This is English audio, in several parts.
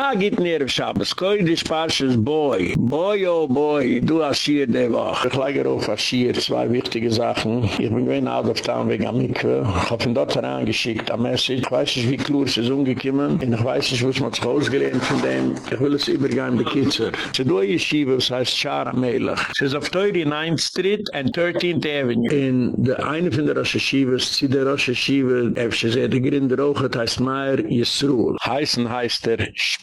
Ah, geht näher auf. Koi des Parsches Boy. Boy, oh boy. Du hast hier die Woche. Ich lege auf als zwei wichtige Sachen. Ich bin gewinn out of town wegen Amikwe. Ich hab ihn dort herangeschickt, am Message. Ich weiß nicht, wie klar es ist umgekommen. Und ich weiß nicht, was man zu Hause gelernt von dem. Ich will es übergehen bei Kitzer. Sie do hier schiebe, was heißt Shara Melech. Sie ist auf 39th Street and 13th Avenue. In der eine von der Rosh Hashivas, sie der Rosh Hashiva, efter sie, der Grinder auch, heißt Meier Yisroel. Heißen heißt er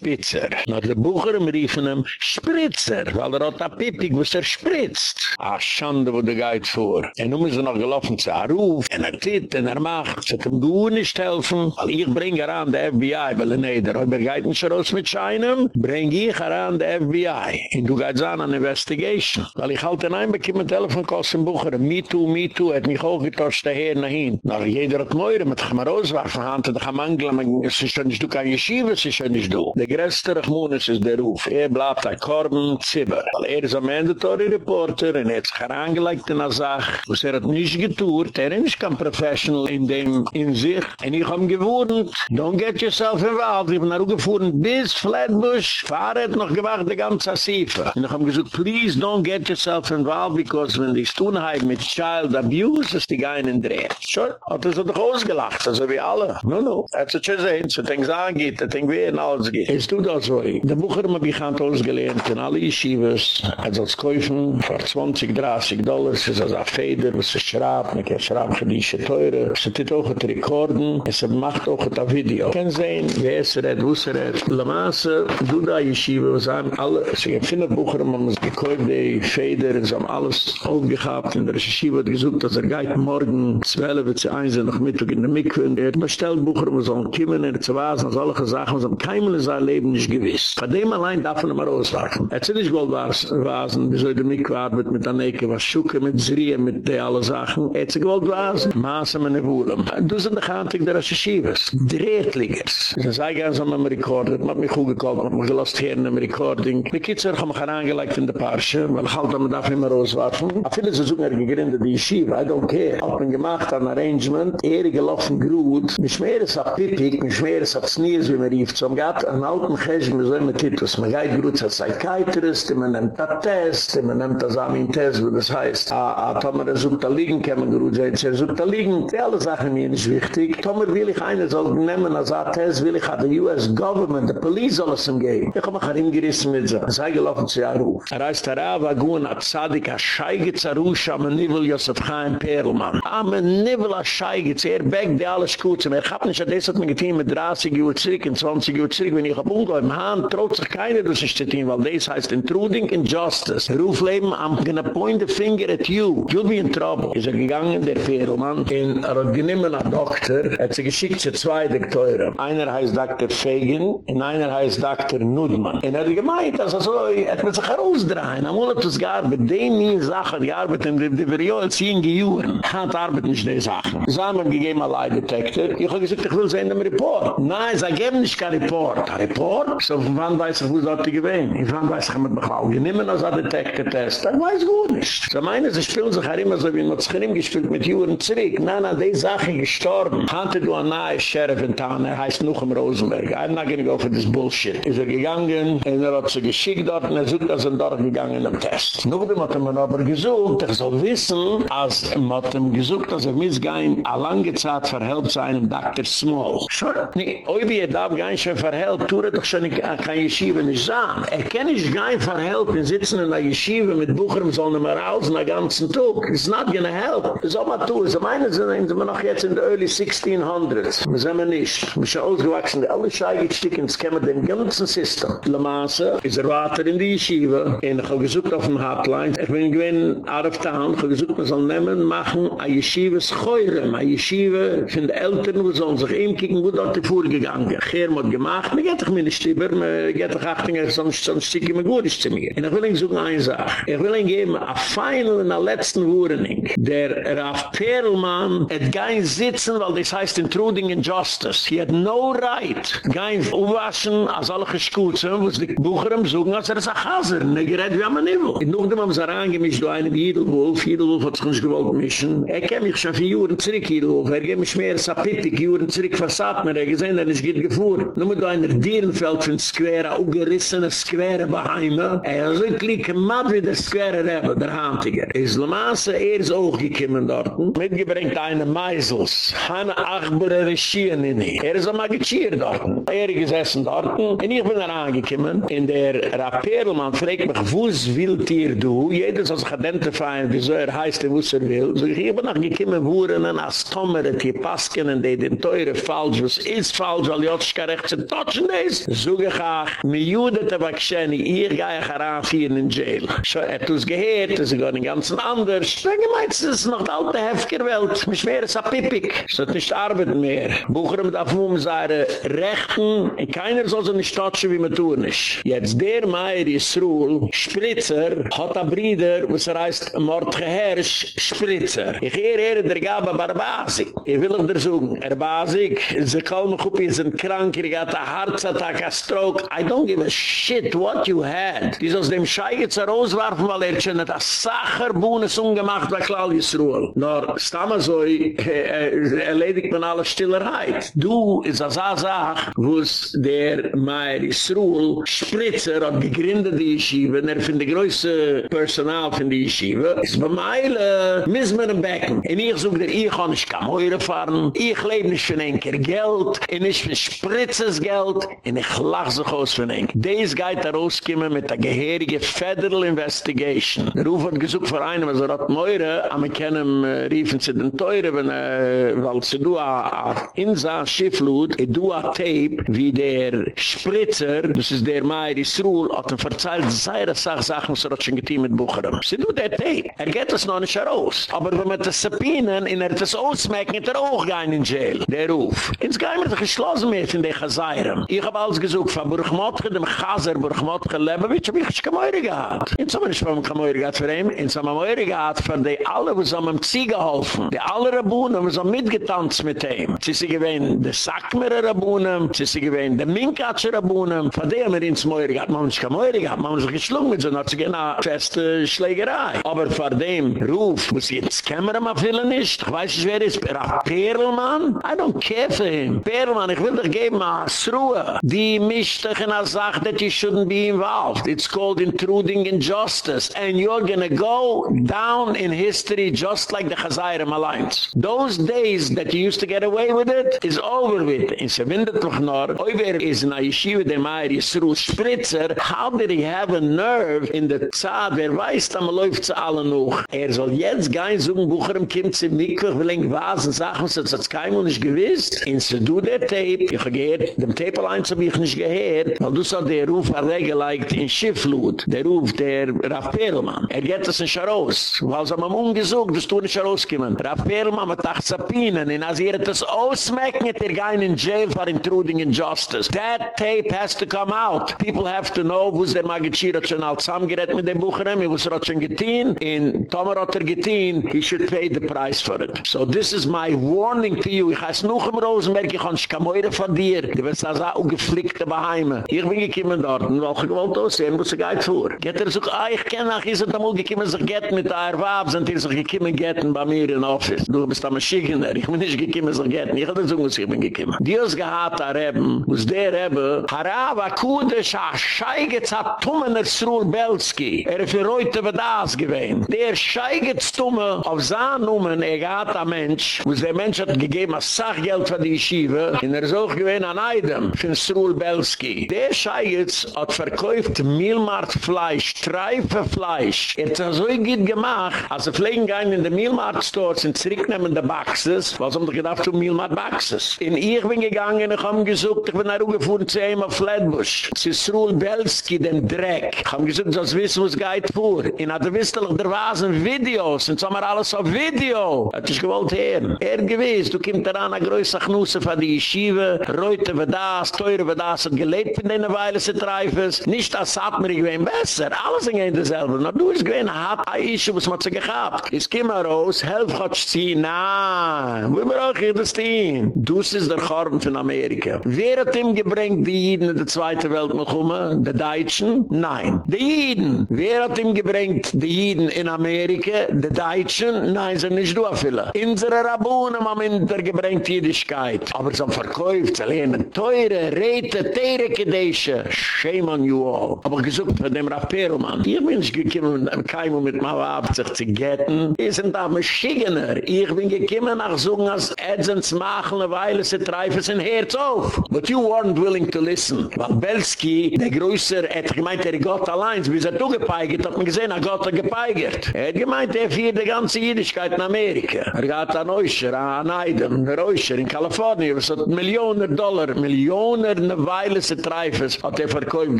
Spitzer. Na de Bucherem riefen ihm Spritzer, weil er hat a Pipik, was er spritzt. A Schande, wo der geht vor. En nun ist er noch gelaufen zu Aruf, en er tit, en er macht, hat ihm gut nicht helfen, weil ich bringe er an der FBI, weil er er hat mir geht nicht raus mit Scheinem, bringe ich er an der FBI. En du gehst an an Investigation. Weil ich halte ein bekiem ein Telefonkost im Bucherem, me too, me too, hat mich auch getoscht daher nach hin. Na, jeder hat Meure, mit dem Rauswerfen, hat er doch am Angel, es ist schon nicht du kein Yeshiva, es ist schon nicht du. Der größte Rechmunis ist der Ruf. Er bleibt ein Korben Zibber. Weil er ist ein Mandatory Reporter und er hat sich herangelegt in der Sache. Was er hat nicht getuert. Er ist kein Professional in dem, in sich. Und ich habe gewohnt, don't get yourself involved. Ich bin nach oben gefahren bis Flatbush. Fahrer hat noch gewacht, die ganze Asifa. Und ich habe gesagt, please don't get yourself involved, because wenn die Stunheit mit Child Abuse ist, die gehen in Dreh. Schon, hat er so doch ausgelacht, also wie alle. No, no. Er hat sich schon sehen, so Ding sagen geht, so Ding wie in alles geht. Es tut das so. Der Bucher hat mich an ausgelehnt in alle Yeshivas. Er soll es kaufen für 20, 30 Dollar. Es ist also ein Feder, was es schraubt. Man kann schrauben für die Ische teure. Es hat auch ein Rekorden. Es macht auch ein Video. Kann sehen, wer es redt, wo es redt. La Masse, du da Yeshiva, was haben alle, also ich finde Bucher, man muss gekäuft, die Feder, es haben alles aufgehabt. In der Yeshiva hat gesucht, dass er geht morgen 12 bis 1 noch Mittag in der Mikve. Er hat bestellt Bucher, man soll kommen, er zu wasen, solche Sachen, was am keimel in sein Leben nicht gewiss. Von dem allein darf man immer auswachen. Er hat nicht gold wasen, wie soll der Mikve arbeit mit Anneke, was Schuke, mit Zrie, mit der alle Sachen. Er hat sich gold wasen, maße meine Wohlem. Du sind doch antig der Recherchivers. Drehtligers. Sie sagen ganz am Rekordet, man hat mich gut gekocht, man hat mich gelost hier in dem Rekording. Die Kitzer haben mich herangelegt in der Parche, weil ich halte, man darf immer auswachen. A viele sind sogar gegründet, die Yeshiva, I don't care. Hat man gemacht, ein Arrangement, Ehre gelaufen, Grut, mich mehr ist auf Pipik, mich mehr ist auf Sneers, wie man rief. So, man hat einen alten Chesh, mit so einem Titus. Man geht Grut als Psychiatrist, man nimmt einen Test, man nimmt das Amin-Test, wo das heißt, a, a, Tomer, er sucht da liegen, kann man Grut sein, er sucht da liegen. Die alle Sachen mir nicht wichtig. Tomer will ich eine, soll nehmen, als a Test, will ich an der US Government, der Police soll es ihm geben. Ich habe mich an ihm gerissen mit so. Sei gelaufen zu Jaruf. Er heißt, der Rava, Gun, a Tzadik, a Scheige, Zarush, am Nivel, Yosef Chaim, Perlmann. Am Nivel, a Scheige, er beckt die alles gut. Er hat nicht, das hat mir getan mit 30 Uhr zurück, in 20 Uhr zurück, wenn ich umgehört, im Hand, traut sich keiner sich zu tun, weil das heißt Intruding Injustice. Rufleben, I'm gonna point the finger at you. You'll be in trouble. Ist er gegangen, der Perlmann, in er hat geniemen a Doktor, er hat sich geschickt zu zwei Doktoren. Einer heißt Dr. Fagan, und einer heißt Dr. Nudman. Und er hat gemeint, also so, er hat mit sich herausdrehen, am Urlaub das gearbeitet, die nie Sachen gearbeitet, in wir ja als zehn Gejuren. Hat arbeitet nicht die Sachen. Sie haben ihm gegeben, ein Leihdetektor. Ich habe gesagt, ich will sehen dem Report. Nein, sie geben nicht kein Report. Ein Report? So, von wann weiß ich, wo es dort gewesen ist? Von wann weiß ich, mit Bechlau. Wir nehmen als ein Detektor-Test. Das weiß gut nicht. Sie meinen, sie spielen sich auch immer so, wie man sich nicht gespielt mit Juren zurück. Nein, nein, die Sache gestorben. Hante du ein neuer Sheriff in Town, er heißt Nuchem Rosenberg. I'm not gonna go for this bullshit. Ist er gegangen, und er hat sie geschickt dort, und er sucht, dass er dort gegangen im Test. Nachdem hat mir aber gesucht, er soll wissen, als er hat ihm gesucht, dass er missgein a lange Zeit verhelpt zu einem Dr. Small. Sure. Nee, oi wie er darf gein schon verhelpt, tue er doch schon kein Yeshiva nicht sagen. Er kann nicht gein verhelpt, in sitzen in der Yeshiva mit Bucherem, sollen immer raus, den ganzen Tag. It's not gonna help. Das soll man tun. So meinen sind wir noch jetzt in der early 1600s. Wir sind wir nicht. Wir sind ausgewachsen, die alle Scheige gesticken, es kämen den ganzen System. Le Masse ist er weiter in die Yeshiva, und ich habe gesucht auf dem Hotline, ich bin gewinn out of town, ich habe gesucht, man soll nehmen, machen, a Yeshiva scheuren, a Yeshiva von den Eltern, wo sollen sich ihm kicken, wo dort die Fuhr gegangen. Gehr mod gemacht, mir geht doch mir nicht lieber, mir geht doch achtung, sonst, stieg ich mir gut ist zu mir. Und ich will ihn suchen eine Sache. Ich will ihn geben, a final in der letzten Wurning. Der Raff Perlmann hat gein sitzen, weil das heißt intruding injustice. He had no right. Gein uwaschen, als alle geschuzen, wo es die Bucherem suchen, als er ist ein Chaser. Ne gerät wie am Niveau. Und noch dem haben sie reingemischt, du eine wie Jedelwolf. Jedelwolf hat sich nicht gewollt mischen. Er kennt mich schon für Juren zurück, Jedelwolf. Er geht mich mehr als ein Pittig, Juren zurück versagt mir. Er gesehen, er ist geht gefuhr. Nur mit einer Dirn Ehrenfeld von Square, auch gerissene Square bei Heime. Er ein Klick, matt wie der Square Rebbe, der Handiger. Es Lamaße, er ist auch gekommen dort. Mitgebringt eine Meisels. Hanne Achbere Reschien in ihn. Er ist ein Magichir dort. Er ist gesessen dort. Und ich bin da angekommen. In der Rapperlmann fragt mich, wo willt ihr du? Jeder soll sich identifizieren, wieso er heißt, wo er will. So ich bin noch gekommen, wo er einen Astomere, die Pasken, die den teure falsch, was ist falsch, weil Jotschka recht zu touchen ist. So ich auch, mi Jude te baksheni, ihr gehe ich heranfieren in jail. So er hat uns gehört, das ist gar nicht ganz anders. Wenn ich meint, das ist noch die alte Hefgerwelt. Mich wäre es a Pipik. Es hat nicht arbeiten mehr. Bucherem darf um seine Rechten, und keiner soll so nicht touchen, wie man tun ist. Jetzt der Meier Yisroel, Spritzer, hat a Brieder, was er heißt, Mordgeherrsch, Spritzer. Ich gehe hier, der Gaba Barbasik. Ich will euch sagen, er Basik, sie kommen gut, ihr sind krank, ihr habt ein Herzattack, ein Stroke. I don't give a shit what you had. Die aus dem Schei jetzt rauswerfen, weil er schon das Sacherbuhnes umgemacht bei Claudius Ruhl. Nor, stamma so, äh, äh, erledigt man alle Stillerheit. Du, das eine Sache, wo es der Meier Ruhl, Spritzer, hat gegründet die Yeshiva, er findet die größte Personal von die Yeshiva, ist bei Meile, miss mir im Becken. Und ich such dir, ich kann nicht kam heute fahren, ich lebe nicht für ein Geld, und nicht für Spritzes Geld, und ich lach sich aus für ein Dies geht da rauskommen mit der gehirige Federal Investigation. Der Ruf hat gesucht vor einem, also hat Meure, aber wir können äh, riefen zu den Teure, wenn, äh, weil sie du a, in sa Schifflut, e du a Tape, wie der Spritzer, das ist der Meier Isruel, hat ihm verzeiht, seine Sach Sachen, so hat schon getein mit Bucherem. Sie du der Tape. Er geht das noch nicht raus. Aber wenn man das Sabinen, in er das ausmecken, hat er auch gehen in jail. Der Ruf. Ins wir doch geschlossen mit in den Chazayram. Ich hab alles gesucht von Burgmotke, dem Chazer Burgmotke Lebevich, hab ich nicht gemäuere gehad. Ins haben wir nicht mehr gemäuere gehad für ihn, ins haben wir gemäuere gehad für die alle, was haben ihm Zieh geholfen. Die alle Rabunen, was haben mitgetanzt mit ihm. Sie sind gewähnt, die Sackmerer Rabunen, sie sind gewähnt, die Minkatsche Rabunen, von dem wir ins Mäuere gehad, man haben nicht gemäuere gehad, man haben sich geschlungen, so hat sich eine feste Schlägerei. Aber vor dem Ruf, muss ich jetzt Kämmerer mal füllen nicht, ich weiß nicht, wer ist, Raff Perlmann? I don't care for him. Perlmann, ich will doch geben, als Ruhe. Die mischt dich in der Sache, that you shouldn't be involved. It's called intruding injustice. And you're gonna go down in history just like the Chazayram Alliance. Those days that you used to get away with it is over with. In se windet noch nor, oiver is na yeshiva de Meir Yisroel Spritzer, how did he have a nerve in the Zad, wer weiß, da läuft zu allen noch. Er soll jetzt gein suchen, Bucherem kimmt sie mikwig, will eng wasen, Sachen, so hat's keinem nicht gewiss. In se du der Tape, ich gehört, dem Tape allein hab ich nicht gehört, weil du so der Ruf erregeleicht in Schifflut, der Ruf der Raff Perlmann. Er geht das in Scharos, weil sie haben umgesucht, dass du in Scharos kommen. Raff Perlmann mit Achzapinen, und als ihr das ausmecken, hat er gein in Jail for intruding injustice. That tape has to come out. People have to know, wo es der Magichir hat schon als zusammengerät mit dem Bucherem, wo es hat schon getein, in Tomer hat er getein, he should pay the price for it. So this is my warning to you. Ich heiss noch im Rosenberg, ich kann schkamoire von dir. Du wirst also auch geflickte Beheime. Ich bin gekommen dort, und auch gewollt aussehen, wo sie geht vor. Geht er so, ah, ich kenne nach, ist er da mal gekommen, sich get mit der Wab, sind er sich gekommen, getten bei mir in Office. Du bist am Schigener, ich bin nicht gekommen, sich getten. Ich hatte so, was ich bin gekommen. Die ist gehad, da Reben, muss der Rebe, Harava Kudish, a Scheigitz hat Tummener Sruel Belski. Er ist für heute das gewesen. Der Scheigitz Tumme, auf seinen Numen, er gehad ein Mensch, wo der Mensch hat gegeben, als Sachgeld für die Yeshiva, in er ist auch gewesen an Eidem, für Sruel Belski. Der Scheigitz hat verkauft Mielmart Fleisch, Treife Fleisch. Er hat so gut gemacht, als er pflegen gehen in den Mielmart Stores und zurücknehmen die Baxes, was haben die gedacht, um Mielmart Baxes. In ich bin gegangen, ich habe gesucht, ich bin nach Ruge fuhren zu ihm auf Flatbush. Es ist Belski, den Dreck. Ich habe gesagt, sonst wissen, wo es geht vor. Und hat er wisst, der waren Videos, und so haben wir alles auf Video. Hat ich gewollt hören. Er gewiss, du kommst daran, eine größere Knusse von der Yeshiva, Reute wie das, Teure wie das, hat gelebt in den Weile, sie treifen Nicht das hat mir gewinn besser. Alles in dasselbe. Na, du ist gewinn, hat ein Ische, was man sich gehabt. Ich komme raus, helf Gott ziehen, na, wir auch hier das Team. Du ist der Korn von Amerika. Wer hat ihm gebringt, die Jiden in der Zweite Welt noch kommen? Die Deutschen? Nein. Die Jiden. Wer hat ihm gebringt, die Jiden in Amerika? Die Deutschen? Nein, sie nicht du viele. Unsere Rabunen haben ihm gebringt Jüdischkeit. Aber sie haben verkauft, sie lehnen teure, bete, tere kedeshe. Shame on you all. Aber gesucht von dem Rapperoman. Ich bin nicht gekommen, keinem mit Mama ab sich zu getten. Ich sind da Maschigener. Ich bin gekommen nach so, als Edzens machen, weil es treifen sein Herz auf. But you weren't willing to listen. Weil Belski, der größer, hat gemeint, er Gott allein, bis er zugepeigert, hat man gesehen, er Gott hat gepeigert. Er hat gemeint, er fiert die ganze Jüdischkeit in Amerika. Er gaat an Oischer, an Eidem, an Oischer in Kalifornien, was hat Millionen Dollar, Millionen Weile se Treifes, hat er verkäuft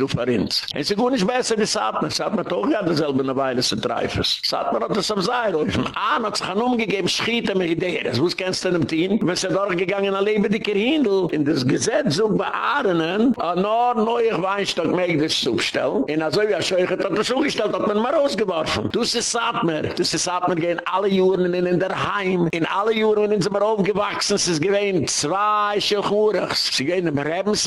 du verins. Es ist gut nicht besser wie Satmer. Satmer hat auch dasselbe eine Weile se Treifes. Satmer hat das am Seil. Ah, hat sich an umgegeben, schiet er mit Ideen. Was kennst du in dem Team? Wenn sie dort gegangen, an lebe dicker Hindel, in das Gesetz so beahrenen, an nur neuer Weinstock mag das zustellen. In a wie Scheuchert hat das zugestellt, hat man mal rausgeworfen. Du sie Satmer. Du sie Satmer gehen alle Juren in der Heim. In alle Juren sind mal aufgewachsen. Sie gewähnt zwei Schöchurachs. Sie gehen im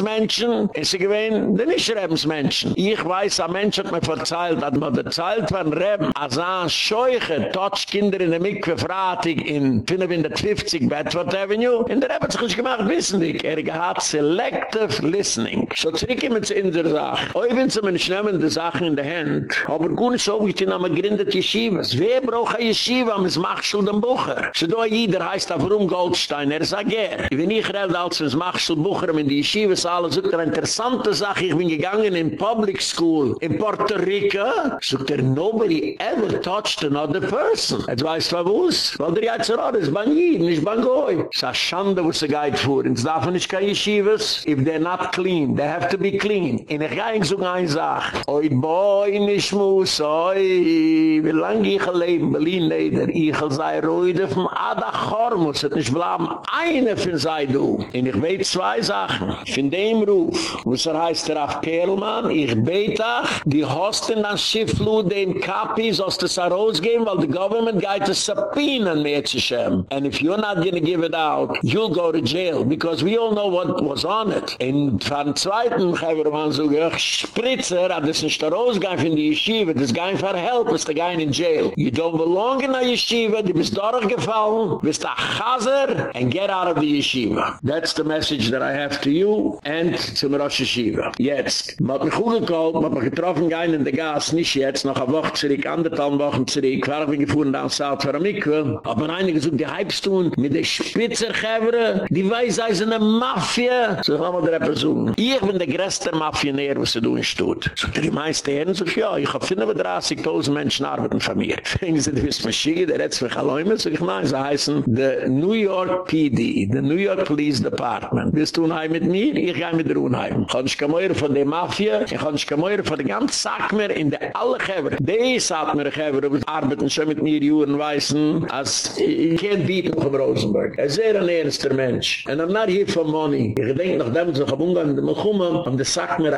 Rebensmenschen. Und sie gewähnt den Nicht-Rebensmenschen. Ich weiß, ein Mensch hat mir verzeilt, hat mir verzeilt von Reben, als ein Scheuche, Totschkinder in der Mikve fratig in 550 Bedford Avenue. In der Reben hat sich nicht gemacht, wissen die. Er hat Selective Listening. So zurück immer zu in der Sache. Oh, ich bin so, wenn ich nehme die Sachen in der Hand, aber gut nicht so, wie ich die Name gründet Yeshivas. Wer braucht ein Yeshiva, mit Machschel dem Bucher? So da jeder heißt, warum Goldstein? Er sagt, ja. Wenn ich rede, als mit Machschel Bucher, mit die Yeshivas, alle sucht er interessante Sache. Ich bin gegangen in Public School in Puerto Rico. Sucht er, nobody ever touched another person. Jetzt weißt du, was? Weil der jetzt rot ist, ban Jid, nicht ban Goy. Es ist eine Schande, wo sie geht vor. Und es darf nicht kein Yeshivas. If they're not clean, they have to be clean. In der Geing so ein Sach. Oi boi, nicht muss, oi. Wie lang ich leben, Berlin leder. Ich sei ruhig vom Adachor, muss es nicht bleiben. Eine von sei du. Und ich weiß zwei Sachen. Von dem Ruf, wo es er heißt, Raff Perlmann, ich bete auch, die Hosten an Schifflu, den Kapis aus der Saros gehen, weil the government geht zu subpoenaen, Mädchen. And if you're not gonna give it out, you'll go to jail, because we all know what was on it. In von zweiten, wir so gesagt, Spritzer, hat das nicht rausgehen von die Yeshiva, das gehen für Help, ist der gehen in jail. You don't belong in a Yeshiva, du bist dort gefallen, bist a Chazer, and get out of the Yeshiva. That's the message that I have to you, and zum Rosh Yeshiva. Jetzt, man hat mich gut gekallt, man hat mich getroffen, gehen in der Gas, nicht jetzt, noch eine Woche zurück, anderthalb Wochen zurück, war ich bin gefahren, da in South Faramikwe, hat man einige gesagt, die Hypes tun, mit der Spitzergevere, die weiß, sei es eine Mafia. So, ich will mal Rapper sagen, ich bin der größte Mafia-Näher, was sie tun, stut. So, die meisten Herren sagen, ja, ich habe 35.000 Menschen arbeiten von mir. Fingen sie, du bist Maschine, der hat sich allein mit, so ich, nein, sie heißen, the New York PD, the New York Police Department. Bist du unheim mit mir? Ich gehe mit der Unheim. Ich kann nicht mehr von der Mafia, ich kann nicht mehr von der ganzen Sack mehr in der alle Geber. Die sagt mir, Geber, die arbeiten schon mit mir, Juren weißen, als ich bieten auf dem Rosenberg. Er ist sehr ein ernster Mensch. And I'm not here for money. Ich denke noch damals, ich habe umgegangen, die Mechumma, und die sagt mir,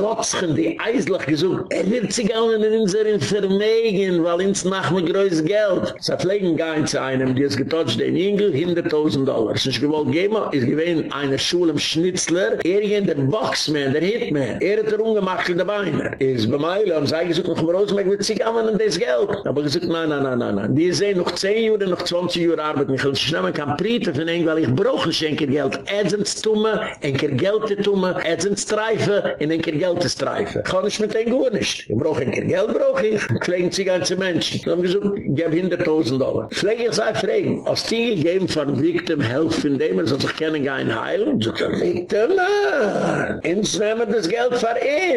Rotschen, die eislich gesucht, er wird sich auch in unseren Vermegen, weil ins nach mir größt Geld. Es hat legen gar nicht zu einem, die es getotcht, den Ingel, 100.000 Dollar. Es ist gewollt, gehen ist gewähnt eine Schule im Schnitzler, er ging der Boxman, der Hitman, er hat er ungemacht in der Beine. Er ist bei Meile, und sei gesagt, noch im Rosenberg wird sich auch in das Geld. Aber gesagt, nein, nein, nein, nein, nein. Die sehen noch 10 Jahre, noch 20 Jahre Arbeit, ich will nicht nehmen, kann Prieten von Engel, weil ich brauche nicht ein Geld. Er sind zu tun, ein Geld zu tun, er sind zu streifen, in ein Geld zu streifen. Ich kann nicht mit dem gut nicht. Ich brauche ein Geld, brauche ich. Klingt sich ganze Menschen. Sie haben gesagt, gib 100.000 Dollar. Vielleicht ich sage, fragen, als die gegeben von Victim Health, von dem er sich kennen, kein Heil, so kann Victim, ins nehmen das Geld für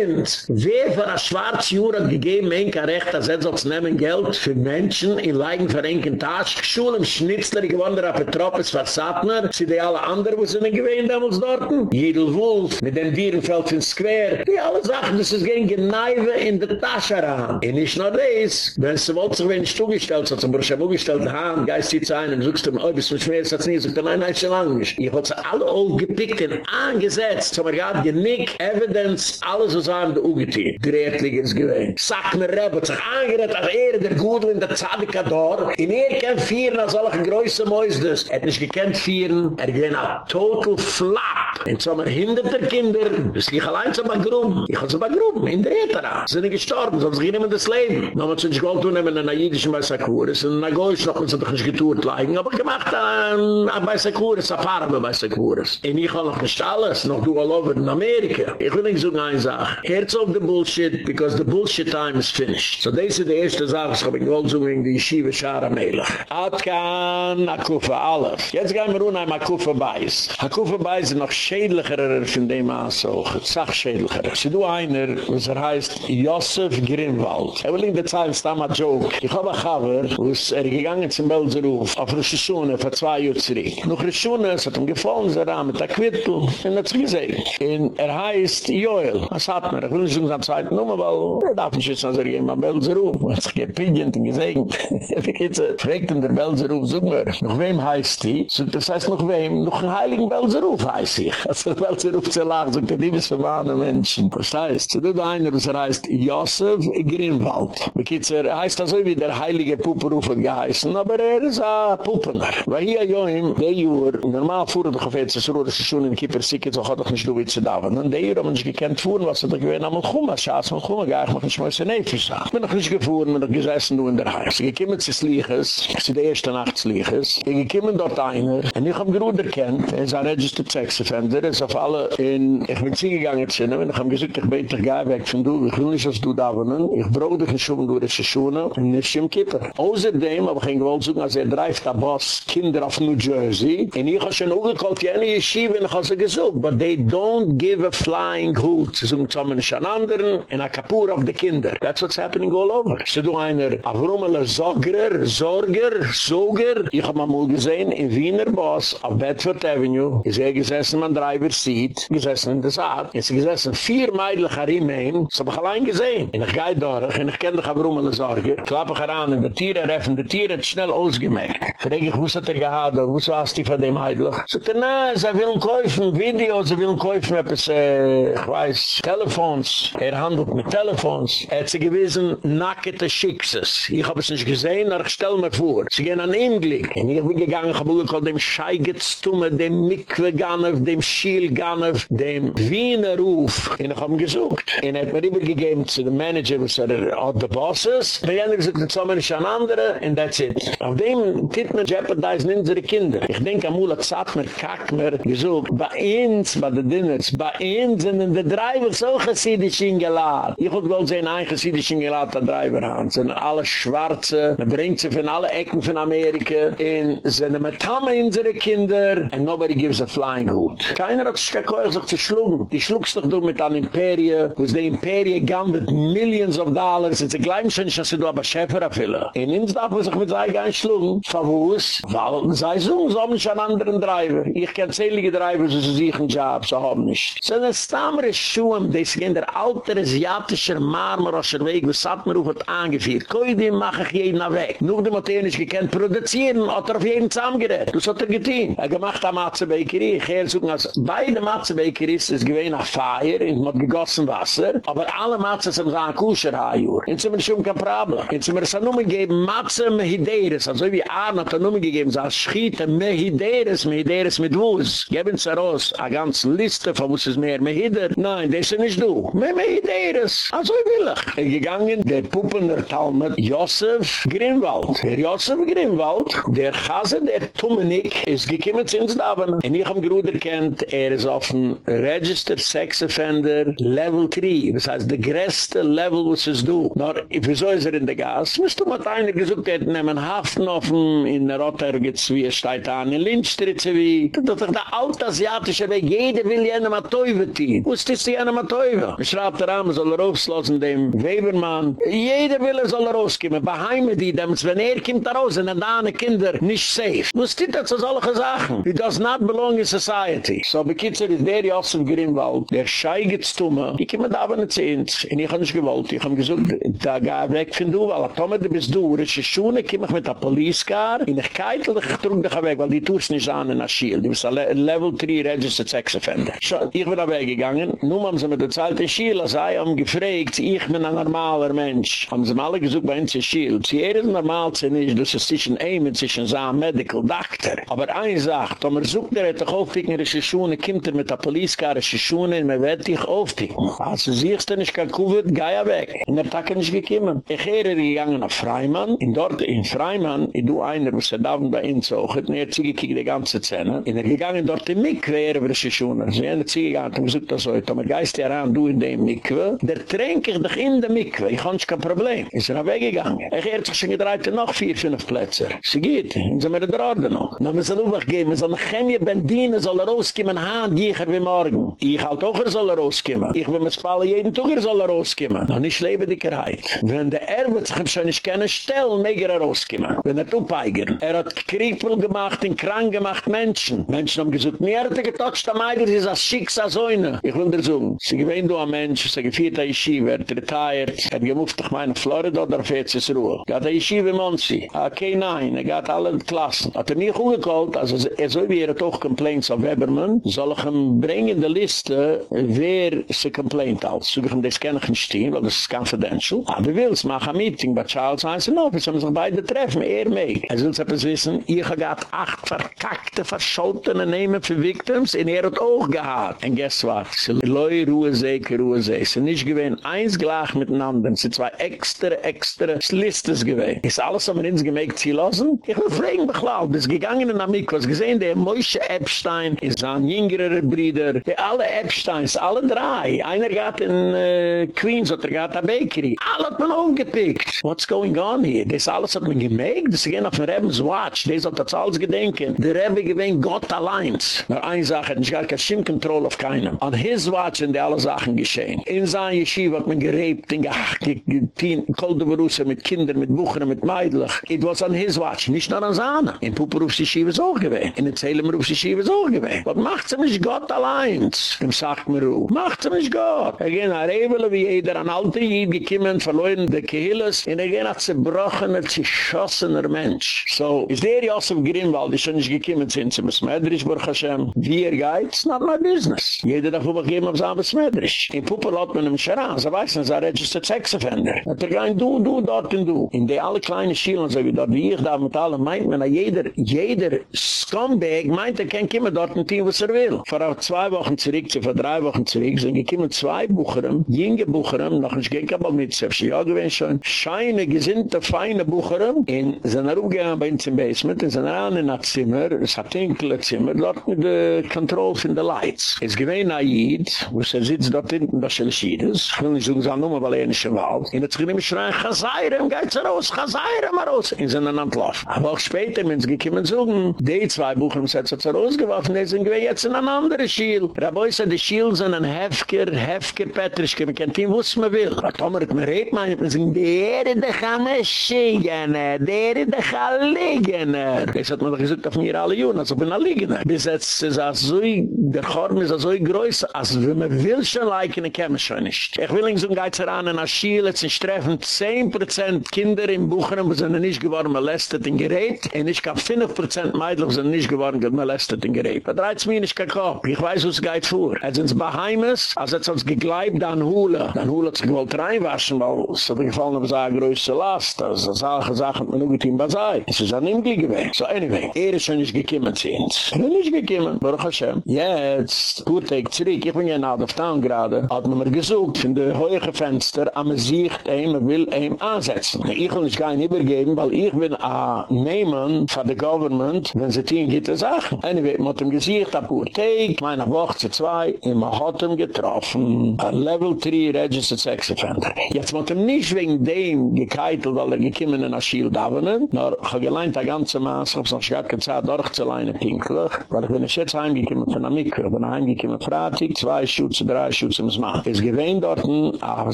uns. Wer von einer schwarzen Jura gegeben, ein Recht, dass er soll nehmen Geld für Menschen in Leigen für einen Tag, Schule im Schnitzler, ich wandere auf der Troppe, es war Satner, sie die alle anderen, wo sie nicht gewähnt damals dort. Jedel Wolf, mit dem Dierenfeld von Square, die alle Sachen, das ist gegen Geneive in der Tasche ran. Und nicht nur das, wenn sie wollte sich wenig zugestellt, hat sie mir schon zugestellt, ha, geist sie zu einem, suchst du mir, oh, bist du schwer, es hat nie, sagt nein, nein, schon lange nicht. Ich habe sie alle aufgepickt und angesetzt, so man gab genick, Evidence, alles was an der Ugetin. Gretlich ist gewähnt. Sag mir, Rebbe, sich angerett, als er der Gudel in der Zadikador, in er kann vieren, als alle größe Mäusdes, er hat nicht gekannt vieren, er gewähnt a total flop. In Sommer hindert der Kinder, das liegt allein zu Bagrum. Ich habe sie Bagrum, in der Etera. Sind gestorben, sonst gehen immer das Leben. Noch mal zu uns Gold tun, in einer jüdischen Beisakuris, in einer Goyisch noch, uns hat doch nicht getuert leiden, aber gemacht an Beisakuris, ein paar Beisakuris. Und ich habe noch nicht alles, noch du all over in Amerika. Ich will nicht so eine Sache. Herz auf the bullshit, because the bullshit time is finished. So this is the erste Sache, ich habe in Gold so in die Yeshiva Shara Melech. Atkan, Akufa, Alef. Jetzt gehen wir unheim Akufa Beis. Akufa Beis ist noch schädlicher von dem Anzug. Sach schädlicher. Sie do einer, was er heißt Josef Grimwald. Er will in der Zeit, ist da mal Joke. Ich habe ein Cover, wo es er gegangen zum Belseruf, auf Rishishune, vor zwei Jahren zurück. Noch Rishishune, es hat ihm gefallen, sie da mit der Quittel, und er hat sich gesehen. Und er heißt Joel. Was hat man? Ich will nicht so eine zweite Nummer, weil er darf nicht wissen, als er gehen beim Belseruf. Er hat sich gepinnt und gesehen. Wie geht's? Fragt in der Belseruf, sag mir, noch wem heißt die? So, das heißt noch wem? Noch ein heiligen Belseruf heißt ich. Also Belseruf zu lachen, so, die ist für Menschen. Das heißt, so, du einer, was er heißt Josef Grimwald. Er heißt also wie der heilige Puppenruf geheißen, aber er ist ein Puppener. Weil hier, Joim, der Jür, normal fuhren doch auf jetzt, es ruhre sich schon in Kippur, sicher, so hat doch nicht du zu dauern. Und der haben nicht gekannt fuhren, was er doch gewähnt, am Chumma, schaß, am Chumma, gar ich mach nicht mal sein Nefisch. Ich bin noch nicht gefuhren, bin noch gesessen, du in der Heim. Sie gekommen zu Sliches, zu der ersten Nacht Sliches, ich gekommen dort einer, und ich hab Gruder kennt, er ist ein Registered Sex Offender, er ist auf alle, in, ich bin sie gegangen zu nehmen, ich hab gesagt, ich bete, ich gehe weg von du, ich will nicht, dass du da wohnen, ich brauche dich nicht um, du, das ist schon, und nicht im Kippur. Außerdem, aber ich gewollt suchen, als er dreift der Boss Kinder auf New Jersey, und ich habe schon ungekalt, jene Yeshiva, und ich habe sie gesucht, but they don't give a flying hoot, nicht an anderen, und a kapur auf die Kinder. That's what's happening all over. Sie do einer, Avrumele Sogrer, Sorger, Soger, ich habe mal gesehen, in Wiener Boss, auf Bedford Avenue, ist er gesessen, man Driver sieht, gesessen in der Saat, ist er gesessen, vier das habe ich allein gesehen. Ich gehe durch, und ich kenne dich Avrumele Sorger, klappe ich heran, und der Tiere reffen, der Tiere schnell ausgemerkt. Frag ich, was hat er gehad, was warst du von dem Heidlich? Sagt er, na, sie will kaufen Videos, sie will kaufen etwas, äh, ich weiß, Telefons. Er handelt mit Telefons. Er hat sie gewissen, nackete Schickses. Ich hab es nicht gesehen, aber ich stell mir vor. Sie gehen an ihm glick. Und ich bin gegangen, ich hab auch dem Scheigetstumme, dem Mikwe-Ganef, dem Schiel-Ganef, dem Wiener-Ruf. Und ich hab ihn gesucht. Und er hat mir übergegeben zu dem Manager, was er hat, the bosses. Der Jener gesagt, das haben wir nicht an andere, and that's it. Auf dem tit man jeopardizen unsere Kinder. Ich denke, amul hat satt mir, kack mir, gesucht, bei uns, bei den Dinners, bei uns sind in der Driver so chassidisch ingeladen. Ich wohl sehen, ein chassidisch ingeladen, der Driver haben. sind alle Schwarze, man bringt sie von alle Ecken von Amerika, in sind mit Tamme unsere Kinder, and nobody gives a flying hood. Keiner hat sich gekocht, sich zu schlugen. Die schlugst doch durch mit an Imperie, wo es die Imperie gamm mit Millions of Dollars, und sie gleich schon, dass sie du aber Schäfer erfüllen. In uns darf man sich mit sei gar nicht schlugen. Verwus, weil sei so, so haben nicht einen anderen Driver. Ich kenne zählige Driver, so sie sich einen Job, so haben nicht. So eine Stammere Schuhe, das ist der alte asiatische Marmoroscher Weg, was hat man auf hat angeführt. Koi dem mach ich jeden weg. Nur dem hat er nicht gekannt produzieren, hat er auf jeden zusammengerät. Das hat er getan. Er gemacht am Matze-Bakery. Ich kann sagen, als beide Matze-Bakeries ist gewesen nach Feier, und man hat gegossen Wasser, aber alle Matze sind an Kusher-Hajur. Jetzt sind wir schon kein Problem. Jetzt sind wir es an Nummer gegeben, Matze Mehideres, also wie Arne hat an Nummer gegeben, so als Schiete Mehideres, mit Wuss. Geben Sie raus, eine ganze Liste von was ist mehr Mehider. Nein, das ist nicht du. Me Mehideres. Also wie will ich. Er gegangen, der Puppener Talmud, Josef Grimwald. Der Josef Grimwald, der Chase, der Tummenik, ist gekommen zu uns da. Und ich habe Bruder kennt, er ist auf ein Registered Sex Offender Level 3. Das heißt, der größte Level, was es du. Nor, wieso ist er in der Gas? Müsst du mal einer gesucht hätten, nehmen Haften dem, in Rotter gibt's wie er steht an, in Lynchstritze wie. Das ist doch der alt-asiatische Weg. Jeder will jenem a Teufel tun. Wo ist das jenem a Teufel? Ich schraub der Arme, soll er aufschlossen, dem Webermann. Jeder will er soll er rauskommen. Beheime die, damit wenn er kommt da raus, sind deine Kinder nicht safe. Wo ist das so solche Sachen? It does not belong in society. So, bekitzer ist der Jossef Grimwald, der Schei gibt's tumme. Ich komme da aber nicht sehen. Und ich hab nicht gewollt. Ich hab gesagt, da geh weg von du, weil Tome, du bist du. Rische Schuene, komm ich mit der Police-Car. In ich keitel dich, ich trug dich weg, weil die tust nicht an in Aschiel. Du bist Level 3 Registered Sex Offender. So, ich bin da weggegangen. Nun haben sie mir der Zeit in Schiel, als sie haben gefragt, ich bin ein normaler Mensch. Haben sie alle gesagt, bei uns in Schiel. Sie ehren normal sind nicht, das ist zwischen einem, zwischen so einem Medical Doctor. Aber eine Sache, Tomer sucht, der hat doch ficken, Rische Schuhe, kommt er mit der Polizkare, sie Schuhe, und man wird dich aufpicken. Als du siehst, dann ist kein Covid, geh ja weg. In der Tag ist gekommen. Ich wäre gegangen auf Freimann, in dort in Freimann, ich do einer, was er da bei uns auch, und er hat sich gekickt die ganze Zähne, und er gegangen dort in Mikve, er war sie Schuhe. Sie haben sich gegangen, und gesagt, das heute, aber geist ja ran, du in dem Mikve, der tränke ich dich in der Mikve, ich habe kein Problem. Ist er weggegangen. Er hat sich schon gedreht, noch vier, fünf Plätze. Sie geht, und sie mit der Orde noch. Na, wir sollen aufgeben, wir sollen Chemie Benzine soll rauskommen, Haan, Giecher wie morgen. Ich halt auch, er soll rauskommen. Ich will mir spallen, jeden Tag er soll rauskommen. Noch nicht lebe die Gerheit. Wenn der Erbe sich schon nicht kennen, stellen, mag er rauskommen. Wenn er tupeigern. Er hat Kriegel gemacht, in krank gemacht Menschen. Menschen haben gesagt, mir hat er getotcht am Sie ist als Schicksal so eine. Ich will dir sagen, sie gewähnt du ein Mensch, sie gefiert ein Yeshiva, er hat retired, hat gemuft durch meine Florida, oder fährt sie zur Ruhe. Gat ein Yeshiva Monsi, a K9, er gat alle Klassen. Hat er mich umgekallt, also er soll wie er hat auch complaints auf Weberman, soll ich ihm bringen in die Liste, wer sie complaint als. So ich ihm das kenne ich nicht stehen, weil das ist confidential. Aber du willst, mach ein Meeting bei Charles Heinz und Office, haben sich beide treffen, er mei. Er soll etwas wissen, ich habe acht verkackte, verscholtene Namen für Victims, und er hat auch gehabt. Und guess what? Sie leu, Ruhe, Seke, Ruhe, Seke. Sie nicht gewähnt, eins gleich miteinander, sie zwei extra, extra Listes gewähnt. Ist alles, wir uns gemägt ziehen lassen? Ich will fragen, beklau, bis gegangen in Amik, was gesehen, der Moishe Epstein, ist ein jüngerer Brüder, der alle Epsteins, alle drei, einer geht in äh, Queens, oder geht in Bakery, alle hat man umgepickt. What's going on here? Das alles hat man gemägt, das gehen auf dem Rebens Watch, das hat das alles gedenken. Der Rebbe gewinnt Gott allein. Nur eine Sache, ich gar kein Schimmkontroll auf keinem. An his Watch sind die alle Sachen geschehen. In sein Yeshiva hat man geräbt, in getein, Koldeberusse mit Kindern, mit Buchern, mit Meidlich. It was on his watch, nicht nur an seine. In Puppe Yeshiva ist auch gewesen. In Erzählem rufst Yeshiva ist auch gewesen. Was macht sie mich Gott allein? Dem sagt mir ruf. Macht sie mich Gott. Er ging nach Rebele, wie jeder an alte Jid gekommen, verloren der Kehilles. Er ging nach zerbrochener, zerschossener Mensch. So, ist der Josef Grimwald, die schon nicht gekommen sind, zum Smedrisch, Baruch Hashem. Wie er geht, it's not my business. Jeder darf übergeben auf seinem Smedrisch. In Puppe lot man ihm Scheran, so weiß man, er ist registered sex offender. Hat er gein, du, du, dort und du. In die alle kleine Schielen, so wie dort, wie ich da mit allen, meint man, jeder, jeder Scumbag meint, er kann kommen dort ein Team, was er will. Vor zwei Wochen zurück, vor drei Wochen zurück, sind gekommen zwei Bucherem, jinge Bucherem, noch nicht gehen mit selbst, ja, gewinn schon, scheine, gesinnte, feine Bucherem, in seiner Umgehung bei uns im Basement, in seiner Ahnen Zimmer, es hat ein Zimmer, dort mit der Control von der Lights. Es gewinn Aid, wo er sitzt dort hinten, das ist Schiedes, ich will nicht sagen, nur weil er nicht im Wald, in der Zirne, schreien, Chazayrem, geht's raus, Chazayrem, raus, in seiner Landlauf. Aber auch später, wenn sie gekommen sagen, die zwei Buchen, die hat sie rausgeworfen, die sind jetzt in ein anderes Schiel. Rabeu sagt, die Schiel sind ein Hefker, Hefker, Petrischke, man kennt ihn, was man will. Aber Tomer hat mir redet, man hat mir gesagt, der ist der Chamaschigener, der ist der Chaligener. Das hat man doch gesagt, auf mir alle Jungen, also bin ein Liegener. Bis jetzt ist es so, der Chorm ist so groß, als wenn man will schon liken, ich kann man schon nicht. Ich will nicht so ein Geizer an, in der Schiel, jetzt treffen 10% Kinder in Buchern, wo sind nicht geworden molestet in Gerät, und ich gab 5% Mädel, sind nicht geworden molestet in Gerät. Da dreht es mir nicht kein Kopf. Ich weiß, was geht vor. Er sind Baheimes, als er uns gegleibt an Hula. Dann Hula hat sich gewollt reinwaschen, weil es hat gefallen, ob es eine größere Last. Also Sachen hat man nur getein bei sei. Es ist an ihm gewesen. So anyway, er ist schon nicht gekommen zu uns. Er ist nicht gekommen, Baruch Hashem. Jetzt, gut, Tag zurück, ich bin ja out of town gerade, hat man mir gesucht, von der hohe Fenster, am sich ihm, er will ihm ansetzen. Ich will nicht gar nicht übergeben, weil ich bin a Neiman von der Government, wenn sie tun, gibt es Sachen. Anyway, man hat ihm gesiegt, ab Urteig, meine Woche zu zwei, und man hat ihm getroffen, a Level 3 Registered Sex Offender. Jetzt man hat ihm nicht wegen dem gekeitelt, weil er gekommen in Aschiel davenen, nur ich habe geleint die ganze Masse, ich habe sonst gar keine Zeit durchzuleinen, pinklich, weil ich bin jetzt heimgekommen von Amikro, ich bin heimgekommen Freitag, zwei Schütze, drei Schütze muss man. Es gewähnt dort, aber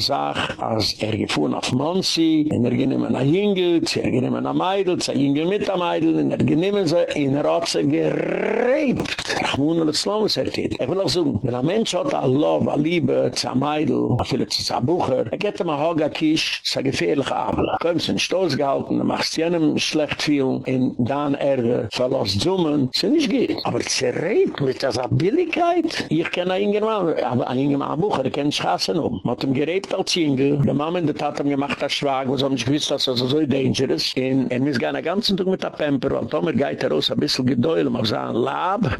sag, als er gefuhren auf Monsi, und er genommen nach Jingel, er genommen nach Meidl, er Jingel mit der Meidl, und er genommen sie in Rotze gereipt. Ich muss nur das Slomes erzählen. Ich will auch sagen, wenn ein Mensch hat ein Love, eine Liebe zu einem Meidl, vielleicht zu einem Bucher, er geht ihm ein Hoga Kisch, das ist ein gefährlicher Abel. Du kommst in Stoß gehalten, du machst jenem schlecht viel, in dann er verlost zoomen, das ist nicht gut. Aber zerreibt mit dieser Billigkeit, ich kenne einen Ingerman, aber ein Ingerman Bucher, der kennt Schassen um. Man hat ihm gereibt als Jingel, der Mama in der Tat ihm gemacht als Schwag, was nicht gewusst, dass er so dangerous. Und er muss gar nicht ganzen Tag mit der Pamper, weil Tomer geht er raus, ein bisschen gedäulen auf seinen Lab,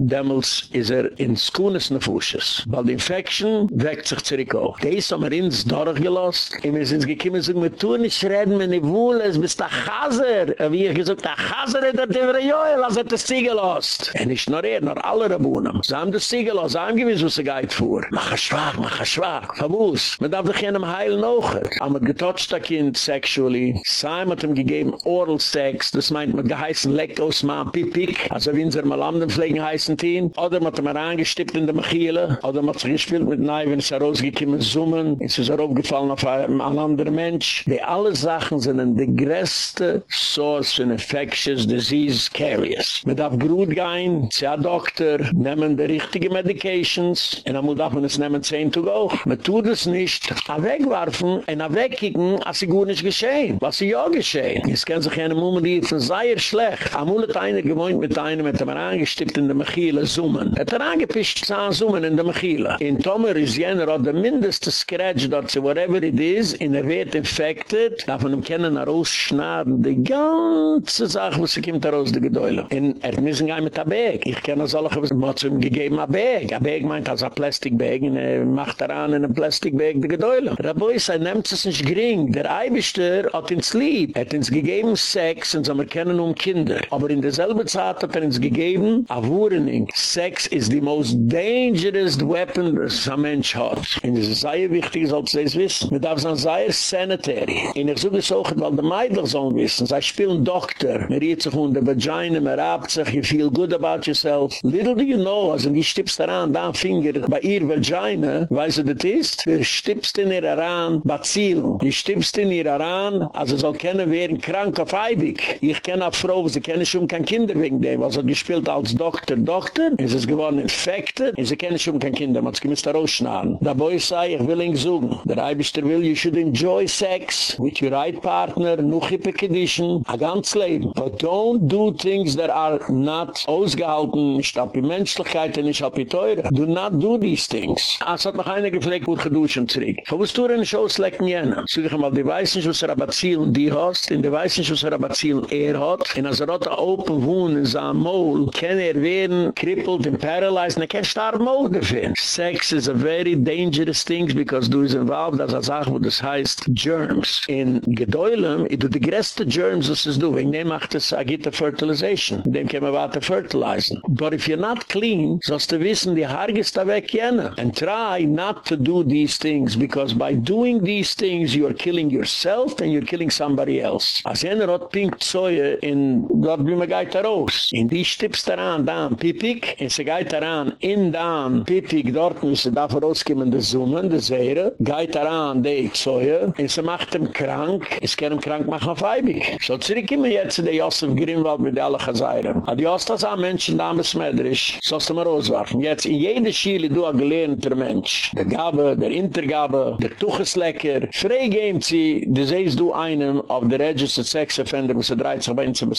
else is er in skunes nefushes. Weil die Infection weckt sich zurück auch. Die ist aber ins Dorf gelost. Und wir sind gekommen und sagen, wir tun nicht reden, ich wohl ist, bist der Chaser. Und wie ich gesagt, der Chaser hat er der Joel, als er das Sie gelost. Und nicht nur er, nur alle Rabunen. Sie haben das Sie gelost, sie gewiss, was sie geht vor. Mach er schwach, mach er schwach. Verwus. Man darf doch jenem heilen auch. Aber man getotcht das Kind sexually. Simon hat ihm gegeben Oral Sex. Das meint, man geheißen Leckos, man pipik. Also wie in seinem Landen pflegen heißen Tien. Oder man hat ihm angestippt in der Mechile. Oder man hat sich gespielt mit Nei, wenn es er rausgekommen Summen. Es ist er aufgefallen auf ein, ein anderer Mensch. Die alle Sachen sind die größte Source von infectious disease carriers. Man darf gut gehen, zu einem Doktor, nehmen die richtigen Medications. Und dann darf man es nehmen 10 to go. Man tut es nicht. A wegwerfen und a wegkicken, gut nicht geschehen. Was sie ja geschehen. Jetzt kann sich eine Mumme riefen, sei er schlecht. Amul hat einer gewohnt mit einem, mit einem angestippt in der Mechile, Summen. Er hat er angepischt, zahn Summen in der Mechile. In Tomer ist jener, hat der mindeste Scratch dort, so whatever it is, in er wird infected, darf man kennen, er ausschnaden, die ganze Sache, was sie kommt raus, die Gedäule. In er müssen gehen mit der Bag. Ich kenne alle, was ihm gegeben, a Bag. A Bag meint als a Plastic Bag, und er macht daran in a Plastic Bag, die Gedäule. Raboi, er nimmt es nicht gering. Der Eibischter hat ins Lieb. Hat uns gegeben Sex, und so wir kennen um Kinder. Aber in derselbe Zeit hat er uns gegeben, a Wurening. Sex is the most dangerous weapon das ein Mensch hat. Und es ist sehr wichtig, sollst du das wissen. Man darf sagen, sehr sanitary. Und ich suche es auch, weil die Mädels sollen wissen. Sie spielen Doktor. Man riet sich die Vagina, man rabt sich, you feel good about yourself. Little do you know, also die stippst daran, da Finger bei ihr Vagina, weißt du, das ist? Du stippst in ihr heran, Bazil. Du stippst in ihr heran, also soll kennen werden, krank auf Eibig. Ich kenne eine Frau, sie kennen schon kein Kinder wegen dem, also die spielt als Doktor, Doktor, ist es geworden infected, und sie kennen schon kein Kinder, man muss da rausschnaden. Da boi sei, ich will ihn suchen. Der Eibischter will, you should enjoy sex with your right partner, noch hippe condition, a ganz Leben. But don't do things that are not ausgehalten, ab die Menschlichkeit, nicht ab die Teure. Do not do these things. Als hat noch einer gepflegt, wurde geduschen zurück. Von was tun in Shows lecken jenen? Sog ich einmal, die weiß nicht, was er aber zielen die hast, und die weiß nicht, was er aber zielen er hat. Und als er hat open wohnen in seinem Maul, kann er werden, krippelt und paralyzed, und er kann starben auch gewinnen. Sex is a very dangerous thing, because du is involved, als er sagt, wo das heißt, germs. In Gedäulem, du die größte germs, was es du, wegen dem macht es agita fertilization. In dem kann man weiter fertilizen. But if you're not clean, sollst du wissen, die Haar ist da weg jene. And try not to do these things, because by doing these things, you are killing yourself and you're killing somebody else. Als jener hat pink Zeue in dort wie man geht da raus. In die stippst daran, da am Pipik, und sie geht daran, in da am Pipik, dort sie da vorauskommen, die Summen, die Seere, geht daran, die Zeue, und sie macht ihm krank, es kann ihm krank machen auf Eibig. So zurück immer jetzt in der Josef Grimwald mit alle Chazayren. Ad Jostas am Menschen, da am Smedrisch, sollst mal rauswerfen. Jetzt in jeder Schiele, du a gelehrter Mensch. Der Gabe, der Intergabe, der Tucheslecker, frei gehen sie, du sehst du einem auf der Registered Sex Offender, sie dreht sich bei uns im.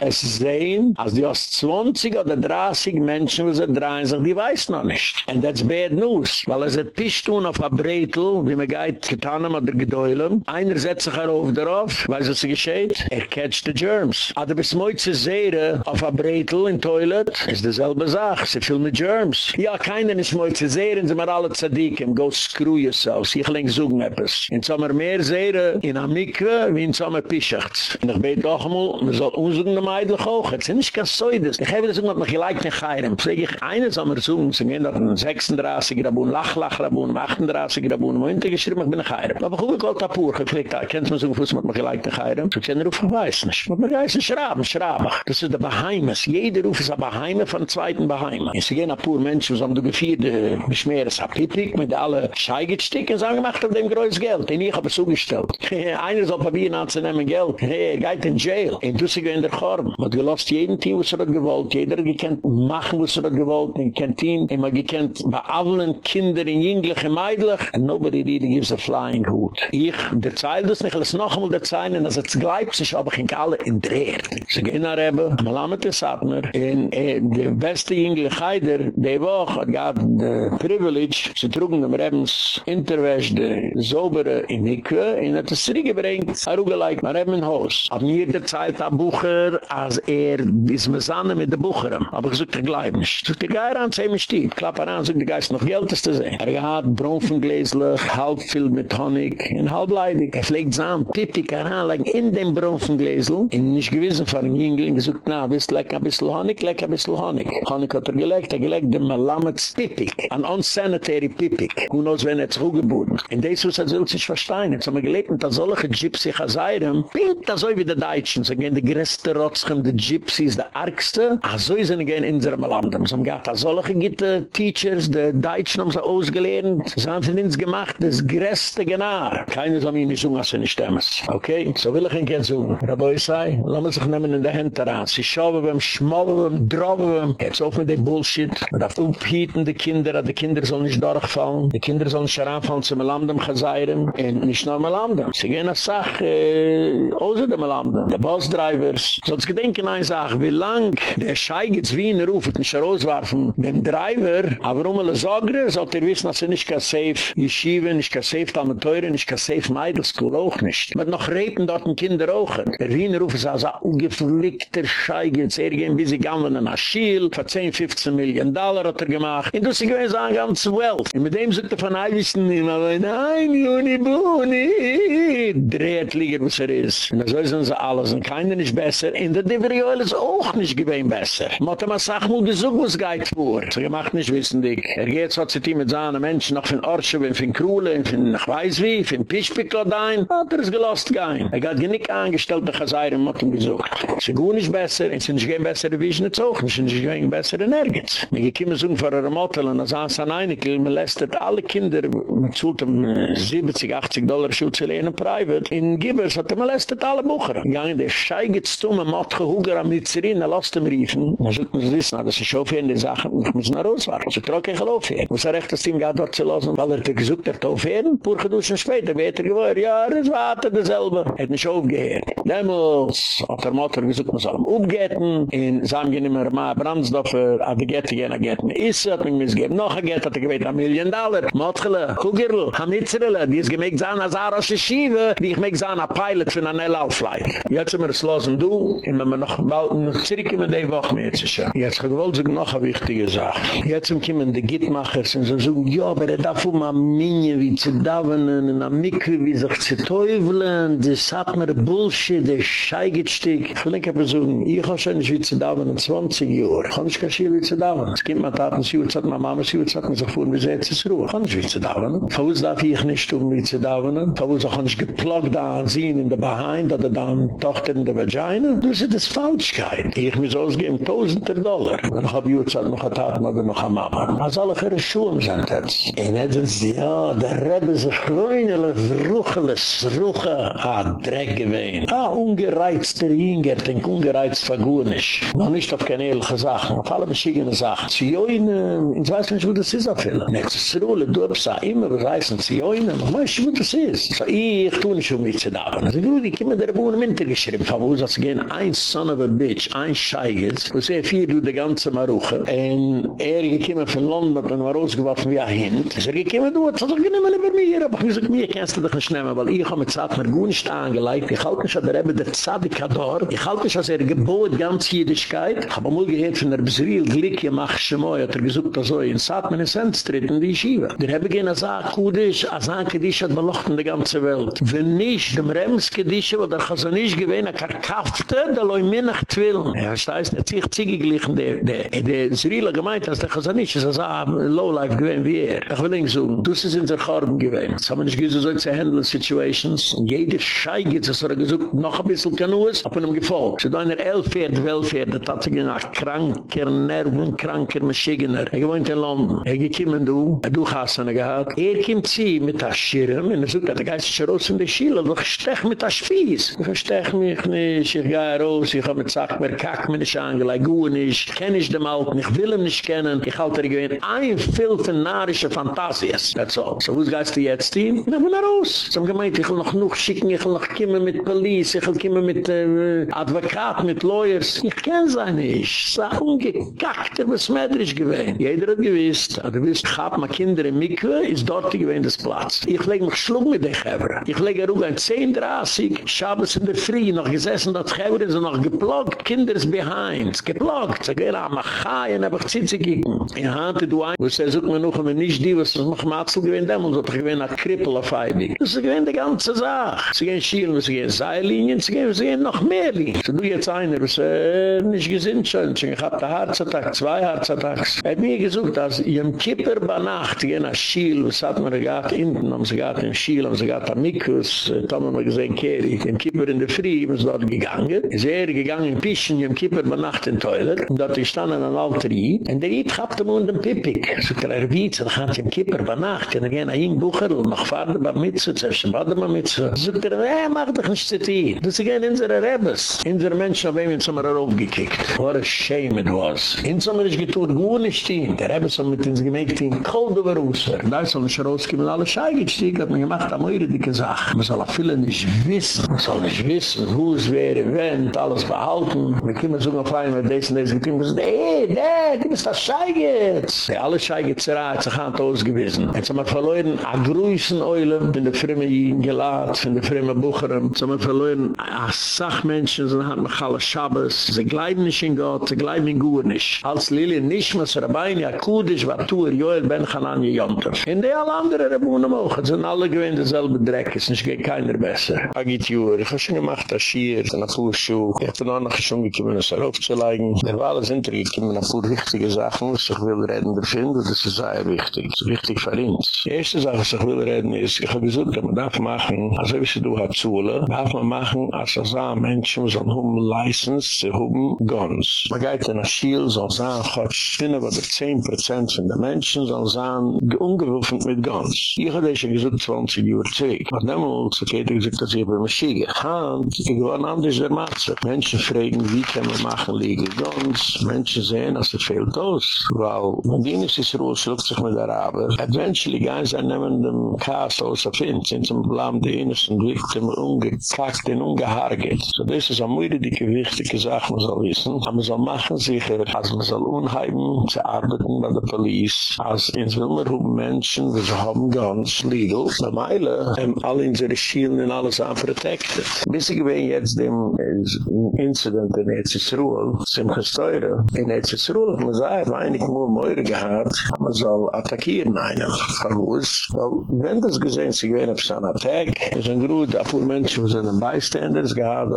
Es sehen, als die aus 20 oder 30 Menschen, sie drehen sich, die weiß noch nicht. And that's bad news. Weil es hat Pischtun auf der Bretel, wie man geht, getan haben, oder gedäulen. Einer setzt sich auf darauf, weiß was geschieht? Er catcht the germs. Aber bis moitze Seere auf der Bretel in Toilet, ist dieselbe Sache. Sie füllen mit germs. Ja, keiner ist moitze Seere, sind wir alle Zadikim. Go screw yourselves. Ich lenk suchen etwas. In Sommer mehr Seere in Amikwe, wie in Sommer Pischachts. Und ich bete auch mal, man soll unsuchen dem Eidlich auch. Es ist nicht ganz so, das. Ich habe das immer noch gleich nicht geheirem. Pflege ich eine Sommer suchen, sie gehen doch in 36 Rabun, Lachlach Rabun, 38 Rabun, wo hintergeschrieben, ich bin nicht geheirem. Aber gut, ich wollte Apur, ich pflege da, kennt man so, wo es mit mir gleich nicht geheirem? So, ich kann rufen, weiß nicht. Man weiß nicht, schrauben, schrauben. Das ist der Baheimes. Jeder Ruf ist ein Baheime von zweiten Baheime. Es gehen Apur Menschen, was haben du gefeiert, beschmeres Apipik, mit alle Scheigestücken, sagen, gemacht auf dem größten Geld. Den ich habe zugestellt. Einer soll probieren anzunehmen Geld. Hey, er geht in jail. Sie gehen in der Korb. Man hat gelost jeden Team, was er hat gewollt. Jeder hat gekannt machen, was er hat gewollt. In kein Team. Und man gekannt bei allen Kindern in jünglich und meidlich. And nobody really gives a flying hood. Ich, der Zeil das nicht, lass noch einmal der Zeil, und als es gleibt sich, aber ich alle in Dreher. Sie gehen nach Rebbe, mal am mit der Satmer. Und der beste jünglich Heider, die Woche hat gehabt, the privilege, sie trugen dem Rebbens Interwäsch, de sobere in Hikwe, in hat es zurückgebringt, a Rugeleik, mar Rebben Haus. Ab mir der Zeit am Bucher, als er is mezanne mit de Bucherem. Aber ich suchte gleib nicht. So die Geier an, zeh mich stieb. Klapp an, die Geist noch Geld ist zu sehen. Er hat Brunfengläslich, halb viel mit Honig, in halb leidig. Er pflegt Samen, Pipik heranlegen in dem Brunfengläsel. In nicht gewissen von ihm hingehen, gesagt, na, bist leck ein bisschen Honig, leck ein bisschen Honig. Honig hat er gelegt, er gelegt dem Malametz Pipik, an unsanitary Pipik. Who knows, wenn er zurückgeboten. In des was er will sich verstehen. Jetzt haben wir gelebt mit solche Gypsy Chazayram, pinkt da so wie die Deutschen, so gehen die größte Rotschen, die Gypsies, die Argste, ah, so ist er gehen in unserem Land. So haben gehabt, solche Gitte Teachers, die Deutschen haben sie ausgelernt, so haben sie nichts gemacht, das größte Genar. Keine soll mich nicht sagen, als sie nicht stemmen. Okay? So will ich ihn gerne sagen. Rabeu sei, lassen wir sich nehmen in der Hand daran. Sie schauen beim Schmauben, droben, jetzt auf mit dem Bullshit, man darf aufhieten die Kinder, die Kinder sollen nicht durchfallen, die Kinder sollen nicht heranfallen zum Land, Chazayram, und nicht nur Melamda. Sie gehen als Sache, äh, außer dem Melamda. Der Boss-Drivers. Sonst gedenken eine Sache, wie lang der Schei geht's wie in Ruf, nicht rauswarfen, dem Driver, aber um alle Sogre, sollt ihr wissen, dass er nicht kann safe Yeshiva, nicht kann safe Talmeteure, nicht kann safe Meidl School, auch nicht. Man noch reden dort ein Kinder auch. Der Wiener Ruf ist also ungeflickter Schei er gehen wie sie gammeln in Aschiel, für 10, 15 Millionen Dollar hat er gemacht. Und du sie gewinnt sagen, ganz Welt. Und mit dem sagt er von Eiwissen, nein, Juni, Buni, dreht liegen, was er ist. Und so sind sie alles, und keiner ist besser. In der Diverioel ist auch nicht gewesen besser. Motte man sagt, wo gesucht, was geht vor. So gemacht nicht wissen, dich. Er geht so zu mit seinen Menschen, noch von Orsche, von Krule, von ich weiß wie, von Pischpikodein, hat er es gelost gehen. Er hat nicht angestellt, der Chazayr im Motten gesucht. Sie gut nicht besser, und sie nicht gehen besser, wie ich nicht auch, sie nicht gehen besser, in nirgends. Wir kommen so vor einer Motel, und als Ansan Einigl, man lästet alle Kinder, man zult um 70, 80 Dollar Schuhe zu lehnen, private. In Gibbers hat er molestet alle Bucher. In der Schei geht's zu, man macht gehuger am Mizerin, er lasst ihm riefen. Man sollte mir wissen, das ist schon für die Sachen, ich muss nach Hause warten. Also trok ich gelaufen hier. Muss er recht das Team geht dort zu lassen, weil er gesucht hat auf hier, pur geduschen später, wird er gewohr, ja, das war dasselbe. Er hat nicht aufgehört. Demmels hat der Mutter gesucht, man soll ihm aufgeten, in Sam gehen immer mal Brandsdorfer, hat er geht, gehen er geht, ist, hat mich missgeben, noch er geht, hat er gewähnt, ein Million Dollar. Mottele, Kugerl, Hamitzerle, die ist gemägt sein als Arasche Schiewe, die ich mägt sein als Pilot für eine Laufleit. Jetzt sind wir es los und du, und wenn wir noch bald noch zurückkommen, die Woche mehr zu schauen. Jetzt gewollt sich noch eine wichtige Sache. Jetzt kommen die Gittmachers und so sagen, ja, aber er darf um ein Minje wie zu davenen, und ein Mikro wie sich zu teufeln, das hat mir Bullshit, das Scheigetstück. Ich will nicht aber sagen, ich habe schon nicht wie zu davenen, 20 Jahre. Ich kann nicht wie zu davenen. Es gibt mir Taten, sie hat mir Mama, sie hat mir sich vor, wie sie jetzt ist Ruhe. Ich kann nicht wie zu. Verwus darf ich nicht um wie zu davenen. Verwus auch nicht geploggt da sie in der Behind oder da an Tochter in der Vagina. Das ist das Falschkeit. Ich muss ausgeben tausender Dollar. Dann hab ich jetzt noch eine Tat, aber noch eine Mama. Als alle ihre Schuhe sind jetzt. Und jetzt sind sie, ja, der Rebbe ist ein grünele, rucheles, ruche, ah, Dreck gewesen. Ah, ungereizter Inger, denk ungereizt vergunisch. Noch nicht auf keine ehrliche Sachen, auf alle verschiedene Sachen. Sie joine, ich weiß nicht, wo das ist auf viele. Nächstes Ruhle, du hast immer, was heißen sie joine, man weiß nicht, wo das ist. So, ich tue nicht um mich zu daven. Also, du, die kommen der Buhne Minter geschrieben, von wo sie gehen, ein Son of a Bitch, ein Scheigitz, wo sie vier, du, die ganze Maruche. Und er gekommen von London, und war rausgeworfen wie ein Hint. Er gekommen, du, das ist doch nicht mehr über mir, aber ich sage, mir kannst du dich nicht nehmen, weil ich habe mit Zad mir gut nicht angelegt, ich halte nicht, dass er eben der Zadikador, ich halte nicht, dass er gebot ganz Jüdischkeit, ich habe mal gehört von der Besriel, glick mach schmoi hat er gesucht da so in satmen sent stritten die schiva der habe gena er sa kudisch a er sanke er die schat belocht de ganze welt. Wenn nicht dem Rems die schiva der khazanisch gewen a karkafte da loj menach twil er steist er sich zig glichen der der der zrile gemeint dass der khazanisch is a low life gewen wie er. Ich will ihnen so dus is in der garben gewen samen ich gese so zu handle situations. Jede schei git es oder gesucht noch a bissel kanus auf einem gefolgt. So deiner elf fährt welfährt der in nach kranker nervenkranker Maschigener. Er gewohnt in London. Er gekommen, du, er du hast gehabt. Er kommt sie mit der Schirm, und er sagt, der Geist ist raus in der Schiele, doch stech mit der Spieß. Ich verstech mich nicht, ich gehe raus, ich habe mir gesagt, mir kack mir nicht angelegt, gut nicht, kenne ich dem Alten, ich will ihn nicht kennen, ich halte er gewinn ein Filter narische Fantasies. That's all. So, wo ist Geist du jetzt hin? Ich bin raus. Sie haben gemeint, ich will noch noch schicken, ich will noch kommen mit Police, ich will kommen mit äh, Advokat, mit Lawyers. Ich kenne sie nicht. Sie haben ungekackt, er was Mädrisch gewinn. Jeder hat gewiss, du wirst, ich habe meine Kinder in Mikve, ist dort gewinn das Platz. Ich lege mich schlug mit den Geber. Ich lege er auch ein 10.30 Schabes in der Früh, noch gesessen, das Geber ist noch geploggt, Kinder ist behind, geploggt. Sie gehen am Achai, und hab ich zitze kicken. In Hante du ein, wo es er sucht mir noch, wenn nicht die, was es noch gewinnen, dem, und so hat er gewinnen, ein Krippel auf Eibig. Das ist gewinnen die ganze Sache. Sie gehen schielen, sie gehen Seillinien, sie gehen, noch mehr Linien. So du jetzt einer, was er nicht gesinnt schon, ich hab der Herzattack, zwei Herzattacks. Er hat mir als ich im Kipper bei Nacht, gehen nach Schiel, was hat man gehabt, hinten haben sie gehabt, in Schiel, haben sie gehabt, Mikus, da haben wir gesehen, Keri, im Kipper in der Früh, ist dort gegangen, ist er gegangen, Pischen, im Kipper bei Nacht in Toilet, und dort ist standen an alter Ried, und der Ried gab dem und dem Pippig. So kann er wie, so kann im Kipper bei Nacht, und er gehen ein Bucher, und noch fahrt er bei Mitzel, zuerst ein Bader bei Mitzel. So kann er, eh, mach doch zu tun. Das ist gehen unsere Rebes. In der Menschen haben wir in Sommer aufgekickt. What a shame it was. In Sommer ist getuert, gut nicht stehen. Der Rebes haben mit uns gemägt, in Kold über. Da ist so ein Schroßkim, und alle Schei gestiegen, hat man gemacht, am eure dicke Sache. Man soll auch viele nicht wissen. Man soll nicht wissen, wo es wäre, wenn, alles behalten. Wir können so noch rein, mit diesen, diesen, diesen, Hey, Dad, du bist das Scheigitz. Die alle Scheigitz erreicht sich an ausgewiesen. Jetzt haben wir verloren a grüßen Eulen in der Frimme Jien gelad, in der Frimme Bucherem. Jetzt haben wir verloren a Sachmenschen, sind hat mich alle Schabbos. Sie gleiten nicht in Gott, sie gleiten in Gur nicht. Als Lili ja Kudisch, war Tuer, Joel, Ben Chanan, Jontef. In der alle anderen Rebunen mochen, sind alle gewähnt derselbe Dreck, es ist nicht keiner besser. Agit Jür, ich habe schon gemacht, das Schier, in der Fußschuh. Ich habe noch schon gekommen, es aufzulegen. Der war alles hintergekommen, nach vor wichtige Sachen, was ich will reden, der finde, das ist sehr wichtig. Das ist wichtig für uns. Die erste Sache, was ich will reden, ist, ich habe gesagt, man darf machen, also wie sie du hat Zule, darf man machen, als er sah, Menschen, so ein License, sie haben Guns. Man geht in der Schiel, so sagen, Gott, finden aber die 10% von den Menschen, so sagen, ungerufen mit Guns. Ich habe das gesagt, 20 Jahre zurück. Aber damals, okay, ich gesagt, dass ich bei mir schiege. Hand, ich war ein anderes der Matze. Menschen fragen, wie kann man machen, liege Guns, Menschen sehen, als er fehlt aus. Weil, wenn die nicht ist Ruhe, schluckt sich mit Araber. Eventually gehen sie nehmen dem Kass aus der Fint, sind zum Blam die innocent victim ungekackt und ungehargert. So das ist eine dicke, wichtige Sache, man soll wissen. Aber man soll machen sicher, als man soll unheimen, zu arbeiten bei der Police, als ins Wilmer hoben Menschen, wie sie haben ganz legal, na meile, ähm, alle in seine Schielen und alles an protected. Bis ich gewinn jetzt dem Incident in Etzisruel, zum Gesteuere, in Etzisruel, man sagt, einig nur Meure gehad, man soll attackieren einen. Verwoes. Weil, wenn das gesehen, sie gewähne auf seinen Attack, es sind gut, ein paar Menschen, die sind Bystanders gehad,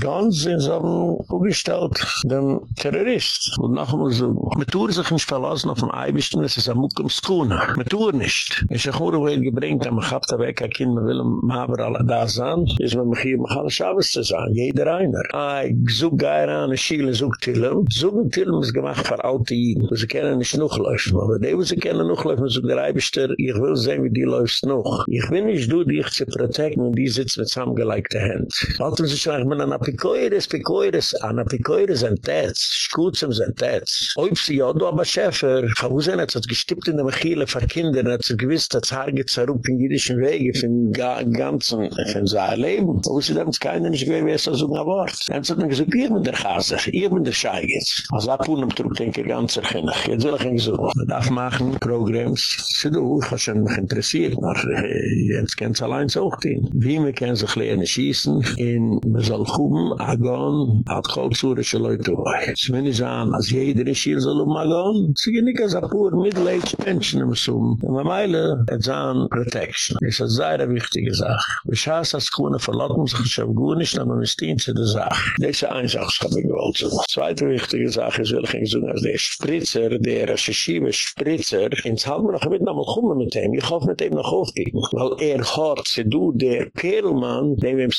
ganz sind sie umgestellt, dem Terrorist. Und noch einmal so, man tue sich nicht verlassen auf dem Eibischten, es ist ein Muck im Skuna. Man tue nicht. Es ist ein guter Weg gebringt, aber man hat da weg, ein Kind, man will ihm aber alle da sein, ist man mich hier, man kann Schabes zu sein, jeder einer. Ich such geir an, ich schiele, such Tillem. Such Tillem ist gemacht für alte Jiden. Sie kennen nicht noch laufen, aber die, sie kennen noch laufen, so der Eibischter, ich will sehen, wie die läuft noch. Ich will nicht du, dich zu protecten, und die sitzt mit zusammengelegter Hand. Alter, sie sagen, ich bin an Apikoides, Apikoides, an Apikoides sind Tätz, Schutzem sind Tätz. Ob sie ja, du aber Schäfer, wo sind jetzt, hat gestippt in der Mechile für Kinder, hat sie gewiss, dass Haar geht zurück in jüdischen Wege, für den ganzen, für sein Leben. Wo sie dann, keiner nicht gewinnt, wie es so ein Wort. Dann hat man gesagt, ich bin der Chaser, ich bin der Scheigitz. Als Apunem trug, denke ich, ganz erkennig. Jetzt will ich ihn so. Man darf machen, Programms. Sie du, ich habe schon mich interessiert, aber jetzt kennt es allein so auch den. Wie man kann sich lernen schießen, in kommen, Agon, hat kulturische Leute bei. Sie will nicht sagen, als jeder in Schiel soll um Agon, sie gehen nicht als Apur, middle-aged Menschen im Sum. Und man meile, es ist an Protection. Das ist eine sehr wichtige Sache. Schauen, als Kuhne verlassen sich gut nicht, aber wir stehen zu der Sache. Das ist eine Sache, das habe ich gewollt. Zweite wichtige Sache ist, will ich Ihnen sagen, als der Spritzer, der Recherchive Spritzer, ins Halben noch mit einmal kommen mit ihm. Ich hoffe mit ihm noch aufgeben. Weil er hat, se du, der Perlmann, dem ihm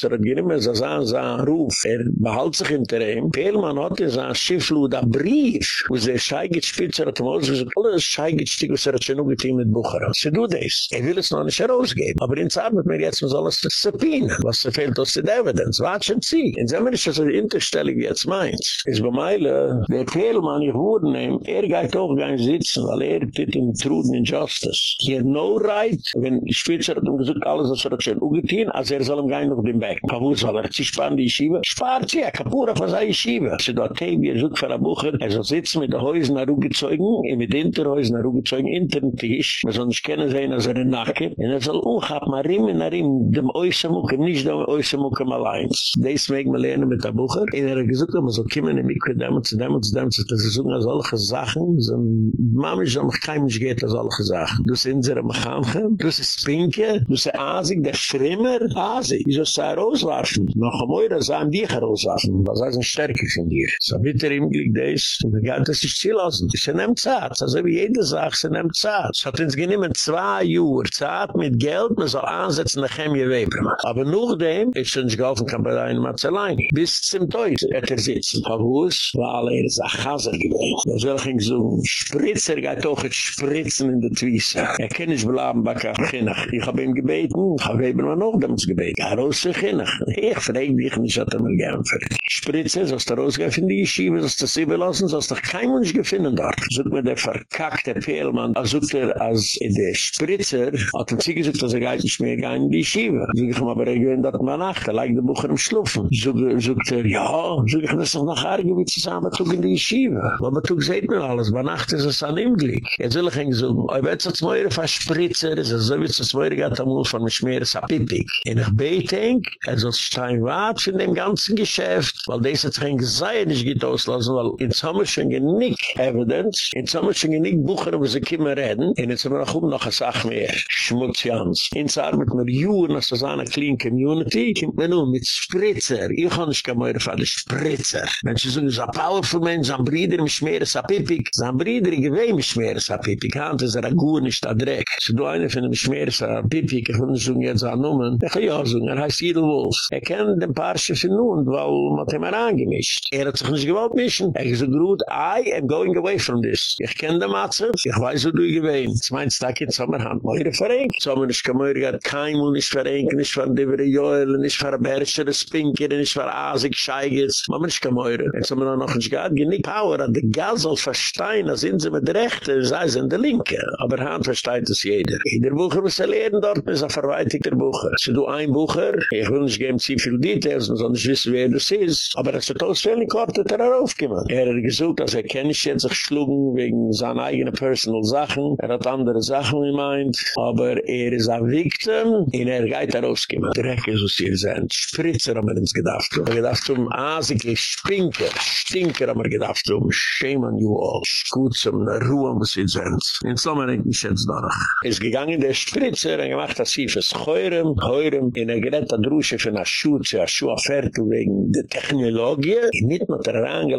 er so sagen, so ein Ruf, er behalt sich hinter ihm. Perlmann hat in sein Schifflud ein Brief, wo der Scheigit Spitzer hat ihm ausgesucht, alles Scheigit Stieg, was er hat schon ungetein mit Bucher. Se du das. Er will es noch nicht herausgeben. Aber in Zeit mit mir jetzt, man soll es zapinen. Was fehlt aus der Evidence. Watschen Sie. In Zemmer ist das eine Interstellung jetzt meint. Ist bei Meile, der Perlmann, ich wurde nehmen, er geht auch gar nicht sitzen, weil er tut ihm Truden in Justice. He had no right, wenn Spitzer hat ihm alles, was er hat schon ungetein, als er soll ihm gar nicht auf den Becken. Pavur soll er sich sparen, die Yeshiva? Spart sie, er kapura von seiner Yeshiva. Sie dort, hey, wie er sucht für ein Bucher, er soll sitzen mit den Häusern nach Ruge zeugen, mit den Hinterhäusern nach Ruge zeugen, hinter dem Tisch, man soll nicht kennen sehen, als er in Nacken, und er soll ungehab, mal rim in rim, dem Oysamukke, nicht dem Oysamukke mal eins. Das mag man lernen mit der Bucher, und er hat gesagt, man soll kommen in die Mikve, damit sie demels, demels, das ist so eine solche Sachen, so ein Mama ist, am kein Mensch geht, das solche Sachen. Du sind sie am Mechanchen, du sind Spinke, du sind Asik, der Schrimmer, Asik. Ich soll sie herauswarfen. Noch am Eure sagen, die herauswarfen. Was heißt ein Stärke von dir? So bitte im Glück des, und wir gehen das nicht zielassen. Sie nimmt Zeit, also wie jede Sache, sie nimmt Zeit. Es hat uns genommen zwei Uhr, Zeit mit Geld, man soll ansetzen, nach Chemie Weber. Aber noch dem, ist schon nicht geholfen, kann bei einem Marzelein. Bis zum Teut, er sitzen. Wo ist, weil alle er ist ein Chaser gewesen. Da soll ich so, Spritzer geht auch jetzt spritzen in der Twisse. Er kann nicht bleiben, bei Kinnach. Ich hab ihm gebeten, ich hab eben noch damals gebeten. Er raus zu Kinnach. Ich frage dich nicht, er mir gern für. Spritzer, sollst du rausgehen von die Yeshiva, sollst du sie belassen, sollst du kein Mensch gefunden dort. Sogt mir der verkackte Pehlmann, er sucht er als der Spritzer, hat er gesagt, dass er geht nicht mehr gehen in die Yeshiva. Sog ich mal, aber er gewinnt dort mal nach, er leicht der Bucher im Schlufen. Sogt er, ja, sog ich, das ist noch arge, wie zusammen tug in die Yeshiva. Aber tug seht mir alles, bei Nacht ist es an ihm glick. Jetzt will ich ihn so, oi wird so zmoire verspritzer, es ist so wie so zmoire gatt am von mir schmier es apipik. Und ich betenk, er soll stein wart von dem ganzen Geschäft, weil hat sich ein Gesei nicht geht auslassen, weil in Sommer schon genick evidence, in Sommer schon genick bucher, wo sie kümmer reden, und jetzt haben wir noch um noch eine Sache mehr, Schmutz Jans. In Zar mit mir juren, als das eine clean community, kommt man nun mit Spritzer, ich kann nicht mehr von der Spritzer. Menschen sagen, so powerful men, so ein Bruder im Schmier apipik, so ein Bruder in Geweh im Schmier apipik, hand ist er a gut nicht a dreck. So du eine von dem Schmier apipik, ich will nicht jetzt annommen, ich kann ja sagen, er heißt Idel Wolf. Er kennt den Parche von nun, weil man hat ihn angemischt. Er hat sich nicht gewollt mischen. Er is a grod i am going away from this. Ich ken der matze ich weiß wo du gewein ich mein stak jetzt haben hand meure verrenk so man is kemer gat kein und is verrenk nicht von de wir joel nicht verberche de spinker nicht ich asig scheiges man is kemer jetzt sommer wir noch nicht gehad genick power at de gasel verstein as in ze mit rechte sei sind de linke. Aber han versteht es jeder. Jeder bucher muss er lernen dort ist a verweitigter bucher. So du ein bucher ich will nicht geben zu viel details sondern ich wissen wer das ist aber das ist total schön korte darauf gemacht er hat gesucht, dass er kenne ich jetzt sich schlugen wegen seiner eigenen personal Sachen. Er hat andere Sachen gemeint, aber er ist ein Victim, und er geht da rausgemacht. Dreck ist, was hier sind. Spritzer haben wir uns gedacht. Wir haben gedacht, um Asike, Spinker, Stinker haben wir gedacht, um Shame on you all. Gut zum Ruhe, was wir sind. In Sommer denke ich jetzt noch. Er ist gegangen, der Spritzer, er gemacht das hier fürs Heurem, Heurem, in er gerät der Drusche für eine Schuhe, zu einer Schuhe fertig wegen der Technologie. Ich nicht mit der Range,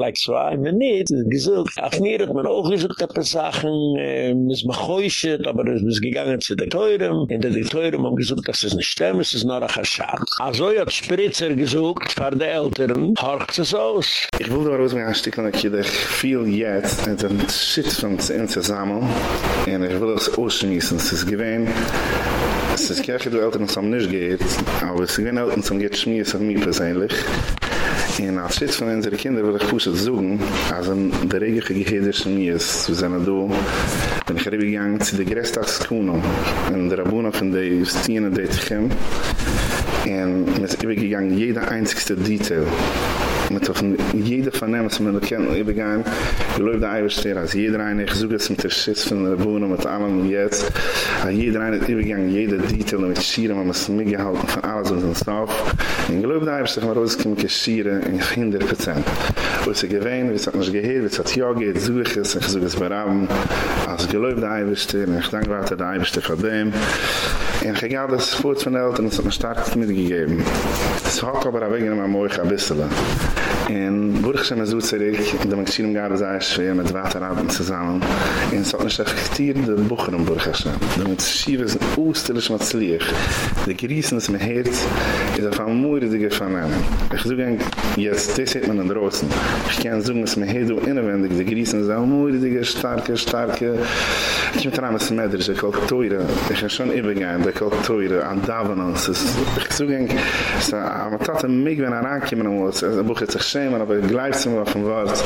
like zwei Minuten, gesucht. Auf mir hat man auch gesucht, ein paar Sachen, ähm, ist bekäuschet, aber es ist gegangen zu der Teurem. In der Teurem haben gesucht, dass es nicht stimmt, es ist noch ein Schad. Also hat Spritzer gesucht, für die Eltern, horcht es aus. Ich da raus mit ein Stückchen, dass ich viel jetzt in den Sitz von Zinn zusammen und ich will das ausschmissen. Es ist gewähnt, es ist kirche, du Eltern, es am nicht geht, aber es ist gewähnt, es geht schmissen auf mich persönlich. in a sitz von unsere kinder will ich fußet als ein der regige gegeder zu mir. Ist zu sein ado bin ich rebe gegang zu der gresta skuno in der abuna von der stiene de tchem en mit rebe gegang jeder einzigste detail. mit auf jede von dem was man kennt ich begann gelob der eiwester als jeder eine gesucht ist mit der schiss von der bohnen mit allem jetzt. An jeder eine ich jede detail mit schieren man muss mir gehalten von alles und staff und gelob der eiwester war das kim keschieren in hinder prozent. Was er gewein wir er hat uns gehört wir hat ja geht zuig ist gesucht ist beram als gelob der eiwester ich danke der eiwester von dem. En ik ga dus voort van de eltern, en is op een start mitgegeven. Het is ook al bij de wegen, maar mooi gaan wisselen. En Burg zijn zo terug, de maximum gaven zij schwer met wateraden zusammen. En zo is effectief de boeken in Burg zijn. De moet schieven zijn oostelijk met slieg. De griesen is mijn heert, is er van moeite dingen van hem. Ik zoek denk, yes, dit zit me in de. Ik kan zoeken, is mijn heert door inwendig. De griesen zijn moeite dingen, starke, starke. Ich mit Rames Medrisch, ich auch teure. Ich habe schon übergegangen, ich auch teure, an Davenans. Ich so ging, so, aber Tate mich, wenn er ankommen muss, das Buch hat sich schämen, aber gleich zum auf dem Wort.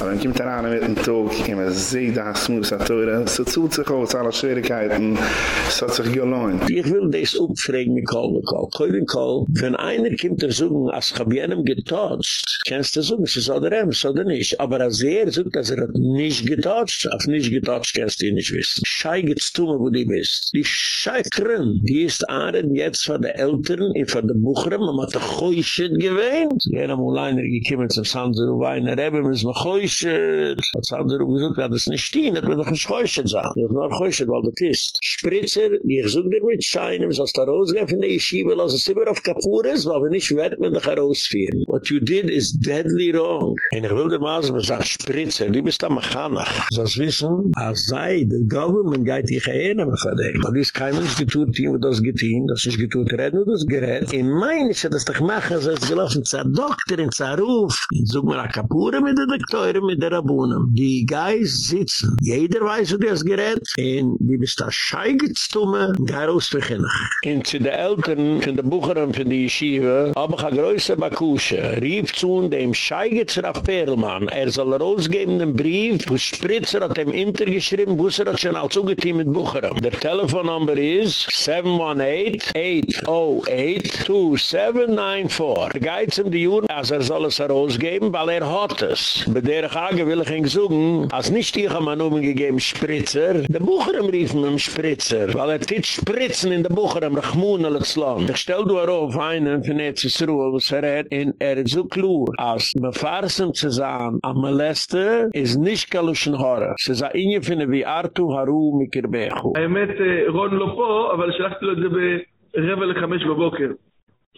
Aber dann kommt er an mit dem Tag, ich habe sehr das Muss, das teure, so zult sich aus alle Schwierigkeiten, es hat sich gelohnt. Ich will das aufregen Kohl. Kohl und Kohl, wenn einer kommt er suchen, als ich habe jenem getotcht, kannst du suchen, es ist oder ems oder nicht. Aber als er sucht, dass er hat nicht getotcht, auf nicht getotcht kannst du nicht wissen. Schei geht's tun, wo du bist. Die Schei. Eltern. Die ist Aaron jetzt von der Eltern von der Bucher, man hat ein Geuschet gewähnt. Jena Moleiner gekommen zum Sanzer Weiner, Rebbe, man ist noch Geuschet. Hat Sanzer gesagt, das ist nicht stehen, das wird noch ein Geuschet sein. Das ein Geuschet, weil das ist. Spritzer, die ich suche dir mit Scheinem, so als da rausgehen von der Yeshiva, lass es immer auf Kapures, weil wir nicht werden mit dich herausführen. What you did is deadly wrong. Und ich will dir mal sagen, Spritzer, die bist da Machanach. So als wissen, als sei, der Government geht dich erinnern von dem. Aber das ist kein Mensch getut, die wir das getun, das ist getut, reden wir das gerät. In mein ist das doch machen, so gelaufen, zur Doktor, in zur Ruf. Sog mir a Kapure mit der Doktor, mit der Rabunem. Die Geist sitzen. Jeder weiß, wie das gerät. Und die bist da scheigetstumme, gar ausdrücken. Und zu den Eltern, von den Buchern, von der Yeshiva, hab ich a größer Bakusche. Rief zu dem Scheigetzraf Perlmann. Er soll rausgeben den Brief, wo Spritzer hat ihm intergeschrieben, wo er hat schon als Ugeteam mit Buchern. Der Telefonnummer ist 718-808-2794. Er geht um die Juren, als er soll es herausgeben, weil er hat es. Bei der Frage will ich ihn suchen, als nicht ich mir nur gegeben Spritzer, der Buchern rief mir einen Spritzer, weil er tit Spritzen in der Buchern, Rachmun al-Islam. Ich stell du auf einen von Ezesruhe, was er hat, und er ist so klar, als befahrsen zu sein, am Moleste, ist nicht kaluschen Horror. Sie sagt, ihn finden wie Artu Haru Mikirbechu. האמת, רון לא פה, אבל שלחתי לו את זה ברבע לחמש בבוקר.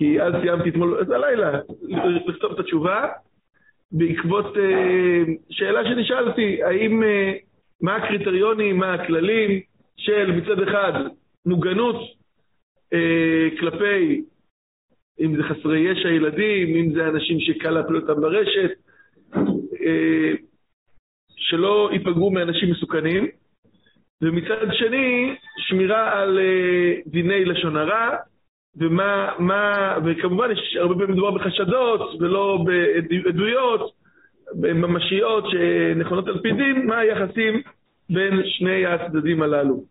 כי אז סיימתי אתמול, אז הלילה, לכתוב את התשובה, בעקבות אה, שאלה שנשאלתי, האם, אה, מה הקריטריונים, מה הכללים של מצד אחד מוגנות אה, כלפי, אם זה חסרי ישע ילדים, אם זה אנשים שקל להפיל אותם ברשת, שלא ייפגעו מאנשים מסוכנים, ומצד שני, שמירה על דיני לשון הרע, ומה, מה, וכמובן יש הרבה פעמים מדובר בחשדות ולא בעדויות ממשיות שנכונות על פי דין, מה היחסים בין שני הצדדים הללו.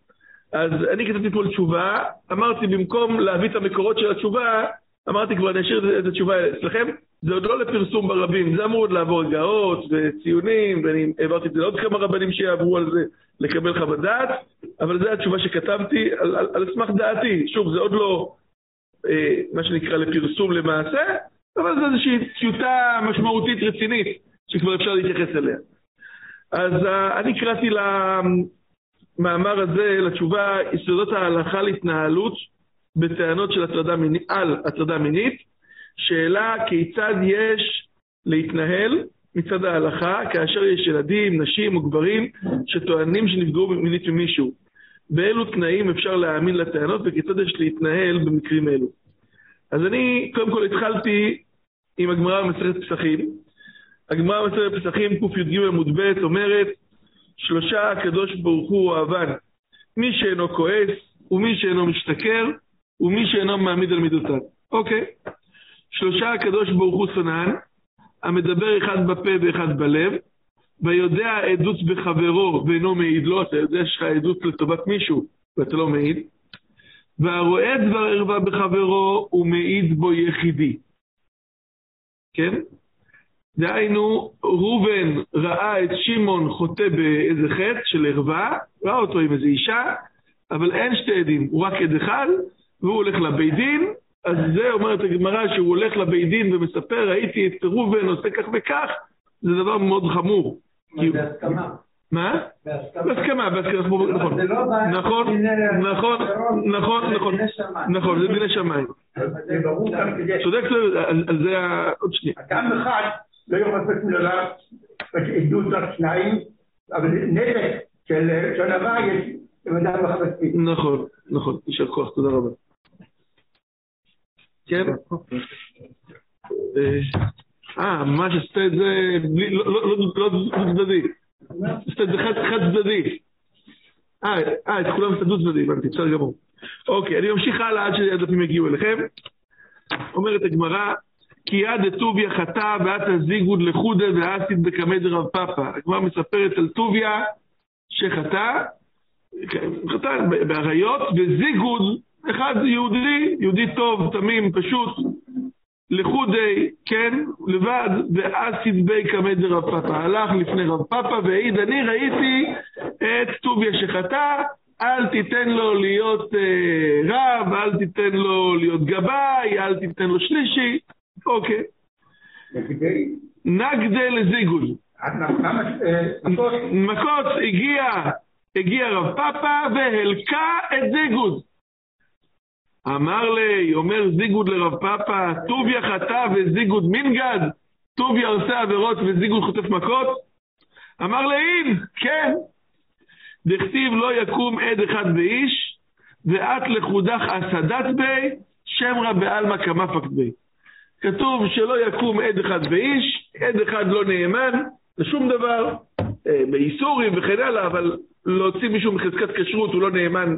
אז אני כתבתי פה לתשובה, אמרתי במקום להביא את המקורות של התשובה, אמרתי כבר נשאיר את התשובה אצלכם, זה עוד לא לפרסום ברבים, זה אמור עוד לעבור גאות וציונים, ואני העברתי את זה לעוד כמה רבנים שיעברו על זה לקבל חוות דעת, אבל זו התשובה שכתבתי על, על, על סמך דעתי. שוב, זה עוד לא מה שנקרא לפרסום למעשה, אבל זו איזושהי טיוטה משמעותית רצינית שכבר אפשר להתייחס אליה. אז אה, אני קראתי למאמר הזה, לתשובה, יסודות ההלכה להתנהלות בטענות של הטרדה מינית, על הטרדה מינית, שאלה כיצד יש להתנהל מצד ההלכה כאשר יש ילדים, נשים או גברים שטוענים שנפגעו מינית ממישהו. באילו תנאים אפשר להאמין לטענות וכיצד יש להתנהל במקרים אלו. אז אני קודם כל התחלתי עם הגמרא במסכת פסחים. הגמרא במסכת פסחים קי"ג עמוד ב' אומרת שלושה הקדוש ברוך הוא אוהבן מי שאינו כועס ומי שאינו משתכר ומי שאינו מעמיד על מידותיו. אוקיי. שלושה הקדוש ברוך הוא שונאן, המדבר אחד בפה ואחד בלב, ויודע עדות בחברו ואינו מעיד לו, אתה יודע שיש לך עדות לטובת מישהו ואתה לא מעיד, והרואה דבר ערווה בחברו ומעיד בו יחידי. כן? דהיינו, ראובן ראה את שמעון חוטא באיזה חטא של ערווה, ראה אותו עם איזו אישה, אבל אין שתי עדים, הוא רק עד אחד, והוא הולך לבית דין, אז זה אומרת הגמרא שהוא הולך לבית דין ומספר, ראיתי את ראובן עושה כך וכך, זה דבר מאוד חמור. בהסכמה. מה? בהסכמה, בהסכמה, נכון. זה לא. נכון, נכון, נכון, נכון, נכון, זה דיני שמיים. זה ברור גם כדי... צודק, על זה ה... עוד שנייה. אדם אחד לא יכול לעשות מלולה עדות רק שניים, אבל נזק של הרע יש בוודאי מחלקתי. נכון, נכון, יישר כוח, תודה רבה. כן? אה, ממש את זה לא- לא לא- לא צדדי. את זה חד צדדי. אה, אה, את כולם דו צדדי, הבנתי, בסדר גמור. אוקיי, אני ממשיך הלאה עד שהדפים יגיעו אליכם. אומרת הגמרא, כי יד דטוביה חטא ואתא זיגוד לחודה ואסיד בקמא דרב פאפא. הגמרא מספרת על טוביה שחטא, כן, חטא באריות, וזיגוד, אחד יהודי, יהודי טוב, תמים, פשוט, לחודי, כן, לבד, ואסיד בי קמא דרב פאפא. הלך לפני רב פאפא והעיד, אני ראיתי את טוביה שחטא, אל תיתן לו להיות אה, רב, אל תיתן לו להיות גבאי, אל תיתן לו שלישי, אוקיי. נגדה. עד כמה... אה, מכות. מכות, הגיע, הגיע רב פאפה והלקה את זיגוד. אמר לי, אומר זיגוד לרב פאפה, טוביה חטא וזיגוד מינגד, טוביה עושה עבירות וזיגוד חוטף מכות? אמר לאין, כן. דכתיב לא יקום עד אחד באיש, ואת לכודך אסדת בי, שמרה בעלמא כמפק בי. כתוב שלא יקום עד אחד באיש, עד אחד לא נאמן לשום דבר, אה, באיסורים וכן הלאה, אבל להוציא מישהו מחזקת כשרות הוא לא נאמן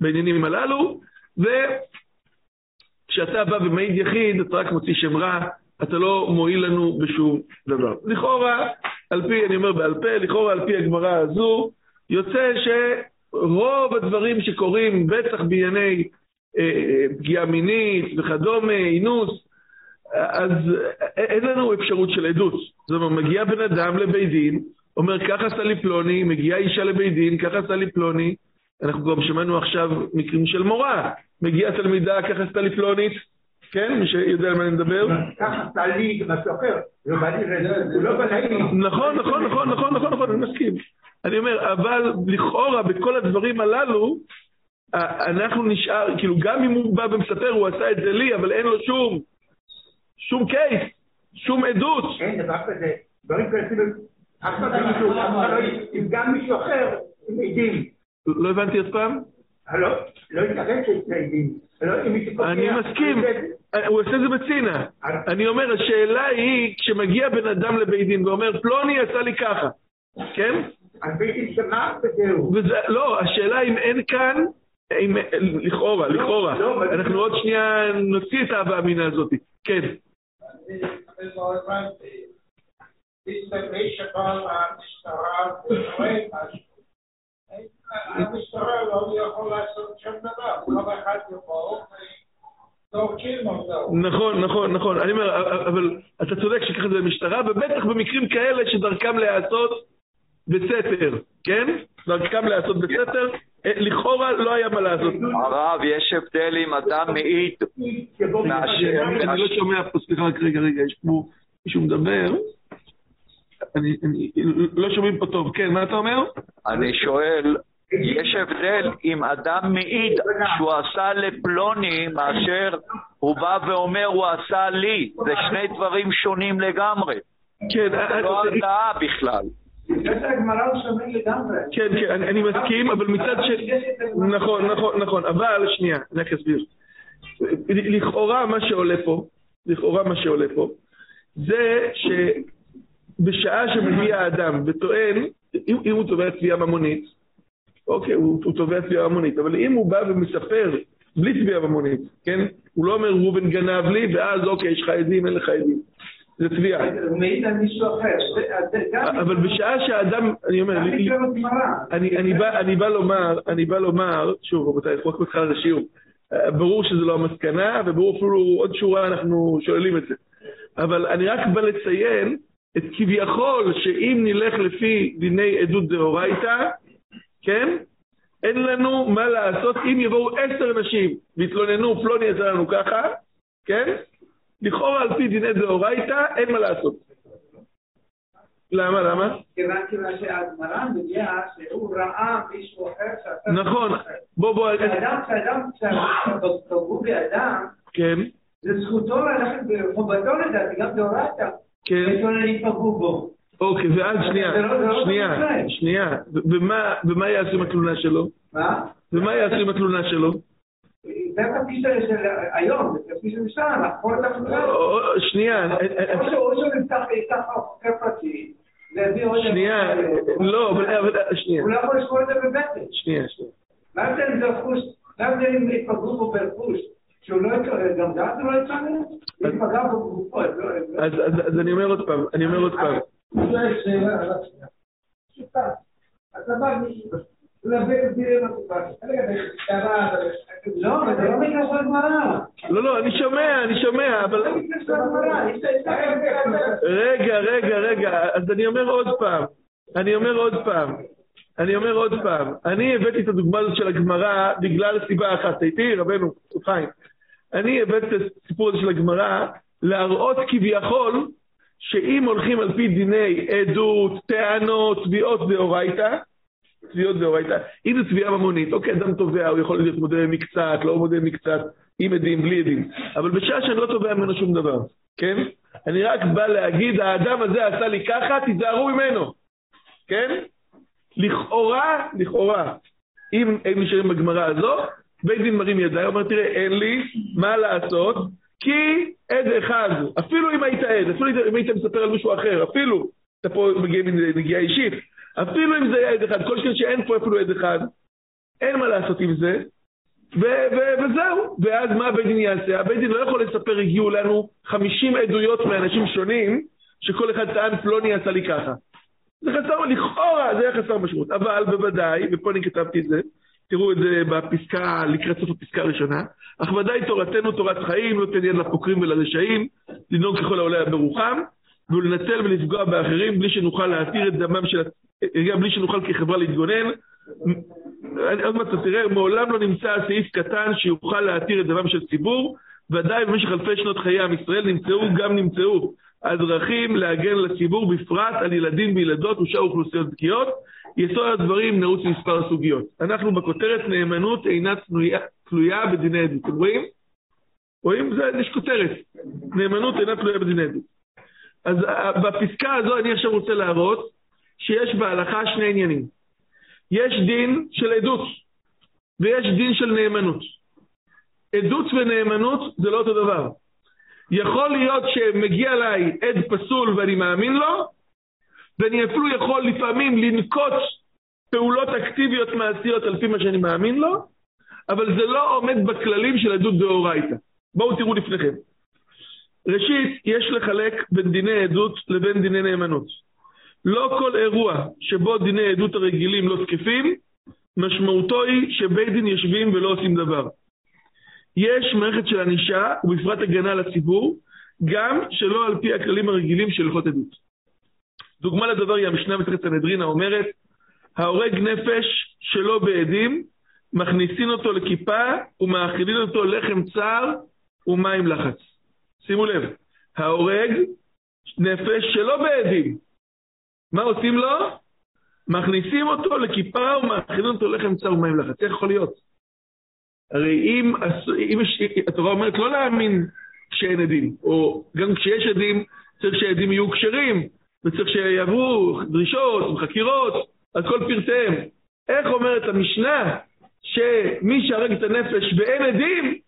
בעניינים הללו, וכשאתה בא ומעיד יחיד, אתה רק מוציא שם רע, אתה לא מועיל לנו בשום דבר. לכאורה, על פי, אני אומר בעל פה, לכאורה על פי הגמרא הזו, יוצא שרוב הדברים שקורים, בטח בענייני אה, פגיעה מינית וכדומה, אינוס, אז אין לנו אפשרות של עדות. זאת אומרת, מגיע בן אדם לבית דין, אומר, ככה עשה לי פלוני, מגיעה אישה לבית דין, ככה עשה לי פלוני, אנחנו גם שמענו עכשיו מקרים של מורה, מגיעה תלמידה, ככה עשתה לי פלונית, כן? מי שיודע על מה אני מדבר? ככה עשה לי משהו אחר. לא זה לא בא לי... נכון, נכון, נכון, נכון, נכון, נכון, אני מסכים. אני אומר, אבל לכאורה בכל הדברים הללו, אנחנו נשאר, כאילו גם אם הוא בא ומספר, הוא עשה את זה לי, אבל אין לו שום, שום קייס, שום עדות. אין דבר כזה. דברים כאלה כאילו... לא מישהו, אף אחד לא יפגע מישהו אחר עם עדים. לא הבנתי עוד פעם? לא ייתכן. לא, מישהו פוגע- אני מסכים, הוא עושה את זה בצנעה. אני אומר, השאלה היא, כשמגיע בן אדם לבית דין ואומר, פלוני עשה לי ככה, כן? אז בלתי שמע וזהו. וזה, לא, השאלה אם אין כאן, אם, לכאורה, לכאורה, לא, אנחנו עוד שנייה נוציא את ההווה המינה הזאת. כן, אני לא הבנתי. מי לא יכול לעשות שום דבר, כל אחד יבוא וזורקים אותו. נכון, נכון, נכון. אני אומר, אבל אתה צודק שככה זה במשטרה, ובטח במקרים כאלה שדרכם להיעשות בסתר, כן? דרכם להיעשות בסתר, אה, לכאורה לא היה מה לעשות. הרב, יש הבדל אם אדם מעיד אני לא שומע פה, סליחה, רק רגע, רגע, יש פה מישהו מדבר. אני, אני, לא שומעים פה טוב. כן, מה אתה אומר? אני שואל, יש הבדל אם אדם מעיד שהוא עשה לפלוני מאשר הוא בא ואומר הוא עשה לי. זה שני דברים שונים לגמרי. כן, לא אה, הרתעה בכלל. כן, כן, אני, מסכים, אבל מצד שני... נכון, נכון, נכון, אבל שנייה, אני רק אסביר. לכאורה מה שעולה פה, לכאורה מה שעולה פה, זה שבשעה שמגיע האדם וטוען, אם, אם הוא תובע תביעה ממונית, אוקיי, הוא, הוא תובע תביעה ממונית, אבל אם הוא בא ומספר בלי תביעה ממונית, כן? הוא לא אומר ראובן גנב לי, ואז אוקיי, יש לך עדים, אין לך עדים. זה תביעה. הוא מעיד על מישהו אחר. אבל בשעה שהאדם, אני אומר. אני, בא, לומר, אני בא לומר, שוב רבותיי, אנחנו רק בתחילת השיעור, אה, ברור שזו לא המסקנה, וברור אפילו עוד שורה אנחנו שוללים את זה. אבל אני רק בא לציין את כביכול שאם נלך לפי דיני עדות דאורייתא, כן? אין לנו מה לעשות אם יבואו עשר נשים והתלוננו, פלוני יצא לנו ככה, כן? לכאורה על פי דיני דאורייתא אין מה לעשות. למה? למה? כיוון שהגמרא מביאה שהוא ראה מישהו אחר שעשה... נכון, בוא בוא, כשאדם, כשאדם, כשפגעו באדם, כן, זה זכותו ללכת בחובתו לדעתי, גם דאורייתא. כן, פגעו בו. אוקיי, ואז שנייה, לא- לא שנייה. שנייה, ומה- יעשו עם התלונה שלו? מה? ומה יעשו עם התלונה שלו? זה התפקיד של היום, זה התפקיד של משטרה, לחקור את או- שנייה, אה, אה, או שהוא- נפתח חוקר פרטי, ויביא עוד... שנייה, לא, אבל שנייה, הוא לא יכול לשקול את זה בבטן. שנייה, שנייה. מה ההבדל אם זה רכוש? מה ההבדל אם יפגעו בו ברכוש? שהוא לא גם לא? אם אז לא... אני אומר עוד פעם, אני אומר עוד פעם, שאלה. פשוטה. אתה בא. לא, לא. לא, לא, אני שומע, אני שומע, אבל... יש- רגע, רגע, רגע, אז אני אומר עוד פעם, אני אומר עוד פעם, אני אומר עוד פעם, אני הבאתי את הדוגמה הזאת של הגמרא בגלל סיבה אחת, הייתי רבנו, חיים. אני הבאתי את הסיפור הזה של הגמרא להראות כביכול שאם הולכים על פי דיני עדות, טענות, תביעות דאורייתא, תביעות דאורייתא, אם זו תביעה ממונית, אוקיי, אדם תובע, הוא יכול להיות מודה מקצת, לא מודה מקצת, עם עדים, בלי עדים, אבל בשעה שאני לא תובע ממנו שום דבר, כן? אני רק בא להגיד, האדם הזה עשה לי ככה, תיזהרו ממנו, כן? לכאורה, לכאורה, אם הם נשארים בגמרא הזו, בית דין מרים ידיים, אומר, תראה, אין לי מה לעשות, כי עד אחד, אפילו אם היית עד, אפילו אם היית מספר על מישהו אחר, אפילו, אתה פה מגיע מנגיעה אישית, אפילו אם זה היה עד אחד, כל שכן שאין פה אפילו עד אחד, אין מה לעשות עם זה, ו- ו- וזהו. ואז מה הבית דין יעשה? הבית דין לא יכול לספר, הגיעו לנו 50 עדויות מאנשים שונים, שכל אחד טען פלוני עשה לי ככה. זה חסר, לכאורה זה היה חסר משמעות, אבל בוודאי, ופה אני כתבתי את זה, תראו את זה בפסקה, לקראת סוף הפסקה הראשונה, אך ודאי תורתנו תורת חיים, לא תעניין לפוקרים ולרשעים, לנהוג ככל העולה ברוחם, ולנצל ולפגוע באחרים בלי שנוכל להתיר את דמם של... בלי שנוכל כחברה להתגונן. עוד מעט תראה, מעולם לא נמצא סעיף קטן שיוכל להתיר את דמם של ציבור, ודאי במשך אלפי שנות חיי עם ישראל נמצאו גם נמצאו הדרכים להגן על הציבור, בפרט על ילדים וילדות ושאר אוכלוסיות פגיעות. יסוד הדברים נעוץ מספר סוגיות. אנחנו בכותרת נאמנות אינה תלויה, תלויה בדיני עדות. אתם רואים? רואים? זה, יש כותרת. נאמנות אינה תלויה בדיני עדות. אז בפסקה הזו אני עכשיו רוצה להראות שיש בהלכה שני עניינים. יש דין של עדות ויש דין של נאמנות. עדות ונאמנות זה לא אותו דבר. יכול להיות שמגיע אליי עד פסול ואני מאמין לו, ואני אפילו יכול לפעמים לנקוט פעולות אקטיביות מעשיות על פי מה שאני מאמין לו, אבל זה לא עומד בכללים של עדות דאורייתא. בואו תראו לפניכם. ראשית, יש לחלק בין דיני עדות לבין דיני נאמנות. לא כל אירוע שבו דיני עדות הרגילים לא תקפים, משמעותו היא שבית דין יושבים ולא עושים דבר. יש מערכת של ענישה, ובפרט הגנה לציבור, גם שלא על פי הכללים הרגילים של הלכות עדות. דוגמה לדבר היא המשנה מסכת סנהדרין האומרת, ההורג נפש שלא בעדים, מכניסין אותו לכיפה ומאכילין אותו לחם צר ומים לחץ. שימו לב, ההורג נפש שלא בעדים, מה עושים לו? מכניסים אותו לכיפה ומאכילין אותו לחם צר ומים לחץ. איך יכול להיות? הרי אם, אם התורה אומרת לא להאמין שאין עדים, או גם כשיש עדים, צריך שהעדים יהיו כשרים, וצריך שיעברו דרישות וחקירות על כל פרטיהם. איך אומרת המשנה שמי שהרג את הנפש ואין עדים,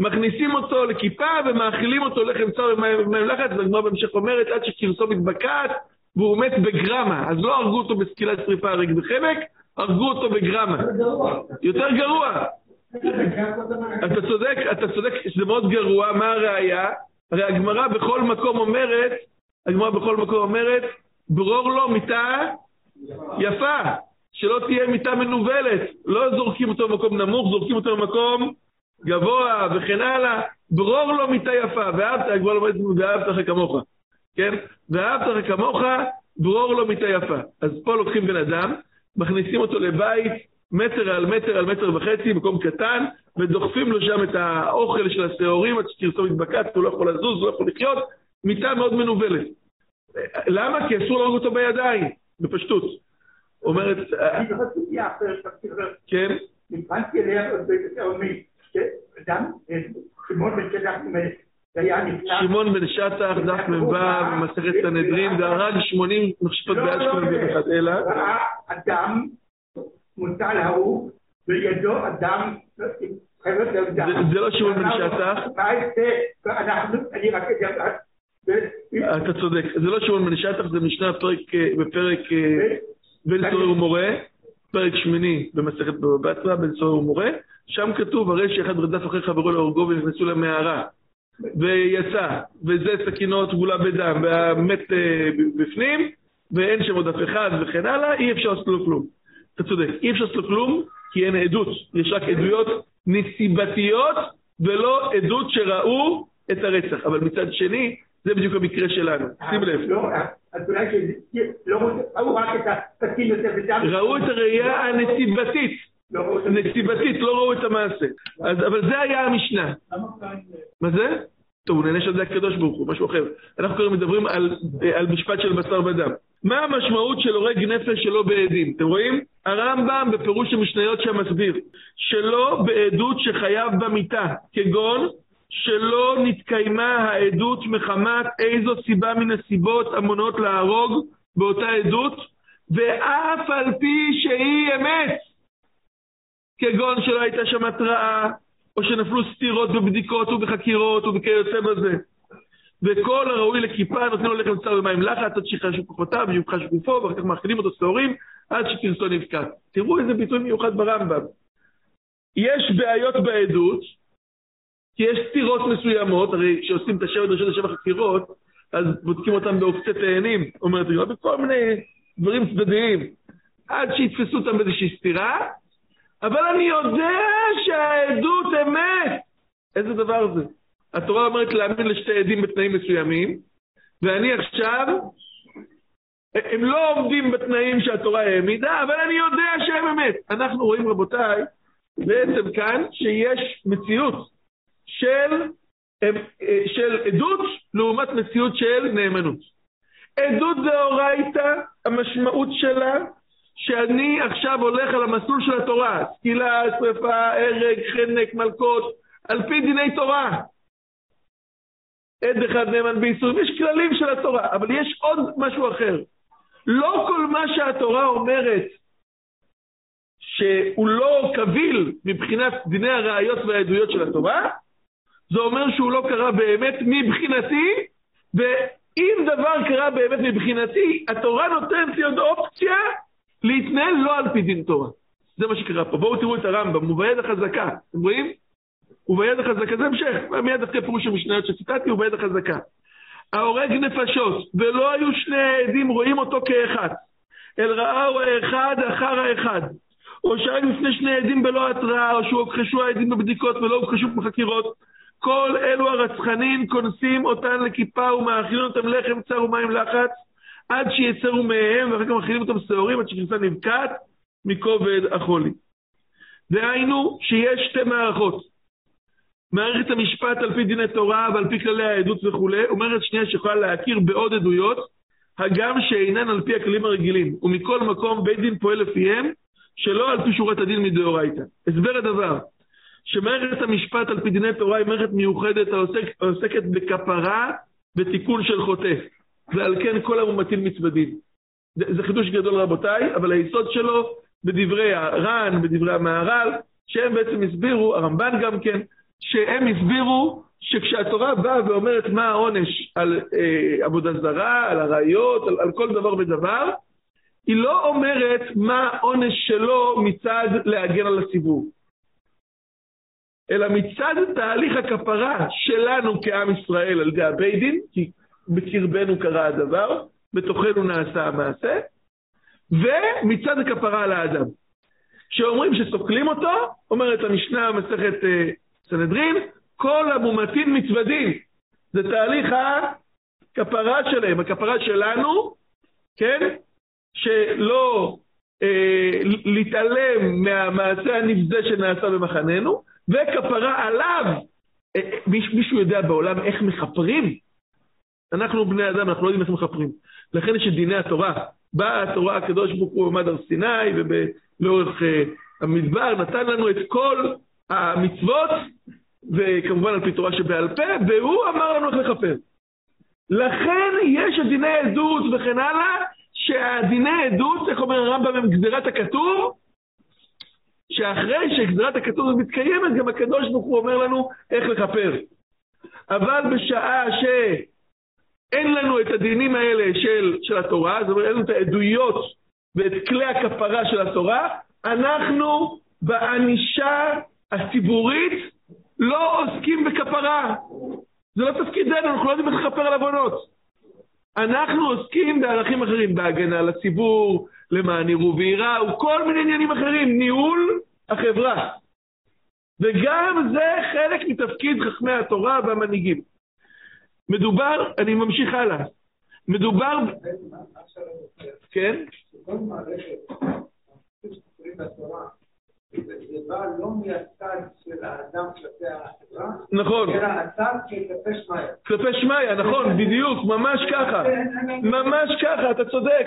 מכניסים אותו לכיפה ומאכילים אותו לחם צר ומים לחץ, והגמרא בהמשך אומרת עד שכרסו מתבקעת והוא מת בגרמה. אז לא הרגו אותו בסקילת שריפה הרג בחמק, הרגו אותו בגרמה. יותר גרוע. אתה צודק, אתה צודק, זה מאוד גרוע, מה הראייה? הרי הגמרא בכל מקום אומרת, הגמרא בכל מקום אומרת, ברור לו מיטה יפה, שלא תהיה מיטה מנוולת, לא זורקים אותו במקום נמוך, זורקים אותו במקום גבוה וכן הלאה, ברור לו מיטה יפה, ואהבת, הגמרא לומדת, ואהבת לך כמוך, כן? ואהבת לך כמוך, ברור לו מיטה יפה. אז פה לוקחים בן אדם, מכניסים אותו לבית, מטר על מטר על מטר וחצי, מקום קטן, ודוחפים לו שם את האוכל של השעורים עד שתרסו מתבקעת, הוא לא יכול לזוז, הוא לא יכול לחיות, מיטה מאוד מנוולת. למה? כי אסור להרוג אותו בידיים, בפשטות. אומרת... כן? נכנסתי אליה בתאומי, שאדם, שמעון בן שטח, היה נפלא. שמעון בן שטח, דף מ"ו, מסכת סנהדרין, והרג 80 מכשפות באשכנז ואחד אלא. ראה אדם מוטל הרוג, ולידו אדם, זה לא שמעון בן שטח. מה זה? אנחנו, אני רק... אתה צודק, זה לא שמעון בן שטח, זה משנה בפרק בן סורר ומורה, פרק שמיני במסכת בבא בתרא, בן סורר ומורה, שם כתוב, הרי שאחד רדף אחרי חברו להורגו ונכנסו למערה, ויצא, וזה סכינות גבולה בדם, והמת בפנים, ואין שם עוד אף אחד וכן הלאה, אי אפשר לעשות לו כלום. אתה צודק, אי אפשר לעשות לו כלום, כי אין עדות, יש רק עדויות נסיבתיות, ולא עדות שראו את הרצח. אבל מצד שני, זה בדיוק המקרה שלנו, שים לב. לא, שלא ראו את הראייה הנסיבתית, לא נסיבתית, לא ראו את המעשה. אבל זה היה המשנה. מה זה? טוב, הוא נענש על זה הקדוש ברוך הוא, משהו אחר. אנחנו כרגע מדברים על, על משפט של בשר ודם. מה המשמעות של הורג נפש שלא בעדים? אתם רואים? הרמב"ם בפירוש המשניות שם מסביר שלא בעדות שחייב במיתה, כגון שלא נתקיימה העדות מחמת איזו סיבה מן הסיבות המונות להרוג באותה עדות, ואף על פי שהיא אמת, כגון שלא הייתה שם התראה, או שנפלו סתירות בבדיקות ובחקירות ובכיוצא בזה. וכל הראוי לכיפה נותנים לו לחם צר ומים לחץ עד שיחשו כוחותיו ויוכחש גופו ואחר כך מאכילים אותו שעורים עד שכרסו נפקד. תראו איזה ביטוי מיוחד ברמב"ם. יש בעיות בעדות, כי יש סתירות מסוימות, הרי כשעושים את השבע דרשות השבע חקירות, אז בודקים אותם בעוקצי תאנים, אומרת רגע, בכל מיני דברים צדדיים, עד שיתפסו אותם באיזושהי סתירה, אבל אני יודע שהעדות אמת. איזה דבר זה? התורה אומרת להאמין לשתי עדים בתנאים מסוימים, ואני עכשיו, הם לא עומדים בתנאים שהתורה העמידה, אבל אני יודע שהם אמת. אנחנו רואים, רבותיי, בעצם כאן שיש מציאות של, של עדות לעומת מציאות של נאמנות. עדות דאורייתא, המשמעות שלה, שאני עכשיו הולך על המסלול של התורה, סקילה, שרפה, הרג, חנק, מלכות, על פי דיני תורה. עד אחד נאמן באיסורים, יש כללים של התורה, אבל יש עוד משהו אחר. לא כל מה שהתורה אומרת שהוא לא קביל מבחינת דיני הראיות והעדויות של התורה, זה אומר שהוא לא קרה באמת מבחינתי, ואם דבר קרה באמת מבחינתי, התורה נותנת לי עוד אופציה להתנהל לא על פי דין תורה. זה מה שקרה פה. בואו תראו את הרמב"ם, וביד החזקה, אתם רואים? וביד החזקה, זה המשך, מיד אחרי פירוש המשניות שציטטתי, וביד החזקה. ההורג נפשות, ולא היו שני העדים רואים אותו כאחד, אל ראהו האחד אחר האחד. או שהיו לפני שני עדים בלא התראה, או שהוכחשו העדים בבדיקות ולא הוכחשו בחקירות. כל אלו הרצחנים כונסים אותן לכיפה ומאכילים אותם לחם צר ומים לחץ, עד שיצרו מהם, ואחר כך מאכילים אותם שעורים עד שכניסה נבקעת מכובד החולי. דהיינו שיש שתי מערכות. מערכת המשפט על פי דיני תורה ועל פי כללי העדות וכולי, אומרת שנייה שיכולה להכיר בעוד עדויות, הגם שאינן על פי הכללים הרגילים, ומכל מקום בית דין פועל לפיהם, שלא על פי שורת הדין מדאורייתא. הסבר הדבר, שמערכת המשפט על פי דיני תורה היא מערכת מיוחדת העוסק, העוסקת בכפרה ותיקון של חוטא, ועל כן כל המומתים מצוודין. זה, זה חידוש גדול רבותיי, אבל היסוד שלו בדברי הר"ן, בדברי המהר"ל, שהם בעצם הסבירו, הרמב"ן גם כן, שהם הסבירו שכשהתורה באה ואומרת מה העונש על אה, עבודה זרה, על הראיות, על, על כל דבר ודבר, היא לא אומרת מה העונש שלו מצד להגן על הציבור. אלא מצד תהליך הכפרה שלנו כעם ישראל על ידי הבית דין, כי בקרבנו קרה הדבר, בתוכנו נעשה המעשה, ומצד הכפרה על האדם. כשאומרים שסוקלים אותו, אומרת המשנה מסכת אה, סנהדרין, כל המומתים מצוודין. זה תהליך הכפרה שלהם, הכפרה שלנו, כן? שלא אה, להתעלם מהמעשה הנבזה שנעשה במחננו, וכפרה עליו. אה, מישהו יודע בעולם איך מכפרים? אנחנו בני אדם, אנחנו לא יודעים איך מכפרים. לכן יש את דיני התורה. באה התורה, הקדוש ברוך הוא עמד הר סיני, ולאורך אה, המדבר נתן לנו את כל המצוות, וכמובן על פי תורה שבעל פה, והוא אמר לנו איך לכפר. לכן יש את דיני עדות וכן הלאה, שהדיני עדות, איך אומר הרמב"ם, הם גזירת הכתוב, שאחרי שגזירת הכתוב מתקיימת, גם הקדוש ברוך הוא אומר לנו איך לכפר. אבל בשעה שאין לנו את הדינים האלה של, של התורה, זאת אומרת, אין לנו את העדויות ואת כלי הכפרה של התורה, אנחנו בענישה הציבורית לא עוסקים בכפרה. זה לא תפקידנו, אנחנו לא יודעים איך לכפר על עוונות. אנחנו עוסקים בערכים אחרים, בהגנה על הציבור, למען יראו וייראו, כל מיני עניינים אחרים, ניהול החברה. וגם זה חלק מתפקיד חכמי התורה והמנהיגים. מדובר, אני ממשיך הלאה. מדובר... כן? זה בא לא מהצד של האדם כלפי החברה, נכון. אלא הצד כלפי שמיא. כלפי שמיא, נכון, בדיוק, ממש ככה. ממש ככה, אתה צודק.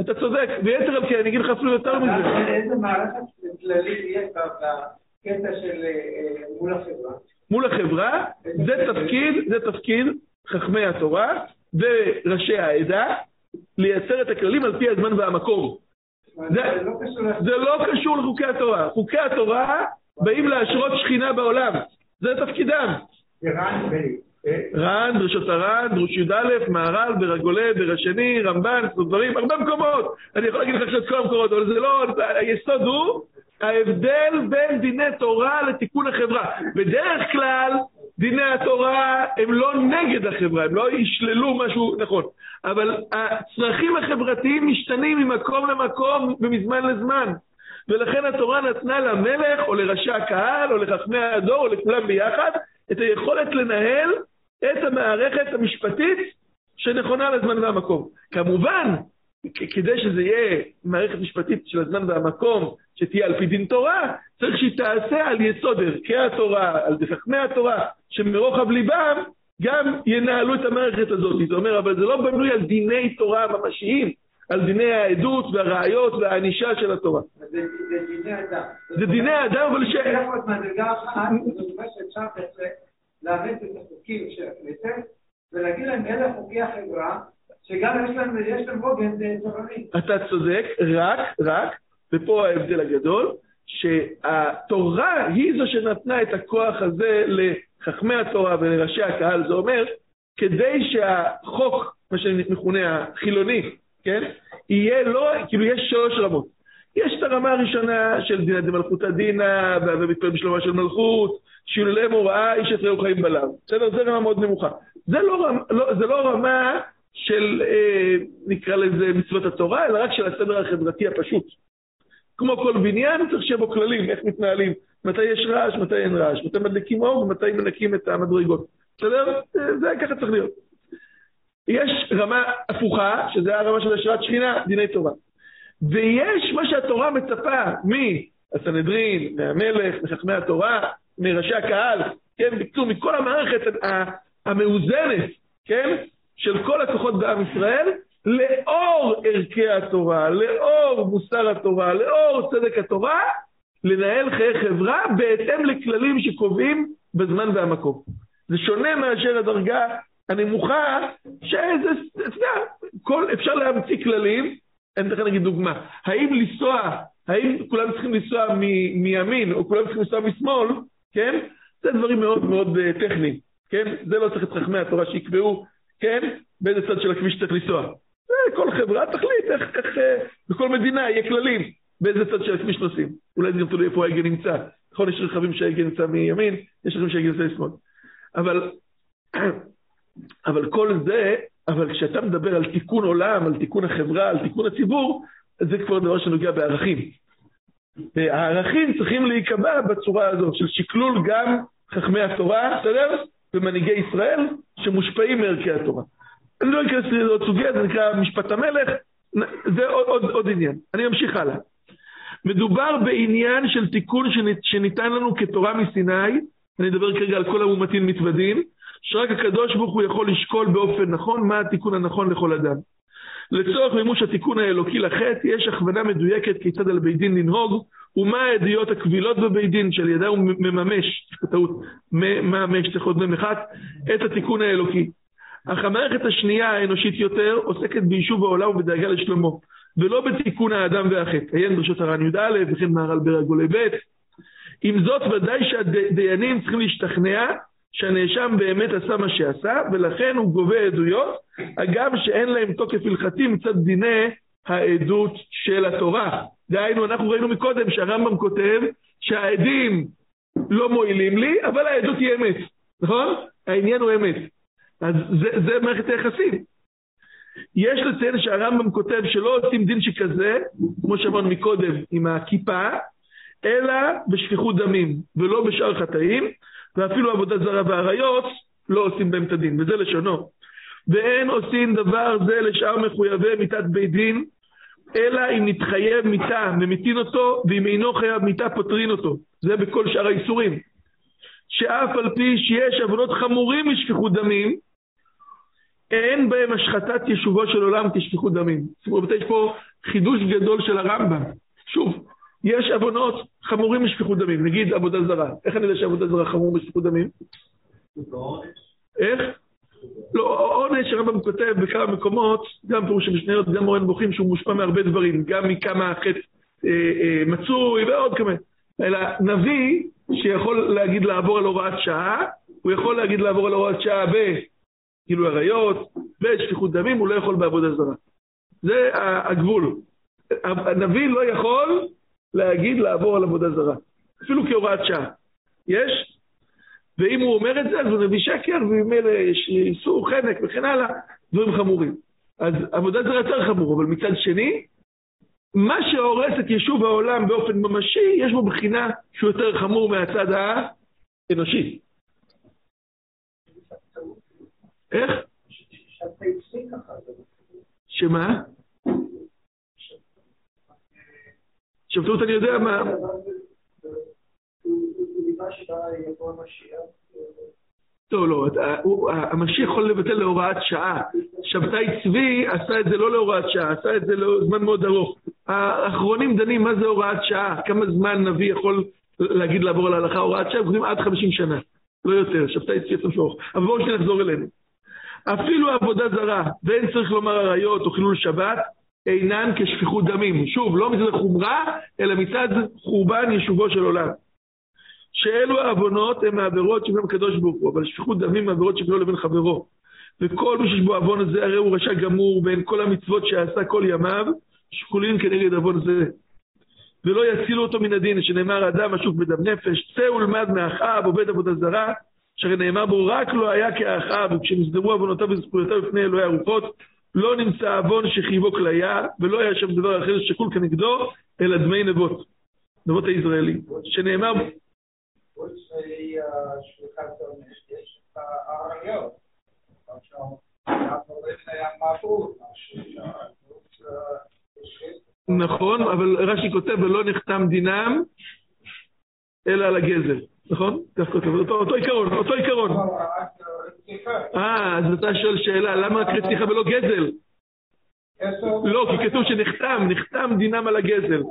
אתה צודק. ויתר על כן, אני אגיד לך אפילו יותר מזה. איזה מערכת כללית יש בקטע של אה, מול החברה? מול החברה, זה תפקיד, זה תפקיד חכמי התורה וראשי העדה, לייצר את הכללים על פי הזמן והמקום. זה- לא קשור זה לא קשור לחוקי התורה. חוקי התורה באים להשרות שכינה בעולם. זה תפקידם. בני. אה, ר"ן, דרשות הר"ן, דרוש י"א, מהר"ל, ברגולה, ברשני, רמב"ן, דברים, הרבה מקומות. אני יכול להגיד לך עכשיו את כל המקומות, אבל זה לא, היסוד הוא ההבדל בין דיני תורה לתיקון החברה. בדרך כלל, דיני התורה הם לא נגד החברה, הם לא ישללו משהו נכון. אבל הצרכים החברתיים משתנים ממקום למקום ומזמן לזמן. ולכן התורה נתנה למלך, או לראשי הקהל, או לחכמי הדור, או לכולם ביחד, את היכולת לנהל את המערכת המשפטית שנכונה לזמן והמקום. כמובן, כדי שזה יהיה מערכת משפטית של הזמן והמקום, שתהיה על פי דין תורה, צריך שהיא תעשה על יסוד ערכי התורה, על חכמי התורה, שמרוחב ליבם גם ינהלו את המערכת הזאת. זה אומר, אבל זה לא בנוי על דיני תורה ממשיים, על דיני העדות והראיות והענישה של התורה. זה דיני אדם. זה דיני אדם, אבל ש... זה להיות מדרגה אחת, זאת אומרת שאפשר לאמץ את החוקים של הכנסת, ולהגיד להם אלה חוקי החברה, שגם יש להם, יש להם עוגן תורני. אתה צודק, רק, רק, ופה ההבדל הגדול, שהתורה היא זו שנתנה את הכוח הזה לחכמי התורה ולראשי הקהל, זה אומר, כדי שהחוק, מה שמכונה החילוני, כן, יהיה לא, כאילו יש שלוש רמות. יש את הרמה הראשונה של דינא דמלכותא דינא, ומתפלל בשלומה של מלכות, שיוללי מוראה, איש את רעהו חיים בלעו. בסדר? זו רמה מאוד נמוכה. זה לא, רמה- לא, זה לא רמה של, אה, נקרא לזה, מצוות התורה, אלא רק של הסדר החברתי הפשוט. כמו כל בניין, צריך שיהיה בו כללים, איך מתנהלים, מתי יש רעש, מתי אין רעש, מתי מדליקים אור ומתי מנקים את המדרגות. בסדר? אה, זה ככה צריך להיות. יש רמה הפוכה, שזה הרמה של השראת שכינה, דיני תורה. ויש מה שהתורה מצפה מהסנהדרין, מהמלך, מחכמי התורה, מראשי הקהל, כן, בקיצור, מכל המערכת המאוזנת, כן, של כל הכוחות בעם ישראל, לאור ערכי התורה, לאור מוסר התורה, לאור צדק התורה, לנהל חיי חברה בהתאם לכללים שקובעים בזמן והמקום. זה שונה מאשר הדרגה הנמוכה, שזה, אתה יודע, כל, אפשר להמציא כללים, אני לך נגיד דוגמה, האם לנסוע, האם כולם צריכים לנסוע מ- מימין או כולם צריכים לנסוע משמאל, כן? זה דברים מאוד מאוד אה, טכניים, כן? זה לא צריך את חכמי התורה שיקבעו, כן? באיזה צד של הכביש צריך לנסוע. זה כל חברה תחליט איך, איך אה, בכל מדינה יהיה כללים באיזה צד של הכביש נוסעים. אולי זה גם תלוי איפה ההגה נמצא. נכון, יש רכבים שההגה נמצא מימין, יש רכבים שההגה נמצא משמאל. אבל, אבל כל זה, אבל כשאתה מדבר על תיקון עולם, על תיקון החברה, על תיקון הציבור, זה כבר דבר שנוגע בערכים. והערכים צריכים להיקבע בצורה הזאת של שקלול גם חכמי התורה, בסדר? ומנהיגי ישראל שמושפעים מערכי התורה. אני לא אכנס לעוד סוגיה, זה נקרא משפט המלך, זה עוד, עוד, עוד עניין. אני ממשיך הלאה. מדובר בעניין של תיקון שניתן לנו כתורה מסיני, אני אדבר כרגע על כל המומתים מתוודים, שרק הקדוש ברוך הוא יכול לשקול באופן נכון מה התיקון הנכון לכל אדם. לצורך מימוש התיקון האלוקי לחטא, יש הכוונה מדויקת כיצד על בית דין לנהוג, ומה העדויות הקבילות בבית דין שעל ידה הוא מממש, טעות, מממש, צריך עוד ממחק, את התיקון האלוקי. אך המערכת השנייה האנושית יותר עוסקת ביישוב העולם ובדאגה לשלומו, ולא בתיקון האדם והחטא. עיין דרשות הר"ן י"א וכן מהר"ל ברגולי ב'. עם זאת ודאי שהדיינים צריכים להשתכנע שהנאשם באמת עשה מה שעשה, ולכן הוא גובה עדויות, אגב שאין להם תוקף הלכתי מצד דיני העדות של התורה. דהיינו, אנחנו ראינו מקודם שהרמב"ם כותב שהעדים לא מועילים לי, אבל העדות היא אמת, נכון? העניין הוא אמת. אז זה, זה מערכת היחסים. יש לציין שהרמב"ם כותב שלא עושים דין שכזה, כמו שאמרנו מקודם, עם הכיפה, אלא בשפיכות דמים, ולא בשאר חטאים, ואפילו עבודה זרה ועריות, לא עושים בהם את הדין, וזה לשונו. ואין עושים דבר זה לשאר מחויבי מיתת בית דין, אלא אם נתחייב מיתה ממיתין אותו, ואם אינו חייב מיתה פוטרין אותו. זה בכל שאר האיסורים. שאף על פי שיש עוונות חמורים משפיכות דמים, אין בהם השחתת ישובו של עולם כשפיכות דמים. זאת אומרת, יש פה חידוש גדול של הרמב"ם. שוב, יש עוונות חמורים משפיכות דמים, נגיד עבודה זרה. איך אני יודע שעבודה זרה חמור משפיכות דמים? איך? לא, עונש הרמב"ם כותב בכמה מקומות, גם פירוש המשניות, גם מורן בוכים, שהוא מושפע מהרבה דברים, גם מכמה חטא אה, אה, מצוי ועוד כמה. אלא נביא שיכול להגיד לעבור על הוראת שעה, הוא יכול להגיד לעבור על הוראת שעה בגילוי עריות, בשפיכות דמים, הוא לא יכול בעבודה זרה. זה הגבול. הנביא לא יכול להגיד לעבור על עבודה זרה, אפילו כהוראת שעה. יש? ואם הוא אומר את זה, אז הוא נביא שקר, וממילא יש איסור, חנק וכן הלאה, דברים חמורים. אז עבודה זרה יותר חמור, אבל מצד שני, מה שהורס את יישוב העולם באופן ממשי, יש בו בחינה שהוא יותר חמור מהצד האנושי. איך? שמה? שבתות אני יודע מה... לא, לא, המשיח יכול לבטל להוראת שעה. שבתאי צבי עשה את זה לא להוראת שעה, עשה את זה לזמן מאוד ארוך. האחרונים דנים מה זה הוראת שעה, כמה זמן נביא יכול להגיד לעבור על ההלכה הוראת שעה, כותבים עד 50 שנה, לא יותר, שבתאי צבי יותר שוך. אבל בואו שנחזור אלינו. אפילו עבודה זרה, ואין צריך לומר עריות או חילול שבת, אינן כשפיכות דמים. שוב, לא מצד חומרה, אלא מצד חורבן יישובו של עולם. שאלו העוונות הם העבירות שבין הקדוש ברוך הוא, אבל שפיכות דמים העבירות שבינו לבין חברו. וכל מי שיש בו עוון הזה, הרי הוא רשע גמור בין כל המצוות שעשה כל ימיו, שקולים כנגד עוון זה. ולא יצילו אותו מן הדין, שנאמר אדם אשוק בדם נפש, צא ולמד מאחיו עובד עבודה זרה, שהרי נאמר בו רק לא היה כאחיו, וכשנסדרו עוונותיו וזכויותיו לפני אלוהי הרוחות, לא נמצא עוון שחייבו כליה, ולא היה שם דבר אחר ששקול כנגדו, אלא דמי נבות, נבות הישראלים, שנאמר... נכון, אבל רש"י כותב, ולא נחתם דינם, אלא על הגזל, נכון? כך כותב, אותו עיקרון, אותו עיקרון. אה, אז אתה שואל שאלה, למה רק רציחה ולא גזל? לא, כי כתוב שנחתם, נחתם דינם על הגזל.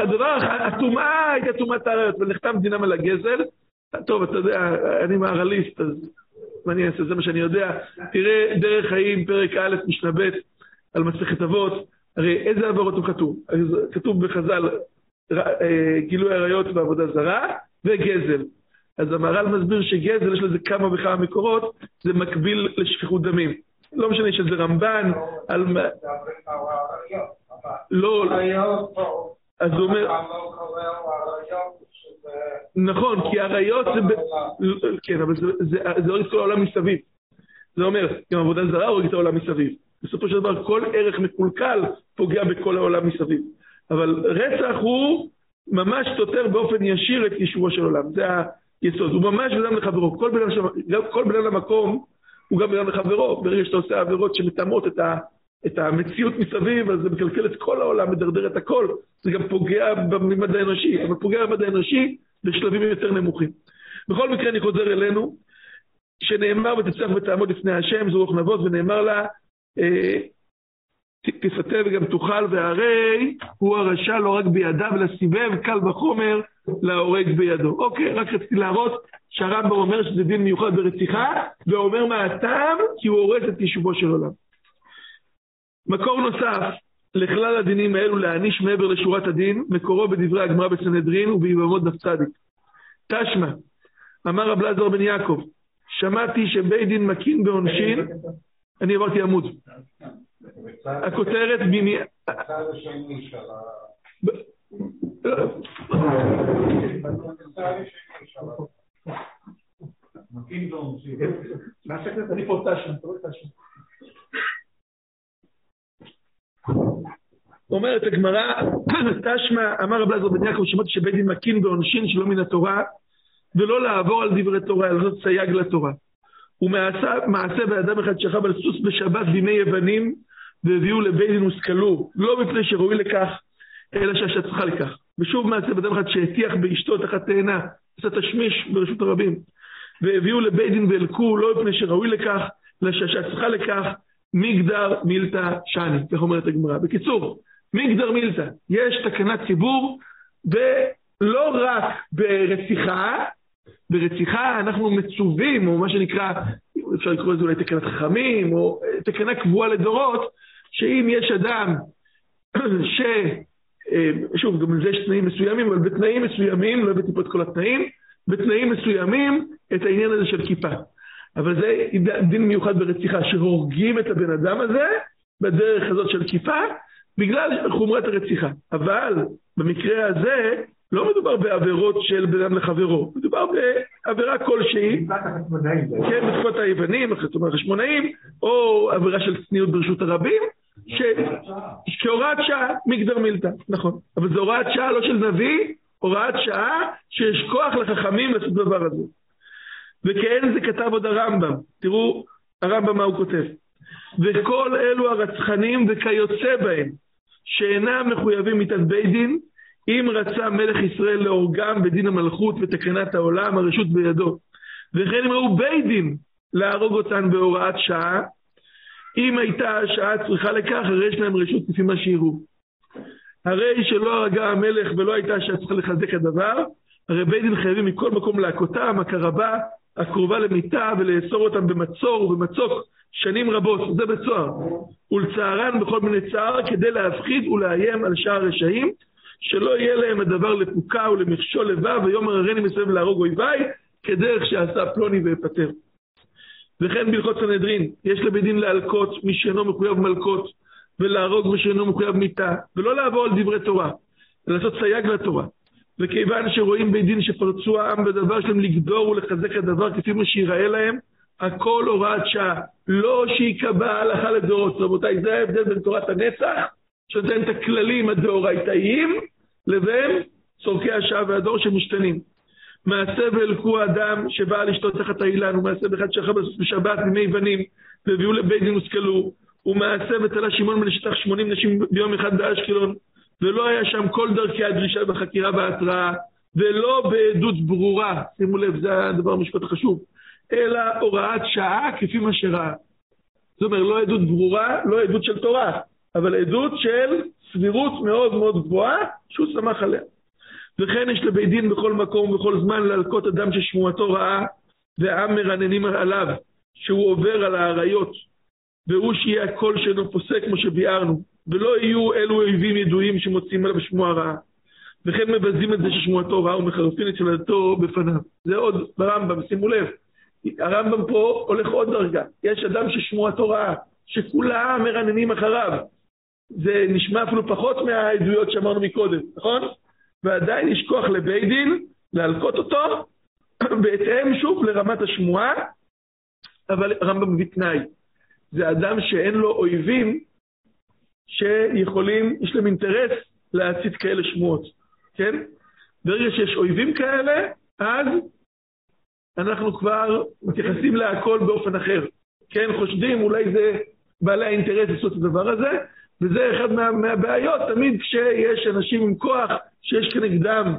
הדבר, הטומאה הייתה טומאת הארץ, ונחתם דינם על הגזל. טוב, אתה יודע, אני מהרליסט, אז מה אני אעשה? זה מה שאני יודע. תראה, דרך חיים, פרק א', משנה ב', על מסכת אבות, הרי איזה עבירות הוא כתוב? כתוב בחז"ל, אה, גילוי עריות בעבודה זרה וגזל. אז המהר"ל מסביר שגזל, יש לזה כמה וכמה מקורות, זה מקביל לשפיכות דמים. לא משנה שזה רמב"ן, על מה... לא, אז הוא אומר... נכון, כי עריות זה... כן, אבל זה הורג את כל העולם מסביב. זה אומר, גם עבודה זרה הורג את העולם מסביב. בסופו של דבר כל ערך מקולקל פוגע בכל העולם מסביב. אבל רצח הוא ממש סותר באופן ישיר את יישובו של עולם. זה היסוד. הוא ממש בן אדם לחברו. כל בן אדם, כל הוא גם בן לחברו. ברגע שאתה עושה עבירות שמטמאות את, ה, את המציאות מסביב, אז זה מקלקל את כל העולם, מדרדר את הכל. זה גם פוגע בממד האנושי, אבל פוגע בממד האנושי בשלבים יותר נמוכים. בכל מקרה אני חוזר אלינו, שנאמר ותצטרך ותעמוד לפני השם, זו רוח נבות, ונאמר לה, אה, תפתה וגם תאכל, והרי הוא הרשע לא רק בידיו, אלא סיבב קל וחומר להורג בידו. אוקיי, רק רציתי להראות שהרמב"ם אומר שזה דין מיוחד ברציחה, ואומר מה הטעם? כי הוא הורס את יישובו של עולם. מקור נוסף לכלל הדינים האלו להעניש מעבר לשורת הדין, מקורו בדברי הגמרא בסנהדרין וביבמות דף צדיק. תשמע, אמר רב לזר בן יעקב, שמעתי שבית דין מקין בעונשין, אני עברתי עמוד. הכותרת בימי... אומרת הגמרא, תשמע, אמר רב לזר בן יעקב, שמעתי שבית דין מקין בעונשין שלא מן התורה, ולא לעבור על דברי תורה, אלא לעשות סייג לתורה. ומעשה באדם אחד שכב על סוס בשבת בימי יוונים, והביאו לבית דין וסקלו, לא מפני שראוי לכך, אלא שהשעה צריכה לכך. ושוב מעשה באדם אחד שהטיח באשתו תחת תאנה, עשה תשמיש ברשות הרבים. והביאו לבית דין והלקו, לא מפני שראוי לכך, אלא שהשעה צריכה לכך, מגדר מילתא שני, כך אומרת הגמרא. בקיצור, מגדר מילתא, יש תקנת ציבור, ולא רק ברציחה, ברציחה אנחנו מצווים, או מה שנקרא, אפשר לקרוא לזה אולי תקנת חכמים, או תקנה קבועה לדורות, שאם יש אדם ש... אה, שוב, גם לזה יש תנאים מסוימים, אבל בתנאים מסוימים, לא הבאתי פה את כל התנאים, בתנאים מסוימים את העניין הזה של כיפה. אבל זה דין מיוחד ברציחה, שהורגים את הבן אדם הזה בדרך הזאת של כיפה, בגלל חומרת הרציחה. אבל במקרה הזה, לא מדובר בעבירות של בן אדם לחברו, מדובר בעבירה כלשהי, כן, בתקופת היוונים, החשמונאים, או עבירה של צניעות ברשות הרבים, ש... כהוראת שעה, מגדר מילתא, נכון. אבל זו הוראת שעה לא של נביא, הוראת שעה שיש כוח לחכמים לעשות דבר הזה. וכאין זה כתב עוד הרמב"ם. תראו, הרמב"ם מה הוא כותב. וכל אלו הרצחנים וכיוצא בהם, שאינם מחויבים מיתת בית דין, אם רצה מלך ישראל להורגם בדין המלכות ותקנת העולם, הרשות בידו. וכן אם ראו בית דין להרוג אותן בהוראת שעה, אם הייתה השעה צריכה לכך, הרי יש להם רשות לפי מה שיראו. הרי שלא הרגה המלך ולא הייתה השעה צריכה לחזק הדבר, הרי בית דין חייבים מכל מקום להכותם, הקרבה הקרובה למיתה ולאסור אותם במצור ובמצוק שנים רבות, זה בצוהר, ולצערן בכל מיני צער כדי להפחיד ולאיים על שאר הרשעים, שלא יהיה להם הדבר לפוקה ולמכשול לבב ויאמר הריני מסביב להרוג אויביי, כדרך שעשה פלוני ואפטר. וכן בהלכות סנהדרין, יש לבית דין להלקות מי שאינו מחויב מלקות, ולהרוג מי שאינו מחויב מיתה, ולא לעבור על דברי תורה, ולעשות סייג לתורה. וכיוון שרואים בית דין שפרצו העם בדבר שלהם לגדור ולחזק הדבר כפי מה שיראה להם, הכל הוראת שעה, לא שייקבע הלכה לדורות. רבותיי, זה ההבדל בין תורת הנצח, שנותן את הכללים הדאורייתאיים, לבין צורכי השעה והדור שמשתנים. מעשה והלקו האדם שבא לשתות תחת האילן, ומעשה באחד שכב בשבת בימי בנים, והביאו לבית דין וסקלו, ומעשה ותלה שמעון בן שטח שמונים נשים ביום אחד באשקלון, ולא היה שם כל דרכי הדרישה בחקירה וההתראה, ולא בעדות ברורה, שימו לב, זה הדבר המשפט החשוב, אלא הוראת שעה כפי מה שראה. זאת אומרת, לא עדות ברורה, לא עדות של תורה, אבל עדות של סבירות מאוד מאוד גבוהה שהוא שמח עליה. וכן יש לבית דין בכל מקום ובכל זמן להלקות אדם ששמועתו רעה, והעם מרננים עליו, שהוא עובר על האריות, והוא שיהיה הקול שאינו פוסק כמו שביארנו, ולא יהיו אלו אויבים ידועים שמוצאים עליו שמועה רעה. וכן מבזים את זה ששמועתו רעה ומחרפין את שלדתו בפניו. זה עוד ברמב"ם, שימו לב. הרמב"ם פה הולך עוד דרגה. יש אדם ששמועתו רעה, שכולם מרננים אחריו. זה נשמע אפילו פחות מהעדויות שאמרנו מקודם, נכון? ועדיין יש כוח לבית דין להלקות אותו בהתאם שוב לרמת השמועה, אבל הרמב"ם מביא תנאי. זה אדם שאין לו אויבים שיכולים, יש להם אינטרס להצית כאלה שמועות, כן? ברגע שיש אויבים כאלה, אז אנחנו כבר מתייחסים להכל באופן אחר. כן, חושדים, אולי זה בעלי האינטרס לעשות את הדבר הזה, וזה אחד מה, מהבעיות, תמיד כשיש אנשים עם כוח, שיש כנגדם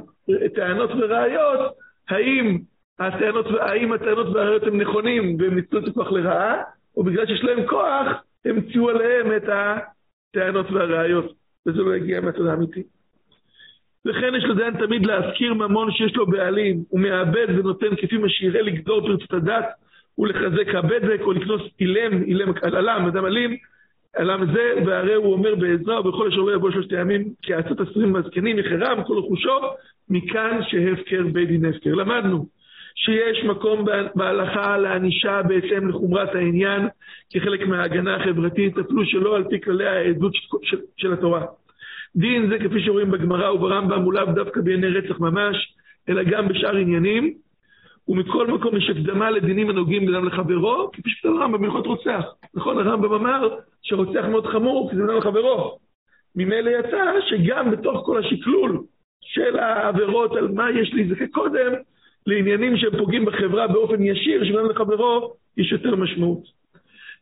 טענות וראיות, האם הטענות, האם הטענות והראיות הם נכונים והם ניצלו את הכוח לרעה, או בגלל שיש להם כוח, המציאו עליהם את הטענות והראיות, וזה לא יגיע מהצד האמיתי. וכן יש לדיין תמיד להזכיר ממון שיש לו בעלים, הוא מאבד ונותן כפי מה שיראה לגדור פרצות הדת ולחזק הבדק או לקנוס אילם, אילם, אלם, אדם אלים, אלם זה, והרי הוא אומר בעזרה ובכל אשר לא יבוא שלושת הימים, כי עצות עשרים והזקנים יחרם כל רכושו, מכאן שהפקר בית דין הפקר. למדנו שיש מקום בהלכה לענישה בהתאם לחומרת העניין כחלק מההגנה החברתית, אפילו שלא על פי כללי העדות של, של התורה. דין זה כפי שרואים בגמרא וברמב"ם הוא לאו דווקא בענייני רצח ממש, אלא גם בשאר עניינים, ומכל מקום יש הקדמה לדינים הנוגעים גם לחברו, כפי שפשוט הרמב"ם בהלכות רוצח. נכון, הרמב"ם אמר שרוצח מאוד חמור כי זה בן לחברו. ממילא יצא שגם בתוך כל השקלול של העבירות על מה יש להיזכר קודם, לעניינים שהם פוגעים בחברה באופן ישיר, שגם לחברו יש יותר משמעות.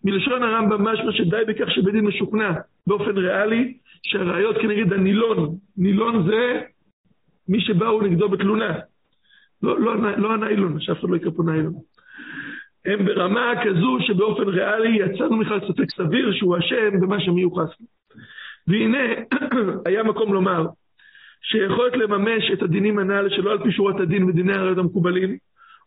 מלשון הרמב"ם משמע שדי בכך שבית דין משוכנע באופן ריאלי שהראיות כנגד הנילון, נילון זה מי שבאו נגדו בתלונה, לא, לא, לא הניילון, שאף אחד לא יקרא פה ניילון. הם ברמה כזו שבאופן ריאלי יצאנו בכלל ספק סביר שהוא אשם במה שמיוחס לו. והנה, היה מקום לומר שיכולת לממש את הדינים הנ"ל שלא על פי שורת הדין ודיני הראיות המקובלים,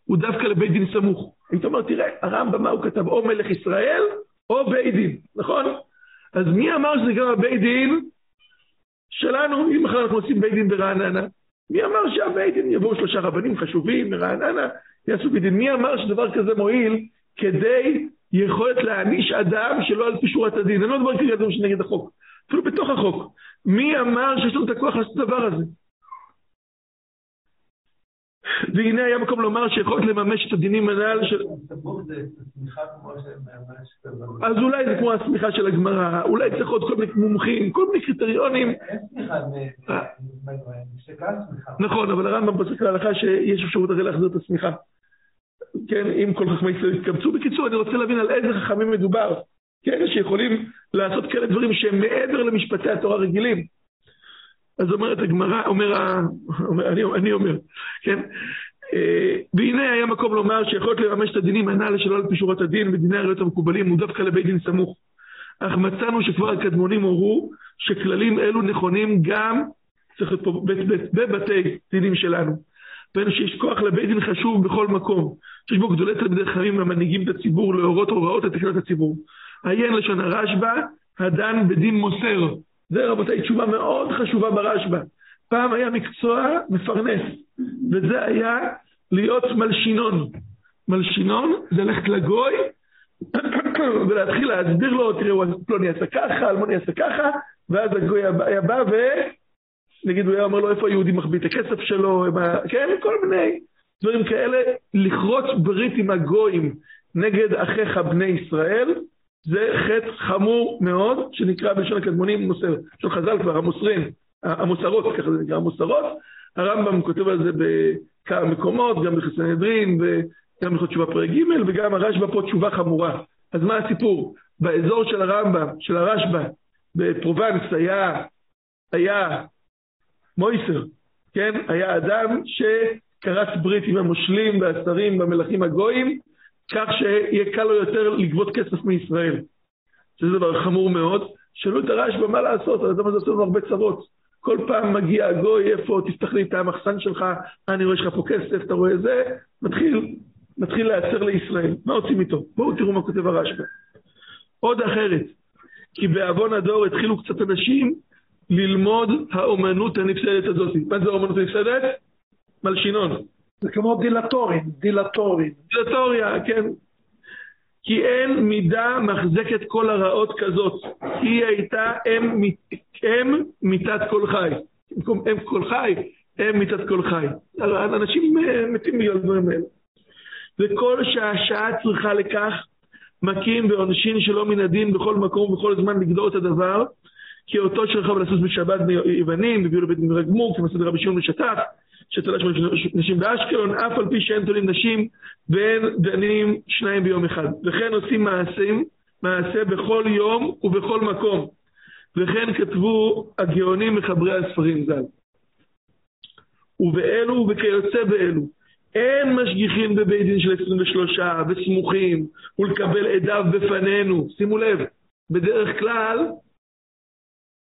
הוא דווקא לבית דין סמוך. היית אומר, תראה, הרמב"ם מה הוא כתב, או מלך ישראל או בית דין, נכון? אז מי אמר שזה גם הבית דין שלנו, אם בכלל אנחנו עושים בית דין ברעננה? מי אמר שהבית דין יבואו שלושה רבנים חשובים מרעננה, יעשו בית דין? מי אמר שדבר כזה מועיל כדי יכולת להעניש אדם שלא על פי שורת הדין? אני לא מדבר כרגע על נגד החוק, אפילו בתוך החוק. מי אמר שיש לנו את הכוח לעשות את הדבר הזה? והנה היה מקום לומר שיכולת לממש את הדינים הנ"ל של... אז אולי זה כמו השמיכה של הגמרא, אולי צריך עוד כל מיני מומחים, כל מיני קריטריונים. שמיכה, נכון, אבל הרמב"ם פוסק להלכה שיש אפשרות הרי להחזיר את השמיכה. כן, אם כל חכמי ישראל יתקבצו. בקיצור, אני רוצה להבין על איזה חכמים מדובר. כן, שיכולים לעשות כאלה דברים שהם מעבר למשפטי התורה רגילים. אז אומרת הגמרא, אומר, אומר אני, אני אומר, כן? אה, והנה היה מקום לומר שיכולת לממש את הדינים הנ"ל שלא על פי שורת הדין ודיני הראיות המקובלים הוא דווקא לבית דין סמוך. אך מצאנו שכבר הקדמונים הורו שכללים אלו נכונים גם, צריך להיות פה בבתי דינים שלנו. ואין שיש כוח לבית דין חשוב בכל מקום, שיש בו גדולי תלמידי חכמים המנהיגים את הציבור להורות הוראות לתקנות הציבור. עיין לשון הרשב"א, הדן בדין מוסר. זה רבותיי תשובה מאוד חשובה ברשב"א. פעם היה מקצוע מפרנס, וזה היה להיות מלשינון. מלשינון זה ללכת לגוי ולהתחיל להסביר לו, תראה, פלוני עשה ככה, אלמוני עשה ככה, ואז הגוי היה בא ו... נגיד הוא היה אומר לו איפה היהודי מחביא את הכסף שלו, כן, כל מיני דברים כאלה, לכרות ברית עם הגויים נגד אחיך בני ישראל, זה חטא חמור מאוד, שנקרא בלשון הקדמונים מוסר, של חז"ל כבר, המוסרים, המוסרות, ככה זה נקרא, המוסרות. הרמב"ם כותב על זה בכמה מקומות, גם בחסנהדרין, וגם בלכות תשובה פרק ג', וגם הרשב"א פה תשובה חמורה. אז מה הסיפור? באזור של הרמב"ם, של הרשב"א, בפרובנס היה, היה מויסר, כן? היה אדם שכרת ברית עם המושלים והשרים והמלכים הגויים, כך שיהיה קל לו יותר לגבות כסף מישראל. שזה דבר חמור מאוד. שאלו את הרשב"א מה לעשות, האדם הזה עושה לנו הרבה צרות. כל פעם מגיע הגוי, איפה, תפתח לי את המחסן שלך, אני רואה לך פה כסף, אתה רואה זה, מתחיל, מתחיל להיעצר לישראל. מה עושים איתו? בואו תראו מה כותב הרשב"א. עוד אחרת, כי בעוון הדור התחילו קצת אנשים ללמוד האומנות הנפסדת הזאת. מה זה האומנות הנפסדת? מלשינון. זה כמו דילטורים, דילטורים. דילטוריה, כן. כי אין מידה מחזקת כל הרעות כזאת. היא הייתה אם, אם מיתת כל חי. במקום אם כל חי, אם מיתת כל חי. אנשים אה, מתים בגלל דברים האלה. וכל שהשעה צריכה לכך, מכים ועונשין שלא מן הדין בכל מקום ובכל זמן לגדור את הדבר, כי אותו שלך ולסוס בשבת ביוונים, והביאו לבית מדרג גמור, כמסד רבי שמעון ושטח, שם נשים באשקלון, אף על פי שאין תולים נשים, ואין דנים שניים ביום אחד. וכן עושים מעשים, מעשה בכל יום ובכל מקום. וכן כתבו הגאונים מחברי הספרים ז"ל. ובאלו וכיוצא באלו. אין משגיחים בבית דין של 23 וסמוכים ולקבל עדיו בפנינו. שימו לב, בדרך כלל,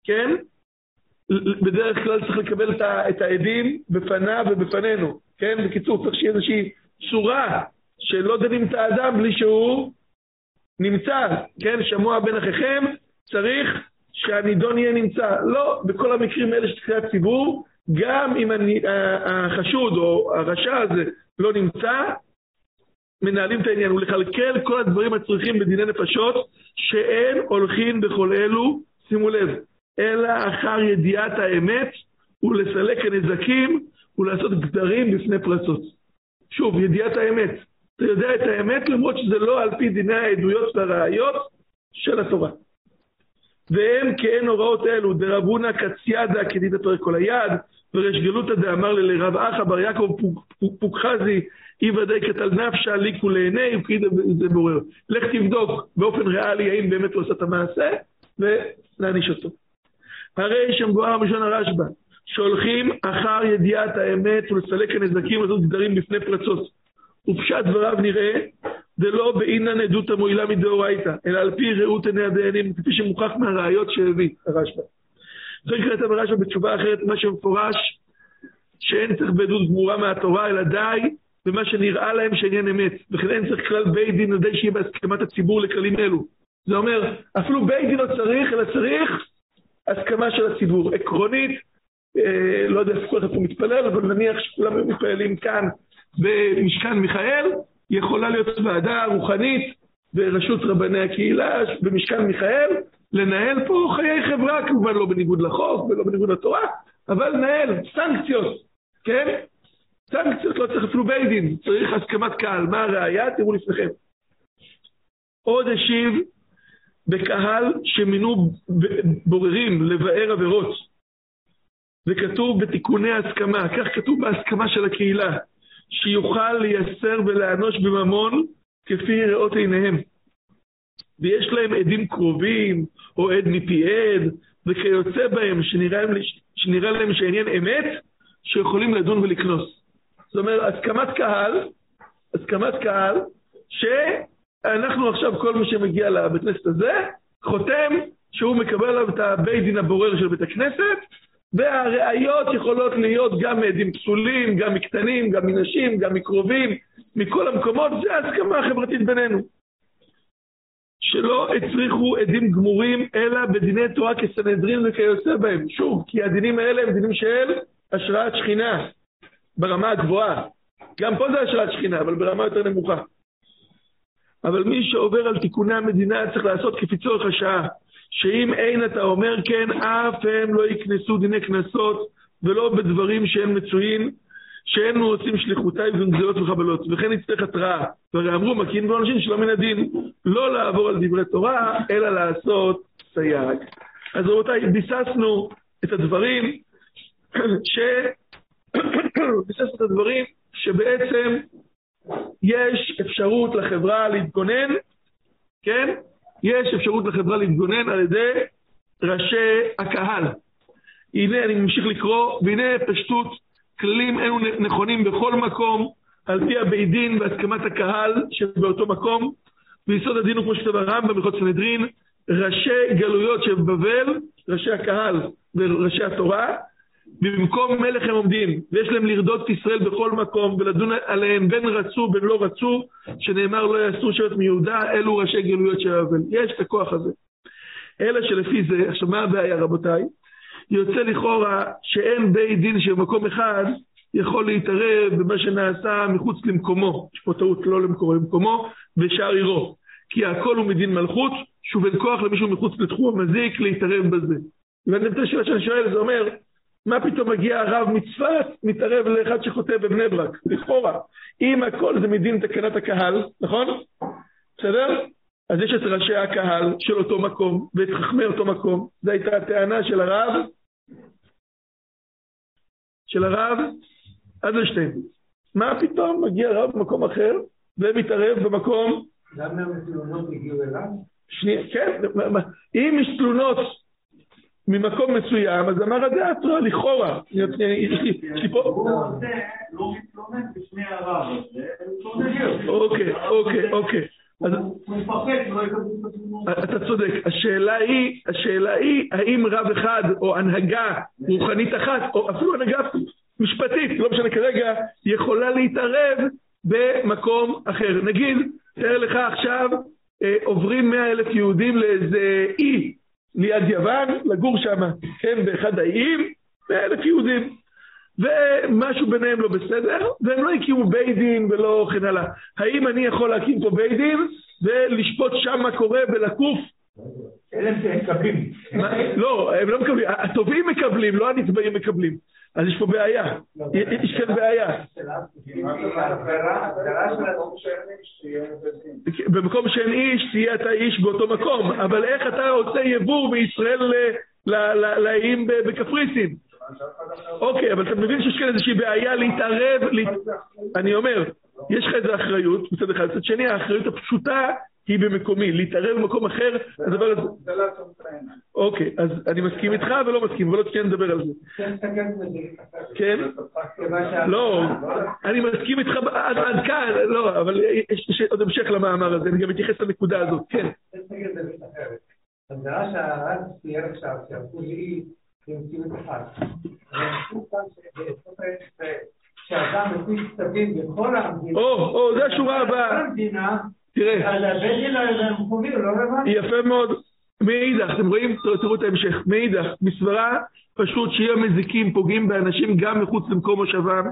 כן? בדרך כלל צריך לקבל את העדים בפניו ובפנינו, כן? בקיצור, צריך שיהיה איזושהי צורה שלא דנים את האדם בלי שהוא נמצא, כן? שמוע בין אחיכם, צריך שהנידון יהיה נמצא. לא, בכל המקרים האלה של תחיית ציבור, גם אם החשוד או הרשע הזה לא נמצא, מנהלים את העניין, ולכלכל כל הדברים הצריכים בדיני נפשות, שאין הולכים בכל אלו, שימו לב, אלא אחר ידיעת האמת ולסלק הנזקים ולעשות גדרים בפני פרצות. שוב, ידיעת האמת. אתה יודע את האמת למרות שזה לא על פי דיני העדויות והראיות של התורה. והם כאין הוראות אלו, דרבונה קציידה כדין הפרק כל היד, וריש גלותא דאמר לרב אחא בר יעקב פוק- פוק- פוקחזי אי ודאי כתל נפשה ליקו לעיני ופקיד זה בורר. לך תבדוק באופן ריאלי האם באמת הוא עשה את המעשה ולהעניש אותו. הרי שמבואר בלשון הרשב"א, שהולכים אחר ידיעת האמת ולסלק הנזקים ולעשות גדרים בפני פרצות. ופשט דבריו נראה, דלא באינן עדות המועילה מדאורייתא, אלא על פי ראות עיני הדיינים, כפי שמוכח מהראיות שהביא הרשב"א. צריך כתב הרשב"א בתשובה אחרת, מה שמפורש, שאין צריך בעדות גמורה מהתורה, אלא די במה שנראה להם שעניין אמת. וכן אין צריך כלל בית דין, די שיהיה בהסכמת הציבור לכללים אלו. זה אומר, אפילו בית דין לא צריך, אלא צריך הסכמה של הציבור. עקרונית, אה, לא יודע כל אחד פה מתפלל, אבל נניח שכולם מתפללים כאן במשכן מיכאל, יכולה להיות ועדה רוחנית בראשות רבני הקהילה במשכן מיכאל, לנהל פה חיי חברה, כמובן לא בניגוד לחוק ולא בניגוד לתורה, אבל לנהל סנקציות, כן? סנקציות לא צריך אפילו בית דין, צריך הסכמת קהל. מה הראייה? תראו לפניכם. עוד השיב בקהל שמינו בוררים לבאר עבירות, וכתוב בתיקוני הסכמה, כך כתוב בהסכמה של הקהילה, שיוכל לייסר ולאנוש בממון כפי ראות עיניהם. ויש להם עדים קרובים, או עד מפי עד, וכיוצא בהם, שנראה שנראה להם שעניין אמת, שיכולים לדון ולקנוס. זאת אומרת, הסכמת קהל, הסכמת קהל, שאנחנו עכשיו, כל מי שמגיע לבית כנסת הזה, חותם שהוא מקבל עליו את הבית דין הבורר של בית הכנסת, והראיות יכולות להיות גם מעדים פסולים, גם מקטנים, גם מנשים, גם מקרובים, מכל המקומות, זה ההסכמה החברתית בינינו. שלא הצריכו עדים גמורים, אלא בדיני תורה כסנהדרין וכיוצא בהם. שוב, כי הדינים האלה הם דינים של השראת שכינה, ברמה הגבוהה. גם פה זה השראת שכינה, אבל ברמה יותר נמוכה. אבל מי שעובר על תיקוני המדינה צריך לעשות כפי צורך השעה. שאם אין אתה אומר כן, אף הם לא יקנסו דיני קנסות, ולא בדברים שהם מצויים, שאין עושים שליחותיי ונגזרות וחבלות, וכן יצטרך התראה. והרי אמרו מכים בו אנשים שלא מן הדין, לא לעבור על דברי תורה, אלא לעשות סייג. אז רבותיי, ביססנו את הדברים, ש... ביססנו את הדברים שבעצם יש אפשרות לחברה להתגונן, כן? יש אפשרות לחברה להתגונן על ידי ראשי הקהל. הנה, אני ממשיך לקרוא, והנה פשטות, כללים אלו נכונים בכל מקום, על פי הבית דין והסכמת הקהל שבאותו מקום, ויסוד הדין הוא כמו שכתב הרמב"ם בהלכות סנהדרין, ראשי גלויות שבבבל, ראשי הקהל וראשי התורה, במקום מלך הם עומדים, ויש להם לרדות ישראל בכל מקום, ולדון עליהם בין רצו בין לא רצו, שנאמר לא יעשו שבט מיהודה, אלו ראשי גלויות של בבל. יש את הכוח הזה. אלא שלפי זה, עכשיו מה הבעיה רבותיי? יוצא לכאורה שאין בית דין שבמקום אחד יכול להתערב במה שנעשה מחוץ למקומו, יש פה טעות לא למקומו, למקומו, ושאר עירו. כי הכל הוא מדין מלכות, שהוא בין כוח למישהו מחוץ לתחום המזיק להתערב בזה. ואני שאלה שאני שואל, זה אומר, מה פתאום מגיע הרב מצפת, מתערב לאחד שחוטא בבני ברק, לכאורה. אם הכל זה מדין תקנת הקהל, נכון? בסדר? אז יש את ראשי הקהל של אותו מקום, ואת חכמי אותו מקום. זו הייתה הטענה של הרב, של הרב אדלשטיין. מה פתאום מגיע רב במקום אחר, ומתערב במקום... גם מהתלונות הגיעו אליו? שנייה, כן, אם יש תלונות ממקום מסוים, אז אמר לכאורה. יש לי פה... הוא רוצה, לא מתלונן בפני הרב הזה. אוקיי, אוקיי, אוקיי. אתה צודק. השאלה היא, השאלה היא, האם רב אחד או הנהגה רוחנית אחת, או אפילו הנהגה משפטית, לא משנה כרגע, יכולה להתערב במקום אחר. נגיד, תאר לך עכשיו, אה, עוברים מאה אלף יהודים לאיזה אי ליד יוון, לגור שם, כן, באחד האיים, מאה אלף יהודים. ומשהו ביניהם לא בסדר, והם לא הקימו בית דין ולא כן הלאה. האם אני יכול להקים פה בית דין ולשפוט שם מה קורה ולקוף? אם כן מקבלים. מה- לא, הם לא מקבלים, הטובים מקבלים, לא הנתבעים מקבלים. אז יש פה בעיה, יש כאן בעיה. במקום שאין איש, תהיה אתה איש באותו מקום, אבל איך אתה עושה יבוא מישראל ל- ל- ל- לאיים בקפריסין? אוקיי, אבל אתה מבין שיש כאן איזושהי בעיה להתערב, לה- אני אומר, יש לך איזו אחריות, מצד אחד, מצד שני, האחריות הפשוטה היא במקומי, להתערב במקום אחר, הדבר הזה... זה לא. אוקיי, אז אני מסכים איתך ולא מסכים, אבל עוד שנייה נדבר על זה. כן, לא, אני מסכים איתך עד כאן, לא, אבל יש עוד המשך למאמר הזה, אני גם מתייחס לנקודה הזאת, כן. הגדרה שהרב צייר עכשיו, שהלכו לאי, זה מציאות אחת. שאדם מפיץ צווים בכל המדינה, או, או, זה השורה הבאה. תראה, לא. יפה מאוד. מאידך, אתם רואים? תראו את ההמשך. מאידך, מסברה פשוט שיהיה מזיקים פוגעים באנשים גם מחוץ למקום מושבם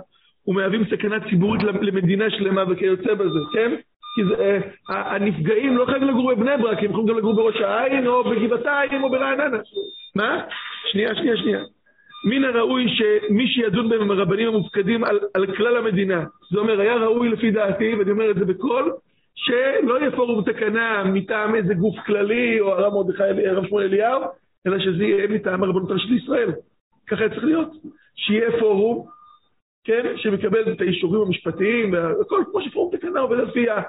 ומהווים סכנה ציבורית למדינה שלמה וכיוצא בזה, כן? כי זה, אה, הנפגעים לא חייבים לגור בבני ברק, הם יכולים גם לגור בראש העין או בגבעתיים או ברעננה. מה? שנייה, שנייה, שנייה. מן הראוי שמי שידון בהם הם הרבנים המופקדים על, על כלל המדינה. זה אומר, היה ראוי לפי דעתי, ואני אומר את זה בקול, שלא יהיה פורום תקנה מטעם איזה גוף כללי, או הרב מרדכי, הרב שמואל אליהו, אלא שזה יהיה מטעם הרבנות הראשית לישראל. ככה צריך להיות. שיהיה פורום, כן, שמקבל את האישורים המשפטיים, והכל כמו שפורום תקנה עובד על פי ה...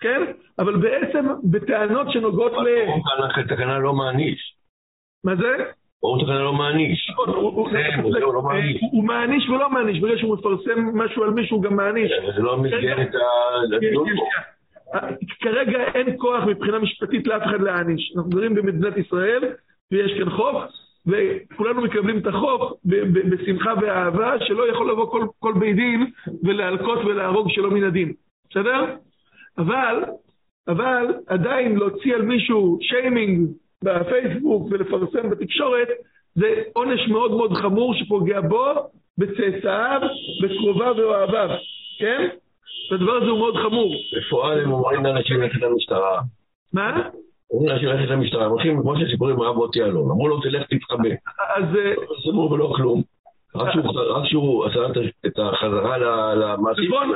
כן? אבל בעצם בטענות שנוגעות ל... פורום תקנה לא מעניש. מה זה? פורום תקנה לא מעניש. הוא- הוא לא מעניש. הוא מעניש ולא מעניש, ברגע שהוא מפרסם משהו על מישהו הוא גם מעניש. זה לא מסגרת הדיון כן, פה. כרגע אין כוח מבחינה משפטית לאף אחד להעניש. אנחנו גרים במדינת ישראל, ויש כאן חוק, וכולנו מקבלים את החוק בשמחה ואהבה, שלא יכול לבוא כל, כל בית דין ולהלקות ולהרוג שלא מן הדין. בסדר? אבל, אבל עדיין להוציא על מישהו שיימינג בפייסבוק ולפרסם בתקשורת, זה עונש מאוד מאוד חמור שפוגע בו, בצאצאיו, בקרוביו ואוהביו, כן? והדבר הזה הוא מאוד חמור. בפועל הם אומרים לאנשים ללכת למשטרה. מה? אומרים לאנשים ללכת למשטרה. הם הולכים, כמו שסיפורים עם הרב מוטי אלון. אמרו לו, תלך תתחבא. אז אה, לא סיפור ולא כלום. רק שהוא- עשה את- החזרה למעשים. נכון,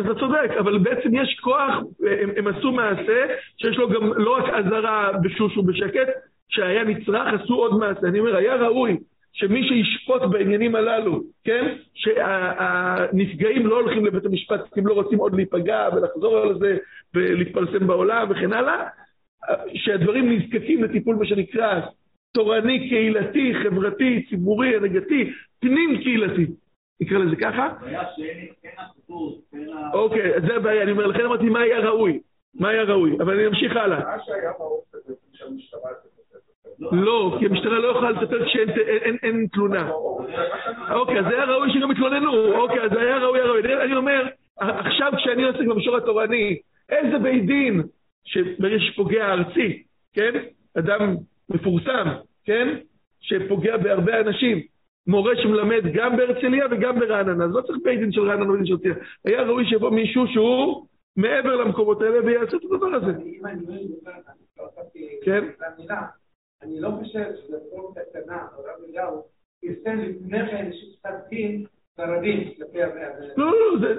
אתה צודק, אבל בעצם יש כוח, הם, הם עשו מעשה שיש לו גם לא רק אזהרה בשוש ובשקט, שהיה נצרך, עשו עוד מעשה. אני אומר, היה ראוי שמי שישפוט בעניינים הללו, כן? שהנפגעים לא הולכים לבית המשפט כי הם לא רוצים עוד להיפגע ולחזור על זה ולהתפרסם בעולם וכן הלאה, שהדברים נזקקים לטיפול מה שנקרא תורני, קהילתי, חברתי, ציבורי, הנהגתי, פנים קהילתי. נקרא לזה ככה? אוקיי, אז זה הבעיה, אני אומר, לכן אמרתי מה היה ראוי, מה היה ראוי, אבל אני אמשיך הלאה. לא, כי המשטרה לא יכולה לטפל כשאין אין- אין- אין תלונה. אוקיי, אז היה ראוי שגם יתלוננו, אוקיי, אז היה ראוי, היה ראוי. אני- אומר, עכשיו כשאני עוסק במישור התורני, איזה בית דין, שברגע שפוגע ארצי, כן? אדם מפורסם, כן? שפוגע בהרבה אנשים. מורה שמלמד גם בהרצליה וגם ברעננה, אז לא צריך בית דין של רעננה ובית דין של הרצליה. היה ראוי שיבוא מישהו שהוא מעבר למקומות האלה ויעשה את הדבר הזה. לא לא כן. אני לא חושב שזה פורום תקנה, או רב אליהו, פרסם לפני כן איזשהו פסק דין ברבים כלפי הבן לא, לא, זה...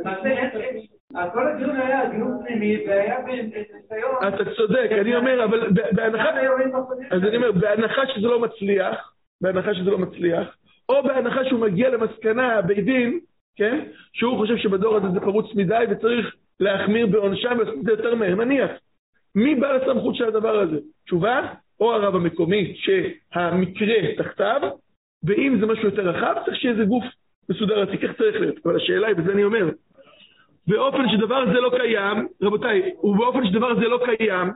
למעשה, אין- אין- כל הדיון היה דיון פנימי, והיה בניסיון... אתה צודק, אני אומר, אבל בהנחה... אז אני אומר, בהנחה שזה לא מצליח, בהנחה שזה לא מצליח, או בהנחה שהוא מגיע למסקנה, בית דין, כן? שהוא חושב שבדור הזה זה פרוץ מדי וצריך להחמיר בעונשם ולעשות את זה יותר מהר, נניח. מי בעל הסמכות של הדבר הזה? תשובה, או הרב המקומי שהמקרה תחתיו, ואם זה משהו יותר רחב, צריך שיהיה איזה גוף מסודר ארצי, כך צריך להיות. אבל השאלה היא, וזה אני אומר, באופן שדבר הזה לא קיים, רבותיי, ובאופן שדבר הזה לא קיים,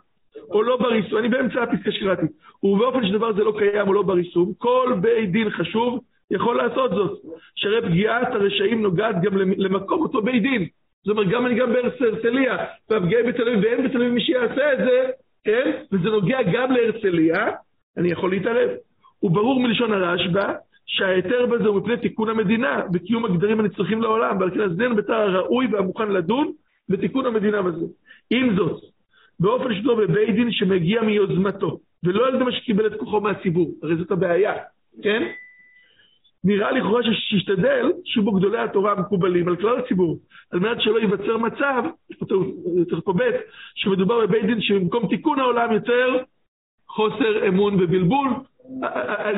או לא בריסום, אני באמצע הפסקה שקראתי, ובאופן שדבר זה לא קיים או לא בריסום, כל בית דין חשוב יכול לעשות זאת. שהרי פגיעת הרשעים נוגעת גם למ- למקום אותו בית דין. זאת אומרת, גם אני גם בהרצליה, והפגיעה בתל אביב, ואין בתל אביב מי שיעשה את זה, כן? וזה נוגע גם להרצליה, אני יכול להתערב. וברור מלשון הרשב"א, שההיתר בזה הוא מפני תיקון המדינה, וקיום הגדרים הנצרכים לעולם, ועל כן הזדן בתא הראוי והמוכן לדון בתיקון המדינה בזה. עם זאת, באופן שטוב בבית דין שמגיע מיוזמתו, ולא על ידי מה שקיבל את כוחו מהציבור, הרי זאת הבעיה, כן? נראה לכאורה שישתדל שיהיו בו גדולי התורה המקובלים על כלל הציבור, על מנת שלא ייווצר מצב, צריך פה ב', שמדובר בבית דין שבמקום תיקון העולם יוצר חוסר אמון ובלבול,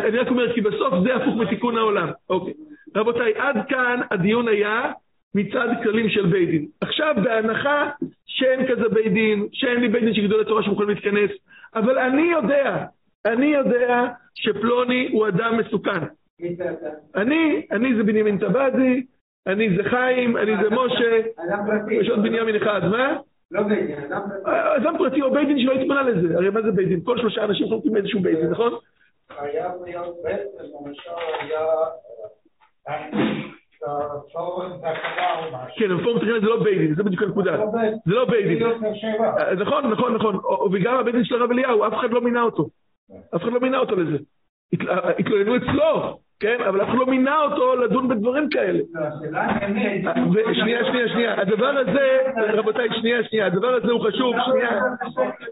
אני רק אומר, כי בסוף זה הפוך מתיקון העולם. אוקיי. רבותיי, עד כאן הדיון היה מצד כללים של בית דין. עכשיו, בהנחה שאין כזה בית דין, שאין לי בית דין של גדולי תורה שמוכנים להתכנס, אבל אני יודע, אני יודע שפלוני הוא אדם מסוכן. אני, אני זה בנימין טבזי, אני זה חיים, אני זה משה, יש עוד בנימין אחד, מה? לא בית דין, אדם פרטי. אדם פרטי או בית דין שלא התמנה לזה, הרי מה זה בית דין? כל שלושה אנשים חולקים איזשהו בית דין, נכון? חייב להיות בעצם, למשל, היה... או משהו. כן, רפורמת תכנון זה לא בית דין, זה בדיוק הנקודה. זה לא בית דין. אה, נכון, נכון, נכון. וגם הבית דין של הרב אליהו, אף אחד לא מינה אותו. אף אחד לא מינה אותו לזה. התל- אה, התלוננו אצלו, כן? אבל אף אחד לא מינה אותו לדון בדברים כאלה. ושנייה, שנייה, שנייה. הדבר הזה, רבותיי, שנייה, שנייה. הדבר הזה הוא חשוב, שנייה.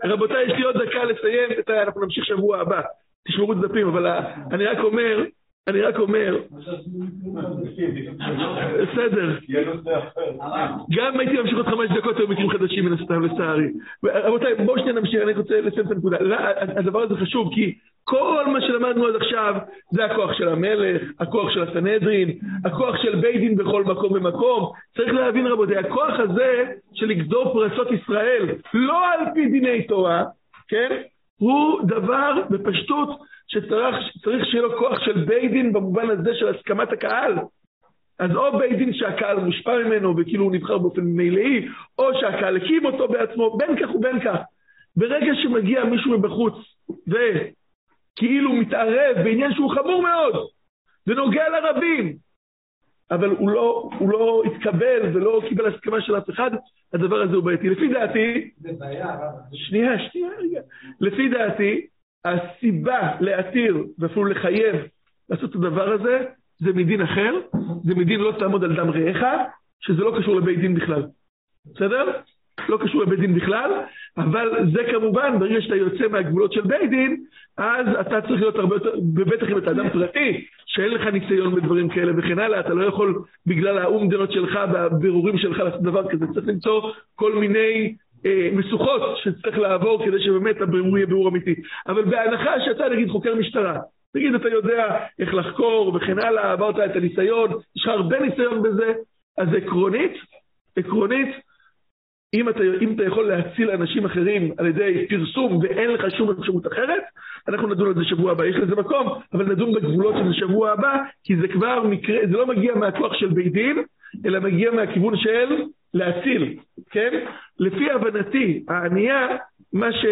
רבותיי, יש לי עוד דקה לסיים, אנחנו נמשיך שבוע הבא. תשמרו את הדפים, אבל אני רק אומר, אני רק אומר, בסדר. גם הייתי ממשיך עוד חמש דקות, היו מקרים חדשים מן הסתם, לצערי. רבותיי, בואו שנייה נמשיך, אני רוצה לסיים את הנקודה. הדבר הזה חשוב, כי כל מה שלמדנו עד עכשיו, זה הכוח של המלך, הכוח של הסנהדרין, הכוח של בית דין בכל מקום ומקום. צריך להבין, רבותיי, הכוח הזה של לגזור פרסות ישראל, לא על פי דיני תורה, כן? הוא דבר בפשטות שצריך שצריך שיהיה לו כוח של בית דין במובן הזה של הסכמת הקהל. אז או בית דין שהקהל מושפע ממנו וכאילו הוא נבחר באופן מילאי, או שהקהל הקים אותו בעצמו, בין כך ובין כך. ברגע שמגיע מישהו מבחוץ וכאילו מתערב בעניין שהוא חמור מאוד, ונוגע לרבים, אבל הוא לא, הוא לא התקבל ולא קיבל הסכמה של אף אחד, הדבר הזה הוא בעייתי. לפי דעתי, זה בעיה. שנייה, שנייה, רגע. לפי דעתי, הסיבה להתיר ואפילו לחייב לעשות את הדבר הזה, זה מדין אחר, זה מדין לא תעמוד על דם רעך, שזה לא קשור לבית דין בכלל. בסדר? לא קשור לבית דין בכלל, אבל זה כמובן, ברגע שאתה יוצא מהגבולות של בית דין, אז אתה צריך להיות הרבה יותר, ובטח אם אתה אדם פרטי, שאין לך ניסיון בדברים כאלה וכן הלאה, אתה לא יכול בגלל האומדנות שלך והבירורים שלך לעשות דבר כזה, צריך למצוא כל מיני משוכות שצריך לעבור כדי שבאמת הבירור יהיה בירור אמיתי. אבל בהנחה שאתה נגיד חוקר משטרה, נגיד אתה יודע איך לחקור וכן הלאה, עברת את הניסיון, יש לך הרבה ניסיון בזה, אז עקרונית, עקרונית, אם אתה, אם אתה יכול להציל אנשים אחרים על ידי פרסום ואין לך שום אפשרות אחרת, אנחנו נדון על זה שבוע הבא, יש לזה מקום, אבל נדון בגבולות של שבוע הבא, כי זה כבר מקרה, זה לא מגיע מהכוח של בית דין, אלא מגיע מהכיוון של להציל, כן? לפי הבנתי, הענייה, מה ש...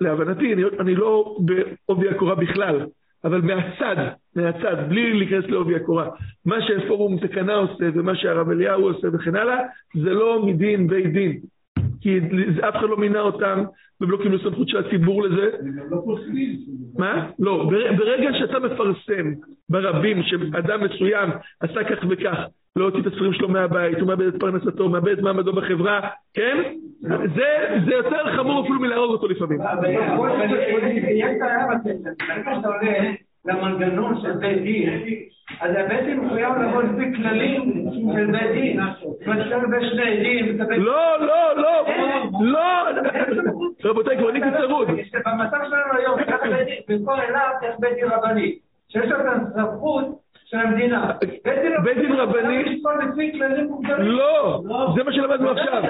להבנתי, אני, אני לא בעובי הקורה בכלל, אבל מהצד, מהצד, בלי להיכנס לעובי הקורה, מה שפורום תקנה עושה ומה שהרב אליהו עושה וכן הלאה, זה לא מדין בית דין. כי אף אחד לא מינה אותם, והם לא קיבלו סמכות של הציבור לזה. מה? לא, בר- ברגע שאתה מפרסם ברבים שאדם מסוים עשה כך וכך, לא הוציא את הספרים שלו מהבית, הוא מאבד את פרנסתו, מאבד את מעמדו בחברה, כן? זה, זה יותר חמור אפילו מלהרוג אותו לפעמים. למנגנון של בית דין, אז הבית דין מחויב לבוא לפי כללים של בית דין. זאת אומרת, שאתה מביא שני עדים, לא, לא, לא, לא, רבותיי, כבר עניתי צרוד. במצב שלנו היום, במקום אליו יש בית דין רבני, שיש לו כאן סמכות של המדינה. בית דין רבני-. לא, זה מה שלמדנו עכשיו.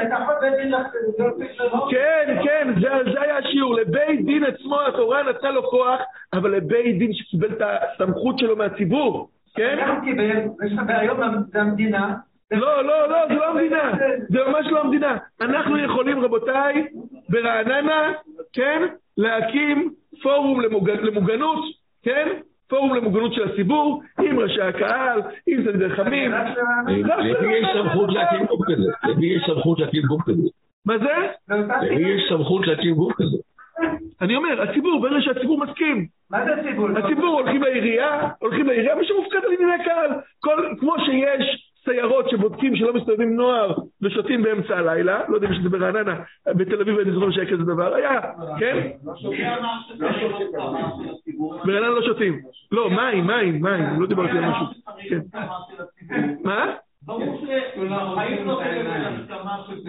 כן, כן, זה, היה השיעור. לבית דין עצמו התורה נתנה לו כוח, אבל לבית דין שקיבל את הסמכות שלו מהציבור, כן? גם קיבל, יש לך היום זה המדינה. לא, לא, לא, זה לא המדינה. זה ממש לא המדינה. אנחנו יכולים, רבותיי, ברעננה, כן, להקים פורום למוג... למוגנות, כן? פורום למוגנות של הציבור, עם ראשי הקהל, עם תלמידי חכמים. למי יש סמכות להקים גוף כזה? למי יש סמכות להקים גוף כזה? מה זה? למי יש סמכות להקים גוף כזה? אני אומר, הציבור, ברגע שהציבור מסכים. מה זה הציבור? הציבור הולכים לעירייה, הולכים לעירייה, מי שמופקד על ענייני קהל. כל, כמו שיש סיירות שבודקים שלא מסתובבים נוער ושותים באמצע הלילה, לא יודע אם יש את זה ברעננה, בתל אביב אני זוכר שהיה כזה דבר, היה, כן? ברעננה לא שותים. לא, מים, מים, מים, לא דיברתי על משהו. כן. מה?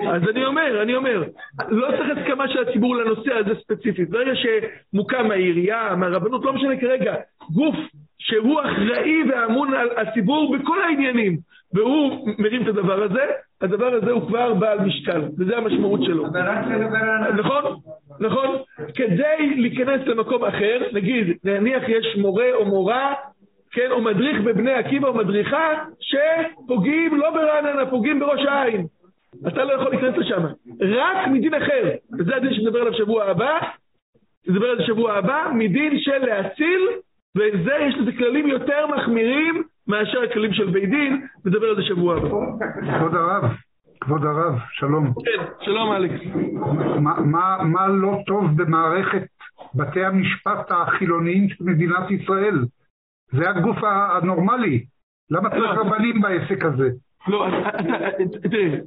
אז אני אומר, אני אומר, לא צריך הסכמה של הציבור לנושא הזה ספציפית. ברגע שמוקם מהעירייה, מהרבנות, לא משנה כרגע, גוף שהוא אחראי ואמון על הציבור בכל העניינים, והוא מרים את הדבר הזה, הדבר הזה הוא כבר בעל משקל, וזה המשמעות שלו. נכון, נכון. כדי להיכנס למקום אחר, נגיד, נניח יש מורה או מורה, כן, או מדריך בבני עקיבא או מדריכה, שפוגעים לא ברעננה, פוגעים בראש העין. אתה לא יכול להיכנס לשם. רק מדין אחר, וזה הדין שנדבר עליו שבוע הבא, נדבר על זה שבוע הבא, מדין של להציל, וזה יש לזה כללים יותר מחמירים מאשר הכללים של בית דין, נדבר על זה שבוע הבא. כבוד הרב, כבוד הרב, שלום. כן, שלום אלכס. מה, מה, מה לא טוב במערכת בתי המשפט החילוניים של מדינת ישראל? זה הגוף הנורמלי. למה צריך לא. רבנים בעסק הזה? לא, תראה,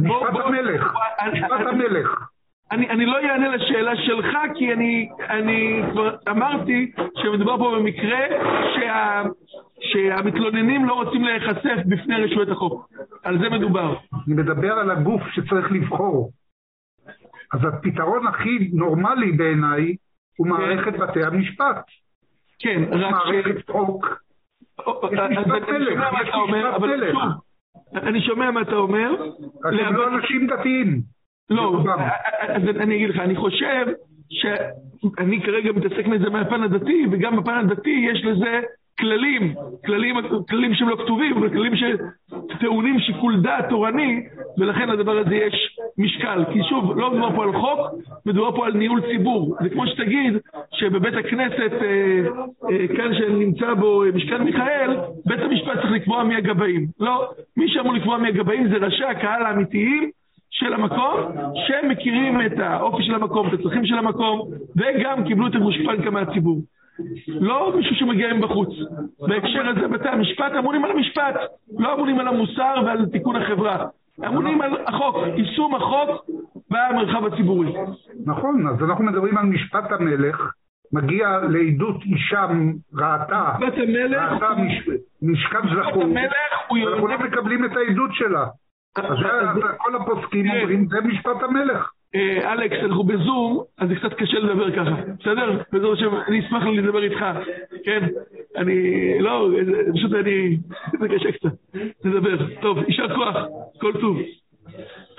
משפט המלך, משפט המלך. אני, אני לא אענה לשאלה שלך, כי אני, אני כבר אמרתי שמדובר פה במקרה שה, שהמתלוננים לא רוצים להיחשף בפני רשויות החוק. על זה מדובר. אני מדבר על הגוף שצריך לבחור. אז הפתרון הכי נורמלי בעיניי הוא מערכת בתי המשפט. כן, רק ש... מערכת חוק. יש אז משפט אני מלך, שומע מה יש אתה אומר, משפט. שוב, אני שומע מה אתה אומר. אתם לא אנשים דתיים. לא. אז אני אגיד לך, אני חושב שאני כרגע מתעסק בזה מהפן הדתי, וגם בפן הדתי יש לזה כללים, כללים, כללים שהם לא כתובים, אבל כללים שטעונים שיקול דעת תורני, ולכן לדבר הזה יש משקל. כי שוב, לא מדובר פה על חוק, מדובר פה על ניהול ציבור. זה כמו שתגיד שבבית הכנסת, אה, אה, כאן שנמצא בו אה, משכן מיכאל, בית המשפט צריך לקבוע מי הגבאים. לא, מי שאמור לקבוע מי הגבאים זה ראשי הקהל האמיתיים של המקום, שהם מכירים את האופי של המקום, את הצרכים של המקום, וגם קיבלו את הגושפנקה מהציבור. לא מישהו שמגיע מבחוץ. בהקשר הזה בתי המשפט אמונים על המשפט, לא אמונים על המוסר ועל תיקון החברה. אמונים על החוק, יישום החוק במרחב הציבורי. נכון, אז אנחנו מדברים על משפט המלך, מגיע לעדות אישה ראתה, משפט המלך, ראתה מש- משכב זכור, ואנחנו לא. מקבלים את העדות שלה. אז זה- אז- כל הפוסקים כן. אומרים, זה משפט המלך. אה, אלכס, אנחנו בזום, אז זה קצת קשה לדבר ככה, בסדר? בעזרת השם, אני אשמח לדבר איתך, כן? אני, לא, פשוט אני, זה קשה קצת, נדבר. טוב, יישר כוח, כל טוב.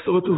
טוב טוב.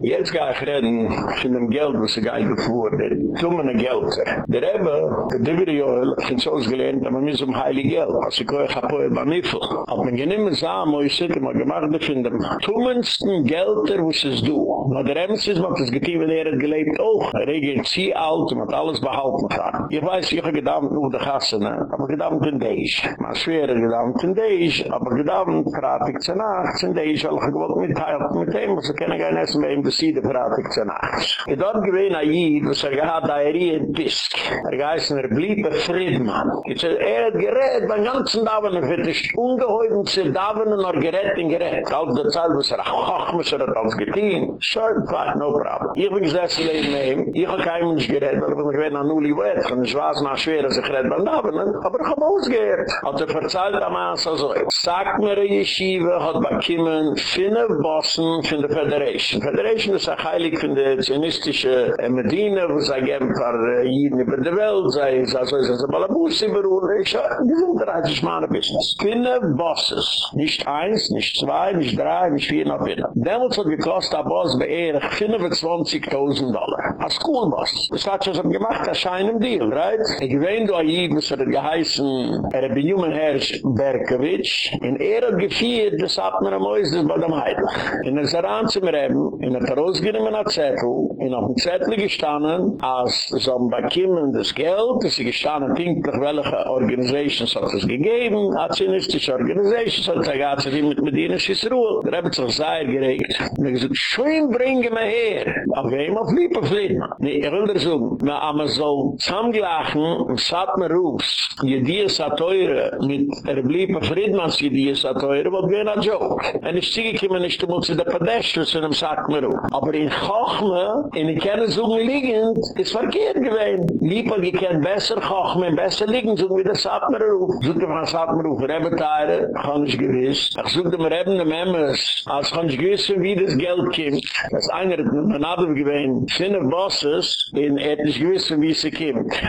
Jetzt ga ich reden von dem Geld, was er geht gefuhr, der tummene Gelder. Der Rebbe, der Dibber Joel, hat uns ausgelehnt, aber wir sind um heilig Geld. Als ich euch habe heute bei Niffel. Ob man geniemen sah, wo ich sitte, man gemacht von dem tummensten Gelder, was es du. Na der Emes ist, man hat das getein, wenn er hat gelebt auch. Er regiert sie alt, man hat alles behalten kann. Ich weiß, ich habe gedacht, nur der Gassen, aber gedacht in Deis. Man schwerer gedacht in Deis, aber gedacht, nachts in Deis, weil ich gewollt mitteilt mit dem, was er kennen gar nicht mehr im Besiede pratik zu nachts. Ich dort gewesen a Jid, was er gehad Diarrhea in Pisk. Er geheißen er bliebe Friedman. Ich sag, er hat gerät, beim ganzen Davonen, wird es ungeheuben zu Davonen, er gerät in gerät. Auf der Zeit, was er ach, was er hat alles getan. Schön, fine, no problem. Ich bin gesessen leben mit ihm, ich habe keinem nicht gerät, weil ich bin gewesen an Uli Wett, und ich weiß noch schwer, dass ich gerät beim Davonen, aber ich habe ausgehört. Hat er verzeiht am Aas also, sagt mir, Yeshiva hat bekommen, finne Bossen der Federation. Federation ist auch heilig von der zionistische äh, Medina, wo sie geben für äh, jeden über die Welt, sei es also, sei es Balabusi beruhen, ich sage, die sind bereit, das ist meine Business. Finne Bosses. Nicht eins, nicht zwei, nicht drei, nicht vier, noch wieder. Damals hat gekostet ein Boss bei Erich 25.000 Dollar. Ein Schoolboss. Das hat schon so gemacht, das scheint im Deal, right? Ich weiß, du Ayid, was hat geheißen, er hat Benjamin Herrsch Berkowitsch, in er hat gefeiert, das hat mir am Mäusel bei dem Heidlich. In der Saran zu mir haben, in der Tarousgenommen hat Zettel, in auf dem Zettel gestanden, als so ein Bakimen das Geld, das sie gestanden, pinklich welche Organisations hat es gegeben, hat zionistische Organisations, hat er gehabt, sie mit Medina Schissruel. Der hat sich sehr geregt. Und er gesagt, schön bringe mir her. Auf wem? Auf Liebe Friedman. Nee, ich will sagen, na, so zusammengelachen, und sagt mir raus, je die teure, mit er bliebe Friedmans, je die teure, wat gehen a joke. En ich ziege kiemen nicht, musst in der Rest in dem Sack mir rum. Aber in Chochme, in die Kerne suchen liegend, ist verkehrt gewesen. Lieber gekennt besser Chochme, besser liegen, suchen wir das Sack mir rum. Sucht man das Sack mir rum, Rebbeteire, kann ich gewiss. Ich suchte mir eben die Memmes, als kann ich gewiss, wie das Geld kommt. Das ist einer, ein Adel gewesen, finne Bosses, in etlich gewiss, wie sie kommt.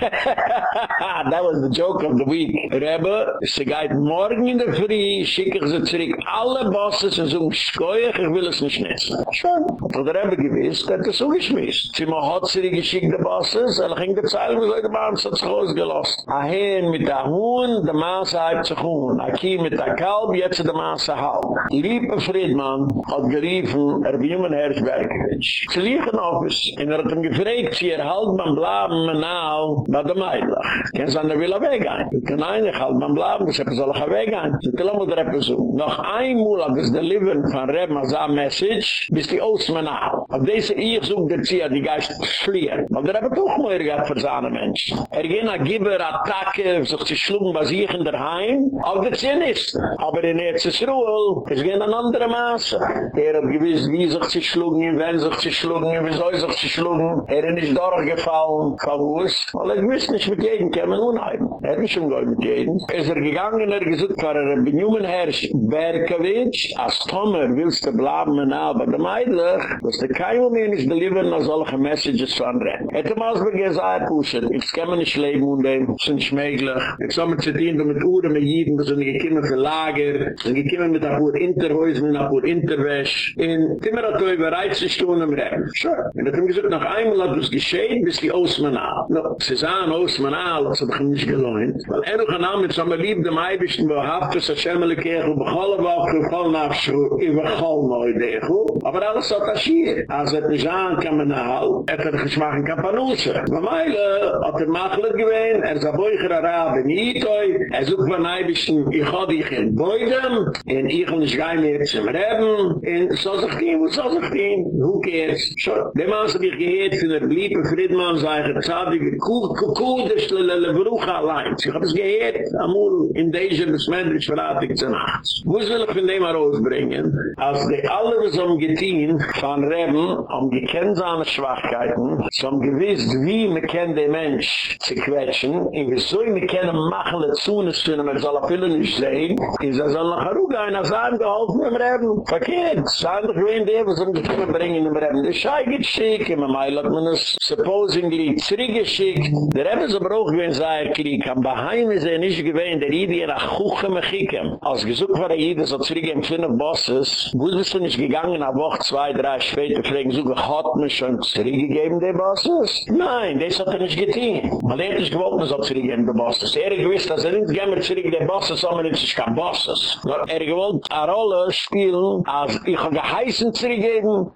That was the joke of the week. Rebbe, sie geht morgen in der Früh, schicke ich sie zurück, alle Bosses, und so, schkoie, ich will es nicht schnitzen. Schon. Und der Rebbe gewiss, hat er so geschmiss. Sie mo hat sie die geschickte Bosses, er ging der Zeil, wo sie die Bahns hat sich ausgelost. Ahin mit der Huhn, der Maße hat sich Huhn. Aki mit der Kalb, jetzt der Maße halb. Liebe Friedman hat geriefen, er wie jungen Herrschbergewitsch. Sie liegen auf es, und er hat ihm gefragt, sie erhalt man blaben, man nau, bei der Meidlach. Kein sein, er will er weggehen. Ich kann einig, halt man blaben, ich soll er weggehen. Sie kann auch mal so. Noch einmal hat es der Lieben von Reben als ein Message, bis die Ausmann auf. Diese ich such der Zia, die Geist fliehen. Weil der hat auch mehr gehabt für seine Menschen. Er ging nach Gibber, Attacke, sich zu schlugen bei sich in der Heim, auf der Zinnist. Aber in Erzes Ruhl, es ging an andere Maße. Er hat gewiss, wie sich zu schlugen, wenn sich zu schlugen, wie soll sich zu schlugen. Er ist nicht durchgefallen, von uns. Weil er gewiss nicht mit jedem kämen unheim. Er hat nicht umgehen mit jedem. Er ist er gegangen, er gesucht, war er ein Benjumenherrsch, Berkowitsch, als Tomer willst du bleiben, aber der Meidlich, dass der kein Moment nicht deliveren als solche Messages von Rennen. Er hat ihm als gesagt, Pusher, ich kann nicht leben und dem, das ist nicht möglich. Ich soll mir zu dienen, mit Uhren, mit Jiden, wir sind gekommen für Lager, sind gekommen mit ein paar Interhäusen, mit ein paar Interwäsch, in Timmer hat er bereit sich tun im Rennen. Sure. Er hat ihm gesagt, noch einmal hat das geschehen, bis die Osmanal. No, sie sahen Osmanal, das hat er nicht gelohnt. Weil er noch ein Name, so man liebt dem Eibischten, wo er haft es, Hashem, Lekech, wo begonnen war, wo begonnen war, wo begonnen Bravo. Aber alles hat das hier. Als wir nicht sagen, kann man nach Hause, hat er geschmack in Kampanusse. Aber meile hat er machlich gewesen, er ist ein Beuger Arab in Itoi, er sucht von ein bisschen, ich hab dich in Beudem, und ich will nicht gehen mehr zum Reben, und so sich die, wo so sich die, who cares? So, der Mann hat sich gehört, von der Bliebe Friedmann, sei ein Zadig, kukudeschle, lele Bruch allein. Sie hat es gehört, amul, in deze besmendrisch verratig zu nachts. Wo will ich von dem herausbringen? Als die alle, was zum geteen von reben um die kennsame schwachkeiten zum gewiss wie me ken de mensch zu quetschen in wie so me kenne machle zu ne schöne soll a fille nicht sein is a er soll nach haruga ein, a zahn er geholfen im reben. Verkehrt. Schand doch wen der was um die bringen im reben. De schei geht schick im meil hat man es supposingly zurückgeschickt, der reben so brauch gewinn, sei er krieg am baheim is er nicht gewinn, der Idi er a chuche mechikem als gesuk war er Idi, so zirige im finne bosses gut wissen ich gegangen? A Woche, zwei, drei später fragen, so hat man schon zurückgegeben, die Bosses? Nein, das hat er nicht getan. Man hat nicht gewollt, man soll zurückgegeben, die Bosses. Er hat gewiss, dass er nicht gerne zurückgegeben, die Bosses, sondern es ist kein Bosses. Er gewollt eine Rolle spielen, als ich habe geheißen zurückgegeben,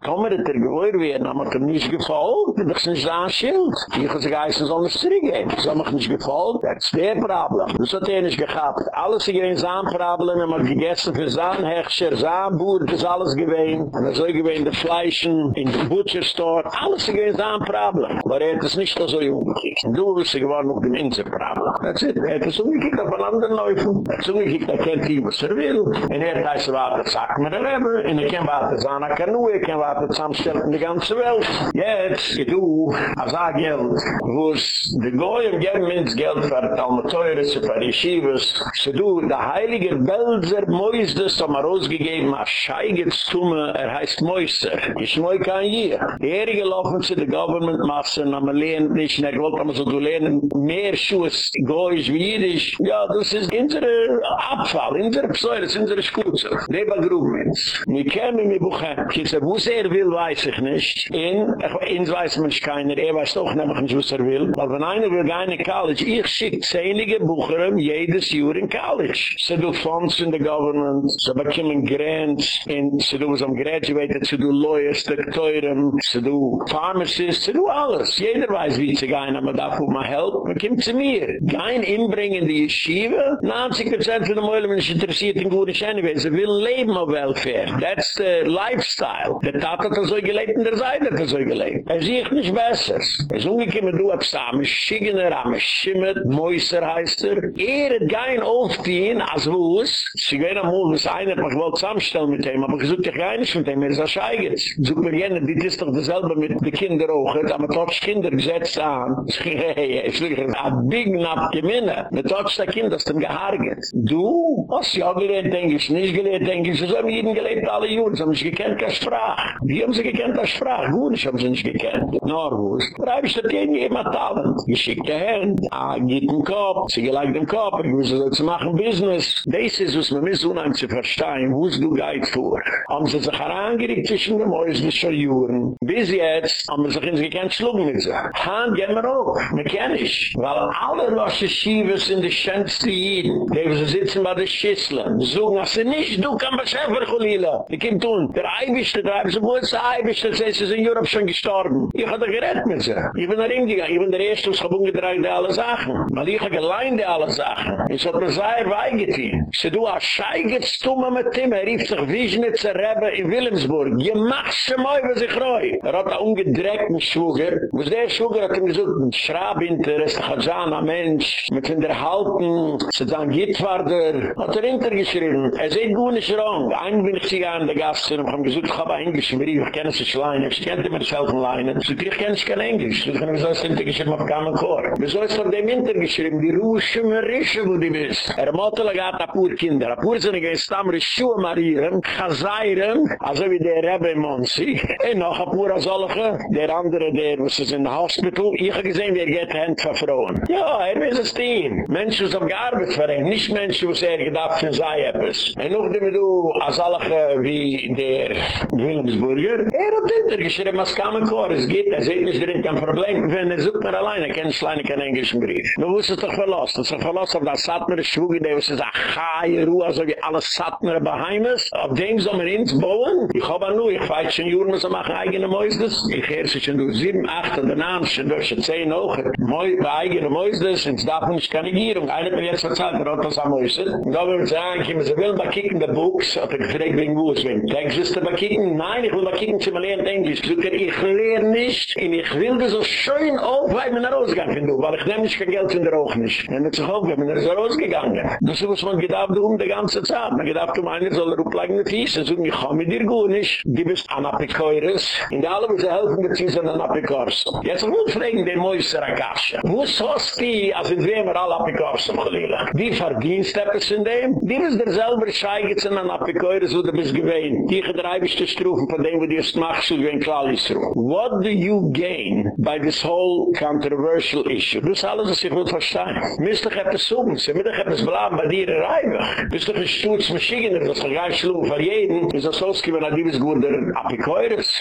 Kommer het er gewoer werden, aber hat ihm nicht gefolgt, und ich nicht sein Schild. Ich habe geheißen, soll nicht zurückgehen. Das hat mich nicht gefolgt, das ist der Problem. Das hat er nicht gehabt. Alles is gewesen sein Problem, er hat gegessen für sein Hechscher, sein Buhr, das ist alles gewesen. Und er soll gewesen der Fleischen, in de Butcher Store, alles ist gewesen sein Problem. Aber er hat es nicht so umgekickt. Du wirst geworden auf dem Inselproblem. Das ist, er hat es umgekickt auf einen anderen Läufen. Er hat es umgekickt, er kennt ihn, was er will. Und er hat es weiter, sagt mir der Rebbe, er. und er kann weiter sein, er kann nur, er kein Warte zusammenstellen in die ganze Welt. Jetzt, du, als ein Geld, wo es die Goy im Geld mit Geld für Talmeteures, für Yeshivas, so du, der heilige Belser Moisdes haben wir rausgegeben, als Scheigetstumme, er heißt Moiser. Ich moi kann hier. Die Ehre gelaufen zu der Government-Masse, aber man lehnt nicht, und er glaubt, aber so du lehnen mehr Schuhe, Goyisch wie Jiddisch. Ja, das ist unsere Abfall, unsere Psäure, unsere Schutze. Reba Grubmens. Wir kennen mich, Buchen, wo er will, weiß ich nicht. In, ich, ins weiß man keiner, er weiß doch nicht, was er will. Weil wenn einer will gehen in College, ich schicke zähnliche Bucherem jedes Jahr in College. Sie do Fonds in the government, sie bekommen Grants, in, sie do some graduated, sie do lawyers, doktoren, sie do pharmacists, sie do alles. Jeder weiß, wie sie gehen, aber da fuhr mal help, man kommt zu mir. Gehen inbringen die Yeshiva, 90% von Mäulen, wenn sie interessiert in gute Schöne, sie will leben auf Welfare. That's the lifestyle. Der Tat hat er so gelebt und der Seite hat er so gelebt. Er sieht nicht besser. Er ist umgekommen, du hast am Schigener, am Schimmet, Mäuser heißt er. Er hat kein Aufziehen, als wo es, sie gehen am Mund, was einer hat mich wohl zusammenstellen mit ihm, aber ich suche dich gar nicht mit ihm, er ist ein Scheigens. Such mir jene, die ist doch dasselbe mit den Kindern auch, aber trotz Kinder gesetzt an. Hey, ich suche, ein Big Nap gewinnen. Mit trotz der Kinder, das dem gehargert. Du, was ja gelehrt, denke ich, nicht gelehrt, denke ich, so haben jeden gelebt alle Juden, so haben sich gekannt, keine Sprache. Wie haben sie gekannt, keine Sprache? Gut, ich haben sie nicht gekannt. Norwus. Da habe ich das gegen jemand Talent. Geschickte Hand, ah, geht im Kopf, sie gelegt im Kopf, ich muss so zu machen Business. Das ist, was man muss unheim zu verstehen, wo es du geht vor. Haben sie sich herangeregt zwischen den Mäusen schon Juren. Bis jetzt haben sie sich ins gekannt schlugen mit sie. Han, gehen wir auch. Wir kennen ich. Weil alle Rosh Hashivas sind die schönste Jiden. Die sie sitzen bei den Schüsseln. Sogen, als sie nicht, du kann beschäfer, Cholila. Die kommt tun. Der Eibischte, der Eibischte, wo ist der Eibischte? Sie ist in Europe schon gestorben. Ich hatte gerettet mit sie. Ich bin da reingegangen. Ich bin der Erste, was habe umgedreht, alle Sachen. Weil ich habe geleint, alle Sachen. Ich habe mir sehr weigetein. Sie du, als Schei geht's tun mit Tim. Er rief sich Wiesnitzer Rebbe in Wilhelmsburg. Je mach schon mal, was ich reu. Er hat da umgedreht, ein Schwuger. Wo der Schwuger hat ihm gesagt, ein Schrabinter, es ist ein Mensch, mit in der Halten, sie sagen, Gittwarder. Hat er hintergeschrieben. Er sieht gut nicht wrong. Ein bin ich sie an der Gast, und ich habe gesagt, ich habe Englisch, ich kenne sich Leine, ich kenne mir selten Leine. Sie ich kenne kein Englisch. Ich habe gesagt, hintergeschrieben auf keinen Chor. Wieso ist von dem hintergeschrieben, die Ruhe Rische, wo die bist. Er mottele gehad a pur Kinder. A pur sind ich ein Stammere Schuhe marieren, chaseiren, also wie der Rebbe in Monsi. Und noch a pur solche, der andere, der, was ist in Hospital. Ich gesehen, wie er geht Hand verfrohen. Ja, er weiß es dien. Menschen, die haben gearbeitet für ihn, nicht Menschen, die er gedacht haben, sei etwas. Und noch dem du, a solche wie der Wilhelmsburger, er hat hintergeschrieben, als Kamenkor, es geht, er sieht nicht drin, kein Problem, wenn er sucht mir alleine, er kennt schleine keinen englischen Brief. Nu wuss es doch verlost, es ist verlost auf das Satmer, schwuge, der ist a chaie Ruhe, also wie alle Satmer beheimes, auf dem soll man ins bauen, ich hab an nu, ich feit schon Juren, muss er machen eigene Mäusdes, ich heir sich schon durch sieben, acht, und danach schon durch zehn Mäu, bei eigene Mäusdes, ins darf man nicht keine Gierung, einer hat mir jetzt verzeiht, der hat das am Mäusdes, und da will man sagen, ich muss, er will mal kicken, der Books, hat er gefragt, wegen wo es will, denkst du, ist er mal kicken? Nein, ich will mal kicken, zu mal lernen Englisch, ich lerne nicht, und ich will das so schön auf, weil man rausgegangen bin, weil ich nehme nicht kein Geld in der Augen nicht. Und jetzt auch, wenn er ist rausgegangen. Das ist, was man gedacht um die ganze Zeit. Man gedacht um eine soll er upleigen mit Fies, und so, ich komme mit dir gut nicht. Die bist Anapekeures. In der alle, wo sie helfen, mit sie sind Anapekeurs. Jetzt muss ich fragen, den Mäuser Akasha. Wo ist das die, als in wem er alle Apekeurs haben gelegen? Wie verdienst etwas in dem? Die ist der selber Scheige zu Anapekeures, wo du bist gewähnt. Die gedreibischte Strufen von dem, wo du es machst, so wie ein Klallisruf. What do you gain by this whole controversial issue? Du ist alles, was ich will verstehen. Müsst doch etwas suchen, sie müsst doch etwas bleiben bei dir reibig. Bist doch ein Stutz Maschigener, das ist gar schlug für jeden. Ist das ausgegeben, an die bis gut der?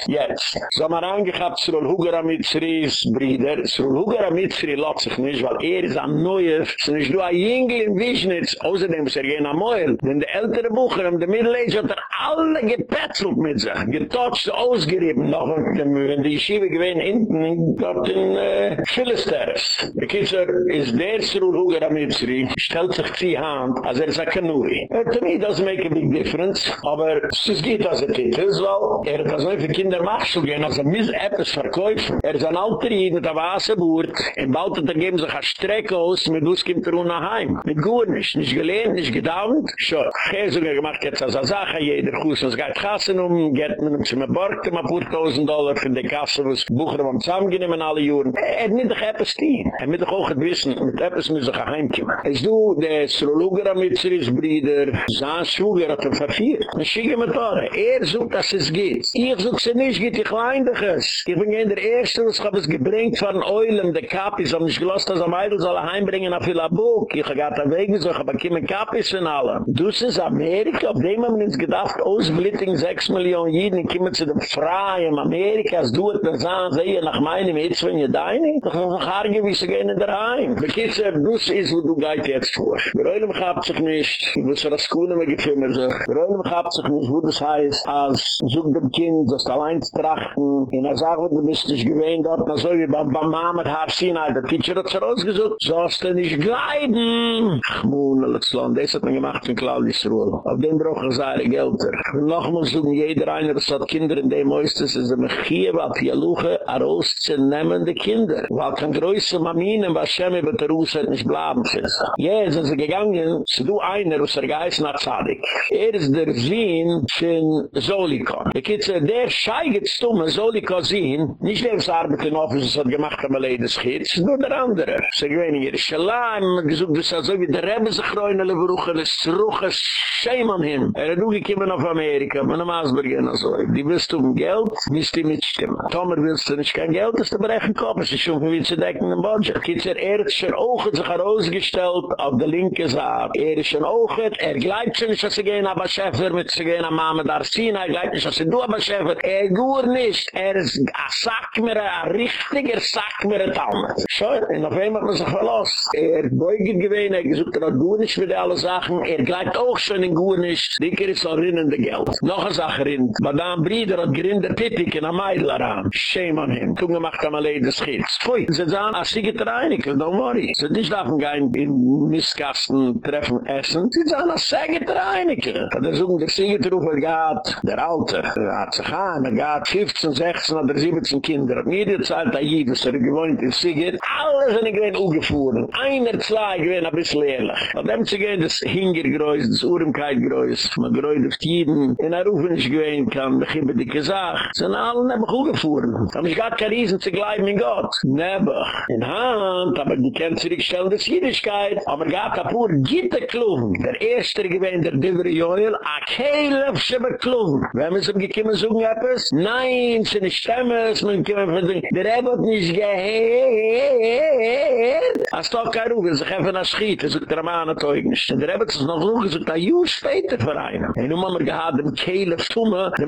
Jetzt. So haben wir angehabt, Srol Hugara Mitzri's Brüder. Srol Hugara Mitzri lot sich nicht, weil er ist am Neue. So nicht du ein Jüngel in Wiesnitz. Außerdem ist er gehen am Meul. Denn der ältere Bucher, um der Middle-Age, hat er alle gepetzelt mit sich. Getotcht, ausgerieben. Noch wenn die Yeshiva gewähnt hinten, in Gott in äh, Philisteres. Der Kitzer ist der Srol Hugara Mitzri, stellt sich die Hand, als er ist ein Kanuri. Uh, to me, doesn't make a big difference. Aber es geht, als er tut es, weil er hat so viele Kinder machschel gehen, als er mis etwas verkäufen. Er ist ein alter Jid mit der Wasserburg. In Balten, da geben sich ein Streck aus, mit uns kommt er nach Heim. Mit gut nicht, nicht gelehnt, nicht gedauert. Schon, habe sogar gemacht, jetzt als er sagt, jeder Kuss, was geht Kassen um, geht man um, zum Borg, mal pur tausend Dollar für die Kasse, was buchen wir am zusammengenehmen alle Juren. Er hat nicht doch etwas stehen. Er hat doch auch wissen, mit etwas müssen wir heimkommen. Es du, der Sroluger am Mitzris Brüder, sein Schwuger hat er verfehlt. Man schiege mit Tore. Er sucht, dass es geht. Ich such sie nicht, geht ich leindiges. Ich bin in der Erste, was hab es gebringt von Eulen, der Kapis, haben nicht gelost, dass am Eidl soll er heimbringen auf Villabuk. Ich hab gatt Wegen, so ich hab akime Kapis in allem. Du ist Amerika, auf dem haben wir uns gedacht, ausblitting 6 Millionen Jiden, kommen zu dem Freien Amerika, als du et besahen, sehe nach meinem Hitz, wenn ihr deine, doch noch harge, wie sie gehen in der Heim. Bekitzer, du ist, wo du gehit jetzt vor. Bereulem gehabt sich nicht, wo es das Kuhne mir gekümmert sich. Bereulem gehabt sich nicht, wo das heißt, als such dem Kind, das allein zu trachten, in der Sache, wo du bist nicht gewähnt dort, na so wie bei Mama, der Hafsina, der Teacher hat sich rausgesucht, sollst du nicht gleiten. Ach, Moon, das Land, das hat man gemacht in Claudius Ruhl. Auf dem brauchen sie ihre Gelder. Und noch einmal suchen jeder einer, was hat Kinder in dem Oistes, ist er mich hier, was die Luche herauszunehmen, die Kinder. Weil kein größer Maminen, was Schemme wird der Russe hat nicht bleiben können. Ja, sind sie gegangen, zu du einer, was er geheißen hat Zadig. Er ist der Sinn von Soliko. Die Kitzel, der scheiget stumme Soliko Sinn, nicht der, was Arbeit in Office hat gemacht, aber leider schiet, nur der andere. Sie gewähne hier, Schalaim, gesucht, das ist so wie der Rebbe sich reunele beruchen, das ist ruche, shame on him. Er hat auch gekommen auf Amerika, mit einem Asbergen und so. Die willst du um Geld, misst die mitstimmen. Tomer willst du nicht kein Geld, das ist der Brechen es ist schon für wie zu decken im Budget. Kitzer, er hat schon auch sich herausgestellt auf der linke Saat. Er ist schon auch, er gleibt schon nicht, dass sie gehen aber Schäfer, mit sie gehen am Mama Darsina, er gleibt nicht, dass sie du aber Schäfer. Er gut nicht, er ist ein Sack mir, ein richtiger Sack mir, ein Talmud. Schau, und auf einmal hat man sich verlost. Er beugert gewesen, er gesucht, er hat gut nicht mit allen Sachen, er gleibt auch schon in gut nicht, dicker ist auch rinnende Geld. Noch eine Sache rinnt, Madame Brieder hat gerinnt Pipik in der Meidl daran. Shame on him. Tunge macht am Allee des Schiffs. Pfui, sie sagen, als sie getreinigen, don't worry. Sie nicht davon gehen in Mistkasten treffen essen, sie sagen, als sie getreinigen. Da suchen der Siegetruf, er gaat, der Alte, er hat sich an, er gaat 15, 16 oder 17 Kinder. Die Zeit, da jidus, er gewohnt in Siegert, alle sind gewinn ugefuhren. Einer, zwei gewinn ein bisschen ehrlich. Und dem zu gehen, das Hingergräus, das Uremkeit groß, man gräut auf Tiden, in er rufen nicht gewinn ich habe die gesagt, sind alle nicht mehr ugefuhren. Aber ich gab kein Riesen zu gleiben in Gott. Never. In Hand, aber die kennt zurückstellen des Jüdischkeit, aber gab ein paar Gitterklung. Der erste gewinn, der Diver Joel, a Caleb Schibber Klung. Wenn wir es ihm gekommen suchen, etwas? Nein, sie nicht stemmen, kommen von den, der Rebbe hat nicht gehört. Als doch kein Ruf, sich einfach nach Schiet, es ist der Mann hat euch nicht. Der Rebbe hat es noch so gesagt, ein Jahr später für einen. Und nun haben wir gehad,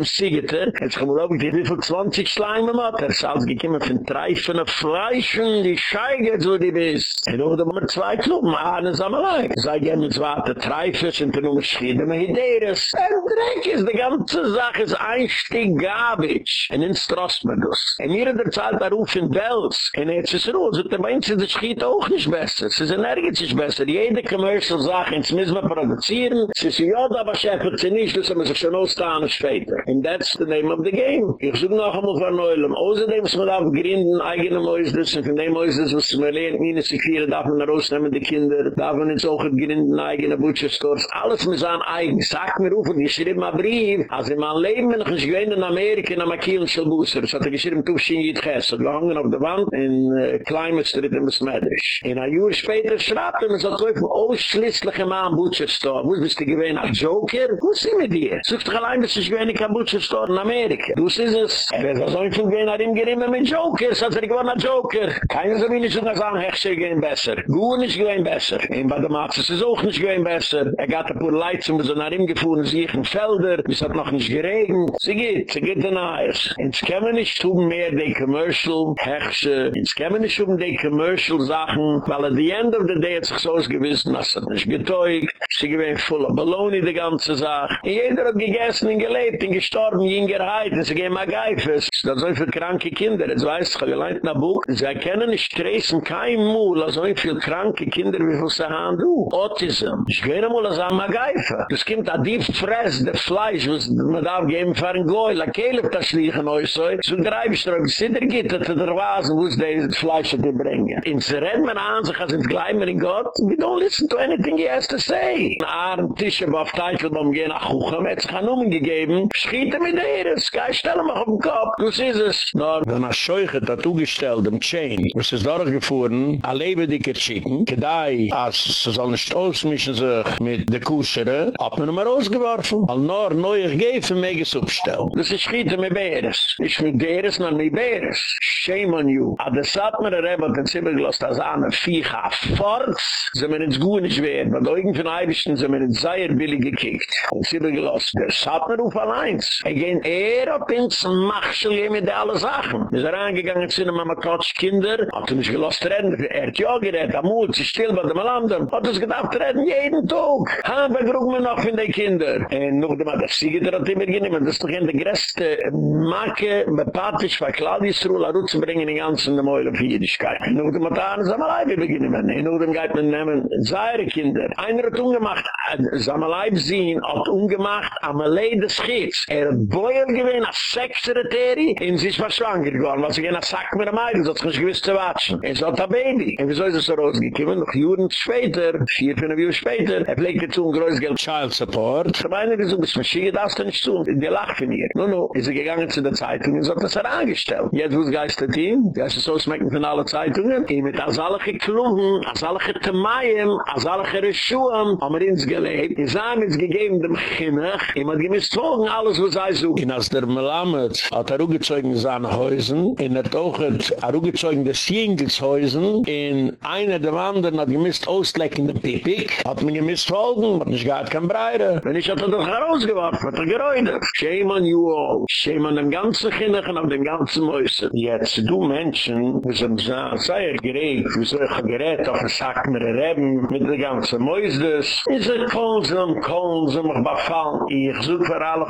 Siegiter, jetzt kommen wir auch, wie viel 20 Schleime macht. Er ist alles gekommen von treifenden Fleischen, die Scheige, so die bist. Und nun haben wir zwei Klubben, eine Samalai. Sei gerne mit Warte, Treife, sind dann umschrieben, mit Hideres. Ein Dreck ist, die ganze Sache ist ein Stück Garbage. Und in Strassmedus. Und mir in der Zeit, da rufen Bells. Und jetzt ist Ruhe, so der Mensch ist, das schiet auch nicht besser. Es ist nirgends nicht besser. Jede Commercial-Sache, jetzt müssen wir produzieren. Es ist ja, aber schäfert sie nicht, das haben sie schon ausgetan später. And that's the name of the game. Ich suche noch einmal von Neulem. Außerdem muss man auf Grinden eigene Mäusdes, und von dem Mäusdes, was man lernt, minus die Viere, darf man rausnehmen, die Kinder, darf man ins Auge Grinden eigene Butcher-Stores. Alles muss an eigen. Sag mir rufen, ich schrieb mal Brief. Als in meinem Leben bin ich gewähnt in Amerika, in Amakiel Schalbusser. Das hat er geschrieben, Tufchen Jid Chess. Hat gehangen auf der Wand in uh, Climate Street in Besmeidrisch. In ein Jahr später schreibt er, man soll kaufen, ausschließlich in meinem Butcher-Store. Wo bist du gewähnt, ein Joker? Wo sind wir dir? Sucht doch allein, dass ich gewähnt in kein Butcher-Store in Amerika. Du siehst es. Er ist also ein viel gewähnt, hat ihm gerieben mit Jokers. Hat er gewohnt, ein Joker. Keiner so wenig, dass er sagen, Hechscher gewähnt besser. Gut nicht gewähnt besser. In Bademax ist es auch nicht gewähnt besser. Er hat ein paar Leute, die sind nach ihm gefahren, sie in Felder. Es hat noch nicht geregnet. Sie geht, sie geht in Eis. Ins kämen nicht tun mehr die Commercial Hechscher. Ins kämen nicht um die Commercial Sachen. Weil at the end of the day hat sich so ausgewissen, dass er nicht getäugt. Sie gewähnt voll of Baloney, die ganze Sache. Und jeder hat gegessen und gelebt und gestorben, jingerheit. Und sie gehen mal geifes. Das sind so viele kranke Kinder. Jetzt weiß ich, ich habe ein Buch. Sie erkennen nicht stressen, kein Mul, also so viele kranke Kinder, wie viel sie haben, du. Autism. Ich gehe mal als ein Magaifer. Das kommt ein Deep Fress, das Fleisch, was man darf geben für ein Gläu. La Kelef, das schliegen euch so. So drei Beströge, sind er geht, dass er der Wasen, wo es dieses Fleisch hat bringen. In sie reden mir an, sich als ins Gleimer in Gott, we don't listen to anything he has to say. Ein Arm Tisch, aber auf Teichelbaum gehen nach Kuchen, hat sich ein Numen gegeben, schiet Gitter mit der Eres, kein stellen mich auf den Kopf, Das ist es? Na, wenn ein Scheuche dazu zugestellt, im Chain, was ist dort gefahren, ein lebendiger Chicken, gedei, als sie soll nicht ausmischen sich mit der Kuschere, hat man ihn mal rausgeworfen, weil nur neue Gäfe mögen sie aufstellen. Das ist Gitter mit der Eres, nicht mit der Eres, sondern mit der Eres. Shame on you. Aber das hat mir der Rebbe, den Zimmer gelost, als er eine Viecher, Forks, sind wir ins Gune schwer, weil irgendwie ein Eibischten sind wir ins Seier billig gekickt. Und Zimmer gelost, das hat mir auf allein's. Er gehen er auf ins Machschel mit alle Sachen. Wir sind reingegangen zu einem Amakotsch Kinder, hat er nicht gelost reden, er hat ja geredet, am Mut, sie still bei dem Landen, hat es gedacht reden jeden Tag. Haben wir grug mir noch von den Kinder. Und noch dem hat er Siege, der hat immer genommen, das ist doch in der größte Marke, bepatisch, bei Claudius Ruhl, er zu bringen, die ganzen Mäule für Jüdischkeit. Und noch dem hat er an Samalai beginnen, und noch dem geht man nehmen, seine Kinder. Einer hat ungemacht, Samalai sehen, hat ungemacht, am Allee des Schiets. Er Er hat Boyer gewesen, als Sexsekretary, und sie ist verschwanger geworden, was sie gehen, als Sack mit der Meidl, so hat sich gewiss zu watschen. Er ist auch ein Baby. Und wieso ist es so rausgekommen? Noch Juren später, vier, fünf Jahre später, er pflegte zu ein größtes Geld Child Support. Ich meine, die so, bis man schiege das denn nicht zu. Die lacht von ihr. Nun, nun, ist er gegangen zu der Zeitung und so hat das er angestellt. Jetzt, wo es geistert ihm, die heißt es so schmecken von allen Zeitungen, ihm mit als alle getemaien, als alle gereschuhen, haben wir uns gelebt. Die Samen ist gegeben dem Kinnach, ihm hat gemisst alles, was er sucht. Und als der Melamed hat er ungezeugt in seinen Häusern, in der Tochert er ungezeugt in des Jingelshäusern, in einer der anderen hat gemisst auslecken den Pipik, hat mir gemisst folgen, hat nicht gehabt kein Breire. Wenn ich hatte doch herausgeworfen, hat er geräudet. Shame on you all. Shame on dem ganzen Kinnach und auf dem ganzen Mäusen. Jetzt, du Menschen, wir sind so, sei er wir sind so gerät auf den Sack der Reben, mit der ganzen Mäuses. Ist er kolsam, kolsam, ich befall. Ich such für alle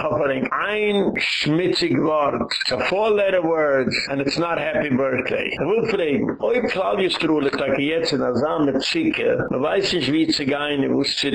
ein schmitzig Wort. A four letter word, and it's not happy birthday. Ich will fragen, oi Claudius Trule, tak jetzt in Asam mit Zike, man weiß nicht, wie zu gehen, wo es zu.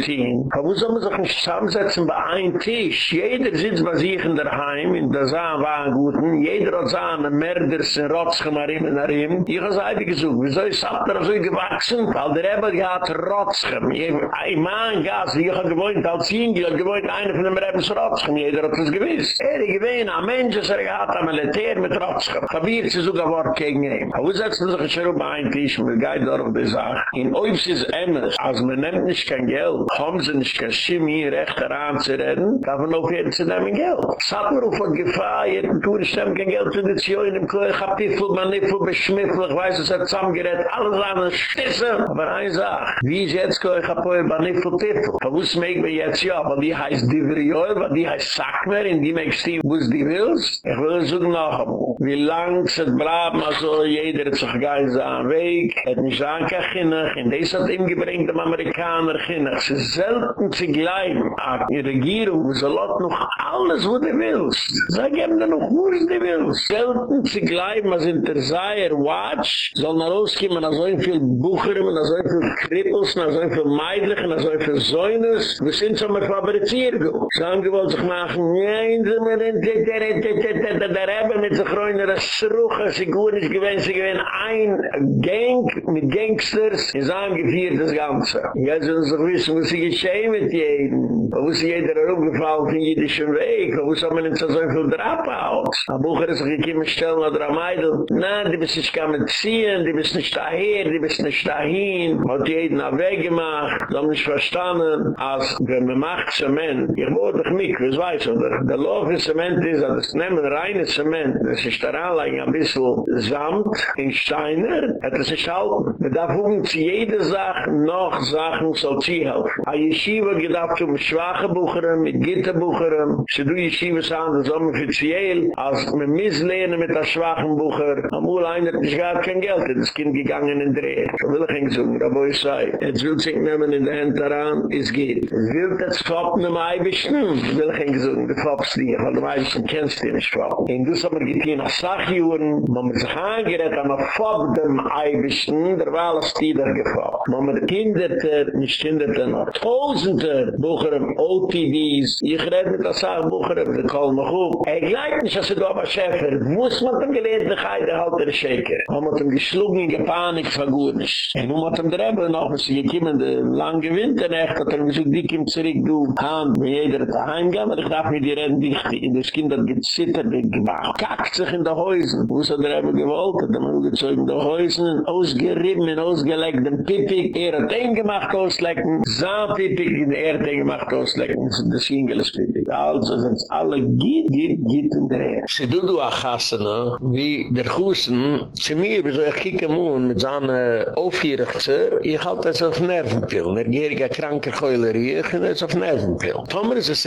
Aber wo soll man sich nicht zusammensetzen bei einem Tisch? Jeder sitzt bei sich in der Heim, in der Asam war ein Guten, jeder hat seine Mörders in Rotschen, Marim und Arim. Ich habe es gesucht, wieso ist Sattler so gewachsen? Weil der Rebbe hat Rotschen. Ein Mann Gas, wie ich gewohnt, als Jingel, hat gewohnt, einer von dem Rebbens Rotschen, jeder hat es gewiss. Er ist gewähnt, ein Mensch, er hat ein Militär mit Rotschen. Kabiert sie sogar Wort gegen ihn. Aber wo setzen sich ein Scherup ein Tisch, wir gehen dort die Sache. In Oibs ist Emmes, als man nimmt nicht kein Geld, haben sie nicht kein Chemie, recht daran zu reden, darf man auf jeden zu nehmen Geld. Sattler auf der Gefahr, jeden Tourist haben kein Geld zu den Zioin im Kloch, hab die Fuhl, man Fuhl beschmiffel, ich weiß, es hat zusammengerät, alles an Stissen. Aber eine Sache, wie ist jetzt, ich hab Fuhl Tiffel. Aber wo es mich bei jetzt, ja, aber die heißt Diveriol, aber die heißt Sackmer, in die mich stehen, wo es die willst. Ich will noch einmal. Wie lang es hat bleiben, also jeder gar nicht an Weg, hat nicht an Kinnig, in des hat ihm gebringt, dem Amerikaner. Es ist selten zu bleiben, aber die Regierung, sie lot noch alles, wo du willst. Sag ihm noch, wo du willst. Selten zu bleiben, als in der Seier Watch, soll nach rauskommen, nach so viel Buchern, nach so viel Krippels, nach so viel Meidlichen, nach so viel Säunes. Wir sind so mal fabriziert. Sie haben gewollt sich machen, nein, sie mir in der, der, der, der, der, mit sich rein, der Schruche, sie gut ist gewesen, sie gewesen ein Gang mit Gangsters, sie sagen gefiert das Ganze. Jetzt sollen sie wissen, wo sie geschehen mit jedem, wo sie jeder herumgefallen von jüdischen Weg, wo soll man nicht so viel Dropout. Aber Bucher ist sich immer stellen oder am Eidl, na, die bist nicht mit ziehen, die bist nicht daher, die bist nicht dahin, hat jeden weggemacht, die haben nicht verstanden, als wenn man macht Zement, ich wurde doch nicht, was weiß, oder der Lauf in Zement ist, dass es nehmen reine Zement, das ist der Anleitung ein bisschen Samt in Steiner, hat es sich halten. Man darf um zu jeder Sache noch Sachen soll sie helfen. A Yeshiva gedacht um schwache Bucherem, mit Gitte Bucherem, sie du Yeshiva sagen, das ist offiziell, als man misslehnen mit der schwachen Bucher, amul einer hat nicht gehabt kein Geld, das Kind gegangen in Dreh. So will ich ihn sagen, da ich sei, jetzt will sich nehmen in der Hand daran, es geht. Es will das Foppen im Eibischen, will ich sagen, der Foppst dich, weil der Eibischen kennst du nicht Foppen. Und das haben wir getan, nach Sachjuren, man sich angerät, am Fopp dem Eibischen, der war alles Tieder gefallen. Man kinderte, nicht kinderte, noch tausende Bucherem, OTVs, ich rede mit der Sache Bucherem, der kann noch hoch. Er gleicht nicht, als er da war Schäfer, muss man dem gelehrt, der Geide halt der Schäker. Man hat ihm geschlungen, gepanikt, war gut nicht. Und nun hat ihm der noch, als sie gekommen, der lange Winternacht, hat er gesagt, die kommt zurück, du, Hand, wenn jeder hat daheim gehen, aber ich darf mit dir reden, dich, in das Kind hat gezittert, gemacht, kackt sich in die Häusen. Wo ist er der Ebbe gewollt, hat er gezogen, die Häusen, ausgerieben, ausgelegt, den Pipik, er hat ihn gemacht, auslecken, sah Pipik, er hat ihn gemacht, auslecken, das Ingeles Pipik. Also sind alle gitt, gitt, gitt in der Erde. Sie du du achassene, wie der Gusen, zu mir, wieso ich kieke moon, mit seiner Aufhierigste, ich halte es auf Nervenpil, er gierige kranke Keulerie, ich halte es auf Nervenpil. Tomer ist es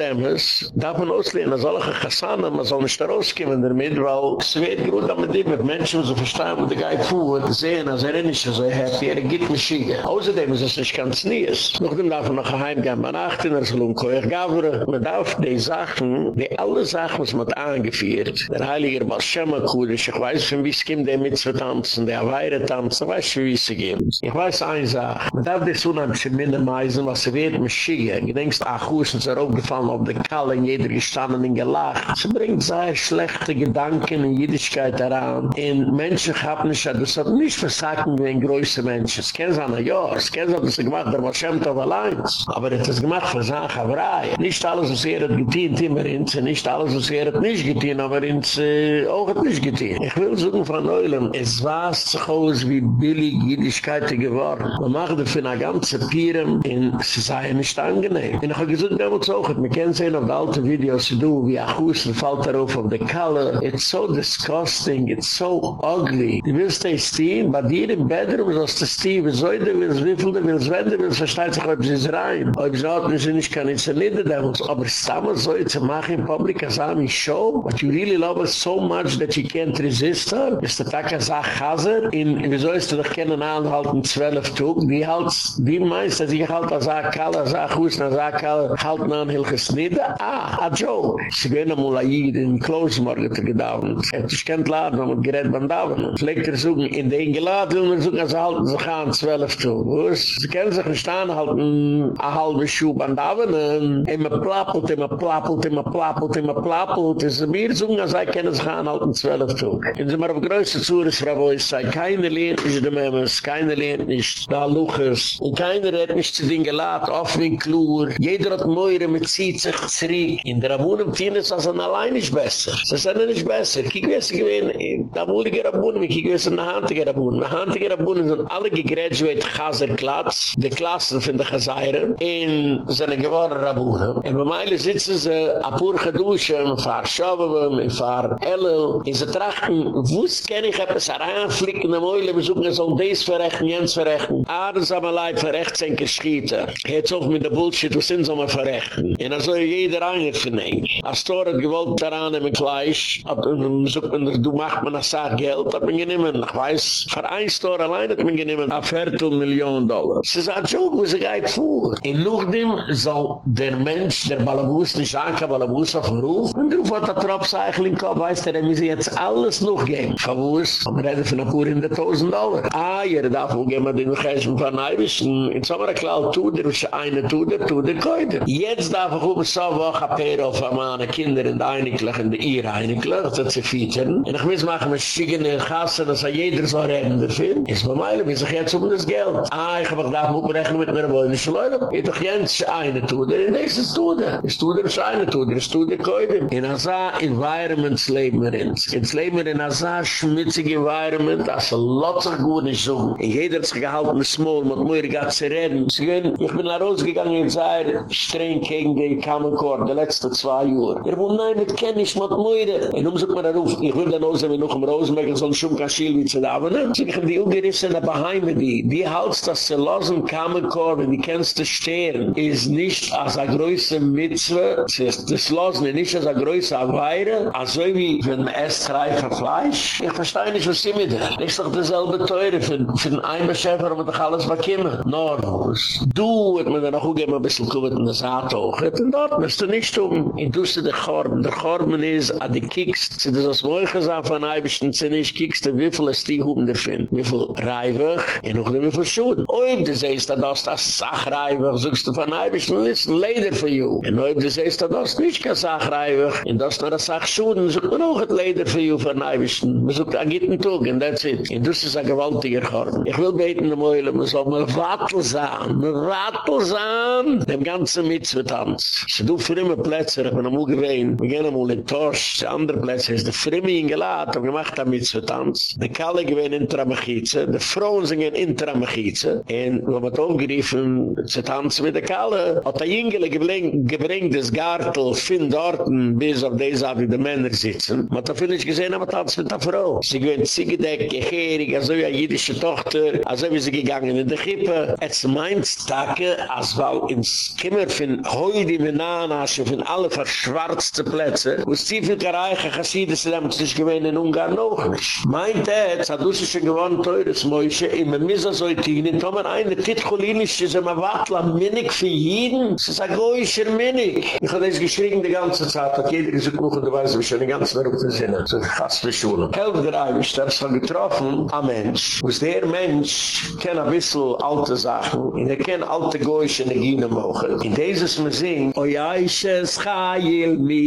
man auslehnen, als alle Chassane, man soll nicht rauskommen damit, weil es wird gut, dass die mit Menschen, so verstehen, wo die Geid fuhr, sehen, als er nicht so happy, er gibt mich schiege. Außerdem ist es nicht ganz nies. Nachdem darf man noch heim gehen, man achten, er soll umkoich gavere. Man darf die Sachen, die alle Sachen, was man angeführt, der Heiliger Baal Shema Kudish, ich weiß schon, wie es kommt, der tanzen, der Weire tanzen, ich weiß schon, wie es geht. Ich weiß eine Sache, man darf das unheimlich minimisieren, was er wird, mit Schiege. Ich denke, ach, wo ist uns er aufgefallen, auf der Kalle, in jeder gestanden und gelacht. Sie bringt sehr schlechte Gedanken in Jüdischkeit heran. Und Menschen haben nicht, das hat nicht versagen wie ein größer Mensch. Es kennen sie an, ja, es kennen sie, das sie gemacht, der auf allein. Aber es ist gemacht für Sachen, aber Nicht alles, was er hat getan, immer ins, nicht alles, was er hat nicht getan, aber ins, äh, auch hat nicht getan. Ich will sagen von Eulen, es war sich aus wie billig Jüdischkeit geworden. Man macht das für eine ganze Pieren, und sie sei nicht angenehm. Und ich habe gesagt, wir haben uns auch, wir kennen auf der alten Videos, du, wie ein Husten fällt darauf auf die Color. It's so disgusting, it's so ugly. Du willst dich stehen, bei dir im Bedroom sollst du stehen, wie soll du willst, wie viel du willst, wenn du willst, versteht sich, ob sie es rein. Ob sie hat nicht, ich kann nicht zerlitten, aber es ist damals so, zu machen in Public, als Ami Show, but you really love us so much that you can't resist her, ist der Tag, als er chaser, in, wie sollst du dich kennen, anhalten, zwölf Tug, wie halt, wie meinst du, ich halt, als er kalle, als er husten, als er kalle, halt an, hilges nidda, ah, a joke. Sie gehen am Ulaid in Klosmorgen zu gedauern. Er hat sich kennt laden, wenn man gerät beim Dauern. Es legt er suchen, in den geladen will man suchen, als halten sich an zwölf zu. Wuss? Sie kennen sich nicht an, halten a halbe Schuh beim Dauern. Immer plappelt, immer plappelt, immer plappelt, immer plappelt. Es ist mir suchen, als er kennen sich an, halten zwölf zu. Und sie mal auf größte Zures, Frau Bois, sei keine lehnt nicht dem Emmes, keine lehnt nicht da Luches. Und keiner hat nicht zu den geladen, offen in Klur. Jeder hat Meure mit zieht sich zurück. In der Abunnen finden es als ein allein nicht besser. Es ist eine nicht besser. Kiek wie es gewesen, da wurde die Abunnen, kiek wie es in der Handige Abunnen. Die Handige Abunnen sind alle gegraduate Chaser-Klatz, die Klassen von der Chazayren, in seine gewohne Abunnen. Und bei Meile sitzen sie a pur geduschen, in fahr Schaubem, in fahr Ellel, in sie trachten, wuss kenn ich, es heranflicken, in der Meule, wir suchen es um dies verrechten, jens verrechten. Adens am Leib verrecht sind geschieten. Jetzt auch mit der Bullshit, was sind sie mal verrechten. Und also jeder eine von ihnen. Als Tor hat gewollt daran im Fleisch, hat man gesagt, du macht man das auch Geld, hat man genommen, ich weiß, für ein Tor allein hat man genommen, ein Viertel Million Dollar. Sie sagt, Joke, wo sie geht vor. In Nuchdem soll der Mensch, der Balabus, nicht anke Balabus auf dem Ruf, und du hat der Tropfzeichel im Kopf, weißt du, wie sie jetzt alles noch gehen. Verwus, aber reden von ein paar in der Tausend Dollar. Ah, ihr darf wohl gehen, den Geist von Eibischen, in Sommer klar, tu der, eine tu der, tu der, koide. Jetzt darf ich um so woche Pero auf meine Kinder in der Einiglich, in der Ihr Einiglich, das sie featuren. Und ich muss machen, mit Schicken in Gassen, dass jeder so reden dafür. Ist bei mir, wie sich jetzt um das Geld. Ah, ich habe gedacht, muss man rechnen mit mir, wollen nicht leiden. Ich doch jens eine tut, der nächste tut. Ich tut der eine tut, ich tut der koide. In Asa environments leben wir in. Ins leben wir in Asa schmutzige environment, das lot of good is so. In jeder hat sich gehalten, small, mit mir gaat zu reden. Ich bin nach Hause gegangen, in sehr streng gegen die Common Core, die letzte zwei Jahre. Er wohnt, nein, das kenne ich, mit Möire. Und nun sagt man, er ruft, ich will dann aus, wenn noch im Rosenberg, ich schon kein Schild wie zu da, aber ne? So, ich habe die Ungerissene Beheime, die, die halts, dass sie losen Core, wenn die kennst du stehen, ist nicht als eine größere Mitzwe, das losen ist nicht als eine größere Weire, als so wie wenn man erst reife Fleisch. Ich verstehe nicht, was sie mit. Das ist doch dasselbe Teure, für, den Einbeschäfer, aber doch alles bekommen. Norwus. Du, hat man dann auch ein bisschen gut in der Saat hoch. Und dort musst du nicht um, in dusse de gorm de gorm is a de kiks ze des as moi gesa von aibischen Zinnisch, kiks de wiffel is die hoben de find mir vol raiwer in noch de mir er oi de ze is da das das sach raiwer suchst du von aibischen is leider for you En oi de ze is da das nich ka sach en in das na das sach schon so noch de leider for you von aibischen mir sucht a gitten tog in that's it. In dusse sa gewalt gorm ich will beten de moile mir soll mal watel zaan mir watel zaan dem ganze mit zu tanz du frimme plätz ich bin am Ugewein, wir gehen am in Tosch, die andere Plätze, ist der frimme Ingelad, hab gemacht am Mitzvetanz. Die Kalle gewähne in Tramachize, die Frauen singen in Tramachize, und wir haben aufgeriefen, zu tanzen mit der Kalle, hat der Ingele gebringt das Gartel von dorten, bis auf diese Art, wie die Männer sitzen, man hat da vielleicht gesehen, aber tanzen mit der Frau. Sie gewähne Ziegedeck, Geherig, also wie eine jüdische Tochter, also wie sie gegangen in der Kippe, es meint Stake, als weil ins Kimmer von Heudi, Menanasche, von alle verschwarzte Plätze, wo es viel gereiche Chasside sind, haben sich gewähnt in Ungarn noch nicht. Meint er, es hat uns schon gewonnen, teures Mäusche, immer Misa Soitin, in Tomer eine Titcholinische, sie ma watla Minig für jeden, es ist ein Goyischer Minig. Ich habe das geschrien die ganze Zeit, hat jeder gesagt, noch und du weißt, wie schon die ganze Welt zu sehen, so fast für Schule. Helf der Eiwisch, der ist getroffen, ein Mensch, wo es der Mensch kennt ein bisschen alte Sachen, und er kennt alte Goyische Energien mogen. In dieses Museum, oi Eiche, weil mi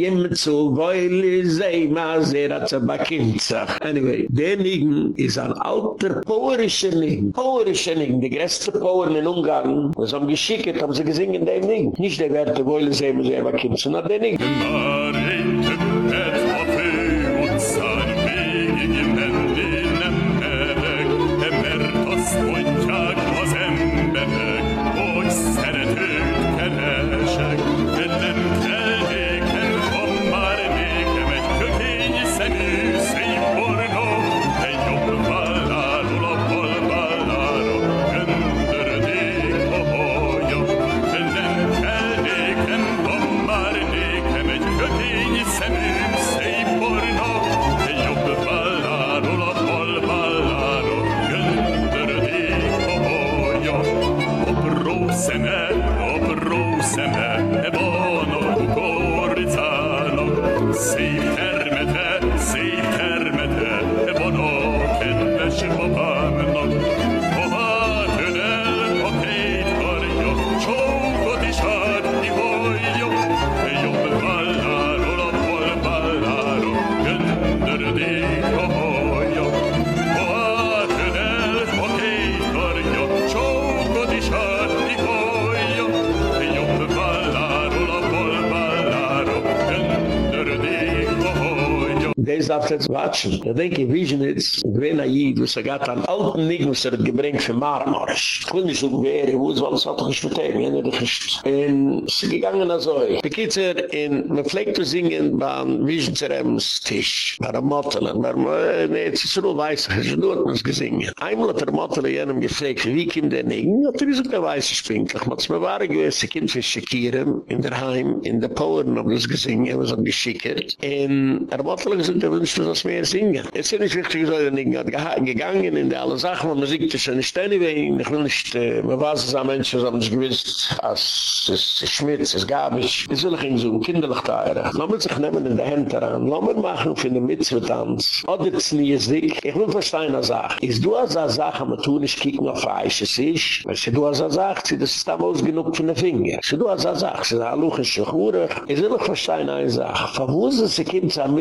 jem zu weil sei ma zu bakinza anyway der nigen is an alter poerische ning. Poerische ning die greste poer in ungarn. Was am geschickt haben sie gesingen dem ning. Nicht der werte weil sei ma sehr bakinza na der ning darfst jetzt watschen. Da denke ich, wie ist jetzt, wenn er hier, was er gatt an alten Nigen, was er hat gebringt für Marmorisch. Ich will nicht so gewähren, wo es alles hat doch nicht verteilen, wenn er doch ist. Und es ist gegangen also. Die Kitzer, in, man pflegt zu singen, bei einem Tisch, bei einem Mottelen, bei einem, äh, nee, es ist nur weiß, es ist nur, hat man es gesingen. Einmal hat der Mottelen jenem gefragt, wie kommt der Nigen? Hat er gesagt, der weiße Spinkler. Man hat es mir wahre gewesen, Kind für Schekieren, in der Heim, in der Polen, haben das gesingen, was haben geschickt. Und er Mottelen gesagt, er wünscht das mehr singen. Es ist nicht wichtig, dass er nicht gegangen in alle Sachen, man sieht, dass er nicht wein. Ich will nicht, äh, man weiß, dass ein Mensch ist, aber nicht gewiss, als es Schmitz, es gab ich. Es will ich ihn so, kinderlich teuren. Lass mich sich nehmen in der Hand daran. Lass machen für den Mitzvah-Tanz. Oder es nie ist dich. Ich will verstehen eine Sache. Ist du als eine Sache, aber tu nicht kicken auf Eich, es ist. Weil sie du als eine Sache, das ist damals genug von den Finger. Sie du als eine Sache, sie sagt, hallo, ich will ich verstehen eine Sache. Verwusen sie kommt zu einem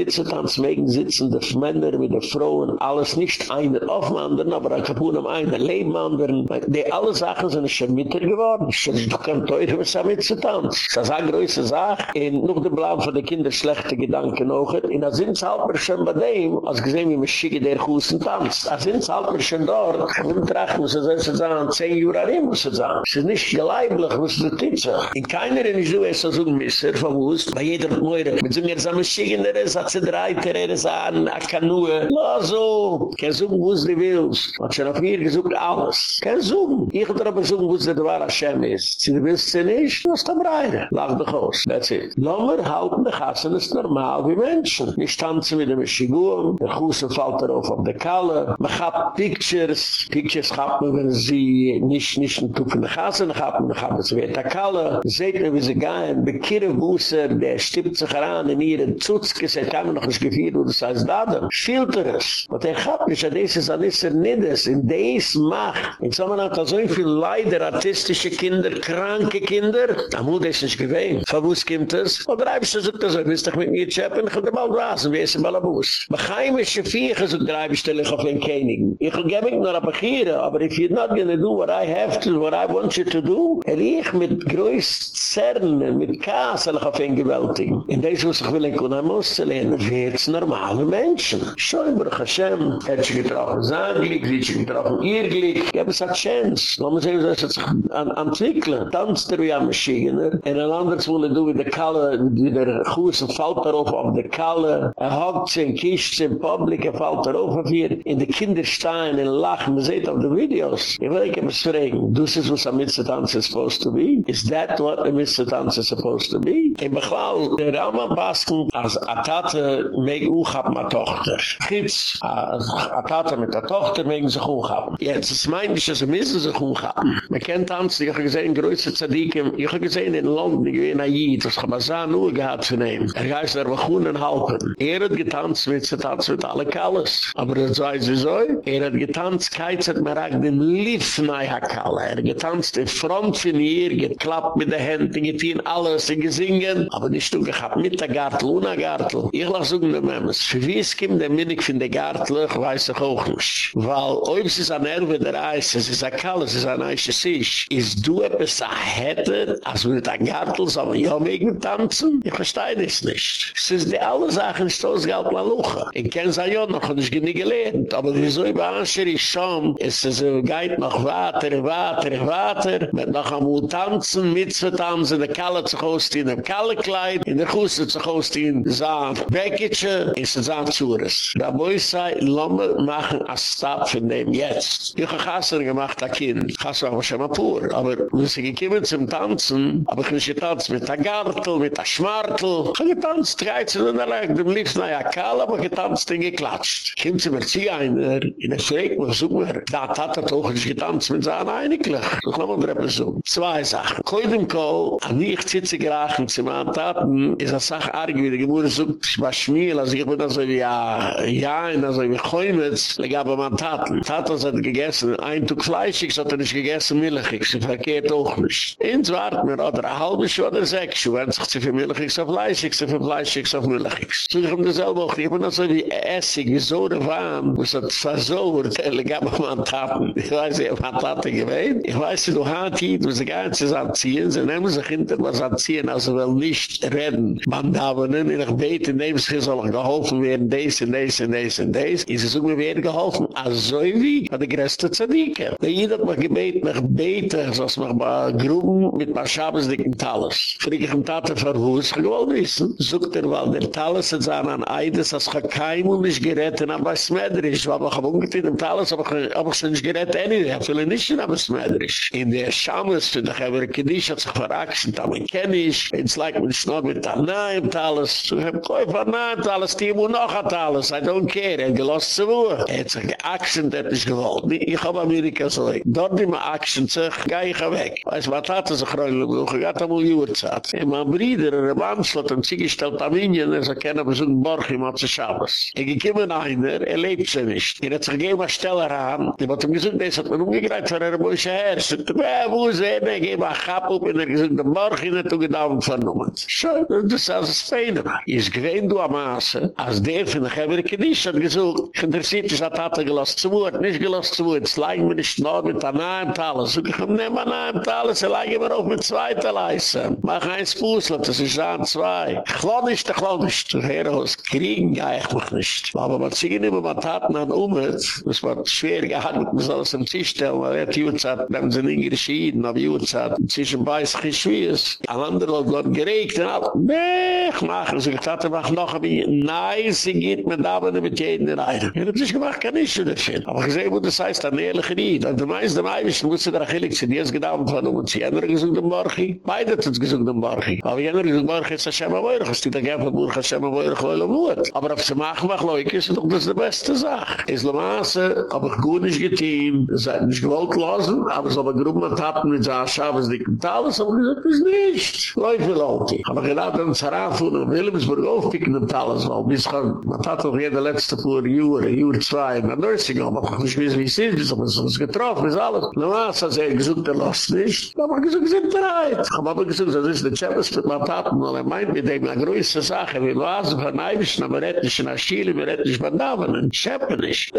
Sitzen die Männer mit den Frauen, alles nicht einer auf dem anderen, aber ein Kapun am einen Leben anderen. Die alle Sachen sind schon mitter geworden. Das ist doch kein Teure, was damit zu tanzen. Das ist eine große Sache. Und noch der Blau von den Kindern schlechte Gedanken auch. Und da sind es halt schon bei dem, als gesehen, wie man schicke der Kussen tanzt. Da sind es halt schon dort. Und trachten muss es sagen, zehn Jura rein muss es sagen. Es ist nicht geleiblich, was du titze. In keiner in so ist so ein Messer verwusst. Bei jeder Meure. Mit so einer Sammelschicken, der ist, hat sie drei, der sein, a Kanue. Na so, kein Sogen, wo es du willst. Hat schon auf mir gesucht alles. Kein Sogen. Ich hatte aber Sogen, wo es der Wahr Hashem ist. Sie willst sie nicht, lass da breire. Lach dich aus. That's it. Lommer halten die Kassen ist normal wie Menschen. Ich tanze mit dem Schiguam, der Kussen fällt darauf auf die Kalle. Man hat Pictures. Pictures hat man, wenn sie nicht, nicht ein Tupfen der Kassen hat, man hat es wie der Kalle. Seht ihr, wie sie gehen, bekirre Busser, der stippt sich heran in ihren Zutzkes, er kann man noch nicht geführt, und als Daden. Filter es. Wat er gaat nicht, dat is es an is er niddes. In des macht. In man hat so viel leider artistische Kinder, kranke Kinder. Da muss es nicht gewähnen. Von wo es kommt es? Oder habe ich so gesagt, so wirst du mit mir tschäppen, ich kann dir mal rasen, wie es im Balabus. Becheimische Viecher, so drei ich auf den König. Ich will gebe ich nur abachieren, aber if you're not gonna do what I have to, what I want you to do, er ich mit größt Zernen, mit ich auf den Gewaltigen. In des, was ich will in Kunamus zu lernen, wird's normal. Alle Menschen. Schoen, Baruch Hashem, hat sich getroffen sein Glück, sie hat sich getroffen ihr Glück. Ich habe es eine Chance. Lass uns sehen, dass es sich entwickeln. Tanzt er wie ein Maschigener. Und ein anderes er do mit der Kalle, wie der Kuss und fällt darauf auf der Kalle. Er hockt sie in Kiste, in Publik, er fällt darauf auf ihr. In die Kinder stehen und lachen. Man sieht auf den Videos. Ich will ich etwas fragen. Du siehst, was ein Mitzeltanz ist supposed to be? Is that what a Mitzeltanz is supposed to be? Ich beklau, der Raumann Basken, als Atate, meg hoch hab ma tochter. Chitz, a tata mit a tochter mengen sich hoch hab. Jetzt, es meint ich, dass sie müssen sich hoch hab. Man kennt tanzen, ich habe gesehen, größer Zadikim, ich habe gesehen in London, ich bin Ayid, das kann man nur gehad zu nehmen. Er heißt, er war schon Halpen. Er hat getanzt, mit sie tanzt, mit alle Kalles. Aber er das weiß ich so, er hat getanzt, keizert mir auch den Lief nahe hakalle. Er getanzt, in Front von ihr, geklappt mit der Hand, in getien alles, in gesingen, aber nicht du gehabt mit der Gartel, ohne Gartel. Ich lach so, Ich so, Für wie es kim der Minig von der Gartel ich weiß ich auch nicht. Weil ob es ist an Erwe der Eis es ist ein Kall es ist ein Eis es ist. Ist du etwas a hätte als mit der Gartel soll man ja wegen tanzen? Ich verstehe das nicht. Es ist die alle Sachen ist das Geld mal luche. Ich kenne es ja noch und ich bin nicht gelernt. Aber wieso ich beanschere ich schon es ist so geht noch weiter weiter weiter. Mit noch am tanzen mit zu tanzen der Kalle zu hosten in dem Kalle Kleid in der Gusse zu hosten in Zahn Becketje in Zahn Zures da boi sei lomme machen a stop für dem jetzt ich habe gemacht a Kind. Gasser war schon mal pur aber wir sind gekommen zum Tanzen. Aber ich nicht getanzt mit der Gartel mit der Schmartel. Ich habe getanzt 13 und lag dem liebsten ja Kalle aber getanzt und geklatscht. Kommt sie mir zieh einer in der Freik mir such mir da hat er doch nicht getanzt mit seiner Einiglich ich glaube mir so zwei Sachen koidem ko an ich sitze gerachen zum Taten. Ist a Sach arg wie die Gemüse sucht war schmiel also ich bin also ja ja in also wie Choymetz legab am Taten Taten hat gegessen ein Tug Fleischig hat er nicht gegessen Milchig sie verkehrt auch nicht. Ins wart mir oder ein halbes Schuh oder sechs Schuh wenn sich sie für Milchig so Fleischig sie für Fleischig so Milchig so ich hab das selber auch ich bin also wie Essig wie so der Wahn wo es hat versorgt legab am Taten ich weiß nicht ob man Taten gewähnt. Ich weiß nicht du hat hier du sie gar nicht zusammenziehen sie nehmen sich hinter was anziehen, also will nicht reden. Man ihnen in der Bete nehmen, sie sollen geholfen werden, des und des und des und des. Ist es irgendwie werden geholfen, also wie bei der größte Zadike. Da jeder hat mich gebeten, mich bete, so als mich bei Gruben mit paar Schabesdicken Talas. Frieg ich im Tate verhuß, ich will wissen, sucht er, weil der Talas hat sein an Eides, als ich kein und nicht gerettet, aber es medrisch, weil ich habe ungetein im Talas, aber ich habe nicht gerettet, ich habe nicht, aber es medrisch. In der Schames, finde ich, aber Kedisch hat sich veraxen, da man kenne ich, ins like man schnog mit da naim talas, so hab koi von Tibu noch hat alles. I don't care. Er gelost zu wohnen. Er hat sich geaxent, er hat nicht gewollt. Ich hab Amerika so weg. Dort immer action sich, geh ich weg. Weiß, was hat er sich reunlich gehoch? Er hat einmal Jurzat. Und mein Bruder, er im Amstel, hat sich gestellt am Indien, er soll kennen, besuchen Borch im Schabes. Er gekommen einer, er lebt sie nicht. Er hat sich gegeben, ein stelle ran. Er hat ihm gesagt, das hat man umgegreift, von er muss herrscht. Er wo ist er, er gebe ein Kapp und er gesagt, der Borch, er hat er gedauert vernommen. Schau, das ist ein Feiner. Er ist gewähnt, du als der von der Geber Kedisch hat gesagt, ich interessiert dich, hat er gelost zu Wort, nicht gelost zu Wort, es leiden wir nicht noch mit einer neuen Talle. So, ich nehm eine neue Talle, sie leiden wir auch mit zweiter Leise. Mach eins Fußler, das ist an zwei. Ich lau nicht, ich nicht. Du Heros, kriegen gehe ich mich nicht. Aber man sieht immer, man taten an Umut, das war schwer gehandelt, man soll es im Tisch stellen, weil er hat Jutzat, wenn sie nicht geschieden, auf Jutzat, zwischen Beiß, Schwiees. Ein anderer hat dort geregt und hat, Bech, machen sie. Ich hatte noch noch ein nein, sie geht mit Abenden mit jedem in einem. Er hat sich gemacht, kann ich schon dafür. Aber sehe, wo das heißt, an ehrliche Ried. Und der meiste Meibisch, muss sie da achillig sein, die ist gedauert von uns. Sie haben gesagt, den Borchi. Beide hat uns gesagt, den Borchi. Aber jener gesagt, Borchi ist Hashem Aboyrach. Es steht da gern von Burg Hashem Aboyrach, weil er muss. Aber auf sie machen, mach leuk, ist doch das die beste Sache. Islamaße, hab ich gut nicht getein, es hat nicht gewollt lassen, aber es aber grubmat hatten mit so Schabes dicken Talis, aber gesagt, das nicht. Läufe Leute. Aber gedacht, dann Saraf und Wilhelmsburg aufpicken im Talis, weil kann, man hat doch jeder letzte Jahre, Jahre zwei, in der Nursing, aber ich wie es ist, bis es getroffen ist, alles. Hat er gesagt, er lässt nicht. Aber gesagt, sind bereit. Habe aber der Chapels mit meinem Taten, weil er meint, mit dem eine größte Sache, wie was, von Neibischen, aber retten nicht in Aschile, wir retten nicht von Davonen, schäppen nicht.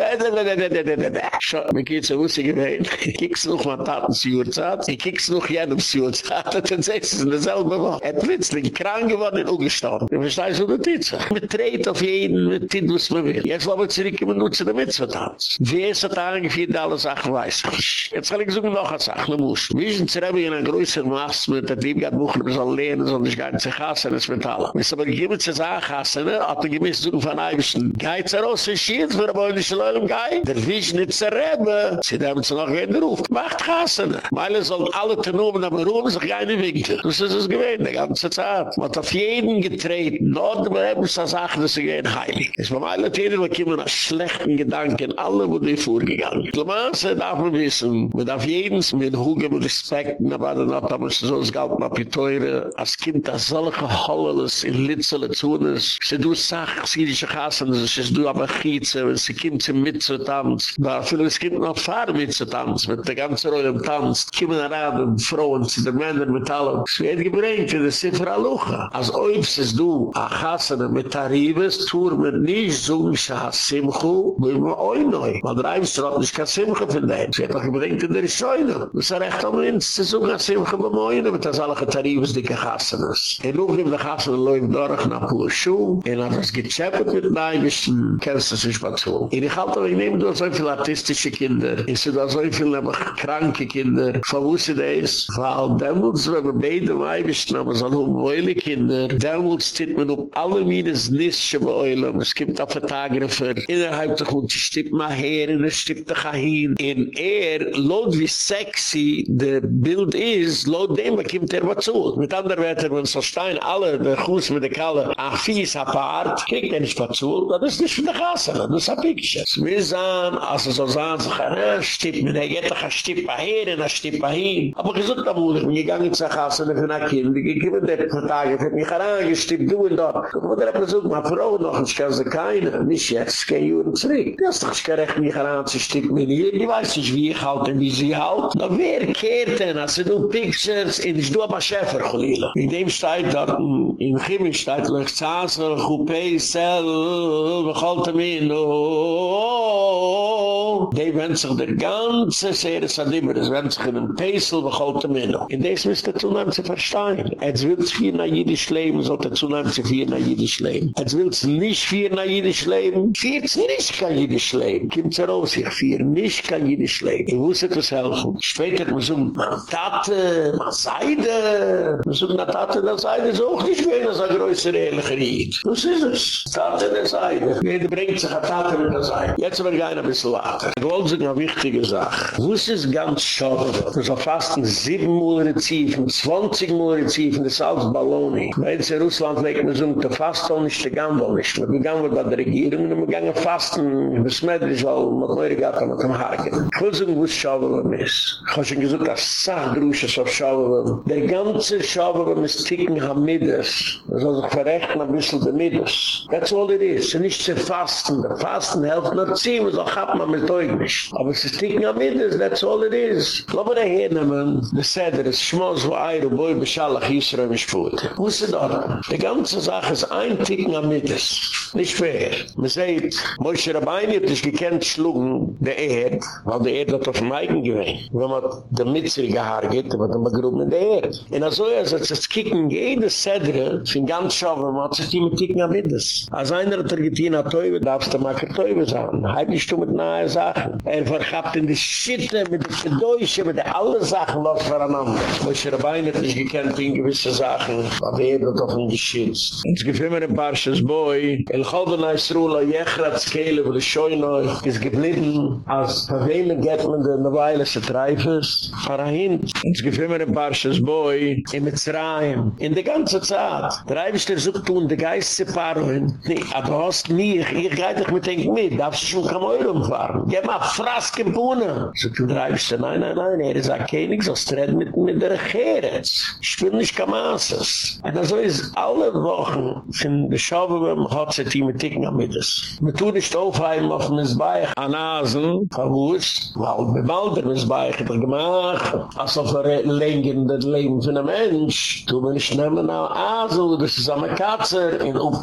Schau, mir geht so, wo sie gewähnt. Ich kiek's noch zu Jurzat, ich kiek's noch zu Jurzat, dann sechs ist in derselbe Woche. Er plötzlich krank geworden und ungestorben. Du verstehst, du titsch. Man dreht auf jeden, mit was man will. Jetzt wollen wir zurück und nutzen der Mitzvertanz. Wer ist das angeführt, alle Sachen weiß ich. Jetzt kann ich sagen, noch eine Sache, ne muss. Wir sind zu in einer größeren Maß, mit der Diebgad buchen, wir sollen lernen, sondern ich nicht zu hassen, es mit allen. Wenn es aber gegeben zu sagen, hassen, hat er gemisst zu von ein bisschen Geiz heraus, für ein bäunische Leulem Gei. Der Wisch nicht zu reben. Sie haben zu noch wen Ruf. Macht hassen. Weil sollen alle Tenomen, aber ruhen sich keine Winkel. Das ist es gewesen, die ganze Zeit. Man hat auf jeden getreten. Not, wir haben es als trachten, was sie gehen heilig. Es war meilat jeder, wo kiemen aus schlechten Gedanken, alle wo die vorgegangen. Klamaße darf man wissen, man darf jedens mit hohem Respekt, aber dann hat man sich so das Geld mal beteure, als Kind das solche Hollerles in Litzele Zunes, sie du sag, sie die Schachassen, se du aber chietze, wenn sie kind zum Mitzutanz, da viele es kind noch fahre Mitzutanz, mit der ganzen Rollen tanz, kiemen aran und Frauen zu den Männern mit allem. Sie hat gebringt, das ist für Alucha. Als Oibs ist du, a Achassene mit Tarif, Taribes, tur mir nicht so, ich ha Simchu, wo immer oi neu. Weil der Eimster hat nicht kein Simchu dem. Sie hat doch gebringt in der Scheune. Das ist recht am Winz, sie suchen ein Simchu bei Moine, mit das alle Taribes, die Achassenes. Er lucht ihm, der Achassene läuft durch nach Pura Schuh, er hat das gechappet mit Eimsten, kennst du sich was zu. Und ich halte, ich nehme da so viele artistische Kinder, ich sehe da so viele kranke Kinder, von wo sie das? Weil demnus, wenn wir beide Eimsten, aber so ein Kinder, demnus steht man auf alle Mines Nische bei Eulam. Es gibt auch Fotografer. Innerhalb der Hund, sie stippt mal her, in der stippt der Chahin. In er, laut wie sexy der Bild ist, laut dem, was kommt er was zu. Mit anderen Wetter, wenn so stein alle, der Kuss mit der Kalle, ach fies apart, kriegt er nicht was zu. Das ist nicht für die Kasse, das ist ein will sein, als er so sagen, so, er stippt mir, er geht doch ein Stipp mal her, er stippt mal hin. Aber gesagt, da wurde ich mir gegangen zur Kasse, für eine Kind, ich gebe der Fotografer, hat mich herangestippt, du und. Guck mal, der hat gesagt, Frau noch, ich kann sie keine, nicht jetzt, kein Juren zurück. Das ist doch, ich kann recht mich heranzustippt mir hier, die weiß nicht, wie ich halte, wie sie halt. Na, wer kehrt denn, als du Pictures, in ich du aber Schäfer, Cholila. In dem steht dort, in Chimie steht, lech Zazel, Chupei, Sel, becholte mir, no, die wendt sich der ganze Seere Sadimmer, es wendt sich in den Pesel, becholte mir, no. In des müsst ihr zunehmen zu verstehen. Jetzt will es viel nach jüdisch leben, sollte zunehmen zu viel nach jüdisch leben. Jetzt will es nicht viel nach jüdisch leben, es nicht kann jüdisch leben. Es heraus, ich viel nicht kann jüdisch leben. Ich wusste das helfen. Später hat man so, man Tate, man Seide. Man so, na Tate, na Seide ist auch nicht mehr, das ist ein größer Ehrlicher Ried. Das ist es. Tate, na Seide. Jeder bringt sich a Tate mit der Seide. Jetzt wird ein bisschen weiter. Ich wollte sich eine wichtige Sache. Wus ist ganz schade. Das ist auf fast ein sieben Monate Ziefen, 20 Monate Ziefen, das ist alles Balloni. Bei uns in Russland legt man so, der auch nicht, der gang wohl nicht. Wir begangen bei der Regierung, und wir begangen fasten, bis Medrisch, weil man neue Gata mit dem Haken. Ich will sagen, wo es Schauberwurm ist. Ich habe schon gesagt, dass Sachdrusches auf Schauberwurm. Der ganze Schauberwurm ist Ticken am Middes. Das soll sich verrechten ein bisschen der Middes. That's all it is. Und nicht zu fasten. Der Fasten helft ziehen, was auch hat man mit euch nicht. Aber es ist Ticken am Middes, that's all it is. Lass mal hernehmen, der Seder ist Schmoz, wo Eiro, Boi, Beschallach, Yisrael, Mischput. Wo ist er da? Die ganze Sache ist ein Ticken am Middes. Nicht fair. Man sagt, Moshe Rabbeini hat sich gekannt schlugen der Erd, weil der Erd hat auf dem Eigen gewinnt. Wenn man den geht, dann wird man begrüben in der Erd. Und also ist es das Kicken, jede Sedre, sind ganz schau, wenn man sich die mit Kicken am Middes. Als einer hat er getein hat Teube, darfst du mal Teube sein. Halt nicht du mit nahe Sachen. Er verkappt in die Schitte, mit der Gedäusche, mit der alle Sachen los voreinander. Moshe Rabbeini hat sich gekannt in gewisse Sachen, aber der Erd hat auf ihn geschützt. Es gibt immer ein paar Schuss boy el khoder na shrula yechrat skele vo de is geblieben as pavelen getmen de navile se dreifers farahin is gefemer en parshes boy im tsraim in de ganze tsat dreibster sucht tun de geiste paroin ne abrost nie ihr geitig mit denk mit darfst scho kemoyrum far gem a fraske bune du dreibster nein nein nein er is a kenig so stred mit mit der geres spinnisch kamases und das is alle wochen sind de shove Schaubewem hat sie die mit Ticken am Middes. Man tut nicht aufheimen auf dem Missbeich an Asen, verwusst, weil bebald der Missbeich hat er gemacht, als auf er länger in das Leben von einem Mensch, tun wir nicht nehmen an Asen, das ist eine Katze,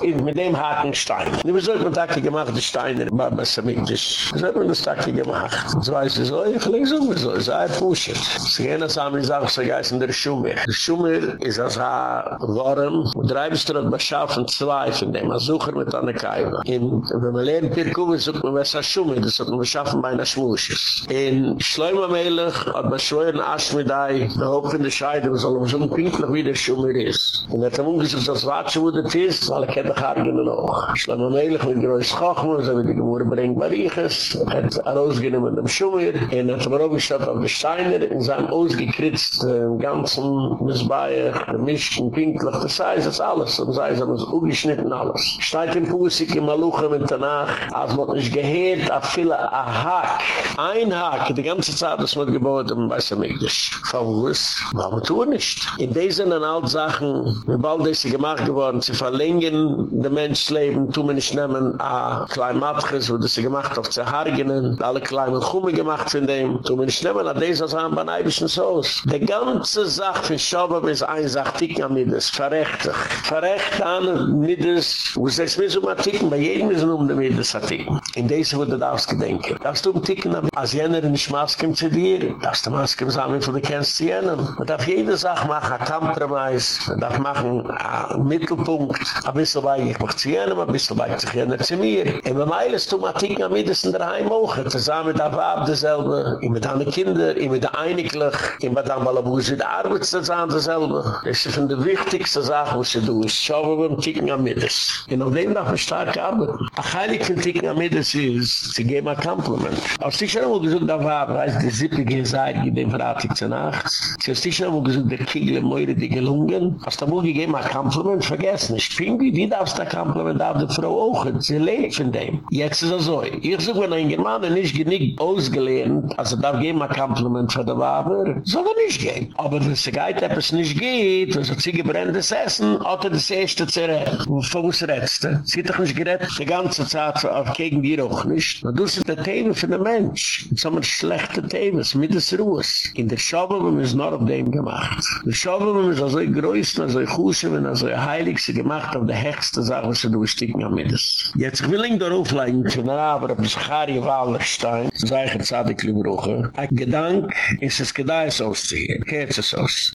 in, mit dem Hakenstein. Und wie sollte man das gemacht, die Steine, bei Messamikdisch? Wie sollte man das das gemacht? So weiß ich so, ich lege so, so, es sei pushet. Sie gehen das an, ich sage, sie geißen der Schummer. Der Schummer ist als ein Worm, und drei bis drei beschaffen zwei von dem, ein Sucher mit einer Kaiwa. Und wenn man lernt, Pirkuwe, sucht man was ein Schummer, das hat man beschaffen bei einer Schmusches. In Schleumermelech hat man schwören Aschmedei, der Haupt in der Scheide, was soll man so pinklich wie der Schummer ist. Und er hat er umgesucht, das Watsche, wo das ist, weil er kennt die Haargen noch. Schleumermelech mit Größ Chochmer, so wie die Gemurre bringt Bariches, hat er ausgenommen dem Schummer, und hat er aufgestellt auf der Steiner, in seinem ausgekritzt, ganzen Missbeier, der Mischken, pinklich, das heißt, das alles, und sei es, haben uns ungeschnitten alles. Steigt in Pusik, in Maluchem, in Tanach, als man nicht gehört, a viele, a Hack. Ein Hack, die ganze Zeit, das man gebaut, im Weißamigdisch. Favus, aber tun nicht. In diesen und all Sachen, wir bald ist sie gemacht geworden, sie verlängern den Menschleben, tun wir nicht nehmen, a klein Matches, wo das sie gemacht auf Zerhargenen, alle kleinen Chumme gemacht von dem, tun wir nicht nehmen, a dieser Sachen, bei Neibischen Soos. Die ganze Sache von Schobab ist ein Sachtik am Midas, verrecht Verrecht an Midas, wo es mir so mal ticken, bei jedem ist um den zu ticken. In diese wurde das gedenken. Darfst du um ticken, als jener in Schmaskem zu dir, darfst du Maskem sammeln, von der kennst zu jenen. Man darf jede Sache machen, ein Kompromiss, man darf machen, ein Mittelpunkt, ein bisschen bei ich mach zu jenen, ein bisschen bei sich jener zu mir. Und wenn alles tun, man ticken am Midas in der Heim auch, zusammen mit der Wab dasselbe, mit deinen Kindern, mit der Einiglich, mit der Malabuse, der Arbeit zusammen dasselbe. Das ist von der wichtigste Sache, was sie tun, ist schauen wir Ticken am Midas. Und auf dem darf man stark arbeiten. Ein Heilig Ticken am Midas ist, sie geben ein Kompliment. Auf sich wir gesagt, da war, weiß die sippige Seite, die den Verratig zu nachts. Sie haben sich haben wir gesagt, der Kiegel, Meure, die gelungen. Hast du wohl gegeben ein Kompliment, vergessen. Ich finde, wie darfst du ein Kompliment auf die Frau auch? Sie lebt von dem. Jetzt ist es so. Ich suche, wenn ein Germaner nicht genick ausgelehnt, also darf geben ein Kompliment für die Waber, soll er nicht gehen. Aber wenn sie geht, es nicht geht, wenn sie gebrenntes Essen, hat er das erste retten. Von redest du? Sie hat doch nicht gerettet, die ganze Zeit auf gegen dir auch nicht. Na, du sind der Thema für den Mensch. Das haben wir schlechte Themas, mit des Ruhes. In der wir es noch auf dem gemacht. Die Schaube haben wir es so größten, so größten, so heilig sie gemacht, auf der höchste Sache, was sie durchsticken haben mit es. Jetzt will ich darauf legen, zu einer Aber, auf Schari Wallerstein, sage ich jetzt, Zadig Libruche, ein Gedank, ist es gedeiß auszuhehen. Kehrt es aus.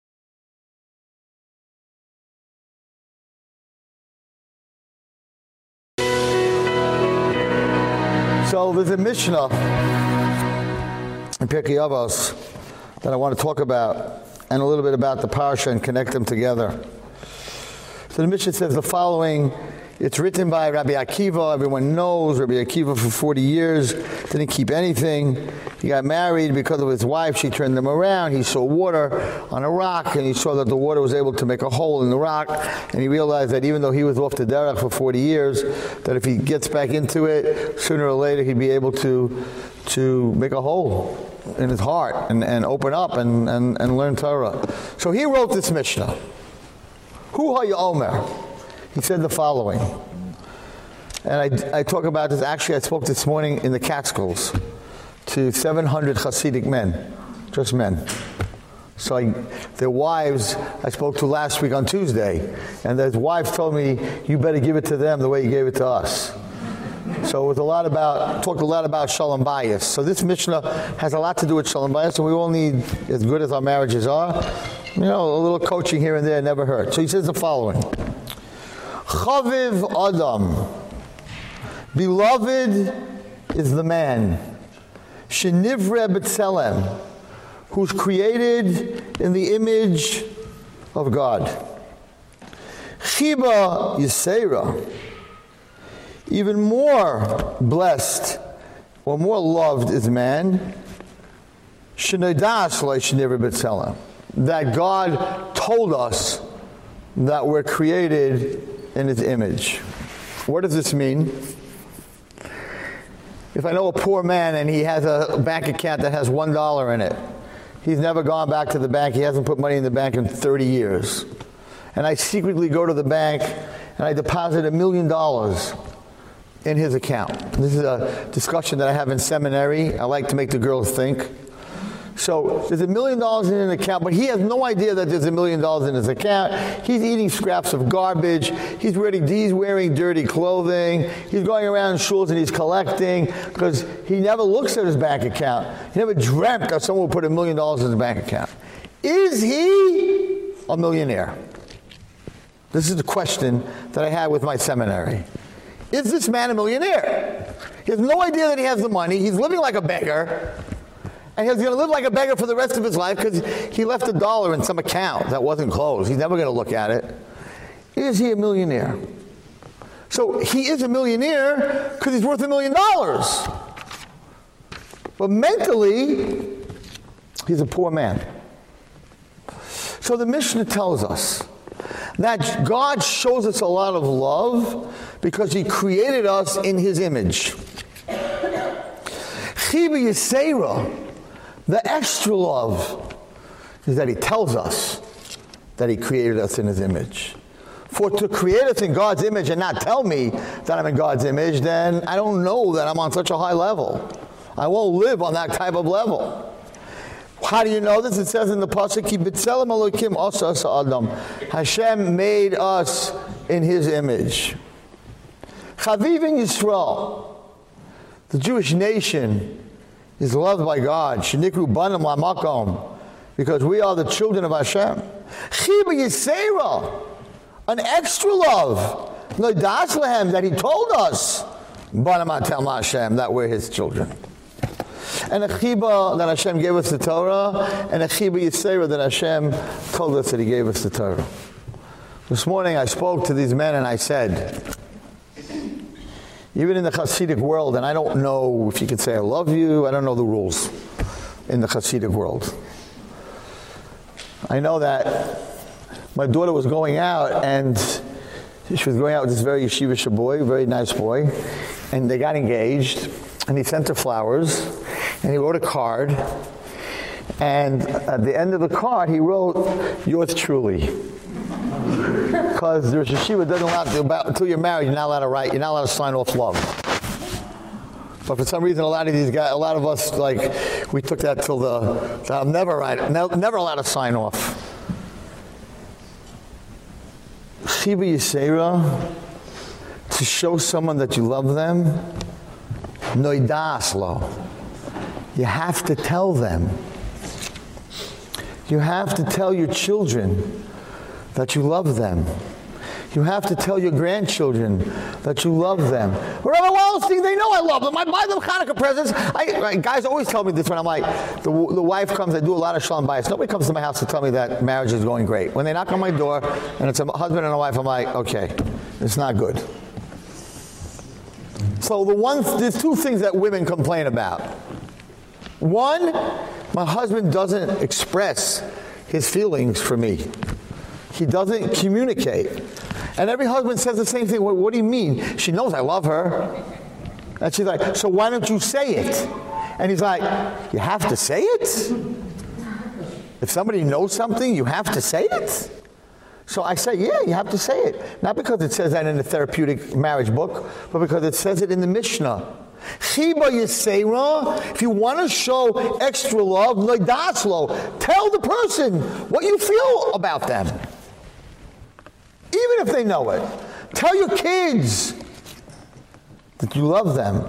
So there's a Mishnah in Pirkei Avos that I want to talk about and a little bit about the parsha and connect them together. So the Mishnah says the following it's written by Rabbi Akiva. Everyone knows Rabbi Akiva for 40 years didn't keep anything. He got married because of his wife. She turned him around. He saw water on a rock and he saw that the water was able to make a hole in the rock and he realized that even though he was off the derech for 40 years that if he gets back into it sooner or later he'd be able to to make a hole in his heart and and open up and and and learn Torah. So he wrote this Mishnah. Hu ha Omer he said the following. And I, I talk about this, actually I spoke this morning in the Catskills to 700 Hasidic men, just men. So I, their wives I spoke to last week on Tuesday, and their wives told me, you better give it to them the way you gave it to us. So it was a lot about talked a lot about shalom bayis. So this Mishnah has a lot to do with shalom bayis, and we all need as good as our marriages are, you know, a little coaching here and there never hurt. So he says the following: Chaviv Adam. Beloved is the man. Shenivre B'Tselem, who's created in the image of God. Chiba Yisera, even more blessed or more loved is man. Shenodas Shenivre B'Tselem, that God told us that we're created in his image. What does this mean? If I know a poor man and he has a bank account that has $1 in it, he's never gone back to the bank, he hasn't put money in the bank in 30 years. And I secretly go to the bank and I deposit a million dollars in his account. This is a discussion that I have in seminary. I like to make the girls think. So there's a million dollars in an account, but he has no idea that there's a million dollars in his account. He's eating scraps of garbage. He's wearing, he's wearing dirty clothing. He's going around in shuls and he's collecting because he never looks at his bank account. He never dreamt that someone would put a million dollars in his bank account. Is he a millionaire? This is the question that I had with my seminary. Is this man a millionaire? He has no idea that he has the money. He's living like a beggar and he's going to live like a beggar for the rest of his life because he left a dollar in some account that wasn't closed. He's never going to look at it. Is he a millionaire? So he is a millionaire because he's worth a million dollars. But mentally, he's a poor man. So the Mishnah tells us that God shows us a lot of love because he created us in his image. Chiba Yisera, the extra love, is that he tells us that he created us in his image. For to create us in God's image and not tell me that I'm in God's image, then I don't know that I'm on such a high level. I won't live on that type of level. How do you know this? It says in the pasuk, "Ki b'tzelem Elokim asa Adam." Hashem made us in His image. Chaviv in Yisrael, the Jewish nation, is loved by God. Shenikru banim lamakom, because we are the children of Hashem. Chiba Yisera, an extra love. Nodas lehem that He told us, banim atem Hashem, that we're His children and a chiba that Hashem gave us the Torah, and a chiba yisera that Hashem told us that He gave us the Torah. This morning I spoke to these men and I said, even in the Hasidic world, and I don't know if you can say I love you, I don't know the rules in the Hasidic world. I know that my daughter was going out and she was going out with this very yeshivish boy, very nice boy, and they got engaged, and he sent her flowers, and he wrote a card and at the end of the card he wrote yours truly because the yeshiva doesn't allow to until you're married you're not allowed to write you're not allowed to sign off love but for some reason a lot of these guys a lot of us like we took that till the I'll never write never allowed to sign off. Chiba Yisera to show someone that you love them noidaslo you have to tell them. You have to tell your children that you love them. You have to tell your grandchildren that you love them. Rabbi Wallerstein, they know I love them. I buy them Hanukkah presents. I, guys always tell me this when I'm like, the, the wife comes, I do a lot of shalom bayis. Nobody comes to my house to tell me that marriage is going great. When they knock on my door and it's a husband and a wife, I'm like, okay, it's not good. So the one, there's two things that women complain about. One, my husband doesn't express his feelings for me. He doesn't communicate. And every husband says the same thing. What, what do you mean? She knows I love her. And she's like, so why don't you say it? And he's like, you have to say it? If somebody knows something, you have to say it? So I say, yeah, you have to say it. Not because it says that in the therapeutic marriage book, but because it says it in the Mishnah. Chiba Yisera, if you want to show extra love, Loidaslo, tell the person what you feel about them. Even if they know it. Tell your kids that you love them.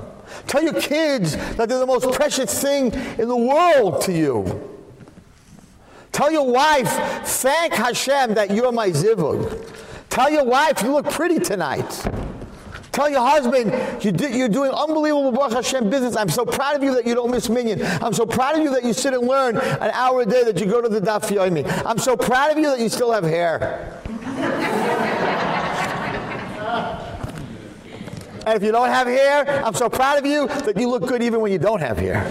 Tell your kids that they're the most precious thing in the world to you. Tell your wife, thank Hashem that you're my zivug. Tell your wife you look pretty tonight. Tell your husband, you are doing unbelievable Baruch Hashem business. I'm so proud of you that you don't miss minyan. I'm so proud of you that you sit and learn an hour a day that you go to the Daf Yomi. I'm so proud of you that you still have hair. And if you don't have hair, I'm so proud of you that you look good even when you don't have hair.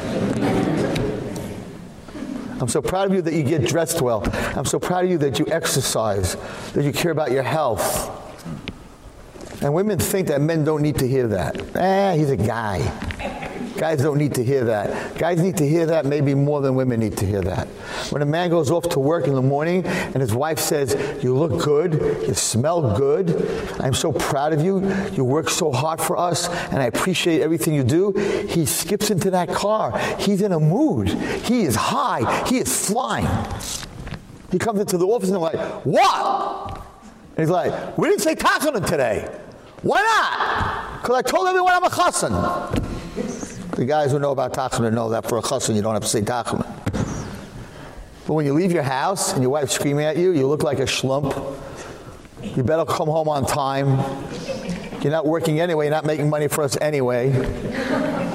I'm so proud of you that you get dressed well. I'm so proud of you that you exercise, that you care about your health. And women think that men don't need to hear that. Eh, he's a guy. Guys don't need to hear that. Guys need to hear that maybe more than women need to hear that. When a man goes off to work in the morning and his wife says, "You look good, you smell good. I'm so proud of you. You work so hard for us and I appreciate everything you do." He skips into that car. He's in a mood. He is high. He is flying. He comes into the office and I'm like, "What?" And he's like, "We didn't say tachanun today." Why not? Because I told everyone I'm a chassan. The guys who know about tachanun know that for a chassan you don't have to say tachanun. But when you leave your house and your wife's screaming at you, you look like a schlump. You better come home on time. You're not working anyway, you're not making money for us anyway.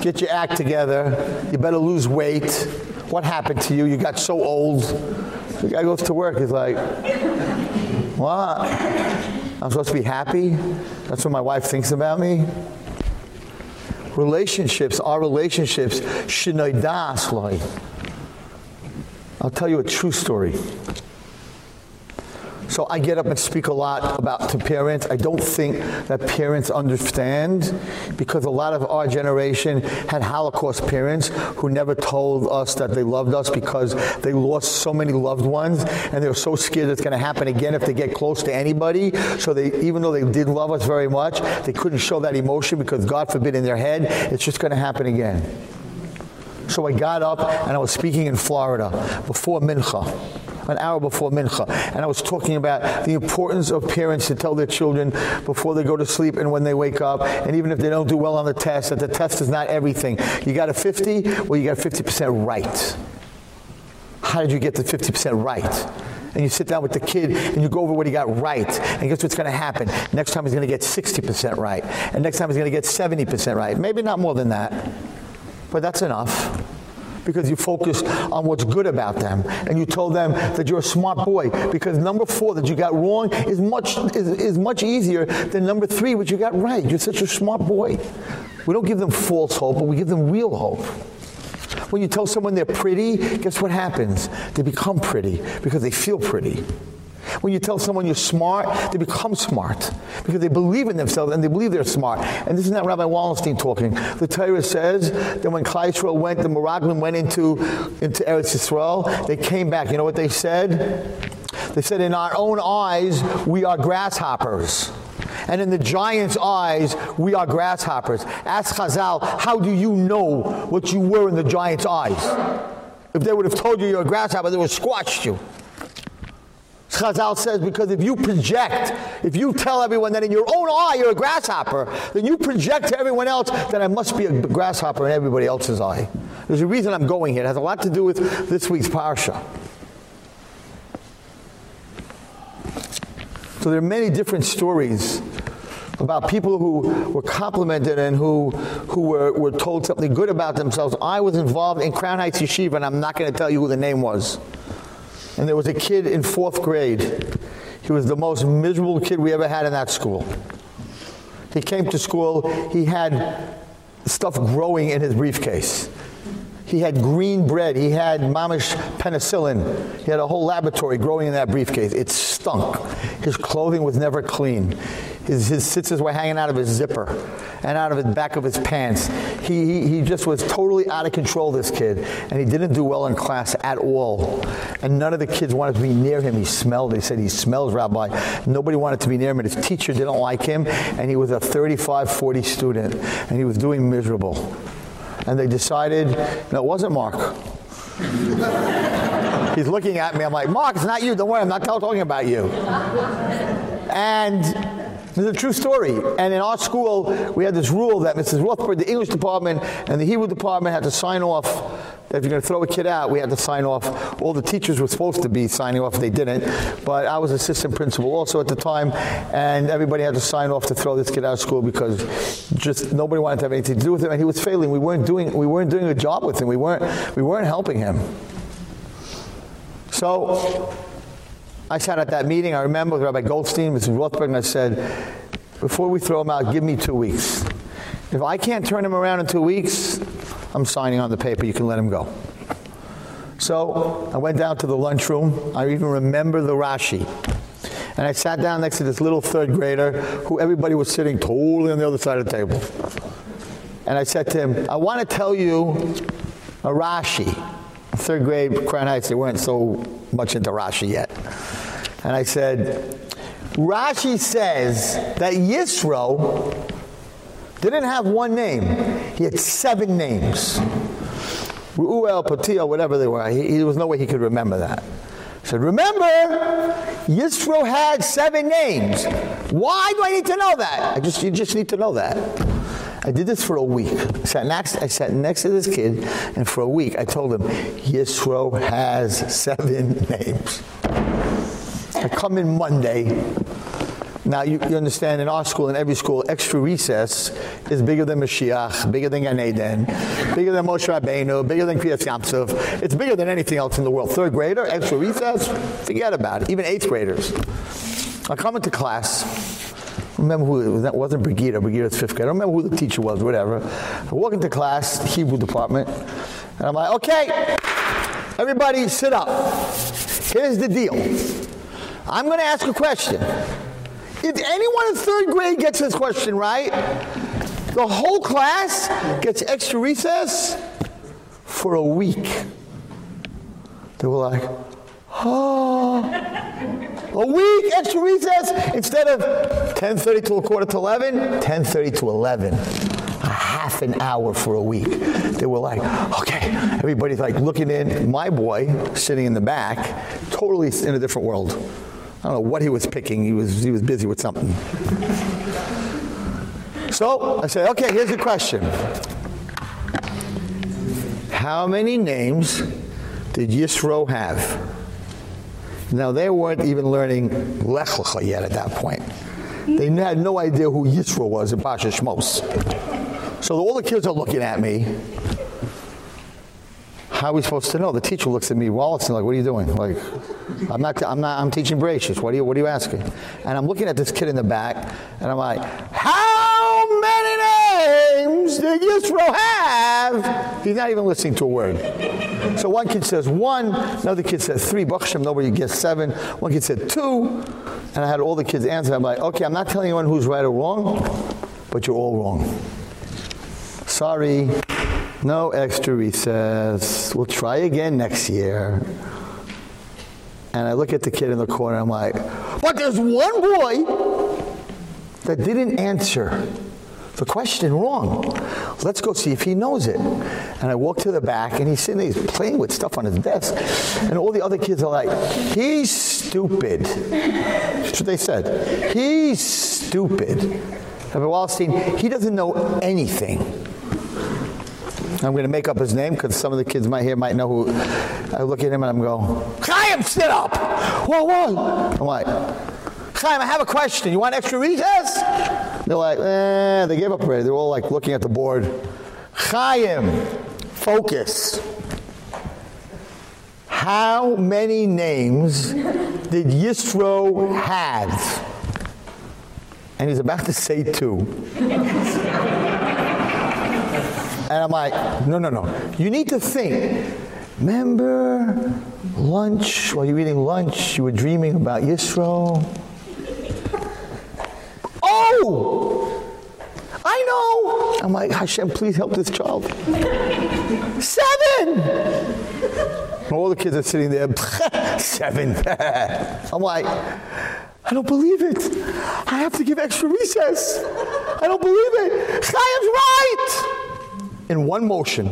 Get your act together. You better lose weight. What happened to you? You got so old. The guy goes to work, he's like, "What?" I'm supposed to be happy? That's what my wife thinks about me? Relationships, our relationships, shinoidas loy. I'll tell you a true story. So I get up and speak a lot about to parents. I don't think that parents understand because a lot of our generation had Holocaust parents who never told us that they loved us because they lost so many loved ones and they were so scared it's going to happen again if they get close to anybody. So they even though they did love us very much, they couldn't show that emotion because God forbid in their head it's just going to happen again. So I got up and I was speaking in Florida before Mincha an hour before mincha. And I was talking about the importance of parents to tell their children before they go to sleep and when they wake up. And even if they don't do well on the test that the test is not everything. You got a 50, well you got 50% right. How did you get the 50% right? and you sit down with the kid and you go over what he got right. And guess what's going to happen? Next time he's going to get 60% right. And next time he's going to get 70% right. Maybe not more than that but that's enough because you focus on what's good about them. And you told them that you're a smart boy because number 4 that you got wrong is much is, is much easier than number 3 which you got right. You're such a smart boy. We don't give them false hope but we give them real hope. When you tell someone they're pretty guess what happens? They become pretty because they feel pretty when you tell someone you're smart, they become smart because they believe in themselves and they believe they're smart. And this is not Rabbi Wallerstein talking. The Torah says that when Klal went, the Meraglim went into into Eretz Yisrael, they came back. You know what they said? They said in our own eyes we are grasshoppers. And in the giant's eyes, we are grasshoppers. Ask Chazal, how do you know what you were in the giant's eyes? If they would have told you you're a grasshopper, they would have squashed you. Chazal says because if you project, if you tell everyone that in your own eye you're a grasshopper, then you project to everyone else that I must be a grasshopper in everybody else's eye. There's a reason I'm going here. It has a lot to do with this week's parsha. So there are many different stories about people who were complimented and who who were were told something good about themselves. I was involved in Crown Heights Yeshiva and I'm not going to tell you who the name was and there was a kid in 4th grade. He was the most miserable kid we ever had in that school. He came to school, he had stuff growing in his briefcase. He had green bread, he had mamish penicillin. He had a whole laboratory growing in that briefcase. It stunk. His clothing was never clean. His his scissors were hanging out of his zipper and out of the back of his pants. He, he he just was totally out of control this kid and he didn't do well in class at all. And none of the kids wanted to be near him. He smelled. They said he smells rabbi. Nobody wanted to be near him and his teacher didn't like him and he was a 35 40 student and he was doing miserable. And they decided no it wasn't Mark. He's looking at me. I'm like, "Mark, it's not you. Don't worry. I'm not talking about you." And it's a true story. And in our school, we had this rule that Mrs. Rothberg, the English department and the Hebrew department had to sign off if you're going to throw a kid out, we had to sign off. All the teachers were supposed to be signing off, they didn't. But I was assistant principal also at the time, and everybody had to sign off to throw this kid out of school because just nobody wanted to have anything to do with him and he was failing. We weren't doing we weren't doing a job with him. We weren't we weren't helping him. So I sat at that meeting. I remember Rabbi Goldstein, Mrs. Rothberg, and I said, before we throw him out, give me 2 weeks. If I can't turn him around in 2 weeks, I'm signing on the paper. You can let him go. So, I went down to the lunchroom. I even remember the Rashi. And I sat down next to this little third grader who everybody was sitting totally on the other side of the table. And I said to him, I want to tell you a Rashi. Third grade Crown Heights, they weren't so much into Rashi yet. And I said, Rashi says that Yisro didn't have one name. He had seven names. Ruel, Patia, whatever they were. He, there was no way he could remember that. I said, remember, Yisro had seven names. Why do I need to know that? I just you just need to know that. I did this for a week. I sat next I sat next to this kid and for a week I told him Yisro has seven names. I come in Monday. Now you, you, understand in our school in every school extra recess is bigger than Mashiach, bigger than Gan bigger than Moshe Rabbeinu, bigger than Kriyas Yamsuf. It's bigger than anything else in the world. Third grader, extra recess, forget about it. Even eighth graders. I come into class remember who. That wasn't Brigida. Brigida's fifth grade. I don't remember who the teacher was, whatever. I walk into class, Hebrew department, and I'm like, okay, everybody sit up. Here's the deal. I'm going to ask a question. If anyone in third grade gets this question right, the whole class gets extra recess for a week. They were like, oh, a week extra recess instead of 10.30 to a quarter to 11, 10.30 to 11. A half an hour for a week. They were like, okay, everybody's like looking in. My boy, sitting in the back, totally in a different world. I don't know what he was picking. He was, he was busy with something. So I said, okay, here's the question. How many names did Yisro have? Now, they weren't even learning Lech Lecha yet at that point. They had no idea who Yisro was in Parshas Shmos. So all the kids are looking at me. How are we supposed to know? The teacher looks at me, Wallace, and like, what are you doing? Like, I'm not, I'm not, I'm teaching Bereshit. What are you, what are you asking? And I'm looking at this kid in the back, and I'm like, how names did Yisro have? He's not even listening to a word. So one kid says one, another kid says three, Baruch nobody gets seven. One kid said two, and I had all the kids answer. I'm like, okay, I'm not telling anyone who's right or wrong, but you're all wrong. Sorry, no extra recess. We'll try again next year. And I look at the kid in the corner, I'm like, but there's one boy that didn't answer the question wrong. Let's go see if he knows it. And I walk to the back and he's sitting there, he's playing with stuff on his desk. And all the other kids are like, he's stupid. That's what they said. He's stupid. Rabbi Wallerstein, he doesn't know anything. I'm going to make up his name because some of the kids might here might know who. I look at him and I'm going, Chaim, sit up. Whoa, whoa. I'm like, Chaim, I have a question. You want extra recess? They're like, eh, they gave up already. They're all like looking at the board. Chaim, focus. How many names did Yisro have? And he's about to say two. And I'm like, no, no, no. You need to think. Remember lunch, while you're eating lunch, you were dreaming about Yisro? Oh! I know! Oh I'm like, Hashem, please help this child. Seven! All the kids are sitting there, seven. I'm like, I don't believe it. I have to give extra recess. I don't believe it. Chaim's right! in one motion,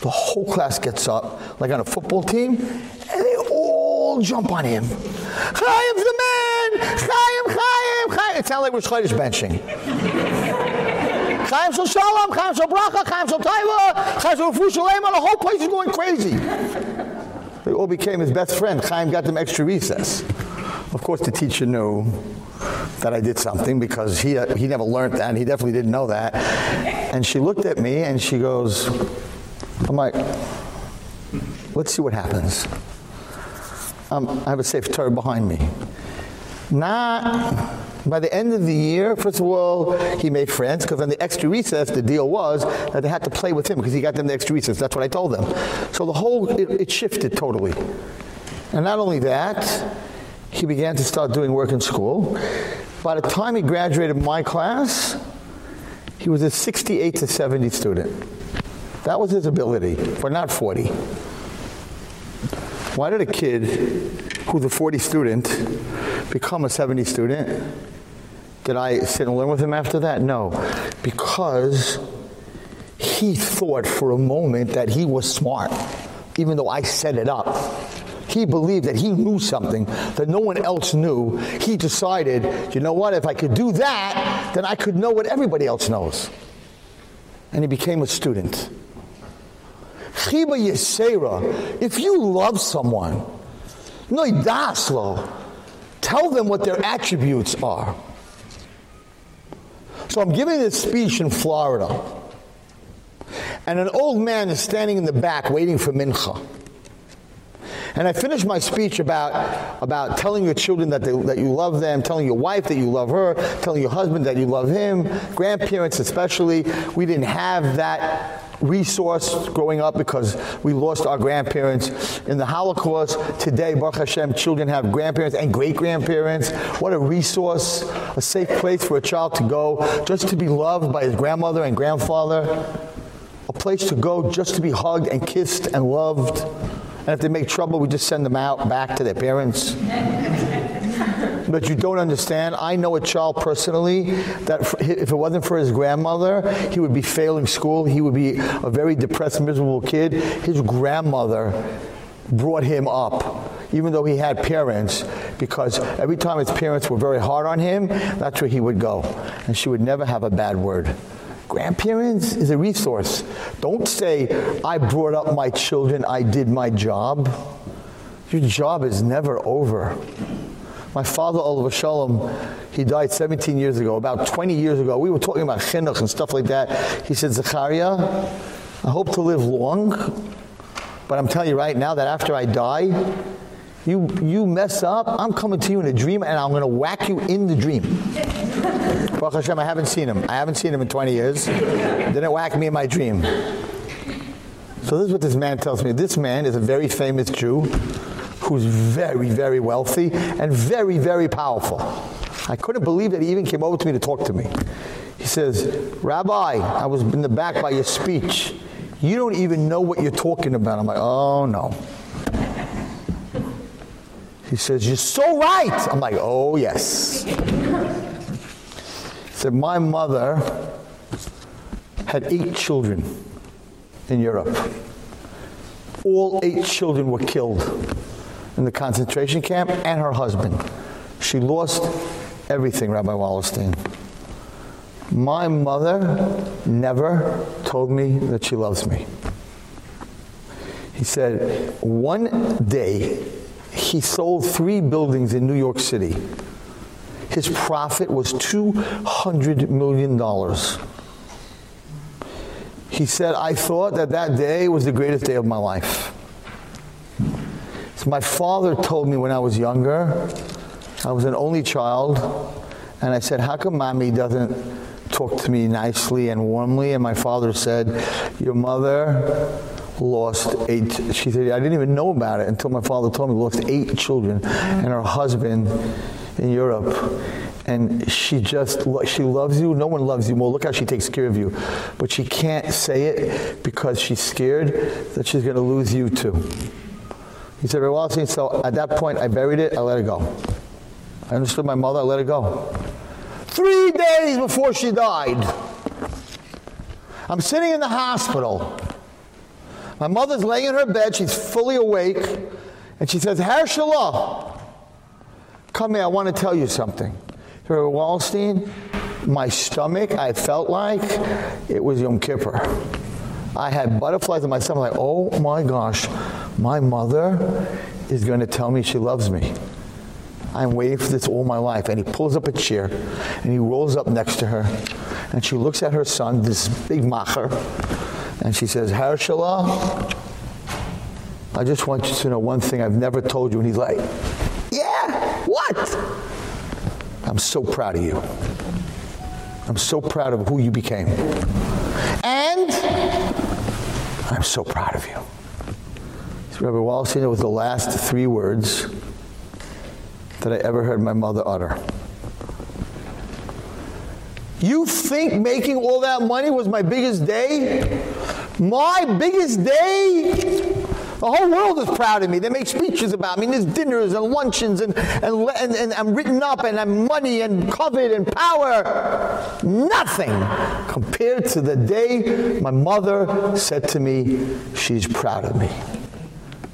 the whole class gets up, like on a football team, and they all jump on him. Chaim's the man! Chaim, Chaim, Chaim! It sounds like we're Chodesh benching. Chaim Shal Shalom, Chaim Shal Bracha, Chaim Shal Taiva, Chaim Shal Refu Shalema, the whole place is going crazy. They all became his best friend. Chaim got them extra recess. Of course, the teacher knew that I did something because he uh, he never learned that and he definitely didn't know that. And she looked at me and she goes I'm like let's see what happens. Um, I have a safe Torah behind me. Not by the end of the year, first of all, he made friends because on the extra recess, the deal was that they had to play with him because he got them the extra recess. That's what I told them. So the whole, it, it shifted totally. And not only that, he began to start doing work in school. By the time he graduated my class, he was a 68 to 70 student. That was his ability, but not 40. Why did a kid who's a 40 student become a 70 student? Did I sit and learn with him after that? No. Because he thought for a moment that he was smart, even though I set it up. He believed that he knew something that no one else knew. He decided, you know what, if I could do that, then I could know what everybody else knows. And he became a student. Chiba Yisera, if you love someone, no daslo, tell them what their attributes are. So I'm giving this speech in Florida. And an old man is standing in the back waiting for mincha. And I finished my speech about about telling your children that they, that you love them, telling your wife that you love her, telling your husband that you love him, grandparents especially. We didn't have that resource growing up because we lost our grandparents in the Holocaust. Today, Baruch Hashem, children have grandparents and great-grandparents. What a resource, a safe place for a child to go just to be loved by his grandmother and grandfather. A place to go just to be hugged and kissed and loved. And if they make trouble, we just send them out back to their parents but you don't understand. I know a child personally that if it wasn't for his grandmother, he would be failing school. He would be a very depressed, miserable kid. His grandmother brought him up even though he had parents because every time his parents were very hard on him, that's where he would go. And she would never have a bad word. Grandparents is a resource. Don't say I brought up my children, I did my job. Your job is never over. My father, alav hashalom, he died 17 years ago. About 20 years ago, we were talking about chinuch and stuff like that. He said, Zachariah, I hope to live long, but I'm telling you right now that after I die, you you mess up, I'm coming to you in a dream and I'm going to whack you in the dream. Baruch Hashem, I haven't seen him. I haven't seen him in 20 years. Didn't whack me in my dream. So this is what this man tells me. This man is a very famous Jew who's very, very wealthy and very, very powerful. I couldn't believe that he even came over to me to talk to me. He says, Rabbi, I was in the back by your speech. You don't even know what you're talking about. I'm like, oh, no. He says, you're so right. I'm like, oh, yes. Said, my mother had eight children in Europe. All eight children were killed in the concentration camp and her husband. She lost everything, Rabbi Wallerstein. My mother never told me that she loves me. He said one day he sold 3 buildings in New York City. His profit was 200 million dollars. He said I thought that that day was the greatest day of my life. So my father told me when I was younger, I was an only child, and I said, "How come mommy doesn't talk to me nicely and warmly?" And my father said, "Your mother lost eight she said I didn't even know about it until my father told me lost eight children and her husband in Europe and she just she loves you. No one loves you more. Look how she takes care of you. But she can't say it because she's scared that she's going to lose you too. He said, well, so at that point, I buried it, I let it go. I understood my mother, I let it go. Three days before she died, I'm sitting in the hospital. My mother's laying in her bed, she's fully awake, and she says, Hershala, come here, I want to tell you something. Rabbi Wallerstein, my stomach, I felt like it was Yom Kippur. I had butterflies in my stomach, like, oh my gosh, my mother is going to tell me she loves me. I'm waiting for this all my life. And he pulls up a chair and he rolls up next to her. And she looks at her son, this big macher, and she says, Hershala, I just want you to know one thing I've never told you. And he's like, yeah, what? I'm so proud of you. I'm so proud of who you became. And I'm so proud of you. Rabbi Wallerstein, it was the last three words that I ever heard my mother utter. You think making all that money was my biggest day? My biggest day? The whole world is proud of me. They make speeches about me. There's dinners and luncheons and, and, and, and I'm written up and I'm money and kavod and power. Nothing compared to the day my mother said to me, she's proud of me.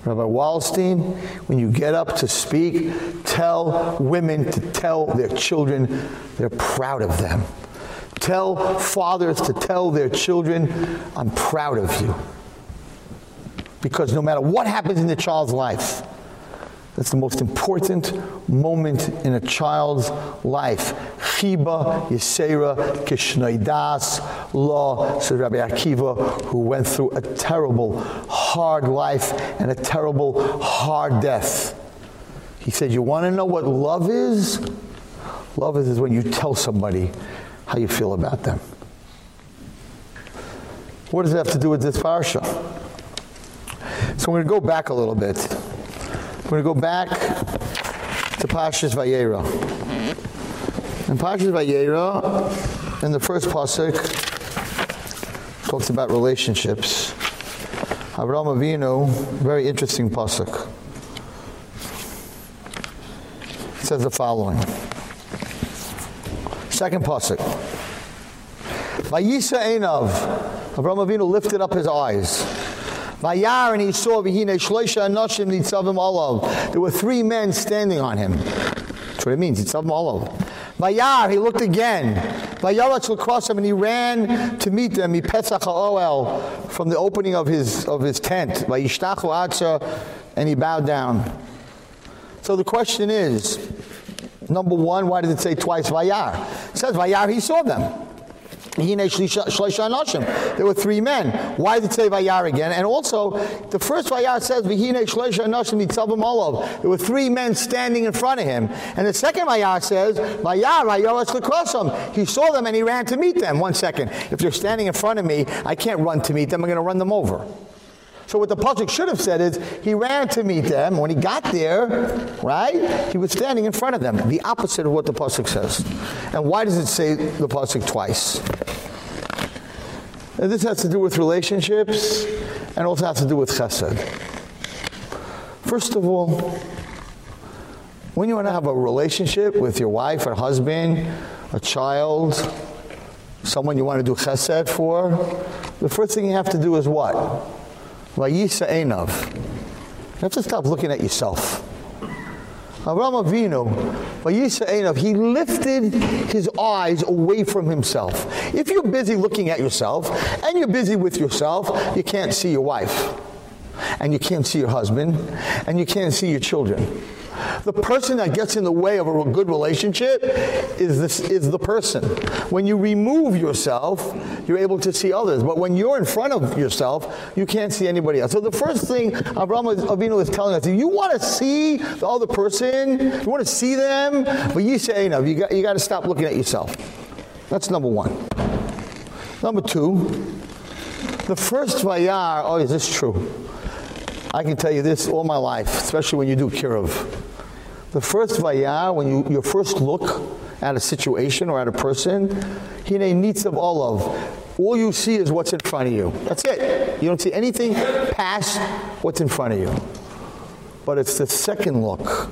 Rabbi Wallerstein, when you get up to speak, tell women to tell their children they're proud of them. Tell fathers to tell their children, I'm proud of you. Because no matter what happens in the child's life, that's the most important moment in a child's life. Chiba Yisera Kishnaidas Law, said Rabbi Akiva, who went through a terrible, hard life and a terrible, hard death. He said, you want to know what love is? Love is when you tell somebody how you feel about them. What does it have to do with this parsha? So we're going to go back a little bit. We're going to go back to Parshas Vayera. In Parshas Vayera, in the first pasuk, talks about relationships. Avraham Avinu, very interesting pasuk. It says the following. Second pasuk. Vayisa Einav. Avraham Avinu lifted up his eyes. Vayar and he saw v'hine shloisha anashim nitzavim olav. There were three men standing on him. That's what it means. Nitzavim olav. Vayar, he looked again. Vayaratz across him and he ran to meet them. He petzach ha'oel from the opening of his of his tent. Vayishtachu atza and he bowed down. So the question is, number one, why did it say twice Vayar? It says Vayar, he saw them. There were three men. Why did it say Vayar again? And also, the first Vayar says, There were three men standing in front of him. And the second Vayar says, Vayar, He saw them and he ran to meet them. One second. If they're standing in front of me, I can't run to meet them. I'm going to run them over. So what the pasuk should have said is he ran to meet them. When he got there, right? He was standing in front of them. The opposite of what the pasuk says. And why does it say the pasuk twice? And this has to do with relationships and also has to do with chesed. First of all, when you want to have a relationship with your wife or husband, a child, someone you want to do chesed for, the first thing you have to do is what? Vayisa Einav. You have to stop looking at yourself. Avraham Avinu, Vayisa Einav, he lifted his eyes away from himself. If you're busy looking at yourself and you're busy with yourself, you can't see your wife and you can't see your husband and you can't see your children. The person that gets in the way of a good relationship is this is the person. When you remove yourself, you're able to see others, but when you're in front of yourself, you can't see anybody else. So the first thing Abraham Avinu is telling us, if you want to see the other person, you want to see them, but you say no, you got you got to stop looking at yourself. That's number 1. Number 2, the first vayar, oh, is this true? I can tell you this all my life, especially when you do kiruv. The first vaya, when you your first look at a situation or at a person, hine nitzavim olav. All you see is what's in front of you. That's it. You don't see anything past what's in front of you. But it's the second look.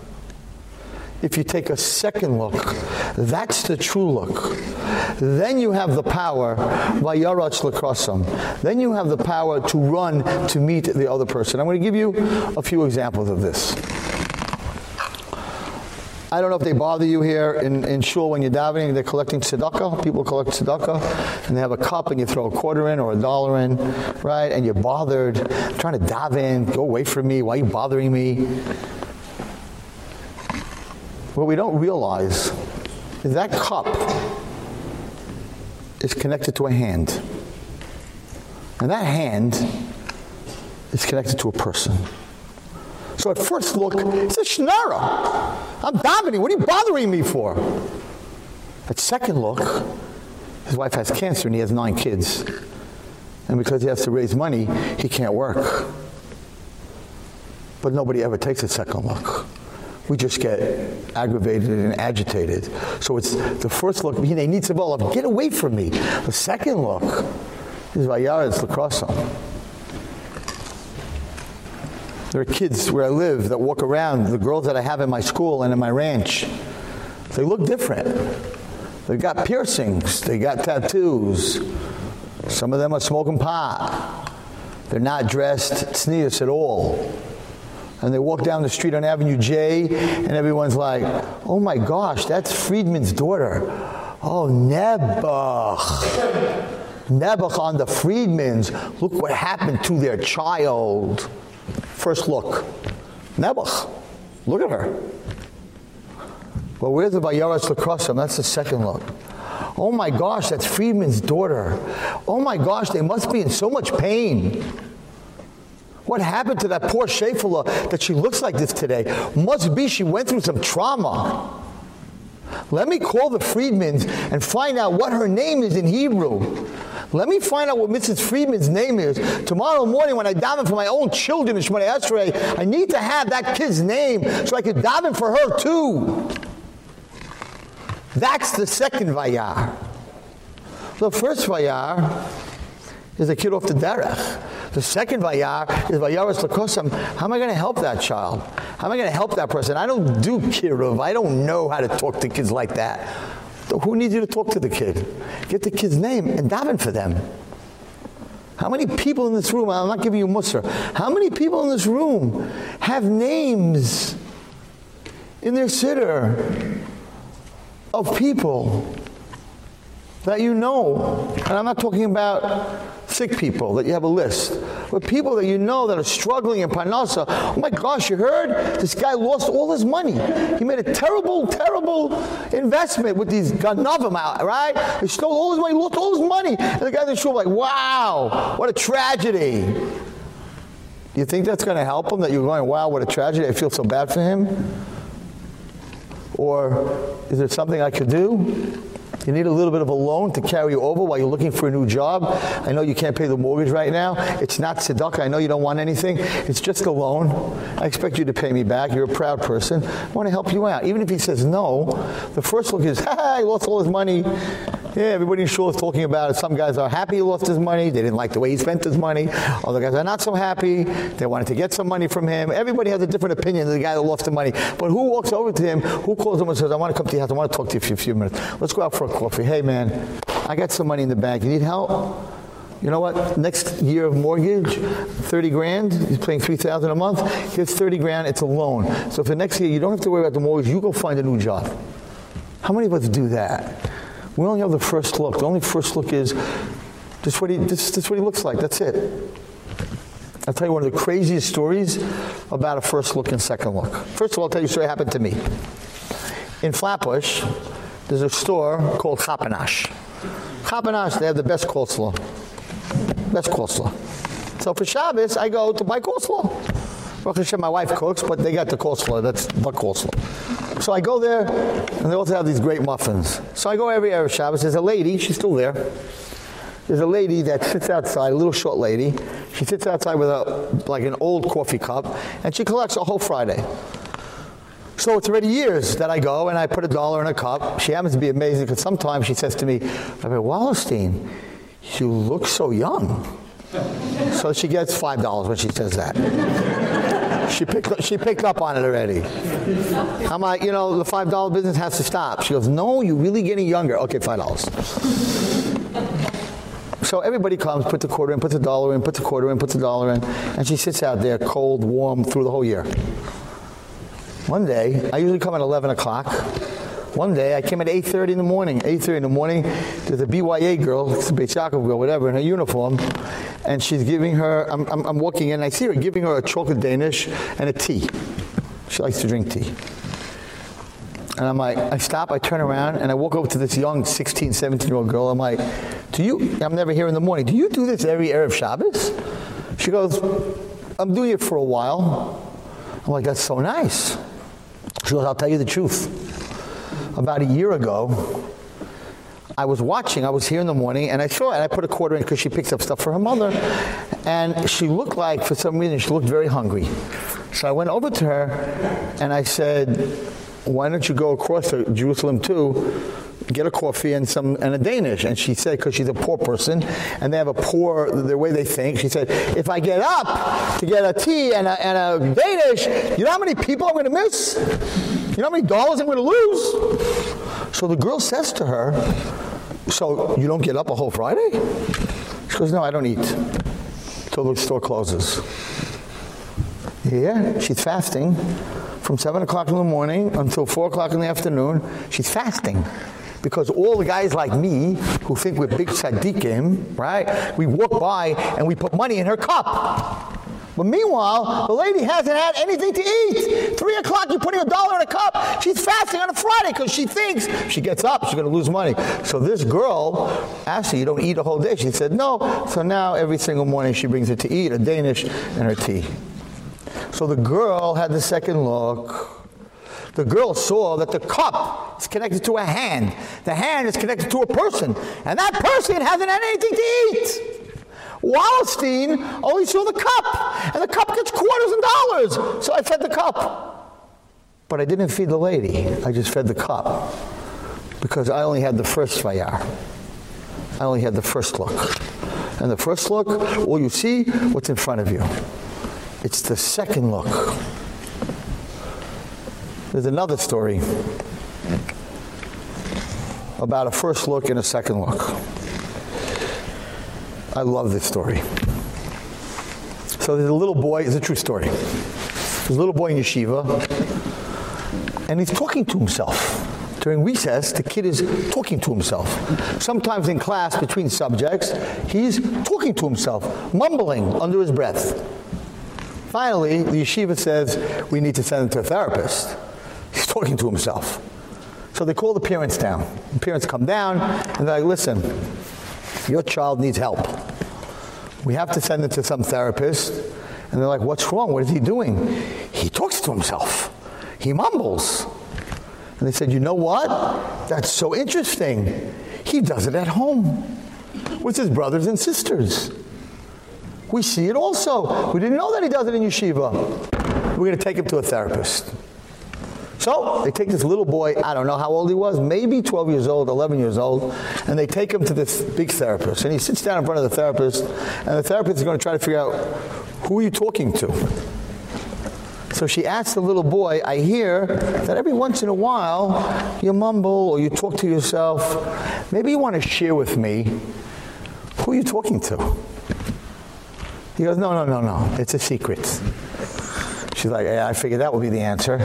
If you take a second look, that's the true look. Then you have the power vayarach lakrasam. Then you have the power to run to meet the other person. I'm going to give you a few examples of this. I don't know if they bother you here in in shul when you're davening they're collecting tzedakah people collect tzedakah and they have a cup and you throw a quarter in or a dollar in right and you're bothered trying to daven go away from me why are you bothering me what we don't realize is that cup is connected to a hand and that hand is connected to a person so at first look, it's a shnara. I'm davening. What are you bothering me for? At second look, his wife has cancer and he has nine kids. And because he has to raise money, he can't work. But nobody ever takes a second look. We just get aggravated and agitated. So it's the first look, he needs to get away from me. The second look is Vayaretz Lacrosse. There are kids where I live that walk around, the girls that I have in my school and in my ranch. They look different. They've got piercings, they got tattoos. Some of them are smoking pot. They're not dressed tznius at all. And they walk down the street on Avenue J and everyone's like, "Oh my gosh, that's Friedman's daughter." Oh, Nebuch. Nebuch on the Friedmans. Look what happened to their child. First look. Nebuch. Look at her. Well, where's the Vayaras Lakrosim? That's the second look. Oh my gosh, that's Friedman's daughter. Oh my gosh, they must be in so much pain. What happened to that poor Shefala that she looks like this today? Must be she went through some trauma. Let me call the Friedmans and find out what her name is in Hebrew. Let me find out what Mrs. Friedman's name is. Tomorrow morning when I daven for my own children in Shemona Esrei, I need to have that kid's name so I can daven for her too. That's the second vayar. The first vayar is a kid off the derech. The second vayar is vayaras lakosam. How am I going to help that child? How am I going to help that person? I don't do kiruv. I don't know how to talk to kids like that. So who needs you to talk to the kid? Get the kid's name and daven for them. How many people in this room, I'm not giving you musr, how many people in this room have names in their siddur of people that you know? And I'm not talking about sick people that you have a list, but people that you know that are struggling in Parnasa. Oh my gosh, you heard? This guy lost all his money. He made a terrible, terrible investment with these ganavim out, right? He stole all his money, lost all his money. And the guy in the like, wow, what a tragedy. Do you think that's going to help him that you're going, wow, what a tragedy. I feel so bad for him? Or is there something I could do? You need a little bit of a loan to carry you over while you're looking for a new job. I know you can't pay the mortgage right now. It's not tzedakah. I know you don't want anything. It's just a loan. I expect you to pay me back. You're a proud person. I want to help you out. Even if he says no, the first look is, "Ha, he lost all his money." Yeah, everybody in shul is talking about it. Some guys are happy he lost his money. They didn't like the way he spent his money. Other guys are not so happy. They wanted to get some money from him. Everybody has a different opinion of the guy that lost the money. But who walks over to him? Who calls him and says, "I want to come to your house. I want to talk to you for a few minutes. Let's go out for a coffee. Hey man, I got some money in the bank. You need help?" You know what? Next year of mortgage, 30 grand, he's paying 3000 a month. Here's 30 grand, it's a loan. So for next year, you don't have to worry about the mortgage. You go find a new job. How many of us do that? We only have the first look. The only first look is this what he this, this what he looks like. That's it. I'll tell you one of the craziest stories about a first look and second look. First of all, I'll tell you a story happened to me. In Flatbush, there's a store called Chap-a-Nosh. Chap-a-Nosh, they have the best coleslaw. Best coleslaw. So for Shabbos, I go to buy coleslaw. Baruch Hashem, my wife cooks, but they got the coleslaw. That's the coleslaw. So I go there, and they also have these great muffins. So I go every Erev Shabbos. There's a lady, she's still there. There's a lady that sits outside, a little short lady. She sits outside with a like an old coffee cup, and she collects a whole Friday. So it's already years that I go and I put a dollar in a cup. She happens to be amazing because sometimes she says to me, I Rabbi Wallerstein, you look so young. So she gets $5 when she says that. She picked she picked up on it already. I'm like, you know, the $5 business has to stop. She goes, "No, you're really getting younger." Okay, $5. So everybody comes, puts a quarter in, puts a dollar in, puts a quarter in, puts a dollar in, and she sits out there cold, warm through the whole year. One day, I usually come at 11 o'clock. One day, I came at 8.30 in the morning. 8.30 in the morning, there's a BYA girl, it's a Beit Yaakov girl, whatever, in her uniform, and she's giving her, I'm, I'm, I'm walking in, I see her giving her a chocolate Danish and a tea. She likes to drink tea. And I'm like, I stop, I turn around, and I walk over to this young 16, 17-year-old girl. I'm like, do you, I'm never here in the morning, do you do this every Erev Shabbos? She goes, I'm doing it for a while. I'm like, that's so nice. She goes, I'll tell you the truth. About a year ago, I was watching, I was here in the morning, and I saw and I put a quarter in because she picks up stuff for her mother. And she looked like, for some reason, she looked very hungry. So I went over to her, and I said, why don't you go across to Jerusalem too, get a coffee and some and a Danish and she said cuz she's a poor person and they have a poor the way they think she said if I get up to get a tea and a, and a Danish you know how many people I'm going to miss you know how many dollars I'm going to lose so the girl says to her so you don't get up a whole Friday she goes no I don't eat till the store closes yeah she's fasting from 7 o'clock in the morning until 4 o'clock in the afternoon she's fasting because all the guys like me who think we're big tzaddikim, right? We walk by and we put money in her cup. But meanwhile, the lady hasn't had anything to eat. 3 o'clock, you're putting a dollar in a cup. She's fasting on a Friday because she thinks she gets up, she's going to lose money. So this girl asked her, you don't eat a whole day? She said, no. So now every single morning she brings it to eat, a Danish and her tea. So the girl had the second look. The girl saw that the cup is connected to a hand. The hand is connected to a person. And that person hasn't had anything to eat. Wallerstein only saw the cup. And the cup gets quarters and dollars. So I fed the cup. But I didn't feed the lady. I just fed the cup. Because I only had the first vayar. I only had the first look. And the first look, all you see, what's in front of you. It's the second look. There's another story about a first look and a second look. I love this story. So there's a little boy, it's a true story. There's a little boy in yeshiva, and he's talking to himself. During recess, the kid is talking to himself. Sometimes in class, between subjects, he's talking to himself, mumbling under his breath. Finally, the yeshiva says, we need to send him to a therapist. He's talking to himself. So they call the parents down. The parents come down and they're like, listen, your child needs help. We have to send him to some therapist. And they're like, what's wrong? What is he doing? He talks to himself. He mumbles. And they said, you know what? That's so interesting. He does it at home with his brothers and sisters. We see it also. We didn't know that he does it in yeshiva. We're going to take him to a therapist. So they take this little boy, I don't know how old he was, maybe 12 years old, 11 years old, and they take him to this big therapist. And he sits down in front of the therapist, and the therapist is going to try to figure out, who are you talking to? So she asks the little boy, I hear that every once in a while you mumble or you talk to yourself. Maybe you want to share with me who are you talking to? He goes, no, no, no, no. It's a secret. She's like, yeah, I figured that would be the answer.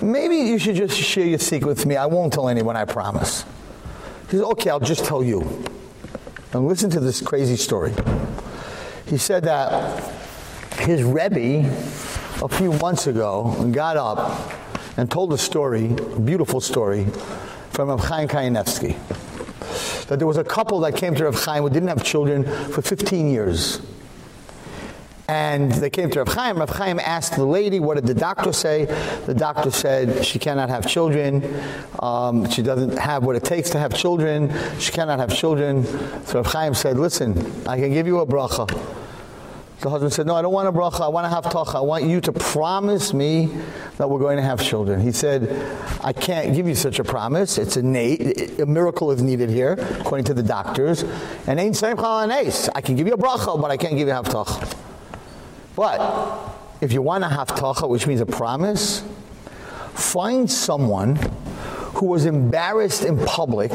Maybe you should just share your secret with me. I won't tell anyone, I promise. He says, okay, I'll just tell you. And listen to this crazy story. He said that his Rebbe, a few months ago, got up and told a story, a beautiful story, from Rav Chaim Kanievsky. That there was a couple that came to Rav Chaim who didn't have children for 15 years. And they came to Rav Chaim. Rav Chaim asked the lady, what did the doctor say? The doctor said she cannot have children. Um, she doesn't have what it takes to have children. She cannot have children. So Rav Chaim said, listen, I can give you a bracha. The husband said, no, I don't want a bracha. I want to have tacha. I want you to promise me that we're going to have children. He said, I can't give you such a promise. It's innate. A miracle is needed here, according to the doctors. And ain't same chalanace. I can give you a bracha, but I can't give you a tacha. But if you want to have tacha, which means a promise, find someone who was embarrassed in public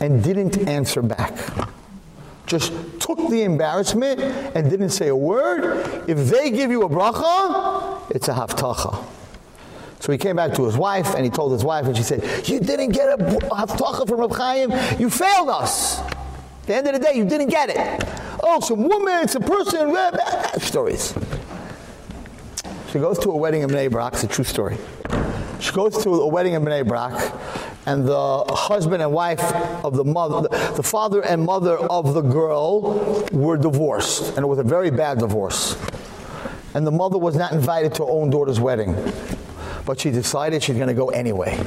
and didn't answer back. Just took the embarrassment and didn't say a word. If they give you a bracha, it's a haftacha. So he came back to his wife and he told his wife and she said, "You didn't get a haftacha from Reb Chaim. You failed us." At the end of the day, you didn't get it oh, some woman, some person, stories. She goes to a wedding in Bnei Brak, it's a true story. She goes to a wedding in Bnei Brak, and the husband and wife of the mother, the father and mother of the girl were divorced, and it was a very bad divorce. And the mother was not invited to her own daughter's wedding, but she decided she's going to go anyway.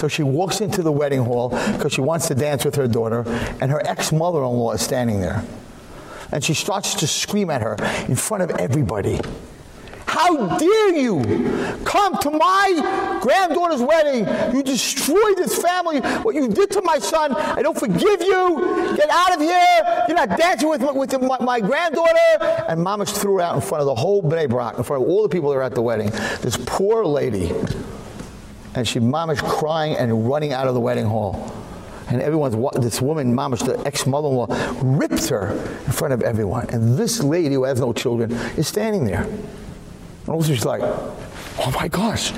So she walks into the wedding hall because she wants to dance with her daughter, and her ex-mother-in-law is standing there and she starts to scream at her in front of everybody. How dare you come to my granddaughter's wedding? You destroyed this family. What you did to my son, I don't forgive you. Get out of here. You're not dancing with, with my, my granddaughter. And Mamash threw her out in front of the whole Bnei Brak, in front of all the people that are at the wedding. This poor lady. And she Mamash crying and running out of the wedding hall. And everyone's this woman mamash the ex-mother-in-law rips her in front of everyone. And this lady who has no children is standing there. And also she's like oh my gosh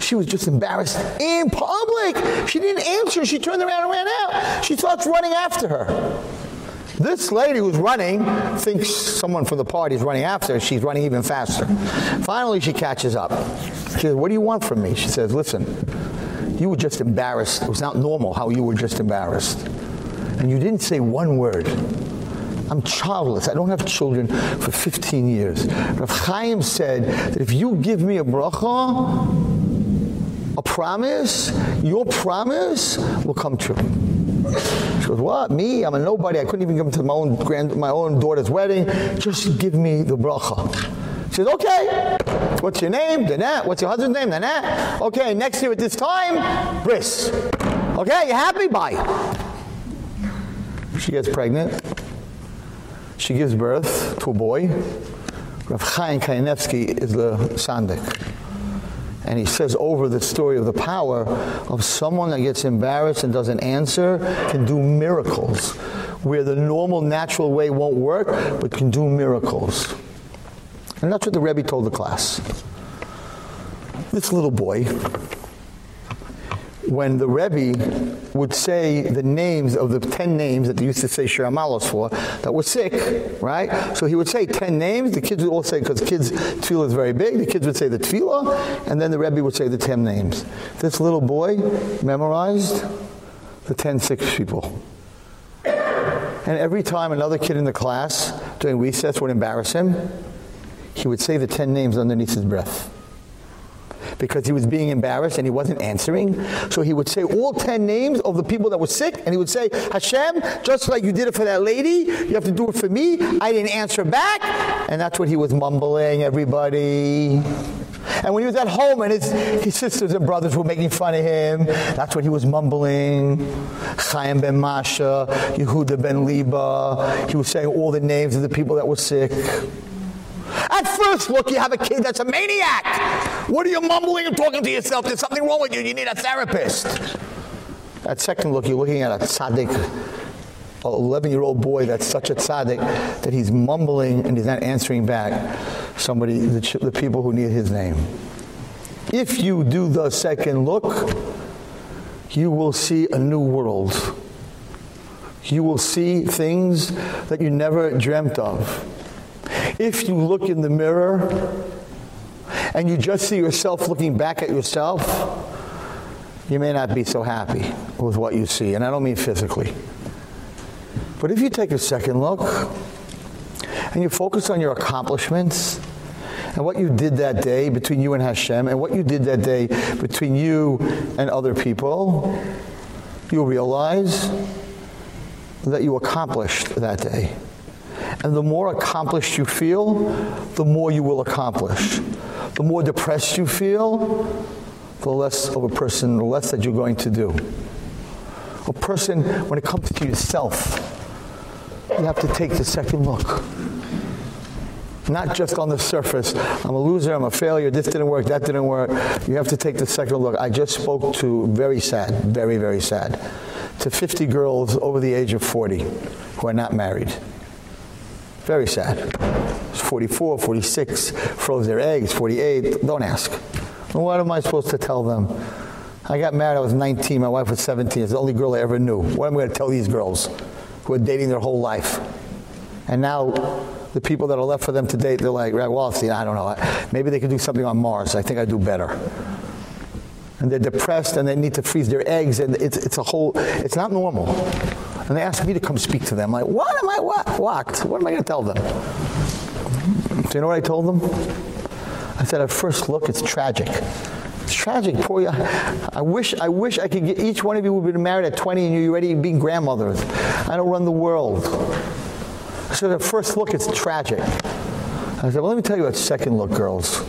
she was just embarrassed in public. She didn't answer. She turned around and ran out. She starts running after her this lady who's running thinks someone from the party is running after her. She's running even faster. Finally, she catches up. She says, what do you want from me? She says, listen, you were just embarrassed. It was not normal how you were just embarrassed. And you didn't say one word. I'm childless. I don't have children for 15 years. Rav Chaim said that if you give me a bracha, a promise, your promise will come true. She goes, what? Me? I'm a nobody. I couldn't even come to my own grand, my own daughter's wedding. Just give me the bracha. She says, okay. What's your name? Danette. What's your husband's name? Danette. Okay, next year at this time, Briss. Okay, you happy? Bye. She gets pregnant. She gives birth to a boy. Rav Chaim Kanievsky is the sandik. And he says over the story of the power of someone that gets embarrassed and doesn't answer can do miracles where the normal natural way won't work but can do miracles. And that's what the Rebbe told the class. This little boy when the Rebbe would say the names of the 10 names that they used to say Shir Hamaalos for that were sick, right? So he would say 10 names, the kids would all say, because kids' tefillah is very big, the kids would say the tefillah, and then the Rebbe would say the 10 names. This little boy memorized the 10 sick people. And every time another kid in the class during recess would embarrass him, he would say the 10 names underneath his breath because he was being embarrassed and he wasn't answering. So he would say all 10 names of the people that were sick and he would say, Hashem, just like you did it for that lady, you have to do it for me. I didn't answer back. And that's what he was mumbling, everybody. And when he was at home and his, his sisters and brothers were making fun of him, that's what he was mumbling. Chaim ben Masha, Yehuda ben Liba. He was saying all the names of the people that were sick. At first look, you have a kid that's a maniac. What are you mumbling and talking to yourself? There's something wrong with you. You need a therapist. At second look, you're looking at a tzaddik, a 11-year-old boy that's such a tzaddik that he's mumbling and he's not answering back somebody, the, the people who need his name. If you do the second look, you will see a new world. You will see things that you never dreamt of. If you look in the mirror and you just see yourself looking back at yourself, you may not be so happy with what you see. And I don't mean physically. But if you take a second look and you focus on your accomplishments and what you did that day between you and Hashem and what you did that day between you and other people, you'll realize that you accomplished that day. And the more accomplished you feel, the more you will accomplish. The more depressed you feel, the less of a person, the less that you're going to do. A person, when it comes to yourself, you have to take the second look. Not just on the surface. I'm a loser, I'm a failure, this didn't work, that didn't work. You have to take the second look. I just spoke to, very sad, very, very sad, to 50 girls over the age of 40 who are not married. Very sad. 44, 46, froze their eggs, 48. Don't ask. What am I supposed to tell them? I got married, I was 19, my wife was 17. It's the only girl I ever knew. What am I going to tell these girls who are dating their whole life? And now the people that are left for them to date, they're like, well, see, I don't know. Maybe they could do something on Mars. I think I do better. And they're depressed and they need to freeze their eggs and it's it's a whole it's not normal and they asked me to come speak to them. I'm like, what am I what? What? What am I going to tell them? Do you know what I told them? I said, at first look, it's tragic. It's tragic. Poor you. I wish I wish I could get each one of you would have been married at 20 and you're already being grandmothers. I don't run the world. I said, at first look, it's tragic. I said, well, let me tell you at second look, girls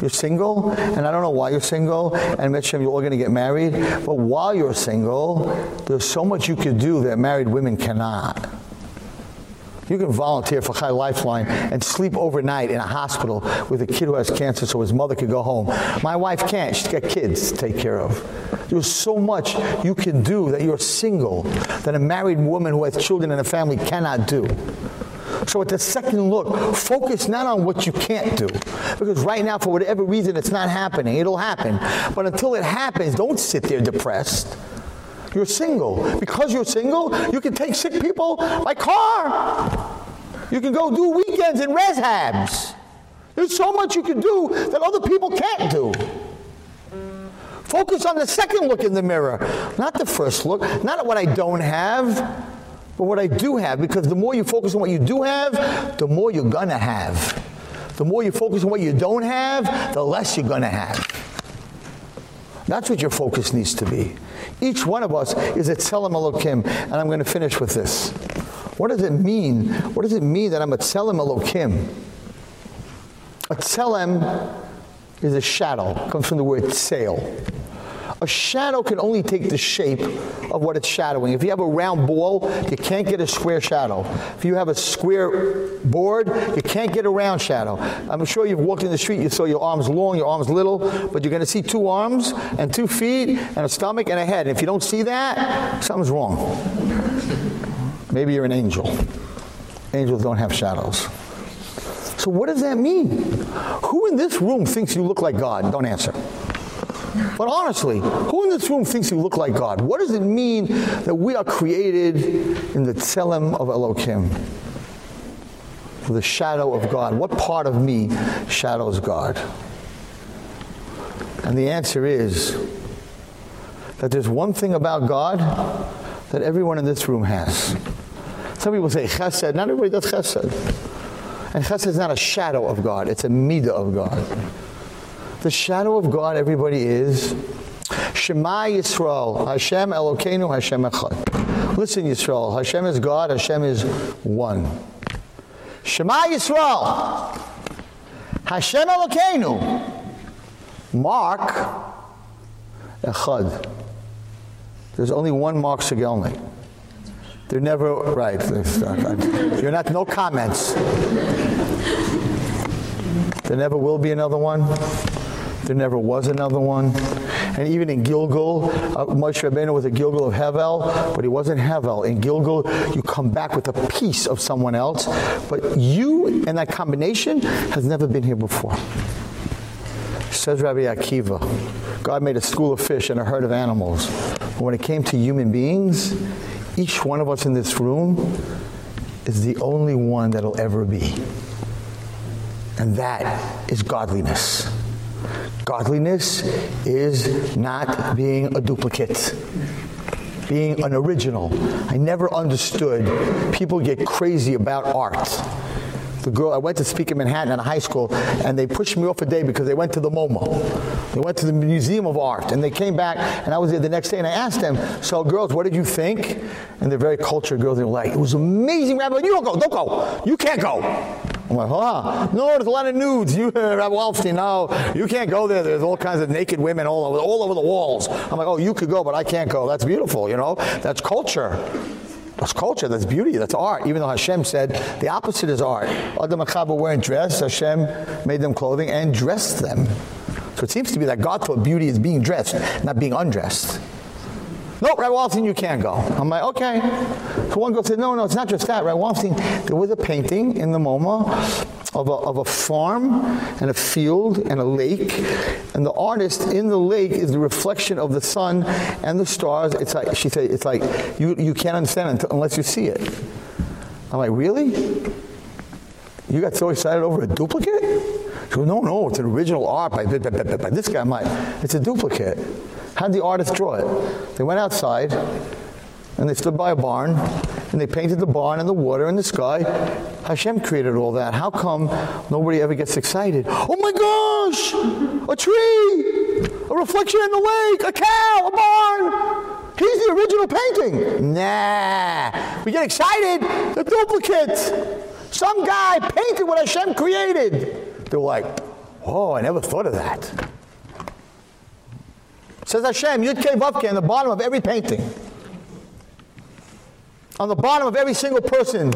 you're single and I don't know why you're single and mention you're all going to get married but while you're single there's so much you could do that married women cannot you can volunteer for Chai Lifeline and sleep overnight in a hospital with a kid who has cancer so his mother could go home. My wife can't. She's got kids to take care of. There's so much you can do that you're single that a married woman who has children and a family cannot do. So at the second look, focus not on what you can't do. Because right now, for whatever reason, it's not happening. It'll happen. But until it happens, don't sit there depressed. You're single. Because you're single, you can take sick people by car. You can go do weekends in rehabs. There's so much you can do that other people can't do. Focus on the second look in the mirror, not the first look, not at what I don't have but what I do have because the more you focus on what you do have, the more you're going to have. The more you focus on what you don't have, the less you're going to have. That's what your focus needs to be. Each one of us is a Tzelem Elokim, and I'm going to finish with this. What does it mean? What does it mean that I'm a Tzelem Elokim? A Tzelem is a shadow, comes from the word sail. A shadow can only take the shape of what it's shadowing. If you have a round ball, you can't get a square shadow. If you have a square board, you can't get a round shadow. I'm sure you've walked in the street, you saw your arms long, your arms little, but you're going to see two arms and two feet and a stomach and a head. And if you don't see that, something's wrong. Maybe you're an angel. Angels don't have shadows. So what does that mean? Who in this room thinks you look like God? Don't answer. But honestly, who in this room thinks you look like God? What does it mean that we are created in the tselem of Elohim? The shadow of God. What part of me shadows God? And the answer is that there's one thing about God that everyone in this room has. Some people say chesed. Not everybody does chesed. And chesed is not a shadow of God. It's a midah of God. The shadow of God, everybody is Shema Yisrael, Hashem Elokeinu, Hashem Echad. Listen, Yisrael, Hashem is God, Hashem is one. Shema Yisrael, Hashem Elokeinu, Mark Echad. There's only one Mark Sigelny. They're never right. You're not no comments. There never will be another one. There never was another one. And even in gilgul, uh, Moshe Rabbeinu was a gilgul of Hevel, but he wasn't Hevel. In gilgul, you come back with a piece of someone else, but you and that combination has never been here before. Says Rabbi Akiva, God made a school of fish and a herd of animals. But when it came to human beings, each one of us in this room is the only one that'll ever be. And that is godliness. Godliness is not being a duplicate. Being an original. I never understood people get crazy about art. The girl I went to speak in Manhattan at a high school and they pushed me off a day because they went to the MoMA. They went to the Museum of Art and they came back and I was there the next day and I asked them, "So girls, what did you think?" And they're very cultured girls. They were like, "It was amazing, Rabbi. You don't go. Don't go. You can't go." I'm like, huh? No, there's a lot of nudes. You, Rabbi Wallerstein, no, you can't go there. There's all kinds of naked women all over, all over the walls. I'm like, oh, you could go, but I can't go. That's beautiful, you know? That's culture. That's culture, that's beauty, that's art. Even though Hashem said the opposite is art. Adam and Chava weren't dressed, Hashem made them clothing and dressed them. So it seems to be that God thought beauty is being dressed, not being undressed. No, Rabbi Wallerstein, you can't go. I'm like, okay. So one girl said, no, no, it's not just that. Rabbi Wallerstein, there was a painting in the MoMA of a, of a farm and a field and a lake. And the artist in the lake is the reflection of the sun and the stars. It's like, she said, it's like, you, you can't understand it unless you see it. I'm like, really? You got so excited over a duplicate? Goes, no, no, it's an original art by, by, by, by this guy. I'm it's a duplicate. How did the artist draw it? They went outside and they stood by a barn and they painted the barn and the water and the sky. Hashem created all that. How come nobody ever gets excited? Oh my gosh! A tree! A reflection in the lake! A cow! A barn! He's the original painting. Nah. We get excited. The duplicate. Some guy painted what Hashem created. They're like, oh, I never thought of that. Says Hashem, Yud Kei Vav Kei, on the bottom of every painting. On the bottom of every single person.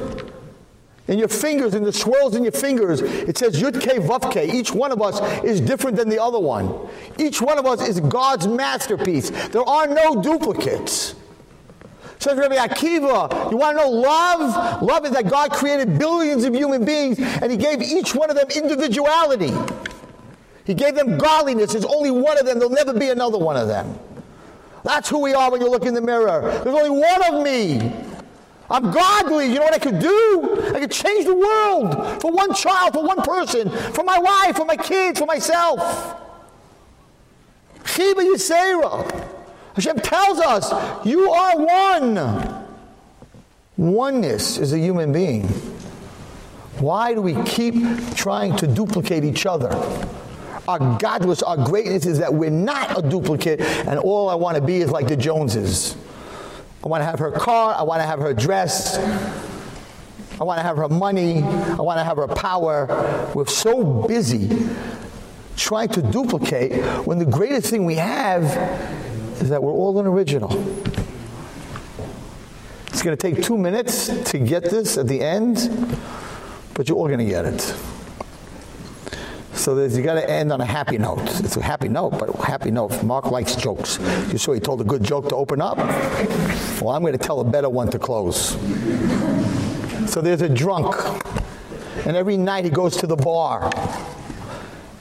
In your fingers, in the swirls in your fingers, it says Yud Kei Vav Kei. Each one of us is different than the other one. Each one of us is God's masterpiece. There are no duplicates. Says Rabbi Akiva, you want to know love? Love is that God created billions of human beings and he gave each one of them individuality. He gave them godliness. There's only one of them. There'll never be another one of them. That's who we are when you look in the mirror. There's only one of me. I'm godly. You know what I could do? I could change the world for one child, for one person, for my wife, for my kids, for myself. Chiba Yisera. Hashem tells us, you are one. Oneness is a human being. Why do we keep trying to duplicate each other? our godless, our greatness is that we're not a duplicate and all I want to be is like the Joneses. I want to have her car, I want to have her dress. I want to have her money, I want to have her power. We're so busy trying to duplicate when the greatest thing we have is that we're all an original. It's going to take 2 minutes to get this at the end, but you're all going to get it. So there's, you got to end on a happy note. It's a happy note, but a happy note. Mark likes jokes. You saw he told a good joke to open up? Well, I'm going to tell a better one to close. So there's a drunk, and every night he goes to the bar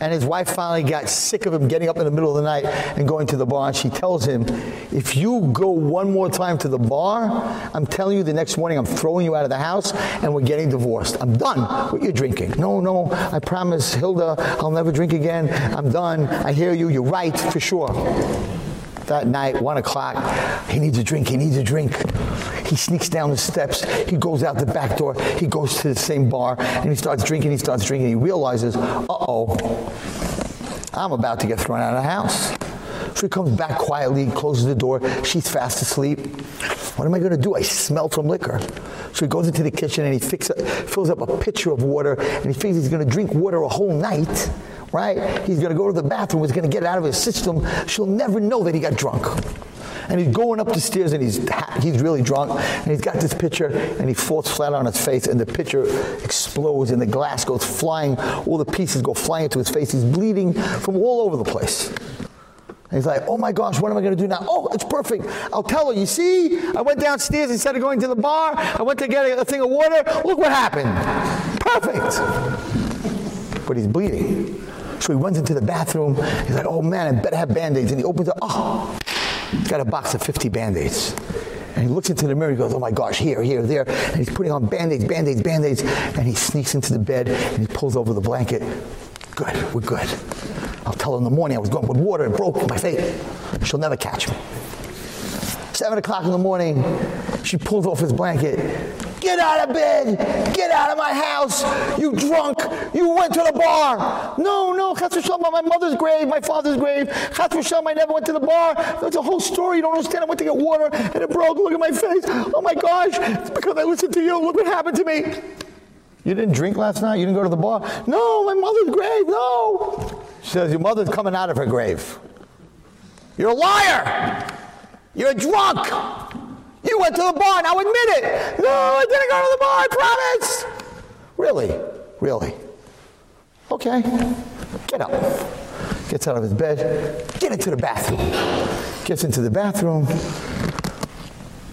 and his wife finally got sick of him getting up in the middle of the night and going to the bar. And she tells him if you go one more time to the bar I'm telling you the next morning I'm throwing you out of the house and we're getting divorced. I'm done with your drinking. No no I promise Hilda I'll never drink again. I'm done. I hear you. You're right for sure. That night, 1 o'clock, he needs a drink, he needs a drink. He sneaks down the steps, he goes out the back door, he goes to the same bar, and he starts drinking, he starts drinking, he realizes, uh-oh, I'm about to get thrown out of the house. So he comes back quietly, closes the door, she's fast asleep. What am I going to do? I smell from liquor. So he goes into the kitchen and he fills up a pitcher of water and he thinks he's going to drink water a whole night right? He's going to go to the bathroom, he's going to get it out of his system. She'll never know that he got drunk. And he's going up the stairs and he's he's really drunk and he's got this pitcher and he falls flat on his face and the pitcher explodes and the glass goes flying, all the pieces go flying into his face. He's bleeding from all over the place. And he's like, "Oh my gosh, what am I going to do now? Oh, it's perfect. I'll tell her. You see? I went downstairs instead of going to the bar. I went to get a, a thing of water. Look what happened. Perfect." But he's bleeding. So he runs into the bathroom. He's like, oh man, I better have Band-Aids. And he opens it. Oh, he's got a box of 50 Band-Aids. And he looks into the mirror, he goes, oh my gosh, here, here, there. And he's putting on Band-Aids, Band-Aids, Band-Aids. And he sneaks into the bed and he pulls over the blanket. Good, we're good. I'll tell her in the morning I was going with water and broke my face. She'll never catch me. 7 o'clock in the morning, she pulls off his blanket Get out of bed. Get out of my house. You drunk. You went to the bar. No, no, Chas v'shalom, my mother's grave, my father's grave. Chas v'shalom, I never went to the bar. That's a whole story. You don't understand. I went to get water and it broke. Look at my face. Oh my gosh. It's because I listened to you. Look what happened to me. You didn't drink last night? You didn't go to the bar? No, my mother's grave. No. She says, your mother's coming out of her grave. You're a liar. You're drunk. You went to the bar, now admit it. No, I didn't go to the bar, I promise. Really? Really? Okay. Get up. Gets out of his bed. Get into the bathroom. Gets into the bathroom.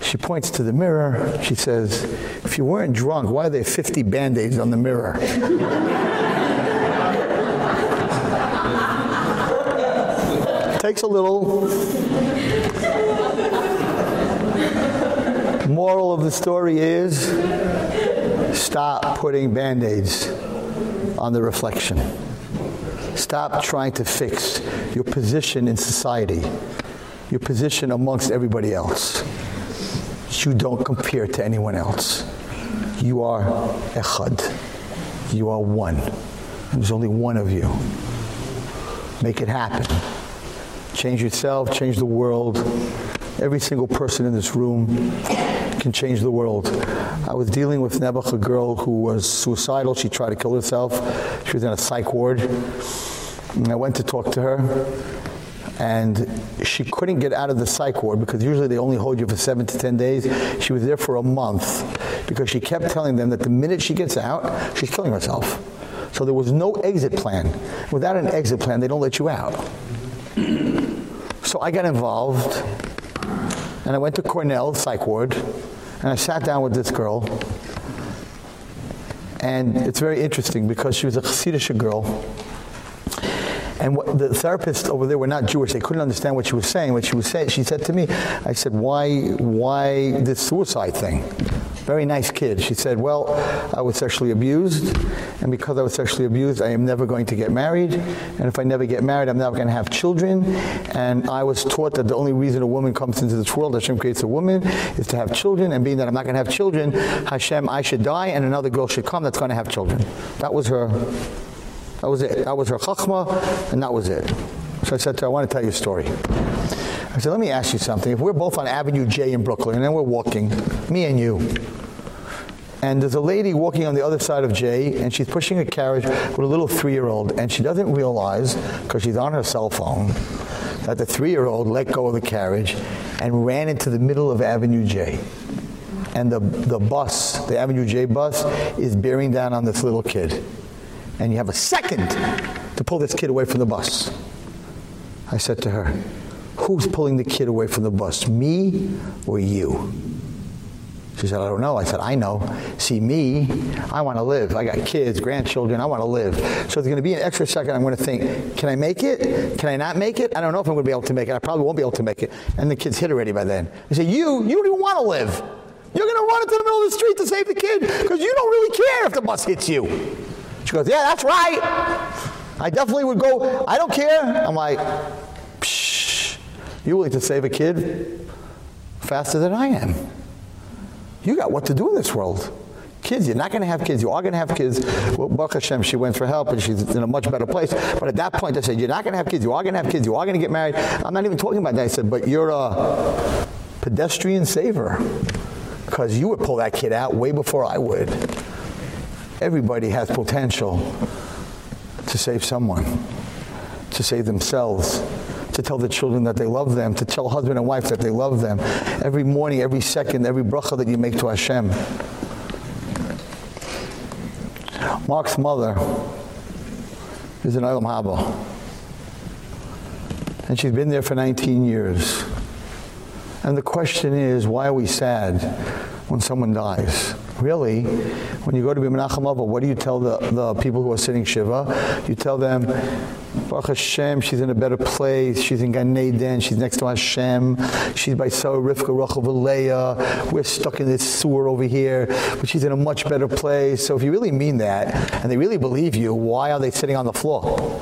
She points to the mirror. She says, if you weren't drunk, why are there 50 Band-Aids on the mirror? Takes a little Moral of the story is stop putting band-aids on the reflection. Stop trying to fix your position in society, your position amongst everybody else. You don't compare to anyone else. You are echad. You are one. There's only one of you. Make it happen. Change yourself, change the world. Every single person in this room can change the world. I was dealing with Nebuch, a girl who was suicidal. She tried to kill herself. She was in a psych ward. And I went to talk to her and she couldn't get out of the psych ward because usually they only hold you for 7 to 10 days. She was there for a month because she kept telling them that the minute she gets out, she's killing herself. So there was no exit plan. Without an exit plan, they don't let you out. So I got involved and I went to Cornell psych ward and I sat down with this girl. And it's very interesting because she was a Hasidic girl. And what, the therapists over there were not Jewish. They couldn't understand what she was saying. What she was saying, she said to me, I said, "Why why this suicide thing?" Very nice kid. She said, "Well, I was sexually abused, and because I was sexually abused, I am never going to get married, and if I never get married, I'm never going to have children, and I was taught that the only reason a woman comes into this world, Hashem creates a woman, is to have children, and being that I'm not going to have children, Hashem, I should die and another girl should come that's going to have children." That was her That was it. That was her chachma, and that was it. So I said to her, I want to tell you a story. I said, let me ask you something. If we're both on Avenue J in Brooklyn, and then we're walking, me and you, and there's a lady walking on the other side of J, and she's pushing a carriage with a little three-year-old, and she doesn't realize, because she's on her cell phone, that the three-year-old let go of the carriage and ran into the middle of Avenue J. And the, the bus, the Avenue J bus, is bearing down on this little kid. And you have a second to pull this kid away from the bus. I said to her, who's pulling the kid away from the bus, me or you? She said, I don't know. I said, I know. See, me, I want to live. I got kids, grandchildren. I want to live. So there's going to be an extra second I'm going to think, can I make it? Can I not make it? I don't know if I'm going to be able to make it. I probably won't be able to make it. And the kid's hit already by then. I say, you, you don't even want to live. You're going to run into the middle of the street to save the kid because you don't really care if the bus hits you. She goes, yeah, that's right. I definitely would go, I don't care. I'm like, Psh, you willing to save a kid faster than I am. You got what to do in this world. Kids, you're not going to have kids. You are going to have kids. Well, Baruch Hashem, she went for help and she's in a much better place. But at that point, I said, you're not going to have kids. You are going to have kids. You are going to get married. I'm not even talking about that. I said, but you're a pedestrian saver because you would pull that kid out way before I would. Everybody has potential to save someone, to save themselves, to tell the children that they love them, to tell husband and wife that they love them. Every morning, every second, every bracha that you make to Hashem. Mark's mother is an Olam Haba. And she's been there for 19 years. And the question is, why are we sad when someone dies? Really, when you go to be Menachem Avos, what do you tell the, the people who are sitting Shiva? You tell them, Baruch Hashem, she's in a better place. She's in Gan Eden. She's next to Hashem. She's by Sarah Rivka, Rachel Leah. We're stuck in this sewer over here, but she's in a much better place. So if you really mean that, and they really believe you, why are they sitting on the floor?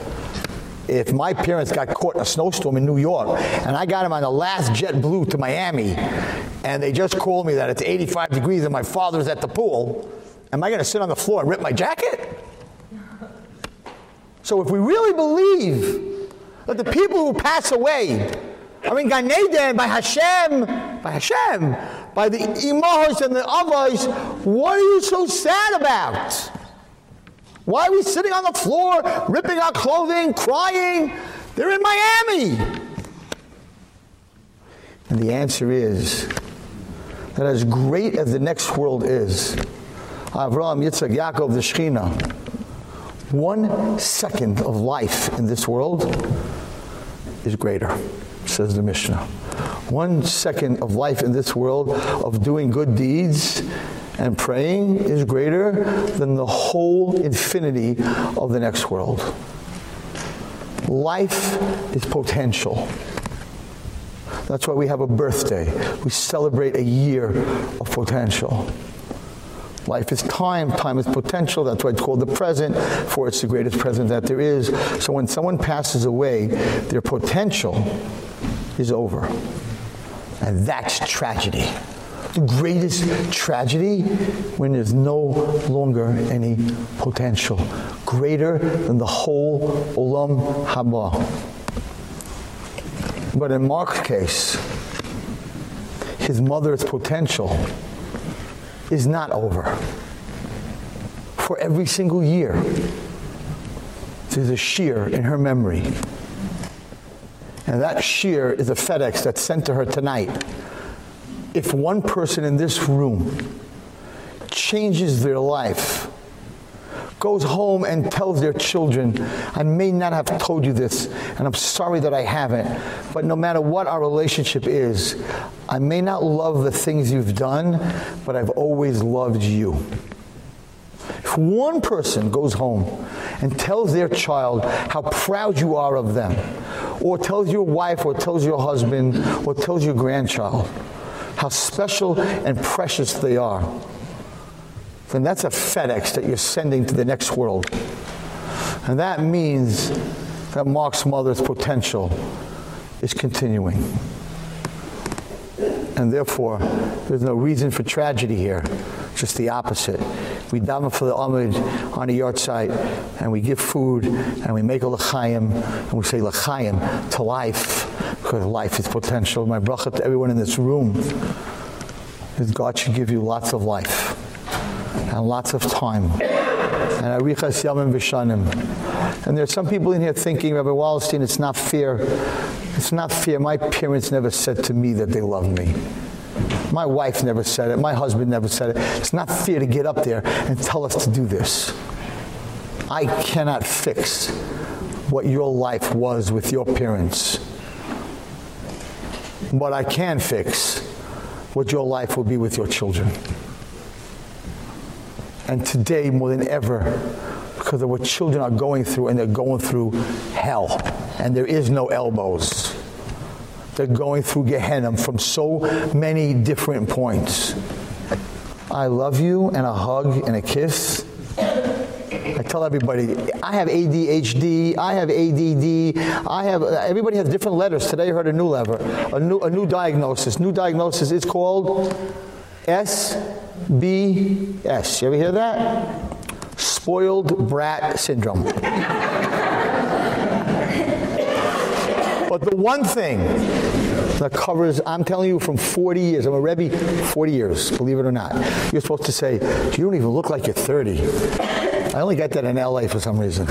If my parents got caught in a snowstorm in New York and I got them on the last JetBlue to Miami and they just called me that it's 85 degrees and my father's at the pool, am I going to sit on the floor and rip my jacket? So if we really believe that the people who pass away are in Gan Eden by Hashem, by Hashem, by the imahos and the avos, what are you so sad about? Why are we sitting on the floor, ripping our clothing, crying? They're in Miami. And the answer is that as great as the next world is, Avraham, Yitzhak, Yaakov, the Shekhinah, one second of life in this world is greater, says the Mishnah. One second of life in this world of doing good deeds and praying is greater than the whole infinity of the next world. Life is potential. That's why we have a birthday. We celebrate a year of potential. Life is time, time is potential. That's why it's called the present, for it's the greatest present that there is. So when someone passes away, their potential is over. And that's tragedy the greatest tragedy when there's no longer any potential. Greater than the whole olam haba. But in Mark's case his mother's potential is not over. For every single year there's a shiur in her memory. And that shiur is a FedEx that's sent to her tonight if one person in this room changes their life goes home and tells their children I may not have told you this and I'm sorry that I haven't but no matter what our relationship is I may not love the things you've done but I've always loved you. If one person goes home and tells their child how proud you are of them or tells your wife or tells your husband or tells your grandchild how special and precious they are, then that's a FedEx that you're sending to the next world. And that means that Mark's mother's potential is continuing. And therefore, there's no reason for tragedy here, just the opposite. we daven for the amud on a yahrzeit, and we give food, and we make a l'chaim, and we say l'chaim to life, because life is potential. My bracha to everyone in this room is God should give you lots of life and lots of time. And arichas yamim v'shanim. And there's some people in here thinking, Rabbi Wallerstein, it's not fair. It's not fair. My parents never said to me that they love me. My wife never said it. My husband never said it. It's not fair to get up there and tell us to do this. I cannot fix what your life was with your parents. What I can fix what your life will be with your children. And today more than ever because of what children are going through and they're going through hell and there is no elbows. They're going through Gehenna from so many different points. I love you and a hug and a kiss. I tell everybody, I have ADHD, I have ADD, I have everybody has different letters. Today I heard a new letter, a new a new diagnosis. New diagnosis is called SBS. You ever hear that? Spoiled brat syndrome. But the one thing that covers, I'm telling you from 40 years, I'm a Rebbe 40 years, believe it or not. You're supposed to say, you don't even look like you're 30. I only got that in LA for some reason.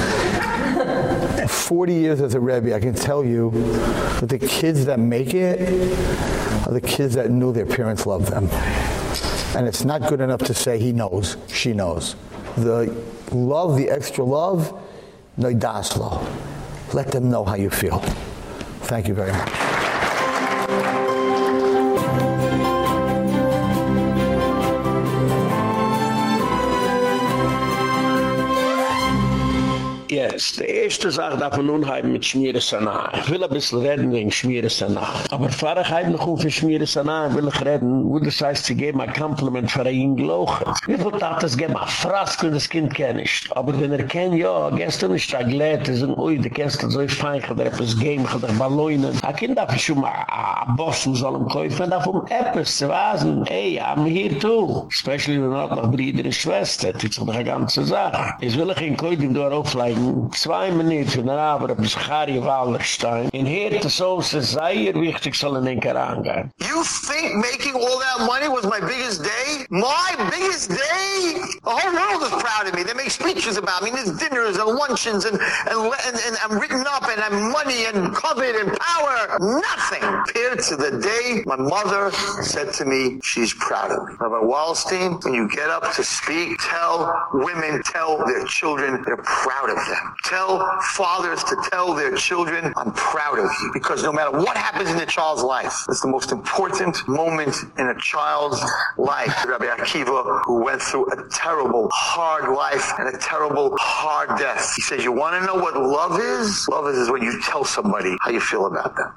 40 years as a Rebbe, I can tell you that the kids that make it are the kids that knew their parents loved them. And it's not good enough to say he knows, she knows. The love, the extra love, no daslo. Let them know how you feel. Thank you very much. Yes, die erste Sache darf man haben mit Schmiere Sanaa. Ich will ein bisschen reden wegen Schmiere Sanaa. Aber fahre ich halt noch um für Schmiere Sanaa, will ich reden, wo das heißt, sie geben ein Kompliment für ein Gloche. Wie viel tat das geben, ein Frask, wenn das Kind kennt nicht. Aber wenn er kennt, ja, gestern ist er glätt, ist ein Ui, du kennst das so ein Fein, hat er etwas geben, hat er Balloinen. Ein Kind darf schon mal ein Boss und soll ihm kaufen, man darf um etwas zu wasen. Hey, I'm here too. Especially wenn er noch Brüder und Schwester, das ist doch eine ganze Sache. Jetzt will ich in Koidim da aufleigen, zwei Minuten Schari Wallerstein in Soße sehr wichtig soll in angehen. You think making all that money was my biggest day? My biggest day? The whole world is proud of me. They make speeches about me. There's dinners and luncheons and, and, and, and I'm written up and I'm money and covet and power. Nothing compared to the day my mother said to me she's proud of me. Rabbi Wallerstein, when you get up to speak, tell women, tell their children they're proud of them. Tell fathers to tell their children, I'm proud of you. Because no matter what happens in a child's life, it's the most important moment in a child's life. Rabbi Akiva, who went through a terrible, hard life and a terrible, hard death. He says, you want to know what love is? Love is, is when you tell somebody how you feel about them.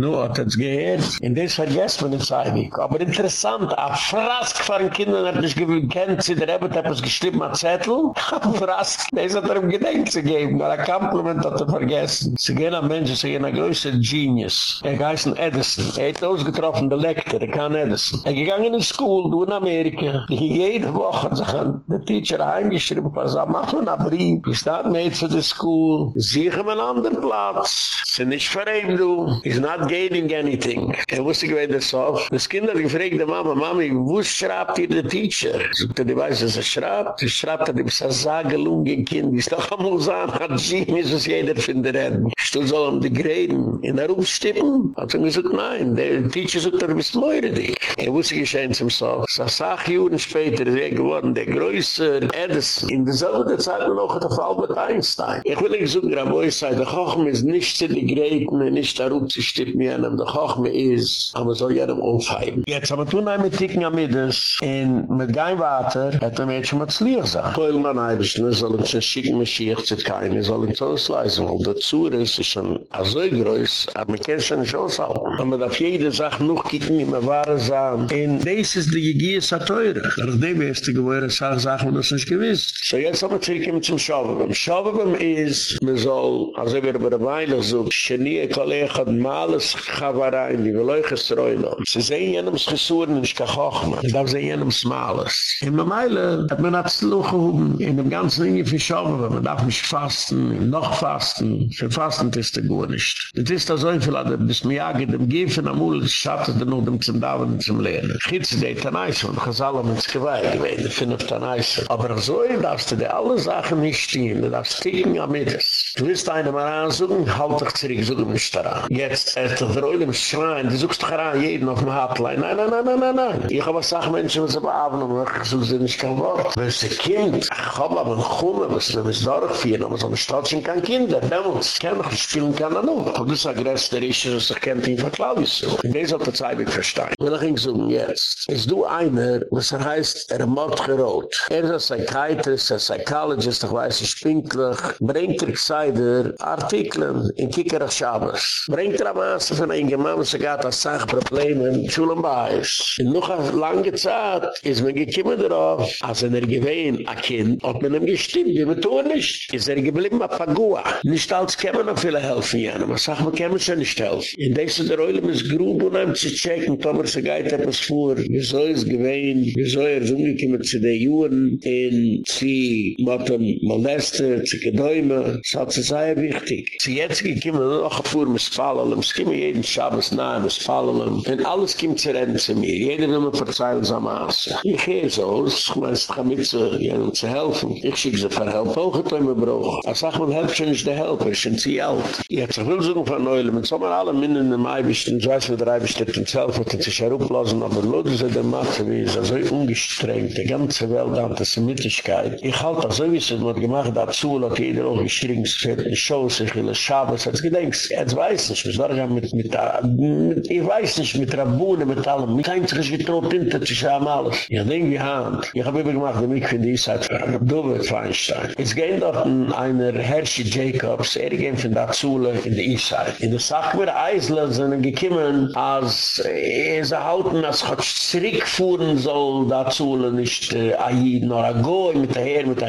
Nu hat es gehört, in des vergesst man es eigentlich. Aber interessant, a Frask von Kindern hat nicht gekannt, sie der Ebbet hat es geschrieben, a Zettel. A Frask, des hat er ihm gedenkt zu geben, aber a Kompliment hat er vergessen. Sie gehen am Menschen, sie gehen a größer Genius. Er geheißen Edison. Er hat ausgetroffen, der Lektor, der kann Edison. Er gegangen in School, du in Amerika. Jede Woche hat der Teacher heimgeschrieben, was er macht man a Brief. Is that made for the school? Siegen einen anderen Platz. Sie nicht verheim, du. Is not gaining anything. Er wusste gewähnt das auf. Das Kind hat gefragt der Mama, Mami, wo schreibt ihr der Teacher? Sogt er, die weiß, was er schreibt? Er schreibt, er ist ein Sagelungen Kind. Ist doch einmal so an, hat sie, ist es jeder von der Reden. Stuhl soll ihm die Gräden in der Ruf stippen? Hat er gesagt, nein. Der Teacher sagt, er bist leure dich. Er wusste geschehen zum Sof. So sag Juren später ist er geworden, der größer Edison. In derselbe Zeit noch der Fall mit Einstein. Ich will nicht sagen, Rabeu sei, der Chochem ist nicht zu die Gräden, nicht der Ruf zu stippen, jenem, der Chochme is, aber soll jenem aufheiben. Jetzt haben wir tun ein mit Ticken am Middes, in mit Geinwater, hat er Mädchen mit Zliach sein. Keulen dann ein bisschen, soll uns ein Schicken Mashiach zu keinen, soll uns ausleisen, weil der Zuhr ist schon so groß, aber man kann schon nicht aushalten. Und man darf jede Sache noch kicken, wie man wahre sagen. Und das ist die Gier so teure. Nach dem erste gewohre Sache, Sachen, das nicht gewiss. So jetzt haben wir zurückkommen zum Schaubebem. Schaubebem ist, man soll, also wir über Weile so, Schenie, Kollege, hat Males alles Chavarein, die Veleuches Reulo. Sie sehen jenem Schesuren, nicht kachochme. Sie darf sehen jenem Smales. In der Meile hat man das Luch gehoben, in dem ganzen Linie für Schauber, weil man darf nicht fasten, noch fasten. Für fasten ist das gut nicht. Das ist das so viel, bis mir jage dem Giefen am Ul, das schattet er noch dem zum Dauern zum Lernen. Chitze die Tanais, und Chazala mit Skewei gewähnt, finde ich Tanais. Aber so darfst du dir alle Sachen nicht stehen, du darfst kicken am Mittes. Du willst eine mal ansuchen, halt dich zurück, such mich daran. Jetzt, er ist der Oil im Schrein, du suchst dich daran, jeden auf dem Hotline. Nein, nein, nein, nein, nein, nein. Ich habe gesagt, Menschen, was aber abend, aber ich suche sie nicht kein Wort. Wenn es ein Kind, ich habe aber ein Chumme, was wir mit Sorge führen, aber so eine Stadt sind kein Kinder. Demons, kann ich spielen, kann er nur. Aber das ist ein größter Rischer, was ich kennt ihn von Claudius. In dieser Zeit ich verstehen. Will ich ihn suchen jetzt. Es du einer, was er heißt, er mod gerot. Er ist ein Psychiatrist, ein Psychologist, ich weiß, ich spinklich, bringt er Gseider, Artikeln in Kikerach Shabbos. Bringt er am Asse von ein Gemam, sie gait als Sachprobleme in Schulen Baes. In noch eine lange Zeit ist man gekommen darauf, als er gewähnt, ein Kind, hat man ihm gestimmt, wie man tun nicht. Ist er geblieben, ein Pagua. Nicht als kämen noch viele helfen, ja, aber sag, man kämen schon nicht helfen. In dieser der Eulim ist grub und einem zu checken, Thomas, er geht etwas vor, wieso ist gewähnt, wieso er ist umgekommen zu den Juren, in sie, motem moleste, zu gedäume, so hat sie sehr wichtig. Sie jetzt gekommen, noch ein paar Missfallen, es kommen jeden Schabbos nahe, Missfallen, und alles kommt zu rennen zu mir, jeder will mir verzeihen, so maße. Ich gehe so, ich meine, es kann mit zu, jenen zu helfen. Ich schicke sie verhelfen, auch ein Träume brauchen. Als sag man, helft schon nicht der Helfer, sind sie alt. Ich hätte sich will suchen von Neulem, mit so mal alle Minnen in dem Eibischten, so weiß wie der Eibischten, den Zelfer, den sich heruplosen, aber lode sie der Matze, wie ist er so ungestrengt, die ganze Welt an der Semitigkeit. Ich halte das so, wie es wird gemacht, dazu, dass jeder auch geschrien, es wird in Schoß, ich will es Schabes, als gedenkst, jetzt weiß ich, was war ich mit, mit, mit, ich weiß nicht, mit Rabune, mit allem, mit kein sich getrobt, hinter sich haben alles. Ich denke, wie Hand, ich habe immer gemacht, ich finde, ich sage, Dover Feinstein. Es geht dort einer Herrschi Jacobs, er ging von der Zule in der Eastside. In der Sache mit Eisler sind gekommen, als er sie halten, als Gott zurückfuhren soll, der Zule nicht äh, Aid, nor Agoi, mit der Herr, mit der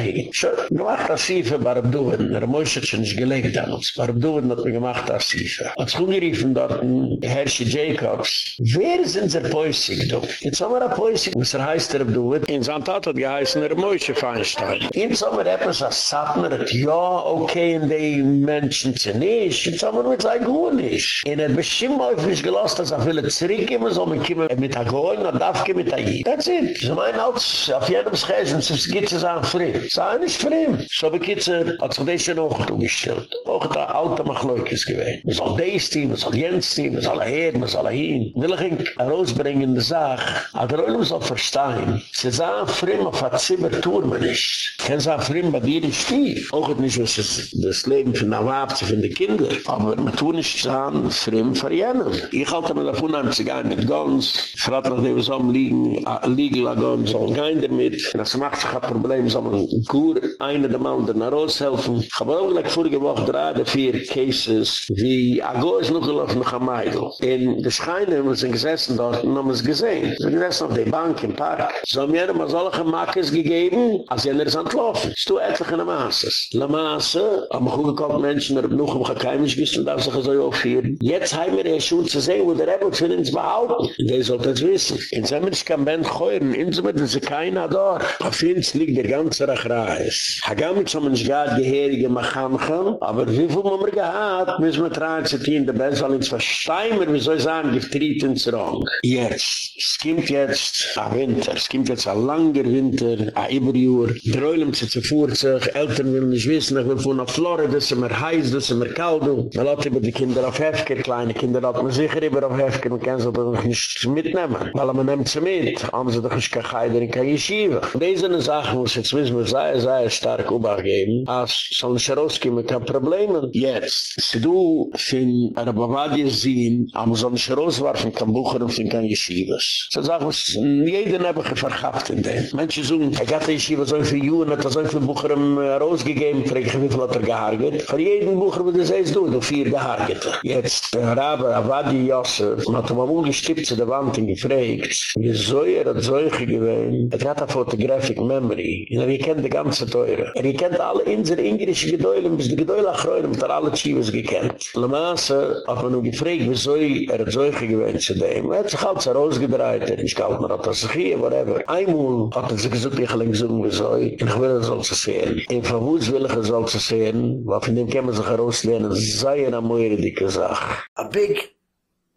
gemacht das Siefe, bei Rabduwen, der Moshe hat schon nicht gelegt bei Rabduwen hat gemacht das Siefe. Als ungeriefen dort Herrschi Jacobs, wer sind sie Päusig, du? Jetzt haben wir ein Päusig, was er heißt der Rabduwen, in Zantat hat geheißen, der Moshe Feinstein. Jetzt haben wir etwas, als Satner hat, ja, okay, in die Menschen zu nicht, jetzt haben wir mit sein nicht. In er bestimmt auf mich gelost, dass er will zurückgeben, so man kommen mit der Goyen, und darf gehen mit der Jid. That's it. So mein Haus, auf jedem Schäßen, es geht zu sagen, fremd. Sei nicht fremd. So bekitzer, hat sich das schon auch umgestellt. Auch der alte Machleukes gewesen. Soll das Team, man soll Jens Team, man soll her, man soll hin. Will ich ihn herausbringen, die Sache, aber er will so verstehen, sie sagen, fremd auf der Zimmer tun wir nicht. Kein sagen, fremd bei dir ist die. Auch nicht, was ist das Leben von der Wabze, von den Kindern. Aber man tun nicht sagen, fremd für jenen. Ich halte mir davon an, sie gehen mit Gons, fragt nach dem so liegen, liegen la Gons, so gehen damit. Und das macht sich ein Problem, so man gut eine der Mann der nach helfen. Ich habe auch gleich vorige Woche drei oder vier Cases, wie Ago ist noch gelaufen nach Amaidl. In der Scheine, wir sind gesessen dort und haben es gesehen. Wir sind gesessen auf der Bank im Park. So haben wir immer solche Makis gegeben, als jener ist entlaufen. Es tut etlich in der Maße. La Maße, haben wir gut gekocht Menschen, der noch um gekeimisch wissen, darf sich so aufführen. Jetzt haben wir ja schon zu sehen, wo der Rebbe für uns behaupten. Der sollte es wissen. In Zemmerisch kann Ben heuren, in Zemmerisch ist keiner da. Auf uns liegt der ganze Rachreis. Hagamit haben uns gerade Geherige Machamchen, aber wie viel haben wir gehad, müssen wir tragen zu tun, der Bess, weil uns verstehen wir, wie soll ich sagen, gefriert uns wrong. Jetzt, es kommt jetzt ein Winter, es kommt jetzt ein langer Winter, ein Iberjur, der Eulam zu zufuhr sich, Eltern will nicht wissen, ich will von nach Florida, das ist immer heiß, das ist immer kalt, man hat über die Kinder auf Hefker, kleine Kinder hat man sicher über auf Hefker, man kann sie doch nicht mitnehmen, weil man nimmt sie mit, haben sie doch nicht kein Geider in kein Yeshiva. Diese Sache muss jetzt wissen, wir sehr, sehr stark Obacht geben, als soll nicht herauskommen, kein Problem. Jetzt, sie du, fin Arabavadi sehen, am soll nicht herauswerfen, kein Bucher und fin kein Yeshivas. So jeder habe ich verkauft in dem. Menschen sagen, er hat die Yeshiva so viel Juhn, hat er so viel Bucher herausgegeben, frage ich, wie viel hat er gehargert? Für jeden Bucher, wo das heißt, du, du vier gehargert. Jetzt, der Araber, Avadi Yosef, hat er mal umgestippt zu der Wand und gefragt, wieso er hat solche gewähnt? Er hat eine photographic memory, und er kennt die ganze Teure. Er kennt alle unsere ingrische Gedäulen, bis die Gedäule achreunen, mit alle Tschiva was gekannt. Le Masse hat man nun gefragt, wieso er hat solche gewöhnt zu dem. Er hat sich halt so rausgedreht, er hat nicht gehalten, er hat das sich hier, whatever. Einmal hat er sich gesagt, ich will ihn gesungen, wieso, ich will er soll zu sehen. In Verwutz will ich er soll zu sehen, weil von dem kann man sich herauslehnen, sei eine moire dicke Sache. A big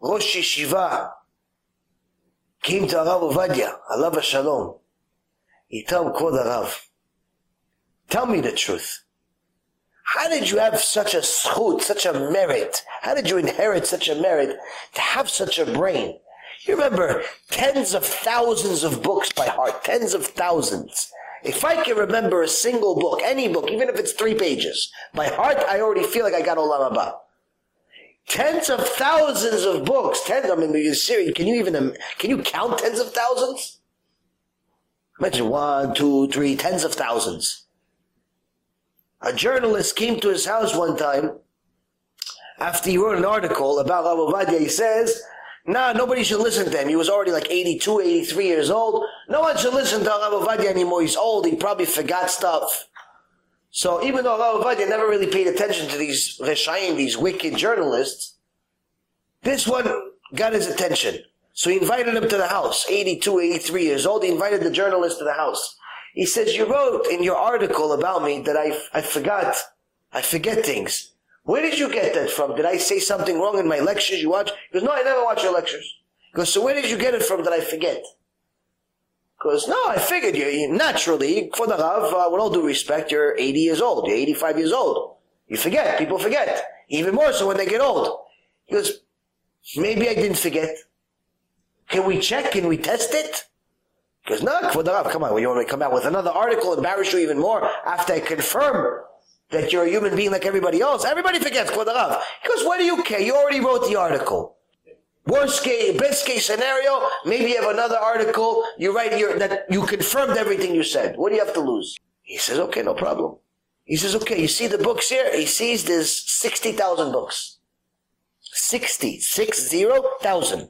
Rosh Yeshiva came to Arav Ovadia, Alav Shalom. He told him, Arav, tell me the truth. How did you have such a schut, such a merit? How did you inherit such a merit to have such a brain? You remember tens of thousands of books by heart, tens of thousands. If I can remember a single book, any book, even if it's three pages, by heart, I already feel like I got Olam Haba. Tens of thousands of books, tens, I mean, you're serious, can you even, can you count tens of thousands? Imagine one, two, three, tens of thousands. A journalist came to his house one time after he wrote an article about Rav Ovadia. He says, nah, nobody should listen to him. He was already like 82, 83 years old. No one should listen to Rav Ovadia anymore. He's old. He probably forgot stuff. So even though Rav Ovadia never really paid attention to these Reshayim, these wicked journalists, this one got his attention. So he invited him to the house, 82, 83 years old. He invited the journalist to the house. He says, you wrote in your article about me that I, I forgot, I forget things. Where did you get that from? Did I say something wrong in my lectures you watch? He goes, no, I never watch your lectures. He goes, so where did you get it from that I forget? He goes, no, I figured you, naturally, for the Rav, uh, with all due respect, you're 80 years old, you're 85 years old. You forget, people forget. Even more so when they get old. He goes, maybe I didn't forget. Can we check? Can we test it? Goes, no, Kvod Rav, come on, you want to come out with another article, embarrass you even more after I confirm that you're a human being like everybody else? Everybody forgets Kvod Rav. He goes, what do you care? You already wrote the article. Worst case, best case scenario, maybe you have another article, you write your, that you confirmed everything you said. What do you have to lose? He says, okay, no problem. He says, okay, you see the books here? He sees there's 60,000 books. 60, six zero thousand.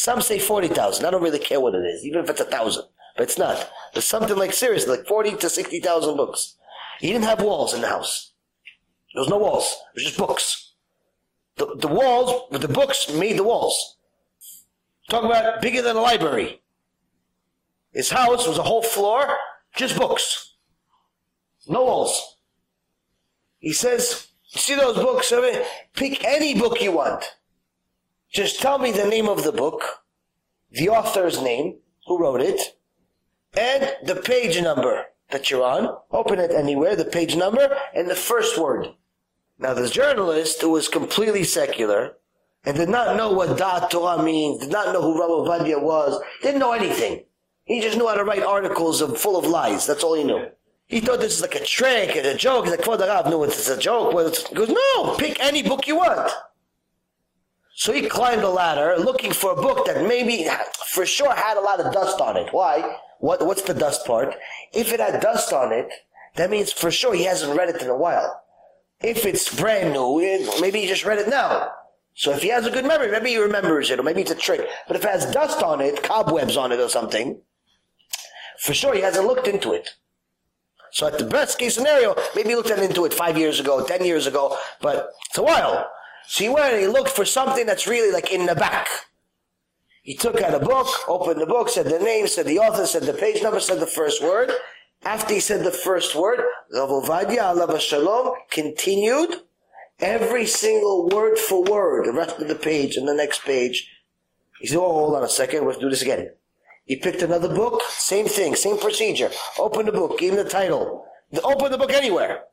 Some say 40,000. I don't really care what it is, even if it's a thousand. But it's not. There's something like seriously, like 40 to 60,000 books. He didn't have walls in the house. There was no walls. It was just books. The, the walls, the books made the walls. Talk about bigger than a library. His house was a whole floor, just books. No walls. He says, see those books? I mean, pick any book you want. Just tell me the name of the book, the author's name, who wrote it, and the page number that you're on. Open it anywhere, the page number, and the first word. Now, this journalist who was completely secular and did not know what Da'at Torah means, did not know who Rav Ovadia was, didn't know anything. He just knew how to write articles of, full of lies. That's all he knew. He thought this is like a trick, it's a joke. He's like, Kvod Rav knew it's a joke. Well, he goes, no, pick any book you want. So he climbed the ladder looking for a book that maybe for sure had a lot of dust on it. Why? What, what's the dust part? If it had dust on it, that means for sure he hasn't read it in a while. If it's brand new, maybe he just read it now. So if he has a good memory, maybe he remembers it, or maybe it's a trick. But if it has dust on it, cobwebs on it or something, for sure he hasn't looked into it. So at the best case scenario, maybe he looked into it five years ago, ten years ago, but it's a while. So he went and he looked for something that's really like in the back. He took out a book, opened the book, said the name, said the author, said the page number, said the first word. After he said the first word, Rav Ovadia Alav Shalom continued every single word for word, the rest of the page and the next page. He said, oh, hold on a second, let's do this again. He picked another book, same thing, same procedure. Open the book, gave him the title. Open the book anywhere.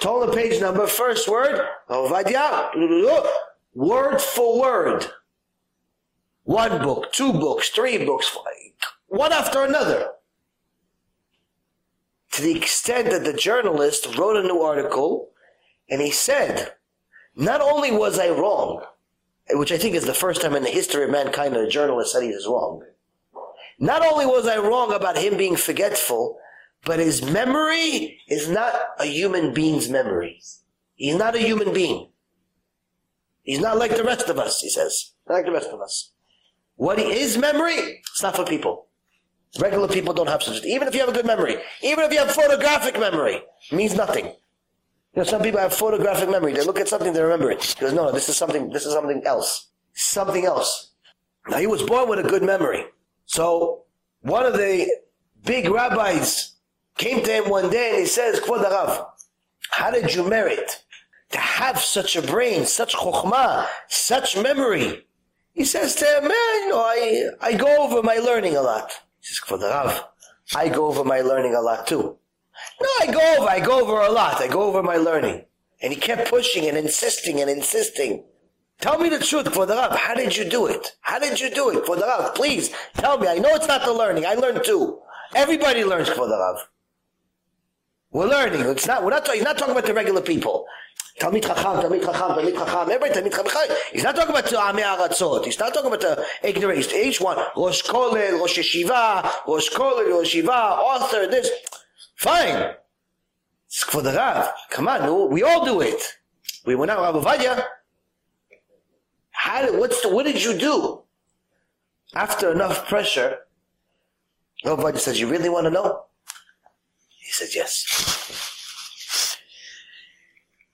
The page number, first word, Ovadia, word for word. One book, two books, three books, one after another. To the extent that the journalist wrote a new article and he said, not only was I wrong, which I think is the first time in the history of mankind that a journalist said he is wrong. Not only was I wrong about him being forgetful, but his memory is not a human being's memory. He's not a human being. He's not like the rest of us, he says. Not like the rest of us. What his memory, it's not for people. Regular people don't have such. Even if you have a good memory, even if you have photographic memory, means nothing. You know, some people have photographic memory. They look at something, they remember it. He goes, no, no, this is something, this is something else. Something else. Now he was born with a good memory. So one of the big rabbis came to him one day and he says, Kvod how did you merit to have such a brain, such chokhmah, such memory? He says to him, man, you know, I, I go over my learning a lot. He says, Kvod I go over my learning a lot too. No, I go over, I go over a lot. I go over my learning. And he kept pushing and insisting and insisting. Tell me the truth, Kvod Arav. How did you do it? How did you do it, Kvod Arav? Please, tell me. I know it's not the learning. I learned too. Everybody learns, Kvod Arav. We're learning. It's not, we're not, he's not talking about the regular people. Talmid Chacham, Talmid Chacham, Talmid Chacham, everybody Talmid Chacham. He's not talking about the Amei Aratzot. He's not talking about the ignorant. Each one, Rosh Kolel, Rosh Yeshiva, Rosh Kolel, Rosh Yeshiva, author, this. Fine. It's for the Rav. Come on, we all do it. We went out Rav Ovadia. How, did- what's the, what did you do? After enough pressure, Rav Ovadia says, you really want to know? He says, yes.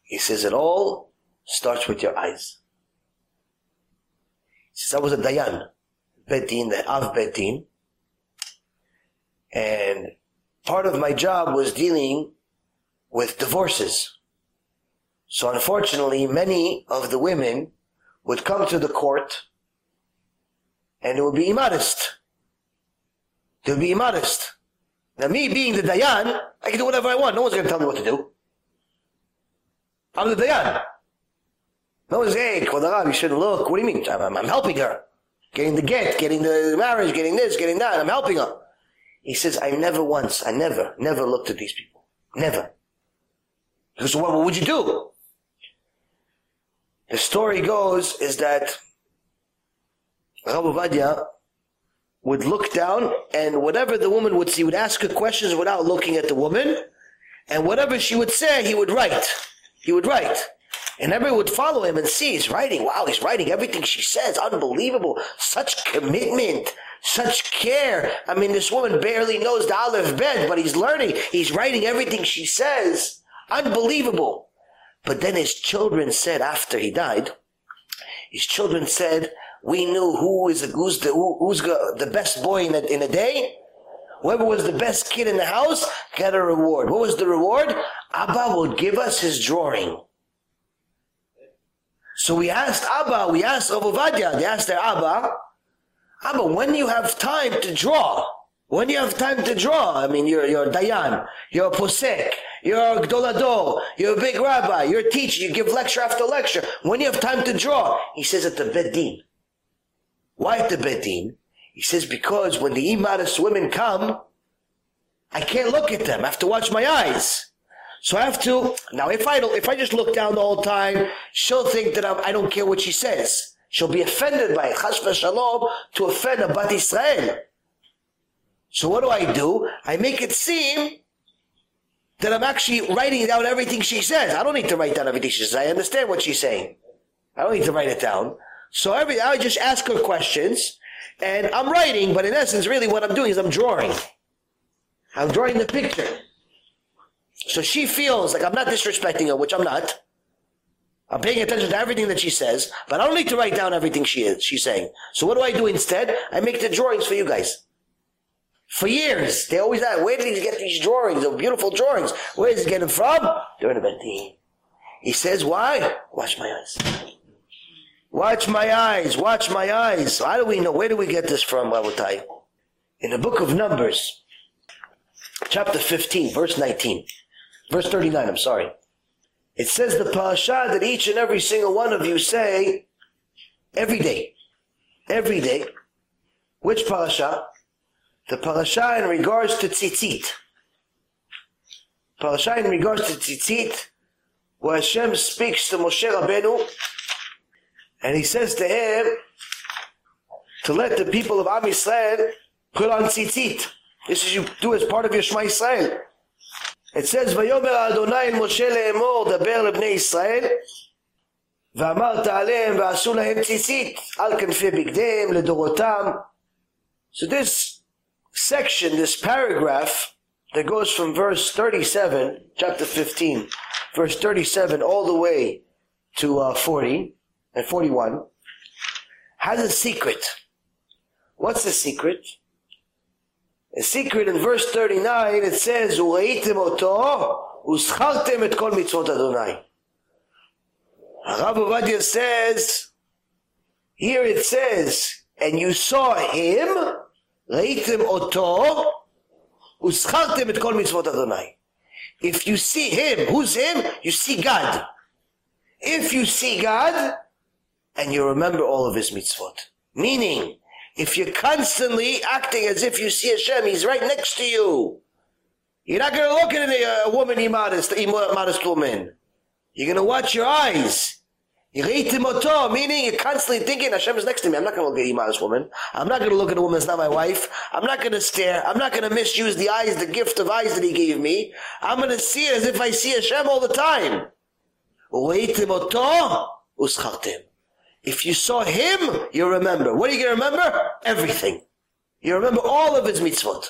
He says, it all starts with your eyes. He says, I was a Dayan, Bedin, the Av Bedin, and part of my job was dealing with divorces. So unfortunately, many of the women would come to the court and it would be immodest. They would be immodest. Now me being the Dayan, I can do whatever I want. No one's going to tell me what to do. I'm the Dayan. No one's hey, Kvod Arav, you shouldn't look. What do you mean? I'm, I'm- helping her. Getting the get, getting the marriage, getting this, getting that. I'm helping her. He says, I never once, I never, never looked at these people. Never. He goes, well, what would you do? The story goes is that Rav Ovadia would look down and whatever the woman would see, would ask her questions without looking at the woman, and whatever she would say, he would write. He would write. And everyone would follow him and see he's writing. Wow, he's writing everything she says. Unbelievable. Such commitment. Such care. I mean, this woman barely knows the Aleph Bet, but he's learning. He's writing everything she says. Unbelievable. But then his children said after he died, his children said, we knew who is the, who's the, who, who's the, best boy in a, in a day. Whoever was the best kid in the house got a reward. What was the reward? Abba would give us his drawing. So we asked Abba, we asked Rav Ovadia, they asked their Abba, Abba, when you have time to draw? When you have time to draw? I mean, you're, you're Dayan, you're Posek, you're a Gadol Hador, you're a big rabbi, you're a teacher, you give lecture after lecture. When you have time to draw? He says at the Bedin. Why at the Bedin? He says because when the immodest women come, I can't look at them. I have to watch my eyes. So I have to, now if I don't, if I just look down the whole time, she'll think that I'm, I don't care what she says. She'll be offended by it. Chas v'shalom to offend a Bat Israel. So what do I do? I make it seem that I'm actually writing down everything she says. I don't need to write down everything she says. I understand what she's saying. I don't need to write it down. So every, I just ask her questions and I'm writing, but in essence, really what I'm doing is I'm drawing. I'm drawing the picture. So she feels like I'm not disrespecting her, which I'm not. I'm paying attention to everything that she says, but I don't need to write down everything she is, she's saying. So what do I do instead? I make the drawings for you guys. For years, they always ask, where did he get these drawings, the beautiful drawings? Where is he getting them from? They're in a He says, why? Watch my eyes. Watch my eyes, watch my eyes. How do we know? Where do we get this from, Rabotai? In the book of Numbers, chapter 15, verse 19. Verse 39, I'm sorry. It says the parasha that each and every single one of you say every day. Every day. Which parasha? The parasha in regards to tzitzit. Parasha in regards to tzitzit, where Hashem speaks to Moshe Rabbeinu, and he says to him to let the people of Am Yisrael put on tzitzit. This is you do as part of your Shema Yisrael. It says, ויאמר אדוני אל משה לאמור, דבר לבני ישראל, ואמרת עליהם, ועשו להם ציצית, על כנפי בגדיהם, לדורותם. So this section, this paragraph, that goes from verse 37, chapter 15, verse 37 all the way to uh, 40 and 41 has a secret. What's the secret? The secret in verse 39 it says "U'reitem oto uschartem et kol mitzvot Adonai." Rabbi Ovadia says here it says and you saw him "Reitem oto uschartem et kol mitzvot Adonai." If you see him, who's him? You see God. If you see God, and you remember all of his mitzvot. Meaning, if you're constantly acting as if you see Hashem, he's right next to you. You're not going to look at a, a uh, woman immodest, immodest woman. You're going to watch your eyes. Meaning you're constantly thinking Hashem is next to me. I'm not going to look at immodest woman. I'm not going to look at a woman that's not my wife. I'm not going to stare. I'm not going to misuse the eyes, the gift of eyes that he gave me. I'm going to see it as if I see Hashem all the time. If you saw him, you remember. What are you going to remember? Everything. You remember all of his mitzvot.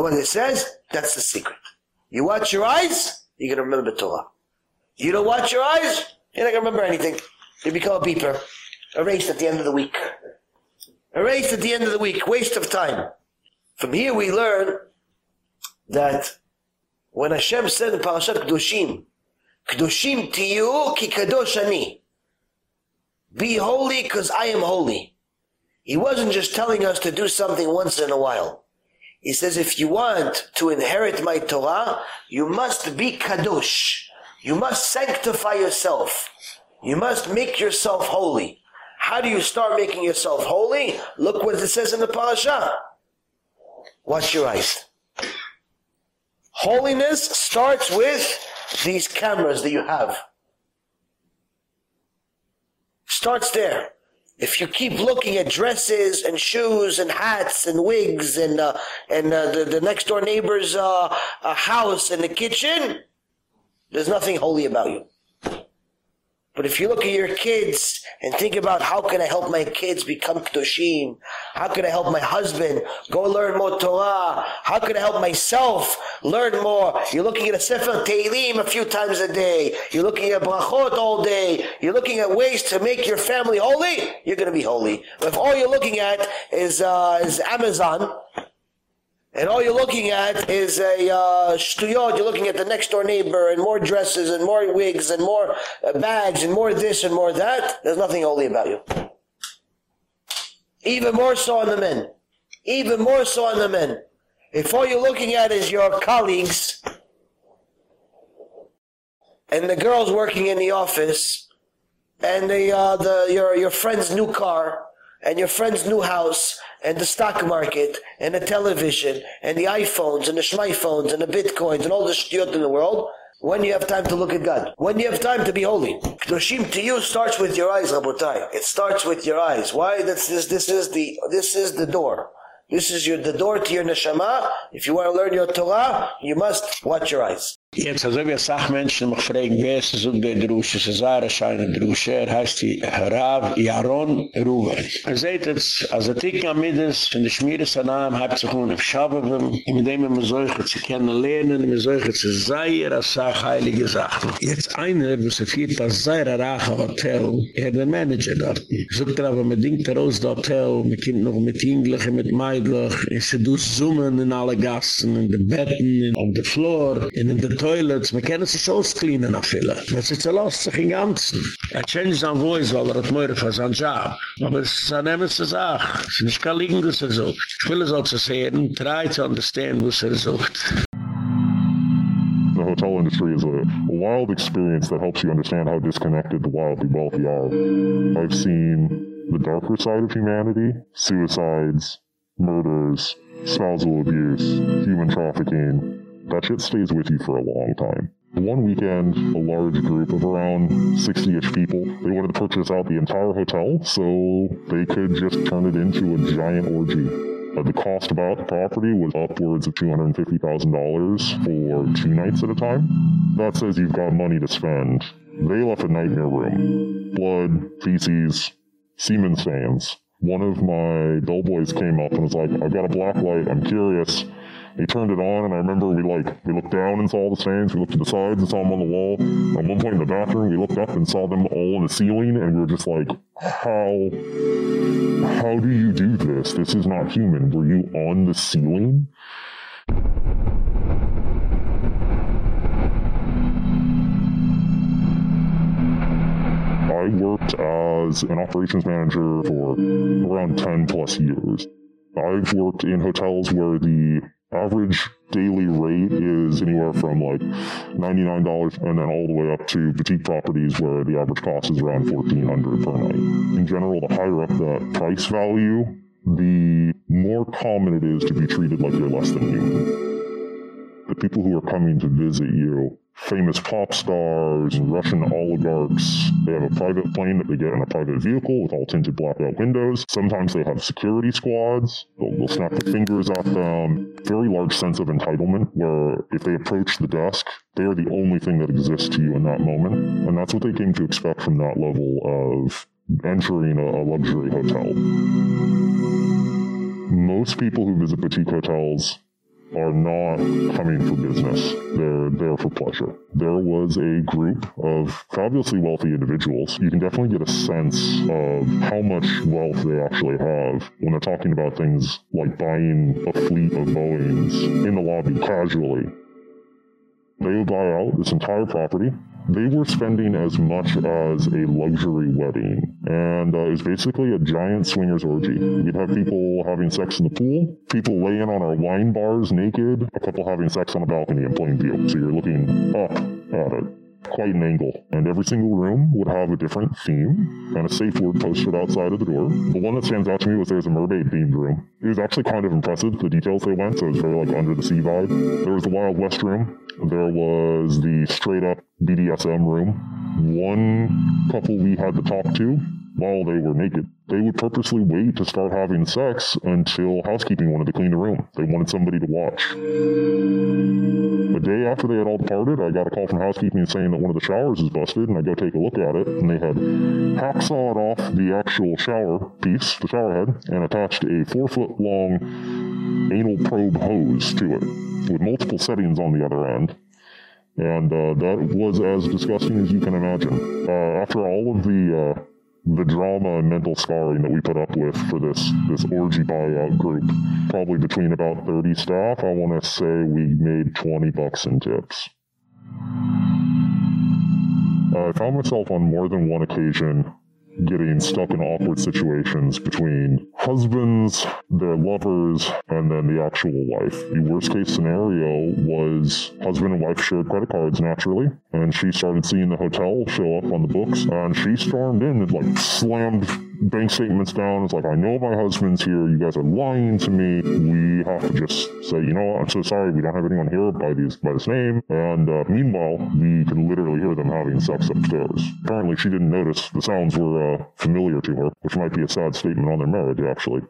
When it says, that's the secret. You watch your eyes, you're going to remember Torah. You don't watch your eyes, you're not going to remember anything. You become a beeper. Erased at the end of the week. Erased at the end of the week. Waste of time. From here we learn that when Hashem said in Parashat Kedoshim, Kedoshim tiyu ki kadosh ani. Be holy because I am holy. He wasn't just telling us to do something once in a while. He says, if you want to inherit my Torah, you must be kadosh. You must sanctify yourself. You must make yourself holy. How do you start making yourself holy? Look what it says in the parasha. Watch your eyes. Holiness starts with these cameras that you have starts there. If you keep looking at dresses and shoes and hats and wigs and uh, and uh, the, the next door neighbor's uh, house and the kitchen, there's nothing holy about you. But if you look at your kids and think about how can I help my kids become Kedoshim? How can I help my husband go learn more Torah? How can I help myself learn more? You're looking at a Sefer Tehillim a few times a day. You're looking at Brachot all day. You're looking at ways to make your family holy. You're going to be holy. But if all you're looking at is, uh, is Amazon, and all you're looking at is a uh, you're looking at the next door neighbor and more dresses and more wigs and more uh, bags and more this and more that, there's nothing holy about you. Even more so on the men. Even more so on the men. If all you're looking at is your colleagues and the girls working in the office and the, uh, the, your, your friend's new car and your friend's new house and the stock market and the television and the iPhones and the schmiphones and the bitcoins and all the shtiot in the world, when you have time to look at God, when you have time to be holy. Kedoshim tihyu starts with your eyes, Rabotai. It starts with your eyes. Why? This, this, this is the, this is the door. This is your, the door to your neshama. If you want to learn your Torah, you must watch your eyes. Jetzt, also wie Sachmenschen mich fragen, wer ist es um die Drusche? Es ist eine scheine Drusche, er heißt die Rav Yaron Ruven. Er seht es, als er tick am Middes, von der Schmieres an Naam, hat sich nun auf Schabewem, mit dem wir solche zu kennen lernen, wir solche zu seier, als sag heilige Sachen. Jetzt einer, wo sie fiert das Seier Rache Hotel, er der Manager dort. Sogt er aber, man denkt er aus der Hotel, man kommt noch mit Inglich, mit Meidlich, und sie dus zoomen in alle Gassen, in de Betten, in, auf der Floor, in der toilets, man kann es sich auf viele. Sich im Ganzen. Er Voice, weil er hat für sein Job. Aber es ist eine Sache. Es ist nicht Liegen, was er sucht. Ich will es sehen, try to understand, was er sucht. The hotel industry is a, a wild experience that helps you understand how disconnected the wildly wealthy are. I've seen the darker side of humanity, suicides, murders, spousal abuse, human trafficking, that shit stays with you for a long time. One weekend, a large group of around 60-ish people, they wanted to purchase out the entire hotel so they could just turn it into a giant orgy. Uh, the cost about the property was upwards of $250,000 for two nights at a time. That says you've got money to spend. They left a nightmare room. Blood, feces, semen stains. One of my bellboys came up and was like, I've got a black light, I'm curious He turned it on, and I remember we like we looked down and saw all the stains. We looked to the sides and saw them on the wall. At one point in the bathroom, we looked up and saw them all on the ceiling, and we were just like, "How? How do you do this? This is not human. Were you on the ceiling?" I worked as an operations manager for around 10 plus years. I've worked in hotels where the average daily rate is anywhere from like $99 and then all the way up to boutique properties where the average cost is around 1400 per night. In general, the higher up the price value, the more common it is to be treated like you're less than human. The people who are coming to visit you famous pop stars, and Russian oligarchs. They have a private plane that they get in a private vehicle with all tinted blackout windows. Sometimes they have security squads. They'll, they'll snap their fingers at them. Very large sense of entitlement where if they approach the desk, they are the only thing that exists to you in that moment. And that's what they came to expect from that level of entering a, a luxury hotel. Most people who visit boutique hotels are not coming for business. They're there for pleasure. There was a group of fabulously wealthy individuals. You can definitely get a sense of how much wealth they actually have when they're talking about things like buying a fleet of Boeings in the lobby casually. They would buy out this entire property they were spending as much as a luxury wedding. And uh, it was basically a giant swingers orgy. You'd have people having sex in the pool, people laying on our wine bars naked, a couple having sex on a balcony in plain view. So you're looking up at it quite an angle, and every single room would have a different theme and a safe word posted outside of the door. The one that stands out to me was there was a mermaid themed room. It was actually kind of impressive, the details they went, so it was very like under the sea vibe. There was the Wild West room. There was the straight up BDSM room. One couple we had to talk to while they were naked. They would purposely wait to start having sex until housekeeping wanted to clean the room. They wanted somebody to watch. The day after they had all departed, I got a call from housekeeping saying that one of the showers is busted, and I go take a look at it, and they had hacksawed off the actual shower piece, the shower head, and attached a four foot long anal probe hose to it, with multiple settings on the other end and uh, that was as disgusting as you can imagine. Uh, after all of the uh, the drama and mental scarring that we put up with for this this orgy buyout group. Probably between about 30 staff, I want to say we made 20 bucks in tips. Uh, I found myself on more than one occasion getting stuck in awkward situations between husbands, their lovers, and then the actual wife. The worst case scenario was husband and wife shared credit cards naturally, and she started seeing the hotel show up on the books, and she stormed in and like slammed bank statements down. It's like, I know my husband's here. You guys are lying to me. We have to just say, you know, I'm so sorry. We don't have anyone here by these by this name. And uh, meanwhile, we can literally hear them having sex upstairs. Apparently, she didn't notice the sounds were uh, familiar to her, which might be a sad statement on their marriage, actually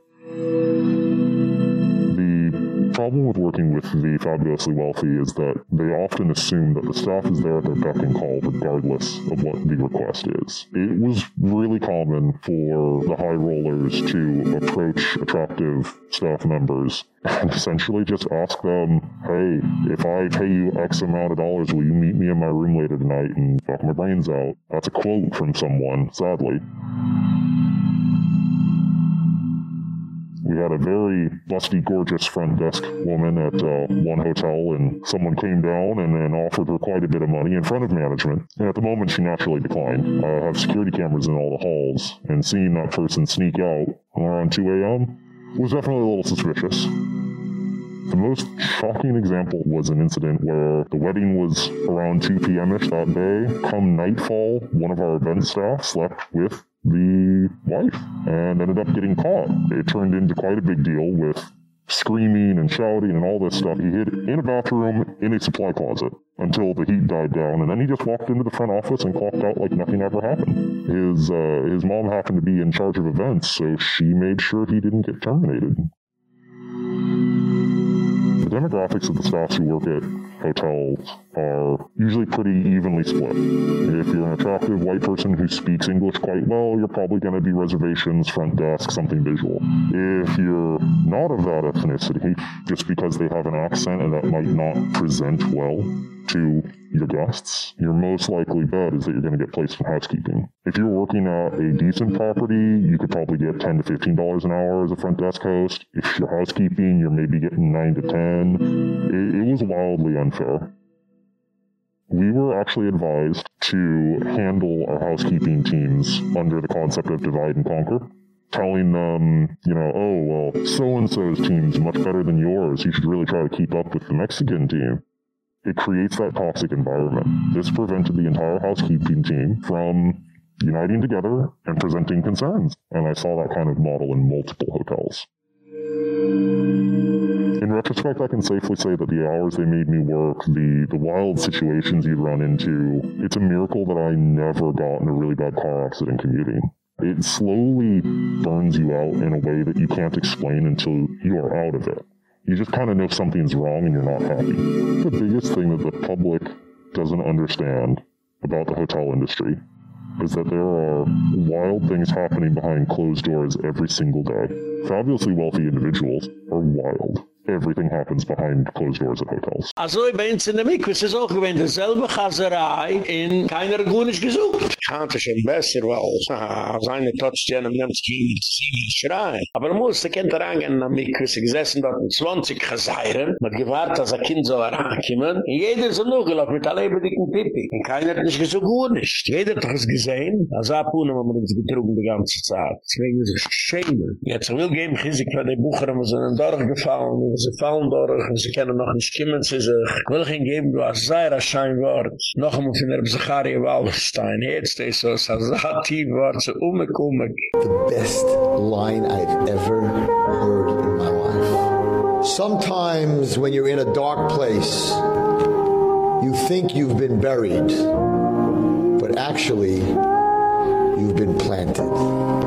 problem with working with the fabulously wealthy is that they often assume that the staff is there at their beck and call regardless of what the request is. It was really common for the high rollers to approach attractive staff members and essentially just ask them, hey, if I pay you X amount of dollars, will you meet me in my room later tonight and fuck my brains out? That's a quote from someone, sadly. We had a very busty, gorgeous front desk woman at uh, one hotel, and someone came down and, and offered her quite a bit of money in front of management. And at the moment, she naturally declined. I have security cameras in all the halls, and seeing that person sneak out around 2 a.m. was definitely a little suspicious. The most shocking example was an incident where the wedding was around 2 p.m.ish that day. Come nightfall, one of our event staff slept with the wife and ended up getting caught. It turned into quite a big deal with screaming and shouting and all this stuff. He hid in a bathroom in a supply closet until the heat died down, and then he just walked into the front office and clocked out like nothing ever happened. His uh, his mom happened to be in charge of events, so she made sure he didn't get terminated. The demographics of the staffs who work at hotels are usually pretty evenly split. If you're an attractive white person who speaks English quite well, you're probably going to be reservations, front desk, something visual. If you're not of that ethnicity, just because they have an accent and that might not present well to your guests, your most likely bet is that you're going to get placed in housekeeping. If you're working at a decent property, you could probably get 10 to $15 an hour as a front desk host. If you're housekeeping, you're maybe getting 9 to 10. It, it was wildly unfair. We were actually advised to handle our housekeeping teams under the concept of divide and conquer telling them, you know, oh, well, so and so's team's much better than yours. You should really try to keep up with the Mexican team it creates that toxic environment. This prevented the entire housekeeping team from uniting together and presenting concerns. And I saw that kind of model in multiple hotels. In retrospect, I can safely say that the hours they made me work, the, the wild situations you'd run into, it's a miracle that I never got in a really bad car accident commuting. It slowly burns you out in a way that you can't explain until you are out of it you just kind of know something's wrong and you're not happy. The biggest thing that the public doesn't understand about the hotel industry is that there are wild things happening behind closed doors every single day. Fabulously wealthy individuals are wild. Everything happens behind closed doors at hotels. Also bei uns in der Mikve ist es auch gewesen, derselbe Chaserei in keiner Gunisch gesucht. Kante schon besser, weil als eine Totsch, die einem nimmt, die sie schreien. Aber man muss, der kennt er angehen in der Mikve, sie gesessen dort mit 20 Chaseiren, mit gewahrt, dass ein Kind soll herankommen, und jeder ist noch gelaufen mit aller ebendigen Pipi. Und keiner hat nicht gesucht, Gunisch. Jeder hat es gesehen, als er Pune, man uns getrunken die ganze Zeit. Deswegen ist es schämen. Jetzt will geben, Chizik, weil die Bucher haben uns in den Dorf gefallen, ze fallen durch, und sie können noch nicht will ihnen geben, du hast sehr ein Scheinwort. Noch einmal von der Zecharia Wallerstein. Jetzt ist so, es hat ein Tiefwort, so umek, umek. The best line I've ever heard in my life. Sometimes when you're in a dark place, you think you've been buried, but actually, you've been planted.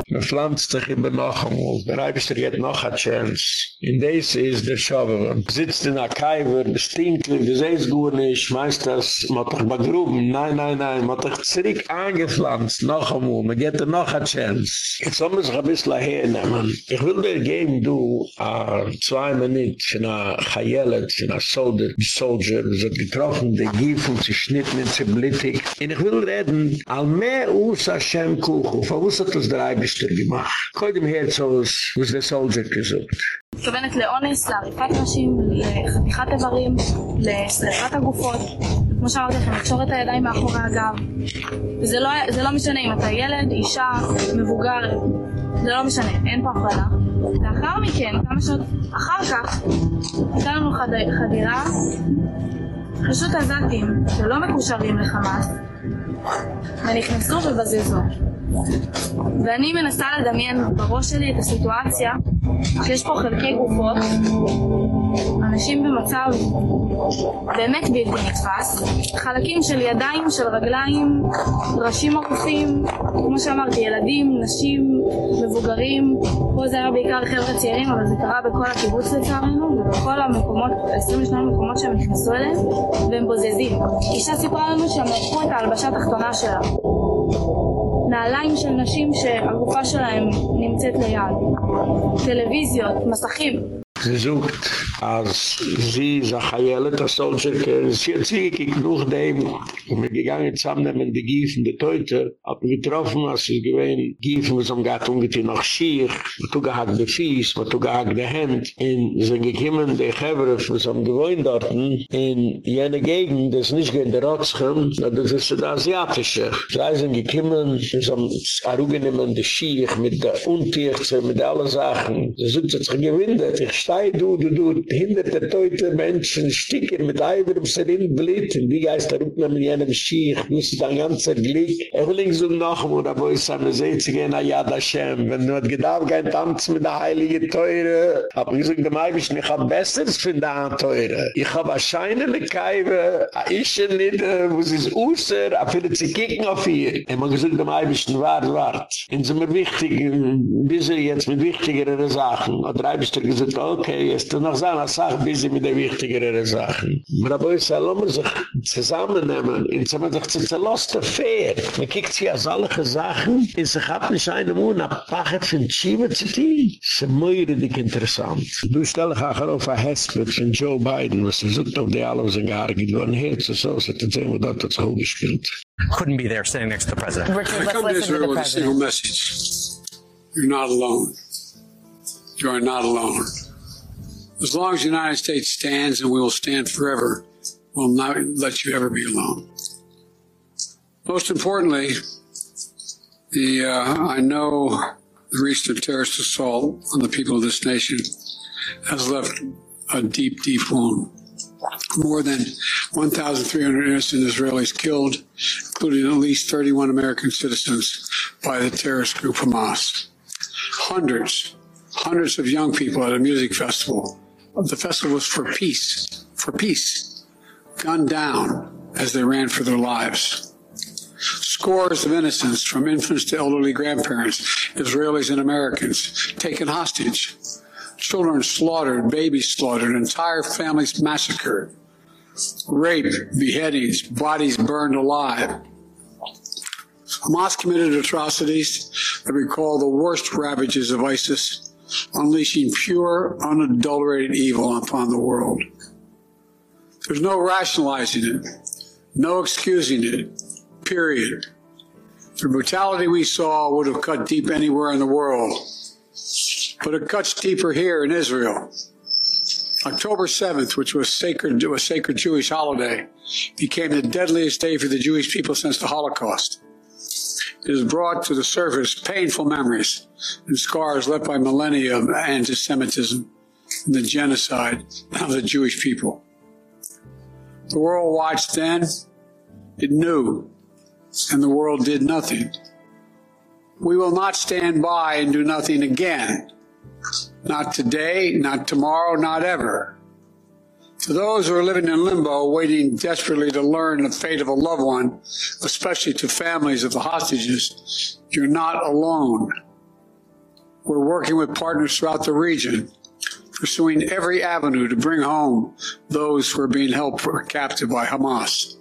Man pflanzt sich immer noch einmal. Der Eibischter geht noch eine Chance. In this is der Schauber. Sitzt in der Kaiwer, bestinkt, du sehst gut nicht, meinst das, man hat dich begruben. Nein, nein, nein, man hat dich zurück angepflanzt, noch einmal. Man geht noch eine Chance. Jetzt soll man sich ein bisschen hernehmen. Ich will dir geben, du, zwei Minuten von einer Chayelle, von einer Soldier, die Soldier, die sind getroffen, die Giefen, sie schnitten, sie blittig. Und ich will reden, al mehr aus Hashem Kuchu, von was hat das der Eibischter gemacht. Koi dem Herz aus, was der Soldier gesucht. מתכוונת לאונס, לעריפת נשים, לחתיכת איברים, לשרפת הגופות. כמו שאמרתי לכם, לקשור את הידיים מאחורי הגב. וזה לא, זה לא משנה אם אתה ילד, אישה, מבוגר, זה לא משנה, אין פה הפרדה. לאחר מכן, כמה שעות אחר כך, הייתה לנו חדירה, חשות עזתים שלא מקושרים לחמאס, ונכנסו ובזזו. ואני מנסה לדמיין בראש שלי את הסיטואציה שיש פה חלקי גופות, אנשים במצב באמת בלתי נתפס, חלקים של ידיים, של רגליים, ראשים ערופים, כמו שאמרתי, ילדים, נשים, מבוגרים, פה זה היה בעיקר חבר'ה צעירים, אבל זה קרה בכל הקיבוץ לצערנו, ובכל המקומות, 22 מקומות שהם נכנסו אליהם, והם בוזזים. אישה סיפרה לנו שהם לקחו את ההלבשה התחתונה שלה. נעליים של נשים שהגופה שלהם נמצאת ליד, טלוויזיות, מסכים. Sie sucht, als sie ist eine Chayelle, das Soldier, sie hat sie gekickt nach dem, und wir gegangen zusammen mit den Giefen, die Teute, hat mich getroffen, als sie gewähnt, Giefen, was am Gatt ungetein nach Schiech, mit du gehackt die Fies, mit du gehackt die Hand, und sind gekommen, die Chevre, was am gewohnt dort, in jene Gegend, das nicht gegen die Rotschen, das ist das Asiatische. Sie sind gekommen, sie haben Aruge nehmen, die Schiech, mit der Untiechze, mit allen Sachen, sie sind sich gewinnt, ich stei du, du, du, hinter der teute Menschen sticken mit Eiver im Serin blit, und wie heißt der Rupnamen in jenem Schiech, du ist dein ganzer Glick. Er will ihn so noch, wo der Boy sagt, wir sehen sich in Ayad Hashem, wenn du hat gedacht, kein Tanz mit der Heilige Teure, hab ich gesagt, dem Eivisch, ich hab Besseres für den Teure. Ich hab a scheinele Kaiwe, a ische Nidde, wo sie ist ausser, a viele zu kicken auf ihr. Er mag gesagt, dem Eivisch, wart, wart. Und sind wichtig, wir sind jetzt mit wichtigeren Sachen. Und der Eivisch hat gesagt, okay, ist du noch sagen, eine Sache, bis sie mit der wichtigere Sachen. Aber ist ja, lassen wir sich zusammennehmen, in zum Beispiel zu zerlosten fair. Man kiegt sich aus solche Sachen, in sich hat nicht eine Mund, ein Pachet von Schiebe zu tun. Das ist mir richtig interessant. Du stelle ich auch auf ein Hespert von Joe Biden, was er sucht auf die alle, was er gar nicht geworden hat, so so, so, so, so, so, so, couldn't be there standing next to the president. Richard, I come to Israel with a single message. You're not alone. You are not alone. As long as the United States stands and we will stand forever, we'll not let you ever be alone. Most importantly, the uh, I know the recent terrorist assault on the people of this nation has left a deep, deep wound more than 1,300 innocent Israelis killed, including at least 31 American citizens by the terrorist group Hamas. Hundreds, hundreds of young people at a music festival. The festival was for peace, for peace, gunned down as they ran for their lives. Scores of innocents, from infants to elderly grandparents, Israelis and Americans, taken hostage children slaughtered, babies slaughtered, entire families massacred, rape, beheadings, bodies burned alive. Hamas committed atrocities that recall the worst ravages of ISIS, unleashing pure, unadulterated evil upon the world. There's no rationalizing it, no excusing it, period. The brutality we saw would have cut deep anywhere in the world but it cuts deeper here in Israel. October 7th, which was sacred, a sacred Jewish holiday, became the deadliest day for the Jewish people since the Holocaust. Has brought to the surface painful memories and scars left by millennia of anti-Semitism and the genocide of the Jewish people. The world watched then, it knew, and the world did nothing. We will not stand by and do nothing again not today, not tomorrow, not ever. To those who are living in limbo, waiting desperately to learn the fate of a loved one, especially to families of the hostages, you're not alone. We're working with partners throughout the region, pursuing every avenue to bring home those who are being held captive by Hamas.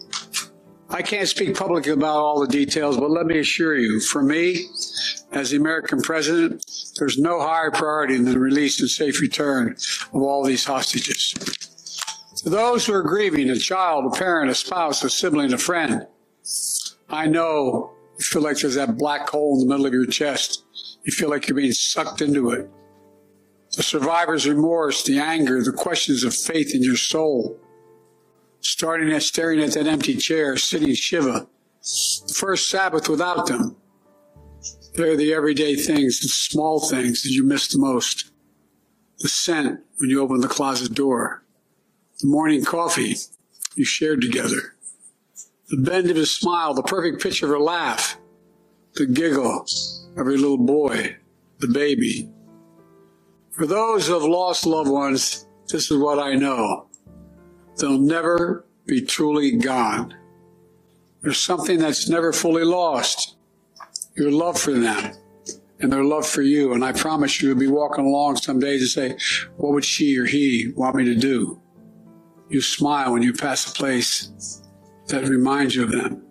I can't speak publicly about all the details, but let me assure you, for me, as the American president, there's no higher priority than the release and safe return of all these hostages. Those who are grieving, a child, a parent, a spouse, a sibling, a friend, I know you feel like there's that black hole in the middle of your chest. You feel like you're being sucked into it. The survivor's remorse, the anger, the questions of faith in your soul. Starting at staring at that empty chair, sitting Shiva. The first Sabbath without them. They're the everyday things, the small things that you miss the most. The scent when you open the closet door. The morning coffee you shared together. The bend of his smile, the perfect pitch of her laugh. The giggle of little boy, the baby. For those who have lost loved ones, this is what I know. They'll never be truly gone. There's something that's never fully lost your love for them and their love for you. And I promise you, you'll be walking along some days and say, What would she or he want me to do? You smile when you pass a place that reminds you of them.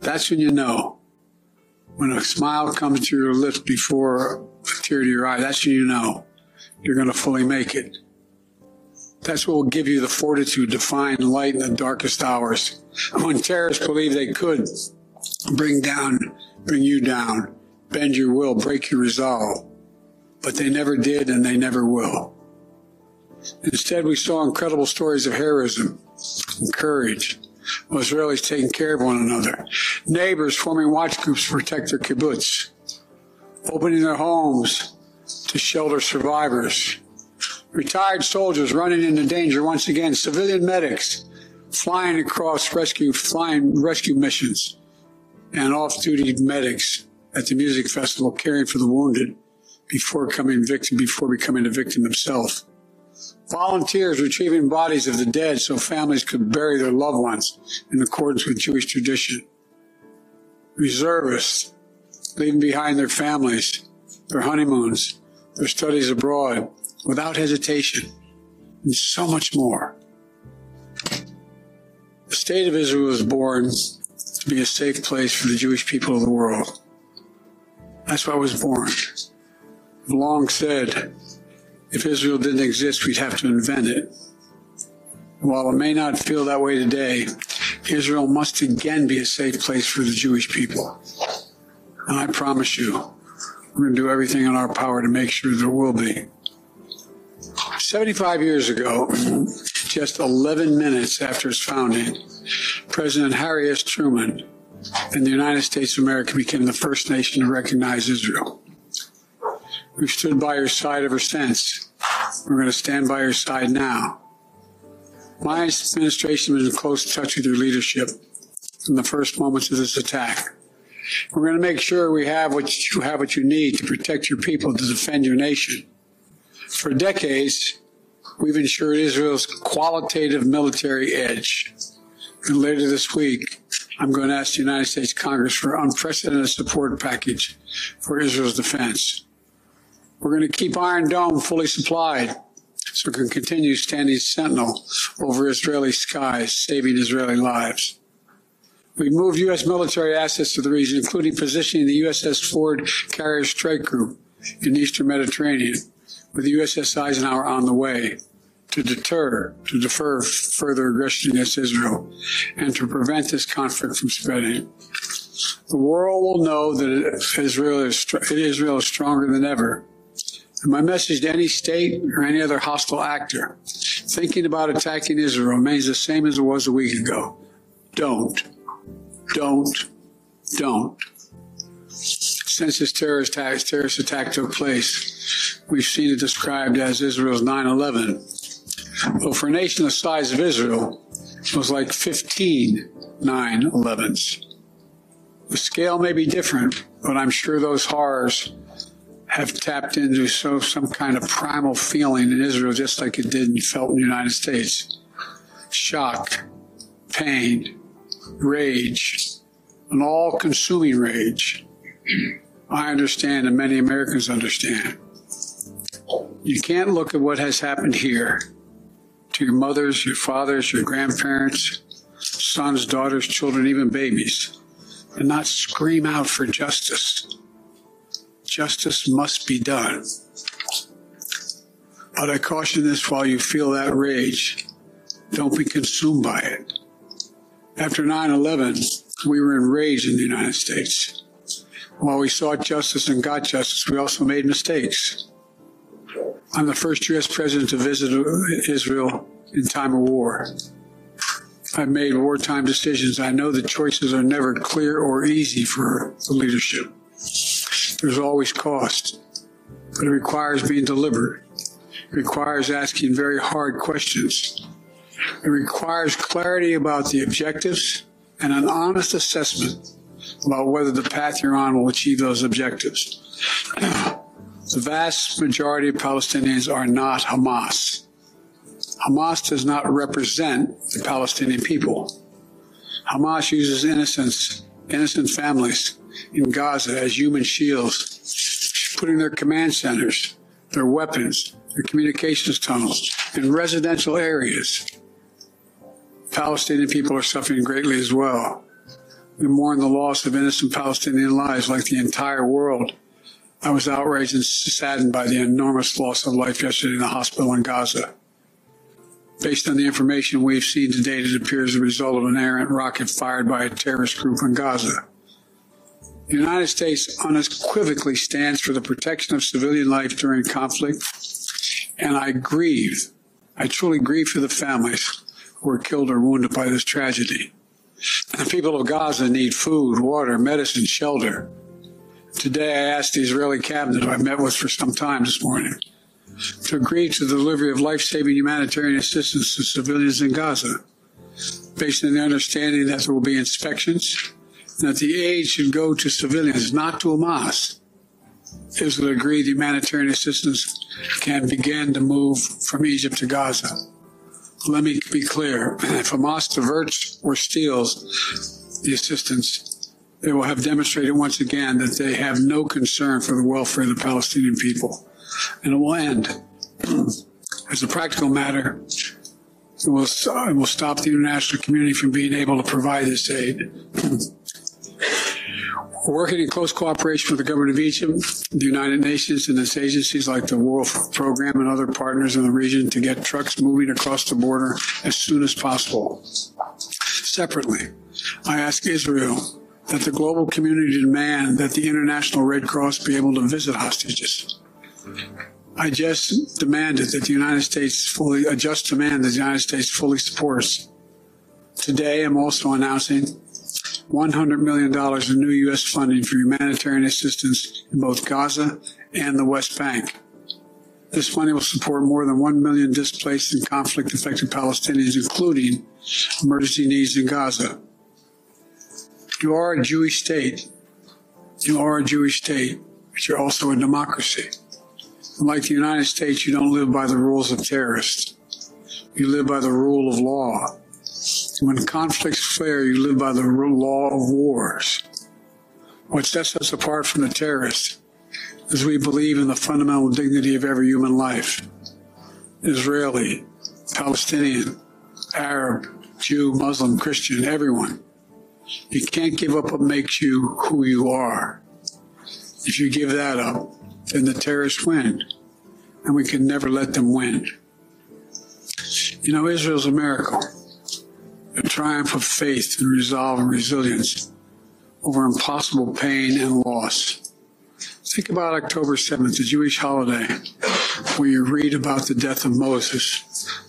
That's when you know. When a smile comes to your lips before a tear to your eye, that's when you know you're going to fully make it. That's what will give you the fortitude to find light in the darkest hours. When terrorists believe they could bring down bring you down, bend your will, break your resolve. But they never did and they never will. Instead, we saw incredible stories of heroism and courage. Israelis taking care of one another. Neighbors forming watch groups to protect their kibbutz. Opening their homes to shelter survivors. Retired soldiers running into danger once again. Civilian medics flying across rescue, flying rescue missions and off-duty medics at the music festival caring for the wounded before coming victim before becoming a victim himself. Volunteers retrieving bodies of the dead so families could bury their loved ones in accordance with Jewish tradition. Reservists leaving behind their families, their honeymoons, their studies abroad without hesitation. and so much more. The state of Israel was born to be a safe place for the Jewish people of the world. That's why I was born. I've long said if Israel didn't exist, we'd have to invent it. While it may not feel that way today, Israel must again be a safe place for the Jewish people. And I promise you, we're going to do everything in our power to make sure there will be. 75 years ago, just 11 minutes after its founding, President Harry S. Truman and the United States of America became the first nation to recognize Israel. We've stood by your side ever since. We're going to stand by your side now. My administration was in close touch with your leadership from the first moments of this attack. We're going to make sure we have what you have what you need to protect your people to defend your nation. For decades, we've ensured Israel's qualitative military edge. And later this week, I'm going to ask the United States Congress for unprecedented support package for Israel's defense. We're going to keep Iron Dome fully supplied so it can continue standing sentinel over Israeli skies, saving Israeli lives. We moved U.S. military assets to the region, including positioning the USS Ford Carrier Strike Group in the Eastern Mediterranean, with the USS Eisenhower on the way to deter, to defer further aggression against Israel, and to prevent this conflict from spreading. The world will know that Israel is, Israel is stronger than ever my message to any state or any other hostile actor thinking about attacking Israel remains the same as it was a week ago. Don't. Don't. Don't. Since this terrorist attack, terrorist attack took place, we've seen it described as Israel's 9-11. Well, for a nation the size of Israel, it was like 15 9-11s. The scale may be different, but I'm sure those horrors have tapped into so some kind of primal feeling in Israel just like it did and felt in the United States. Shock, pain, rage, an all-consuming rage. I understand and many Americans understand. You can't look at what has happened here to your mothers, your fathers, your grandparents, sons, daughters, children, even babies, and not scream out for justice Justice must be done. But I caution this while you feel that rage, don't be consumed by it. After 9 11, we were enraged in the United States. While we sought justice and got justice, we also made mistakes. I'm the first U.S. president to visit Israel in time of war. I've made wartime decisions. I know the choices are never clear or easy for the leadership. There's always cost, but it requires being deliberate. It requires asking very hard questions. It requires clarity about the objectives and an honest assessment about whether the path you're on will achieve those objectives. the vast majority of Palestinians are not Hamas. Hamas does not represent the Palestinian people. Hamas uses innocents, innocent families in Gaza as human shields, putting their command centers, their weapons, their communications tunnels in residential areas. Palestinian people are suffering greatly as well. We mourn the loss of innocent Palestinian lives like the entire world. I was outraged and saddened by the enormous loss of life yesterday in the hospital in Gaza. Based on the information we've seen to date, it appears the result of an errant rocket fired by a terrorist group in Gaza. The United States unequivocally stands for the protection of civilian life during conflict, and I grieve, I truly grieve for the families who were killed or wounded by this tragedy. The people of Gaza need food, water, medicine, shelter. Today I asked the Israeli cabinet who I met with for some time this morning to agree to the delivery of life-saving humanitarian assistance to civilians in Gaza based on the understanding that there will be inspections that the aid should go to civilians, not to Hamas. Israel agreed humanitarian assistance can begin to move from Egypt to Gaza. Let me be clear. If Hamas diverts or steals the assistance, they will have demonstrated once again that they have no concern for the welfare of the Palestinian people. And it will end. As a practical matter, it will, it will stop the international community from being able to provide this aid. We're working in close cooperation with the government of Egypt, the United Nations, and its agencies like the World Program and other partners in the region to get trucks moving across the border as soon as possible. Separately, I ask Israel that the global community demand that the International Red Cross be able to visit hostages. I just demanded that the United States fully, a just demand that the United States fully supports. Today, I'm also announcing $100 million in new U.S. funding for humanitarian assistance in both Gaza and the West Bank. This money will support more than 1 million displaced and conflict affected Palestinians, including emergency needs in Gaza. You are a Jewish state. You are a Jewish state, but you're also a democracy. Like the United States, you don't live by the rules of terrorists. You live by the rule of law. When conflicts flare, you live by the law of wars. What sets us apart from the terrorists is we believe in the fundamental dignity of every human life. Israeli, Palestinian, Arab, Jew, Muslim, Christian, everyone. You can't give up what makes you who you are. If you give that up, then the terrorists win. And we can never let them win. You know, Israel's a miracle a triumph of faith and resolve and resilience over impossible pain and loss. Think about October 7th, the Jewish holiday, where you read about the death of Moses,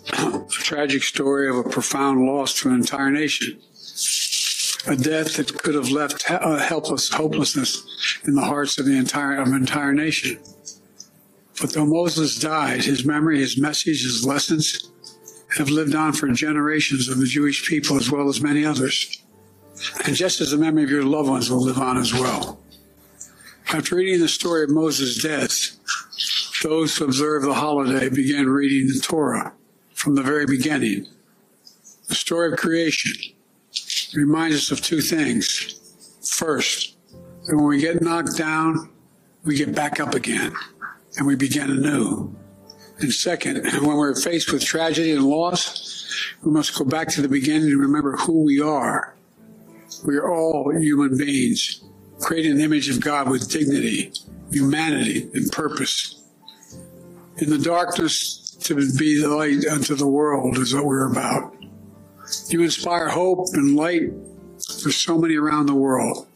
a tragic story of a profound loss to an entire nation. A death that could have left uh, helpless hopelessness in the hearts of the entire of an entire nation. But though Moses died, his memory, his message, his lessons have lived on for generations of the Jewish people as well as many others. And just as the memory of your loved ones will live on as well. After reading the story of Moses' death, those who observe the holiday began reading the Torah from the very beginning. The story of creation reminds us of two things. First, that when we get knocked down, we get back up again and we begin anew. And second, when we're faced with tragedy and loss, we must go back to the beginning and remember who we are. We are all human beings, created in the image of God with dignity, humanity, and purpose. In the darkness, to be the light unto the world is what we're about. You inspire hope and light for so many around the world.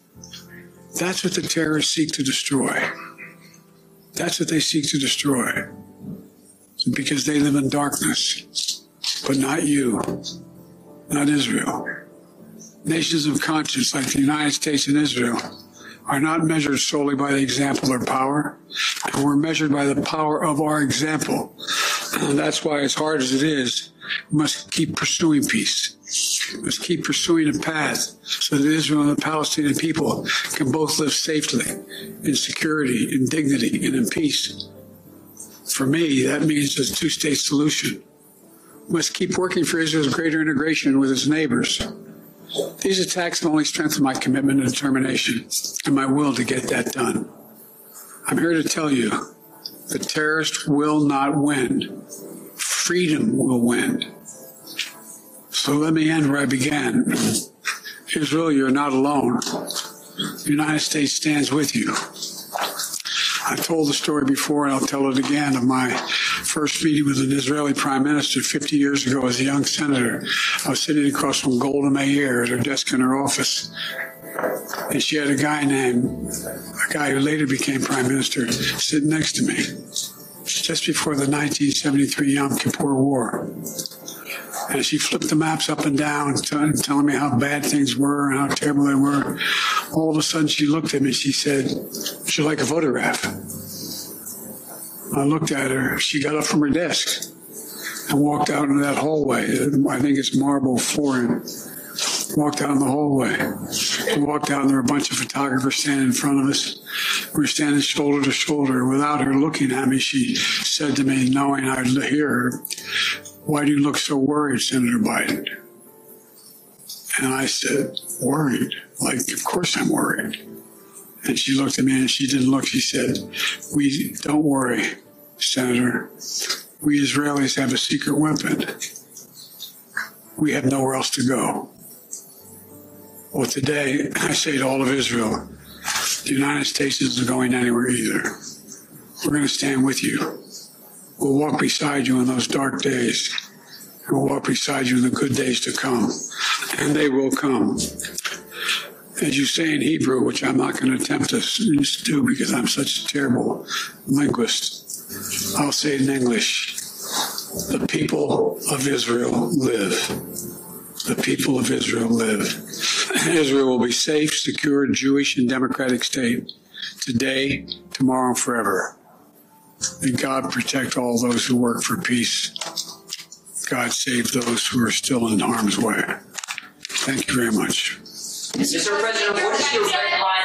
That's what the terrorists seek to destroy. That's what they seek to destroy because they live in darkness, but not you, not Israel. Nations of conscience like the United States and Israel are not measured solely by the example or power, we're measured by the power of our example. And that's why, as hard as it is, we must keep pursuing peace. We must keep pursuing a path so that Israel and the Palestinian people can both live safely, in security, in dignity, and in peace. For me, that means a two-state solution. We must keep working for Israel's greater integration with its neighbors. These attacks have only strengthened my commitment and determination and my will to get that done. I'm here to tell you the terrorists will not win. Freedom will win. So let me end where I began. Israel, you're not alone. The United States stands with you. I told the story before and I'll tell it again of my first meeting with an Israeli prime minister 50 years ago as a young senator. I was sitting across from Golda Meir at her desk in her office. And she had a guy named, a guy who later became prime minister, sitting next to me just before the 1973 Yom Kippur War. And she flipped the maps up and down, telling me how bad things were and how terrible they were. All of a sudden, she looked at me. and She said, "Would you like a photograph?" I looked at her. She got up from her desk and walked out into that hallway. I think it's marble flooring. Walked in the hallway. We walked out and there were a bunch of photographers standing in front of us. We were standing shoulder to shoulder. Without her looking at me, she said to me, knowing I'd hear her, why do you look so worried, Senator Biden? And I said, worried? Like, of course I'm worried. And she looked at me and she didn't look. She said, we don't worry, Senator. we Israelis have a secret weapon. We have nowhere else to go. Well, today, I say to all of Israel, the United States isn't going anywhere either. We're going to stand with you. We'll walk beside you in those dark days. And we'll walk beside you in the good days to come. And they will come. As you say in Hebrew, which I'm not going to attempt to do because I'm such a terrible linguist, I'll say it in English. The people of Israel live. The people of Israel live. Israel will be safe, secure, Jewish, and democratic state today, tomorrow, and forever. And God protect all those who work for peace. God save those who are still in harm's way. Thank you very much. Mr. President, what is your red line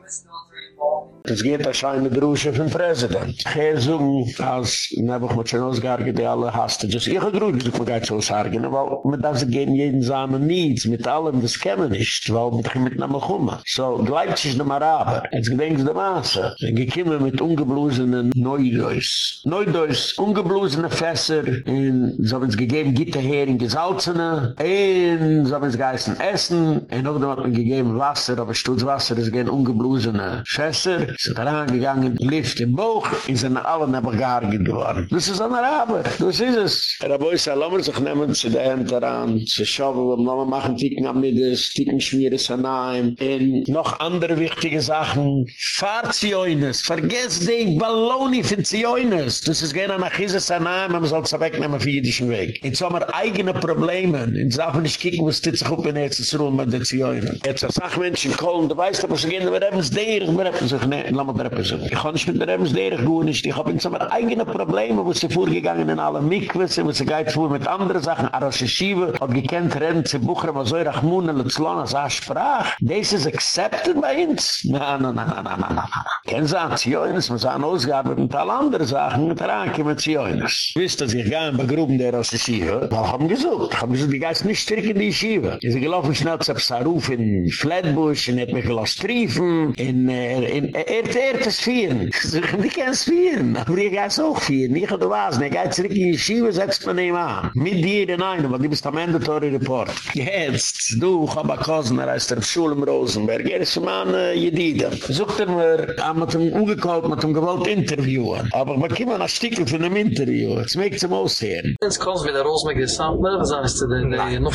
U.S. military involvement? Es geht a scheine Drusche von Präsident. Gehe suchen, als nebuch mit schon ausgeharge, die alle Hostages. Ich habe grün, dass man geht so aushargen, weil man darf sich gehen jeden seinen Needs, mit allem, das kennen nicht, weil man mit einem Chumma. So, gleicht sich dem Araber. Jetzt gedenkst du Maße. Dann gekommen mit ungeblusenen Neudeus. Neudeus, ungeblusene Fässer, in so haben es gegeben, Gitterhering, gesalzene, und so haben es geheißen Essen, und auch da hat man gegeben Wasser, aber Stutzwasser, das gehen ungeblusene Fässer, sind daran gegangen, Lift im Bauch, und sind alle neben gar geworden. Das ist ein Araber, das ist es. Er hat uns alle sich nehmen zu der Hand daran, zu schauen, wir machen Ticken am Middes, Ticken schmieren Sanaim, und noch andere wichtige Sachen. Fahrt Zioines, vergesst den Balloni von Zioines. Das ist gerne nach Hause Sanaim, man soll es wegnehmen für jüdischen Weg. Jetzt haben wir eigene Probleme, und wir nicht kicken, was dit sich up in Erzsruhe mit den Zioinen. Jetzt als Sachmenschen kommen, du weißt, aber sie gehen, wir haben es der, wir haben sich nicht, lass mal dreppen sich. Ich kann nicht mit der Rebens der, gut nicht, ich habe in so eigene Probleme, wo sie vorgegangen in alle Mikwes, wo sie geht vor mit anderen Sachen, Arasche Schiebe, hat gekannt, reden zu Bucher, was soll Rachmun, und Luzlon, als er sprach. Das ist accepted bei uns? Na, na, na, na, na, na, na. Kennen Sie an Zioines, man sagen Ausgabe mit all andere Sachen, mit Ranke mit Zioines. Wisst, dass ich gar in Begruben der Arasche Schiebe, weil haben gesucht, haben gesagt, die Geist nicht zurück in die Schiebe. Sie sind gelaufen schnell zu Psaruf in Flatbush, und hat mich gelost triefen, in, in, er, er, es vieren. Die können es vieren, aber ich kann es auch vieren. Ich habe was, ich gehe zurück in die Schiebe, setzt. Mit dir in einem, weil die bist am Mandatory Report. Jetzt, du, Chaba Kosner, heißt der Schule im Rosenberg, er ist ein Mann, äh, Jedida. Sucht er mir, er hat ihm ungekalt, mit ihm gewollt interviewen. Aber man kann ein Stückchen von einem Interview, es mögt ihm aussehen. Jetzt kommst du mit der Rosenberg Sampler, was heißt du denn, noch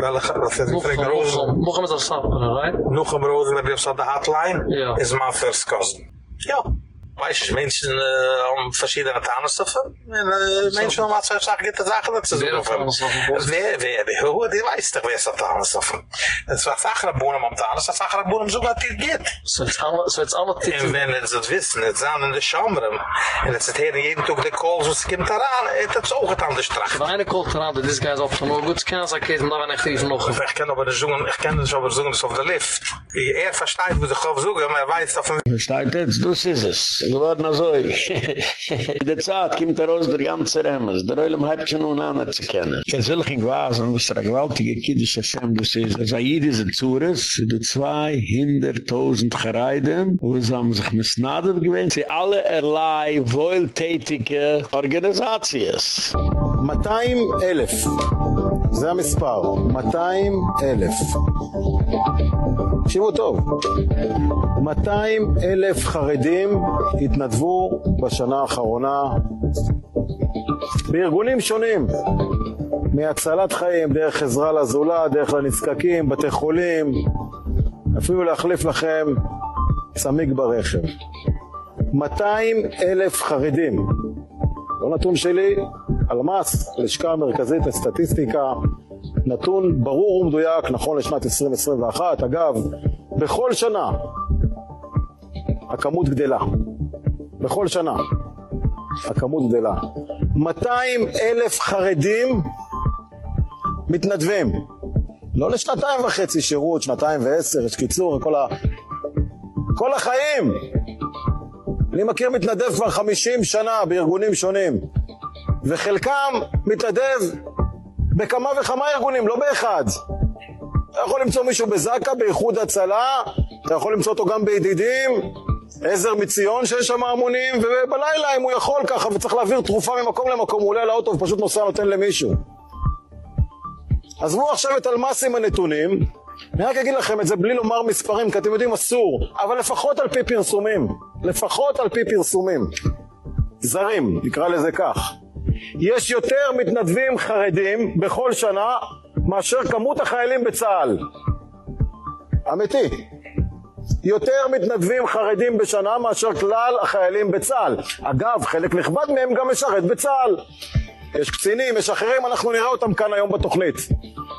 Wel, dat is ik trek rozen. Mogen we dat samen kunnen, right? Nog een rozen, dat is op de hotline. Ja. Is mijn first cousin. Ja. weiß ich, Menschen äh, haben verschiedene Tarnestoffen. Und äh, Menschen haben auch gesagt, gibt es Sachen dazu. Wer Tarnestoffen? Wer, wer, wer, wer, die weiß doch, wer ist der Tarnestoffen. Es war Sachra Bohnen am Tarnestoff, Sachra Bohnen sogar dir geht. So jetzt alle, so jetzt alle Titel. Und wenn sie das wissen, jetzt sind in der Schamre. Und jetzt hat jeden Tag den Kohl, so es kommt daran, hat es auch an der Strache. Wenn eine Kohl daran, das ist ganz oft, nur gut, kann es auch gehen, dann werden echt even noch. Ich kenne aber den Sungen, ich kann es aber den das auf der Lift. Er versteht, wo sich auf Sungen, aber er weiß, dass er... Versteht jetzt, das ist es. Geworden also. In der Zeit kommt er aus der ganzen Remes. Der Ölm hat schon nun an zu kennen. Ich will nicht wasen, was der gewaltige Kiddisch Hashem das ist. Er sei jede sind Zures, du zwei hinderttausend Gereiden, wo es haben sich misnadet gewinnt. Sie alle erlei wohltätige Organisaties. 200 אלף. זה המספר. 200 אלף. תקשיבו טוב. 200 אלף חרדים התנדבו בשנה האחרונה בארגונים שונים. מהצלת חיים, דרך עזרה לזולת, דרך לנזקקים, בתי חולים, אפילו להחליף לכם צמיג ברכב. 200 אלף חרדים. לא נתון שלי, הלמ"ס, הלשכה המרכזית לסטטיסטיקה, נתון ברור ומדויק, נכון לשנת 2021. אגב, בכל שנה הכמות גדלה. בכל שנה הכמות גדלה. 200 אלף חרדים מתנדבים. לא לשנתיים וחצי שירות, שנתיים ועשר, יש קיצור, כל, ה... כל החיים. אני מכיר מתנדב כבר 50 שנה בארגונים שונים, וחלקם מתנדב בכמה וכמה ארגונים, לא באחד. אתה יכול למצוא מישהו בזק"א, באיחוד הצלה, אתה יכול למצוא אותו גם בידידים, עזר מציון שיש שם המונים, ובלילה אם הוא יכול ככה וצריך להעביר תרופה ממקום למקום, הוא עולה לאוטו ופשוט נוסע נותן למישהו. עזבו עכשיו את אלמס עם הנתונים, אני רק אגיד לכם את זה בלי לומר מספרים, כי אתם יודעים אסור, אבל לפחות על פי פרסומים, לפחות על פי פרסומים, זרים, נקרא לזה כך. יש יותר מתנדבים חרדים בכל שנה מאשר כמות החיילים בצה"ל. אמיתי. יותר מתנדבים חרדים בשנה מאשר כלל החיילים בצה"ל. אגב, חלק נכבד מהם גם משרת בצה"ל. יש קצינים, יש אחרים, אנחנו נראה אותם כאן היום בתוכנית.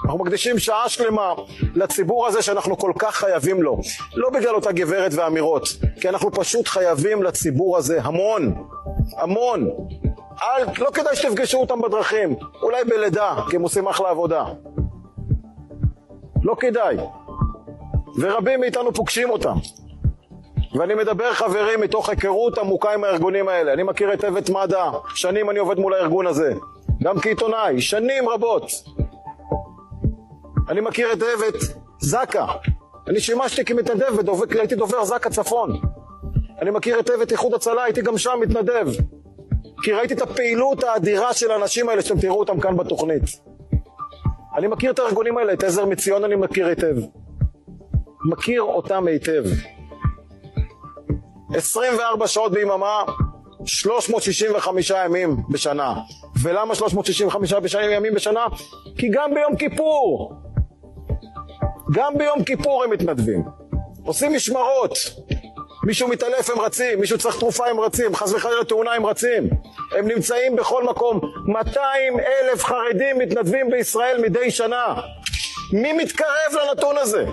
אנחנו מקדישים שעה שלמה לציבור הזה שאנחנו כל כך חייבים לו. לא בגלל אותה גברת ואמירות, כי אנחנו פשוט חייבים לציבור הזה המון, המון. אל, לא כדאי שתפגשו אותם בדרכים, אולי בלידה, כי הם עושים אחלה עבודה. לא כדאי. ורבים מאיתנו פוגשים אותם. ואני מדבר חברים מתוך היכרות עמוקה עם הארגונים האלה. אני מכיר היטב את מד"א, שנים אני עובד מול הארגון הזה. גם כעיתונאי, שנים רבות. אני מכיר היטב את זק"א. אני שימשתי כמתנדב, הייתי דובר זק"א צפון. אני מכיר היטב את איחוד הצלה, הייתי גם שם מתנדב. כי ראיתי את הפעילות האדירה של האנשים האלה שאתם תראו אותם כאן בתוכנית. אני מכיר את הארגונים האלה, את עזר מציון אני מכיר היטב. מכיר אותם היטב. 24 שעות ביממה, 365 ימים בשנה. ולמה 365 ימים בשנה? כי גם ביום כיפור, גם ביום כיפור הם מתנדבים. עושים משמרות. מישהו מתעלף הם רצים, מישהו צריך תרופה הם רצים, חס וחלילה תאונה הם רצים. הם נמצאים בכל מקום. 200 אלף חרדים מתנדבים בישראל מדי שנה. מי מתקרב לנתון הזה?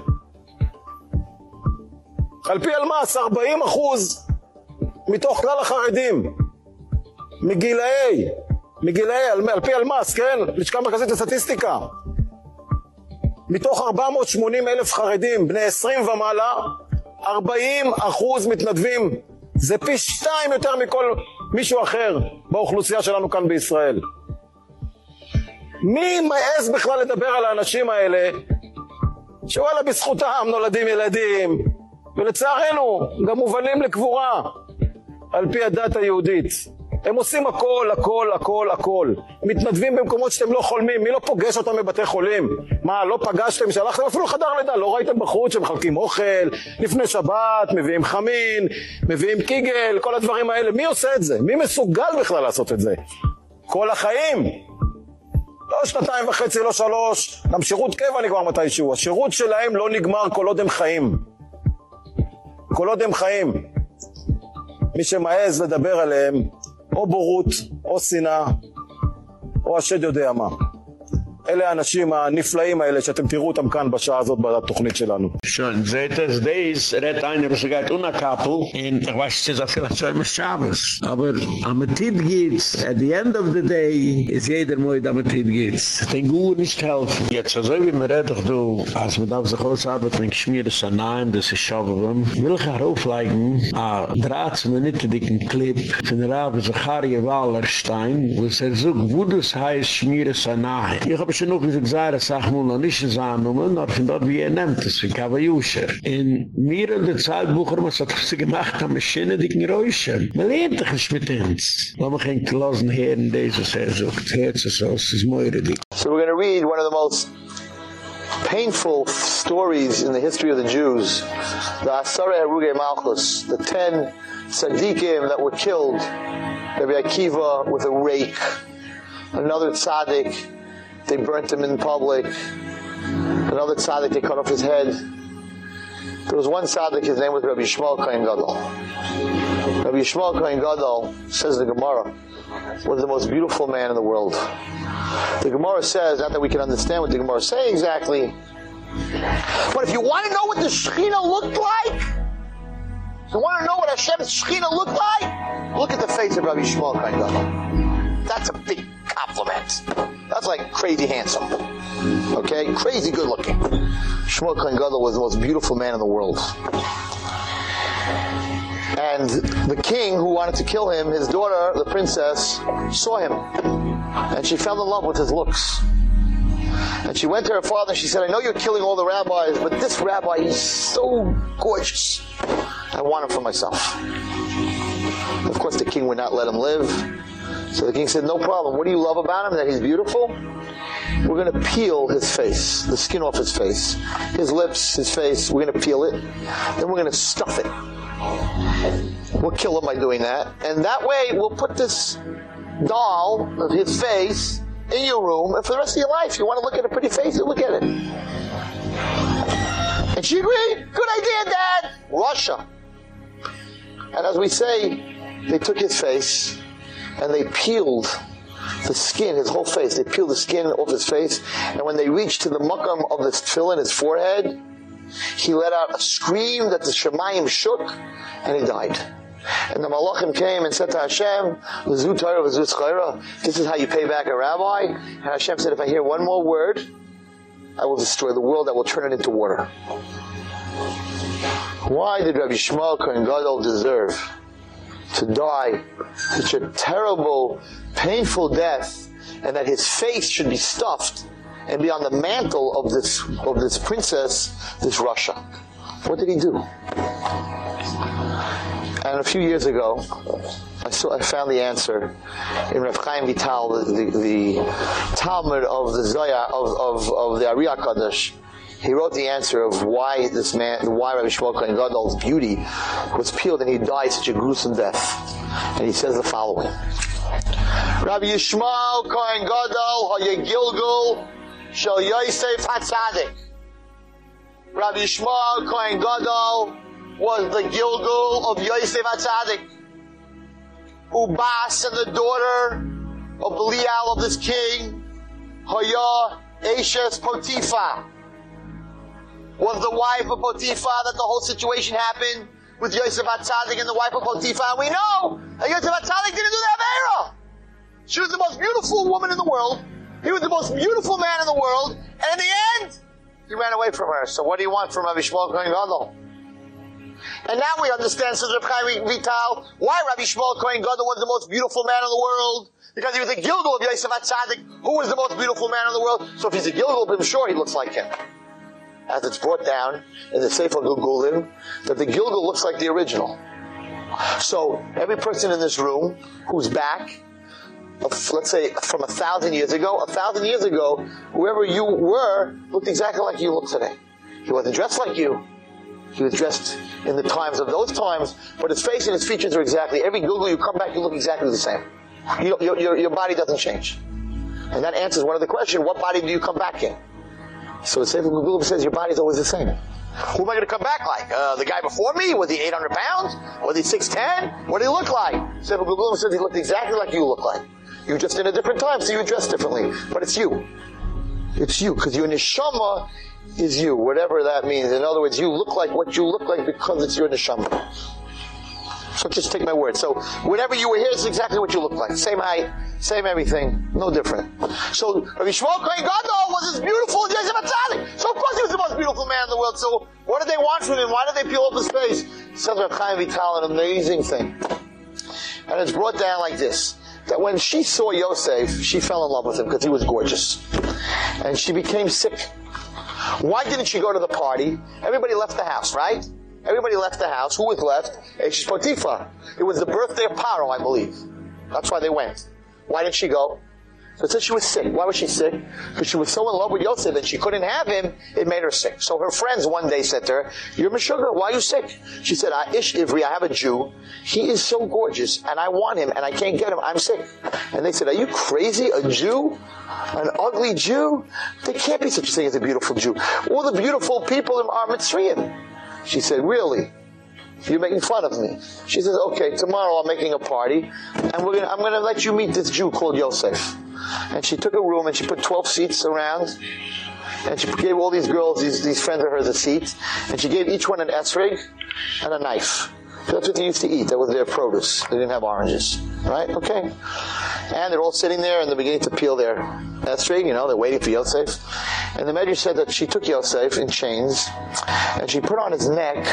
על פי אלמ"ס 40 אחוז מתוך כלל החרדים מגילאי, מגילאי, על, על פי אלמ"ס, כן? לשכה מרכזית לסטטיסטיקה מתוך 480 אלף חרדים בני 20 ומעלה 40 אחוז מתנדבים זה פי שתיים יותר מכל מישהו אחר באוכלוסייה שלנו כאן בישראל מי מעז בכלל לדבר על האנשים האלה שוואלה בזכותם נולדים ילדים ולצערנו גם מובלים לקבורה על פי הדת היהודית. הם עושים הכל, הכל, הכל, הכל. מתנדבים במקומות שאתם לא חולמים. מי לא פוגש אותם בבתי חולים? מה, לא פגשתם? שלחתם אפילו חדר לידה. לא ראיתם בחוץ שמחלקים אוכל? לפני שבת, מביאים חמין, מביאים קיגל, כל הדברים האלה. מי עושה את זה? מי מסוגל בכלל לעשות את זה? כל החיים. לא שנתיים וחצי, לא שלוש. גם שירות קבע נגמר מתישהו. השירות שלהם לא נגמר כל עוד הם חיים. כל עוד הם חיים. מי שמעז לדבר עליהם, או בורות, או שנאה, או השד יודע מה. אלה האנשים הנפלאים האלה שאתם תראו אותם כאן בשעה הזאת בתוכנית שלנו. Des redt einer so geht una Kappel in ich weiß es ist viel so im Schabes aber am Tid geht's at the end of the day is jeder moi da mit geht's den gut nicht helfen jetzt so wie mir redt doch du als wir da so groß arbeit mit schmiede sanaim das ist schaben will ich herauf legen a draht minute dicken clip von der Rabe Zacharie Wallerstein wo es er so wo das heißt schmiede sanaim ich habe schon noch gesagt, Zara sag mal noch nicht annehmen, aber von dort wie er nimmt es, wie Kavayusher. In mir in der Zeit, Bucher, was hat sie gemacht, haben wir schöne dicken Räuschen. Man lehnt doch nicht mit uns. Lass mich ein Klassen her in dieses Herr sucht. Herz ist aus, es ist meure dick. So we're going to read one of the most painful stories in the history of the Jews. The Asare Aruge Malchus, the ten tzaddikim that were killed. Rabbi Akiva with a rake. Another tzaddik they burnt him in public. Another tzaddik, they cut off his head. There was one tzaddik, his name was Rabbi Yishmael Kohen Gadol. Rabbi Yishmael Kohen Gadol, says the Gemara, was the most beautiful man in the world. The Gemara says, not that we can understand what the Gemara is saying exactly, but if you want to know what the Shekhinah looked like, if you want to know what Hashem's Shekhinah looked like, look at the face of Rabbi Yishmael Kohen Gadol. That's a big compliment. That's like crazy handsome. Okay? Crazy good looking. Shmuel Kohen was the most beautiful man in the world. And the king who wanted to kill him, his daughter, the princess, saw him. And she fell in love with his looks. And she went to her father and she said, I know you're killing all the rabbis, but this rabbi is so gorgeous. I want him for myself. Of course, the king would not let him live. So the king said, no problem. What do you love about him? That he's beautiful? We're going to peel his face, the skin off his face, his lips, his face. We're going to peel it. Then we're going to stuff it. We'll kill him by doing that. And that way, we'll put this doll of his face in your room, and for the rest of your life, you want to look at a pretty face, look at it. And she agreed. Good idea, Dad. Rasha. And as we say, they took his face and they peeled the skin, his whole face. They peeled the skin off his face. And when they reached to the makam of this tefillin, his forehead, he let out a scream that the Shemayim shook, and he died. And the Malachim came and said to Hashem, this is how you pay back a rabbi. And Hashem said, if I hear one more word, I will destroy the world, I will turn it into water. Why did Rabbi Shmuel Kohen Gadol deserve to die such a terrible, painful death, and that his face should be stuffed and be on the mantle of this of this princess, this rasha? What did he do? And a few years ago, I, saw, I found the answer in Rav Chaim Vital, the, the, the Talmid of the Zoya, of, of, of the Ari HaKadosh. He wrote the answer of why this man, why Rabbi Shmuel Kohen Gadol's beauty was peeled and he died such a gruesome death. And he says the following. Rabbi Yishmael Kohen Gadol Hayagilgul Shal Yosef Hatzadik. Rabbi Yishmael Kohen Gadol was the Gilgul of Yosef Hatzadik. Ubas and the daughter of Belial of this king, Haya Eshes Potiphar, was the wife of Potiphar that the whole situation happened with Yosef Hatzadik and the wife of Potiphar. And we know that Yosef Hatzadik didn't do that Avera. She was the most beautiful woman in the world. He was the most beautiful man in the world. And in the end, he ran away from her. So what do you want from Rabbi Shmuel Kohen Gadol? And now we understand, says Rabbi Chaim Vital, why Rabbi Shmuel Kohen Gadol was the most beautiful man in the world. Because he was a Gilgul of Yosef HaTzadik, who was the most beautiful man in the world. So if he's a Gilgul, I'm sure he looks like him. As it's brought down in the Sefer Gilgulim, that the Gilgul looks like the original. So every person in this room who's back, let's say from a thousand years ago, a thousand years ago, whoever you were looked exactly like you look today. He wasn't dressed like you. He was dressed in the times of those times, but his face and his features are exactly, every gilgul you come back, you look exactly the same. You, your, your, your body doesn't change. And that answers one of the questions, what body do you come back in? So the Sefer Gilgul says your body's always the same. Who am I going to come back like? Uh, the guy before me? Was he 800 pounds? Was he 6'10? What did he look like? Sefer Gilgul says he looked exactly like you look like. You're just in a different time, so you dress differently. But it's you. It's you, because your neshama is you, whatever that means. In other words, you look like what you look like because it's your neshama. So just take my word. So whenever you were here, exactly what you look like. Same height, same everything, no different. So Rabbi Shmuel Kohen Gadol was as beautiful as Yosef. So of course he was the most beautiful man in the world. So what did they want from him? Why did they peel up his face? Says Rabbi Chaim Vital, an amazing thing. And it's brought down like this. That when she saw Yosef, she fell in love with him because he was gorgeous. And she became sick. Why didn't she go to the party? Everybody left the house, right? Everybody left the house. Who was left? Eshes Potiphar. It was the birthday of Paro, I believe. That's why they went. Why didn't she go? So it said she was sick. Why was she sick? Because she was so in love with Yosef that she couldn't have him. It made her sick. So her friends one day said to her, "You're Meshuggah. Why are you sick?" She said, "I Ish Ivri. I have a Jew. He is so gorgeous, and I want him, and I can't get him. I'm sick." And they said, "Are you crazy? A Jew? An ugly Jew? There can't be such a thing as a beautiful Jew. All the beautiful people are Mitzrayim." She said, "Really?" You're making fun of me. She says, okay, tomorrow I'm making a party, and we're gonna, I'm going to let you meet this Jew called Yosef. And she took a room and she put 12 seats around, and she gave all these girls, these, these friends of hers, a seat, and she gave each one an esrig and a knife. That's what they used to eat. That was their produce. They didn't have oranges. Right? Okay. And they're all sitting there and they're beginning to peel their esrig, you know, they're waiting for Yosef. And the Medrash said that she took Yosef in chains and she put on his neck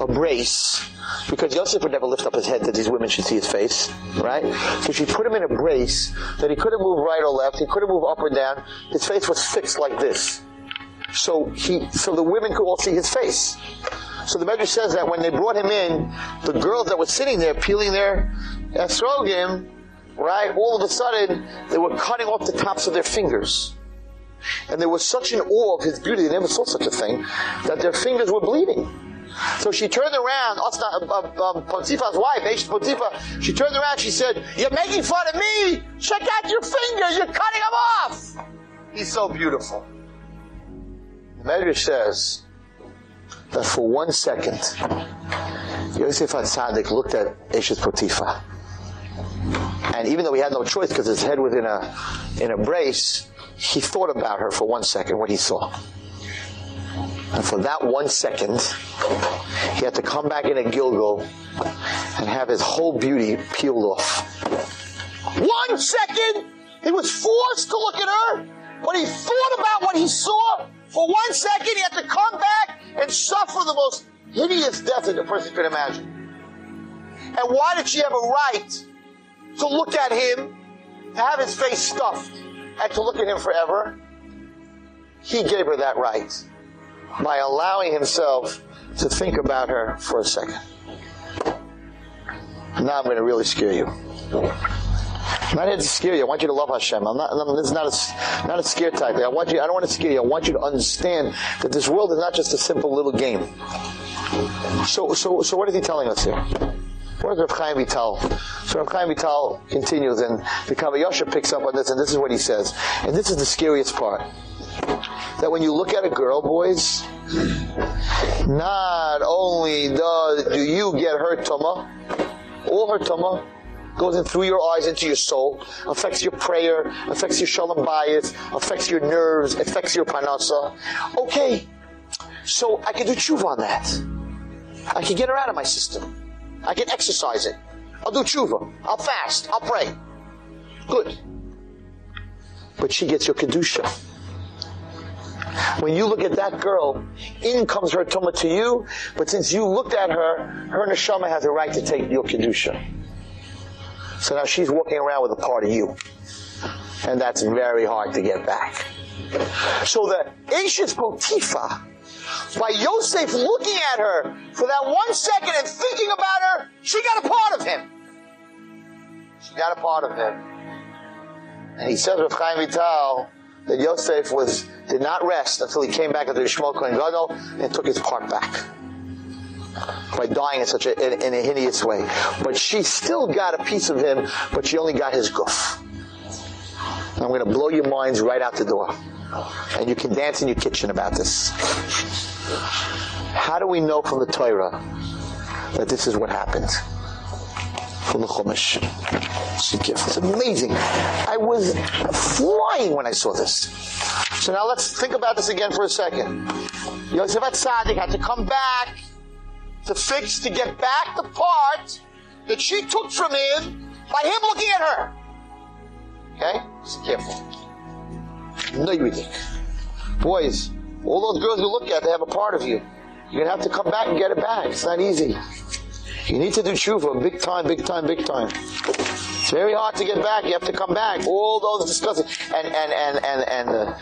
a brace because Yosef would never lift up his head that these women should see his face, right? So she put him in a brace that he couldn't move right or left, he couldn't move up or down. His face was fixed like this. So he, so the women could all see his face. So the Medrash says that when they brought him in, the girls that were sitting there peeling their esrogim, right, all of a sudden they were cutting off the tops of their fingers. And there was such an awe of his beauty, they never saw such a thing, that their fingers were bleeding. So she turned around, Osna, uh, um, Potiphar's wife, Aish Potiphar, she turned around, she said, You're making fun of me! Check out your fingers, you're cutting them off! He's so beautiful. The Medrash says that for one second, Yosef HaTzadik looked at Eshes Potiphar. And even though he had no choice because his head was in a, in a brace, he thought about her for one second, what he saw. And for that one second, he had to come back in a Gilgul and have his whole beauty peeled off. One second, he was forced to look at her, but he thought about what he saw. For one second, he had to come back and suffer the most hideous death that a person could imagine. And why did she have a right to look at him, to have his face stuffed, and to look at him forever? He gave her that right by allowing himself to think about her for a second. Now I'm going to really scare you. I'm not here to scare you. I want you to love Hashem. I'm not, I'm, this is not a, not a scare type. I want you, I don't want to scare you. I want you to understand that this world is not just a simple little game. So, so, so what is he telling us here? What does Rav Chaim Vital? So Rav Chaim Vital continues and the Kav HaYashar picks up on this and this is what he says. And this is the scariest part. That when you look at a girl, boys, not only does do you get her tuma, all her tuma goes in through your eyes into your soul, affects your prayer, affects your shalom bayis, affects your nerves, affects your parnasa. Okay, so I can do tshuva on that. I can get her out of my system. I can exercise it. I'll do tshuva. I'll fast. I'll pray. Good. But she gets your kedusha. When you look at that girl, in comes her tumah to you, but since you looked at her, her neshama has a right to take your kedusha. So now she's walking around with a part of you. And that's very hard to get back. So the Eshes Potiphar, by Yosef looking at her for that one second and thinking about her, she got a part of him. She got a part of him. And he said with Chaim Vital that Yosef was, did not rest until he came back into Shmuel Kohen Gadol and took his part back by dying in such a, in, in, a hideous way. But she still got a piece of him, but she only got his guf. I'm going to blow your minds right out the door. And you can dance in your kitchen about this. How do we know from the Torah that this is what happened? From the Chumash. It's amazing. I was flying when I saw this. So now let's think about this again for a second. Yosef Atzadik had to come back to fix, to get back the part that she took from him by him looking at her. Okay? Just careful. No, you think. Boys, all those girls you look at, they have a part of you. You're going to have to come back and get it back. It's not easy. You need to do tshuva, big time, big time, big time. Very hard to get back. You have to come back. All those discussing and and and and and the,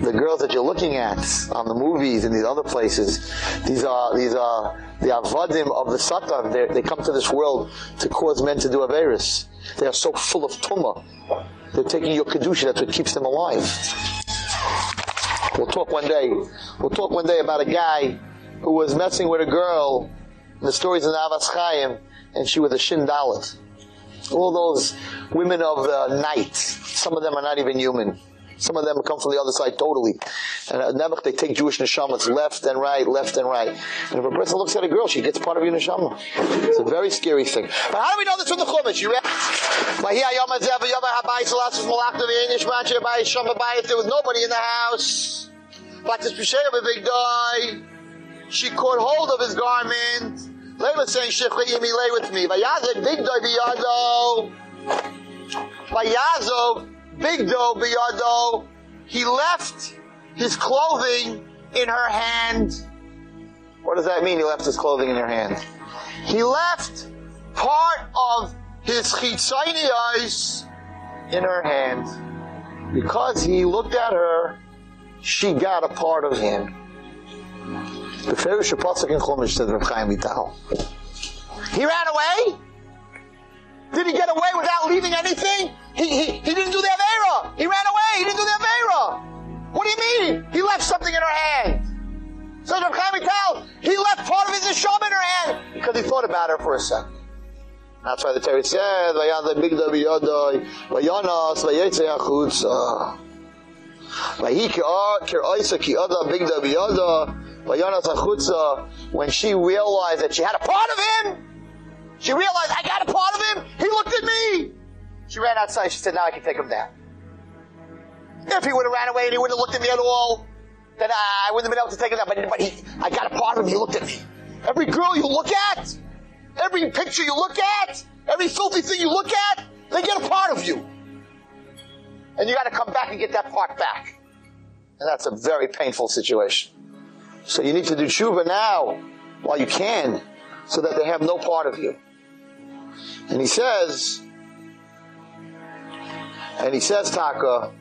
the girls that you're looking at on the movies and these other places, these are these are the avadim of the satan. They they come to this world to cause men to do averis. They are so full of tumah. They're taking your kedusha. That's what keeps them alive. We'll talk one day. We'll talk one day about a guy who was messing with a girl. In the stories in Avas Chaim, and she was a shin dalit all those women of the night. Some of them are not even human. Some of them come from the other side totally. And at Nebuch, they take Jewish neshamas left and right, left and right. And if a person looks at a girl, she gets part of your neshama. It's a very scary thing. But how do we know this from the Chumash? You read? There was nobody in the house. But this a big guy. She caught hold of his garment Leila saying, Shechli Yimi lay with me. Vayazek big doy biyado. Vayazov big doy biyado. He left his clothing in her hand. What does that mean? He left his clothing in her hand. He left part of his chitzayni in her hand. Because he looked at her, she got a part of him. In Chumash Reb Chaim Vital. He ran away? Did he get away without leaving anything? He, he, he didn't do the Avera. He ran away. He didn't do the Avera. What do you mean? He left something in her hand. So Reb Chaim Vital, he left part of his neshama in her hand because he thought about her for a second. That's why the Torah said, "Vayan the big biyodoi, vayanas vayetze achutza." Vayi kir oisa ki big achutza. When she realized that she had a part of him, she realized I got a part of him. He looked at me. She ran outside. She said, "Now I can take him down." If he would have ran away and he wouldn't have looked at me at all, then I wouldn't have been able to take him down. But, but he, I got a part of him. He looked at me. Every girl you look at, every picture you look at, every filthy thing you look at, they get a part of you. And you got to come back and get that part back. And that's a very painful situation. So you need to do tshuva now while you can so that they have no part of you. And he says, and he says, Taka,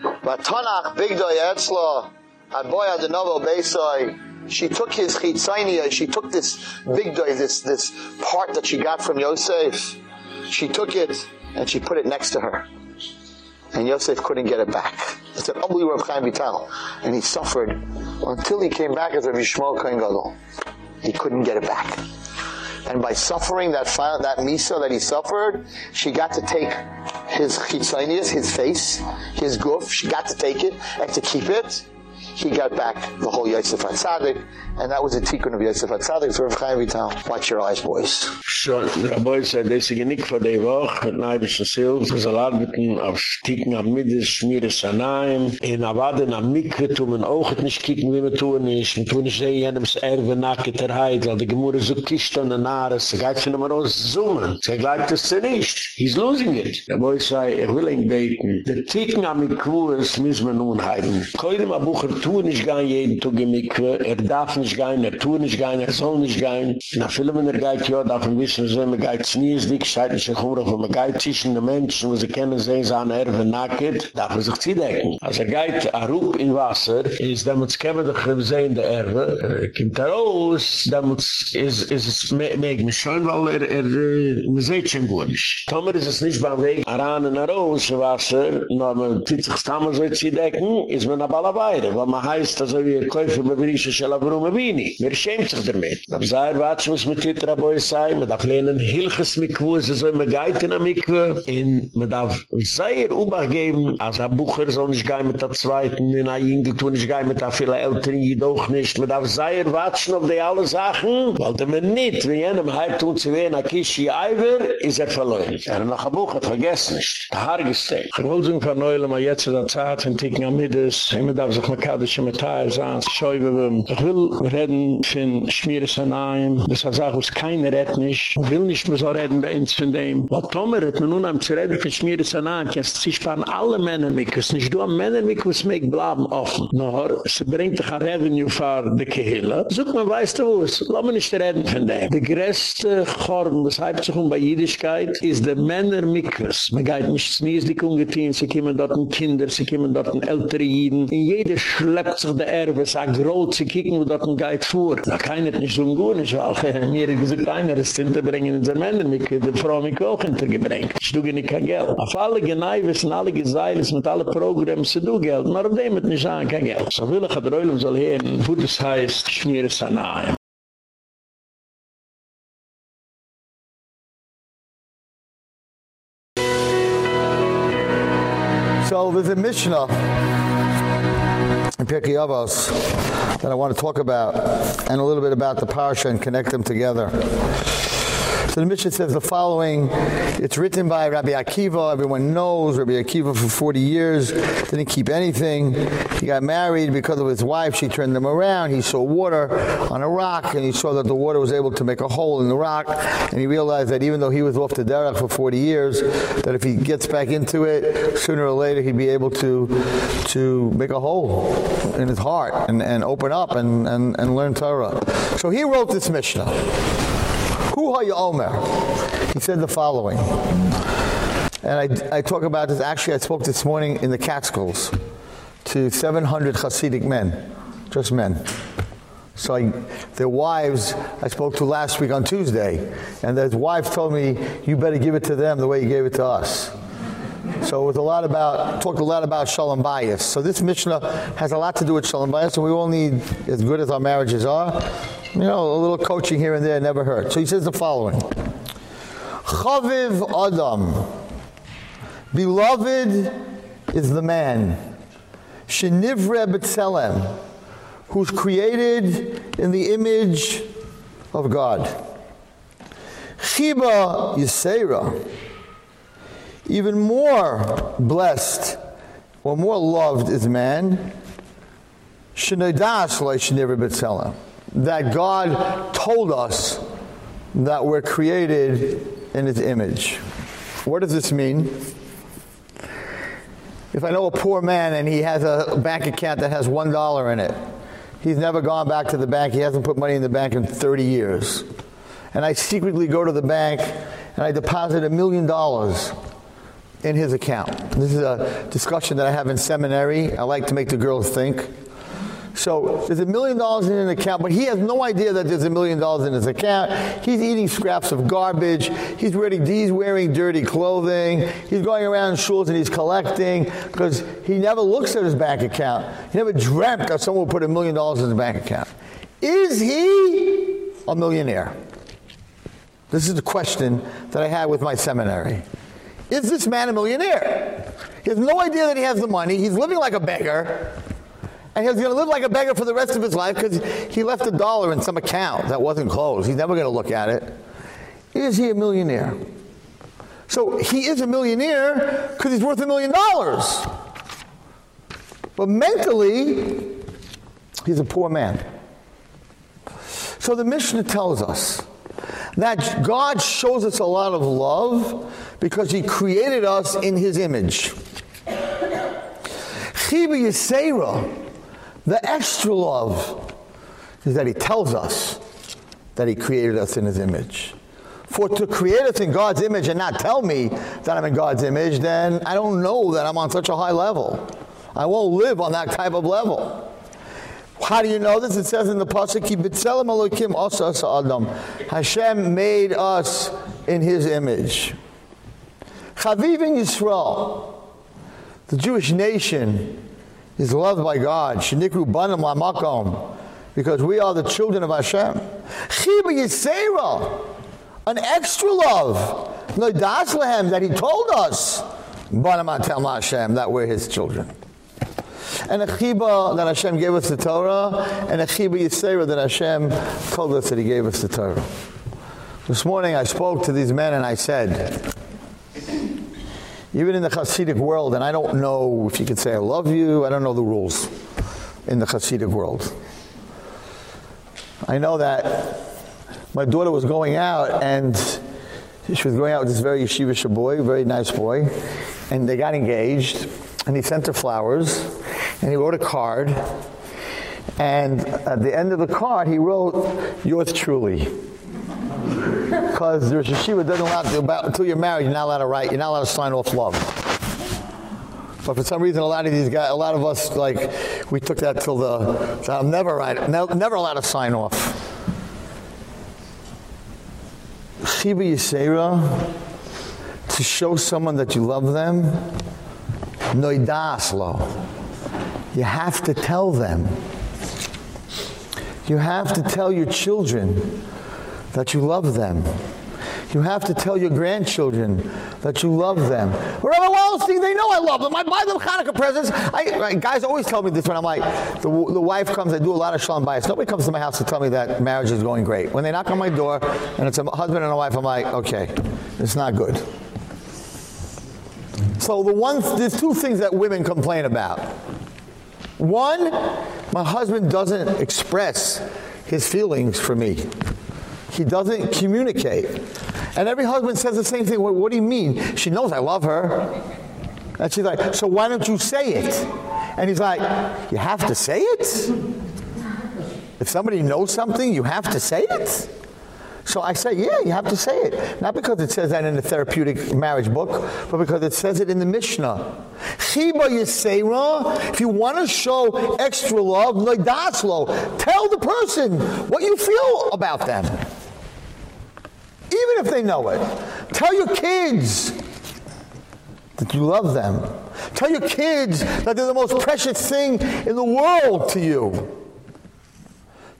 Vatanach bigdoy etzla, adboy adenovo beisai, she took his chitzainia, she took this big bigdoy, this, this part that she got from Yosef, she took it and she put it next to her. And Yosef couldn't get it back. It's an ugly Rav Chaim Vital. And he suffered until he came back as Rav Yishmael Kohen Gadol. He couldn't get it back. And by suffering that that misa that he suffered, she got to take his chitzonius, his face, his guf, she got to take it and to keep it. He got back the whole Yosef HaTzadik, and that was a tikkun of Yosef HaTzadik. So Rav Chaim Vital, watch your eyes, boys. Schon, Rabbi sagt, das ist genick für die Woche, mit Neibischen Silv, wir sollen arbeiten auf Sticken am Middes, Schmieres Anaim, in Avaden am Mikve, tun wir auch nicht kicken, wie wir tun nicht, wir tun nicht sehen, jenems Erwe, Nacketerheit, weil die Gemurre so kischt an den Haaren, sie geht schon immer aus Zoomen, sie gleibt es sie nicht, he's losing it. Rabbi sagt, ich will ihn beten, der Ticken am Mikve, müssen wir nun heiden. Koide ma tun nicht gehen jeden Tag in Mikve, er darf nicht gehen, er tun nicht gehen, er soll nicht gehen. Na viele, wenn er geht, ja, darf man wissen, wenn man geht, es nie es ist dick, scheit nicht sich wenn man geht zwischen den Menschen, wo sie kennen, sehen sie an Erwe nackt, darf man sich zidecken. Als er geht, ein rup in Wasser, ist damals kämen doch im Sehen der Erwe, äh, kommt er raus, damals ist es mega me schön, weil er, er, äh, man sieht schon gut nicht. Tomer ist es nicht beim Weg, er aran und er aran, Wasser, na man zieht sich zusammen so zidecken, er, hm, ist man aber alle weiter, weil man man heißt, also wie er Käufe bei Berische Schalabrume Bini. Mir schämt sich damit. Ab Zair watsch muss mit tetra Boy sein, man darf lehnen Hilches Mikwu, sie so mir geiten am Mikwu, und man darf Zair Ubach geben, als ein Bucher soll nicht gehen mit der Zweiten, in ein Ingel tun nicht gehen mit der viele Eltern, jedoch nicht. Man darf Zair watschen auf die alle Sachen, weil der man nicht, wenn jenem halb tun zu wehen, a Kishi Eiver, ist er verloren. Er noch ein Bucher, vergesst nicht. Haargesteck. Ich wollte von verneuillen, aber jetzt ist der zart, in ticken am Middes, immer darf sich mal makadische metall sagen schäuwe ich will reden fin schmieres an ein das a sag was keine redt nicht will nicht mehr so reden bei uns von dem. Weil Tomer hat mir nun am zu reden von Schmieres an an, kannst sich sparen alle Männer mit, es nicht du am Männer mit, was mich bleiben offen. Nur, es bringt dich ein Revenue für die Kehle. Sog mal, weißt du was, lass mich nicht reden von dem. Die größte Chorben, was heibt sich um bei Jüdischkeit, ist der Männer mit, man geht nicht znieslich ungetein, sie kommen dort ein Kinder, sie kommen dort ein ältere Jiden, in jeder schleppt sich der Erbe, sagt rot, sie kicken, wo dort ein Geid vor. Da kann ich nicht so ein Gunisch, weil mir gesagt, einer ist hinterbringen in der Männer mit der Frau mit auch hintergebringt. Ich tue nicht kein Geld. Auf alle Geneiwes und alle Geseiles mit allen Programmen sie tue Geld, aber auf dem hat nicht an kein Geld. So will ich der Reulung soll hören, wo das heißt, schmier es an einem. So there's a Mishnah in Pirkei Avos that I want to talk about and a little bit about the parsha and connect them together. So the Mishnah says the following, it's written by Rabbi Akiva, everyone knows Rabbi Akiva for 40 years, didn't keep anything. He got married because of his wife, she turned him around. He saw water on a rock and he saw that the water was able to make a hole in the rock and he realized that even though he was off the derech for 40 years, that if he gets back into it, sooner or later he'd be able to to make a hole in his heart and and open up and and and learn Torah. So he wrote this Mishnah. Hu Omer. He said the following. And I, I talk about this, actually I spoke this morning in the Catskills to 700 Hasidic men, just men. So I, their wives I spoke to last week on Tuesday, and their wife told me, you better give it to them the way you gave it to us. So it was a lot about, talked a lot about Shalom Bayis. So this Mishnah has a lot to do with Shalom Bayis, and we all need, as good as our marriages are, you know, a little coaching here and there never hurt. So he says the following. Chaviv Adam. Beloved is the man. Shenivre B'Tselem who's created in the image of God. Chiba Yisera, even more blessed or more loved is man, that God told us that we're created in his image. What does this mean? If I know a poor man and he has a bank account that has $1 in it, He's never gone back to the bank. He hasn't put money in the bank in 30 years. And I secretly go to the bank and I deposit a million dollars in his account. This is a discussion that I have in seminary. I like to make the girls think. So there's a million dollars in an account, but he has no idea that there's a million dollars in his account. He's eating scraps of garbage. He's wearing, he's wearing dirty clothing. He's going around in shuls and he's collecting because he never looks at his bank account. He never dreamt that someone would put a million dollars in his bank account. Is he a millionaire? This is the question that I had with my seminary. Is this man a millionaire? He has no idea that he has the money. He's living like a beggar and he's going to live like a beggar for the rest of his life because he left a dollar in some account that wasn't closed. He's never going to look at it. Is he a millionaire? So he is a millionaire because he's worth a million dollars. But mentally, he's a poor man. So the Mishnah tells us that God shows us a lot of love because he created us in his image. Chiba Yisera, the extra love is that he tells us that he created us in his image. For to create us in God's image and not tell me that I'm in God's image, then I don't know that I'm on such a high level. I won't live on that type of level. How do you know this? It says in the pasuk, "B'tzelem Elokim asas Adam." Hashem made us in His image. Chaviv in Yisrael, the Jewish nation, is loved by God. Shinikru banim lamakom. Because we are the children of Hashem. Chiba Yisera. An extra love. Nodas lehem that he told us. Banim atem Hashem. That we're his children. And a chiba that Hashem gave us the Torah. And a chiba Yisera that Hashem told us that he gave us the Torah. This morning I spoke to these men and I said, even in the Hasidic world, and I don't know if you could say I love you, I don't know the rules in the Hasidic world. I know that my daughter was going out and she was going out with this very yeshivish boy, very nice boy, and they got engaged, and he sent her flowers, and he wrote a card, and at the end of the card he wrote, yours truly because a yeshiva doesn't allow to about until you're married you're not allowed to write you're not allowed to sign off love. But for some reason a lot of these guys a lot of us like we took that till the so I'm never write never allowed to sign off. Chiba Yisera to show someone that you love them noidaslo you have to tell them. You have to tell your children that you love them. You have to tell your grandchildren that you love them. Rabbi Wallerstein, they know I love them. I buy them Hanukkah presents. I, guys always tell me this when I'm like, the, the wife comes, I do a lot of shalom bayis. Nobody comes to my house to tell me that marriage is going great. When they knock on my door and it's a husband and a wife, I'm like, okay, it's not good. So the one, there's two things that women complain about. One, my husband doesn't express his feelings for me. He doesn't communicate. And every husband says the same thing. What, what do you mean? She knows I love her. And she's like, so why don't you say it? And he's like, you have to say it? If somebody knows something, you have to say it? So I say, yeah, you have to say it. Not because it says that in the therapeutic marriage book, but because it says it in the Mishnah. Chiba Yisera, if you want to show extra love, tell the person what you feel about them. Even if they know it. Tell your kids that you love them. Tell your kids that they're the most precious thing in the world to you.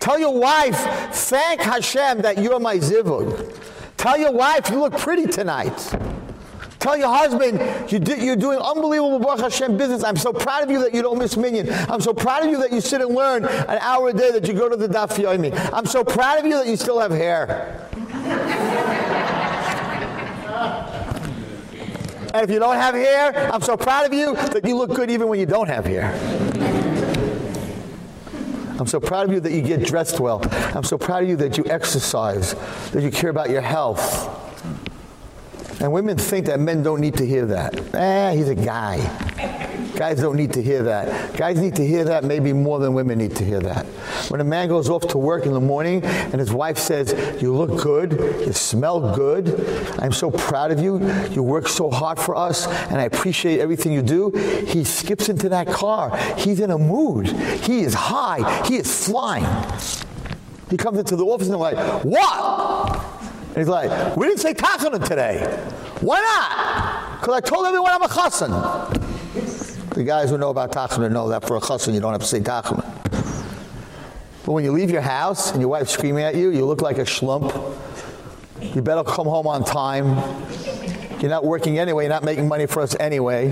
Tell your wife, thank Hashem that you're my zivug. Tell your wife you look pretty tonight. Tell your husband you you're doing unbelievable Baruch Hashem business. I'm so proud of you that you don't miss minyan. I'm so proud of you that you sit and learn an hour a day that you go to the daf yomi. I'm so proud of you that you still have hair. And if you don't have hair, I'm so proud of you that you look good even when you don't have hair. I'm so proud of you that you get dressed well. I'm so proud of you that you exercise, that you care about your health. And women think that men don't need to hear that. Eh, he's a guy. Guys don't need to hear that. Guys need to hear that maybe more than women need to hear that. When a man goes off to work in the morning and his wife says, "You look good, you smell good. I'm so proud of you. You work so hard for us and I appreciate everything you do." He skips into that car. He's in a mood. He is high. He is flying. He comes into the office and I'm like, "What?" And he's like, "We didn't say tachanun today. Why not?" Cuz I told everyone I'm a chassan. The guys who know about tachanun know that for a chassan you don't have to say tachanun. But when you leave your house and your wife's screaming at you, you look like a schlump. You better come home on time. You're not working anyway, you're not making money for us anyway.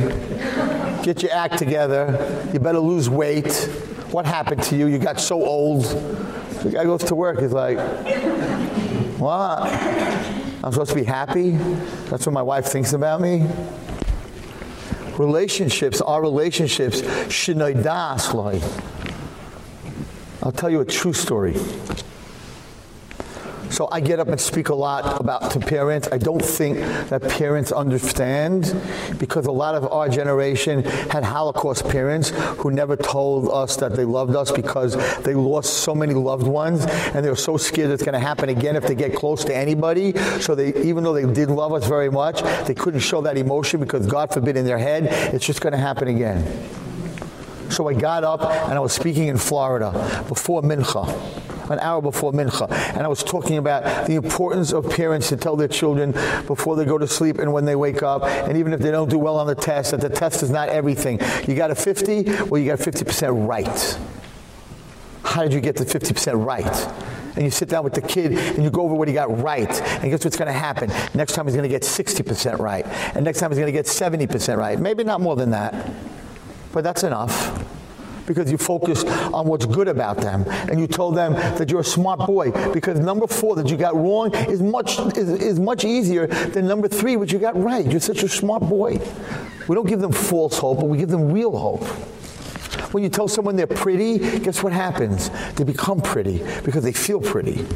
Get your act together. You better lose weight. What happened to you? You got so old. The guy goes to work, he's like, "What? I'm supposed to be happy? That's what my wife thinks about me?" relationships our relationships shinoidas like I'll tell you a true story so I get up and speak a lot about to parents. I don't think that parents understand because a lot of our generation had Holocaust parents who never told us that they loved us because they lost so many loved ones and they were so scared it's going to happen again if they get close to anybody. So they even though they did love us very much, they couldn't show that emotion because God forbid in their head it's just going to happen again. So I got up and I was speaking in Florida before Mincha an hour before mincha. And I was talking about the importance of parents to tell their children before they go to sleep and when they wake up. And even if they don't do well on the test that the test is not everything. You got a 50, well you got 50% right. How did you get to 50% right? and you sit down with the kid and you go over what he got right. And guess what's going to happen? Next time he's going to get 60% right. And next time he's going to get 70% right. Maybe not more than that but that's enough because you focused on what's good about them. And you told them that you're a smart boy because number 4 that you got wrong is much is, is much easier than number 3 which you got right. You're such a smart boy. We don't give them false hope but we give them real hope. When you tell someone they're pretty guess what happens? They become pretty because they feel pretty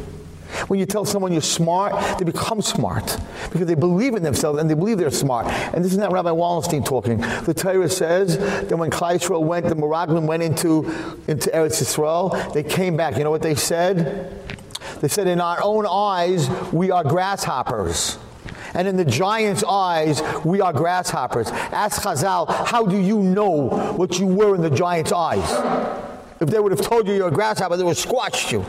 when you tell someone you're smart, they become smart because they believe in themselves and they believe they're smart. And this is not Rabbi Wallerstein talking. The Torah says that when Klal Yisrael went, the Meraglim went into into Eretz Yisrael, they came back. You know what they said? They said in our own eyes we are grasshoppers. And in the giant's eyes, we are grasshoppers. Ask Chazal, how do you know what you were in the giant's eyes? If they would have told you you're a grasshopper, they would have squashed you.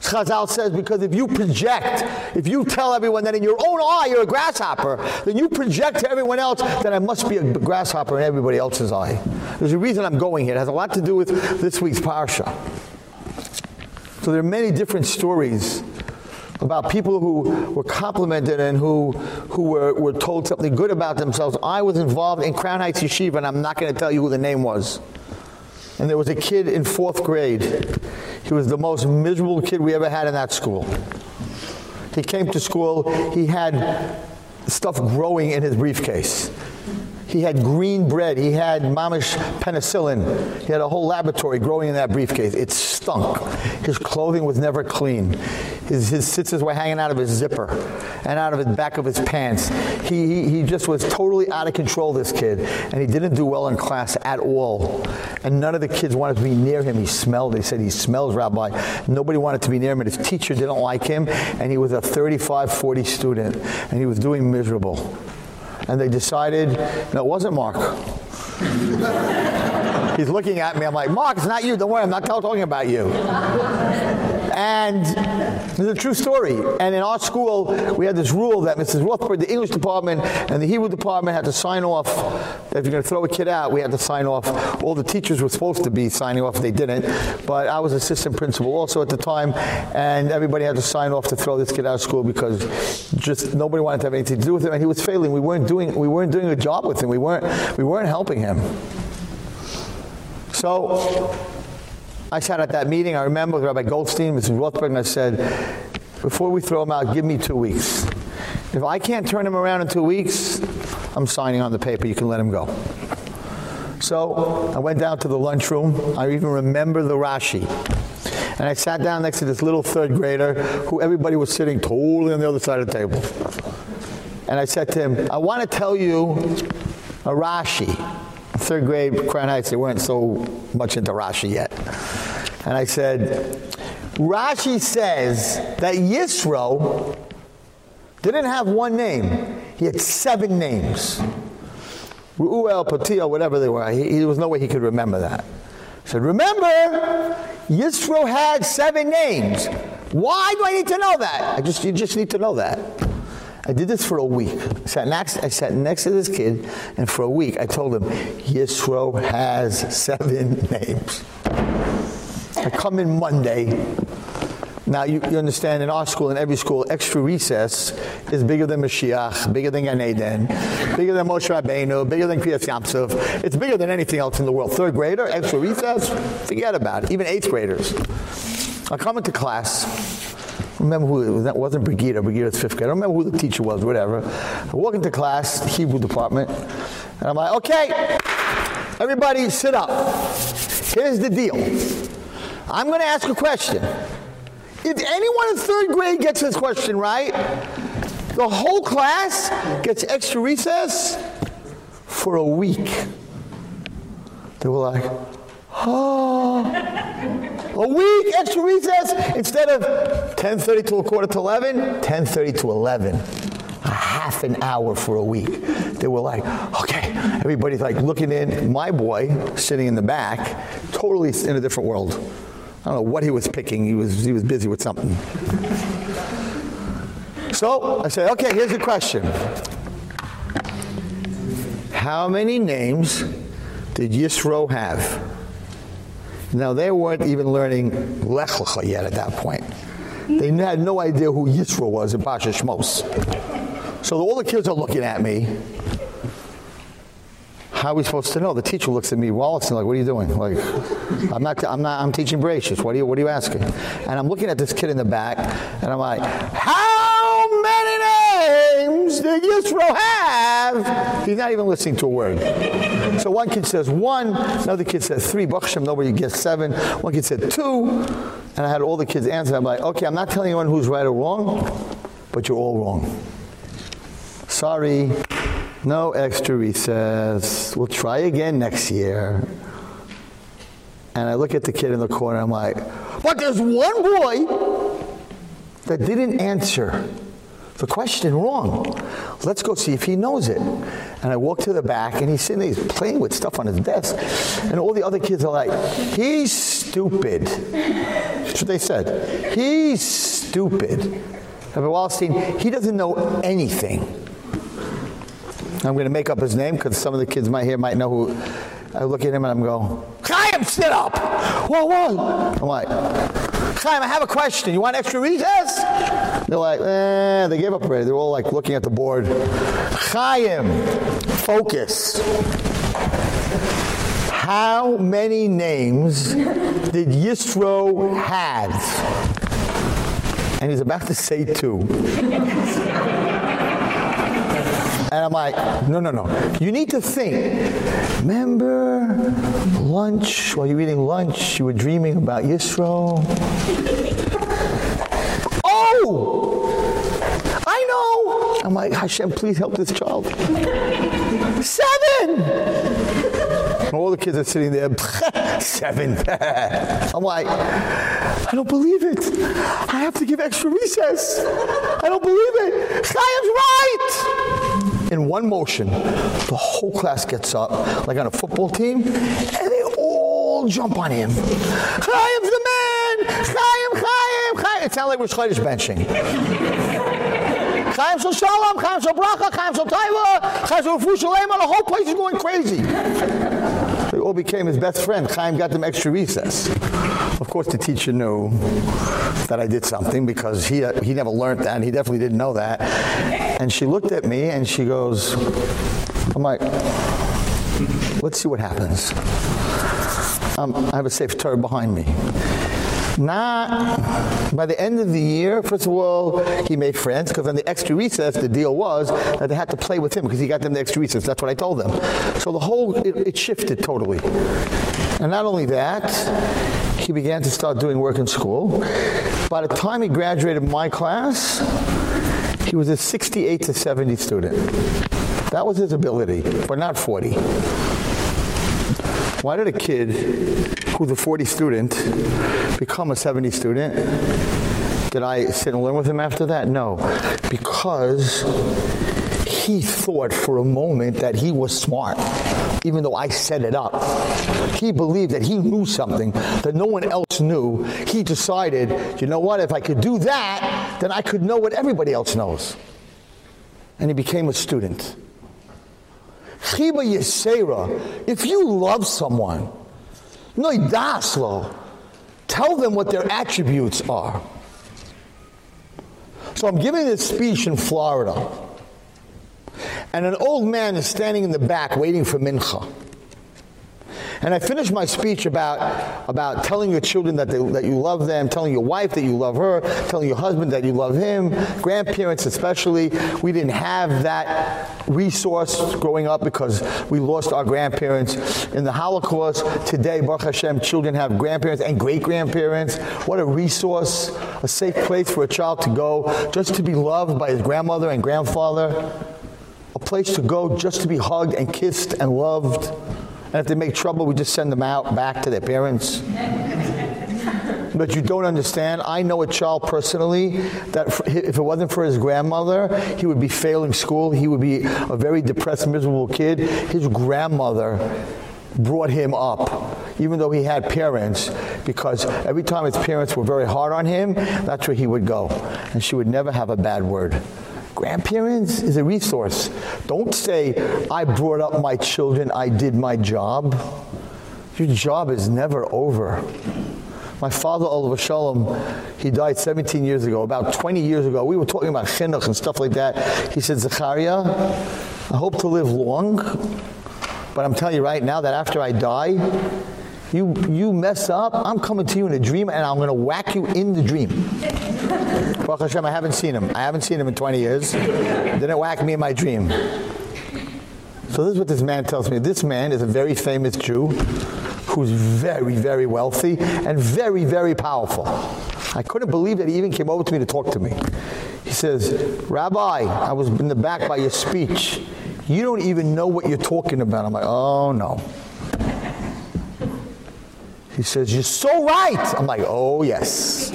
Chazal says because if you project, if you tell everyone that in your own eye you're a grasshopper, then you project to everyone else that I must be a grasshopper in everybody else's eye. There's a reason I'm going here. It has a lot to do with this week's parsha. So there are many different stories about people who were complimented and who who were were told something good about themselves. I was involved in Crown Heights Yeshiva and I'm not going to tell you who the name was. And there was a kid in 4th grade he was the most miserable kid we ever had in that school. He came to school, he had stuff growing in his briefcase. He had green bread, he had mamish penicillin. He had a whole laboratory growing in that briefcase. It stunk. His clothing was never clean. His his scissors were hanging out of his zipper and out of the back of his pants. He he, he just was totally out of control this kid and he didn't do well in class at all. And none of the kids wanted to be near him. He smelled. They said he smells rabbi. Nobody wanted to be near him and his teacher didn't like him and he was a 35 40 student and he was doing miserable. And they decided no it wasn't Mark. He's looking at me. I'm like, "Mark, it's not you. Don't worry. I'm not talking about you." And it's a true story. And in our school, we had this rule that Mrs. Rothberg, the English department and the Hebrew department had to sign off that if you're going to throw a kid out, we had to sign off. All the teachers were supposed to be signing off, they didn't. But I was assistant principal also at the time, and everybody had to sign off to throw this kid out of school because just nobody wanted to have anything to do with him and he was failing. We weren't doing we weren't doing a job with him. We weren't we weren't helping him. So I sat at that meeting. I remember Rabbi Goldstein, Mrs. Rothberg, and I said, before we throw him out, give me 2 weeks. If I can't turn him around in 2 weeks, I'm signing on the paper. You can let him go. So, I went down to the lunchroom. I even remember the Rashi. And I sat down next to this little third grader who everybody was sitting totally on the other side of the table. And I said to him, I want to tell you a Rashi. Third grade Crown Heights, they weren't so much into Rashi yet. And I said, Rashi says that Yisro didn't have one name. He had seven names. Ru'el, Patia, whatever they were. He, there was no way he could remember that. I said, remember, Yisro had seven names. Why do I need to know that? I just you just need to know that. I did this for a week. I sat next I sat next to this kid and for a week I told him Yisro has seven names. I come in Monday. Now you, you understand in our school in every school extra recess is bigger than Mashiach, bigger than Gan bigger than Moshe Rabbeinu, bigger than Kriyas Yamsuf. It's bigger than anything else in the world. Third grader, extra recess, forget about it. Even eighth graders. I come into class remember who that wasn't Brigida, Brigida's fifth grade. I don't remember who the teacher was, whatever. I walk into class, Hebrew department, and I'm like, "Okay, everybody sit up. Here's the deal. I'm going to ask a question. If anyone in 3rd grade gets this question right, the whole class gets extra recess for a week." They were like, "Oh, a week extra recess instead of 10:30 to a quarter to 11, 10:30 to 11. A half an hour for a week. They were like, "Okay, everybody's like looking in. My boy sitting in the back, totally in a different world. I don't know what he was picking. He was he was busy with something. So, I said, "Okay, here's the question. How many names did Yisro have?" Now they weren't even learning Lech Lecha yet at that point. They had no idea who Yisro was in Parshas Shmos. So all the kids are looking at me. How are we supposed to know? The teacher looks at me, Wallace, and like, what are you doing? Like, I'm not, I'm not, I'm teaching Bereshit. What are you, what are you asking? And I'm looking at this kid in the back, and I'm like, how many names did Yisro have? He's not even listening to a word. So one kid says one, another kid says three, Baruch nobody gets seven. One kid said two, and I had all the kids answer. I'm like, okay, I'm not telling anyone who's right or wrong, but you're all wrong. Sorry. No extra recess. We'll try again next year. And I look at the kid in the corner, I'm like, but there's one boy that didn't answer the question wrong. Let's go see if he knows it. And I walk to the back and he's sitting there, he's playing with stuff on his desk. And all the other kids are like, he's stupid. That's what they said. He's stupid. Rabbi Wallerstein, he doesn't know anything. I'm going to make up his name because some of the kids might here might know who. I look at him and I'm going, Chaim, sit up. Whoa, whoa. I'm like, Chaim, I have a question. You want extra recess? They're like, eh, they gave up already. They're all like looking at the board. Chaim, focus. How many names did Yisro have? And he's about to say two. And I'm like, no, no, no. You need to think. Remember lunch, while you're eating lunch, you were dreaming about Yisro? Oh! I know! I'm like, Hashem, please help this child. Seven! All the kids are sitting there, seven. I'm like, I don't believe it. I have to give extra recess. I don't believe it. Chaim's right. In one motion, the whole class gets up, like on a football team, and they all jump on him. Chaim's the man! Chaim, Chaim, Chaim. It sounded like we're Chodesh benching. Chaim Shal Shalom, Chaim Shal Bracha, Chaim Shal Taiva, Chaim Shal Refu Shalema, the whole place is going crazy. They all became his best friend. Chaim got them extra recess. Of course, the teacher knew that I did something because he, he never learned that. And he definitely didn't know that. And she looked at me and she goes, I'm like, let's see what happens. Um, I have a Sefer Torah behind me. Not by the end of the year, first of all, he made friends because on the extra recess, the deal was that they had to play with him because he got them the extra recess. That's what I told them. So the whole, it, it shifted totally. And not only that, he began to start doing work in school. By the time he graduated my class, he was a 68 to 70 student. That was his ability, but not 40. Why did a kid who's a 40 student become a 70 student? Did I sit and learn with him after that? No. Because he thought for a moment that he was smart even though I set it up. He believed that he knew something that no one else knew. He decided, you know what, if I could do that, then I could know what everybody else knows. And he became a student. Chiba Yisera, if you love someone, no daslo, tell them what their attributes are. So I'm giving this speech in Florida. And an old man is standing in the back waiting for mincha. And I finished my speech about about telling your children that they, that you love them, telling your wife that you love her, telling your husband that you love him, grandparents especially. We didn't have that resource growing up because we lost our grandparents in the Holocaust. Today, Baruch Hashem, children have grandparents and great-grandparents. What a resource, a safe place for a child to go just to be loved by his grandmother and grandfather. A place to go just to be hugged and kissed and loved. And if they make trouble, we just send them out back to their parents. But you don't understand. I know a child personally that if it wasn't for his grandmother, he would be failing school. He would be a very depressed, miserable kid. His grandmother brought him up even though he had parents because every time his parents were very hard on him that's where he would go and she would never have a bad word grandparents is a resource don't say i brought up my children i did my job your job is never over my father alav hashalom, he died 17 years ago. About 20 years ago, we were talking about chinuch and stuff like that. He said, "Zecharia, I hope to live long, but I'm telling you right now that after I die, you you mess up, I'm coming to you in a dream and I'm going to whack you in the dream." Baruch Hashem, I haven't seen him. I haven't seen him in 20 years. Didn't whack me in my dream. So this is what this man tells me. This man is a very famous Jew who's very very wealthy and very very powerful. I couldn't believe that he even came over to me to talk to me. He says, "Rabbi, I was in the back by your speech. You don't even know what you're talking about." I'm like, "Oh no." He says, "You're so right." I'm like, "Oh yes."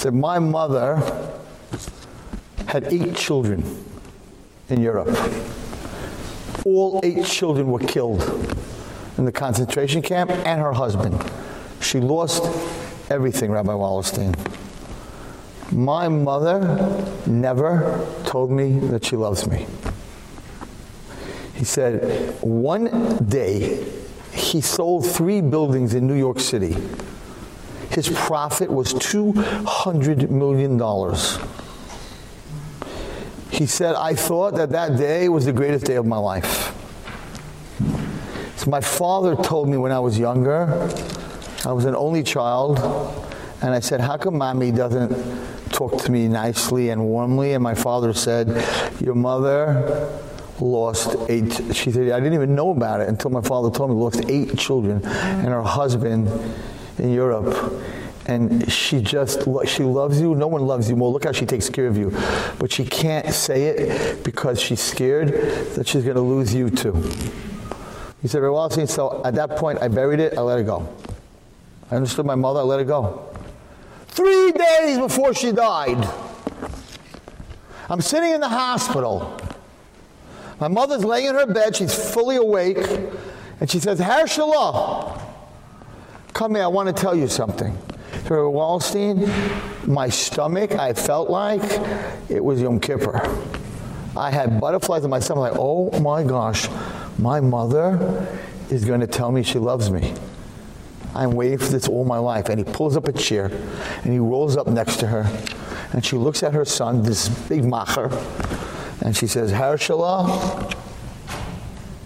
Said, "My mother had eight children in Europe. All eight children were killed in the concentration camp and her husband. She lost everything, Rabbi Wallerstein. My mother never told me that she loves me. He said one day he sold 3 buildings in New York City. His profit was 200 million dollars. He said I thought that that day was the greatest day of my life. So my father told me when I was younger, I was an only child, and I said, "How come mommy doesn't talk to me nicely and warmly?" And my father said, "Your mother lost eight she said I didn't even know about it until my father told me lost eight children and her husband in Europe. And she just she loves you. No one loves you more. Look how she takes care of you. But she can't say it because she's scared that she's going to lose you too. He said well I sensed so at that point I buried it. I let it go. I understood my mother. I let it go. 3 days before she died I'm sitting in the hospital. My mother's laying in her bed. She's fully awake. And she says Hershala come here I want to tell you something Dr. Wallerstein, my stomach, I felt like it was Yom Kippur. I had butterflies in my stomach like, "Oh my gosh, my mother is going to tell me she loves me." I'm waiting for this all my life. And he pulls up a chair and he rolls up next to her and she looks at her son, this big macher, and she says, "Hershala,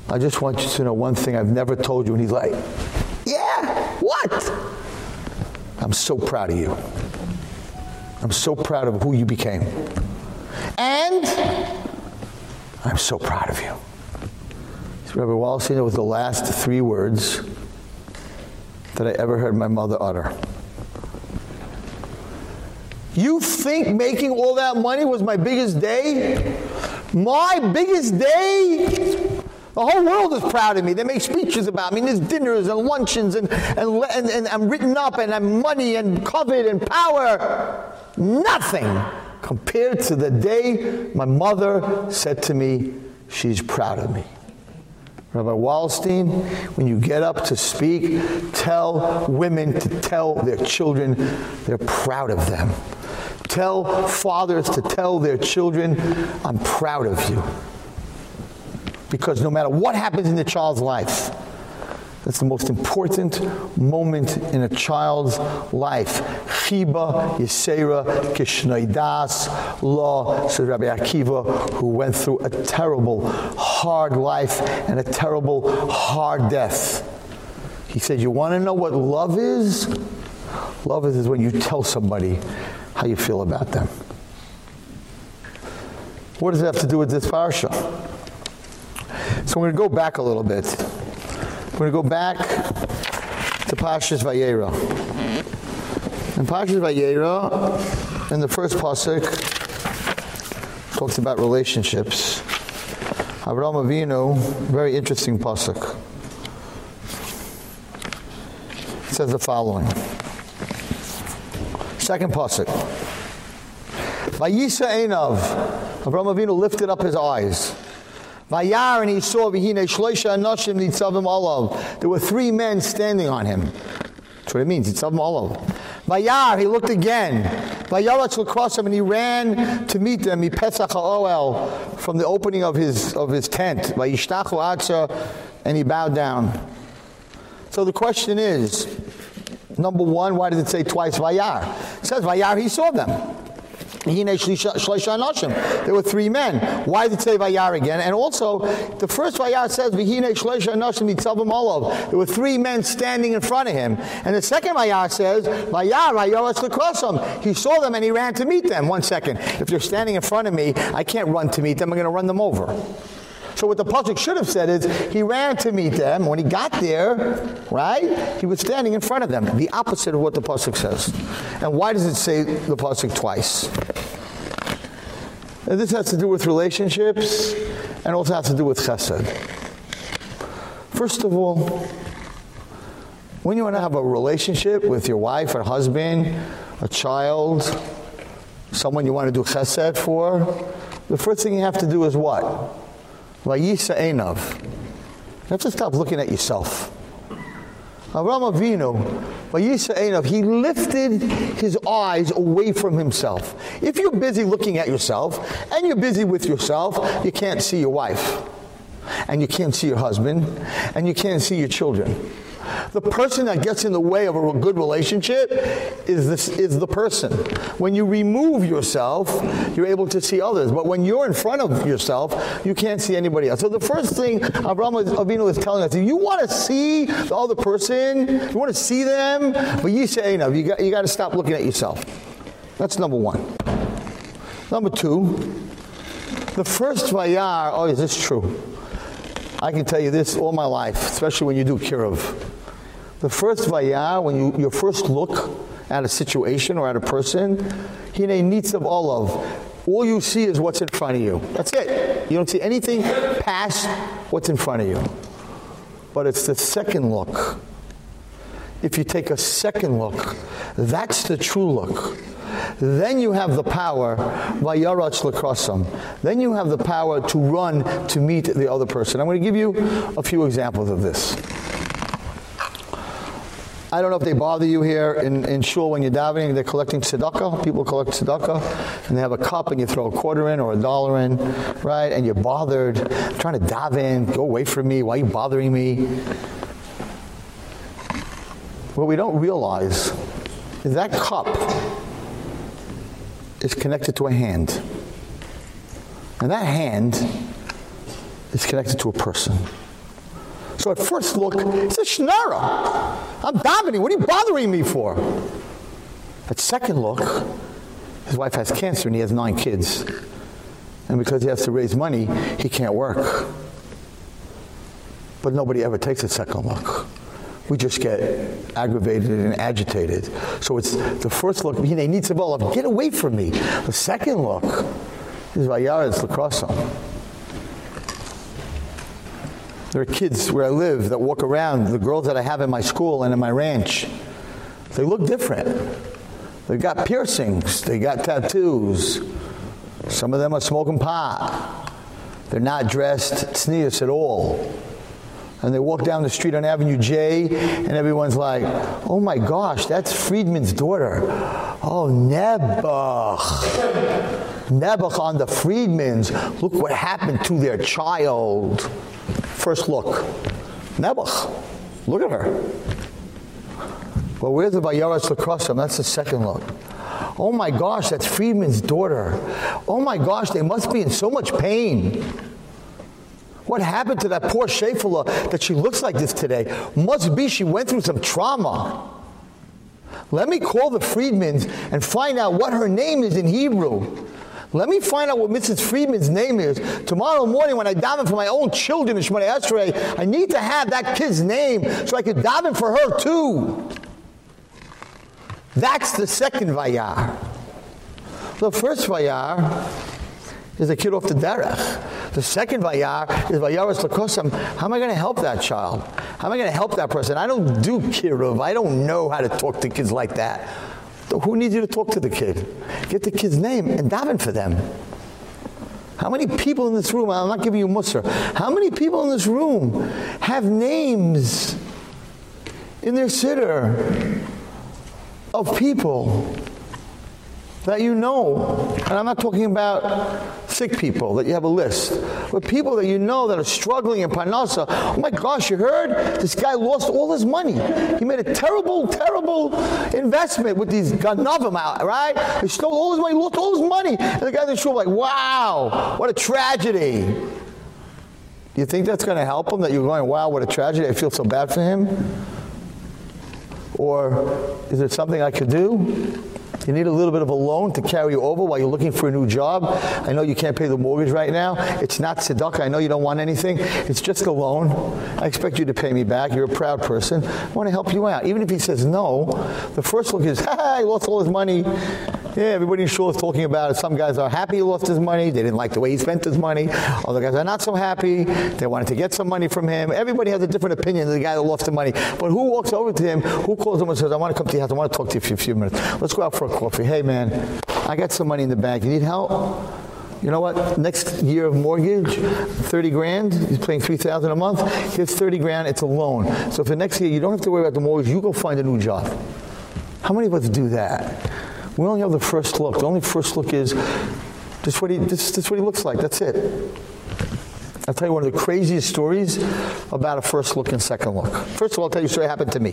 I just want you to know one thing I've never told you." And he's like, "Yeah, what?" I'm so proud of you. I'm so proud of who you became. And I'm so proud of you. So Rabbi Wallerstein, was the last three words that I ever heard my mother utter. You think making all that money was my biggest day? My biggest day? The whole world is proud of me. They make speeches about me. There's dinners and luncheons and, and, and, and I'm written up and I'm money and kavod and power. Nothing compared to the day my mother said to me, she's proud of me. Rabbi Wallerstein, when you get up to speak, tell women to tell their children they're proud of them. Tell fathers to tell their children, I'm proud of you because no matter what happens in the child's life that's the most important moment in a child's life. Chiba Yisera Kishnaidas Law, said Rabbi Akiva, who went through a terrible, hard life and a terrible, hard death. He said, you want to know what love is? Love is when you tell somebody how you feel about them. What does it have to do with this parsha? So we're going to go back a little bit. We're going to go back to Parshas Vayera. In Parshas Vayera, in the first pasuk, talks about relationships. Avraham Avinu, very interesting pasuk. It says the following. Second pasuk. Vayisa Einav. Avraham Avinu lifted up his eyes. Vayar and he saw v'hine shloisha anoshim nitzavim olav. There were three men standing on him. That's what it means, nitzavim olav. Vayar, he looked again. Vayaratz across him and he ran to meet them. He pesach ha'oel from the opening of his of his tent. Vayishtachu atza and he bowed down. So the question is, number 1, why does it say twice Vayar? It says Vayar he saw them. There were three men. Why did it say Vayar again? And also, the first Vayar says, There were three men standing in front of him. And the second Vayar says, Vayar, He saw them and he ran to meet them. One second. If they're standing in front of me, I can't run to meet them. I'm going to run them over. So what the pasuk should have said is he ran to meet them when he got there, right? He was standing in front of them, the opposite of what the pasuk says. And why does it say the pasuk twice? And this has to do with relationships and also has to do with chesed. First of all, when you want to have a relationship with your wife or husband, a child, someone you want to do chesed for, the first thing you have to do is what? Vayisa Einav. You have to stop looking at yourself. Avraham Avinu, Vayisa Einav, he lifted his eyes away from himself. If you're busy looking at yourself, and you're busy with yourself, you can't see your wife, and you can't see your husband, and you can't see your children. The person that gets in the way of a good relationship is this is the person. When you remove yourself, you're able to see others, but when you're in front of yourself, you can't see anybody else. So the first thing Abraham Avinu is telling us, if you want to see the other person, you want to see them, but you say no, you got you got to stop looking at yourself. That's number 1. Number 2, the first vayar, oh, is this true? I can tell you this all my life, especially when you do kiruv. The first vaya, when you your first look at a situation or at a person, hine needs of all of. All you see is what's in front of you. That's it. You don't see anything past what's in front of you. But it's the second look. If you take a second look, that's the true look. Then you have the power, vayaratz likrasam. Then you have the power to run to meet the other person. I'm going to give you a few examples of this. I don't know if they bother you here in, in shul when you're davening, they're collecting tzedakah. People collect tzedakah, and they have a cup, and you throw a quarter in or a dollar in, right? And you're bothered, trying to daven, go away from me, why are you bothering me? What we don't realize is that cup is connected to a hand. And that hand is connected to a person. So at first look, it's a schnorrer. I'm davening. What are you bothering me for? At second look, his wife has cancer and he has nine kids. And because he has to raise money, he can't work. But nobody ever takes a second look. We just get aggravated and agitated. So it's the first look, he needs to of get away from me. The second look is Vayaratz Likrasam. There are kids where I live that walk around, the girls that I have in my school and in my ranch. They look different. They got piercings, they got tattoos. Some of them are smoking pot. They're not dressed tznius at all. And they walk down the street on Avenue J and everyone's like, "Oh my gosh, that's Friedman's daughter." Oh, Nebuch. Nebuch on the Friedmans. Look what happened to their child. First look. Nebuch. Look at her. Well, where's the Vayaratz Likrasam? That's the second look. Oh my gosh, that's Friedman's daughter. Oh my gosh, they must be in so much pain. What happened to that poor Shefala that she looks like this today? Must be she went through some trauma. Let me call the Friedmans and find out what her name is in Hebrew. Let me find out what Mrs. Friedman's name is. Tomorrow morning when I daven for my own children in Shemona Esrei, I need to have that kid's name so I can daven for her too. That's the second vayar. The first vayar is a kid off the derech. The second vayar is vayaratz likrasam. How am I going to help that child? How am I going to help that person? I don't do kiruv. I don't know how to talk to kids like that. Who needs you to talk to the kid? Get the kid's name and daven for them. How many people in this room, I'm not giving you mussar, how many people in this room have names in their siddur of people that you know, and I'm not talking about sick people that you have a list, but people that you know that are struggling in Parnasa. Oh my gosh, you heard? This guy lost all his money. He made a terrible, terrible investment with these ganavim out, right? He stole all his money, lost all his money. And the guy in the like, wow, what a tragedy. Do you think that's going to help him that you're going, wow, what a tragedy. I feel so bad for him? Or is it something I could do? You need a little bit of a loan to carry you over while you're looking for a new job. I know you can't pay the mortgage right now. It's not tzedakah. I know you don't want anything. It's just a loan. I expect you to pay me back. You're a proud person. I want to help you out. Even if he says no, the first look is, "Ha, he lost all his money." Yeah, everybody in shul is talking about it. Some guys are happy he lost his money. They didn't like the way he spent his money. Other guys are not so happy. They wanted to get some money from him. Everybody has a different opinion of the guy that lost the money. But who walks over to him? Who calls him and says, "I want to come to your house. I want to talk to you for a few minutes. Let's go out for a coffee. Hey man, I got some money in the bank. You need help? You know what? Next year of mortgage, 30 grand, he's paying 3000 a month. Here's 30 grand, it's a loan. So for next year you don't have to worry about the mortgage, you go find a new job. How many of us do that? We only have the first look. The only first look is this what he this, this what he looks like. That's it. I'll tell you one of the craziest stories about a first look and second look. First of all, I'll tell you a story that happened to me.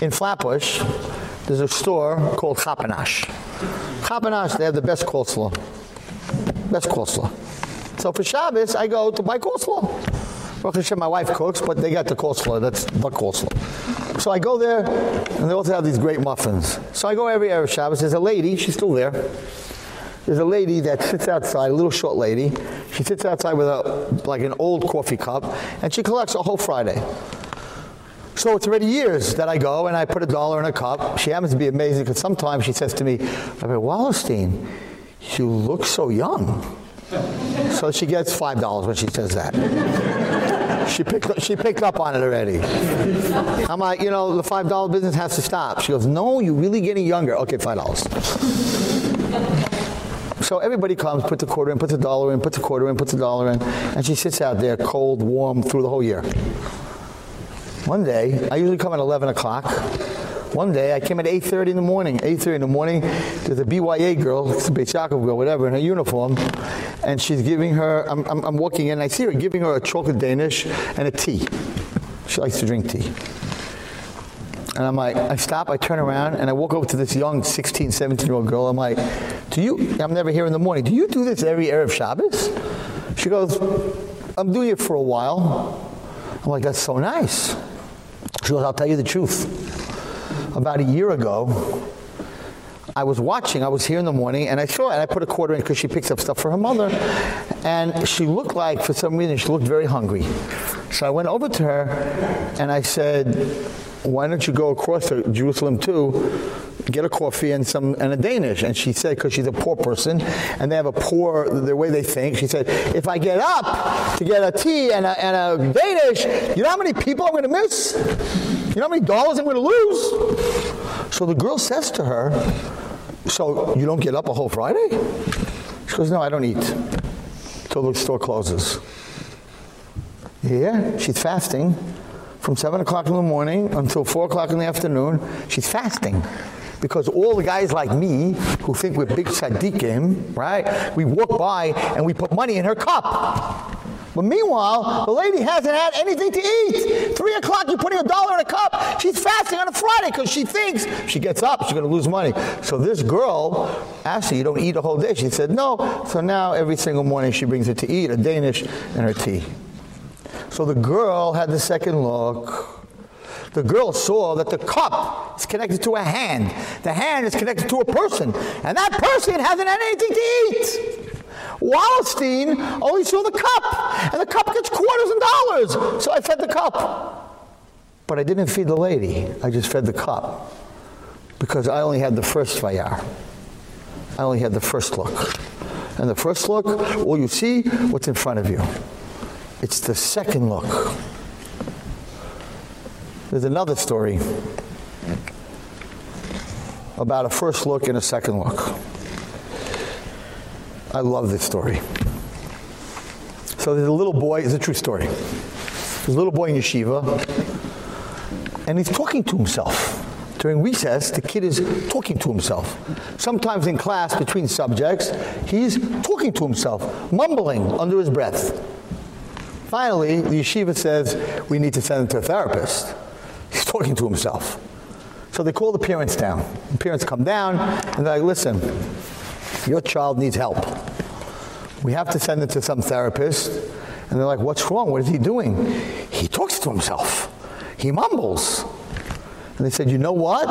In Flatbush, there's a store called Chap-a-Nosh. Chap-a-Nosh, they have the best coleslaw. Best coleslaw. So for Shabbos, I go to buy coleslaw. Baruch Hashem, my wife cooks, but they got the coleslaw. That's the coleslaw. So I go there, and they also have these great muffins. So I go every Erev Shabbos. There's a lady, she's still there. There's a lady that sits outside, a little short lady. She sits outside with a like an old coffee cup, and she collects a whole Friday. So it's already years that I go and I put a dollar in a cup. She happens to be amazing because sometimes she says to me, "Rabbi Wallerstein, you look so young." So she gets $5 when she says that. She picked she picked up on it already. I'm like, you know, the $5 business has to stop. She goes, "No, you're really getting younger." Okay, $5. So everybody comes, puts a quarter in, puts a dollar in, puts a quarter in, puts a dollar in, and she sits out there cold, warm through the whole year. One day, I usually come at 11 o'clock. One day, I came at 8.30 in the morning. 8.30 in the morning, there's a BYA girl, it's a Beit Yaakov girl, whatever, in her uniform, and she's giving her, I'm, I'm, I'm walking in, I see her giving her a chocolate Danish and a tea. She likes to drink tea. And I'm like, I stop, I turn around, and I walk over to this young 16, 17-year-old girl. I'm like, do you, I'm never here in the morning, do you do this every Erev Shabbos? She goes, I'm doing it for a while. I'm like, that's so nice. She goes, I'll tell you the truth. About a year ago, I was watching, I was here in the morning, and I saw and I put a quarter in because she picks up stuff for her mother, and she looked like, for some reason, she looked very hungry. So I went over to her, and I said, why don't you go across to Jerusalem too get a coffee and some and a Danish? And she said cuz she's a poor person and they have a poor the way they think she said if I get up to get a tea and a, and a Danish you know how many people I'm going to miss? You know how many dollars I'm going to lose so the girl says to her so you don't get up a whole Friday she goes no I don't eat till the store closes yeah she's fasting from 7 o'clock in the morning until 4 o'clock in the afternoon. She's fasting. Because all the guys like me, who think we're big tzaddikim, right? We walk by and we put money in her cup. But meanwhile, the lady hasn't had anything to eat. 3 o'clock, you're putting a dollar in a cup. She's fasting on a Friday because she thinks she gets up, she's going to lose money. So this girl asked her, you don't eat a whole day? She said, no. So now every single morning she brings her to eat, a Danish and her tea. So the girl had the second look. The girl saw that the cup is connected to a hand. The hand is connected to a person. And that person hasn't had anything to eat. Wallerstein only saw the cup. And the cup gets quarters and dollars. So I fed the cup. But I didn't feed the lady. I just fed the cup. Because I only had the first vayar. I only had the first look. And the first look, all you see, what's in front of you. It's the second look. There's another story about a first look and a second look. I love this story. So there's a little boy, it's a true story. There's a little boy in yeshiva and he's talking to himself. During recess, the kid is talking to himself. Sometimes in class between subjects, he's talking to himself, mumbling under his breath. Finally, the yeshiva says, we need to send him to a therapist. He's talking to himself. So they call the parents down. The parents come down and they're like, listen, your child needs help. We have to send him to some therapist. And they're like, what's wrong? What is he doing? He talks to himself. He mumbles. And they said, you know what?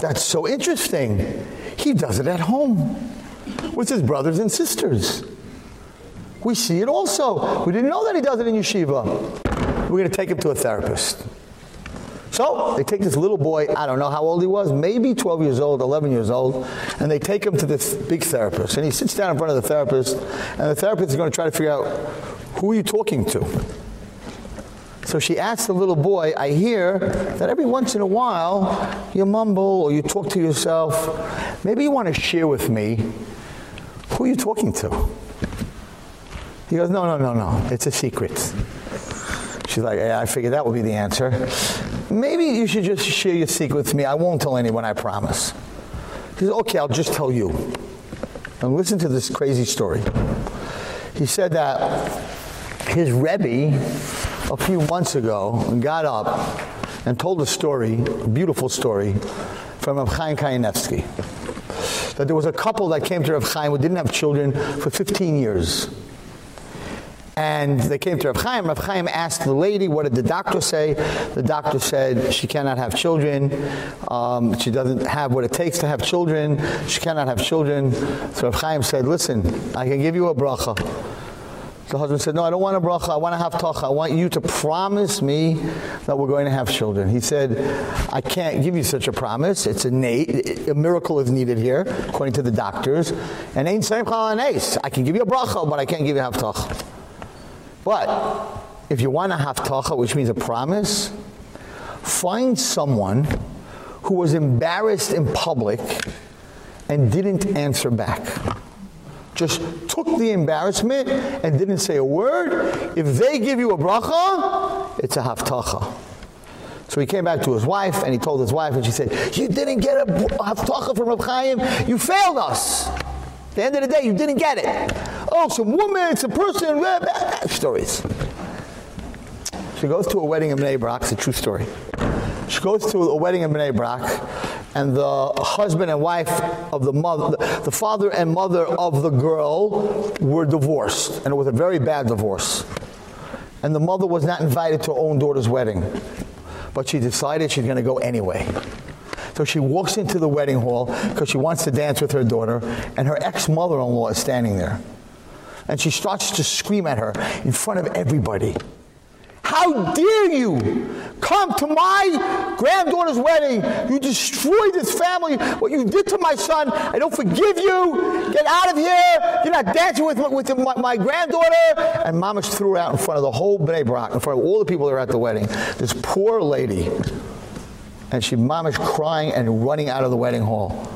That's so interesting. He does it at home with his brothers and sisters. We see it also. We didn't know that he does it in yeshiva. We're going to take him to a therapist. So they take this little boy, I don't know how old he was, maybe 12 years old, 11 years old, and they take him to this big therapist. And he sits down in front of the therapist, and the therapist is going to try to figure out, who are you talking to? So she asks the little boy, I hear that every once in a while you mumble or you talk to yourself. Maybe you want to share with me who are you talking to? He goes, no, no, no, no. It's a secret. She's like, I figured that would be the answer. Maybe you should just share your secret with me. I won't tell anyone, I promise. He says, okay, I'll just tell you. And listen to this crazy story. He said that his Rebbe, a few months ago, got up and told a story, a beautiful story, from Rav Chaim Kanievsky. That there was a couple that came to Rav Chaim who didn't have children for 15 years. And they came to Rav Chaim. Rav Chaim asked the lady, what did the doctor say? The doctor said she cannot have children. Um, she doesn't have what it takes to have children. She cannot have children. So Rav Chaim said, listen, I can give you a bracha. The husband said, "No, I don't want a bracha. I want to have tacha. I want you to promise me that we're going to have children." He said, "I can't give you such a promise. It's a a miracle is needed here according to the doctors. And ain't same call an ace. I can give you a bracha, but I can't give you a tacha." But if you want to have tacha, which means a promise, find someone who was embarrassed in public and didn't answer back just took the embarrassment and didn't say a word, if they give you a bracha, it's a havtacha. So he came back to his wife and he told his wife and she said, "You didn't get a haftacha from Reb Chaim. You failed us." At the end of the day, you didn't get it. Oh, some woman, some person, stories. She goes to a wedding in Bnei Brak, it's a true story. She goes to a wedding in Bnei Brak and the husband and wife of the mother the father and mother of the girl were divorced and it was a very bad divorce and the mother was not invited to her own daughter's wedding but she decided she's going to go anyway so she walks into the wedding hall because she wants to dance with her daughter and her ex-mother-in-law is standing there and she starts to scream at her in front of everybody how dare you come to my granddaughter's wedding? You destroyed this family. What you did to my son, I don't forgive you. Get out of here. You're not dancing with, with my, my granddaughter. And Mamash threw her out in front of the whole Bnei Brak, in front of all the people that were at the wedding. This poor lady. And she mama's crying and running out of the wedding hall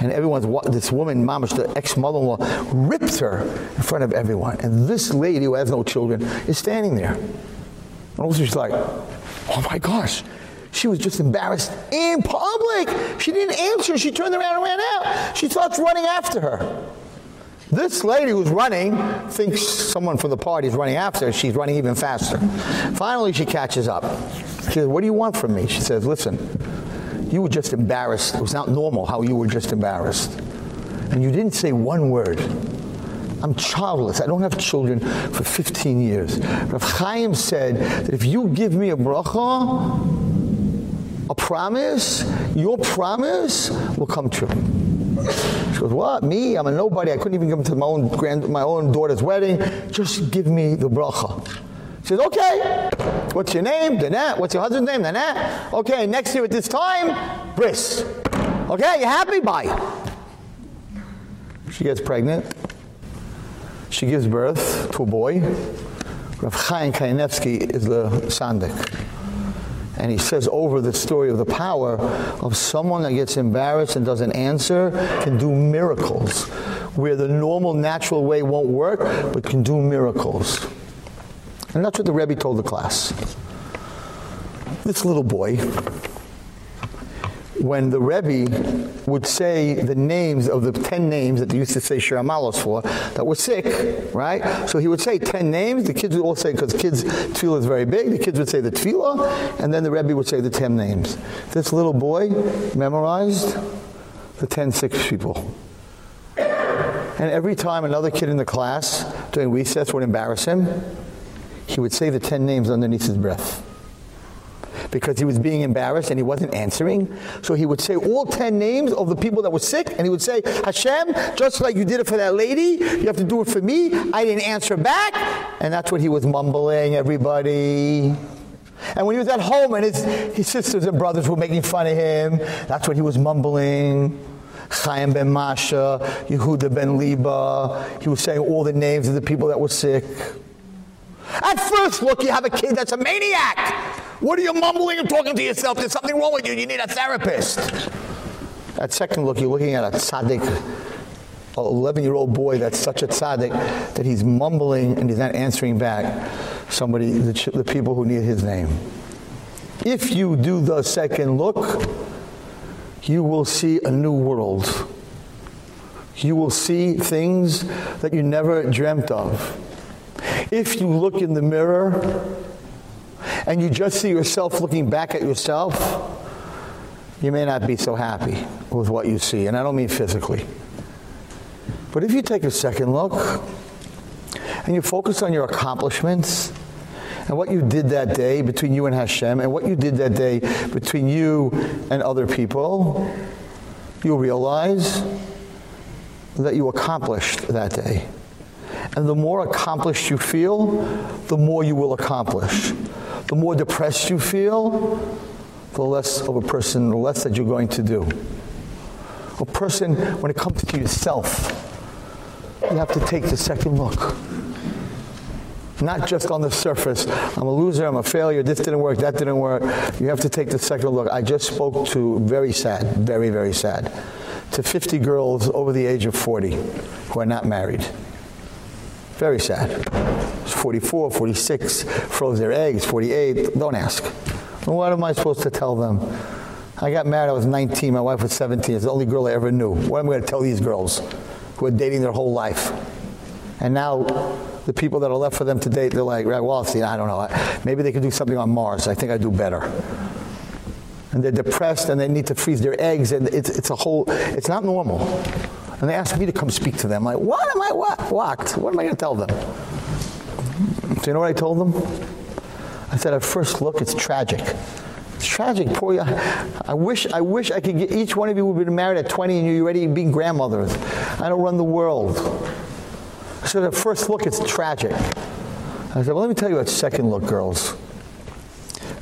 and everyone's this woman mamash the ex-mother-in-law rips her in front of everyone and this lady who has no children is standing there and also she's like, oh my gosh. She was just embarrassed in public. She didn't answer. She turned around and ran out. She starts running after her. This lady who's running thinks someone from the party is running after her. She's running even faster. Finally, she catches up. She says, what do you want from me? She says, listen, you were just embarrassed. It was not normal how you were just embarrassed. And you didn't say one word. I'm childless. I don't have children for 15 years. Rav Chaim said that if you give me a bracha, a promise, your promise will come true. She goes, "What? Me? I'm a nobody. I couldn't even come to my own grand my own daughter's wedding. Just give me the bracha." Says, "Okay. What's your name? Danette. What's your husband's name? Danette. Okay, next year at this time, bris. Okay, you happy? Bye." She gets pregnant she gives birth to a boy. Rav Chaim Kanievsky is the sandik. And he says over the story of the power of someone that gets embarrassed and doesn't answer can do miracles where the normal natural way won't work but can do miracles. And that's what the Rebbe told the class. This little boy when the Rebbe would say the names of the 10 names that they used to say Shir Hamaalos for that were sick, right? So he would say 10 names, the kids would all say cuz kids tefillah is very big, the kids would say the tefillah and then the Rebbe would say the 10 names. This little boy memorized the 10 sick people. And every time another kid in the class during recess would embarrass him, he would say the 10 names underneath his breath because he was being embarrassed and he wasn't answering. So he would say all 10 names of the people that were sick and he would say, "Hashem, just like you did it for that lady, you have to do it for me. I didn't answer back." And that's what he was mumbling everybody. And when he was at home and his his sisters and brothers were making fun of him, that's what he was mumbling. Chaim ben Masha, Yehuda ben Liba. He was saying all the names of the people that were sick. At first look, you have a kid that's a maniac. What are you mumbling and talking to yourself? There's something wrong with you. You need a therapist. At second look, you're looking at a tzaddik, an 11-year-old boy that's such a tzaddik that he's mumbling and he's not answering back somebody, the, the people who need his name. If you do the second look, you will see a new world. You will see things that you never dreamt of. If you look in the mirror, and you just see yourself looking back at yourself, you may not be so happy with what you see. And I don't mean physically. But if you take a second look and you focus on your accomplishments and what you did that day between you and Hashem and what you did that day between you and other people, you'll realize that you accomplished that day. And the more accomplished you feel, the more you will accomplish. The more depressed you feel, the less of a person, the less that you're going to do. A person, when it comes to yourself, you have to take the second look. Not just on the surface, I'm a loser, I'm a failure, this didn't work, that didn't work. You have to take the second look. I just spoke to, very sad, very, very sad, to 50 girls over the age of 40 who are not married. Very sad. 44, 46, froze their eggs, 48, don't ask. What am I supposed to tell them? I got married I was 19, my wife was 17. It's the only girl I ever knew. What am I going to tell these girls who are dating their whole life? And now the people that are left for them to date, they're like, well, see, I don't know. Maybe they could do something on Mars. I think I do better. And they're depressed and they need to freeze their eggs and it's it's a whole it's not normal. And they asked me to come speak to them. I'm like, "What am I what? What? What am I going to tell them?" So you know what I told them? I said, at first look, it's tragic. It's tragic. Poor you. I wish I wish I could get each one of you would have been married at 20 and you're already being grandmothers. I don't run the world. I said, at first look, it's tragic. I said, well, let me tell you at second look, girls.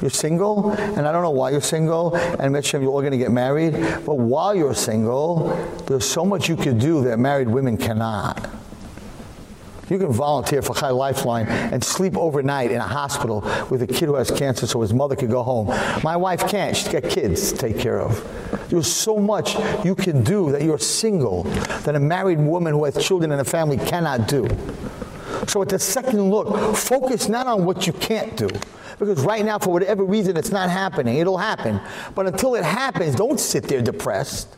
You're single, and I don't know why you're single, and mention you're all going to get married, but while you're single, there's so much you could do that married women cannot. You can volunteer for Chai Lifeline and sleep overnight in a hospital with a kid who has cancer so his mother could go home. My wife can't. She's got kids to take care of. There's so much you can do that you're single that a married woman who has children and a family cannot do. So at the second look, focus not on what you can't do. Because right now, for whatever reason, it's not happening. It'll happen. But until it happens, don't sit there depressed.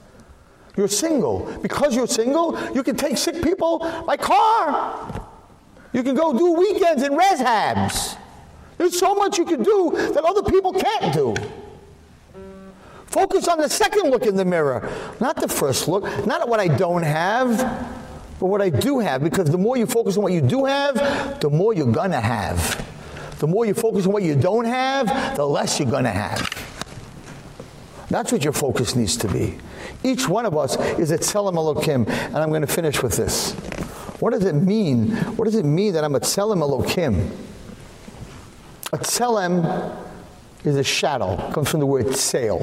You're single. Because you're single, you can take sick people by car. You can go do weekends in rehabs. There's so much you can do that other people can't do. Focus on the second look in the mirror, not the first look, not at what I don't have, but what I do have because the more you focus on what you do have, the more you're going to have. The more you focus on what you don't have, the less you're going to have. That's what your focus needs to be. Each one of us is a Tselem Elokim, and I'm going to finish with this. What does it mean? What does it mean that I'm a Tselem Elokim? A Tselem is a shadow, comes from the word sail.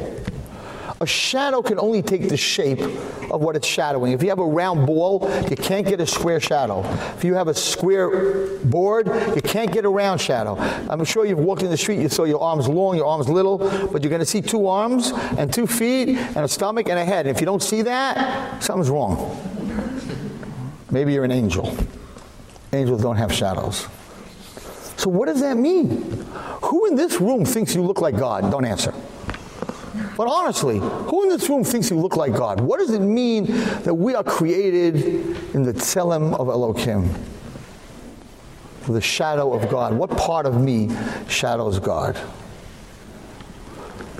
A shadow can only take the shape of what it's shadowing. If you have a round ball, you can't get a square shadow. If you have a square board, you can't get a round shadow. I'm sure you've walked in the street, you saw your arms long, your arms little, but you're going to see two arms and two feet and a stomach and a head. And if you don't see that, something's wrong. Maybe you're an angel. Angels don't have shadows. So what does that mean? Who in this room thinks you look like God? Don't answer. But honestly, who in this room thinks you look like God? What does it mean that we are created in the tselem of Elohim? The shadow of God. What part of me shadows God?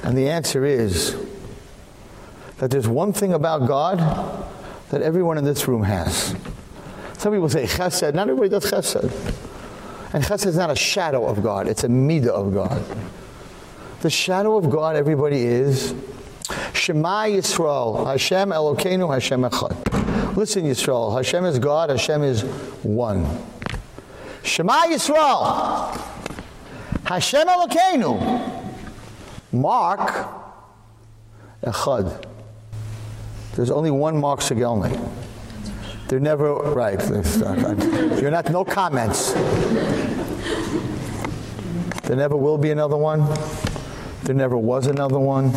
And the answer is that there's one thing about God that everyone in this room has. Some people say chesed. Not everybody does chesed. And chesed is not a shadow of God. It's a midah of God. The shadow of God, everybody is Shema Yisrael, Hashem Elokeinu, Hashem Echad. Listen, Yisrael, Hashem is God, Hashem is one. Shema Yisrael, Hashem Elokeinu, Mark Echad. There's only one Mark Sigelny. They're never right. You're not no comments. There never will be another one. There never was another one.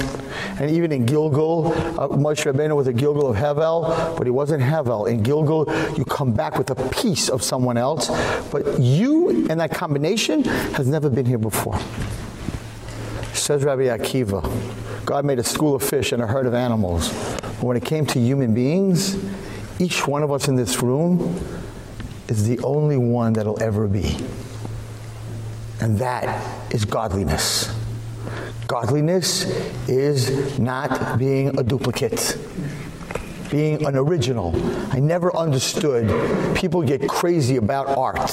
And even in Gilgul, uh, Moshe Rabbeinu was a Gilgul of Hevel, but he wasn't Hevel. In Gilgul, you come back with a piece of someone else, but you and that combination has never been here before. Says Rabbi Akiva, God made a school of fish and a herd of animals. But when it came to human beings, each one of us in this room is the only one that'll ever be. And that is godliness. Godliness is not being a duplicate. Being an original. I never understood people get crazy about art.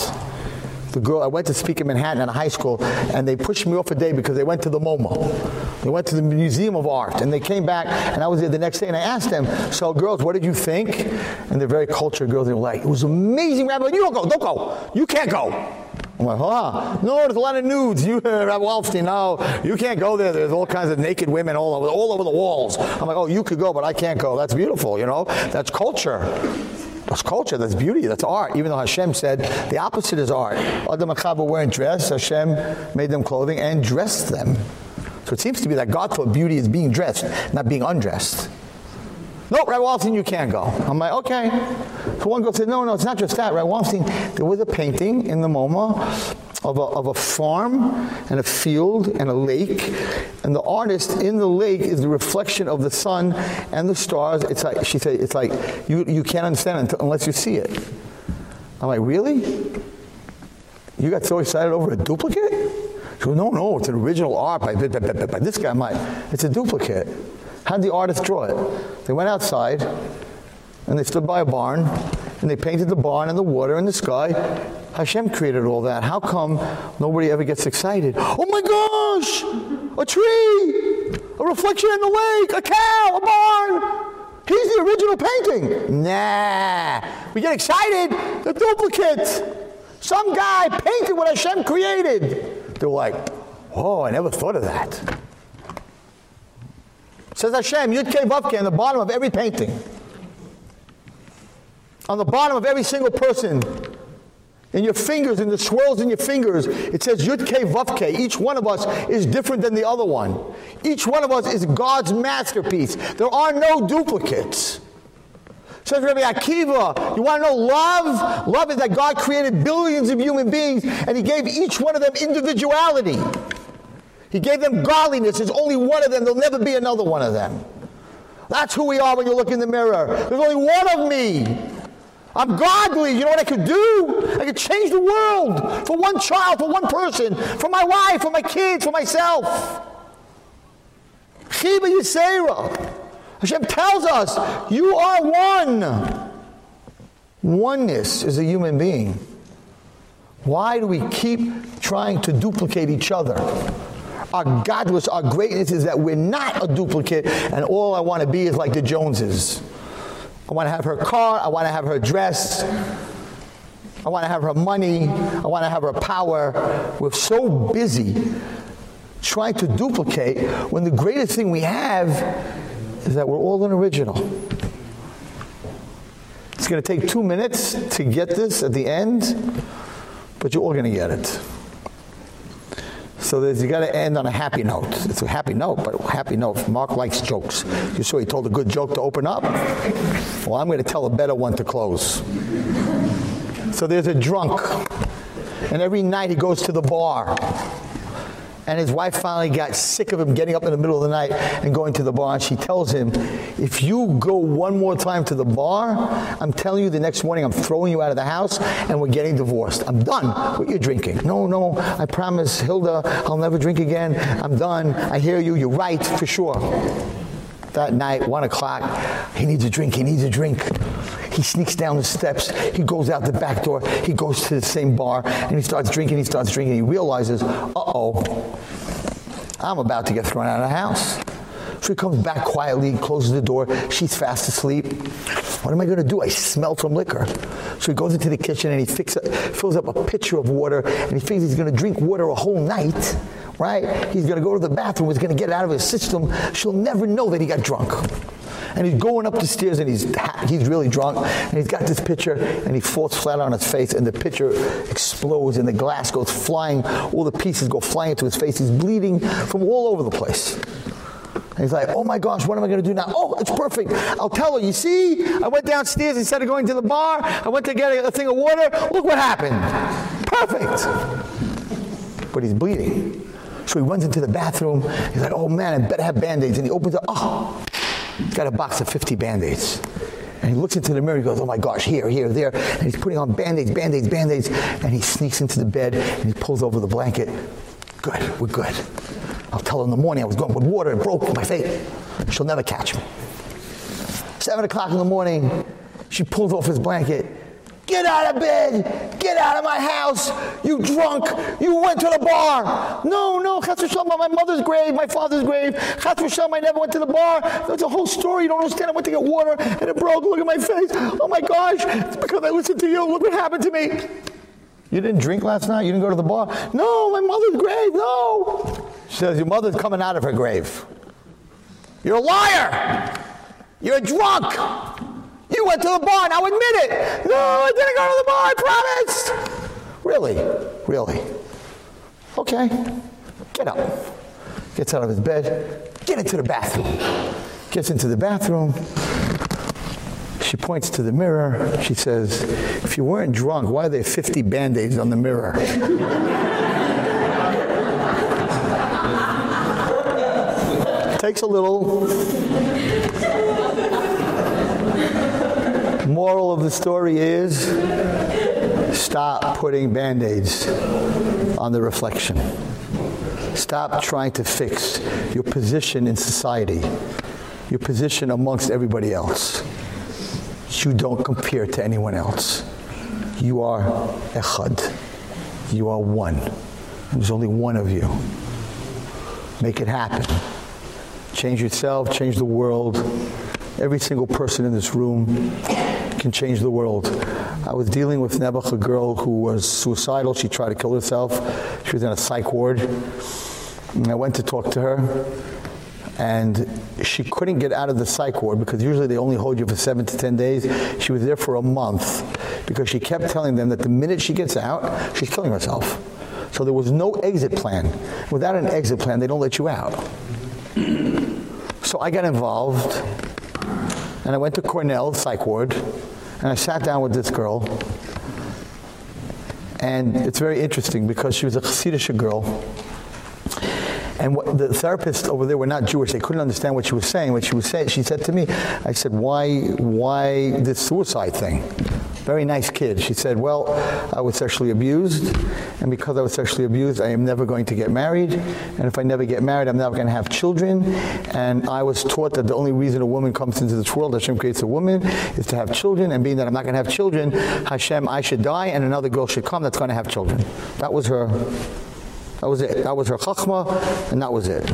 The girl I went to speak in Manhattan at a high school and they pushed me off a day because they went to the MoMA. They went to the Museum of Art and they came back and I was there the next day and I asked them, "So girls, what did you think?" And they're very cultured girls. They were like, "It was amazing, Rabbi. You don't go. Don't go. You can't go." I'm like, huh? No, there's a lot of nudes. You, Rabbi Wallerstein, no, you can't go there. There's all kinds of naked women all over, all over the walls. I'm like, oh, you could go, but I can't go. That's beautiful, you know? That's culture. That's culture, that's beauty, that's art. Even though Hashem said the opposite is art. Adam and Chava weren't dressed, Hashem made them clothing and dressed them. So it seems to be that God thought beauty is being dressed, not being undressed. No, Rabbi Wallerstein, you can't go. I'm like, okay. So one girl said, no, no, it's not just that. Rabbi Wallerstein, there was a painting in the MoMA of a, of a farm and a field and a lake. And the artist in the lake is the reflection of the sun and the stars. It's like, she said, it's like, you, you can't understand unless you see it. I'm like, really? You got so excited over a duplicate? She goes, no, no, it's an original art by, by, by, by this guy. I'm like, it's a duplicate. How did the artist draw it? They went outside and they stood by a barn and they painted the barn and the water and the sky. Hashem created all that. How come nobody ever gets excited? Oh my gosh! A tree! A reflection in the lake! A cow! A barn! He's the original painting. Nah. We get excited. The duplicate. Some guy painted what Hashem created. They're like, oh, I never thought of that. Says Hashem, Yud Kei Vav Kei, on the bottom of every painting. On the bottom of every single person. In your fingers, in the swirls in your fingers, it says Yud Kei Vav Kei. Each one of us is different than the other one. Each one of us is God's masterpiece. There are no duplicates. Says Rabbi Akiva, you want to know love? Love is that God created billions of human beings and he gave each one of them individuality. He gave them godliness. There's only one of them. There'll never be another one of them. That's who we are when you look in the mirror. There's only one of me. I'm godly. You know what I could do? I could change the world for one child, for one person, for my wife, for my kids, for myself. Chiba Yisera. Hashem tells us, you are one. Oneness is a human being. Why do we keep trying to duplicate each other? Our godless, our greatness is that we're not a duplicate, and all I want to be is like the Joneses. I want to have her car, I want to have her dress, I want to have her money, I want to have her power. We're so busy trying to duplicate when the greatest thing we have is that we're all an original. It's going to take 2 minutes to get this at the end, but you're all going to get it. So there's, you got to end on a happy note. It's a happy note, but happy note. Mark likes jokes. You saw he told a good joke to open up? Well, I'm going to tell a better one to close. So there's a drunk, and every night he goes to the bar and his wife finally got sick of him getting up in the middle of the night and going to the bar. And she tells him if you go one more time to the bar I'm telling you the next morning I'm throwing you out of the house and we're getting divorced. I'm done with your drinking. No no I promise Hilda I'll never drink again. I'm done. I hear you. You're right for sure. That night 1 o'clock he needs a drink. He needs a drink he sneaks down the steps he goes out the back door he goes to the same bar and he starts drinking he starts drinking he realizes uh-oh I'm about to get thrown out of the house She comes back quietly, closes the door. She's fast asleep. What am I going to do? I smell some liquor. So he goes into the kitchen and he fix, fills up a pitcher of water and he thinks he's going to drink water a whole night, right? He's going to go to the bathroom. He's going to get it out of his system. She'll never know that he got drunk and he's going up the stairs and he's he's really drunk and he's got this pitcher and he falls flat on his face and the pitcher explodes and the glass goes flying all the pieces go flying into his face he's bleeding from all over the place and he's like, "Oh my gosh, what am I going to do now? Oh, it's perfect. I'll tell her. You see, I went downstairs instead of going to the bar. I went to get a, a thing of water. Look what happened. Perfect." But he's bleeding. So he runs into the bathroom. He's like, "Oh man, I better have band-aids." And he opens it. Oh, He's got a box of 50 band-aids. And he looks into the mirror, he goes, oh my gosh, here, here, there. And he's putting on band-aids, band-aids, band-aids. And he sneaks into the bed and he pulls over the blanket. Good, we're good. I'll tell her in the morning I was going with water and broke my face. She'll never catch me. 7 o'clock in the morning, she pulls off his blanket Get out of bed. Get out of my house. You drunk. You went to the bar. No, no, Chas v'shalom, my mother's grave, my father's grave. Chas v'shalom, I never went to the bar. That's a whole story. You don't understand. I went to get water and it broke. Look at my face. Oh my gosh. It's because I listened to you. Look what happened to me. You didn't drink last night? You didn't go to the bar? No, my mother's grave. No. She says, Your mother's coming out of her grave. You're a liar. You're drunk. You went to the bar. Now admit it. No, I didn't go to the bar. I promised. Really? Really? Okay. Get up. Gets out of his bed. Get into the bathroom. Gets into the bathroom. She points to the mirror. She says, if you weren't drunk, why are there 50 band-aids on the mirror? Takes a little. Moral of the story is stop putting band-aids on the reflection. Stop trying to fix your position in society, your position amongst everybody else. You don't compare to anyone else. You are echad. You are one. There's only one of you. Make it happen. Change yourself, change the world. Every single person in this room can change the world. I was dealing with Nebuch, a girl who was suicidal. She tried to kill herself. She was in a psych ward. And I went to talk to her and she couldn't get out of the psych ward because usually they only hold you for 7 to 10 days. She was there for a month because she kept telling them that the minute she gets out, she's killing herself. So there was no exit plan. Without an exit plan, they don't let you out. So I got involved and I went to Cornell psych ward and I sat down with this girl. And it's very interesting because she was a Hasidic girl. And what, the therapists over there were not Jewish. They couldn't understand what she was saying. What she was saying, she said to me, I said, "Why why this suicide thing?" Very nice kid. She said, "Well, I was sexually abused, and because I was sexually abused, I am never going to get married, and if I never get married, I'm never going to have children, and I was taught that the only reason a woman comes into this world, Hashem creates a woman, is to have children, and being that I'm not going to have children, Hashem, I should die and another girl should come that's going to have children." That was her that was it. That was her chachma, and that was it.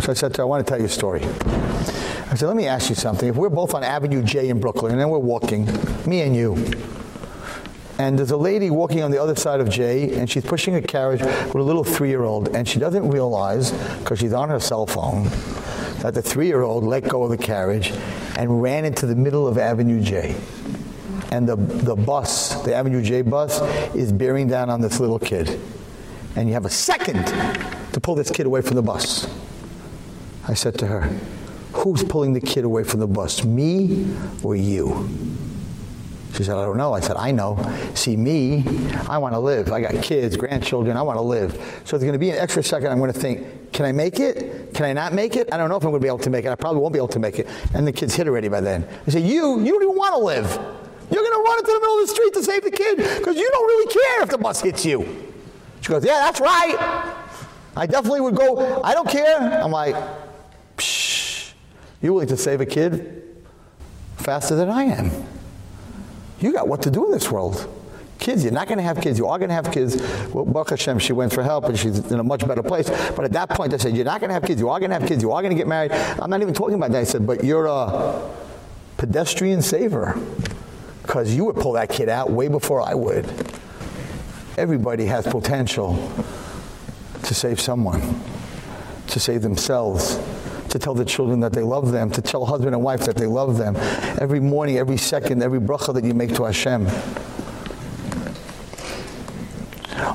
So I said to her, I want to tell you a story. I said, let me ask you something. If we're both on Avenue J in Brooklyn, and then we're walking, me and you, and there's a lady walking on the other side of J, and she's pushing a carriage with a little three-year-old, and she doesn't realize, because she's on her cell phone, that the three-year-old let go of the carriage and ran into the middle of Avenue J. And the, the bus, the Avenue J bus, is bearing down on this little kid and you have a second to pull this kid away from the bus. I said to her, who's pulling the kid away from the bus, me or you? She said, I don't know. I said, I know. See, me, I want to live. I got kids, grandchildren. I want to live. So there's going to be an extra second I'm going to think, can I make it? Can I not make it? I don't know if I'm going to be able to make it. I probably won't be able to make it. And the kid's hit already by then. I said, you, you don't even want to live. You're going to run into the middle of the street to save the kid because you don't really care if the bus hits you. She goes, yeah, that's right. I definitely would go, I don't care. I'm like, Psh, you're willing to save a kid faster than I am. You got what to do in this world. Kids, you're not going to have kids. You are going to have kids. Well, Baruch Hashem, she went for help and she's in a much better place. But at that point, I said, you're not going to have kids. You are going to have kids. You are going to get married. I'm not even talking about that. I said, but you're a pedestrian saver because you would pull that kid out way before I would. Everybody has potential to save someone, to save themselves, to tell the children that they love them, to tell husband and wife that they love them. Every morning, every second, every bracha that you make to Hashem.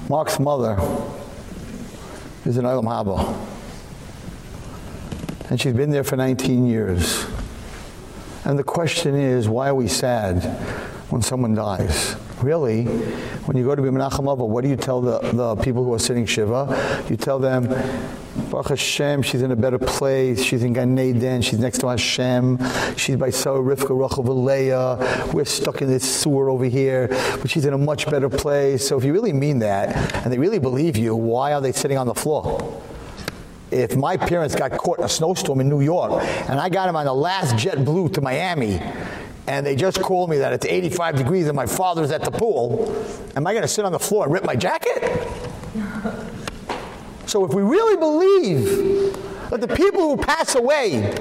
Mark's mother is an Olam Haba. And she's been there for 19 years. And the question is, why are we sad when someone dies? Really, when you go to be Menachem Avel, what do you tell the, the people who are sitting Shiva? You tell them, Baruch Hashem, she's in a better place. She's in Gan Eden. She's next to Hashem. She's by Sarah, Rivka, Rachel, Leah. We're stuck in this sewer over here, but she's in a much better place. So if you really mean that, and they really believe you, why are they sitting on the floor? If my parents got caught in a snowstorm in New York, and I got them on the last JetBlue to Miami, and they just called me that it's 85 degrees and my father's at the pool, am I going to sit on the floor and rip my jacket? So if we really believe that the people who pass away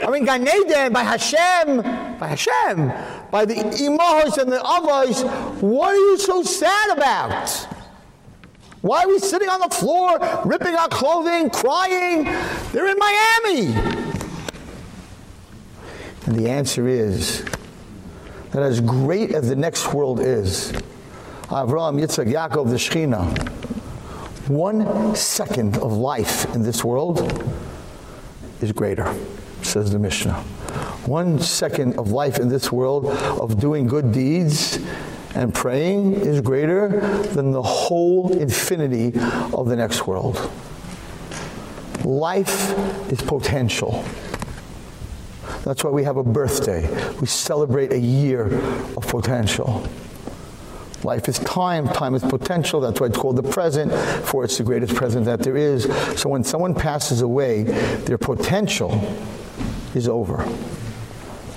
are in Gan Eden by Hashem, by Hashem, by the imahos and the avos, what are you so sad about? Why are we sitting on the floor, ripping our clothing, crying? They're in Miami. And the answer is that as great as the next world is, Avraham, Yitzhak, Yaakov, the Shekhinah, one second of life in this world is greater, says the Mishnah. One second of life in this world of doing good deeds and praying is greater than the whole infinity of the next world. Life is potential. That's why we have a birthday. We celebrate a year of potential. Life is time, time is potential. That's why it's called the present, for it's the greatest present that there is. So when someone passes away, their potential is over.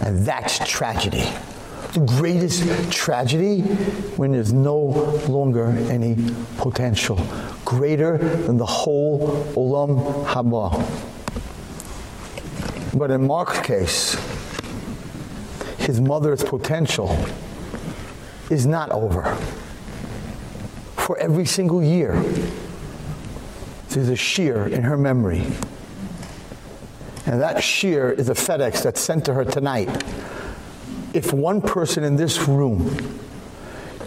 And that's tragedy. The greatest tragedy when there's no longer any potential greater than the whole olam haba. But in Mark's case, his mother's potential is not over. For every single year, there's a shiur in her memory. And that shiur is a FedEx that's sent to her tonight. If one person in this room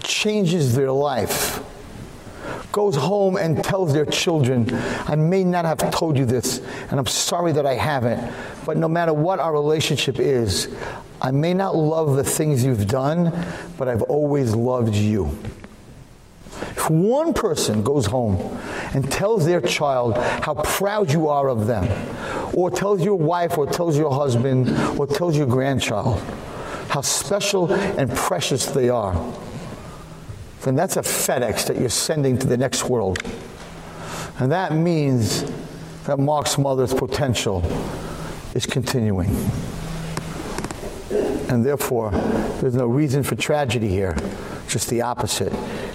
changes their life, goes home and tells their children, I may not have told you this, and I'm sorry that I haven't, but no matter what our relationship is, I may not love the things you've done, but I've always loved you. If one person goes home and tells their child how proud you are of them, or tells your wife or tells your husband or tells your grandchild how special and precious they are, then that's a FedEx that you're sending to the next world. And that means that Mark's mother's potential is continuing. And therefore there's no reason for tragedy here. Just the opposite.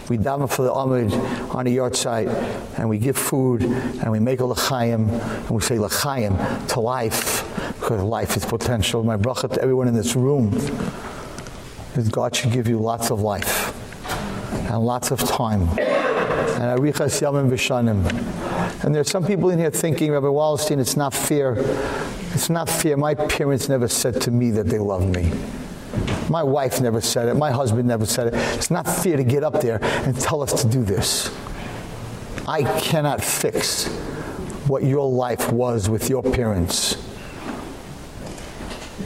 We daven for the amud on the yahrzeit and we give food and we make a l'chaim and we say l'chaim to life because life is potential. My bracha to everyone in this room is God should give you lots of life and lots of time and arichas yamim and there's some people in here thinking Rabbi Wallerstein it's not fair it's not fair. My parents never said to me that they love me. My wife never said it. My husband never said it. It's not fair to get up there and tell us to do this. I cannot fix what your life was with your parents.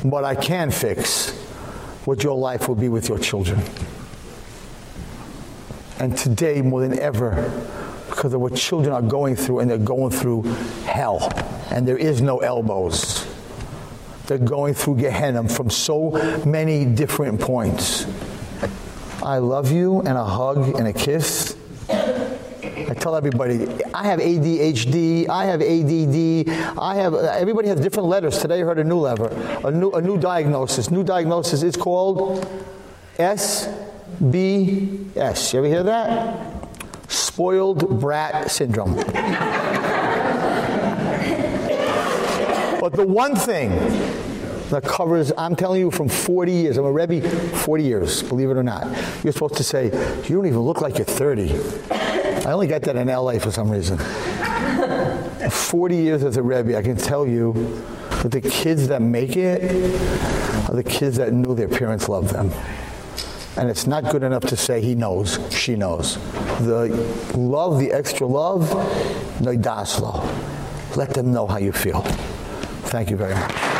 But I can fix what your life will be with your children. And today more than ever because of what children are going through and they're going through hell and there is no elbows. They're going through Gehenna from so many different points. I love you and a hug and a kiss. I tell everybody, I have ADHD, I have ADD, I have everybody has different letters. Today I heard a new letter, a new a new diagnosis. New diagnosis is called SBS. You ever hear that? Spoiled brat syndrome. But the one thing that covers, I'm telling you from 40 years, I'm a Rebbe 40 years, believe it or not. You're supposed to say, you don't even look like you're 30. I only got that in LA for some reason. 40 years as a Rebbe, I can tell you that the kids that make it are the kids that knew their parents loved them. And it's not good enough to say he knows, she knows. The love, the extra love, no daslo. Let them know how you feel. Thank you very much.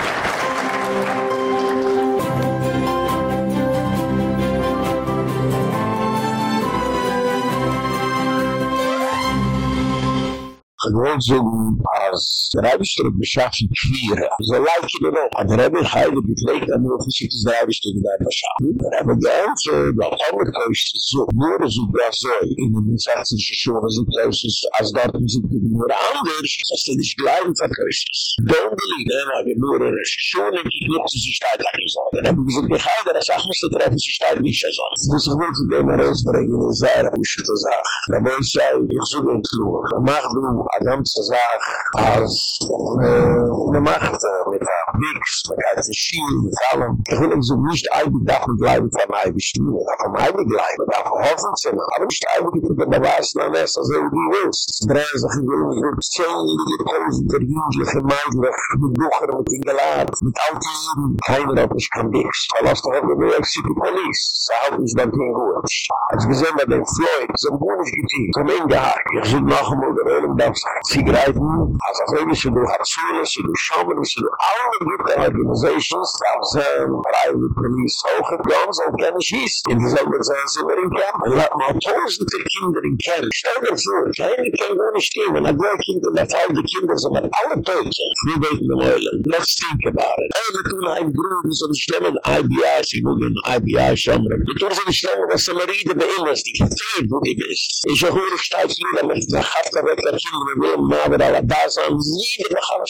gewollt zogen, als der Eibischter beschaffen Quiere. So leid ich mir noch. Der Rebbe heide gepflegt, aber noch nicht, dass der Eibischter die Leib beschaffen. Der Rebbe geäußert, der Hammerkäuschen so, nur so Brasoi, in den Sachsenschen Schuhe sind Klausus, als dort sind die nur anders, als der nicht bleiben verkäuschen. Don't believe, ne, aber nur in der Schuhe, die glückt sich steigt, lach ich so. Der Rebbe gesagt, der Heide, der Sach muss der Treffen sich steigt, nicht so. Das muss ich wohl zu dem Rebbe, der Rebbe, der Rebbe, der Rebbe, der Rebbe, der Rebbe, der Rebbe, der Rebbe, der Rebbe, eine ganze Sache, als man macht mit Birks, mit ganzen Schienen, mit allem. Ich will so nicht eigen davon bleiben, von eigen Stimme, von eigen bleiben, davon hoffen zu machen. Aber nicht eigen, er die du da weißt, na nes, als wenn du willst. Drehen sich, ich will mich mit zehn, die tausend der jüngliche Meiden, mit Bucher, mit gelad, mit alten Jeden. Keiner hat mich kann Birks. Verlass doch auf die New York City Police. Sie halten sich dann kein Ruhe. Als wir bei dem Floyd, so ein Bundes geteet, so ein Ingehakt. Ich suche noch einmal, der Ölm darf sich ziegreifen, als auf Englisch, du Harzunas, du Schaumen, du Almen, mit der organization saw the private permission geborg and he hissed in so the very jam and my cousins the children in ken started for the university and brought the life the children of the old days we don't know let's think about it every night grievance of the stunning ideas in an ipi chamber the professor showed us the remedies the invest the table is a horror story and the hatred that children will make on the days of jihad our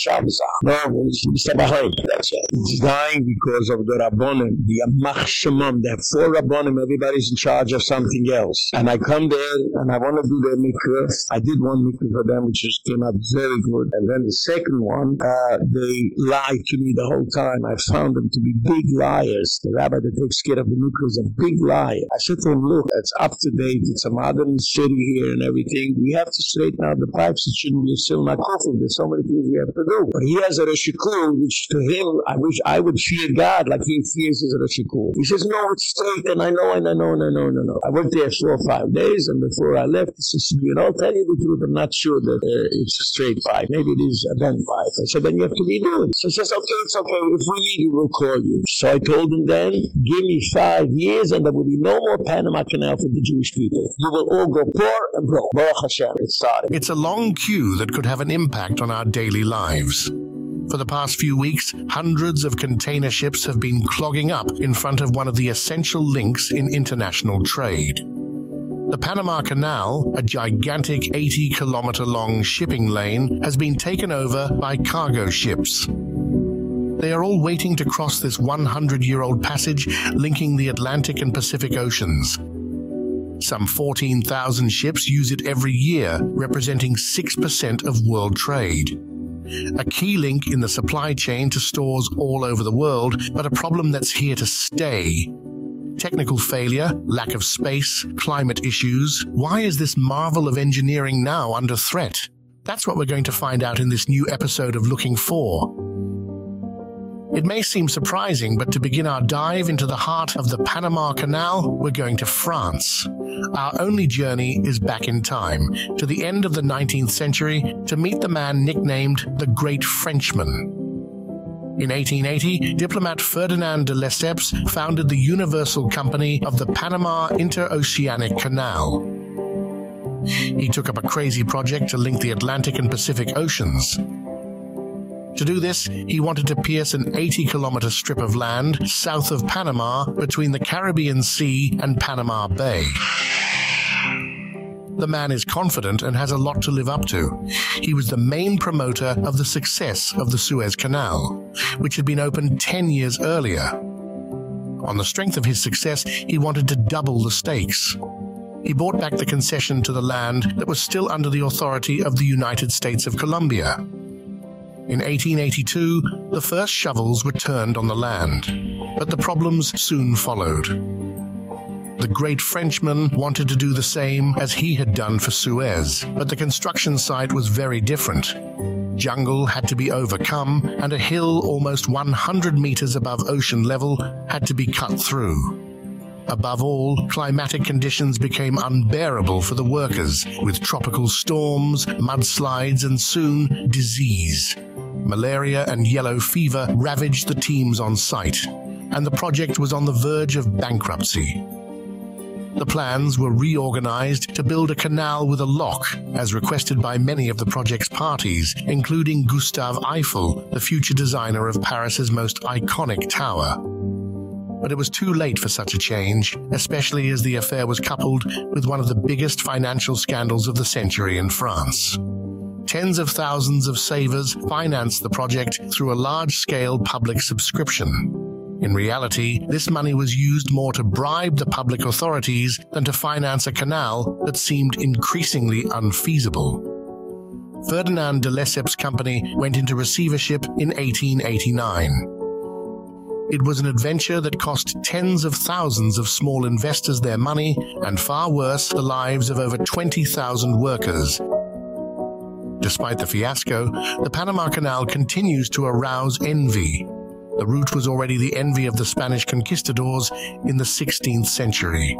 It's dying because of the Rabbonim, the Amachshemam, the four Rabbonim, everybody's in charge of something else. And I come there, and I want to do their mikveh. I did one mikveh for them, which just came out very good. And then the second one, uh, they lied to me the whole time. I found them to be big liars. The rabbi that takes care of the mikveh is a big liar. I said to him, look, it's up to date. It's a modern city here and everything. We have to straighten out the pipes. It shouldn't be still not coffee. There's so many things we have to do. But he has a Rishikul, which to him, I wish I would fear God like he fears his Rishikul. He says, no, it's straight. And I know, and I know, and I know, and I know. I went there four or five days, and before I left, he says, you know, I'll tell you the truth, I'm not sure that uh, it's a straight pipe. Maybe it is a bent pipe. I said, then you have to redo it. So he says, okay, it's okay. If we need you, we'll call you. So I told him then, give me five years, and there will be no more Panama Canal for the Jewish people. You will all go poor and broke. Baruch Hashem, it started. It's a long queue that could have an impact on our daily lives. For the past few weeks, hundreds of container ships have been clogging up in front of one of the essential links in international trade. The Panama Canal, a gigantic 80 kilometer long shipping lane, has been taken over by cargo ships. They are all waiting to cross this 100 year old passage linking the Atlantic and Pacific Oceans. Some 14,000 ships use it every year, representing 6% of world trade. A key link in the supply chain to stores all over the world, but a problem that's here to stay. Technical failure, lack of space, climate issues. Why is this marvel of engineering now under threat? That's what we're going to find out in this new episode of Looking For. It may seem surprising, but to begin our dive into the heart of the Panama Canal, we're going to France. Our only journey is back in time, to the end of the 19th century, to meet the man nicknamed the Great Frenchman. In 1880, diplomat Ferdinand de Lesseps founded the Universal Company of the Panama Interoceanic Canal. He took up a crazy project to link the Atlantic and Pacific Oceans. To do this, he wanted to pierce an 80 kilometer strip of land south of Panama between the Caribbean Sea and Panama Bay. The man is confident and has a lot to live up to. He was the main promoter of the success of the Suez Canal, which had been opened 10 years earlier. On the strength of his success, he wanted to double the stakes. He bought back the concession to the land that was still under the authority of the United States of Colombia. In 1882, the first shovels were turned on the land, but the problems soon followed. The great Frenchman wanted to do the same as he had done for Suez, but the construction site was very different. Jungle had to be overcome, and a hill almost 100 meters above ocean level had to be cut through. Above all, climatic conditions became unbearable for the workers, with tropical storms, mudslides, and soon disease. Malaria and yellow fever ravaged the teams on site, and the project was on the verge of bankruptcy. The plans were reorganized to build a canal with a lock, as requested by many of the project's parties, including Gustave Eiffel, the future designer of Paris's most iconic tower. But it was too late for such a change, especially as the affair was coupled with one of the biggest financial scandals of the century in France. Tens of thousands of savers financed the project through a large-scale public subscription. In reality, this money was used more to bribe the public authorities than to finance a canal that seemed increasingly unfeasible. Ferdinand de Lesseps' company went into receivership in 1889. It was an adventure that cost tens of thousands of small investors their money and far worse the lives of over 20,000 workers. Despite the fiasco, the Panama Canal continues to arouse envy the route was already the envy of the Spanish conquistadors in the 16th century.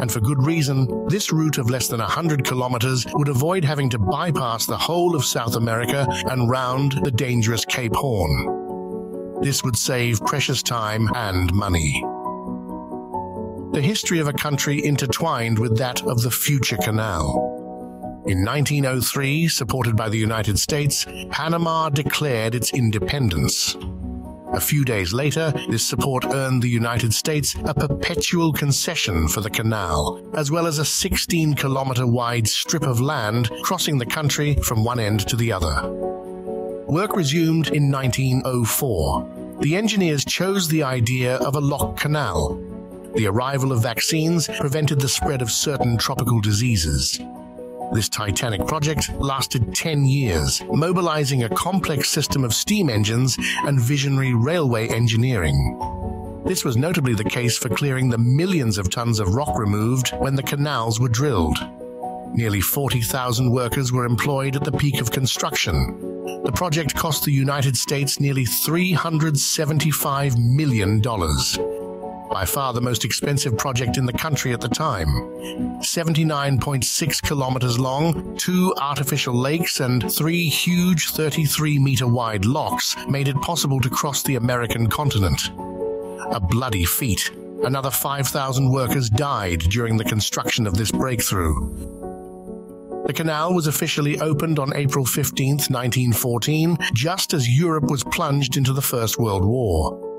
And for good reason, this route of less than 100 kilometers would avoid having to bypass the whole of South America and round the dangerous Cape Horn. This would save precious time and money. The history of a country intertwined with that of the future canal. In 1903, supported by the United States, Panama declared its independence. A few days later, this support earned the United States a perpetual concession for the canal, as well as a 16 kilometer wide strip of land crossing the country from one end to the other. Work resumed in 1904. The engineers chose the idea of a lock canal. The arrival of vaccines prevented the spread of certain tropical diseases. This titanic project lasted 10 years, mobilizing a complex system of steam engines and visionary railway engineering. This was notably the case for clearing the millions of tons of rock removed when the canals were drilled. Nearly 40,000 workers were employed at the peak of construction. The project cost the United States nearly $375 million by far the most expensive project in the country at the time. 79.6 kilometers long, two artificial lakes and three huge 33 meter wide locks made it possible to cross the American continent. A bloody feat. Another 5,000 workers died during the construction of this breakthrough. The canal was officially opened on April 15, 1914, just as Europe was plunged into the First World War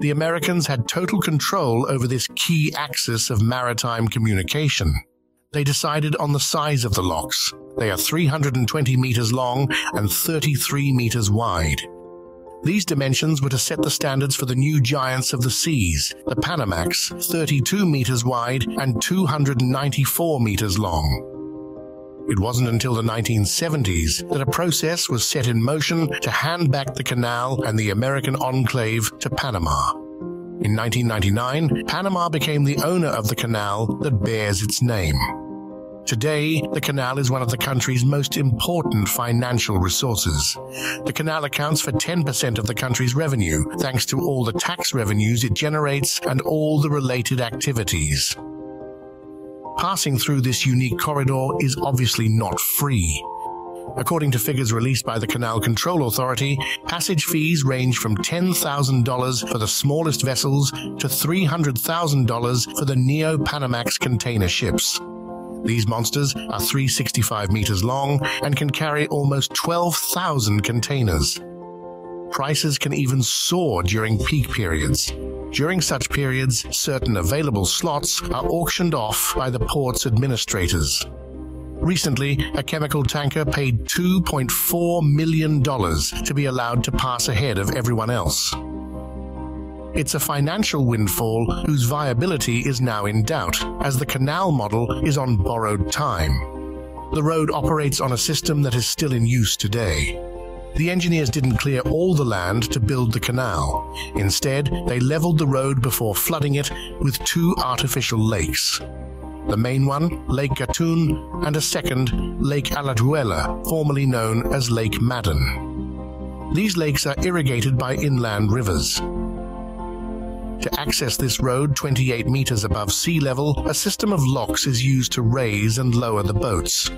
the Americans had total control over this key axis of maritime communication. They decided on the size of the locks. They are 320 meters long and 33 meters wide. These dimensions were to set the standards for the new giants of the seas, the Panamax, 32 meters wide and 294 meters long. It wasn't until the 1970s that a process was set in motion to hand back the canal and the American enclave to Panama. In 1999, Panama became the owner of the canal that bears its name. Today, the canal is one of the country's most important financial resources. The canal accounts for 10% of the country's revenue, thanks to all the tax revenues it generates and all the related activities. Passing through this unique corridor is obviously not free. According to figures released by the Canal Control Authority, passage fees range from $10,000 for the smallest vessels to $300,000 for the Neo Panamax container ships. These monsters are 365 meters long and can carry almost 12,000 containers. Prices can even soar during peak periods. During such periods, certain available slots are auctioned off by the port's administrators. Recently, a chemical tanker paid $2.4 million to be allowed to pass ahead of everyone else. It's a financial windfall whose viability is now in doubt, as the canal model is on borrowed time. The road operates on a system that is still in use today. The engineers didn't clear all the land to build the canal. Instead, they leveled the road before flooding it with two artificial lakes. The main one, Lake Gatun, and a second, Lake Alajuela, formerly known as Lake Madden. These lakes are irrigated by inland rivers. To access this road 28 meters above sea level, a system of locks is used to raise and lower the boats.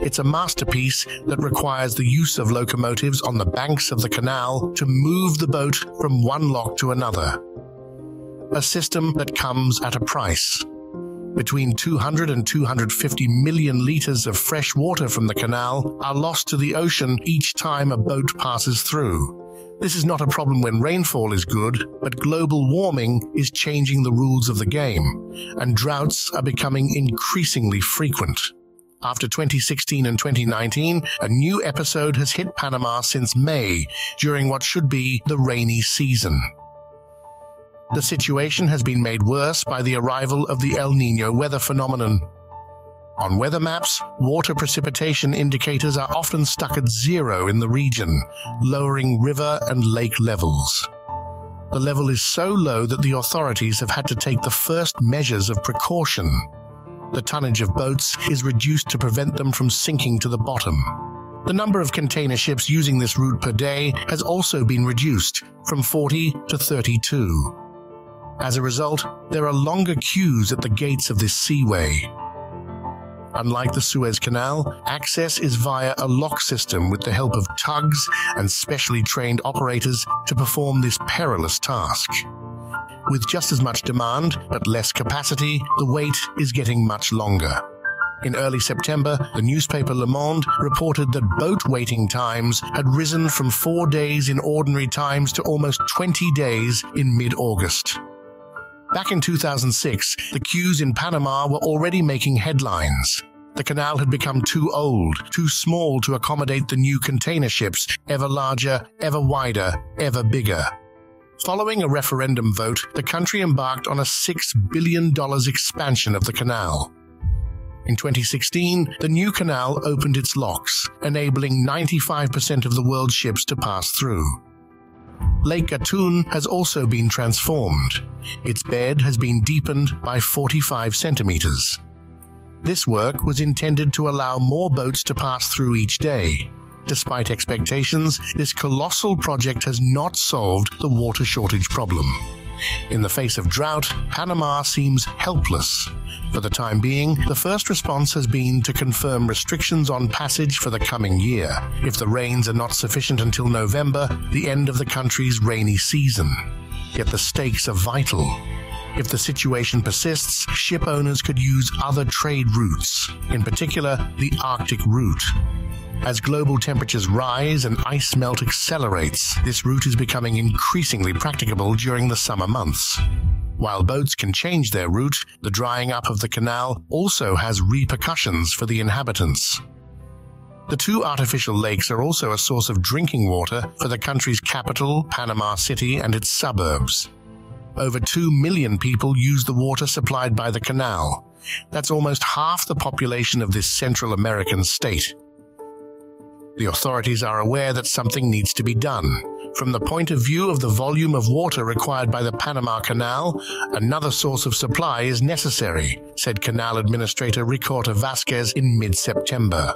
It's a masterpiece that requires the use of locomotives on the banks of the canal to move the boat from one lock to another. A system that comes at a price. Between 200 and 250 million liters of fresh water from the canal are lost to the ocean each time a boat passes through. This is not a problem when rainfall is good, but global warming is changing the rules of the game, and droughts are becoming increasingly frequent. After 2016 and 2019, a new episode has hit Panama since May, during what should be the rainy season. The situation has been made worse by the arrival of the El Nino weather phenomenon. On weather maps, water precipitation indicators are often stuck at zero in the region, lowering river and lake levels. The level is so low that the authorities have had to take the first measures of precaution. The tonnage of boats is reduced to prevent them from sinking to the bottom. The number of container ships using this route per day has also been reduced from 40 to 32. As a result, there are longer queues at the gates of this seaway. Unlike the Suez Canal, access is via a lock system with the help of tugs and specially trained operators to perform this perilous task. With just as much demand but less capacity, the wait is getting much longer. In early September, the newspaper Le Monde reported that boat waiting times had risen from four days in ordinary times to almost 20 days in mid August. Back in 2006, the queues in Panama were already making headlines. The canal had become too old, too small to accommodate the new container ships, ever larger, ever wider, ever bigger. Following a referendum vote, the country embarked on a $6 billion expansion of the canal. In 2016, the new canal opened its locks, enabling 95% of the world's ships to pass through. Lake Gatun has also been transformed. Its bed has been deepened by 45 centimeters. This work was intended to allow more boats to pass through each day. Despite expectations, this colossal project has not solved the water shortage problem. In the face of drought, Panama seems helpless. For the time being, the first response has been to confirm restrictions on passage for the coming year. If the rains are not sufficient until November, the end of the country's rainy season. Yet the stakes are vital. If the situation persists, ship owners could use other trade routes, in particular the Arctic route. As global temperatures rise and ice melt accelerates, this route is becoming increasingly practicable during the summer months. While boats can change their route, the drying up of the canal also has repercussions for the inhabitants. The two artificial lakes are also a source of drinking water for the country's capital, Panama City, and its suburbs. Over 2 million people use the water supplied by the canal. That's almost half the population of this Central American state. The authorities are aware that something needs to be done. From the point of view of the volume of water required by the Panama Canal, another source of supply is necessary, said Canal Administrator Ricaurte Vasquez in mid-September.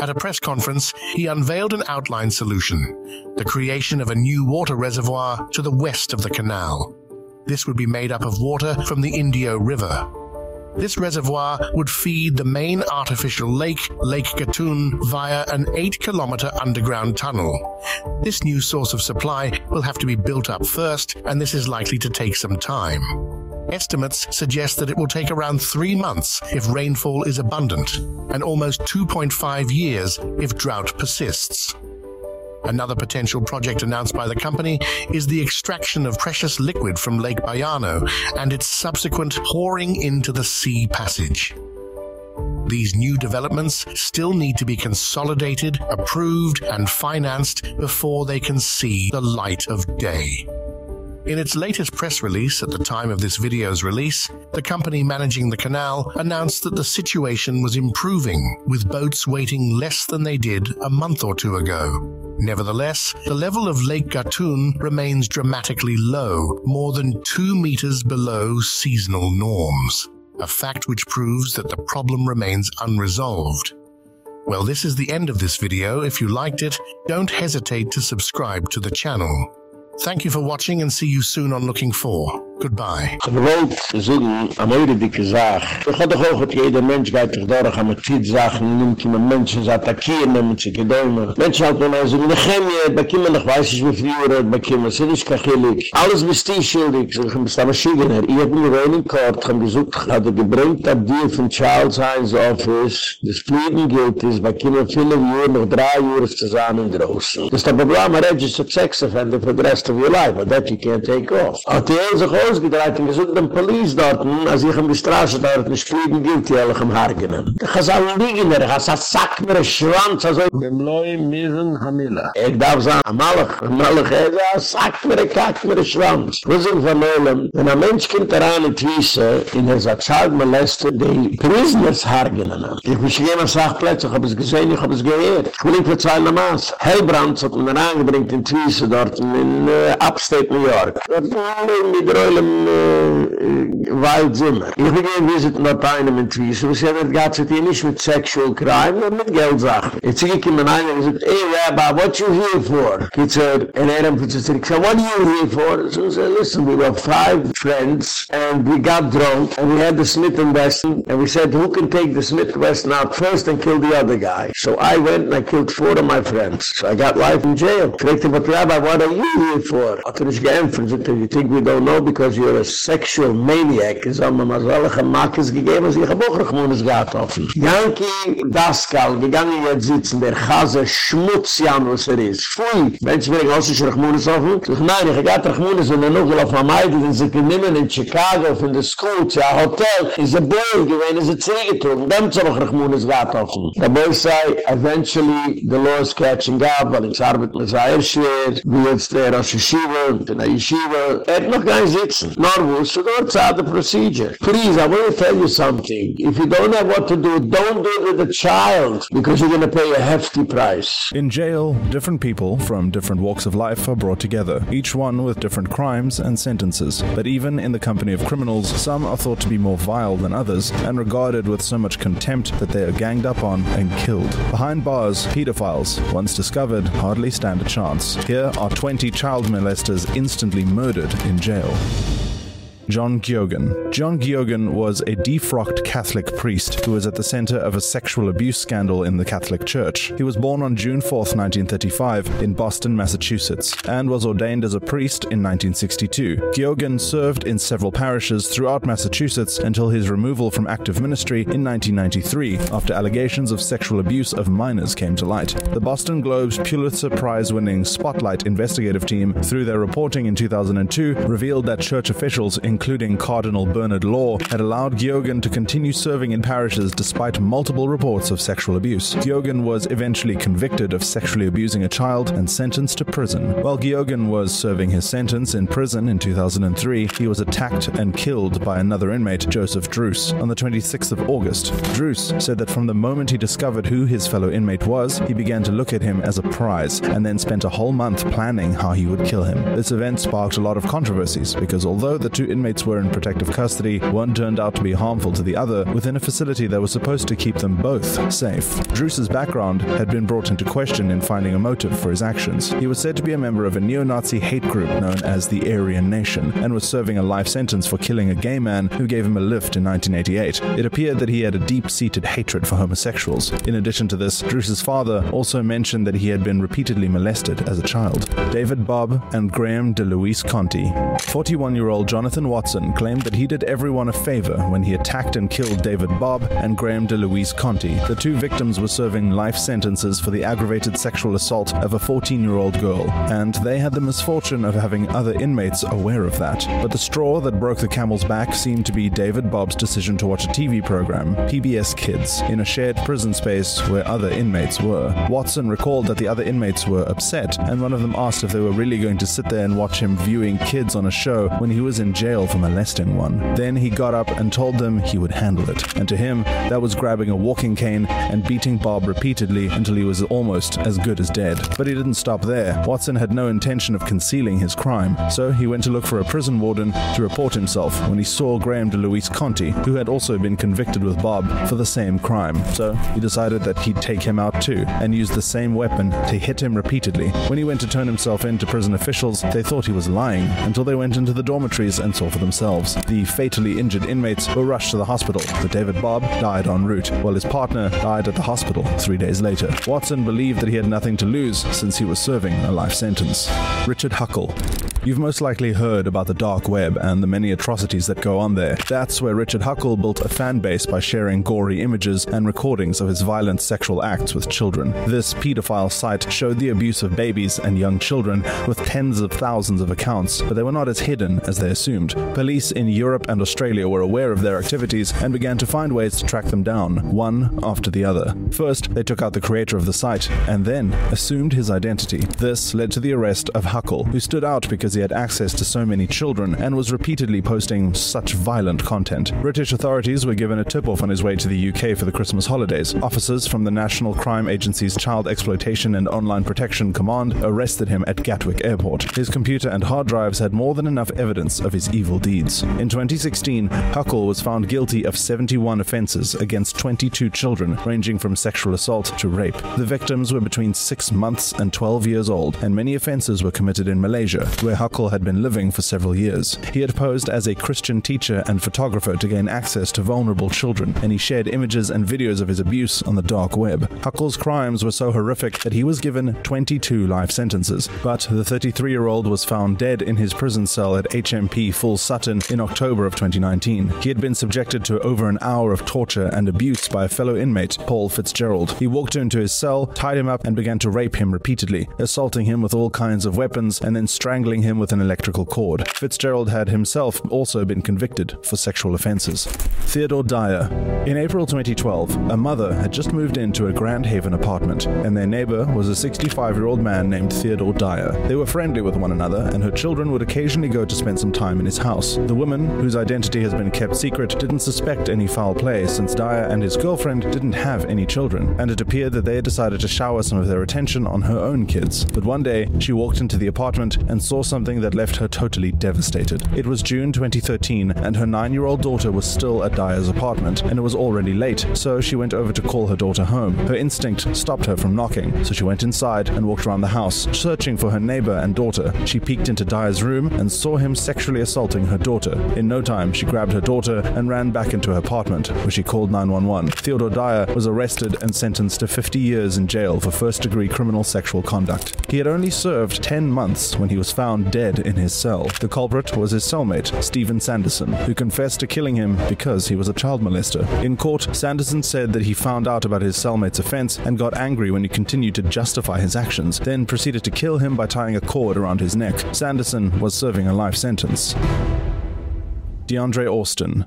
At a press conference, he unveiled an outline solution, the creation of a new water reservoir to the west of the canal. This would be made up of water from the Indio River. This reservoir would feed the main artificial lake, Lake Gatun, via an 8 kilometer underground tunnel. This new source of supply will have to be built up first, and this is likely to take some time. Estimates suggest that it will take around three months if rainfall is abundant, and almost 2.5 years if drought persists. Another potential project announced by the company is the extraction of precious liquid from Lake Bayano and its subsequent pouring into the sea passage. These new developments still need to be consolidated, approved, and financed before they can see the light of day. In its latest press release at the time of this video's release, the company managing the canal announced that the situation was improving, with boats waiting less than they did a month or two ago. Nevertheless, the level of Lake Gatun remains dramatically low, more than two meters below seasonal norms, a fact which proves that the problem remains unresolved. Well, this is the end of this video. If you liked it, don't hesitate to subscribe to the channel. Thank you for watching and see you soon on Looking For. Goodbye. Gewollt zoeken, am eure dicke zaag. Ich hatte auch, dass jeder Mensch geht durch dadurch, am tit zagen, nimmt man Menschen zu attackieren, nimmt sie gedäumen. Menschen halt man also, ne chemie, bekimmer noch weiß ich, wie viel Uhr, bekimmer, sind nicht kachillig. Alles bist die schuldig, so ich bin da Maschigener. Ich hab mir rein in Kort, hab gesucht, ich hatte gebringt ab dir von Charles Heinz Office, das Pleading gilt ist, bekimmer viele Uhr, noch drei Uhr zusammen draußen. Das ist der Problem, a registered sex offender for the rest of your life, but that you can't take off. Hat Ehe sich ausgedreht und gesucht den Police dort, hm, als ich am Bestraße dort, nicht fliegen gilt, die alle am Haargenen. Ich has all Liegener, has a Sackner, a Schwanz, also... Beim Loi Miesen Hamila. Ich darf sagen, am Malach, am Malach, er ist a Sackner, a Kackner, a Schwanz. Wo sind wir allem, Wenn ein Mensch kommt daran in Twisse, in der Sachsag moleste, die Prisoners Haargenen. Ich muss jemand sagen, plötzlich, ich habe es gesehen, ich habe es gehört. Ich will ihn verzeihen, am Maas. Hellbrand hat man herangebringt in Twisse dort, in äh, Upstate New York. Das ist alle in die Dröse. Mit Reulem uh, Waldzimmer. Ich bin gehen visiten dort einem in Twisse, was ja nicht gatzet hier nicht mit Sexual Crime, sondern mit Geldsachen. Jetzt sehe ich ihm an einen und gesagt, hey Rabbi, what you here for? Kids er, in Adam puts it to what are you here for? So I said, listen, we were five friends, and we got drunk, and we had the Smith and Wesson, and we said, who can take the Smith Wesson out first and kill the other guy? So I went and I killed four of my friends. So I got life in jail. Correct but Rabbi, what are you here for? I just him you think we don't know because you're a sexual maniac. Is on my mazalach and makis gegeben, ich hab auch rechmones gehad offen. Yankee Daskal, gegangen jetzt sitzen, der Chase Schmutzjan, was er ist. Pfui! Mensch, mir ich aus, ich rechmones offen? Ich nein, ich hab rechmones, wenn er noch auf am Eidl, den sie genommen in Chicago, von der School, einem Hotel, is a boy, gewähne sie zurückgetrunken, dem zu noch rechmones gehad offen. Der Boy sei, eventually, the law is catching up, ich arbeite mit sehr schwer, wie jetzt der Rosh Yeshiva, in der Yeshiva, er hat noch gar nicht sitzen. Nor wo, so dort zah the procedure. Please, I want to tell you something. If you don't have what to do, don't do it with a child, because you're going to pay a hefty price. In jail, different people from different walks of life are brought together, each one with different crimes and sentences. But even in the company of criminals, some are thought to be more vile than others and regarded with so much contempt that they are ganged up on and killed. Behind bars, pedophiles, once discovered, hardly stand a chance. Here are 20 child molesters instantly murdered in jail. John Geoghan. John Geoghan was a defrocked Catholic priest who was at the center of a sexual abuse scandal in the Catholic Church. He was born on June 4, 1935, in Boston, Massachusetts, and was ordained as a priest in 1962. Geoghan served in several parishes throughout Massachusetts until his removal from active ministry in 1993 after allegations of sexual abuse of minors came to light. The Boston Globe's Pulitzer Prize winning Spotlight investigative team, through their reporting in 2002, revealed that church officials, Cardinal Bernard Law, had allowed Geoghan to continue serving in parishes despite multiple reports of sexual abuse. Geoghan was eventually convicted of sexually abusing a child and sentenced to prison. While Geoghan was serving his sentence in prison in 2003, he was attacked and killed by another inmate, Joseph Druce, on the 26th of August. Druce said that from the moment he discovered who his fellow inmate was, he began to look at him as a prize and then spent a whole month planning how he would kill him. This event sparked a lot of controversies because although the two inmates were in protective custody, one turned out to be harmful to the other within a facility that was supposed to keep them both safe. Druce's background had been brought into question in finding a motive for his actions. He was said to be a member of a neo-Nazi hate group known as the Aryan Nation and was serving a life sentence for killing a gay man who gave him a lift in 1988. It appeared that he had a deep-seated hatred for homosexuals. In addition to this, Druce's father also mentioned that he had been repeatedly molested as a child. David Bobb and Graham de Luis Conti. 41-year-old Jonathan Watson claimed that he did everyone a favor when he attacked and killed David Bobb and Graham de Luis Conti. The two victims were serving life sentences for the aggravated sexual assault of a 14-year-old girl, and they had the misfortune of having other inmates aware of that. But the straw that broke the camel's back seemed to be David Bobb's decision to watch a TV program, PBS Kids, in a shared prison space where other inmates were. Watson recalled that the other inmates were upset, and one of them asked if they were really going to sit there and watch him viewing kids on a show when he was in jail for molesting one. Then he got up and told them he would handle it. And to him, that was grabbing a walking cane and beating Bobb repeatedly until he was almost as good as dead. But he didn't stop there. Watson had no intention of concealing his crime, so he went to look for a prison warden to report himself when he saw Graham de Luis Conti, who had also been convicted with Bobb for the same crime. So he decided that he'd take him out too and use the same weapon to hit him repeatedly. When he went to turn himself in to prison officials, they thought he was lying until they went into the dormitories and saw for themselves. The fatally injured inmates were rushed to the hospital, but David Bobb died en route, while his partner died at the hospital three days later. Watson believed that he had nothing to lose since he was serving a life sentence. Richard Huckle. You've most likely heard about the dark web and the many atrocities that go on there. That's where Richard Huckle built a fan base by sharing gory images and recordings of his violent sexual acts with children. This pedophile site showed the abuse of babies and young children with tens of thousands of accounts, but they were not as hidden as they assumed. Police in Europe and Australia were aware of their activities and began to find ways to track them down, one after the other. First, they took out the creator of the site and then assumed his identity. This led to the arrest of Huckle, who stood out because he had access to so many children and was repeatedly posting such violent content. British authorities were given a tip-off on his way to the UK for the Christmas holidays. Officers from the National Crime Agency's Child Exploitation and Online Protection Command arrested him at Gatwick Airport. His computer and hard drives had more than enough evidence of his evil deeds. In 2016, Huckle was found guilty of 71 offenses against 22 children, ranging from sexual assault to rape. The victims were between 6 months and 12 years old, and many offenses were committed in Malaysia, where Huckle had been living for several years. He had posed as a Christian teacher and photographer to gain access to vulnerable children, and he shared images and videos of his abuse on the dark web. Huckle's crimes were so horrific that he was given 22 life sentences, but the 33-year-old was found dead in his prison cell at HMP Full Sutton in October of 2019. He had been subjected to over an hour of torture and abuse by a fellow inmate, Paul Fitzgerald. He walked into his cell, tied him up, and began to rape him repeatedly, assaulting him with all kinds of weapons and then strangling him with an electrical cord. Fitzgerald had himself also been convicted for sexual offenses. Theodore Dyer. In April 2012, a mother had just moved into a Grand Haven apartment, and their neighbor was a 65 year old man named Theodore Dyer. They were friendly with one another, and her children would occasionally go to spend some time in his house. The woman, whose identity has been kept secret, didn't suspect any foul play since Dyer and his girlfriend didn't have any children, and it appeared that they had decided to shower some of their attention on her own kids. But one day, she walked into the apartment and saw something that left her totally devastated. It was June 2013, and her nine year old daughter was still at Dyer's apartment, and it was already late, so she went over to call her daughter home. Her instinct stopped her from knocking, so she went inside and walked around the house, searching for her neighbor and daughter. She peeked into Dyer's room and saw him sexually assaulting her daughter. In no time, she grabbed her daughter and ran back into her apartment, where she called 911. Theodore Dyer was arrested and sentenced to 50 years in jail for first degree criminal sexual conduct. He had only served 10 months when he was found dead in his cell. The culprit was his cellmate, Stephen Sanderson, who confessed to killing him because he was a child molester. In court, Sanderson said that he found out about his cellmate's offense and got angry when he continued to justify his actions, then proceeded to kill him by tying a cord around his neck. Sanderson was serving a life sentence. DeAndre Austin,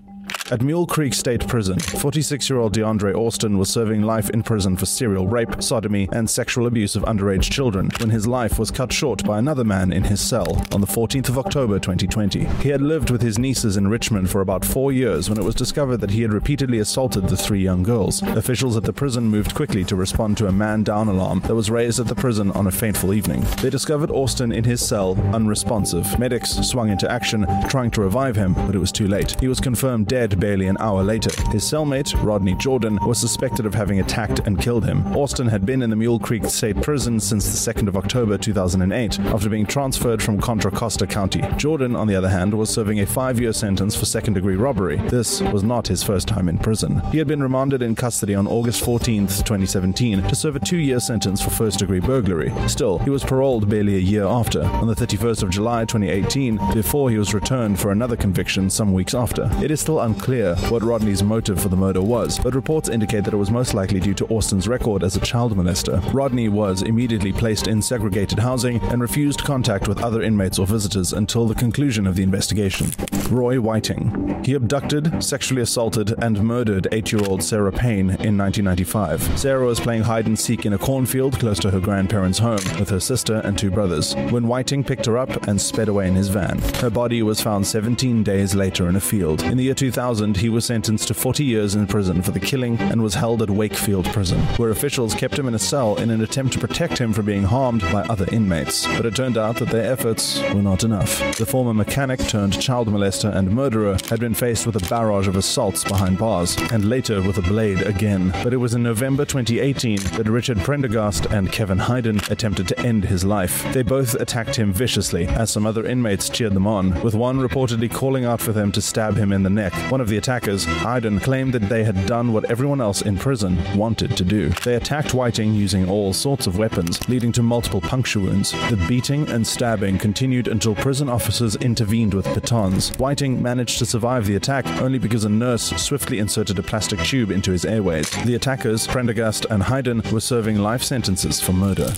at Mule Creek State Prison, 46-year-old DeAndre Austin was serving life in prison for serial rape, sodomy, and sexual abuse of underage children when his life was cut short by another man in his cell on the 14th of October 2020. He had lived with his nieces in Richmond for about 4 years when it was discovered that he had repeatedly assaulted the three young girls. Officials at the prison moved quickly to respond to a man down alarm that was raised at the prison on a fateful evening. They discovered Austin in his cell unresponsive. Medics swung into action trying to revive him, but it was too late. He was confirmed dead barely an hour later. His cellmate, Rodney Jordan, was suspected of having attacked and killed him. Austin had been in the Mule Creek State Prison since the 2nd of October 2008 after being transferred from Contra Costa County. Jordan, on the other hand, was serving a five year sentence for second degree robbery. This was not his first time in prison. He had been remanded in custody on August 14, 2017, to serve a two year sentence for first degree burglary. Still, he was paroled barely a year after, on the 31st of July 2018, before he was returned for another conviction some weeks after. It is still unclear clear what Rodney's motive for the murder was, but reports indicate that it was most likely due to Austin's record as a child molester. Rodney was immediately placed in segregated housing and refused contact with other inmates or visitors until the conclusion of the investigation. Roy Whiting. He abducted, sexually assaulted, and murdered 8-year-old Sarah Payne in 1995. Sarah was playing hide and seek in a cornfield close to her grandparents' home with her sister and two brothers when Whiting picked her up and sped away in his van. Her body was found 17 days later in a field. In the year 2000, 2000, he was sentenced to 40 years in prison for the killing and was held at Wakefield Prison, where officials kept him in a cell in an attempt to protect him from being harmed by other inmates. But it turned out that their efforts were not enough. The former mechanic turned child molester and murderer had been faced with a barrage of assaults behind bars, and later with a blade again. But it was in November 2018 that Richard Prendergast and Kevin Hayden attempted to end his life. They both attacked him viciously, as some other inmates cheered them on, with one reportedly calling out for them to stab him in the neck. One of the attackers, Hayden, claimed that they had done what everyone else in prison wanted to do. They attacked Whiting using all sorts of weapons, leading to multiple puncture wounds. The beating and stabbing continued until prison officers intervened with batons. Whiting managed to survive the attack only because a nurse swiftly inserted a plastic tube into his airways. The attackers, Prendergast and Hayden, were serving life sentences for murder.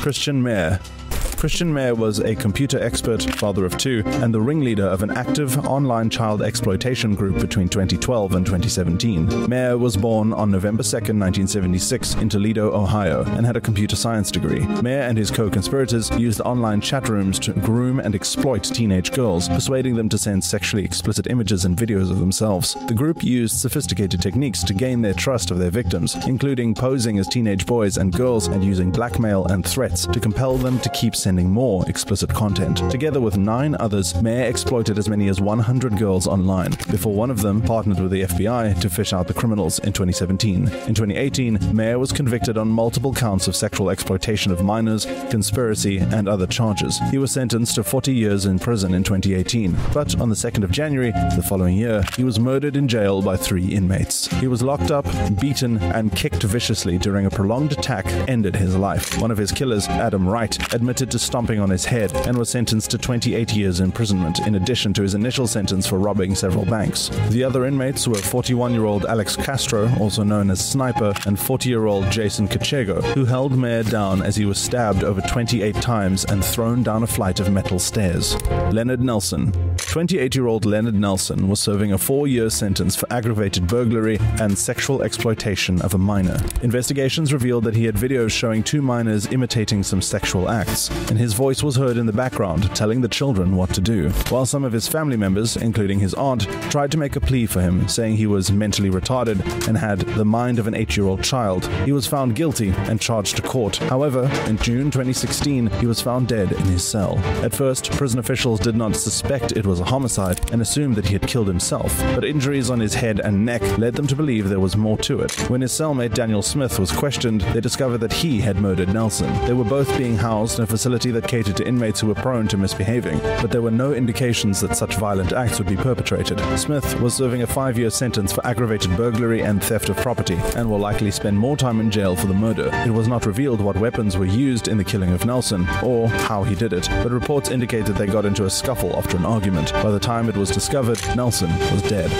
Christian Mayer Christian Mayer was a computer expert, father of two, and the ringleader of an active online child exploitation group between 2012 and 2017. Mayer was born on November 2, 1976, in Toledo, Ohio, and had a computer science degree. Mayer and his co conspirators used online chat rooms to groom and exploit teenage girls, persuading them to send sexually explicit images and videos of themselves. The group used sophisticated techniques to gain their trust of their victims, including posing as teenage boys and girls and using blackmail and threats to compel them to keep sending more explicit content. Together with nine others, Mayer exploited as many as 100 girls online, before one of them partnered with the FBI to fish out the criminals in 2017. In 2018, Mayer was convicted on multiple counts of sexual exploitation of minors, conspiracy, and other charges. He was sentenced to 40 years in prison in 2018, but on the 2nd of January, the following year, he was murdered in jail by three inmates. He was locked up, beaten, and kicked viciously during a prolonged attack that ended his life. One of his killers, Adam Wright, admitted to stomping on his head and was sentenced to 28 years imprisonment in addition to his initial sentence for robbing several banks. The other inmates were 41-year-old Alex Castro, also known as Sniper, and 40-year-old Jason Kachego, who held Mayer down as he was stabbed over 28 times and thrown down a flight of metal stairs. Leonard Nelson 28-year-old Leonard Nelson was serving a 4-year sentence for aggravated burglary and sexual exploitation of a minor. Investigations revealed that he had videos showing two minors imitating some sexual acts, and his voice was heard in the background telling the children what to do. While some of his family members, including his aunt, tried to make a plea for him, saying he was mentally retarded and had the mind of an 8-year-old child, he was found guilty and charged to court. However, in June 2016, he was found dead in his cell. At first, prison officials did not suspect it was a homicide and assumed that he had killed himself, but injuries on his head and neck led them to believe there was more to it. When his cellmate Daniel Smith was questioned, they discovered that he had murdered Nelson. They were both being housed in a facility that catered to inmates who were prone to misbehaving, but there were no indications that such violent acts would be perpetrated. Smith was serving a five year sentence for aggravated burglary and theft of property, and will likely spend more time in jail for the murder. It was not revealed what weapons were used in the killing of Nelson, or how he did it, but reports indicated they got into a scuffle after an argument. By the time it was discovered, Nelson was dead.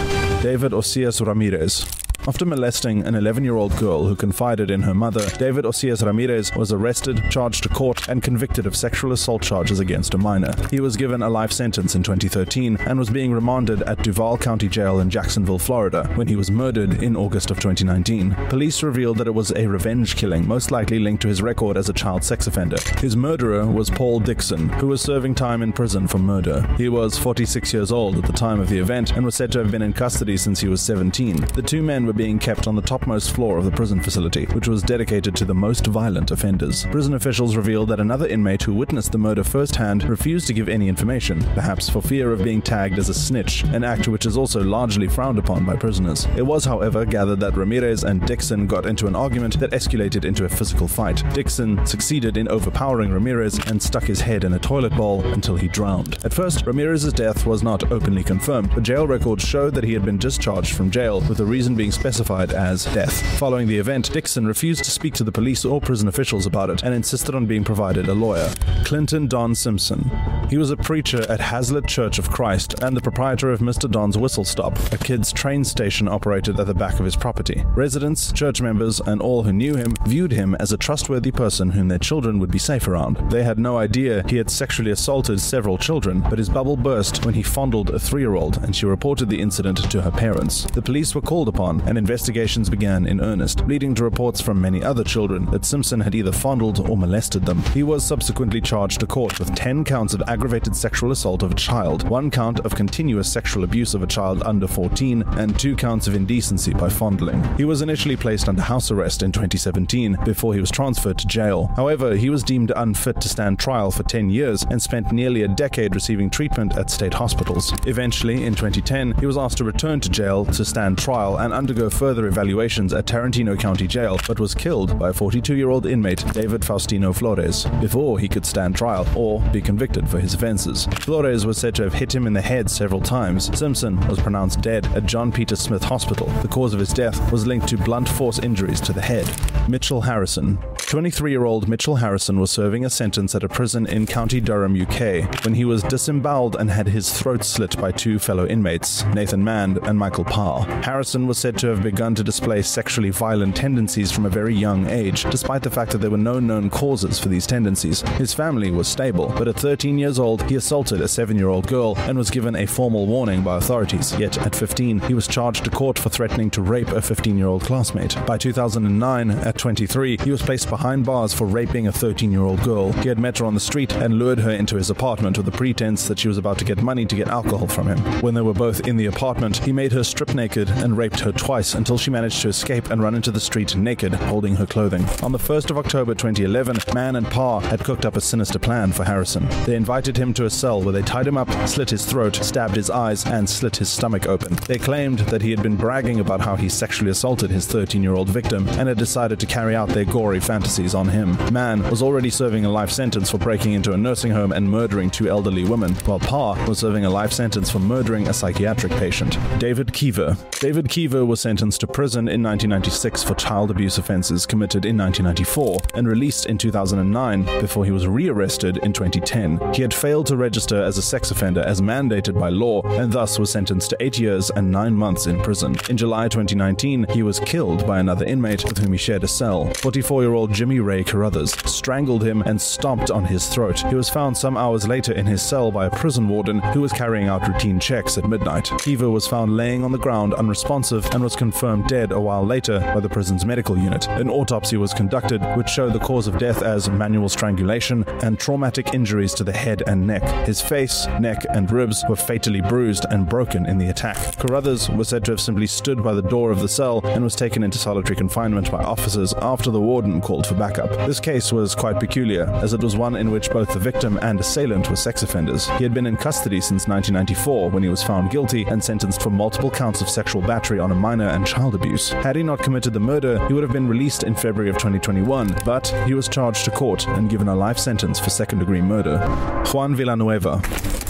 David Osias Ramirez. After molesting an 11 year old girl who confided in her mother, David Osias Ramirez was arrested, charged to court, and convicted of sexual assault charges against a minor. He was given a life sentence in 2013 and was being remanded at Duval County Jail in Jacksonville, Florida, when he was murdered in August of 2019. Police revealed that it was a revenge killing, most likely linked to his record as a child sex offender. His murderer was Paul Dixon, who was serving time in prison for murder. He was 46 years old at the time of the event and was said to have been in custody since he was 17. The two men were being kept on the topmost floor of the prison facility, which was dedicated to the most violent offenders. Prison officials revealed that another inmate who witnessed the murder firsthand refused to give any information, perhaps for fear of being tagged as a snitch, an act which is also largely frowned upon by prisoners. It was, however, gathered that Ramirez and Dixon got into an argument that escalated into a physical fight. Dixon succeeded in overpowering Ramirez and stuck his head in a toilet bowl until he drowned. At first, Ramirez's death was not openly confirmed, but jail records showed that he had been discharged from jail with the reason being specified as death. Following the event, Dixon refused to speak to the police or prison officials about it and insisted on being provided a lawyer. Clinton Don Simpson. He was a preacher at Hazlitt Church of Christ and the proprietor of Mr. Don's Whistle Stop, a kids' train station operated at the back of his property. Residents, church members, and all who knew him viewed him as a trustworthy person whom their children would be safe around. They had no idea he had sexually assaulted several children, but his bubble burst when he fondled a three year old and she reported the incident to her parents. The police were called upon and investigations began in earnest, leading to reports from many other children that Simpson had either fondled or molested them. He was subsequently charged to court with 10 counts of aggravated sexual assault of a child, one count of continuous sexual abuse of a child under 14, and two counts of indecency by fondling. He was initially placed under house arrest in 2017 before he was transferred to jail. However, he was deemed unfit to stand trial for 10 years and spent nearly a decade receiving treatment at state hospitals. Eventually, in 2010, he was asked to return to jail to stand trial and undergo further evaluations at Tarantino County Jail, but was killed by 42 year old inmate David Faustino Flores before he could stand trial or be convicted for his offenses. Flores was said to have hit him in the head several times. Simpson was pronounced dead at John Peter Smith Hospital. The cause of his death was linked to blunt force injuries to the head. Mitchell Harrison. 23 year old Mitchell Harrison was serving a sentence at a prison in County Durham, UK, when he was disemboweled and had his throat slit by two fellow inmates, Nathan Mann and Michael Parr. Harrison was said to have begun to display sexually violent tendencies from a very young age, despite the fact that there were no known causes for these tendencies. His family was stable, but at 13 years old, he assaulted a 7 year old girl and was given a formal warning by authorities. Yet at 15, he was charged to court for threatening to rape a 15 year old classmate. By 2009, at 23, he was placed behind bars for raping a 13 year old girl. He had met her on the street and lured her into his apartment with the pretense that she was about to get money to get alcohol from him. When they were both in the apartment, he made her strip naked and raped her twice until she managed to escape and run into the street naked, holding her clothing. On the 1st of October 2011, Mann and Parr had cooked up a sinister plan for Harrison. They invited him to a cell where they tied him up, slit his throat, stabbed his eyes, and slit his stomach open. They claimed that he had been bragging about how he sexually assaulted his 13 year old victim and had decided to carry out their gory fantasies on him. Mann was already serving a life sentence for breaking into a nursing home and murdering two elderly women, while Parr was serving a life sentence for murdering a psychiatric patient. David Kiever. David Kiever was sentenced to prison in 1996 for child abuse offenses committed in 1994 and released in 2009 before he was rearrested in 2010. He had failed to register as a sex offender as mandated by law and thus was sentenced to 8 years and 9 months in prison. In July 2019, he was killed by another inmate with whom he shared a cell. 44-year-old Jimmy Ray Carruthers strangled him and stomped on his throat. He was found some hours later in his cell by a prison warden who was carrying out routine checks at midnight. Kiever was found laying on the ground unresponsive and was confirmed dead a while later by the prison's medical unit. An autopsy was conducted which showed the cause of death as manual strangulation and traumatic injuries to the head and neck. His face, neck, and ribs were fatally bruised and broken in the attack. Carruthers was said to have simply stood by the door of the cell and was taken into solitary confinement by officers after the warden called for backup. This case was quite peculiar, as it was one in which both the victim and assailant were sex offenders. He had been in custody since 1994 when he was found guilty and sentenced for multiple counts of sexual battery on a minor and child abuse. Had he not committed the murder, he would have been released in February of 2021, but he was charged to court and given a life sentence for second degree murder. Juan Villanueva.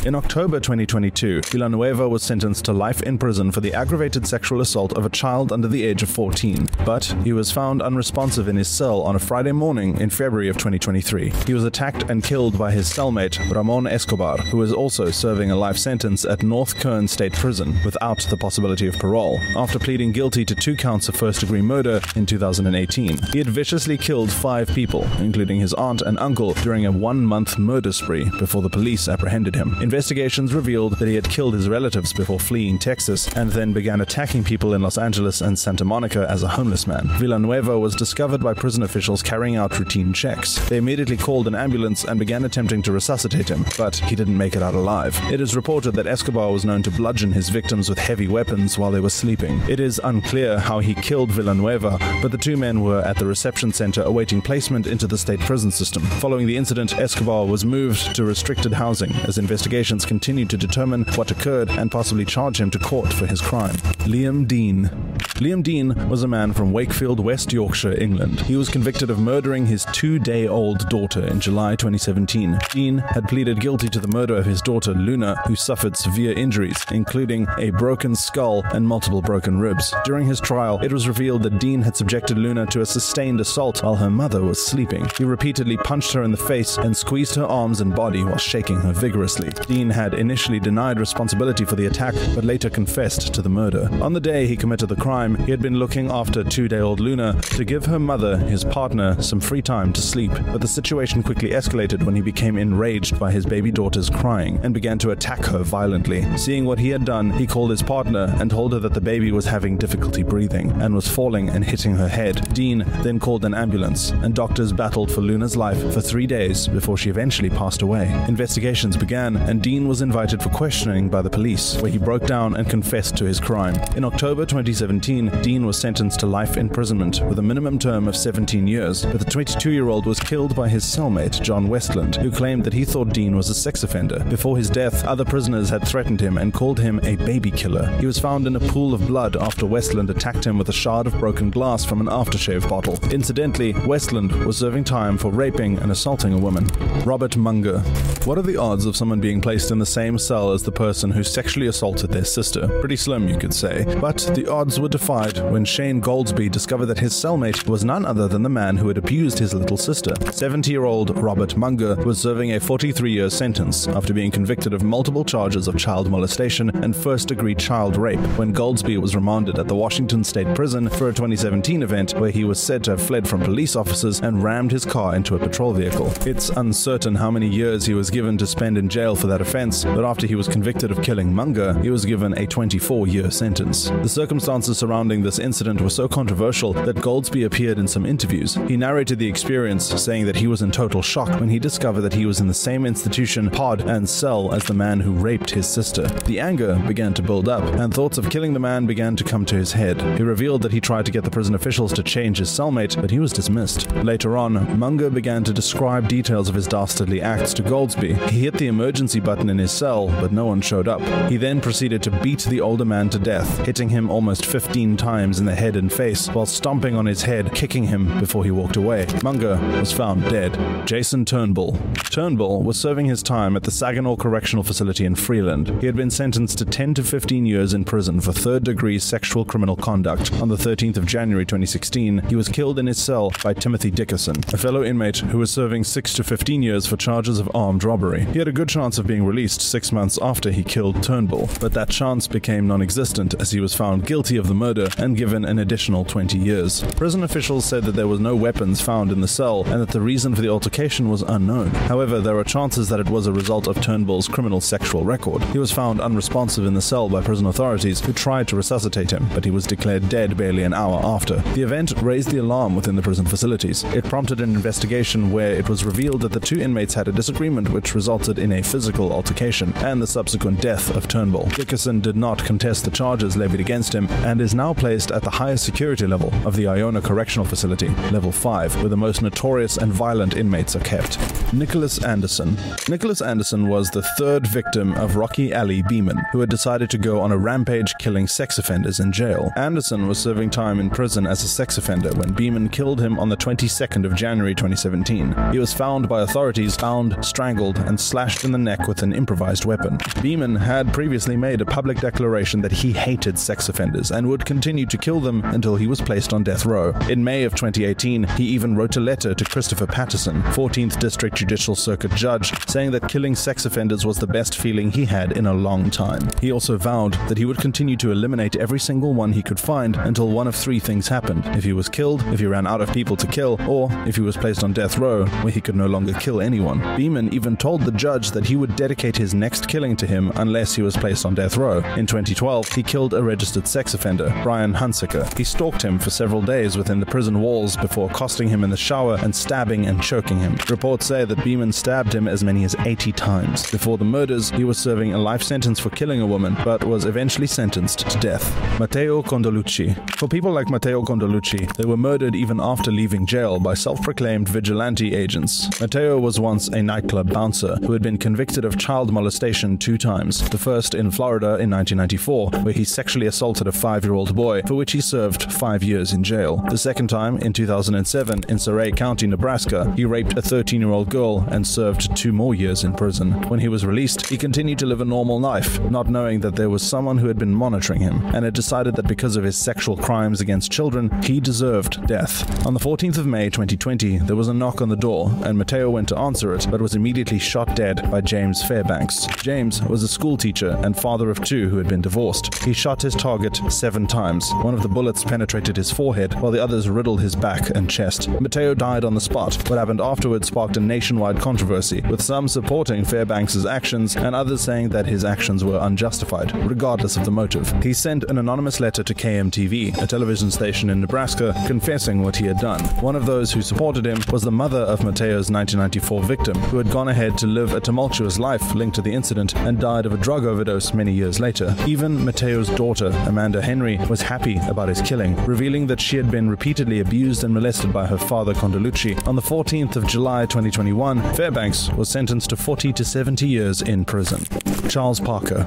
In October 2022, Villanueva was sentenced to life in prison for the aggravated sexual assault of a child under the age of 14, but he was found unresponsive in his cell on a Friday morning in February of 2023. He was attacked and killed by his cellmate, Ramon Escobar, who was also serving a life sentence at North Kern State Prison without the possibility of parole, after pleading guilty to two counts of first degree murder in 2018. He had viciously killed five people, including his aunt and uncle, during a one month murder spree before the police apprehended him. Investigations revealed that he had killed his relatives before fleeing Texas and then began attacking people in Los Angeles and Santa Monica as a homeless man. Villanueva was discovered by prison officials carrying out routine checks. They immediately called an ambulance and began attempting to resuscitate him, but he didn't make it out alive. It is reported that Escobar was known to bludgeon his victims with heavy weapons while they were sleeping. It is unclear how he killed Villanueva, but the two men were at the reception center awaiting placement into the state prison system. Following the incident, Escobar was moved to restricted housing as investigations continued to determine what occurred and possibly charge him to court for his crime. Liam Dean. Liam Dean was a man from Wakefield, West Yorkshire, England. He was convicted of murdering his two day old daughter in July 2017. Dean had pleaded guilty to the murder of his daughter Luna, who suffered severe injuries, including a broken skull and multiple broken ribs. During his trial, it was revealed that Dean had subjected Luna to a sustained assault while her mother was sleeping. He repeatedly punched her in the face and squeezed her arms and body while shaking her vigorously. Dean had initially denied responsibility for the attack, but later confessed to the murder. On the day he committed the crime, he had been looking after two day old Luna to give her mother, his partner some free time to sleep, but the situation quickly escalated when he became enraged by his baby daughter's crying and began to attack her violently. Seeing what he had done, he called his partner and told her that the baby was having difficulty breathing and was falling and hitting her head. Dean then called an ambulance, and doctors battled for Luna's life for three days before she eventually passed away. Investigations began, and Dean was invited for questioning by the police, where he broke down and confessed to his crime. In October 2017, Dean was sentenced to life imprisonment with a minimum term of 17 years, but the 22 year old was killed by his cellmate, John Westland, who claimed that he thought Dean was a sex offender. Before his death, other prisoners had threatened him and called him a baby killer. He was found in a pool of blood after Westland attacked him with a shard of broken glass from an aftershave bottle. Incidentally, Westland was serving time for raping and assaulting a woman. Robert Munger. What are the odds of someone being placed in the same cell as the person who sexually assaulted their sister? Pretty slim, you could say. But the odds were defied when Shane Goldsby discovered that his cellmate was none other than the man who had abused his little sister. 70 year old Robert Munger was serving a 43 year sentence after being convicted of multiple charges of child molestation and first degree child rape when Goldsby was remanded at the Washington State Prison for a 2017 event where he was said to have fled from police officers and rammed his car into a patrol vehicle. It's uncertain how many years he was given to spend in jail for that offense, but after he was convicted of killing Munger, he was given a 24 year sentence. The circumstances surrounding this incident were so controversial that Goldsby appeared in some interviews. He narrated the experience, saying that he was in total shock when he discovered that he was in the same institution, pod, and cell as the man who raped his sister. The anger began to build up, and thoughts of killing the man began to come to his head. He revealed that he tried to get the prison officials to change his cellmate, but he was dismissed. Later on, Munger began to describe details of his dastardly acts to Goldsby. He hit the emergency button in his cell, but no one showed up. He then proceeded to beat the older man to death, hitting him almost 15 times in the head and face, while stomping on his head, kicking him before he walked away. Munger was found dead. Jason Turnbull. Turnbull was serving his time at the Saginaw Correctional Facility in Freeland. He had been sentenced to 10 to 15 years in prison for third degree sexual criminal conduct. On the 13th of January 2016, he was killed in his cell by Timothy Dickerson, a fellow inmate who was serving 6 to 15 years for charges of armed robbery. He had a good chance of being released six months after he killed Turnbull, but that chance became non existent as he was found guilty of the murder and given an additional 20 years. Prison officials said that there was no weapons found in the cell and that the reason for the altercation was unknown. However, there are chances that it was a result of Turnbull's criminal sexual record. He was found unresponsive in the cell by prison authorities who tried to resuscitate him, but he was declared dead barely an hour after. The event raised the alarm within the prison facilities. It prompted an investigation where it was revealed that the two inmates had a disagreement which resulted in a physical altercation and the subsequent death of Turnbull. Dickerson did not contest the charges levied against him and is now placed at the highest security level of the Ionia Correctional Facility, level 5, where the most notorious and violent inmates are kept. Nicholas Anderson. Nicholas Anderson was the third victim of Rocky Ali Beeman, who had decided to go on a rampage killing sex offenders in jail. Anderson was serving time in prison as a sex offender when Beeman killed him on the 22nd of January 2017. He was found by authorities bound, strangled, and slashed in the neck with an improvised weapon. Beeman had previously made a public declaration that he hated sex offenders and would continue to kill them until he was placed on death row. In May of 2018, he even wrote a letter to Christopher Patterson, 14th District Judicial Circuit judge, saying that killing sex offenders was the best feeling he had in a long time. He also vowed that he would continue to eliminate every single one he could find until one of three things happened. If he was killed, if he ran out of people to kill, or if he was placed on death row where he could no longer kill anyone. Beeman even told the judge that he would dedicate his next killing to him unless he was placed on death row. In 2012, he killed a registered sex offender, Brian Hunsaker. He stalked him for several days within the prison walls before accosting him in the shower and stabbing and choking him. Reports say that Beeman stabbed him as many as 80 times. Before the murders, he was serving a life sentence for killing a woman, but was eventually sentenced to death. Matteo Condolucci. For people like Matteo Condolucci, they were murdered even after leaving jail by self-proclaimed vigilante agents. Matteo was once a nightclub bouncer who had been convicted of child molestation two times. The first in Florida in 1994, where he sexually assaulted a five-year-old boy, for which he served five years in jail. The second time in 2007 in Surrey County, Nebraska, he raped a 13-year-old girl and served two more years in prison. When he was released, he continued to live a normal life, not knowing that there was someone who had been monitoring him, and had decided that because of his sexual crimes against children, he deserved death. On the 14th of May 2020, there was a knock on the door, and Matteo went to answer it, but was immediately shot dead by James Fairbanks. James was a school teacher and father of two who had been divorced. He shot his target seven times. One of the bullets penetrated his forehead, while the others riddled his back and chest. Mateo died on the spot. What happened afterwards sparked a nationwide controversy, with some supporting Fairbanks' actions and others saying that his actions were unjustified, regardless of the motive. He sent an anonymous letter to KMTV, a television station in Nebraska, confessing what he had done. One of those who supported him was the mother of Mateo's 1994 victim, who had gone ahead to live a tumultuous life linked to the incident and died of a drug overdose many years later. Even Mateo's daughter, Amanda Henry, was happy about his killing, revealing that she had been repeatedly abused and molested by her father Condolucci. On the 14th of July 2021, Fairbanks was sentenced to 40 to 70 years in prison. Charles Parker.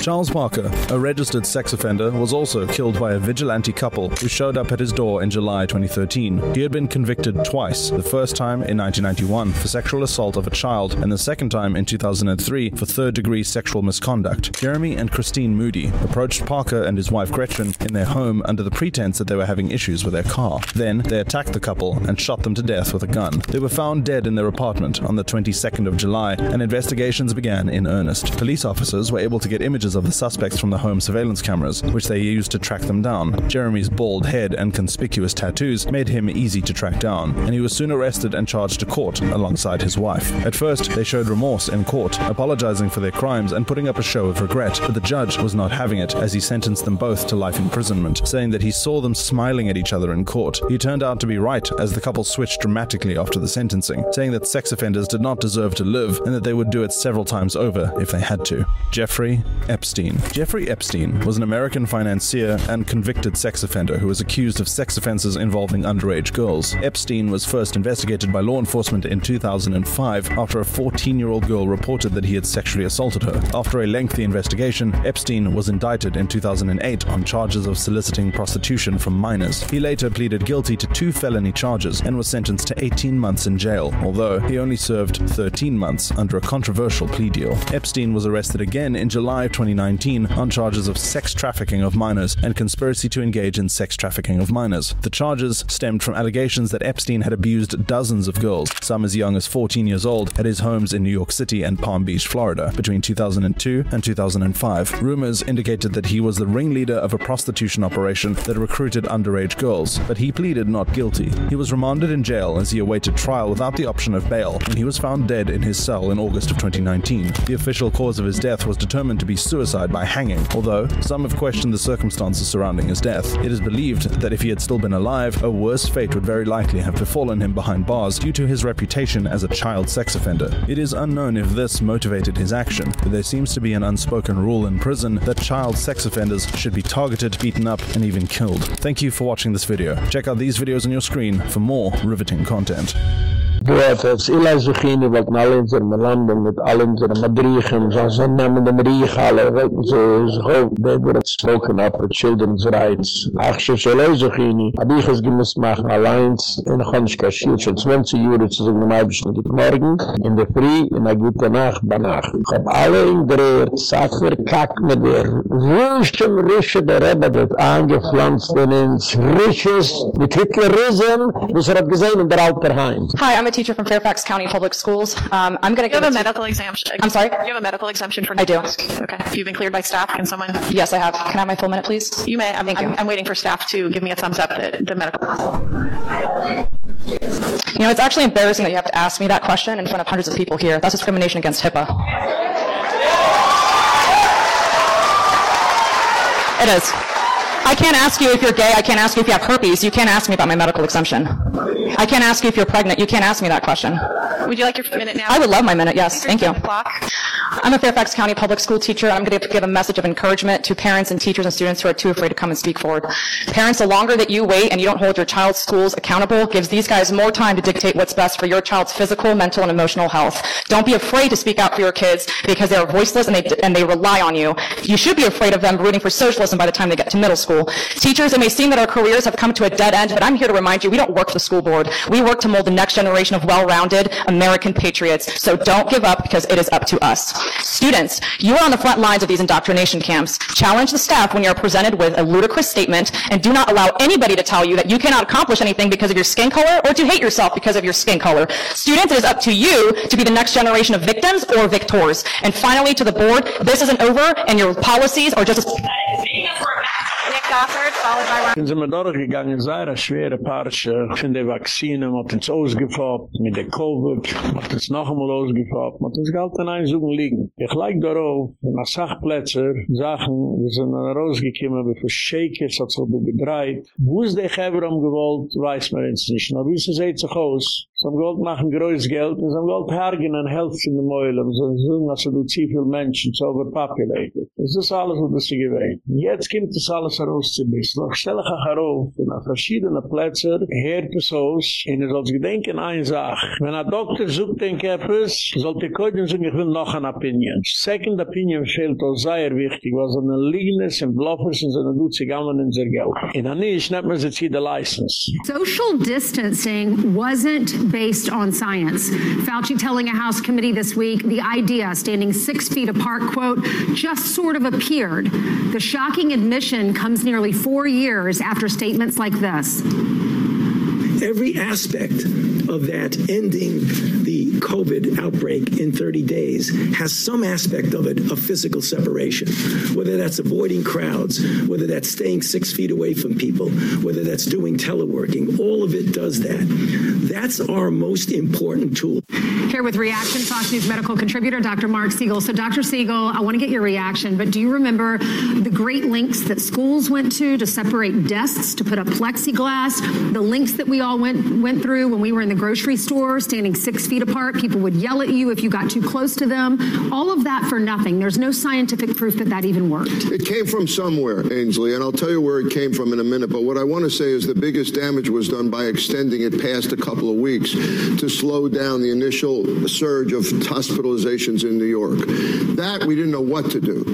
Charles Parker, a registered sex offender, was also killed by a vigilante couple who showed up at his door in July 2013. He had been convicted twice, the first time in 1991 for sexual assault of a child and the second time in 2003 for third-degree sexual misconduct. Jeremy and Christine Moody approached Parker and his wife Gretchen in their home under the pretense that they were having issues with their car. Then they attacked the couple and shot them to death with a gun. They were found dead in their apartment on the 22nd of July and investigations began in earnest. Police officers were able to get images of the suspects from the home surveillance cameras, which they used to track them down. Jeremy's bald head and conspicuous tattoos made him easy to track down, and he was soon arrested and charged to court alongside his wife. At first, they showed remorse in court, apologizing for their crimes and putting up a show of regret, but the judge was not having it as he sentenced them both to life imprisonment, saying that he saw them smiling at each other in court. He turned out to be right as the couple switched dramatically after the sentencing, saying that sex offenders did not deserve to live and that they would do it several times over if they had to. Jeffrey Epstein. Jeffrey Epstein was an American financier and convicted sex offender who was accused of sex offenses involving underage girls. Epstein was first investigated by law enforcement in 2005 after a 14 year old girl reported that he had sexually assaulted her. After a lengthy investigation, Epstein was indicted in 2008 on charges of soliciting prostitution from minors. He later pleaded guilty to two felony charges and was sentenced to 18 months in jail, although he only served 13 months under a controversial plea deal. Epstein was arrested again in July 2019 on charges of sex trafficking of minors and conspiracy to engage in sex trafficking of minors. The charges stemmed from allegations that Epstein had abused dozens of girls, some as young as 14 years old, at his homes in New York City and Palm Beach, Florida, between 2002 and 2005. Rumors indicated that he was the ringleader of a prostitution operation that recruited underage girls, but he pleaded not guilty. He was remanded in jail as he awaited trial without the option of bail, and he was found dead in his cell in August of 2019. The official cause of his death was determined to be suicide by hanging, although some have questioned the circumstances surrounding his death. It is believed that if he had still been alive, a worse fate would very likely have befallen him behind bars due to his reputation as a child sex offender. It is unknown if this motivated his action, but there seems to be an unspoken rule in prison that child sex offenders should be targeted, beaten up, and even killed. Thank you for watching this video. Check out these videos on your screen for more riveting content. Du hast es illa zuchini, wat na alle unsere Melanden, mit alle unsere Madrichen, so so nehmen dem Riech alle, sie, so, they would have spoken up for children's rights. Ach, so so lei zuchini, hab ich es gemusst machen, allein, in Chonschka Schild, schon 20 Jahre zu sagen, mei bis guten Morgen, in der Früh, in der gute Nacht, bei Nacht. Ich hab alle in der Sacher kack mit der wünschtem Rische der Rebbe, das angepflanzt in ins Risches, mit Hitlerism, das hat gesehen in der Alterheim. Hi, I'm a teacher from Fairfax County Public Schools. Um, I'm going to You give have a medical exemption. I'm sorry? You have a medical exemption for. I do. Okay. If you've been cleared by staff, can someone? Yes, I have. Can I have my full minute, please? You may. I'm, I'm, I'm waiting for staff to give me a thumbs up that the medical. You know, it's actually embarrassing that you have to ask me that question in front of hundreds of people here. That's discrimination against HIPAA. It is. I can't ask you if you're gay. I can't ask you if you have herpes. You can't ask me about my medical exemption. I can't ask you if you're pregnant. You can't ask me that question. Would you like your minute now? I would love my minute, yes. Thank you. I'm a Fairfax County public school teacher. I'm going to give a message of encouragement to parents and teachers and students who are too afraid to come and speak forward. Parents, the longer that you wait and you don't hold your child's schools accountable gives these guys more time to dictate what's best for your child's physical, mental, and emotional health. Don't be afraid to speak out for your kids because they are voiceless and they, and they rely on you. You should be afraid of them rooting for socialism by the time they get to middle school. Teachers, it may seem that our careers have come to a dead end, but I'm here to remind you we don't work for the school board. We work to mold the next generation of well-rounded American patriots. So don't give up because it is up to us. Students, you are on the front lines of these indoctrination camps. Challenge the staff when you are presented with a ludicrous statement and do not allow anybody to tell you that you cannot accomplish anything because of your skin color or to hate yourself because of your skin color. Students, it is up to you to be the next generation of victims or victors. And finally, to the board, this isn't over and your policies are just as Stafford, followed by Sind sie mir durchgegangen, sei eine schwere Parche von der Vakzine, man hat uns ausgefoppt, mit der Covid, hat uns noch einmal ausgefoppt, hat uns galt an einen Sogen liegen. Ich leik darauf, in Sachplätze, Sachen, wir sind dann rausgekommen, wie für Shakers hat sich gedreht. Wo ist der Geber umgewollt, weiß man jetzt nicht. Na, wie es jetzt sich aus? Sie haben gewollt machen größtes Geld, sie haben gewollt hergen an helfen in den Meulen, so dass sie du zu viele Menschen, so overpopulated. Das ist alles, was sie gewähnt. Jetzt kommt das alles herauszubissen. Noch stelle ich herauf, in verschiedenen Plätzen, hört es aus, und ihr sollt gedenken eine Sache. Wenn ein Doktor sucht den Käppes, sollt ihr können sagen, ich will noch eine Opinion. Second Opinion fehlt auch sehr wichtig, was an den Liegenes und Bluffers so, dann tut sich alle in sein Geld. Und dann nicht, nimmt man sich die License. Social distancing wasn't based on science. Fauci telling a House committee this week the idea, standing six feet apart, quote, just sort of appeared. The shocking admission comes nearly four years after statements like this. Every aspect of that ending the COVID outbreak in 30 days has some aspect of it of physical separation, whether that's avoiding crowds, whether that's staying six feet away from people, whether that's doing teleworking. All of it does that. That's our most important tool. Here with reaction, Fox News medical contributor Dr. Mark Siegel. So, Dr. Siegel, I want to get your reaction, but do you remember the great links that schools went to to separate desks, to put up plexiglass, the links that we all went went through when we were in the grocery store, standing six feet apart? People would yell at you if you got too close to them. All of that for nothing. There's no scientific proof that that even worked. It came from somewhere, Ainsley, and I'll tell you where it came from in a minute. But what I want to say is the biggest damage was done by extending it past a couple of weeks to slow down the initial surge of hospitalizations in New York. That we didn't know what to do.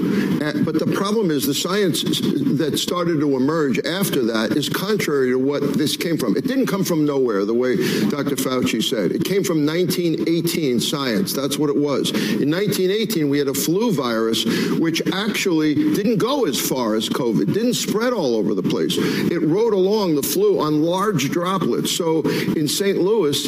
But the problem is the science that started to emerge after that is contrary to what this came from. It didn't come from nowhere, the way Dr. Fauci said. It came from 1918 science. That's what it was. In 1918, we had a flu virus, which actually didn't go as far as COVID, didn't spread all over the place. It rode along the flu on large droplets. So in St. Louis,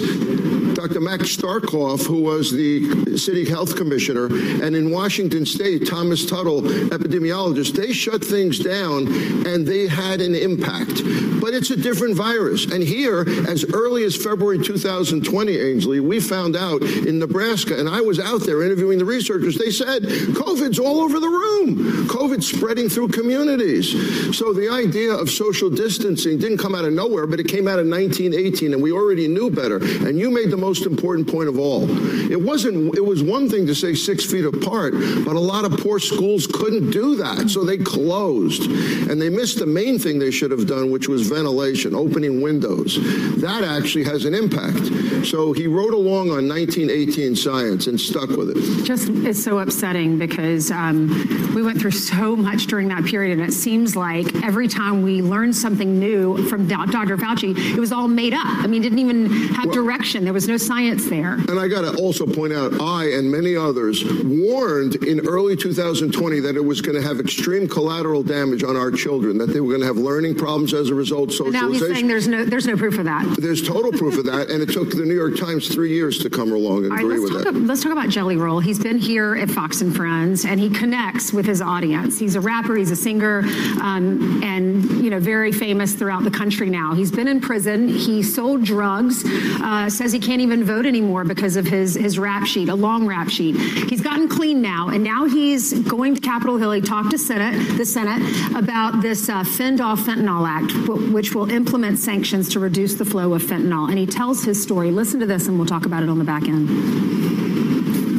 Dr. Max Starkloff, who was the city health commissioner, and in Washington state, Thomas Tuttle, epidemiologist, they shut things down and they had an impact. But it's a different virus. And here, as early as February 2020, Ainsley, we found out in Nebraska, and I was out there interviewing the researchers, they said COVID's all over the room. COVID's spreading through communities. So the idea of social distancing didn't come out of nowhere, but it came out in 1918, and we already knew better. And you made the most important point of all. It wasn't, it was one thing to say six feet apart, but a lot of poor schools couldn't do that. So they closed. And they missed the main thing they should have done, which was ventilation, opening windows. That actually has an impact. So he wrote along on 1918 science and stuck with it. just it's so upsetting because um, we went through so much during that period and it seems like every time we learned something new from Dr. Fauci it was all made up I mean didn't even have direction there was no science there And I got to also point out, I and many others warned in early 2020 that it was going to have extreme collateral damage on our children, that they were going to have learning problems as a result, And now he's saying socialization. there's no there's no proof of that There's total proof of that, and it took the New York Times three years to come along and right, agree let's with talk, that. ab- let's talk about Jelly Roll. He's been here at Fox and Friends, and he connects with his audience. He's a rapper, he's a singer, um, and you know, very famous throughout the country now. He's been in prison. He sold drugs. Uh, says he can't even vote anymore because of his his rap sheet, a long rap sheet. He's gotten clean now, and now he's going to Capitol Hill. He talked to Senate, the Senate, about this uh, Fend Off Fentanyl Act, which will implement sanctions to reduce the flow of fentanyl. And he tells his story. Listen to this, and we'll talk about it on the back end.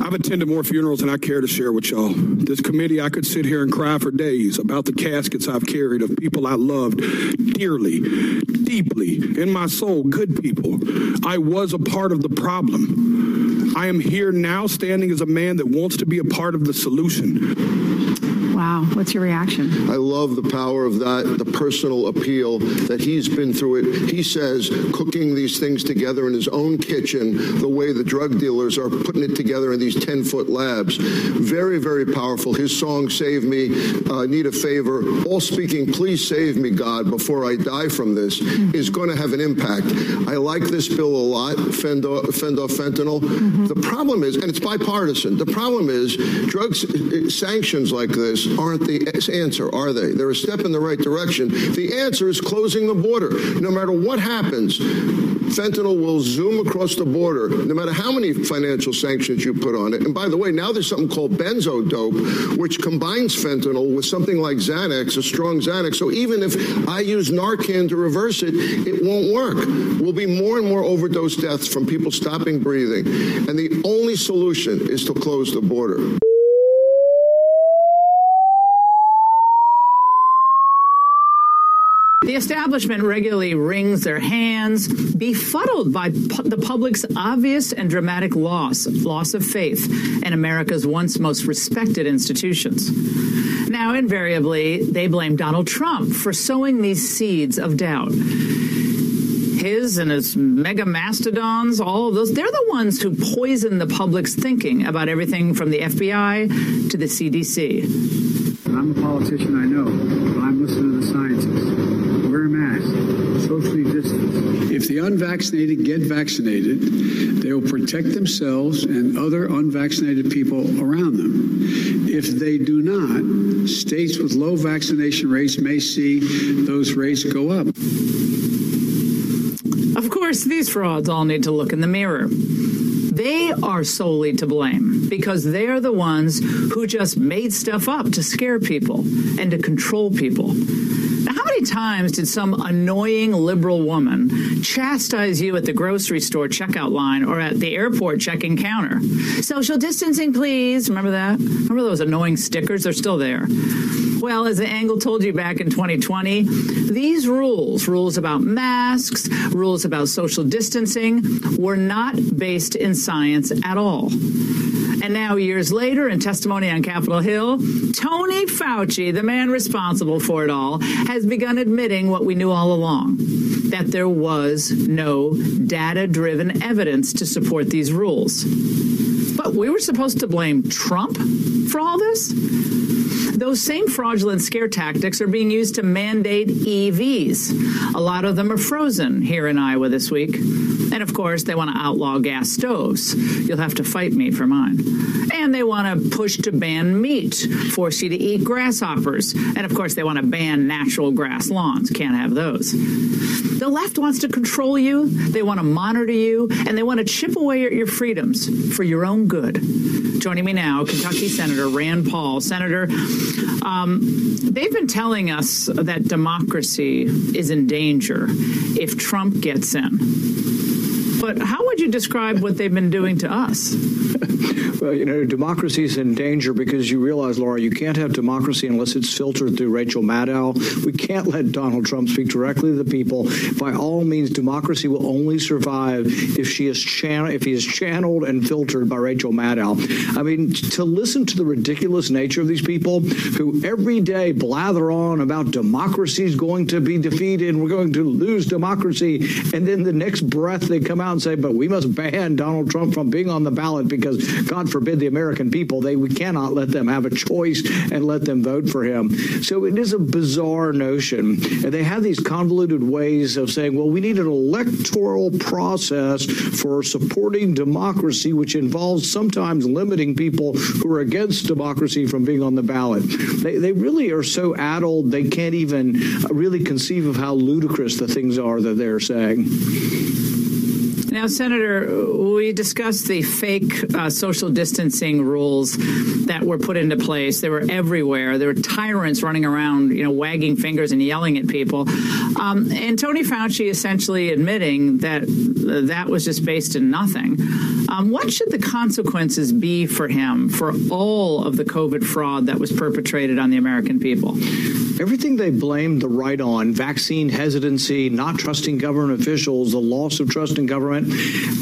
I've attended more funerals than I care to share with y'all. This committee, I could sit here and cry for days about the caskets I've carried of people I loved dearly, deeply, in my soul, good people. I was a part of the problem. I am here now standing as a man that wants to be a part of the solution. Wow, what's your reaction? I love the power of that, the personal appeal that he's been through it. He says cooking these things together in his own kitchen, the way the drug dealers are putting it together in these 10 foot labs. Very, very powerful. His song, Save Me, uh, Need a Favor, all speaking, Please save me, God, before I die from this, is going to have an impact. I like this bill a lot, fend off, fend off fentanyl. The problem is, and it's bipartisan, the problem is drugs sanctions like this aren't the answer, are they? They're a step in the right direction. The answer is closing the border. No matter what happens, fentanyl will zoom across the border, no matter how many financial sanctions you put on it. And by the way, now there's something called benzo dope, which combines fentanyl with something like Xanax, a strong Xanax. So even if I use Narcan to reverse it, it won't work. We'll be more and more overdose deaths from people stopping breathing. And the only solution is to close the border. The establishment regularly wrings their hands, befuddled by pu the public's obvious and dramatic loss, loss of faith in America's once most respected institutions. Now, invariably, they blame Donald Trump for sowing these seeds of doubt. His and his MAGA mastodons, all of those, they're the ones who poison the public's thinking about everything from the FBI to the CDC. I'm a politician, I know, but I'm listening to the scientists. Wear a mask, socially. If the unvaccinated get vaccinated, they will protect themselves and other unvaccinated people around them. If they do not, states with low vaccination rates may see those rates go up. Of course, these frauds all need to look in the mirror. They are solely to blame because they're the ones who just made stuff up to scare people and to control people. How many times did some annoying liberal woman chastise you at the grocery store checkout line or at the airport check-in counter? Social distancing, please. Remember that? Remember those annoying stickers? They're still there. Well, as the angle told you back in 2020, these rules, rules about masks, rules about social distancing, were not based in science at all. And now, years later, in testimony on Capitol Hill, Tony Fauci, the man responsible for it all, has begun admitting what we knew all along that there was no data driven evidence to support these rules. But we were supposed to blame Trump for all this? Those same fraudulent scare tactics are being used to mandate EVs. A lot of them are frozen here in Iowa this week. And of course, they want to outlaw gas stoves. You'll have to fight me for mine. And they want to push to ban meat, force you to eat grasshoppers. And of course, they want to ban natural grass lawns. Can't have those. The left wants to control you, they want to monitor you, and they want to chip away at your freedoms for your own good. Joining me now, Kentucky Senator Rand Paul. Senator, um, they've been telling us that democracy is in danger if Trump gets in. But how would you describe what they've been doing to us? Well, you know, democracy is in danger because you realize, Laura, you can't have democracy unless it's filtered through Rachel Maddow. We can't let Donald Trump speak directly to the people. By all means, democracy will only survive if she is if he is channeled and filtered by Rachel Maddow. I mean, to listen to the ridiculous nature of these people who every day blather on about democracy is going to be defeated and we're going to lose democracy, and then the next breath they come out say, "But we must ban Donald Trump from being on the ballot because God forbid the American people they we cannot let them have a choice and let them vote for him." So it is a bizarre notion, and they have these convoluted ways of saying, "Well, we need an electoral process for supporting democracy, which involves sometimes limiting people who are against democracy from being on the ballot." They they really are so addled they can't even really conceive of how ludicrous the things are that they're saying. Now, Senator, we discussed the fake uh, social distancing rules that were put into place. They were everywhere. There were tyrants running around, you know, wagging fingers and yelling at people. Um, and Tony Fauci essentially admitting that uh, that was just based in nothing. Um, what should the consequences be for him for all of the COVID fraud that was perpetrated on the American people? Everything they blamed the right on, vaccine hesitancy, not trusting government officials, the loss of trust in government,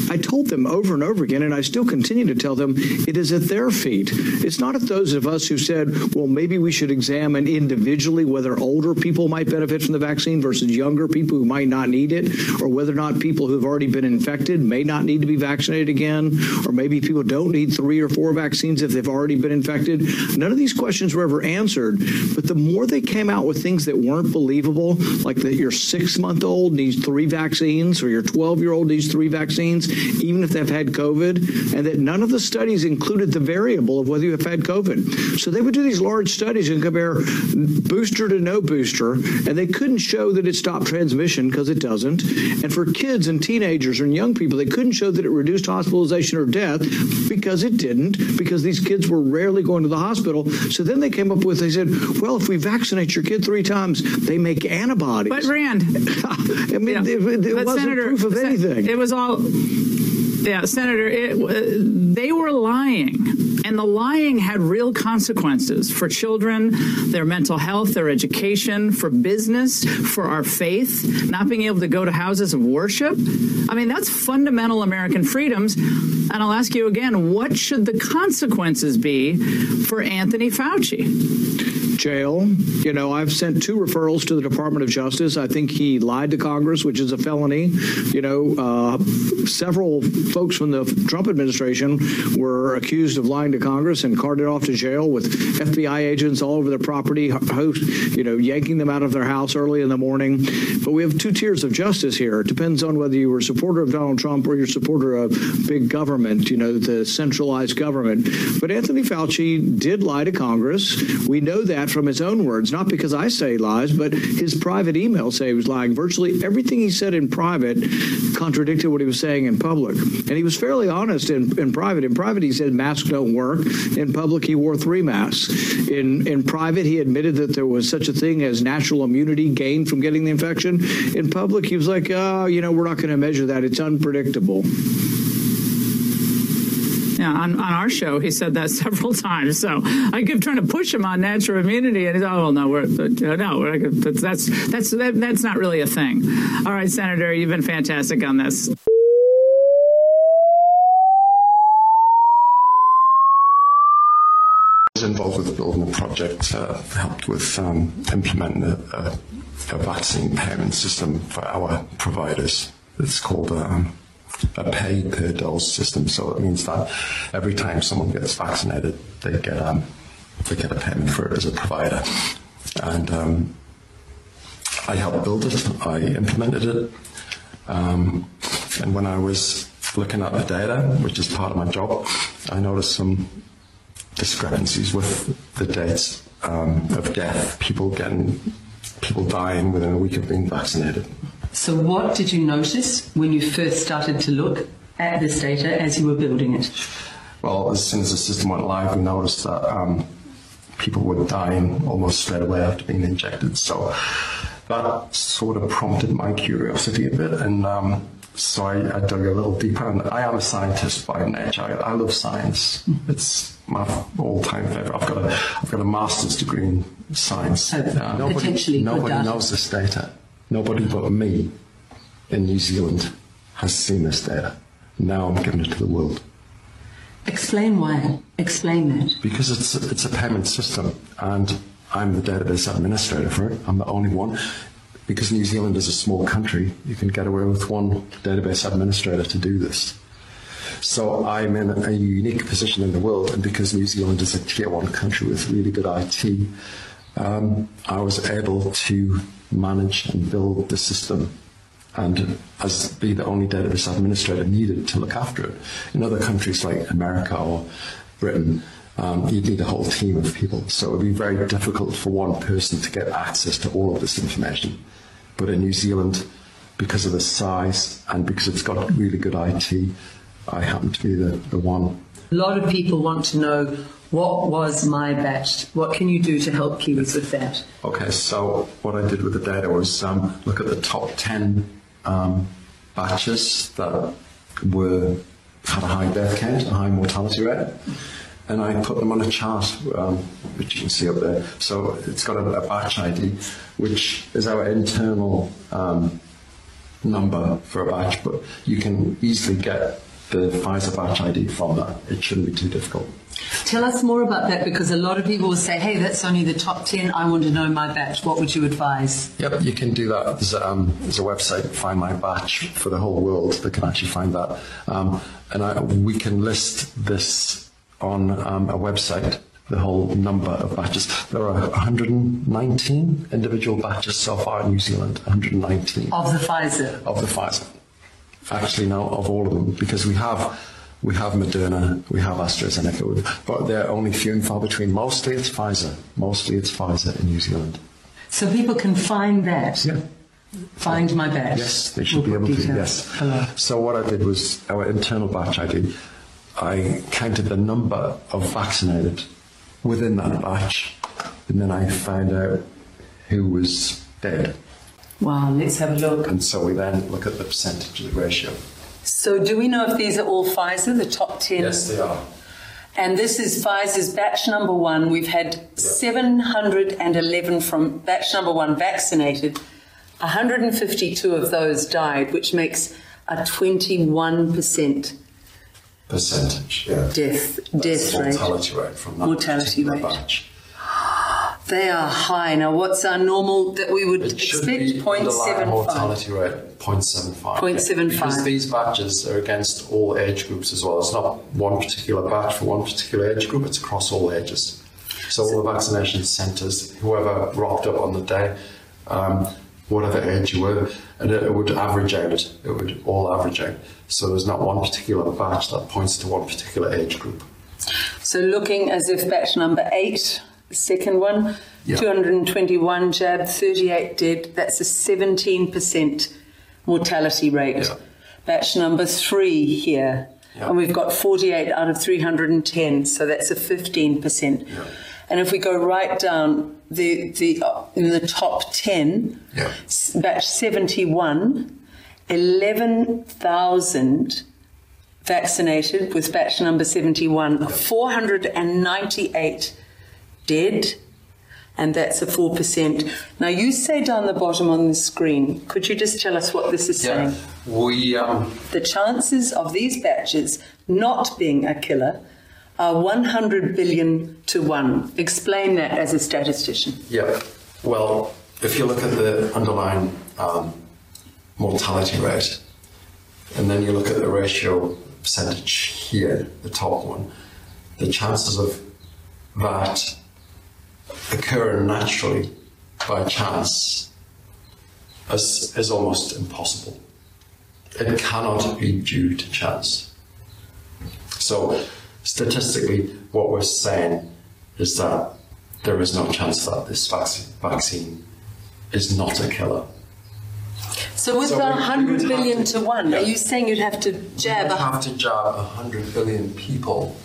I told them over and over again, and I still continue to tell them, it is at their feet. It's not at those of us who said, well, maybe we should examine individually whether older people might benefit from the vaccine versus younger people who might not need it, or whether or not people who've already been infected may not need to be vaccinated again, or maybe people don't need three or four vaccines if they've already been infected. None of these questions were ever answered, but the more they came came out with things that weren't believable, like that your six month old needs three vaccines or your 12 year old needs three vaccines, even if they've had COVID, and that none of the studies included the variable of whether you have had COVID. So they would do these large studies and compare booster to no booster, and they couldn't show that it stopped transmission because it doesn't. And for kids and teenagers and young people, they couldn't show that it reduced hospitalization or death because it didn't, because these kids were rarely going to the hospital. So then they came up with, they said, well, if we vaccinate your kid three times, they make antibodies. But Rand, I mean, it, it wasn't Senator, proof of anything. It was all yeah, Senator, it, uh, they were lying. And the lying had real consequences for children, their mental health, their education, for business, for our faith, not being able to go to houses of worship. I mean, that's fundamental American freedoms. And I'll ask you again, what should the consequences be for Anthony Fauci? Jail. You know, I've sent two referrals to the Department of Justice. I think he lied to Congress, which is a felony. You know, uh, several folks from the Trump administration were accused of lying to Congress and carted off to jail with FBI agents all over their property, you know, yanking them out of their house early in the morning. But we have two tiers of justice here. It depends on whether you were a supporter of Donald Trump or you're a supporter of big government, you know, the centralized government. But Anthony Fauci did lie to Congress. We know that from his own words, not because I say lies, but his private email say he was lying. Virtually everything he said in private contradicted what he was saying in public. And he was fairly honest in, in private. In private, he said masks don't work. In public, he wore three masks. In, in private, he admitted that there was such a thing as natural immunity gained from getting the infection. In public, he was like, oh, you know, we're not going to measure that. It's unpredictable. Yeah, on, on our show, he said that several times. So I kept trying to push him on natural immunity, and he's oh well, no, we're no, we're, that's that's that's that, that's not really a thing. All right, Senator, you've been fantastic on this. involved with building the project, uh, helped with um, implementing a, a, a, vaccine payment system for our providers. It's called um, a pay per dose system. So it means that every time someone gets vaccinated, they get um, they get a payment for it as a provider. And um, I helped build it. I implemented it. Um, and when I was looking at the data, which is part of my job, I noticed some discrepancies with the dates um, of death. People getting people dying within a week of being vaccinated. So what did you notice when you first started to look at this data as you were building it? Well, as soon as the system went live, we noticed that um, people were dying almost straight away after being injected. So that sort of prompted my curiosity a bit and um, so I, I, dug a little deeper and I am a scientist by nature. I, I love science. Mm-hmm. It's my all-time favorite. I've got a I've got a master's degree in science. So uh, nobody, nobody knows this data. Nobody but me in New Zealand has seen this data. Now I'm giving it to the world. Explain why. Explain that. Because it's a, it's a payment system, and I'm the database administrator for it. I'm the only one. Because New Zealand is a small country, you can get away with one database administrator to do this. So I'm in a unique position in the world, and because New Zealand is a tier one country with really good IT, um, I was able to manage and build the system and as be the only database administrator needed to look after it. In other countries like America or Britain, um, you'd need a whole team of people. So it would be very difficult for one person to get access to all of this information. But in New Zealand, because of the size and because it's got really good IT, I happen to be the, the one. A lot of people want to know what was my batch? What can you do to help Kiwis with that? Okay, so what I did with the data was um, look at the top 10 um, batches that were had a high death count, a high mortality rate, and I put them on a chart, um, which you can see up there. So it's got a, a batch ID, which is our internal um, number for a batch, but you can easily get the Pfizer batch ID from that. It shouldn't be too difficult. Tell us more about that because a lot of people will say, hey, that's only the top 10. I want to know my batch. What would you advise? Yep, you can do that. There's, um, there's a website, Find My Batch, for the whole world that can actually find that. Um, and I, we can list this on um, a website the whole number of batches. There are 119 individual batches so far in New Zealand, 119. Of the Pfizer? Of the Pfizer. Actually now of all of them because we have we have Moderna, we have AstraZeneca, but they're only few and far between. Mostly it's Pfizer. Mostly it's Pfizer in New Zealand. So people can find that? Yeah. Find my batch? Yes, they should we'll be able to, yes. Hello. So what I did was, our internal batch I did, I counted the number of vaccinated within that batch, and then I found out who was dead. Wow, let's have a look. And so we then look at the percentage of the ratio. So do we know if these are all Pfizer, the top 10? Yes, they are. And this is Pfizer's batch number one. We've had 711 from batch number one vaccinated. 152 of those died, which makes a 21% percentage, yeah. death That's death rate. mortality rate from that Mortality rate. batch. They are high. Now, what's our normal that we would It should expect? be underlying 0.75. mortality rate 0.75. 0.75. Because these batches are against all age groups as well. It's not one particular batch for one particular age group, it's across all ages. So all the vaccination centres, whoever rocked up on the day, um, whatever age you were, and it, it would average out it. Would all average out. So there's not one particular batch that points to one particular age group. So looking as if batch number eight, second one, 221 jab, 38 dead. That's a 17% mortality rate. Batch number three here. And we've got 48 out of 310, so that's a 15%. And if we go right down, the, the, uh, in the top 10, s- batch 71, 11,000 vaccinated with batch number 71, 498 dead, and that's a 4%. Now, you say down the bottom on the screen, could you just tell us what this is saying? We um, The chances of these batches not being a killer are 100 billion to 1. Explain that as a statistician. Yeah. Well, if you look at the underlying um, mortality rate, and then you look at the ratio percentage here, the top one, the chances of that occurring naturally by chance is, is almost impossible. It cannot be due to chance. So, statistically, what we're saying is that there is no chance that this vaccine, vaccine is not a killer. So with So the we- we 100 would have billion to- to 1, are you saying you'd have to jab You a have to jab 100 billion people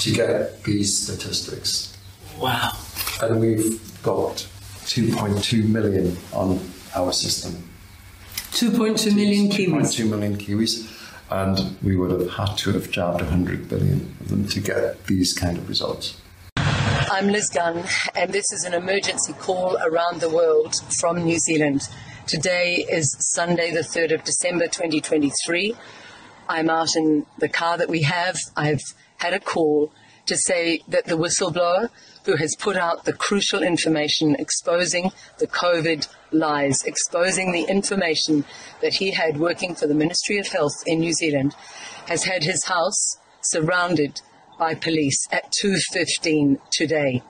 to get these statistics. Wow. And we've got 2.2 million on our system. 2.2 million Kiwis. 2.2 million Kiwis. And we would have had to have jabbed 100 billion of them to get these kind of results. I'm Liz Gunn, and this is an emergency call around the world from New Zealand. Today is Sunday, the 3rd of December 2023. I'm out in the car that we have. I've had a call to say that the whistleblower who has put out the crucial information exposing the COVID lies, exposing the information that he had working for the Ministry of Health in New Zealand, has had his house surrounded by police at 2.15 today.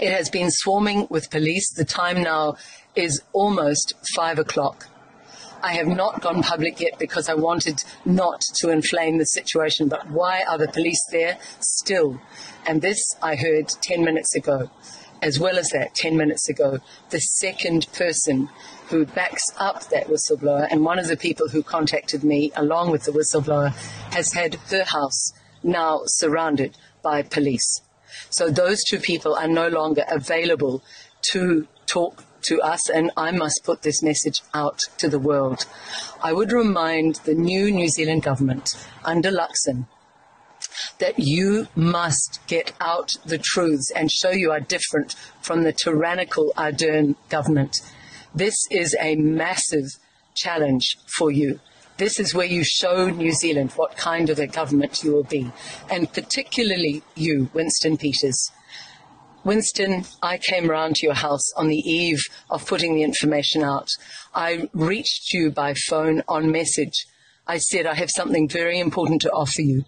It has been swarming with police. The time now is almost five o'clock. I have not gone public yet because I wanted not to inflame the situation, but why are the police there still? And this I heard 10 minutes ago. As well as that, 10 minutes ago, the second person who backs up that whistleblower and one of the people who contacted me along with the whistleblower has had her house now surrounded by police. So those two people are no longer available to talk to us, and I must put this message out to the world. I would remind the new New Zealand government under Luxon that you must get out the truths and show you are different from the tyrannical Ardern government. This is a massive challenge for you. This is where you show New Zealand what kind of a government you will be, and particularly you, Winston Peters. Winston, I came round to your house on the eve of putting the information out. I reached you by phone on message. I said, I have something very important to offer you.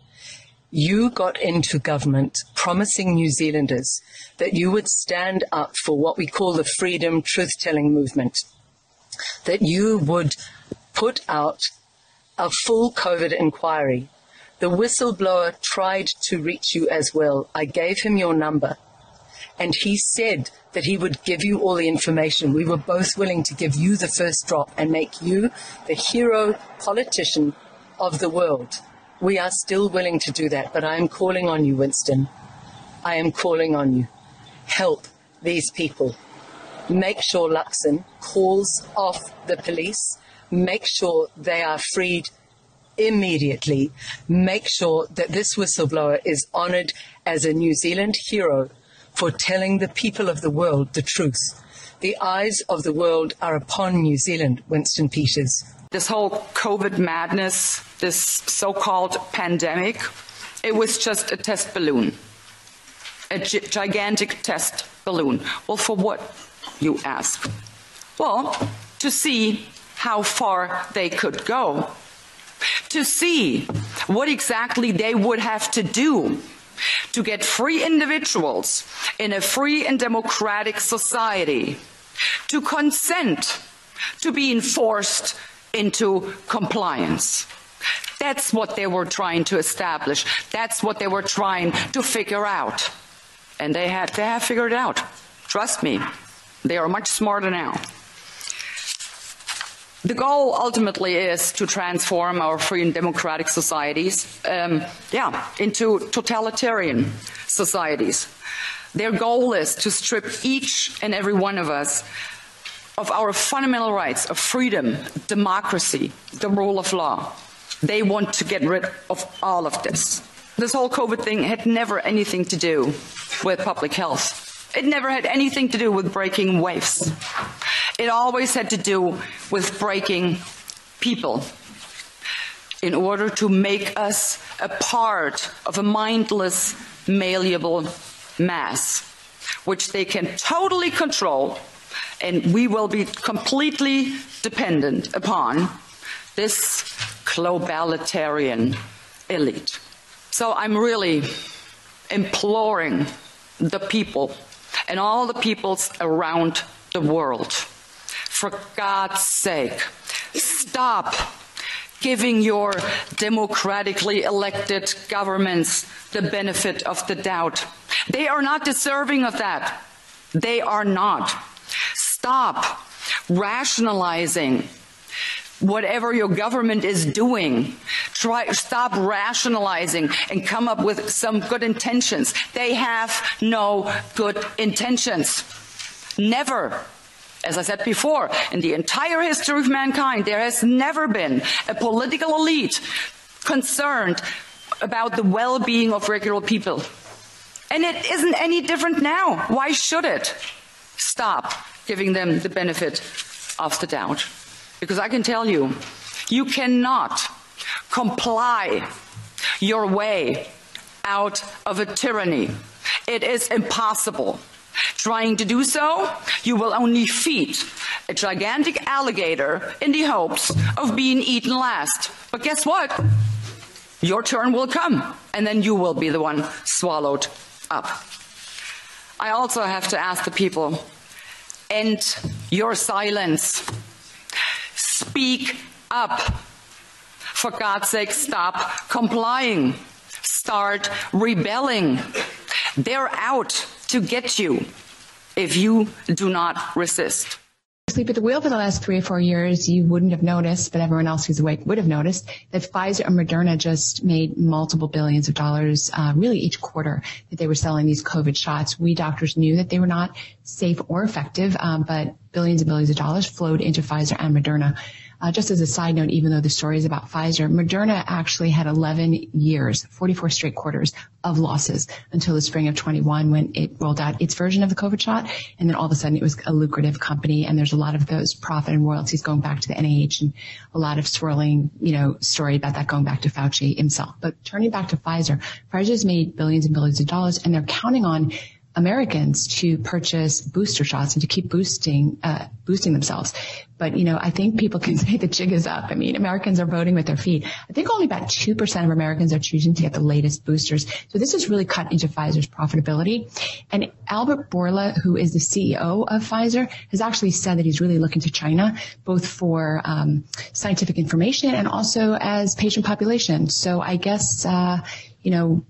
You got into government promising New Zealanders that you would stand up for what we call the freedom truth telling movement, that you would put out a full COVID inquiry. The whistleblower tried to reach you as well. I gave him your number and he said that he would give you all the information. We were both willing to give you the first drop and make you the hero politician of the world. We are still willing to do that, but I am calling on you, Winston. I am calling on you. Help these people. Make sure Luxon calls off the police. Make sure they are freed immediately. Make sure that this whistleblower is honored as a New Zealand hero for telling the people of the world the truth. The eyes of the world are upon New Zealand, Winston Peters. This whole COVID madness, this so-called pandemic, it was just a test balloon. A gigantic test balloon. Well, for what, you ask? Well, to see how far they could go. To see what exactly they would have to do to get free individuals in a free and democratic society to consent to being forced into compliance. That's what they were trying to establish. That's what they were trying to figure out. And they had they have figured it out. Trust me. They are much smarter now. The goal ultimately is to transform our free and democratic societies um, yeah, into totalitarian societies. Their goal is to strip each and every one of us of our fundamental rights of freedom, democracy, the rule of law. They want to get rid of all of this. This whole COVID thing had never anything to do with public health. It never had anything to do with breaking waves. It always had to do with breaking people in order to make us a part of a mindless, malleable mass, which they can totally control, and we will be completely dependent upon this globalitarian elite. So I'm really imploring the people and all the peoples around the world. For God's sake, stop giving your democratically elected governments the benefit of the doubt. They are not deserving of that. They are not. Stop rationalizing whatever your government is doing. Try stop rationalizing and come up with some good intentions. They have no good intentions. Never. As i said before in the entire history of mankind there has never been a political elite concerned about the well-being of regular people. And it isn't any different now. Why should it? Stop giving them the benefit of the doubt because I can tell you, you cannot comply your way out of a tyranny. It is impossible. Trying to do so, you will only feed a gigantic alligator in the hopes of being eaten last. But guess what? Your turn will come and then you will be the one swallowed up. I also have to ask the people end your silence Speak up. For God's sake, stop complying. Start rebelling. They're out to get you if you do not resist sleep at the wheel for the last three or four years, you wouldn't have noticed, but everyone else who's awake would have noticed that Pfizer and Moderna just made multiple billions of dollars, uh, really each quarter that they were selling these COVID shots. We doctors knew that they were not safe or effective, um, but billions and billions of dollars flowed into Pfizer and Moderna. Uh, just as a side note, even though the story is about Pfizer, Moderna actually had 11 years, 44 straight quarters of losses until the spring of 21 when it rolled out its version of the COVID shot. And then all of a sudden it was a lucrative company. And there's a lot of those profit and royalties going back to the NIH and a lot of swirling, you know, story about that going back to Fauci himself. But turning back to Pfizer, Pfizer's made billions and billions of dollars and they're counting on Americans to purchase booster shots and to keep boosting uh, boosting themselves. But you know, I think people can say the jig is up. I mean, Americans are voting with their feet. I think only about two percent of Americans are choosing to get the latest boosters. So this has really cut into Pfizer's profitability. And Albert Bourla, who is the CEO of Pfizer, has actually said that he's really looking to China both for um, scientific information and also as patient population. So I guess uh, you know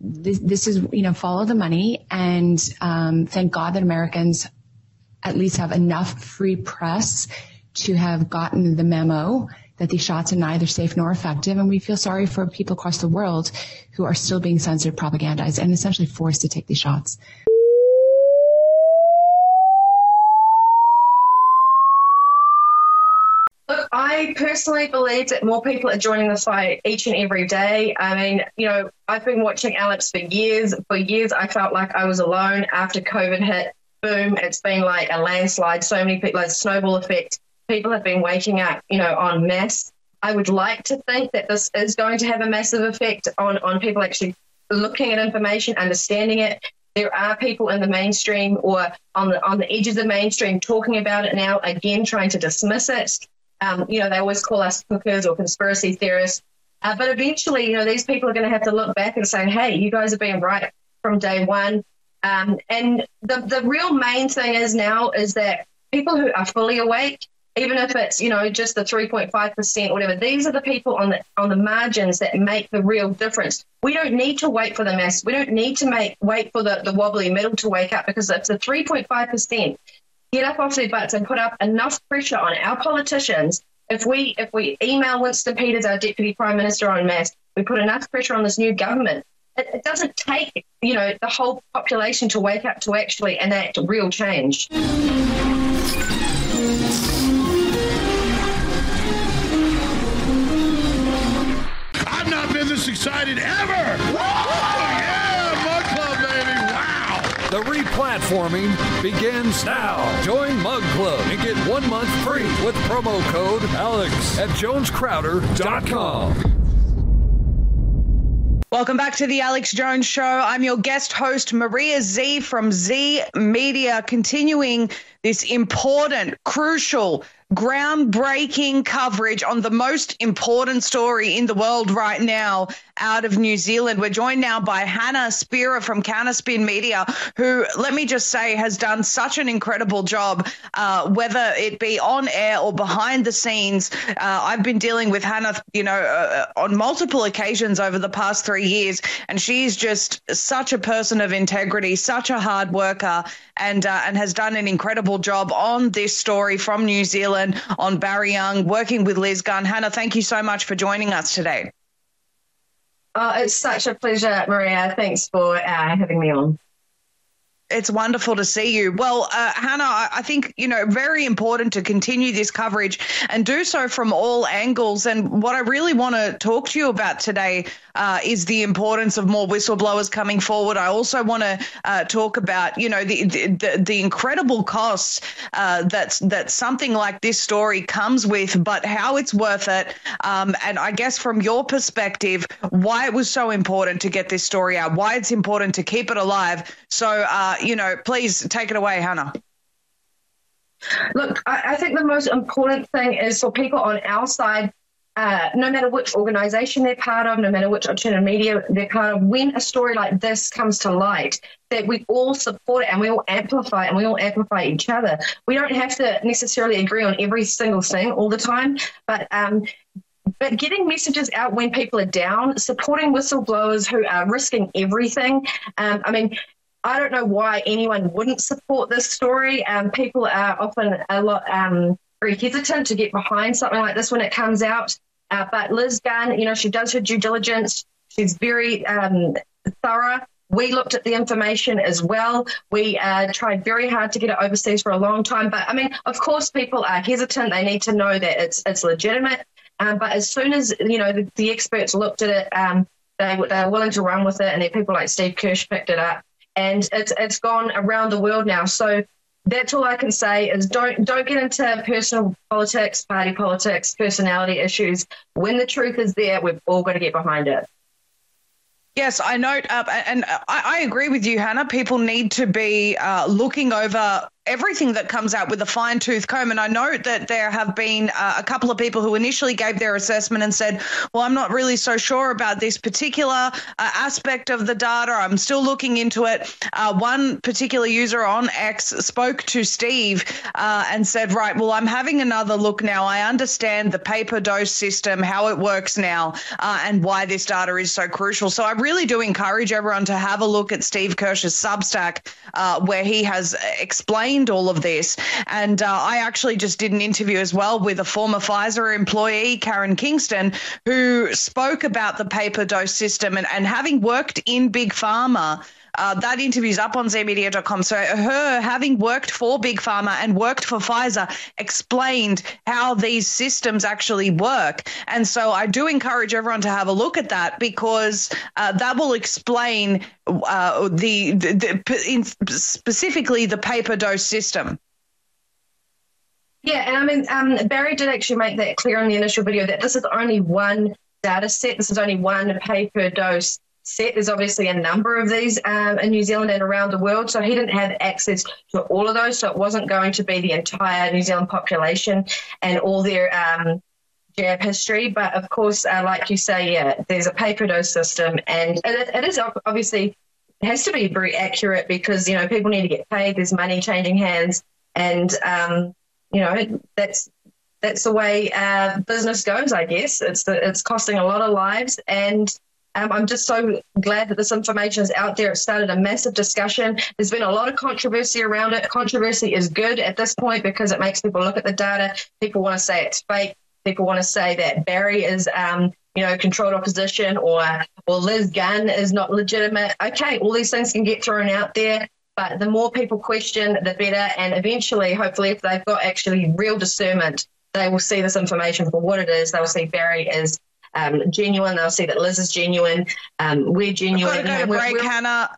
this, this is, you know, follow the money and um, thank God that Americans at least have enough free press to have gotten the memo that these shots are neither safe nor effective. And we feel sorry for people across the world who are still being censored, propagandized, and essentially forced to take these shots. I personally believe that more people are joining the fight each and every day. I mean, you know, I've been watching Alex for years. For years, I felt like I was alone after COVID hit. Boom, it's been like a landslide. So many people, like snowball effect. People have been waking up, you know, on mass. I would like to think that this is going to have a massive effect on, on people actually looking at information, understanding it. There are people in the mainstream or on the on the edges of the mainstream talking about it now, again trying to dismiss it. Um, you know, they always call us cookers or conspiracy theorists. Uh, but eventually, you know, these people are going to have to look back and say, hey, you guys have been right from day one. Um, and the, the real main thing is now is that people who are fully awake, even if it's, you know, just the 3.5%, whatever, these are the people on the on the margins that make the real difference. We don't need to wait for the mass. We don't need to make wait for the, the wobbly middle to wake up because it's the 3.5% get up off their butts and put up enough pressure on our politicians. If we if we email Winston Peters, our deputy prime minister, on mass, we put enough pressure on this new government. It, it doesn't take you know the whole population to wake up to actually enact real change. I've not been this excited ever. Oh, yeah, Mug Club, baby. Wow. The replatforming begins now. Join Mug Club and get one month free with promo code ALEX at jonescrowder.com. Welcome back to the Alex Jones Show. I'm your guest host, Maria Z from Z Media, continuing this important, crucial, groundbreaking coverage on the most important story in the world right now out of New Zealand. We're joined now by Hannah Spierer from Counterspin Media, who, let me just say, has done such an incredible job, uh, whether it be on air or behind the scenes. Uh, I've been dealing with Hannah, you know, uh, on multiple occasions over the past three years, and she's just such a person of integrity, such a hard worker, and uh, and has done an incredible job on this story from New Zealand on Barry Young, working with Liz Gunn. Hannah, thank you so much for joining us today. Oh, it's such a pleasure, Maria. Thanks for uh, having me on. It's wonderful to see you. Well, uh, Hannah, I think, you know, very important to continue this coverage and do so from all angles. And what I really want to talk to you about today uh, is the importance of more whistleblowers coming forward. I also want to uh, talk about, you know, the the, the incredible costs uh, that that something like this story comes with, but how it's worth it. Um, and I guess from your perspective, why it was so important to get this story out, why it's important to keep it alive. So, uh, you know, please take it away, Hannah. Look, I, I, think the most important thing is for people on our side, uh, no matter which organization they're part of, no matter which alternative media they're part of, when a story like this comes to light, that we all support it and we all amplify it and we all amplify each other. We don't have to necessarily agree on every single thing all the time, but um, but getting messages out when people are down, supporting whistleblowers who are risking everything. Um, I mean, I don't know why anyone wouldn't support this story. Um, people are often a lot um, very hesitant to get behind something like this when it comes out. Uh, but Liz Gunn, you know, she does her due diligence. She's very um, thorough. We looked at the information as well. We uh, tried very hard to get it overseas for a long time. But I mean, of course, people are hesitant. They need to know that it's it's legitimate. Um, but as soon as you know the, the experts looked at it, um, they they're willing to run with it, and then people like Steve Kirsch picked it up and it's it's gone around the world now. So that's all I can say is don't don't get into personal politics, party politics, personality issues. When the truth is there, we've all got to get behind it. Yes, I note, uh, and I, I, agree with you, Hannah. People need to be uh, looking over everything that comes out with a fine tooth comb. And I note that there have been uh, a couple of people who initially gave their assessment and said, Well, I'm not really so sure about this particular uh, aspect of the data. I'm still looking into it. Uh, one particular user on X spoke to Steve uh, and said, Right, well, I'm having another look now. I understand the pay per dose system, how it works now, uh, and why this data is so crucial. So I really do encourage everyone to have a look at Steve Kirsch's Substack, uh, where he has explained all of this. And uh, I actually just did an interview as well with a former Pfizer employee, Karen Kingston, who spoke about the pay per dose system and, and having worked in big pharma. Uh, that interview's up on zmedia.com. So her having worked for Big Pharma and worked for Pfizer explained how these systems actually work. And so I do encourage everyone to have a look at that because uh, that will explain uh, the, the, the specifically the pay per dose system. Yeah, and I mean, um, Barry did actually make that clear in the initial video that this is only one data set. This is only one pay per dose set. There's obviously a number of these um, in New Zealand and around the world. So he didn't have access to all of those. So it wasn't going to be the entire New Zealand population and all their um, jab history. But of course, uh, like you say, yeah, there's a pay per dose system, and it, it is obviously has to be very accurate because you know people need to get paid. There's money changing hands, and um, you know that's that's the way uh, business goes. I guess it's the, it's costing a lot of lives, and um, I'm just so glad that this information is out there. It started a massive discussion. There's been a lot of controversy around it. Controversy is good at this point because it makes people look at the data. People want to say it's fake. People want to say that Barry is, um, you know, controlled opposition or or Liz Gunn is not legitimate. Okay, all these things can get thrown out there. But the more people question, the better. And eventually, hopefully, if they've got actually real discernment, they will see this information for what it is. They will see Barry is um, genuine. They'll see that Liz is genuine. Um, we're genuine. I've got to go to break, Hannah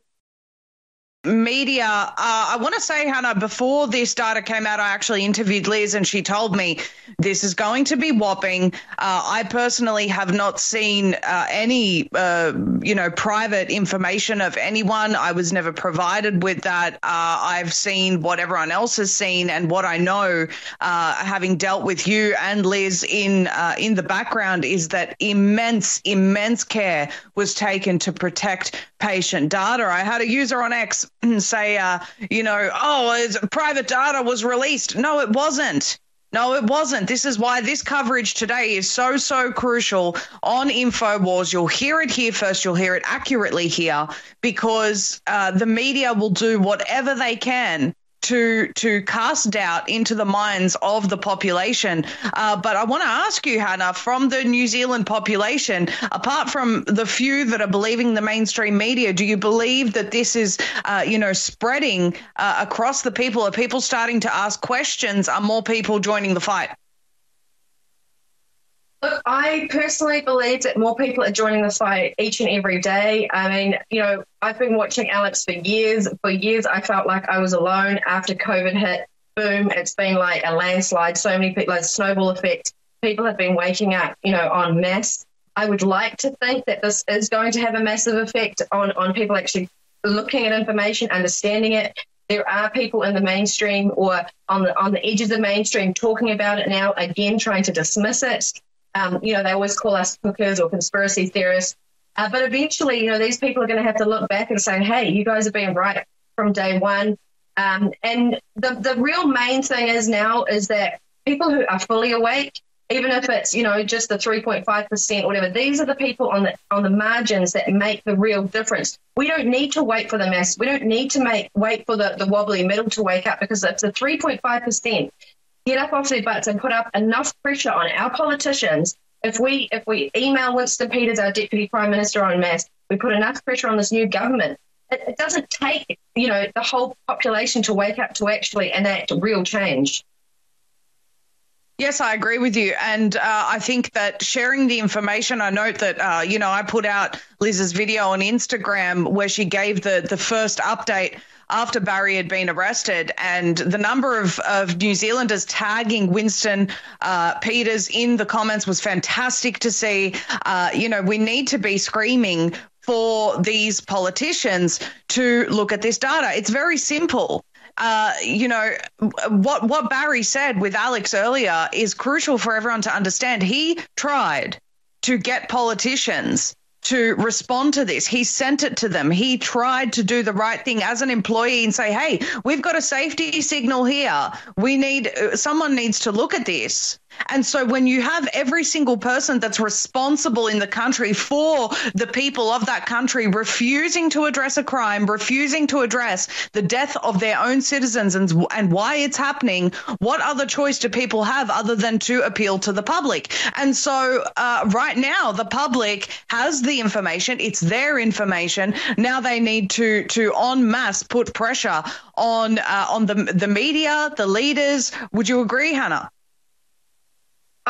media. Uh, I want to say, Hannah, before this data came out, I actually interviewed Liz and she told me this is going to be whopping. Uh, I personally have not seen uh, any, uh, you know, private information of anyone. I was never provided with that. Uh, I've seen what everyone else has seen and what I know, uh, having dealt with you and Liz in in the background, is that immense, immense care was taken to protect patient data. I had a user on X say, uh, you know, oh, private data was released. No, it wasn't. No, it wasn't. This is why this coverage today is so, so crucial on InfoWars. You'll hear it here first. You'll hear it accurately here because uh, the media will do whatever they can to to cast doubt into the minds of the population. Uh, but I want to ask you, Hannah, from the New Zealand population, apart from the few that are believing the mainstream media, do you believe that this is, uh, you know, spreading uh, across the people? Are people starting to ask questions? Are more people joining the fight? Look, I personally believe that more people are joining the fight each and every day. I mean, you know, I've been watching Alex for years. For years, I felt like I was alone after COVID hit. Boom, it's been like a landslide. So many people, like snowball effect. People have been waking up, you know, on mass. I would like to think that this is going to have a massive effect on, on people actually looking at information, understanding it. There are people in the mainstream or on the on the edges of the mainstream talking about it now, again trying to dismiss it. Um, you know, they always call us cookers or conspiracy theorists. Uh, but eventually, you know, these people are going to have to look back and say, hey, you guys have been right from day one. Um, and the, the real main thing is now is that people who are fully awake, even if it's, you know, just the 3.5%, whatever, these are the people on the on the margins that make the real difference. We don't need to wait for the mass. We don't need to make wait for the, the wobbly middle to wake up because it's the 3.5% get up off their butts and put up enough pressure on our politicians. If we if we email Winston Peters, our deputy prime minister, on mass, we put enough pressure on this new government. It, it doesn't take you know the whole population to wake up to actually enact real change. Yes, I agree with you. And uh, I think that sharing the information, I note that, uh, you know, I put out Liz's video on Instagram where she gave the, the first update after Barry had been arrested. And the number of, of New Zealanders tagging Winston uh, Peters in the comments was fantastic to see. Uh, you know, we need to be screaming for these politicians to look at this data. It's very simple. Uh, you know what what Barry said with Alex earlier is crucial for everyone to understand. He tried to get politicians to respond to this. He sent it to them. He tried to do the right thing as an employee and say, "Hey, we've got a safety signal here. We need someone needs to look at this." And so when you have every single person that's responsible in the country for the people of that country refusing to address a crime, refusing to address the death of their own citizens and, and why it's happening, what other choice do people have other than to appeal to the public? And so uh, right now, the public has the information. It's their information. Now they need to to en masse put pressure on uh, on the the media, the leaders. Would you agree, Hannah?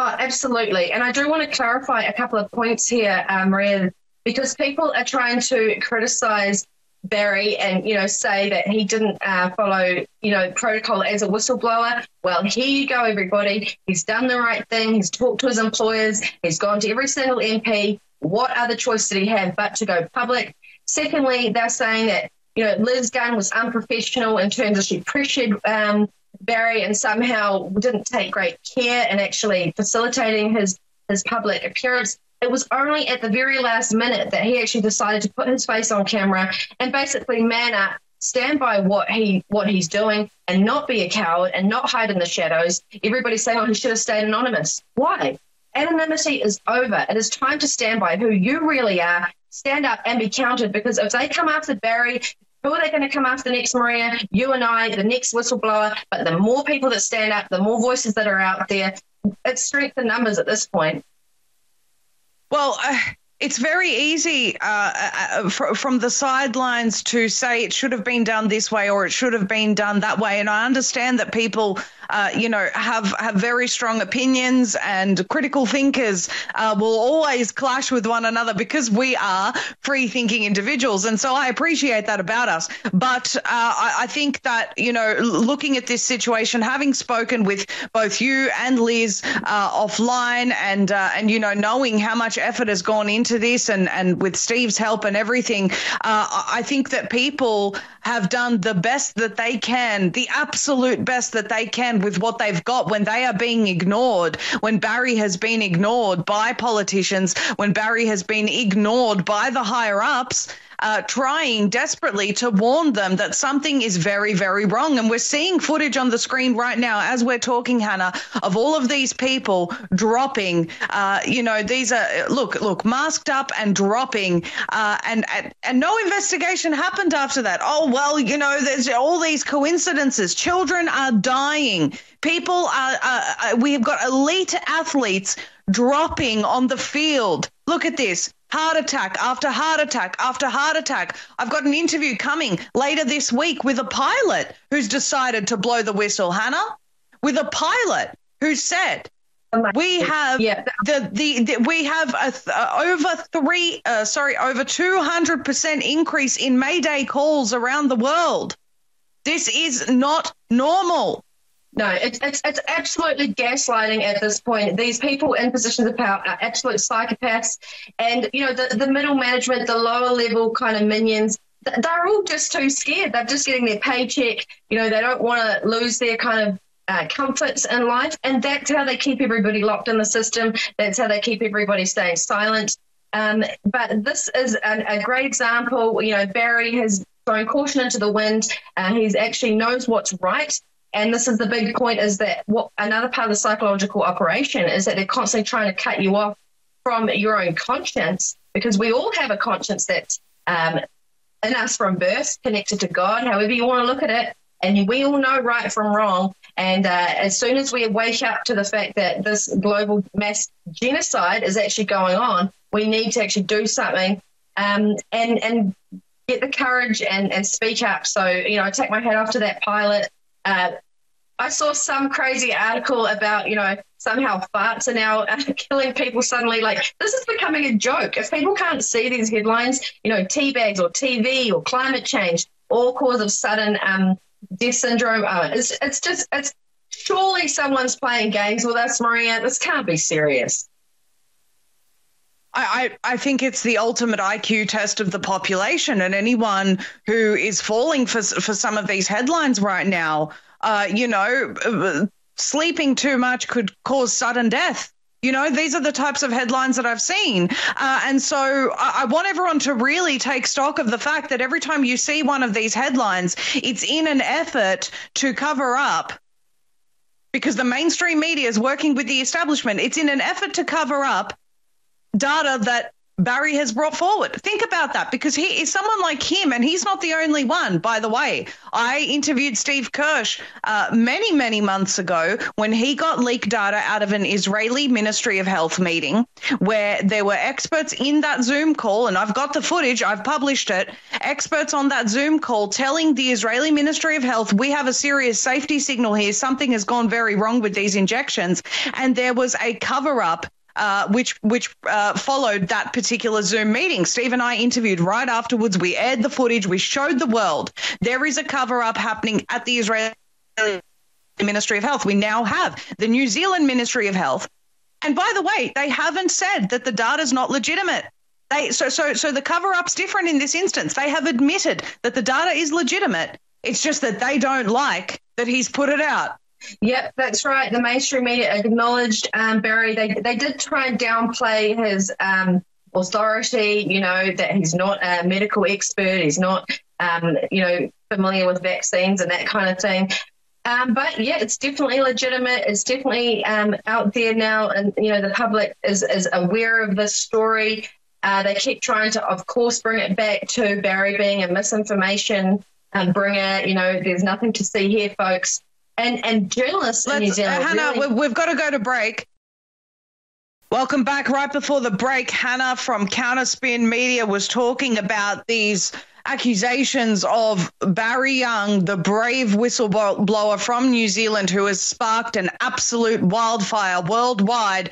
Oh, absolutely. And I do want to clarify a couple of points here, uh, Maria, because people are trying to criticize Barry and, you know, say that he didn't uh, follow, you know, protocol as a whistleblower. Well, here you go, everybody. He's done the right thing. He's talked to his employers. He's gone to every single MP. What other choice did he have but to go public? Secondly, they're saying that, you know, Liz Gunn was unprofessional in terms of she pressured um, Barry and somehow didn't take great care in actually facilitating his his public appearance. It was only at the very last minute that he actually decided to put his face on camera and basically man up, stand by what he what he's doing, and not be a coward and not hide in the shadows. Everybody's saying, "Oh, he should have stayed anonymous." Why? Anonymity is over. It is time to stand by who you really are. Stand up and be counted because if they come after Barry, who are they going to come after next, Maria? You and I, the next whistleblower. But the more people that stand up, the more voices that are out there, it's strength in numbers at this point. Well, uh, it's very easy uh, uh, fr- from the sidelines to say it should have been done this way or it should have been done that way. And I understand that people uh, you know, have have very strong opinions and critical thinkers uh, will always clash with one another because we are free thinking individuals, and so I appreciate that about us. But uh, I, I, think that you know, looking at this situation, having spoken with both you and Liz uh, offline, and uh, and you know, knowing how much effort has gone into this, and and with Steve's help and everything, I think that people have done the best that they can, the absolute best that they can with what they've got when they are being ignored, when Barry has been ignored by politicians, when Barry has been ignored by the higher ups uh, trying desperately to warn them that something is very, very wrong. And we're seeing footage on the screen right now as we're talking, Hannah, of all of these people dropping. Uh, you know, these are look, look, masked up and dropping, uh, and, and and no investigation happened after that. Oh well, you know, there's all these coincidences. Children are dying. People are. Uh, we have got elite athletes dropping on the field. Look at this heart attack after heart attack after heart attack. I've got an interview coming later this week with a pilot who's decided to blow the whistle, Hannah, with a pilot who said, we have yeah. the, the, the we have a th- uh, over three uh, sorry over 200% increase in mayday calls around the world this is not normal no, it's, it's, it's absolutely gaslighting at this point. These people in positions of power are absolute psychopaths. And, you know, the, the middle management, the lower level kind of minions, they're all just too scared. They're just getting their paycheck. You know, they don't want to lose their kind of uh, comforts in life. And that's how they keep everybody locked in the system. That's how they keep everybody staying silent. Um, but this is a, a, great example. You know, Barry has thrown caution into the wind. Uh, he actually knows what's right. And this is the big point is that what another part of the psychological operation is that they're constantly trying to cut you off from your own conscience because we all have a conscience that's um, in us from birth, connected to God, however you want to look at it. And we all know right from wrong. And uh, as soon as we wake up to the fact that this global mass genocide is actually going on, we need to actually do something um, and and get the courage and, and speak up. So, you know, I take my hat off to that pilot uh, I saw some crazy article about, you know, somehow farts are now uh, killing people suddenly. Like, this is becoming a joke. If people can't see these headlines, you know, tea bags or TV or climate change, all cause of sudden um, death syndrome, uh, it's, it's just, it's surely someone's playing games with us, Maria. This can't be serious. I, I, think it's the ultimate IQ test of the population, and anyone who is falling for for some of these headlines right now, uh, you know, sleeping too much could cause sudden death. You know, these are the types of headlines that I've seen. Uh, and so I, I, want everyone to really take stock of the fact that every time you see one of these headlines, it's in an effort to cover up because the mainstream media is working with the establishment. It's in an effort to cover up data that Barry has brought forward. Think about that because he is someone like him, and he's not the only one, by the way. I interviewed Steve Kirsch uh, many, many months ago when he got leaked data out of an Israeli Ministry of Health meeting where there were experts in that Zoom call, and I've got the footage, I've published it. Experts on that Zoom call telling the Israeli Ministry of Health, we have a serious safety signal here. Something has gone very wrong with these injections. And there was a cover up uh, which which uh, followed that particular Zoom meeting. Steve and I interviewed right afterwards. We aired the footage. We showed the world there is a cover up happening at the Israeli Ministry of Health. We now have the New Zealand Ministry of Health, and by the way, they haven't said that the data is not legitimate. They, so so so the cover up's different in this instance. They have admitted that the data is legitimate. It's just that they don't like that he's put it out. Yep, that's right. The mainstream media acknowledged um, Barry. They they did try and downplay his um, authority. You know that he's not a medical expert. He's not um, you know familiar with vaccines and that kind of thing. Um, but yeah, it's definitely legitimate. It's definitely um, out there now, and you know the public is is aware of this story. Uh, they keep trying to, of course, bring it back to Barry being a misinformation um, bringer. You know, there's nothing to see here, folks and and journalists Let's, in New Zealand. Uh, Hannah, really... we've got to go to break. Welcome back. Right before the break, Hannah from Counterspin Media was talking about these accusations of Barry Young, the brave whistleblower from New Zealand who has sparked an absolute wildfire worldwide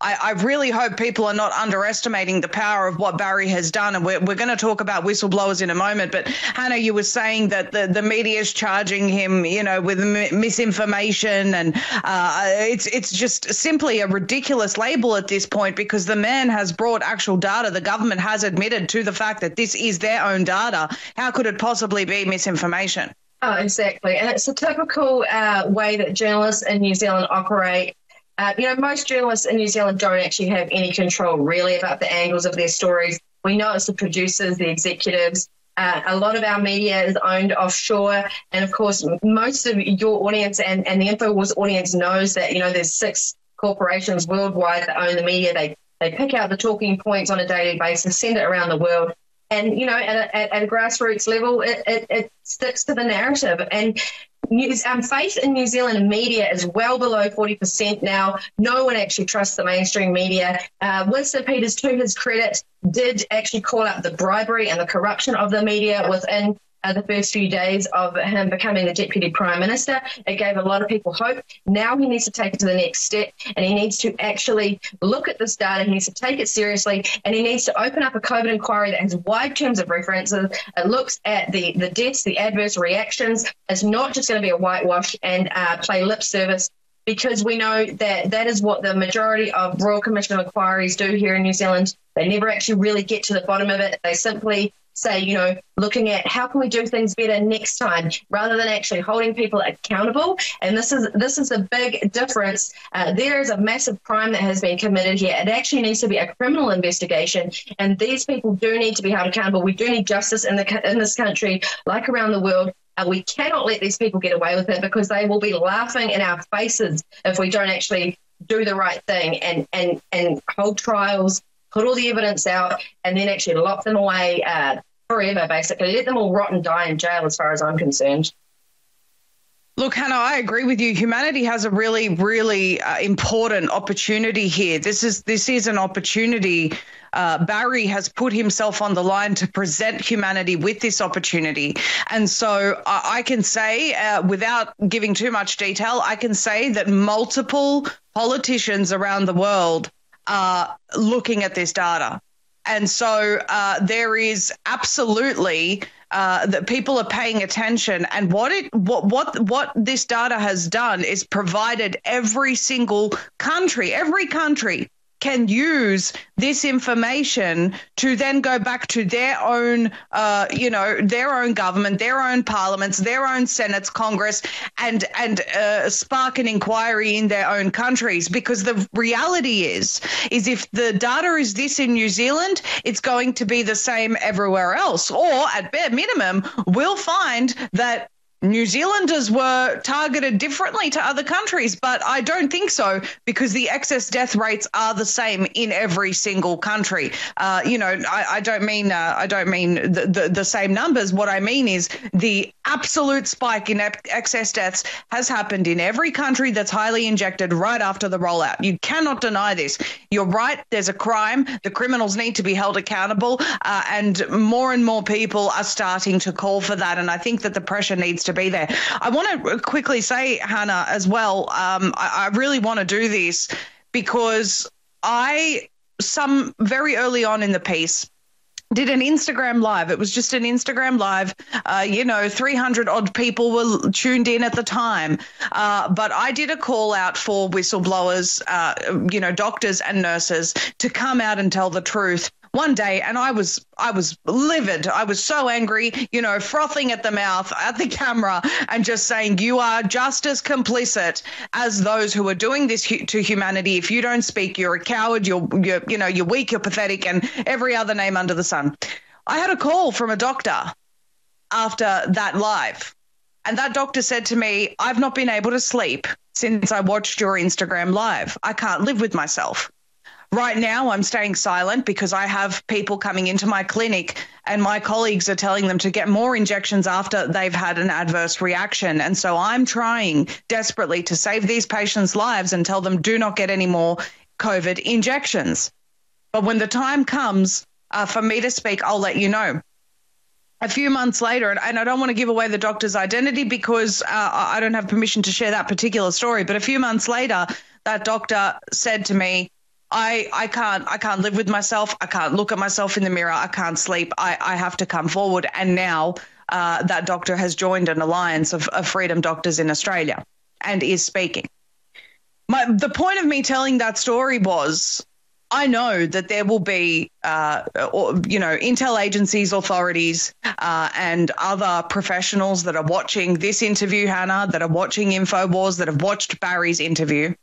I, I, really hope people are not underestimating the power of what Barry has done. And we're, we're going to talk about whistleblowers in a moment. But Hannah, you were saying that the, the media is charging him, you know, with m- misinformation. And uh, it's, it's just simply a ridiculous label at this point because the man has brought actual data. The government has admitted to the fact that this is their own data. How could it possibly be misinformation? Oh, exactly. And it's a typical uh, way that journalists in New Zealand operate uh, you know, most journalists in New Zealand don't actually have any control really about the angles of their stories. We know it's the producers, the executives. Uh, a lot of our media is owned offshore. And of course, most of your audience and, and the InfoWars audience knows that, you know, there's six corporations worldwide that own the media. They, they pick out the talking points on a daily basis, send it around the world. And, you know, at a, at, a grassroots level, it, it, it sticks to the narrative. And news, um, faith in New Zealand media is well below 40% now. No one actually trusts the mainstream media. Uh, Winston Peters, to his credit, did actually call out the bribery and the corruption of the media within uh, the first few days of him becoming the deputy prime minister. It gave a lot of people hope. Now he needs to take it to the next step and he needs to actually look at this data. He needs to take it seriously and he needs to open up a COVID inquiry that has wide terms of references. It looks at the, the deaths, the adverse reactions. It's not just going to be a whitewash and uh, play lip service because we know that that is what the majority of Royal Commission inquiries do here in New Zealand. They never actually really get to the bottom of it. They simply say, you know, looking at how can we do things better next time, rather than actually holding people accountable. And this is this is a big difference. Uh, there is a massive crime that has been committed here. It actually needs to be a criminal investigation, and these people do need to be held accountable. We do need justice in the in this country, like around the world. Uh, we cannot let these people get away with it because they will be laughing in our faces if we don't actually do the right thing and and and hold trials put all the evidence out, and then actually lock them away uh, forever, basically. Let them all rot and die in jail, as far as I'm concerned. Look, Hannah, I agree with you. Humanity has a really, really uh, important opportunity here. This is this is an opportunity. Uh, Barry has put himself on the line to present humanity with this opportunity, and so I, I can say, uh, without giving too much detail, I can say that multiple politicians around the world are looking at this data. And so uh, there is absolutely uh, that people are paying attention. And what it what what what this data has done is provided every single country, every country can use this information to then go back to their own, uh, you know, their own government, their own parliaments, their own senates, Congress, and and uh, spark an inquiry in their own countries. Because the reality is, is if the data is this in New Zealand, it's going to be the same everywhere else, or at bare minimum, we'll find that New Zealanders were targeted differently to other countries, but I don't think so because the excess death rates are the same in every single country. Uh, you know, I, I don't mean uh, I don't mean the, the, the same numbers. What I mean is the absolute spike in excess deaths has happened in every country that's highly injected right after the rollout. You cannot deny this. You're right. There's a crime. The criminals need to be held accountable, uh, and more and more people are starting to call for that. And I think that the pressure needs to to be there. I want to quickly say, Hannah, as well, um, I, I really want to do this because I, some very early on in the piece, did an Instagram live. It was just an Instagram live. Uh, you know, 300 odd people were tuned in at the time. Uh, but I did a call out for whistleblowers, uh, you know, doctors and nurses to come out and tell the truth one day and I was I was livid. I was so angry, you know, frothing at the mouth at the camera and just saying you are just as complicit as those who are doing this to humanity. If you don't speak, you're a coward, you're, you're you know, you're weak, you're pathetic and every other name under the sun. I had a call from a doctor after that live. And that doctor said to me, I've not been able to sleep since I watched your Instagram live. I can't live with myself. Right now, I'm staying silent because I have people coming into my clinic and my colleagues are telling them to get more injections after they've had an adverse reaction. And so I'm trying desperately to save these patients' lives and tell them do not get any more COVID injections. But when the time comes uh, for me to speak, I'll let you know a few months later, and I don't want to give away the doctor's identity because uh, I don't have permission to share that particular story, but a few months later, that doctor said to me, I, I can't I can't live with myself. I can't look at myself in the mirror. I can't sleep. I, I have to come forward. And now uh, that doctor has joined an alliance of, of freedom doctors in Australia and is speaking. My, the point of me telling that story was I know that there will be, uh, or, you know, intel agencies, authorities, uh, and other professionals that are watching this interview, Hannah, that are watching InfoWars, that have watched Barry's interview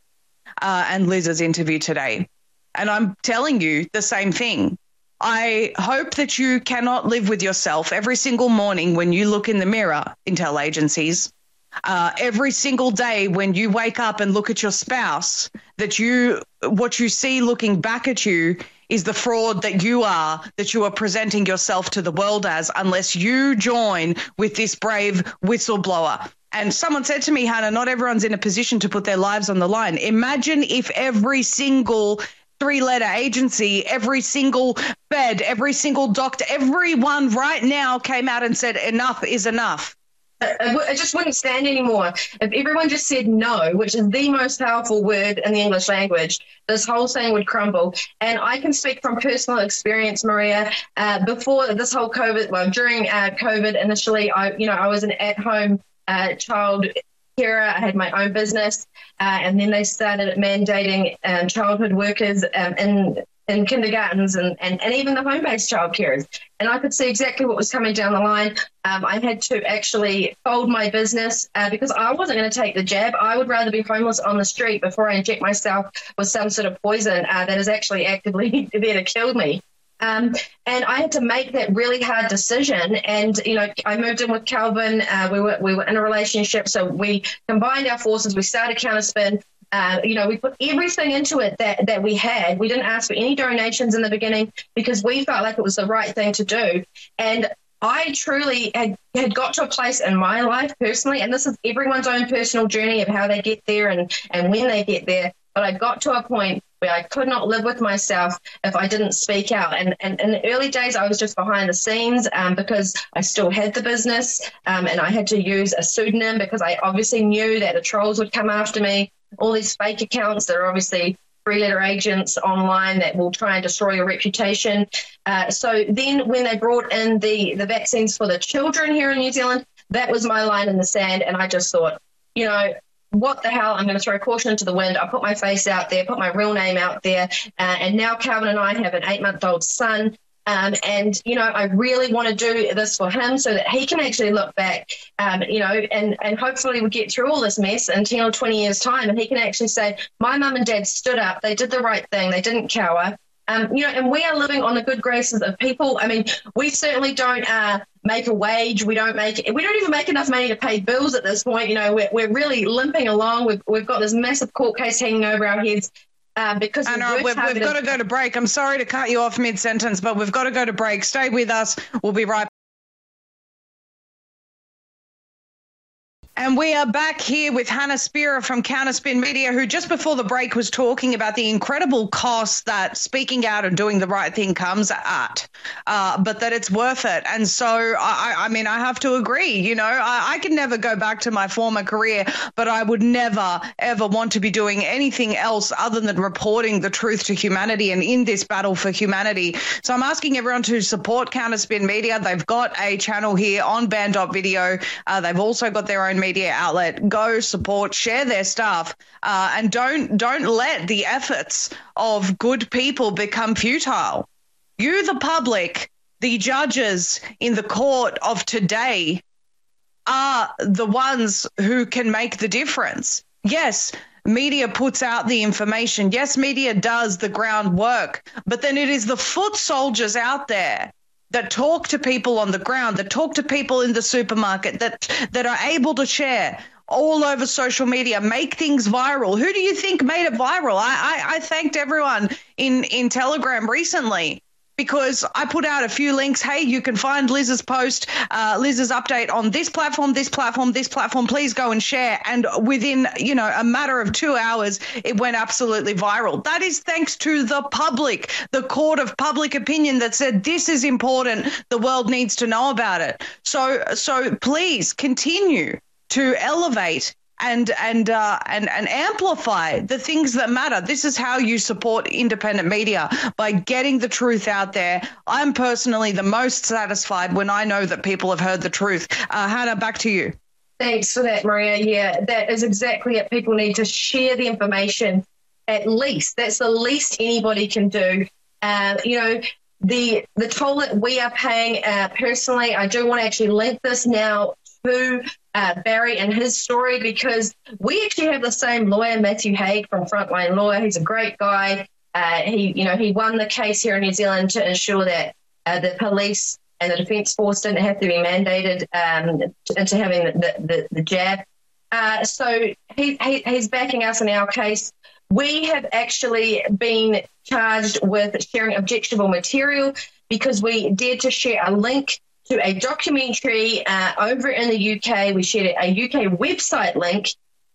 uh, and Liz's interview today. And I'm telling you the same thing. I hope that you cannot live with yourself every single morning when you look in the mirror, intel agencies. Uh, every single day when you wake up and look at your spouse, that you what you see looking back at you is the fraud that you are, that you are presenting yourself to the world as, unless you join with this brave whistleblower. And someone said to me, Hannah, not everyone's in a position to put their lives on the line. Imagine if every single three letter agency, every single bed, every single doctor, everyone right now came out and said, enough is enough. I just wouldn't stand anymore. If everyone just said no, which is the most powerful word in the English language, this whole thing would crumble. And I can speak from personal experience, Maria. Uh, before this whole COVID, well, during uh, COVID initially, I, you know, I was an at-home uh, child carer. I had my own business, uh, and then they started mandating um, childhood workers um, in in kindergartens and, and, and even the home based child carers. And I could see exactly what was coming down the line. Um, I had to actually fold my business uh, because I wasn't going to take the jab. I would rather be homeless on the street before I inject myself with some sort of poison uh, that is actually actively there to kill me. Um, and I had to make that really hard decision. And you know, I moved in with Calvin. Uh, we were we were in a relationship, so we combined our forces. We started Counterspin. Uh, you know, we put everything into it that that we had. We didn't ask for any donations in the beginning because we felt like it was the right thing to do. And I truly had, had got to a place in my life personally, and this is everyone's own personal journey of how they get there and, and when they get there. But I got to a point where I could not live with myself if I didn't speak out. And, and in the early days, I was just behind the scenes um, because I still had the business um, and I had to use a pseudonym because I obviously knew that the trolls would come after me. All these fake accounts that are obviously three letter agents online that will try and destroy your reputation. Uh, so then when they brought in the, the vaccines for the children here in New Zealand, that was my line in the sand. And I just thought, you know, what the hell? I'm going to throw caution into the wind. I put my face out there, put my real name out there. Uh, and now Calvin and I have an eight month old son. Um, and you know, I really want to do this for him so that he can actually look back, um, you know, and and hopefully we get through all this mess in ten or twenty years' time, and he can actually say, "My mum and dad stood up. They did the right thing. They didn't cower. Um, you know, and we are living on the good graces of people. I mean, we certainly don't uh, make a wage. We don't make we don't even make enough money to pay bills at this point. You know, we're, we're really limping along. We've, we've got this massive court case hanging over our heads. Uh, because I know we've, we've got to go to break. I'm sorry to cut you off mid sentence, but we've got to go to break. Stay with us. We'll be right And we are back here with Hannah Spierer from Counterspin Media, who just before the break was talking about the incredible cost that speaking out and doing the right thing comes at, uh, but that it's worth it. And so, I, I mean, I have to agree. You know, I, I can never go back to my former career, but I would never, ever want to be doing anything else other than reporting the truth to humanity and in this battle for humanity. So I'm asking everyone to support Counterspin Media. They've got a channel here on band.video. Uh, they've also got their own media outlet. Go support, share their stuff, uh, and don't don't let the efforts of good people become futile. You, the public, the judges in the court of today, are the ones who can make the difference. Yes, media puts out the information. Yes, media does the groundwork, but then it is the foot soldiers out there that talk to people on the ground, that talk to people in the supermarket, that that are able to share all over social media, make things viral. Who do you think made it viral? I, I, I thanked everyone in in Telegram recently because I put out a few links. Hey, you can find Liz's post, uh, Liz's update on this platform, this platform, this platform. Please go and share. And within, you know, a matter of two hours, it went absolutely viral. That is thanks to the public, the court of public opinion that said this is important. The world needs to know about it. So, so please continue to elevate and and uh, and and amplify the things that matter. This is how you support independent media by getting the truth out there. I'm personally the most satisfied when I know that people have heard the truth. Uh, Hannah, back to you. Thanks for that, Maria. Yeah, that is exactly it. People need to share the information. At least that's the least anybody can do. Uh, you know, the the toll that we are paying uh, personally. I do want to actually link this now to uh, Barry and his story because we actually have the same lawyer, Matthew Haig from Frontline Lawyer. He's a great guy. Uh, he, you know, he won the case here in New Zealand to ensure that uh, the police and the defence force didn't have to be mandated um, into having the, the, the jab. Uh, so he, he, he's backing us in our case. We have actually been charged with sharing objectionable material because we dared to share a link to a documentary uh, over in the UK. We shared a UK website link.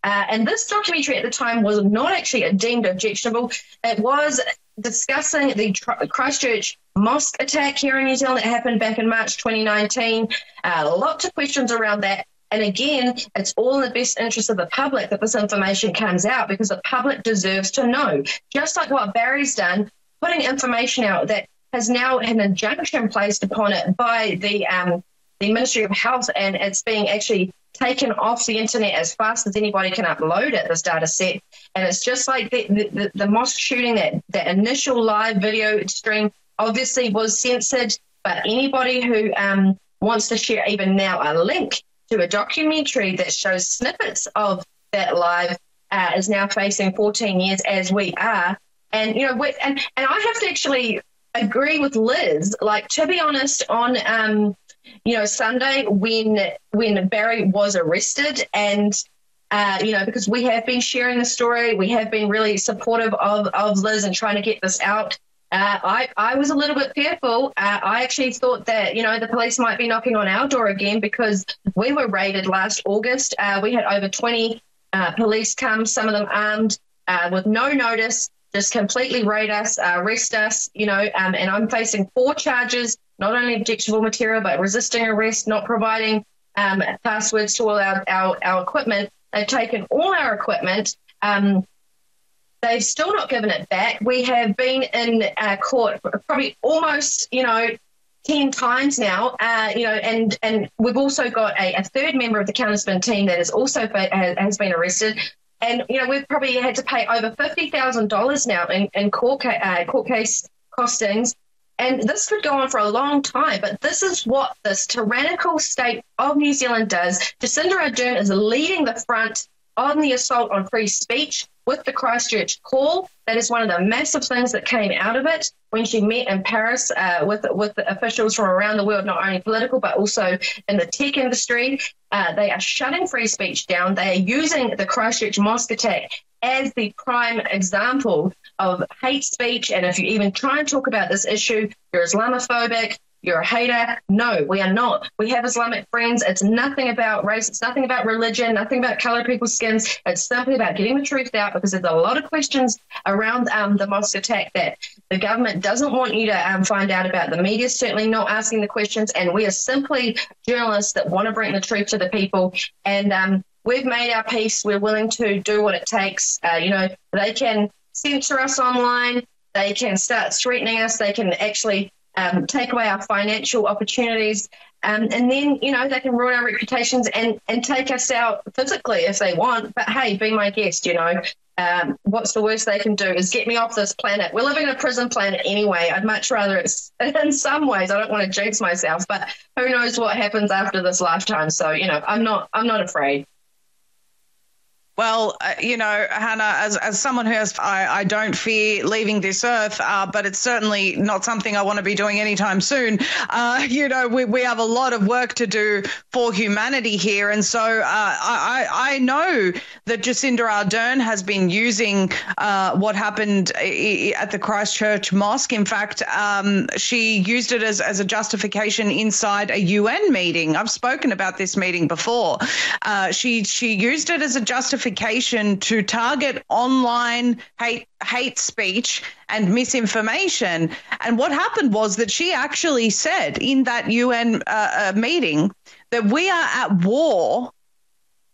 Uh, and this documentary at the time was not actually deemed objectionable. It was discussing the Christchurch mosque attack here in New Zealand that happened back in March 2019. Uh, lots of questions around that. And again, it's all in the best interest of the public that this information comes out because the public deserves to know. Just like what Barry's done, putting information out that has now an injunction placed upon it by the um, the Ministry of Health, and it's being actually taken off the internet as fast as anybody can upload it. This data set, and it's just like the the, the mosque shooting that that initial live video stream obviously was censored, but anybody who um, wants to share even now a link to a documentary that shows snippets of that live uh, is now facing 14 years as we are. And you know, and and I have to actually agree with Liz. Like to be honest, on um, you know Sunday when when Barry was arrested and. Uh, you know, because we have been sharing the story, we have been really supportive of, of Liz and trying to get this out. Uh, I, I was a little bit fearful. Uh, I actually thought that, you know, the police might be knocking on our door again because we were raided last August. Uh, we had over 20 uh, police come, some of them armed uh, with no notice just completely raid us, uh, arrest us, you know, um, and I'm facing four charges, not only objectionable material, but resisting arrest, not providing um, passwords to all our, our, our, equipment. They've taken all our equipment. Um, they've still not given it back. We have been in uh, court probably almost, you know, 10 times now, uh, you know, and, and we've also got a, a third member of the counterspin team that is also has, has been arrested. And, you know, we've probably had to pay over $50,000 now in, in court, uh, court case costings. And this could go on for a long time, but this is what this tyrannical state of New Zealand does. Jacinda Ardern is leading the front on the assault on free speech with the Christchurch call. That is one of the massive things that came out of it when she met in Paris uh, with with officials from around the world, not only political but also in the tech industry. Uh, they are shutting free speech down. They are using the Christchurch mosque attack as the prime example of hate speech. And if you even try and talk about this issue, you're Islamophobic, you're a hater. No, we are not. We have Islamic friends. It's nothing about race. It's nothing about religion, nothing about color people's skins. It's simply about getting the truth out because there's a lot of questions around um, the mosque attack that the government doesn't want you to um, find out about. The media is certainly not asking the questions. And we are simply journalists that want to bring the truth to the people. And um, we've made our peace. We're willing to do what it takes. Uh, you know, they can censor us online. They can start threatening us. They can actually um, take away our financial opportunities, um, and then you know they can ruin our reputations and and take us out physically if they want. But hey, be my guest. You know, um, what's the worst they can do is get me off this planet. We're living in a prison planet anyway. I'd much rather it's in some ways. I don't want to jinx myself, but who knows what happens after this lifetime? So you know, I'm not I'm not afraid. Well, uh, you know, Hannah, as, as someone who has, I, I don't fear leaving this earth, uh, but it's certainly not something I want to be doing anytime soon. Uh, you know, we, we have a lot of work to do for humanity here. And so uh, I, I know that Jacinda Ardern has been using uh, what happened at the Christchurch Mosque. In fact, um, she used it as, as a justification inside a UN meeting. I've spoken about this meeting before. Uh, she, she used it as a justification to target online hate hate speech and misinformation. And what happened was that she actually said in that UN uh, uh, meeting that we are at war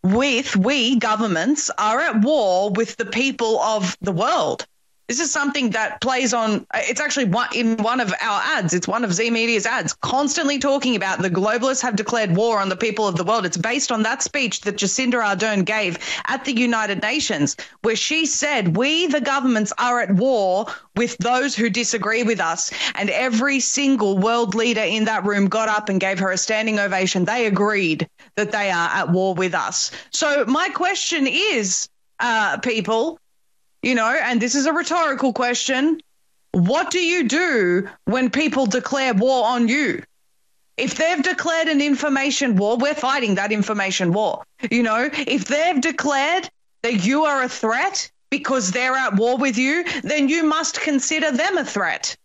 with we governments are at war with the people of the world. This is something that plays on. It's actually one, in one of our ads. It's one of Zeee Media's ads, constantly talking about the globalists have declared war on the people of the world. It's based on that speech that Jacinda Ardern gave at the United Nations, where she said, "We, the governments, are at war with those who disagree with us." And every single world leader in that room got up and gave her a standing ovation. They agreed that they are at war with us. So my question is, uh, people you know, and this is a rhetorical question. What do you do when people declare war on you? If they've declared an information war, we're fighting that information war. You know, if they've declared that you are a threat because they're at war with you, then you must consider them a threat.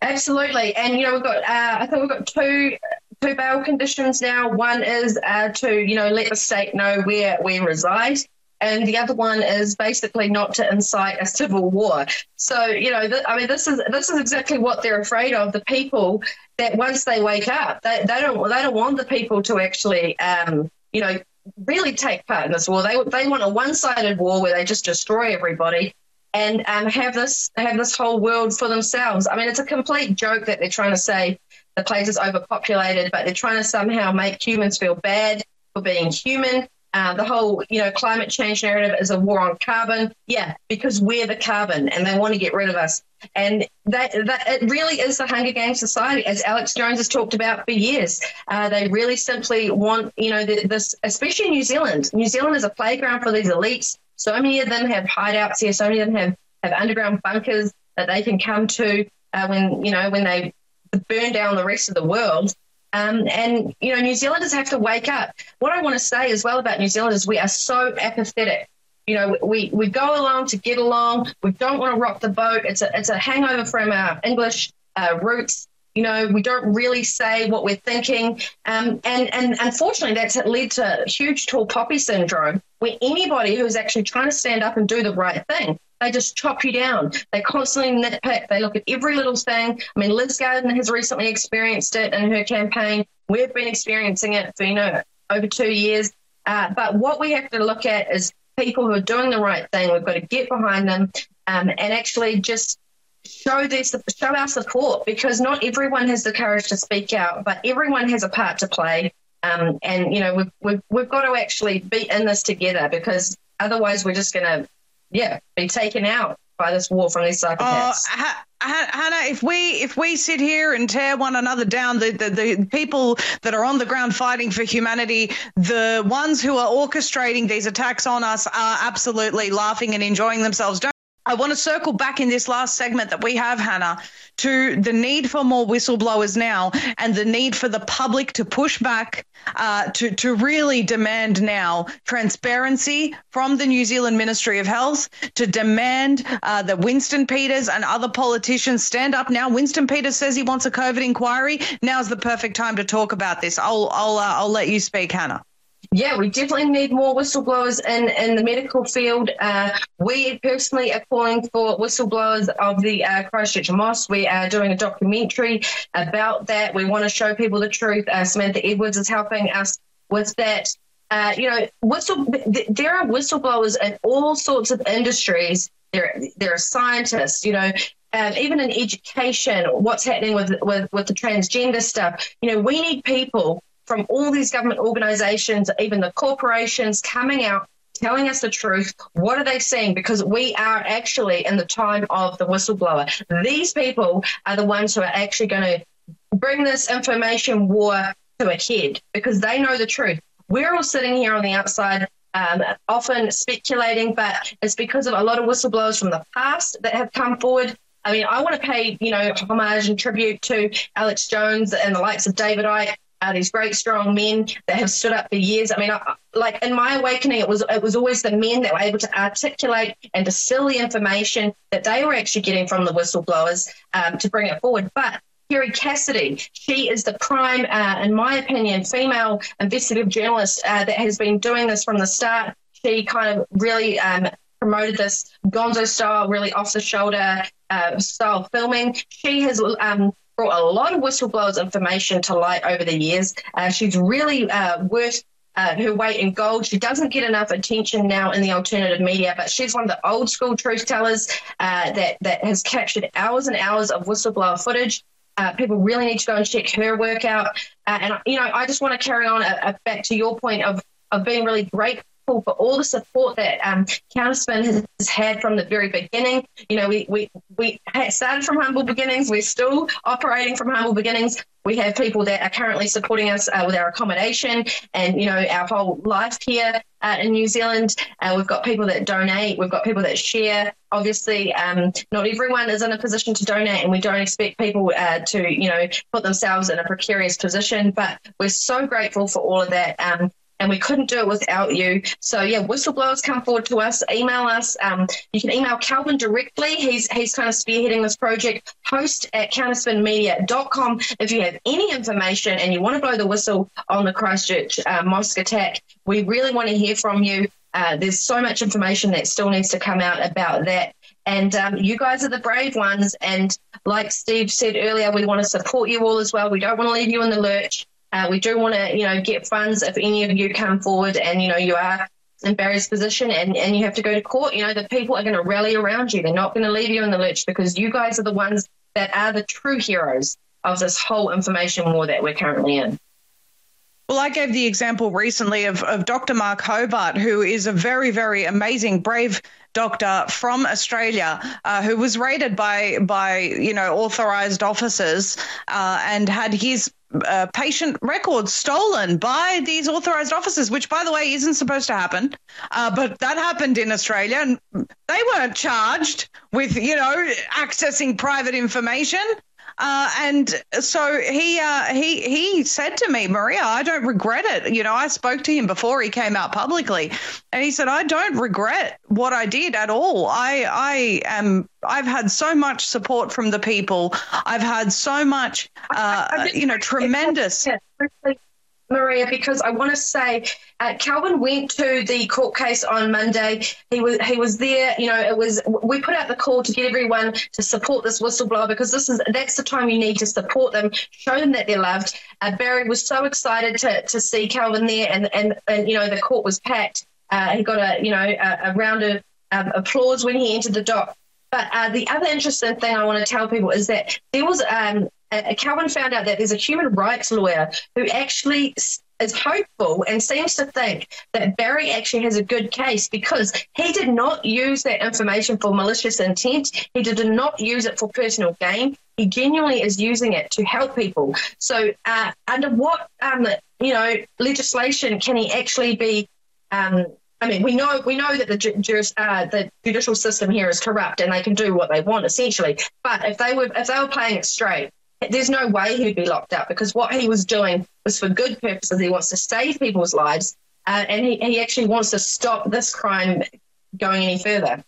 Absolutely, and you know we've got uh, I think we've got two two bail conditions now. One is uh, to you know let the state know where we reside, and the other one is basically not to incite a civil war. So you know, th- I mean, this is this is exactly what they're afraid of. The people that once they wake up, they, they don't they don't want the people to actually, um, you know, really take part in this war. They they want a one sided war where they just destroy everybody and um, have this have this whole world for themselves. I mean, it's a complete joke that they're trying to say the place is overpopulated, but they're trying to somehow make humans feel bad for being human. Uh, the whole, you know, climate change narrative is a war on carbon. Yeah, because we're the carbon, and they want to get rid of us. And that, that it really is the Hunger Games society, as Alex Jones has talked about for years. Uh, they really simply want, you know, this, especially New Zealand. New Zealand is a playground for these elites. So many of them have hideouts here. So many of them have, have underground bunkers that they can come to uh, when, you know, when they burn down the rest of the world. Um, and, you know, New Zealanders have to wake up. What I want to say as well about New Zealand is we are so apathetic. You know, we, we go along to get along. We don't want to rock the boat. It's a, it's a hangover from our English uh, roots. You know, we don't really say what we're thinking. Um, and, and unfortunately, that's led to huge tall poppy syndrome, where anybody who's actually trying to stand up and do the right thing they just chop you down. They constantly nitpick. They look at every little thing. I mean, Liz Garden has recently experienced it in her campaign. We've been experiencing it for, you know, over two years. Uh, but what we have to look at is people who are doing the right thing. We've got to get behind them um, and actually just show this show our support because not everyone has the courage to speak out, but everyone has a part to play. Um, and you know we've, we've we've got to actually be in this together because otherwise we're just going to yeah be taken out by this war from these psychopaths. Uh, Hannah, if we if we sit here and tear one another down, the, the, the people that are on the ground fighting for humanity, the ones who are orchestrating these attacks on us, are absolutely laughing and enjoying themselves. Don't I want to circle back in this last segment that we have, Hannah, to the need for more whistleblowers now and the need for the public to push back, uh, to, to really demand now transparency from the New Zealand Ministry of Health, to demand uh, that Winston Peters and other politicians stand up now. Winston Peters says he wants a COVID inquiry. Now's the perfect time to talk about this. I'll, I'll, uh, I'll let you speak, Hannah. Yeah, we definitely need more whistleblowers in, in the medical field. Uh, we personally are calling for whistleblowers of the uh, Christchurch Mosque. We are doing a documentary about that. We want to show people the truth. Uh, Samantha Edwards is helping us with that. Uh, you know, whistle, there are whistleblowers in all sorts of industries. There, there are scientists, you know, um, even in education, what's happening with, with, with the transgender stuff. You know, we need people from all these government organizations, even the corporations coming out telling us the truth. What are they saying? Because we are actually in the time of the whistleblower. These people are the ones who are actually going to bring this information war to a head because they know the truth. We're all sitting here on the outside. Um, often speculating, but it's because of a lot of whistleblowers from the past that have come forward I mean, I want to pay, you know, homage and tribute to Alex Jones and the likes of David Icke uh, these great strong men that have stood up for years. I mean, I, like in my awakening, it was it was always the men that were able to articulate and distill the information that they were actually getting from the whistleblowers um, to bring it forward. But Kerry Cassidy, she is the prime, uh, in my opinion, female investigative journalist uh, that has been doing this from the start. She kind of really um, promoted this gonzo style, really off the shoulder uh, style filming. She has um, brought a lot of whistleblowers information to light over the years. Uh, she's really uh, worth uh, her weight in gold. She doesn't get enough attention now in the alternative media, but she's one of the old school truth tellers uh, that that has captured hours and hours of whistleblower footage. Uh, people really need to go and check her work out. Uh, and you know, I just want to carry on uh, back to your point of of being really grateful for all the support that um, Counterspin has, had from the very beginning. You know, we, we, we started from humble beginnings. We're still operating from humble beginnings. We have people that are currently supporting us uh, with our accommodation and, you know, our whole life here uh, in New Zealand. Uh, we've got people that donate. We've got people that share. Obviously, um, not everyone is in a position to donate, and we don't expect people uh, to, you know, put themselves in a precarious position. But we're so grateful for all of that. Um, and we couldn't do it without you. So yeah, whistleblowers come forward to us, email us. Um, you can email Calvin directly. He's he's kind of spearheading this project. Host at counterspinmedia.com. If you have any information and you want to blow the whistle on the Christchurch uh, mosque attack, we really want to hear from you. Uh, there's so much information that still needs to come out about that. And um, you guys are the brave ones. And like Steve said earlier, we want to support you all as well. We don't want to leave you in the lurch. Uh, we do want to, you know, get funds if any of you come forward and, you know, you are in Barry's position and, and you have to go to court, you know, the people are going to rally around you. They're not going to leave you in the lurch because you guys are the ones that are the true heroes of this whole information war that we're currently in. Well, I gave the example recently of, of Dr. Mark Hobart, who is a very, very amazing, brave doctor from Australia uh, who was raided by by you know authorized officers uh, and had his uh, patient records stolen by these authorized officers, which, by the way, isn't supposed to happen. Uh, but that happened in Australia, and they weren't charged with, you know, accessing private information. Uh, and so he uh, he he said to me, Maria, I don't regret it. You know, I spoke to him before he came out publicly, and he said, I don't regret what I did at all. I I am I've had so much support from the people. I've had so much, uh, you know, tremendous. Maria, because I want to say uh, Calvin went to the court case on Monday. He was he was there. You know, it was we put out the call to get everyone to support this whistleblower because this is that's the time you need to support them, show them that they're loved. Uh, Barry was so excited to to see Calvin there, and and and you know the court was packed. Uh, he got a you know a, a round of um, applause when he entered the dock But uh, the other interesting thing I want to tell people is that there was um, Calvin found out that there's a human rights lawyer who actually is hopeful and seems to think that Barry actually has a good case because he did not use that information for malicious intent. He did not use it for personal gain. He genuinely is using it to help people. So, uh, under what um, you know legislation can he actually be? Um, I mean, we know we know that the, juris, uh, the judicial system here is corrupt and they can do what they want essentially. But if they were if they were playing it straight, there's no way he'd be locked up because what he was doing was for good purposes. He wants to save people's lives, uh, and he, he actually wants to stop this crime going any further.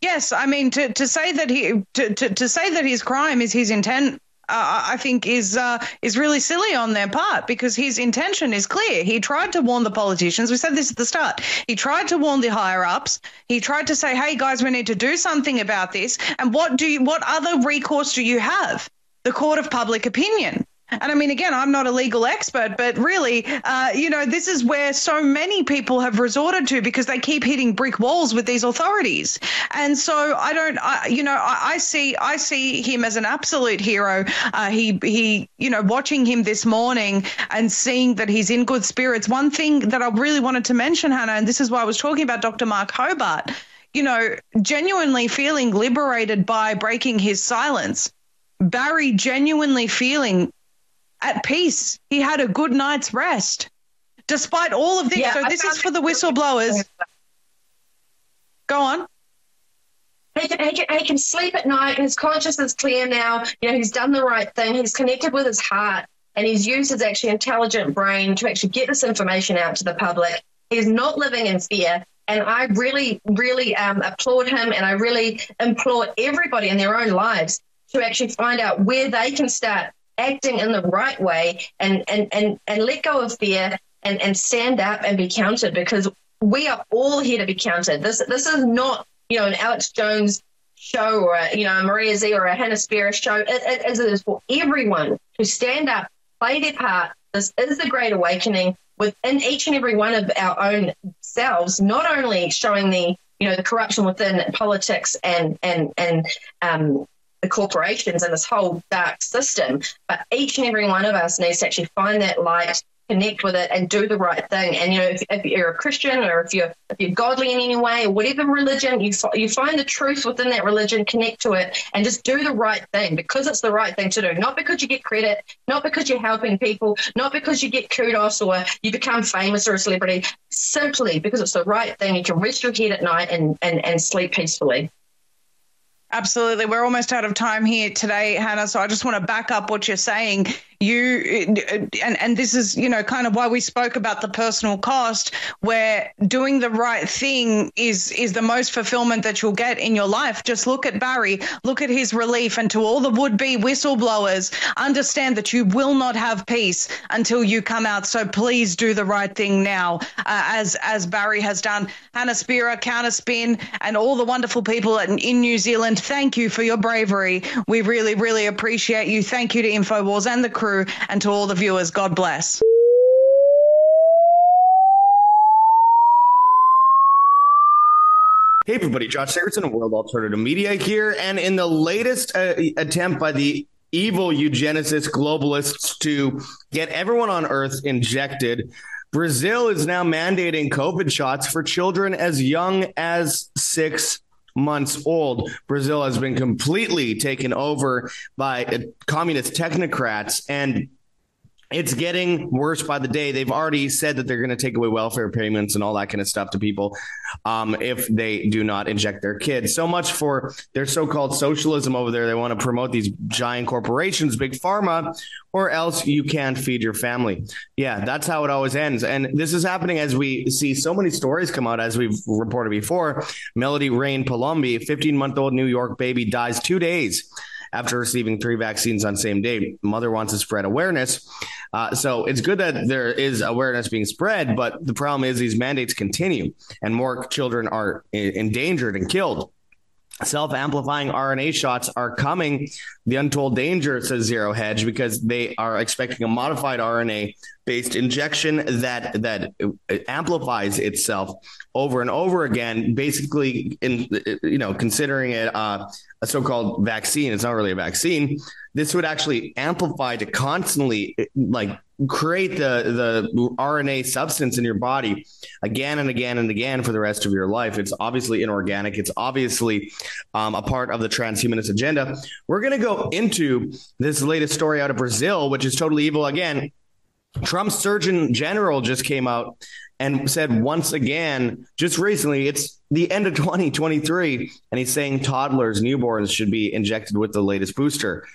Yes, I mean to, to say that he to, to, to say that his crime is his intent uh, I think is uh, is really silly on their part because his intention is clear. He tried to warn the politicians. We said this at the start. He tried to warn the higher ups. He tried to say, "Hey guys, we need to do something about this." And what do you, what other recourse do you have? The court of public opinion. And I mean, again, I'm not a legal expert, but really, uh, you know, this is where so many people have resorted to because they keep hitting brick walls with these authorities. And so I don't, I, you know, I, I, see, I see him as an absolute hero. Uh, he, he, you know, watching him this morning and seeing that he's in good spirits. One thing that I really wanted to mention, Hannah, and this is why I was talking about Dr. Mark Hobart, you know, genuinely feeling liberated by breaking his silence. Barry genuinely feeling at peace. He had a good night's rest. Despite all of this, yeah, so this is for the whistleblowers. Go on. He can, he, can, he can sleep at night. His conscience is clear now. You know, he's done the right thing. He's connected with his heart and he's used his actually intelligent brain to actually get this information out to the public. He's not living in fear. And I really, really um, applaud him and I really implore everybody in their own lives to actually find out where they can start acting in the right way and and and, and let go of fear and, and stand up and be counted because we are all here to be counted. This this is not, you know, an Alex Jones show or a, you know, a Maria Zeee or a Hannah Spierer show. It, it, it is for everyone to stand up, play their part. This is the great awakening within each and every one of our own selves, not only showing the you know the corruption within politics and and and um, the corporations and this whole dark system. But each and every one of us needs to actually find that light, connect with it, and do the right thing. And you know, if, if you're a Christian or if you're if you're godly in any way, or whatever religion you you find the truth within that religion, connect to it, and just do the right thing because it's the right thing to do. Not because you get credit, not because you're helping people, not because you get kudos or you become famous or a celebrity. Simply because it's the right thing. You can rest your head at night and and, and sleep peacefully. Absolutely. We're almost out of time here today, Hannah. So I just want to back up what you're saying you and and this is you know kind of why we spoke about the personal cost where doing the right thing is is the most fulfillment that you'll get in your life just look at Barry look at his relief and to all the would be whistleblowers understand that you will not have peace until you come out so please do the right thing now uh, as as Barry has done Hannah Spierer Counterspin and all the wonderful people in New Zealand thank you for your bravery we really really appreciate you thank you to Infowars and the crew and to all the viewers, God bless. Hey, everybody, Josh Sigurdson of World Alternative Media here. And in the latest uh, attempt by the evil eugenicist globalists to get everyone on earth injected, Brazil is now mandating COVID shots for children as young as six months old. Brazil has been completely taken over by communist technocrats and it's getting worse by the day. They've already said that they're going to take away welfare payments and all that kind of stuff to people um, if they do not inject their kids. So much for their so-called socialism over there. They want to promote these giant corporations, big pharma, or else you can't feed your family. Yeah, that's how it always ends. And this is happening as we see so many stories come out as we've reported before. Melody Rain Palombi, 15-month-old New York baby dies 2 days after receiving three vaccines on same day. Mother wants to spread awareness. Uh, so it's good that there is awareness being spread, but the problem is these mandates continue and more children are endangered and killed. self-amplifying RNA shots are coming. The untold danger says Zero Hedge because they are expecting a modified RNA based injection that that amplifies itself over and over again basically in you know considering it uh, a so-called vaccine it's not really a vaccine this would actually amplify to constantly like create the the RNA substance in your body again and again and again for the rest of your life. It's obviously inorganic. It's obviously um, a part of the transhumanist agenda. We're going to go into this latest story out of Brazil, which is totally evil. Again, Trump's Surgeon General just came out and said once again just recently it's the end of 2023 and he's saying toddlers newborns should be injected with the latest booster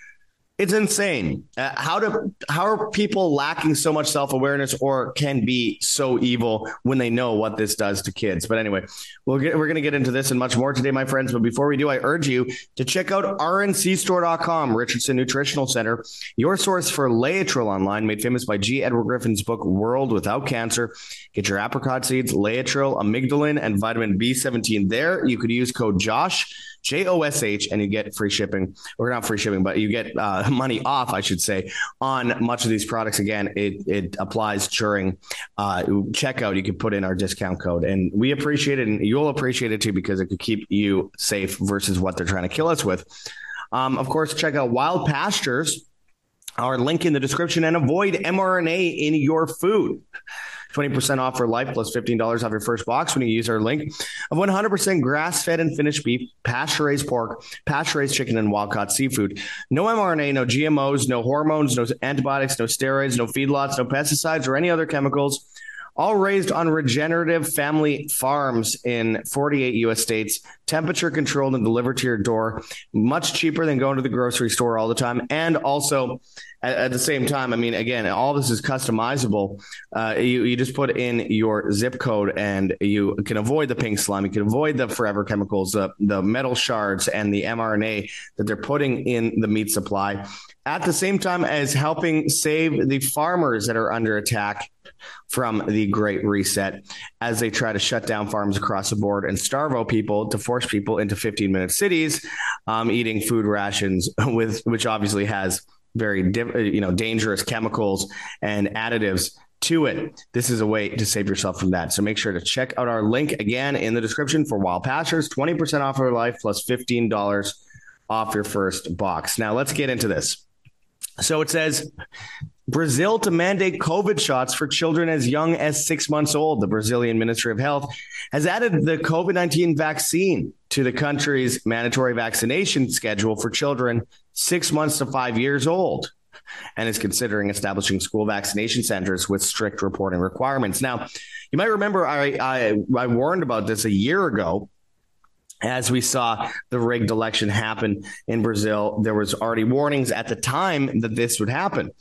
it's insane. Uh, how do how are people lacking so much self-awareness or can be so evil when they know what this does to kids? But anyway, we'll get, we're going to get into this and much more today my friends, but before we do I urge you to check out rncstore.com, Richardson Nutritional Center, your source for Laetrile online made famous by G. Edward Griffin's book World Without Cancer. Get your apricot seeds, Laetrile, amygdalin and vitamin B17 there. You could use code Josh J O S H, and you get free shipping, or not free shipping, but you get uh, money off, I should say, on much of these products. Again, it it applies during uh, checkout. You can put in our discount code, and we appreciate it, and you'll appreciate it too because it could keep you safe versus what they're trying to kill us with. Um, of course, check out Wild Pastures. Our link in the description and avoid mRNA in your food. 20% off for life plus $15 off your first box when you use our link of 100% grass-fed and finished beef, pasture-raised pork, pasture-raised chicken and wild-caught seafood. No mRNA, no GMOs, no hormones, no antibiotics, no steroids, no feedlots, no pesticides or any other chemicals all raised on regenerative family farms in 48 US states, temperature controlled and delivered to your door, much cheaper than going to the grocery store all the time and also at, at the same time, I mean, again, all this is customizable. Uh, you you just put in your zip code, and you can avoid the pink slime. You can avoid the forever chemicals, the the metal shards, and the mRNA that they're putting in the meat supply. At the same time as helping save the farmers that are under attack from the Great Reset as they try to shut down farms across the board and starve people to force people into 15 minute cities um, eating food rations with which obviously has very you know dangerous chemicals and additives to it. This is a way to save yourself from that. So make sure to check out our link again in the description for Wild Pastures, 20% off your life plus $15 off your first box. Now let's get into this. So it says Brazil to mandate COVID shots for children as young as 6 months old. The Brazilian Ministry of Health has added the COVID-19 vaccine to the country's mandatory vaccination schedule for children 6 months to 5 years old and is considering establishing school vaccination centers with strict reporting requirements. Now, you might remember I I, I warned about this a year ago as we saw the rigged election happen in Brazil. There was already warnings at the time that this would happen.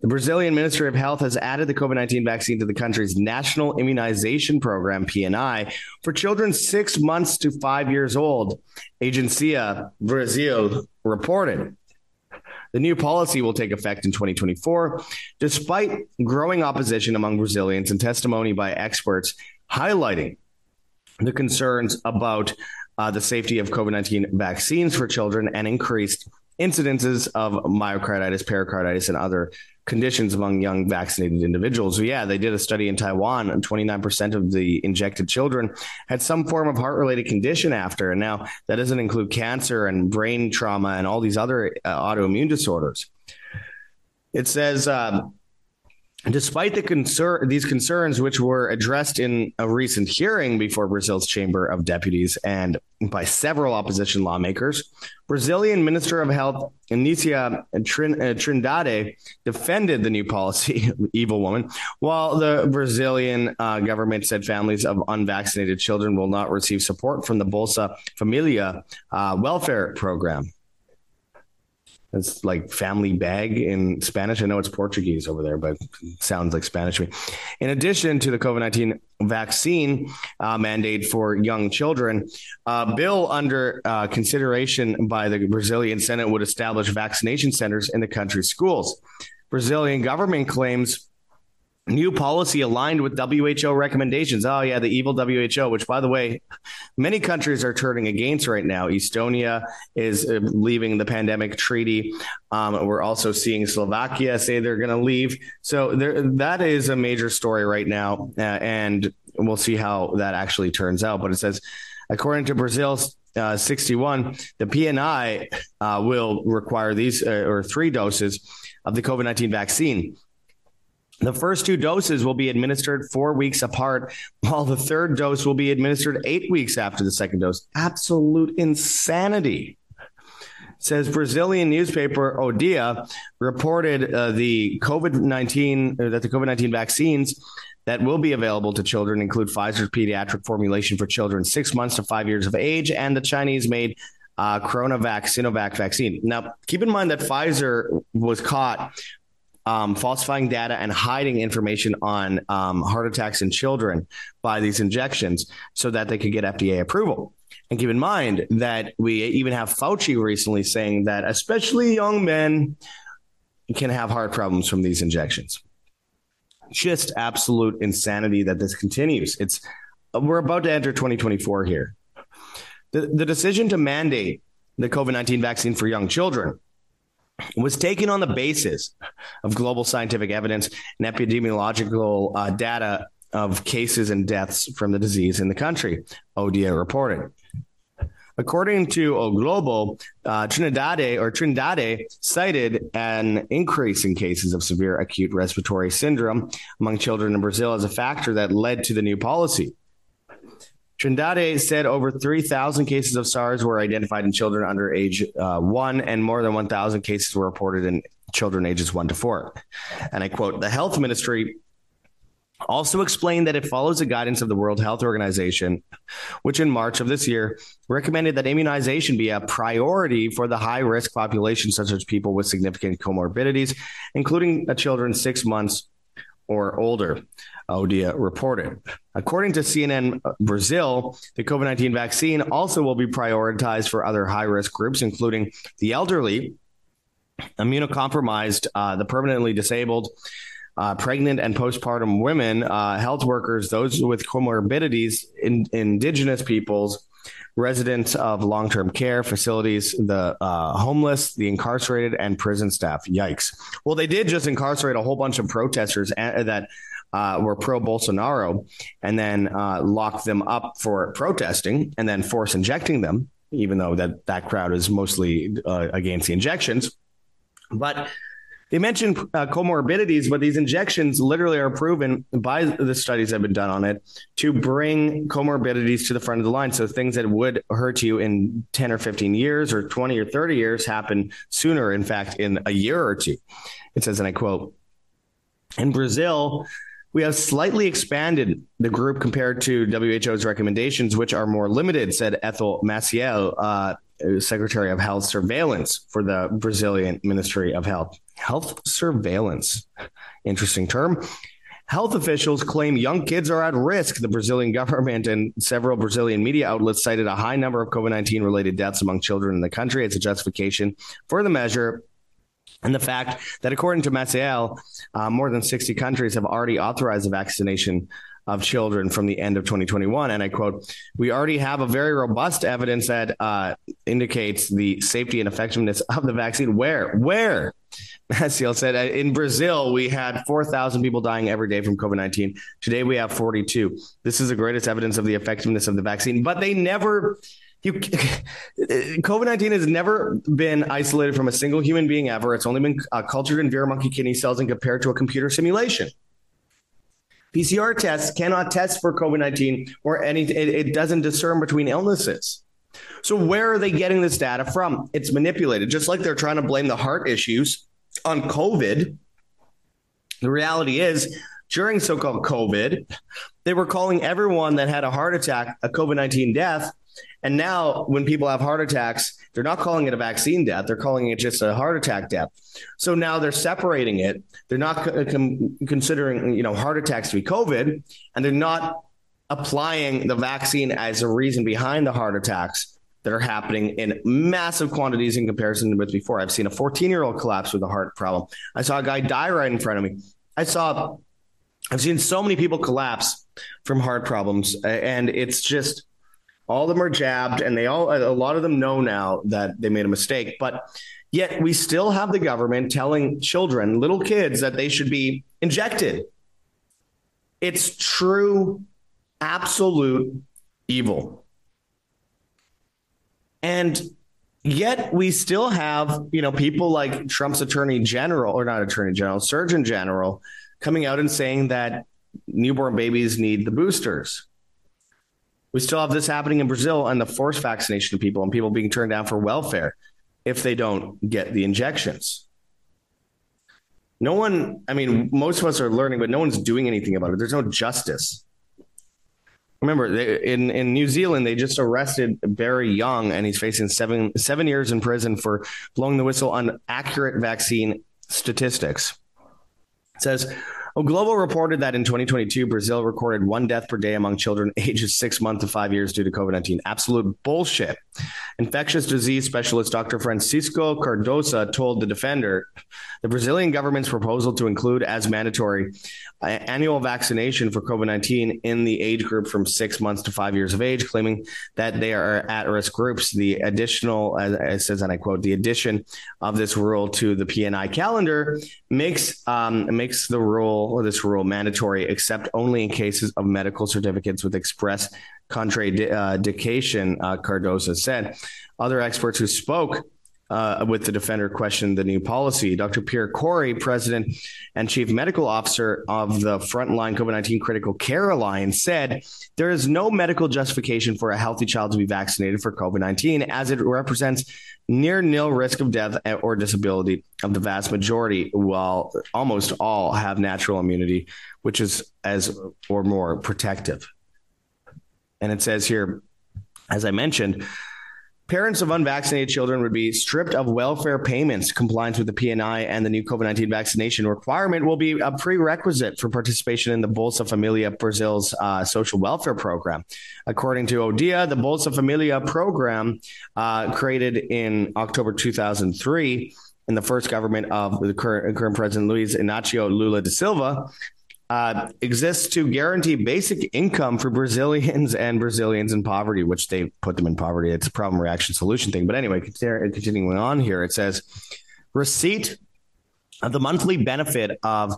The Brazilian Ministry of Health has added the COVID-19 vaccine to the country's national immunization program PNI for children 6 months to 5 years old. Agencia Brasil reported. The new policy will take effect in 2024 despite growing opposition among Brazilians and testimony by experts highlighting the concerns about uh, the safety of COVID-19 vaccines for children and increased incidences of myocarditis, pericarditis and other conditions among young vaccinated individuals. So yeah, they did a study in Taiwan and 29% of the injected children had some form of heart-related condition after. And now that doesn't include cancer and brain trauma and all these other uh, autoimmune disorders. It says um, Despite the concern these concerns which were addressed in a recent hearing before Brazil's Chamber of Deputies and by several opposition lawmakers, Brazilian Minister of Health Anicia uh, Trindade defended the new policy, evil woman, while the Brazilian uh, government said families of unvaccinated children will not receive support from the Bolsa Familia uh, welfare program. It's like family bag in Spanish. I know it's Portuguese over there, but sounds like Spanish to me. In addition to the COVID-19 vaccine uh, mandate for young children, a bill under uh, consideration by the Brazilian Senate would establish vaccination centers in the country's schools. Brazilian government claims new policy aligned with WHO recommendations. Oh yeah, the evil WHO, which by the way, many countries are turning against right now. Estonia is uh, leaving the pandemic treaty. Um, we're also seeing Slovakia say they're going to leave. So there, that is a major story right now, uh, and we'll see how that actually turns out. But it says, according to Brazil's uh, 61, the PNI uh, will require these uh, or three doses of the COVID-19 vaccine. The first two doses will be administered 4 weeks apart while the third dose will be administered 8 weeks after the second dose. Absolute insanity. says Brazilian newspaper O Dia reported uh, the COVID-19 uh, that the COVID-19 vaccines that will be available to children include Pfizer's pediatric formulation for children 6 months to 5 years of age and the Chinese made uh, Coronavac Sinovac vaccine. Now, keep in mind that Pfizer was caught um, falsifying data and hiding information on um, heart attacks in children by these injections so that they could get FDA approval. And keep in mind that we even have Fauci recently saying that especially young men can have heart problems from these injections. Just absolute insanity that this continues. It's we're about to enter 2024 here. The the decision to mandate the COVID-19 vaccine for young children was taken on the basis of global scientific evidence and epidemiological uh, data of cases and deaths from the disease in the country, O Dia reported. According to O Globo, uh, Trinidad or Trinidad cited an increase in cases of severe acute respiratory syndrome among children in Brazil as a factor that led to the new policy. Trindade said over 3,000 cases of SARS were identified in children under age uh, 1 and more than 1,000 cases were reported in children ages 1 to 4. And I quote, "The health ministry also explained that it follows the guidance of the World Health Organization, which in March of this year recommended that immunization be a priority for the high risk population such as people with significant comorbidities, including children 6 months or older. O Dia reported. According to CNN Brazil, the COVID-19 vaccine also will be prioritized for other high-risk groups including the elderly, immunocompromised, uh, the permanently disabled, uh, pregnant and postpartum women, uh, health workers, those with comorbidities, in, indigenous peoples, residents of long-term care facilities, the uh, homeless, the incarcerated and prison staff. Yikes. Well, they did just incarcerate a whole bunch of protesters that uh, were pro Bolsonaro and then uh, them up for protesting and then force injecting them even though that that crowd is mostly uh, against the injections. But they mentioned uh, comorbidities but these injections literally are proven by the studies that have been done on it to bring comorbidities to the front of the line. So things that would hurt you in 10 or 15 years or 20 or 30 years happen sooner in fact in a year or two. It says and I quote in Brazil we have slightly expanded the group compared to WHO's recommendations which are more limited said Ethel Maciel uh, Secretary of Health Surveillance for the Brazilian Ministry of Health. Health surveillance. Interesting term. Health officials claim young kids are at risk. The Brazilian government and several Brazilian media outlets cited a high number of COVID-19 related deaths among children in the country as a justification for the measure and the fact that according to Maciel, uh, more than 60 countries have already authorized the vaccination of children from the end of 2021 and I quote we already have a very robust evidence that uh, indicates the safety and effectiveness of the vaccine. Where? Where? Maciel said uh, in Brazil we had 4000 people dying every day from COVID-19 today we have 42 this is the greatest evidence of the effectiveness of the vaccine. But they never you COVID-19 has never been isolated from a single human being ever. It's only been uh, cultured in monkey kidney cells and compared to a computer simulation. PCR tests cannot test for COVID-19 or any it, it doesn't discern between illnesses. So where are they getting this data from? It's manipulated just like they're trying to blame the heart issues on COVID. The reality is during so-called COVID, they were calling everyone that had a heart attack a COVID-19 death and now when people have heart attacks, they're not calling it a vaccine death, they're calling it just a heart attack death. So now they're separating it. They're not considering, you know, heart attacks to be COVID and they're not applying the vaccine as a reason behind the heart attacks that are happening in massive quantities in comparison with before. I've seen a 14-year-old collapse with a heart problem. I saw a guy die right in front of me. I saw I've seen so many people collapse from heart problems and it's just all of them are jabbed and they all a lot of them know now that they made a mistake but yet we still have the government telling children little kids that they should be injected. It's true absolute evil. And yet we still have you know people like Trump's attorney general or not attorney general surgeon general coming out and saying that newborn babies need the boosters we still have this happening in Brazil and the forced vaccination of people and people being turned down for welfare if they don't get the injections. No one, I mean, most of us are learning, but no one's doing anything about it. There's no justice. Remember, they, in in New Zealand, they just arrested Barry Young, and he's facing seven seven years in prison for blowing the whistle on accurate vaccine statistics. It says O Globo reported that in 2022 Brazil recorded one death per day among children ages 6 months to 5 years due to COVID-19. Absolute bullshit. Infectious disease specialist Dr. Francisco Cardoso told the defender the Brazilian government's proposal to include as mandatory annual vaccination for COVID-19 in the age group from 6 months to 5 years of age claiming that they are at-risk groups. The additional as it says and I quote the addition of this rule to the PNI calendar makes um, makes the rule or this rule mandatory except only in cases of medical certificates with express contraindication uh, said other experts who spoke uh, with the defender questioned the new policy. Dr. Pierre Kory, president and chief medical officer of the Frontline COVID-19 Critical Care Alliance said there is no medical justification for a healthy child to be vaccinated for COVID-19 as it represents near nil risk of death or disability of the vast majority while almost all have natural immunity which is as or more protective. And it says here as I mentioned Parents of unvaccinated children would be stripped of welfare payments. Compliance with the PNI and the new COVID-19 vaccination requirement will be a prerequisite for participation in the Bolsa Familia Brazil's uh, social welfare program. According to O Dia, the Bolsa Familia program uh, created in October 2003 in the first government of the current, current president Luiz Inácio Lula da Silva uh, exists to guarantee basic income for Brazilians and Brazilians in poverty, which they put them in poverty. It's a problem reaction solution thing. But anyway, continuing on here, it says receipt of the monthly benefit of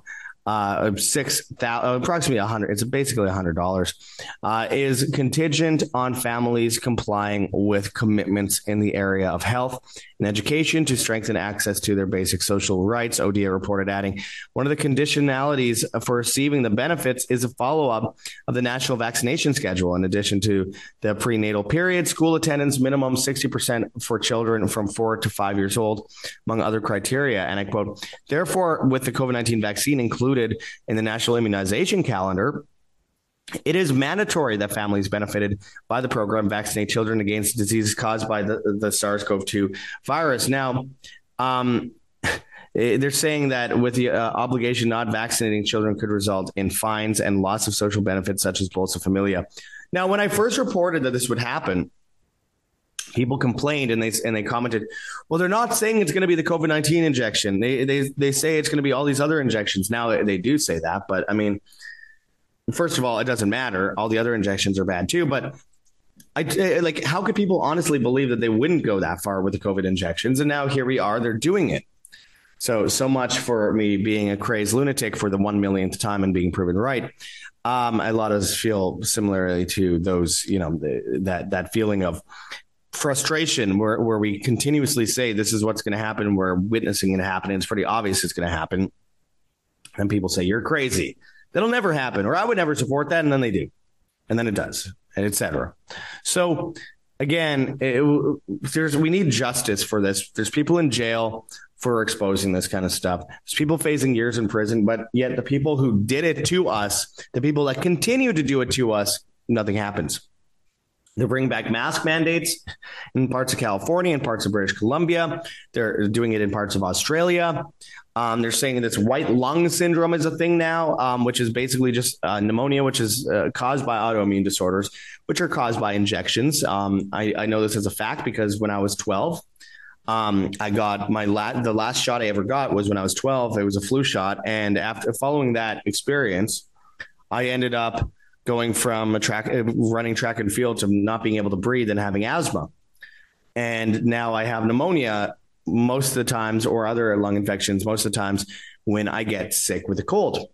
uh 6000 approximately 100 it's basically $100 uh is contingent on families complying with commitments in the area of health and education to strengthen access to their basic social rights ODA reported adding one of the conditionalities for receiving the benefits is a follow-up of the national vaccination schedule. In addition to the prenatal period school attendance minimum 60% for children from 4 to 5 years old among other criteria. And I quote therefore with the COVID-19 vaccine included in the national immunization calendar it is mandatory that families benefited by the program vaccinate children against diseases caused by the the SARS-CoV-2 virus. Now, um, they're saying that with the uh, obligation not vaccinating children could result in fines and loss of social benefits such as Bolsa Familia. Now, when I first reported that this would happen, people complained and they and they commented, "Well, they're not saying it's going to be the COVID-19 injection. They they they say it's going to be all these other injections." Now they do say that, but I mean, first of all, it doesn't matter. All the other injections are bad too, but I like how could people honestly believe that they wouldn't go that far with the COVID injections and now here we are they're doing it. So so much for me being a crazed lunatic for the 1 millionth time and being proven right. Um a lot of us feel similarly to those, you know, the, that that feeling of frustration where where we continuously say this is what's going to happen, we're witnessing it happen, it's pretty obvious it's going to happen. And people say you're crazy. That'll never happen or I would never support that and then they do. And then it does, And etc. So again, it, there's we need justice for this. There's people in jail for exposing this kind of stuff. There's people facing years in prison, but yet the people who did it to us, the people that continue to do it to us, nothing happens. They're bringing back mask mandates in parts of California and parts of British Columbia. They're doing it in parts of Australia. Um, they're saying this white lung syndrome is a thing now, um, which is basically just uh, pneumonia, which is uh, caused by autoimmune disorders, which are caused by injections. Um, I, I, know this as a fact because when I was 12, um, I got my the last shot I ever got was when I was 12. It was a flu shot, and after following that experience, I ended up going from a track uh, running track and field to not being able to breathe and having asthma. And now I have pneumonia most of the times or other lung infections most of the times when I get sick with a cold.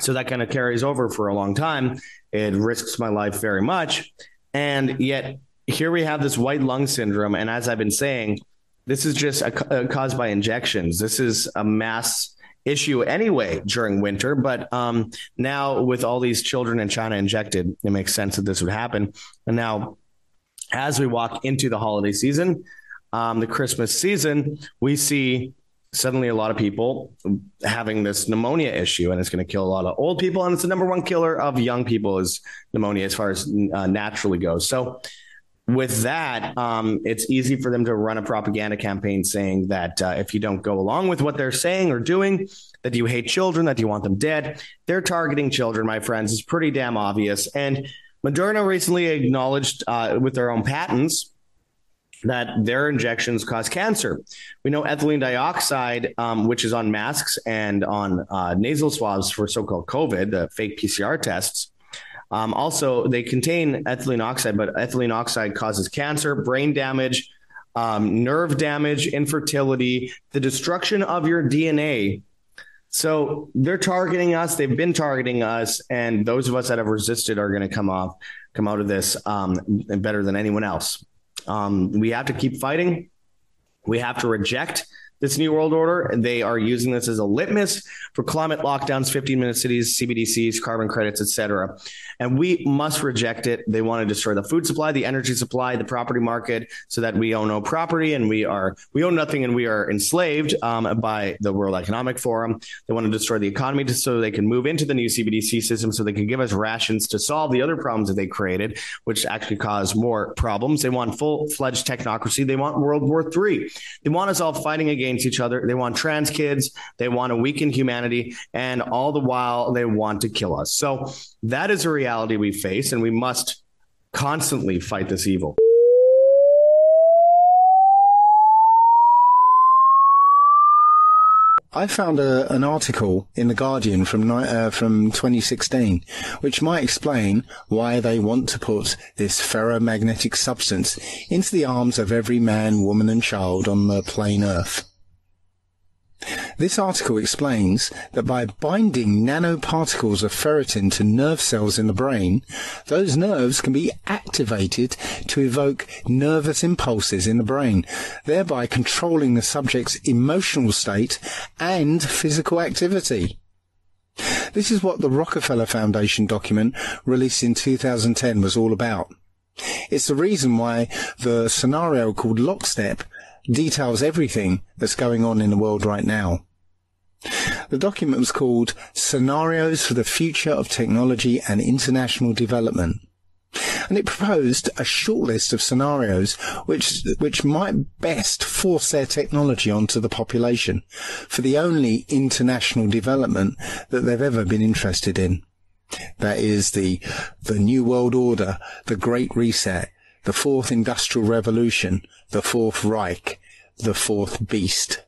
So that kind of carries over for a long time. It risks my life very much. And yet here we have this white lung syndrome and as I've been saying, this is just a, a caused by injections. This is a mass issue anyway during winter, but um, now with all these children in China injected, it makes sense that this would happen. And now as we walk into the holiday season, um, the Christmas season, we see suddenly a lot of people having this pneumonia issue and it's going to kill a lot of old people and it's the number one killer of young people is pneumonia as far as uh, naturally goes. So with that, um, it's easy for them to run a propaganda campaign saying that uh, if you don't go along with what they're saying or doing, that you hate children, that you want them dead. They're targeting children, my friends. It's pretty damn obvious. And Moderna recently acknowledged uh, with their own patents that their injections cause cancer. We know ethylene dioxide, um, which is on masks and on uh, nasal swabs for so-called COVID, the fake PCR tests, um, also, they contain ethylene oxide, but ethylene oxide causes cancer, brain damage, um, nerve damage, infertility, the destruction of your DNA. So they're targeting us. They've been targeting us, and those of us that have resisted are going to come off, come out of this um, better than anyone else. Um, we have to keep fighting. We have to reject this new world order. They are using this as a litmus for climate lockdowns, 15 minute cities, CBDCs, carbon credits, etc. And we must reject it. They want to destroy the food supply, the energy supply, the property market so that we own no property and we are we own nothing and we are enslaved um, by the World Economic Forum. They want to destroy the economy so they can move into the new CBDC system so they can give us rations to solve the other problems that they created, which actually cause more problems. They want full-fledged technocracy. They want World War 3. They want us all fighting against against each other. They want trans kids, they want to weaken humanity, and all the while they want to kill us. So that is a reality we face and we must constantly fight this evil. I found a, an article in the Guardian from uh, from 2016 which might explain why they want to put this ferromagnetic substance into the arms of every man, woman and child on the plain earth. This article explains that by binding nanoparticles of ferritin to nerve cells in the brain, those nerves can be activated to evoke nervous impulses in the brain, thereby controlling the subject's emotional state and physical activity. This is what the Rockefeller Foundation document released in 2010 was all about. It's the reason why the scenario called Lockstep details everything that's going on in the world right now. The document was called Scenarios for the Future of Technology and International Development. And it proposed a short list of scenarios which, which might best force their technology onto the population for the only international development that they've ever been interested in. That is the, the New World Order, the Great Reset, the Fourth Industrial Revolution, the Fourth Reich, the Fourth Beast.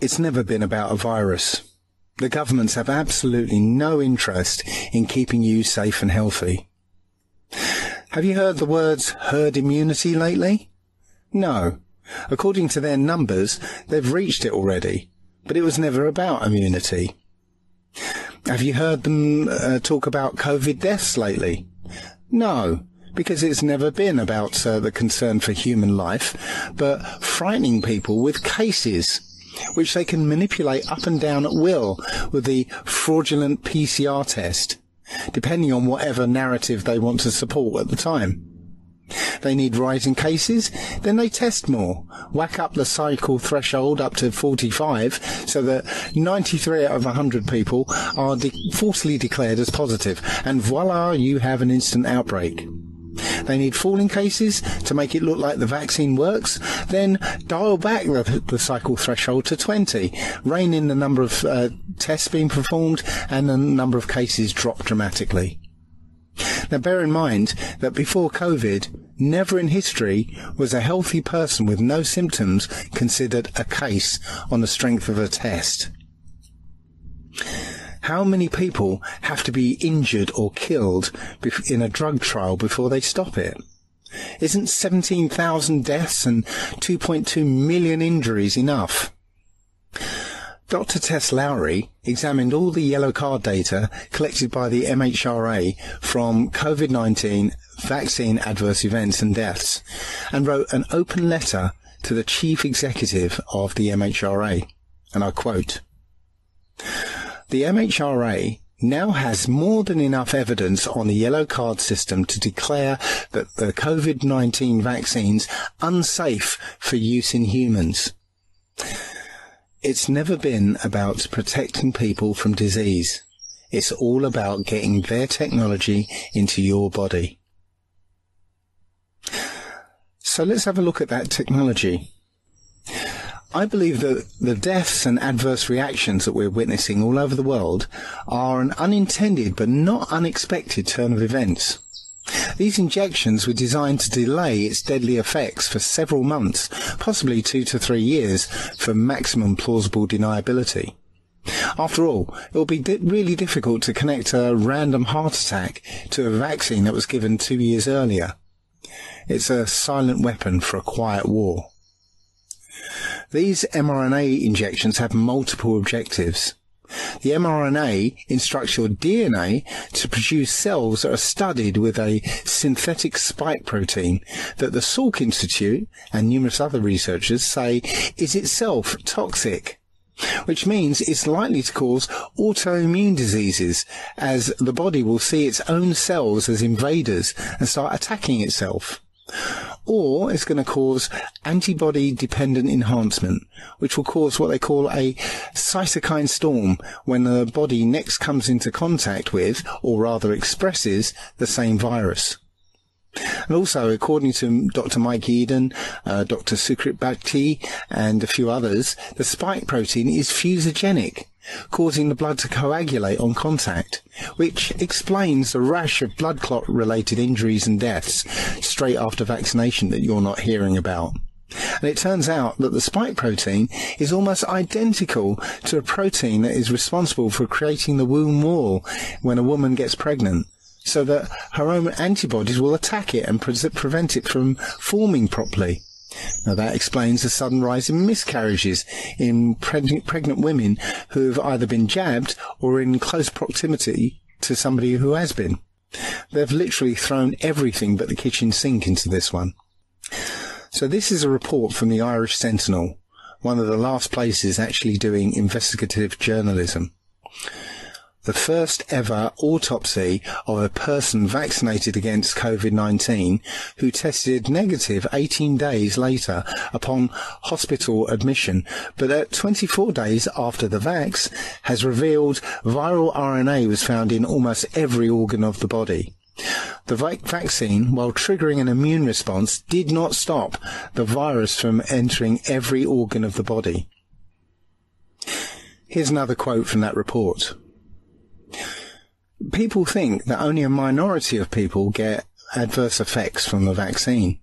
It's never been about a virus. The governments have absolutely no interest in keeping you safe and healthy. Have you heard the words herd immunity lately? No. According to their numbers, they've reached it already, but it was never about immunity. Have you heard them uh, talk about COVID deaths lately? No, because it's never been about uh, the concern for human life, but frightening people with cases which they can manipulate up and down at will with the fraudulent PCR test, depending on whatever narrative they want to support at the time. They need rising cases, then they test more, whack up the cycle threshold up to 45 so that 93 out of 100 people are de- falsely declared as positive, and voila, you have an instant outbreak. They need falling cases to make it look like the vaccine works. Then dial back the, the cycle threshold to 20. Rein in the number of uh, tests being performed and the number of cases drop dramatically. Now bear in mind that before COVID, never in history was a healthy person with no symptoms considered a case on the strength of a test. How many people have to be injured or killed in a drug trial before they stop it? Isn't 17,000 deaths and 2.2 million injuries enough? Dr. Tess Lawrie examined all the yellow card data collected by the MHRA from COVID-19 vaccine adverse events and deaths and wrote an open letter to the chief executive of the MHRA. And I quote, The MHRA now has more than enough evidence on the yellow card system to declare that the COVID-19 vaccines unsafe for use in humans. It's never been about protecting people from disease. It's all about getting their technology into your body. So let's have a look at that technology. I believe that the deaths and adverse reactions that we're witnessing all over the world are an unintended but not unexpected turn of events. These injections were designed to delay its deadly effects for several months, possibly two to three years, for maximum plausible deniability. After all, it will be di- really difficult to connect a random heart attack to a vaccine that was given two years earlier. It's a silent weapon for a quiet war. These mRNA injections have multiple objectives. The mRNA instructs your DNA to produce cells that are studied with a synthetic spike protein that the Salk Institute and numerous other researchers say is itself toxic which means it's likely to cause autoimmune diseases as the body will see its own cells as invaders and start attacking itself or it's going to cause antibody dependent enhancement, which will cause what they call a cytokine storm when the body next comes into contact with, or rather expresses, the same virus. And also, according to Dr. Mike Yeadon, uh, Dr. Sucharit Bhakdi, and a few others, the spike protein is fusogenic, causing the blood to coagulate on contact, which explains the rash of blood clot related injuries and deaths straight after vaccination that you're not hearing about. And it turns out that the spike protein is almost identical to a protein that is responsible for creating the womb wall when a woman gets pregnant so that her own antibodies will attack it and pre- prevent it from forming properly. Now that explains the sudden rise in miscarriages in pregnant, pregnant women who have either been jabbed or in close proximity to somebody who has been. They've literally thrown everything but the kitchen sink into this one. So this is a report from the Irish Sentinel, one of the last places actually doing investigative journalism the first ever autopsy of a person vaccinated against COVID-19 who tested negative 18 days later upon hospital admission, but at 24 days after the vax has revealed viral RNA was found in almost every organ of the body. The vaccine, while triggering an immune response, did not stop the virus from entering every organ of the body. Here's another quote from that report people think that only a minority of people get adverse effects from the vaccine.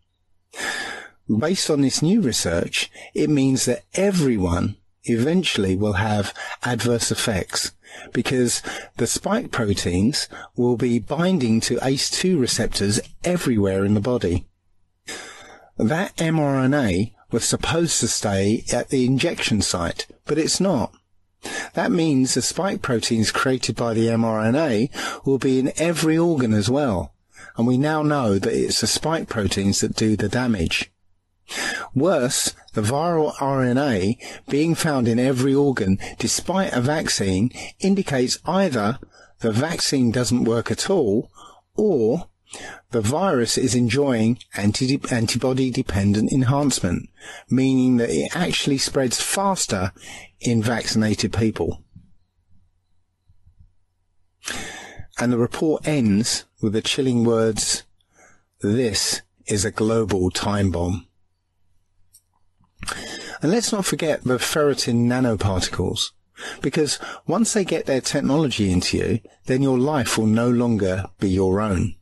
Based on this new research, it means that everyone eventually will have adverse effects because the spike proteins will be binding to ACE2 receptors everywhere in the body. That mRNA was supposed to stay at the injection site, but it's not. That means the spike proteins created by the mRNA will be in every organ as well. And we now know that it's the spike proteins that do the damage. Worse, the viral RNA being found in every organ despite a vaccine indicates either the vaccine doesn't work at all or the virus is enjoying anti- antibody dependent enhancement, meaning that it actually spreads faster in vaccinated people. And the report ends with the chilling words, this is a global time bomb. And let's not forget the ferritin nanoparticles, because once they get their technology into you, then your life will no longer be your own.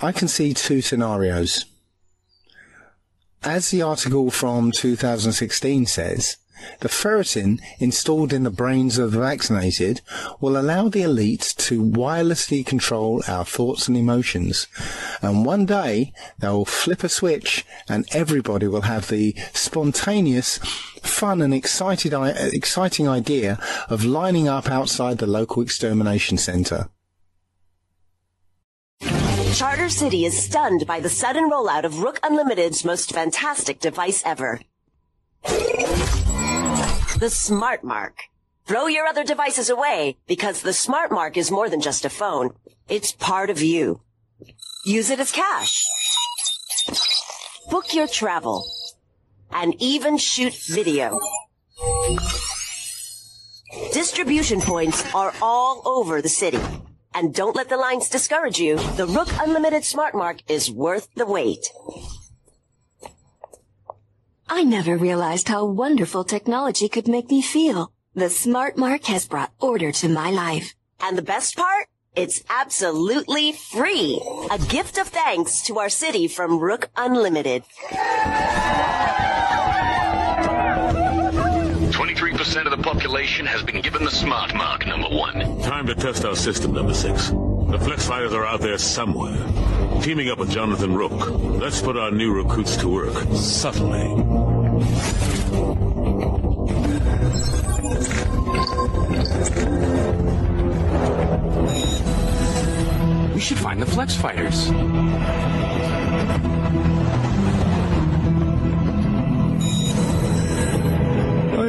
I can see two scenarios. As the article from 2016 says, The ferritin installed in the brains of the vaccinated will allow the elite to wirelessly control our thoughts and emotions. And one day they'll flip a switch and everybody will have the spontaneous, fun and excited, exciting idea of lining up outside the local extermination center. Charter City is stunned by the sudden rollout of Rook Unlimited's most fantastic device ever. The Smart Mark. Throw your other devices away because the Smart Mark is more than just a phone. It's part of you. Use it as cash. Book your travel. And even shoot video. Distribution points are all over the city. And don't let the lines discourage you. The Rook Unlimited Smart Mark is worth the wait. I never realized how wonderful technology could make me feel. The Smart Mark has brought order to my life. And the best part? It's absolutely free. A gift of thanks to our city from Rook Unlimited. 23% of the population has been given the smart mark, number one. Time to test our system, number six. The Flex Fighters are out there somewhere. Teaming up with Jonathan Rook. Let's put our new recruits to work. Subtly. We should find the Flex Fighters.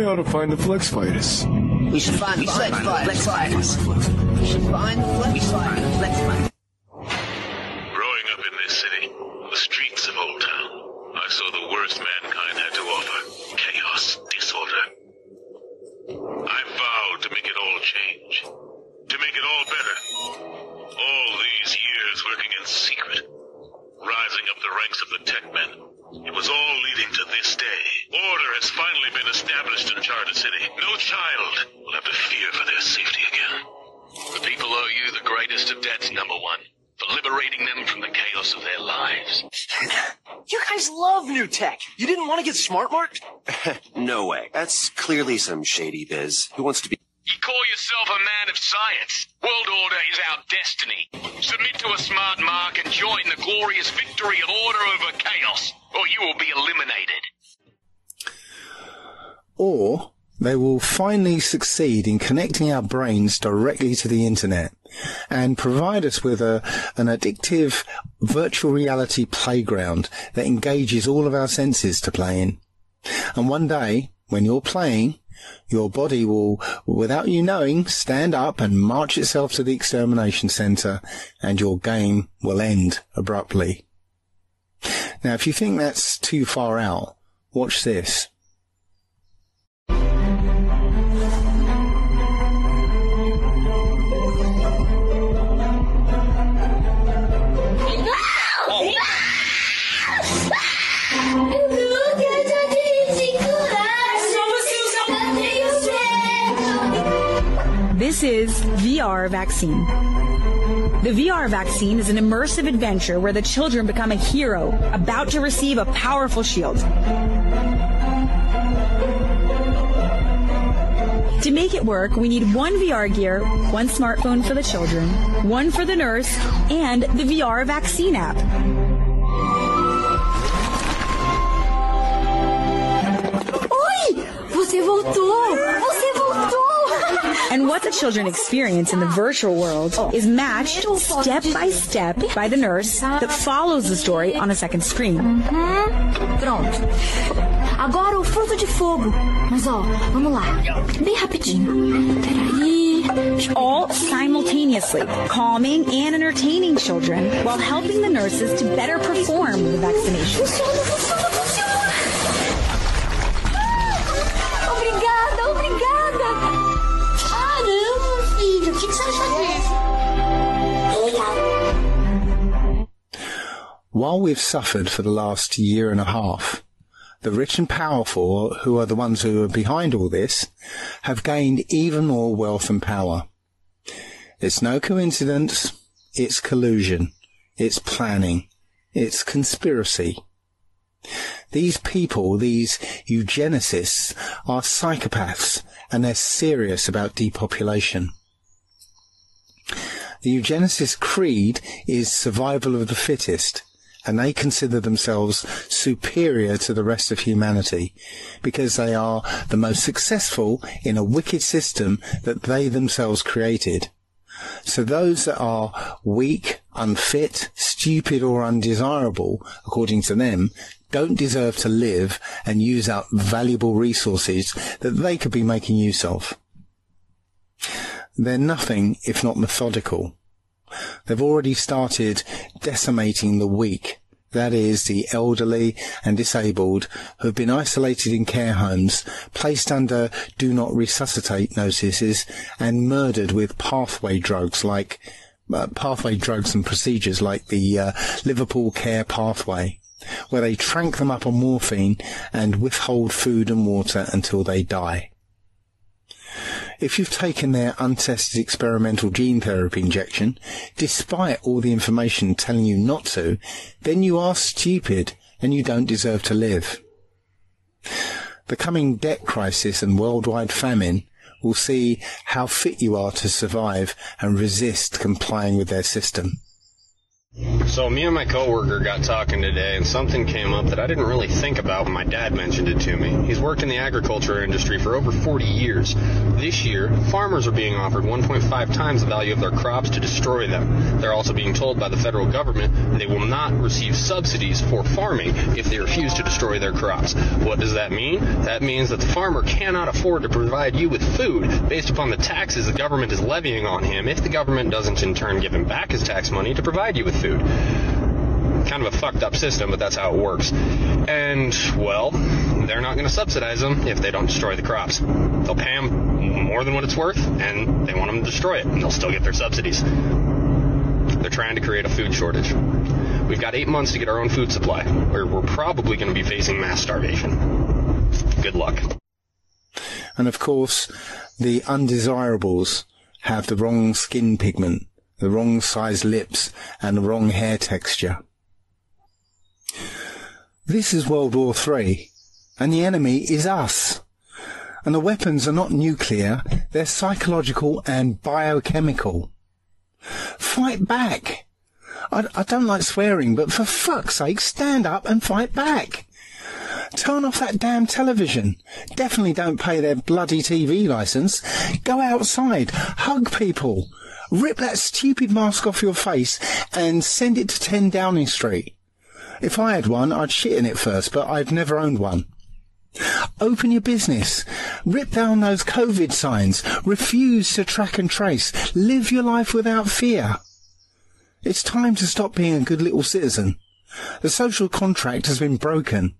I ought to find the Flex Fighters. We should find the Flex Fighters. We should find the Flex Fighters. Growing up in this city, the streets of Old Town, I saw the worst mankind had to offer chaos, disorder. I vowed to make it all change, to make it all better. All these years working in secret, rising up the ranks of the tech men. It was all leading to this day. Order has finally been established in Charter City. No child will have to fear for their safety again. The people owe you the greatest of debts, number one, for liberating them from the chaos of their lives. You guys love new tech. You didn't want to get smart marked? no way. That's clearly some shady biz. Who wants to be You call yourself a man of science. World order is our destiny. Submit to a smart mark and join the glorious victory of order over chaos, or you will be eliminated. Or they will finally succeed in connecting our brains directly to the internet and provide us with a, an addictive virtual reality playground that engages all of our senses to play in. And one day, when you're playing, your body will, without you knowing, stand up and march itself to the extermination center and your game will end abruptly. Now, if you think that's too far out, watch this. This is VR Vaccine. The VR vaccine is an immersive adventure where the children become a hero about to receive a powerful shield. To make it work, we need one VR gear, one smartphone for the children, one for the nurse, and the VR vaccine app. Oi! Você voltou! Você voltou! And what the children experience in the virtual world is matched step by step by the nurse that follows the story on a second screen. Uhum. Pronto. Agora o fruto de fogo. Mas ó, vamos lá. Bem rapidinho. Peraí. All simultaneously calming and entertaining children while helping the nurses to better perform the vaccination. While we've suffered for the last year and a half, the rich and powerful, who are the ones who are behind all this, have gained even more wealth and power. It's no coincidence. It's collusion. It's planning. It's conspiracy. These people, these eugenicists, are psychopaths and they're serious about depopulation. The eugenicist creed is survival of the fittest, and they consider themselves superior to the rest of humanity because they are the most successful in a wicked system that they themselves created. So those that are weak, unfit, stupid or undesirable, according to them, don't deserve to live and use up valuable resources that they could be making use of. They're nothing if not methodical. They've already started decimating the weak, that is, the elderly and disabled who have been isolated in care homes, placed under do not resuscitate notices, and murdered with pathway drugs like uh, pathway drugs and procedures like the uh, Liverpool Care Pathway, where they trank them up on morphine and withhold food and water until they die. If you've taken their untested experimental gene therapy injection, despite all the information telling you not to, then you are stupid and you don't deserve to live. The coming debt crisis and worldwide famine will see how fit you are to survive and resist complying with their system. So me and my coworker got talking today and something came up that I didn't really think about when my dad mentioned it to me. He's worked in the agriculture industry for over 40 years. This year, farmers are being offered 1.5 times the value of their crops to destroy them. They're also being told by the federal government they will not receive subsidies for farming if they refuse to destroy their crops. What does that mean? That means that the farmer cannot afford to provide you with food based upon the taxes the government is levying on him if the government doesn't in turn give him back his tax money to provide you with food. Kind of a fucked up system, but that's how it works. And, well, they're not going to subsidize them if they don't destroy the crops. They'll pay them more than what it's worth, and they want them to destroy it, and they'll still get their subsidies. They're trying to create a food shortage. We've got eight months to get our own food supply, or we're probably going to be facing mass starvation. Good luck. And of course, the undesirables have the wrong skin pigment the wrong size lips, and the wrong hair texture. This is World War III, and the enemy is us. And the weapons are not nuclear, they're psychological and biochemical. Fight back! I, I don't like swearing, but for fuck's sake, stand up and fight back! Turn off that damn television. Definitely don't pay their bloody TV license. Go outside. Hug people rip that stupid mask off your face and send it to 10 Downing Street. If I had one, I'd shit in it first, but I've never owned one. Open your business. Rip down those COVID signs. Refuse to track and trace. Live your life without fear. It's time to stop being a good little citizen. The social contract has been broken.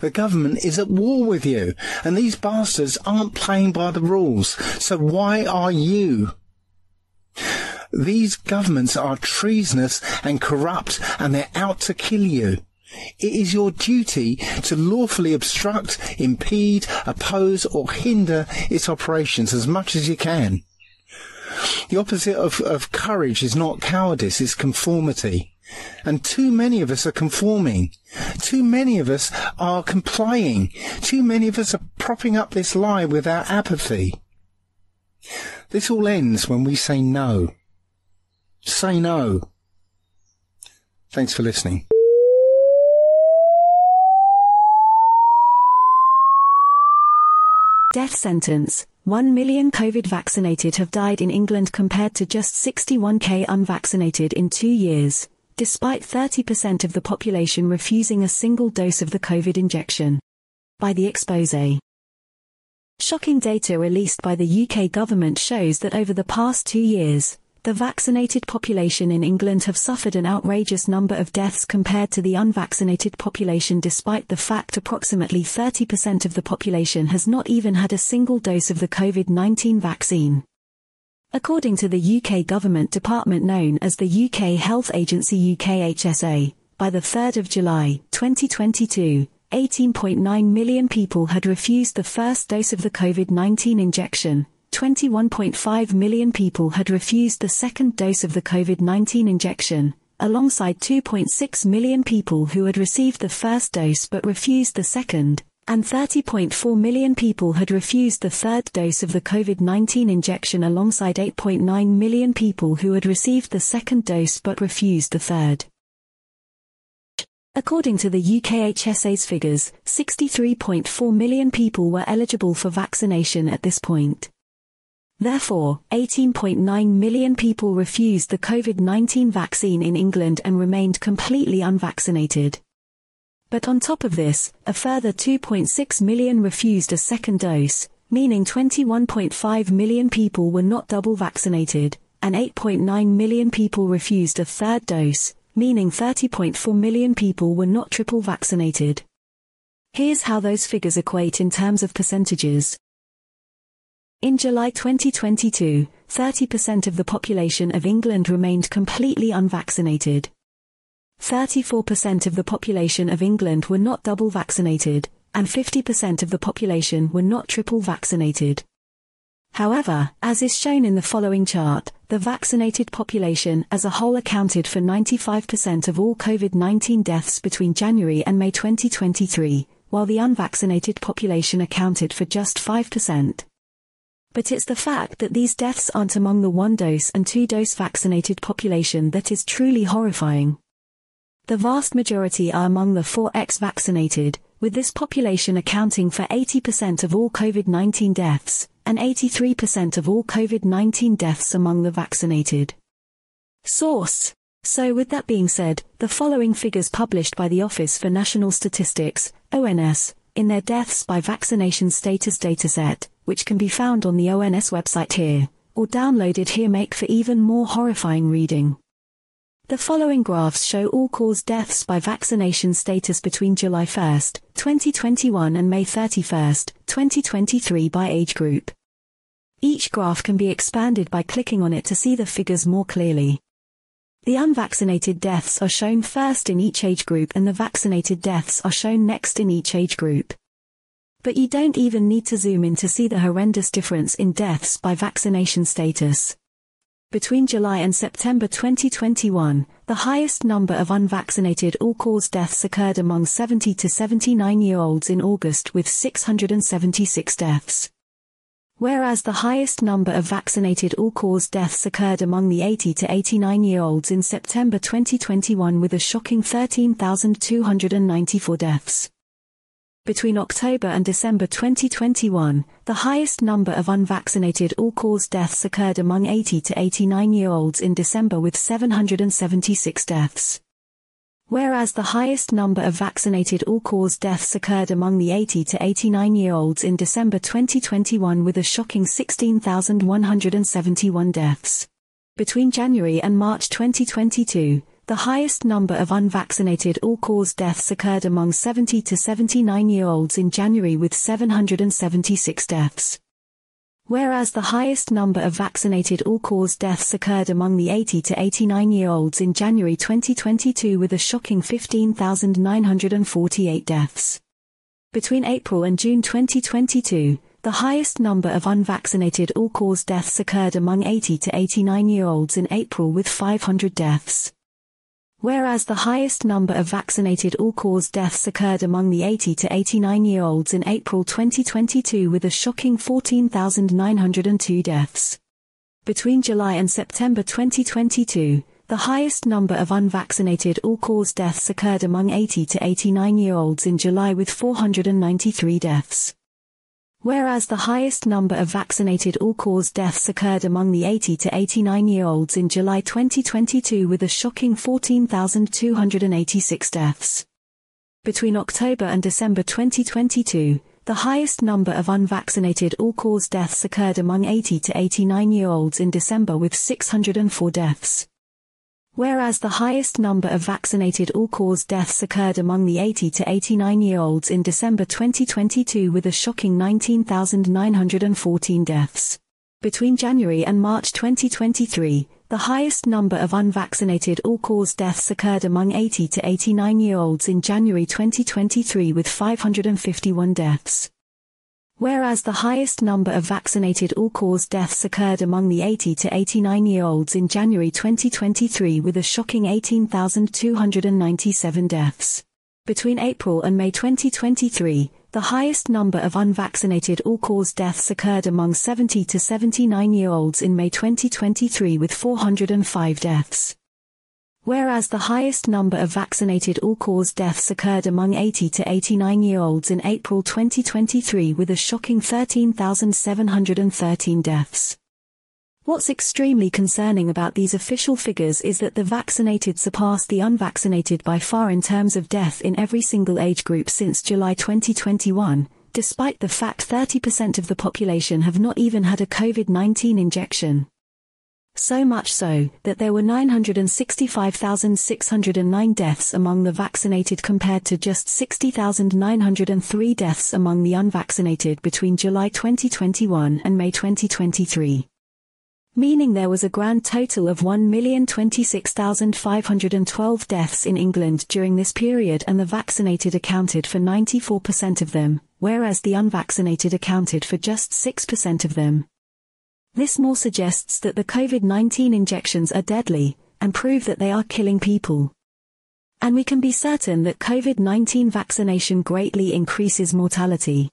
The government is at war with you, and these bastards aren't playing by the rules. So why are you? These governments are treasonous and corrupt and they're out to kill you. It is your duty to lawfully obstruct, impede, oppose or hinder its operations as much as you can. The opposite of, of courage is not cowardice, it's conformity. And too many of us are conforming. Too many of us are complying. Too many of us are propping up this lie with our apathy. This all ends when we say no. Say no. Thanks for listening. Death sentence. 1 million COVID vaccinated have died in England compared to just 61k unvaccinated in two years, despite 30% of the population refusing a single dose of the COVID injection. By the expose. Shocking data released by the UK government shows that over the past two years, the vaccinated population in England have suffered an outrageous number of deaths compared to the unvaccinated population despite the fact approximately 30% of the population has not even had a single dose of the COVID-19 vaccine. According to the UK government department known as the UK Health Agency UKHSA, by the 3rd of July, 2022, 18.9 million people had refused the first dose of the COVID-19 injection, 21.5 million people had refused the second dose of the COVID-19 injection, alongside 2.6 million people who had received the first dose but refused the second, and 30.4 million people had refused the third dose of the COVID-19 injection alongside 8.9 million people who had received the second dose but refused the third. According to the UKHSA's figures, 63.4 million people were eligible for vaccination at this point. Therefore, 18.9 million people refused the COVID-19 vaccine in England and remained completely unvaccinated. But on top of this, a further 2.6 million refused a second dose, meaning 21.5 million people were not double vaccinated, and 8.9 million people refused a third dose, meaning 30.4 million people were not triple vaccinated. Here's how those figures equate in terms of percentages. In July 2022, 30% of the population of England remained completely unvaccinated. 34% of the population of England were not double vaccinated, and 50% of the population were not triple vaccinated. However, as is shown in the following chart, the vaccinated population as a whole accounted for 95% of all COVID-19 deaths between January and May 2023, while the unvaccinated population accounted for just 5%. But it's the fact that these deaths aren't among the one-dose and two-dose vaccinated population that is truly horrifying. The vast majority are among the 4X vaccinated, with this population accounting for 80% of all COVID-19 deaths, and 83% of all COVID-19 deaths among the vaccinated. Source. So with that being said, the following figures published by the Office for National Statistics, ONS, in their deaths by vaccination status dataset, which can be found on the ONS website here, or downloaded here make for even more horrifying reading. The following graphs show all-cause deaths by vaccination status between July 1, 2021 and May 31, 2023 by age group. Each graph can be expanded by clicking on it to see the figures more clearly. The unvaccinated deaths are shown first in each age group and the vaccinated deaths are shown next in each age group. But you don't even need to zoom in to see the horrendous difference in deaths by vaccination status. Between July and September 2021, the highest number of unvaccinated all-cause deaths occurred among 70 to 79 year olds in August with 676 deaths whereas the highest number of vaccinated all-cause deaths occurred among the 80 to 89-year-olds in September 2021 with a shocking 13,294 deaths. Between October and December 2021, the highest number of unvaccinated all-cause deaths occurred among 80 to 89-year-olds in December with 776 deaths whereas the highest number of vaccinated all-cause deaths occurred among the 80 to 89-year-olds in December 2021 with a shocking 16,171 deaths. Between January and March 2022, the highest number of unvaccinated all-cause deaths occurred among 70 to 79-year-olds in January with 776 deaths whereas the highest number of vaccinated all-cause deaths occurred among the 80 to 89-year-olds in January 2022 with a shocking 15,948 deaths. Between April and June 2022, the highest number of unvaccinated all-cause deaths occurred among 80 to 89-year-olds in April with 500 deaths whereas the highest number of vaccinated all-cause deaths occurred among the 80 to 89-year-olds in April 2022 with a shocking 14,902 deaths. Between July and September 2022, the highest number of unvaccinated all-cause deaths occurred among 80 to 89-year-olds in July with 493 deaths whereas the highest number of vaccinated all-cause deaths occurred among the 80 to 89-year-olds in July 2022 with a shocking 14,286 deaths. Between October and December 2022, the highest number of unvaccinated all-cause deaths occurred among 80 to 89-year-olds in December with 604 deaths whereas the highest number of vaccinated all-cause deaths occurred among the 80 to 89-year-olds in December 2022 with a shocking 19,914 deaths. Between January and March 2023, the highest number of unvaccinated all-cause deaths occurred among 80 to 89-year-olds in January 2023 with 551 deaths Whereas the highest number of vaccinated all-cause deaths occurred among the 80 to 89-year-olds in January 2023 with a shocking 18,297 deaths. Between April and May 2023, the highest number of unvaccinated all-cause deaths occurred among 70 to 79-year-olds in May 2023 with 405 deaths whereas the highest number of vaccinated all-cause deaths occurred among 80 to 89-year-olds in April 2023 with a shocking 13,713 deaths. What's extremely concerning about these official figures is that the vaccinated surpassed the unvaccinated by far in terms of death in every single age group since July 2021, despite the fact 30% of the population have not even had a COVID-19 injection so much so that there were 965,609 deaths among the vaccinated compared to just 60,903 deaths among the unvaccinated between July 2021 and May 2023. Meaning there was a grand total of 1,026,512 deaths in England during this period and the vaccinated accounted for 94% of them, whereas the unvaccinated accounted for just 6% of them. This more suggests that the COVID-19 injections are deadly, and prove that they are killing people. And we can be certain that COVID-19 vaccination greatly increases mortality.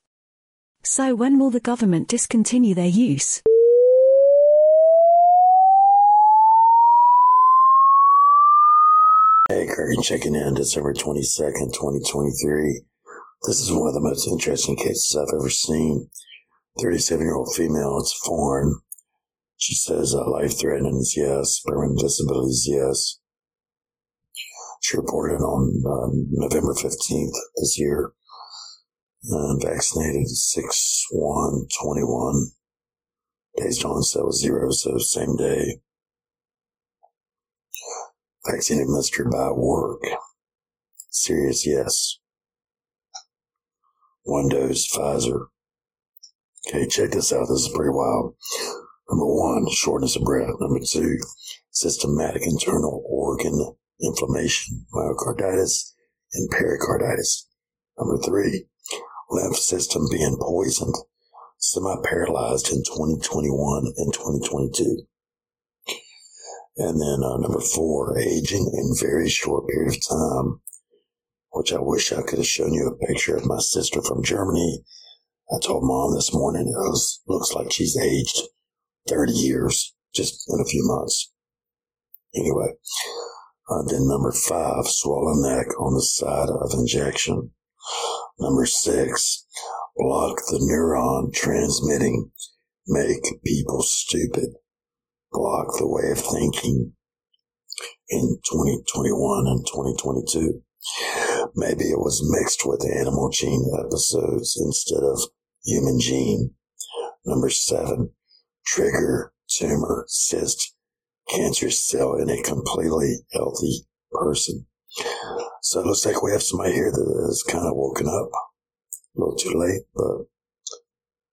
So when will the government discontinue their use? Hey, Curry, checking in December 22nd, 2023. This is one of the most interesting cases I've ever seen. 37 year old female, it's foreign, she says uh, life threatening is yes, permanent disabilities, yes. She reported on um, November 15th this year and vaccinated 6 1 21. Days onset was zero, so same day. Vaccine administered by work. Serious, yes. One dose Pfizer. Okay, check this out. This is pretty wild. Number one, shortness of breath. Number two, systematic internal organ inflammation, myocarditis, and pericarditis. Number three, lymph system being poisoned, semi-paralyzed in 2021 and 2022. And then uh, number four, aging in very short period of time, which I wish I could have shown you a picture of my sister from Germany. I told mom this morning it was, looks like she's aged 30 years just in a few months. Anyway, uh, then number five, swollen neck on the side of injection. Number six, block the neuron transmitting, make people stupid, block the way of thinking in 2021 and 2022. Maybe it was mixed with animal gene episodes instead of human gene. Number seven, trigger tumor cyst cancer cell in a completely healthy person. So it looks like we have somebody here that has kind of woken up a little too late, but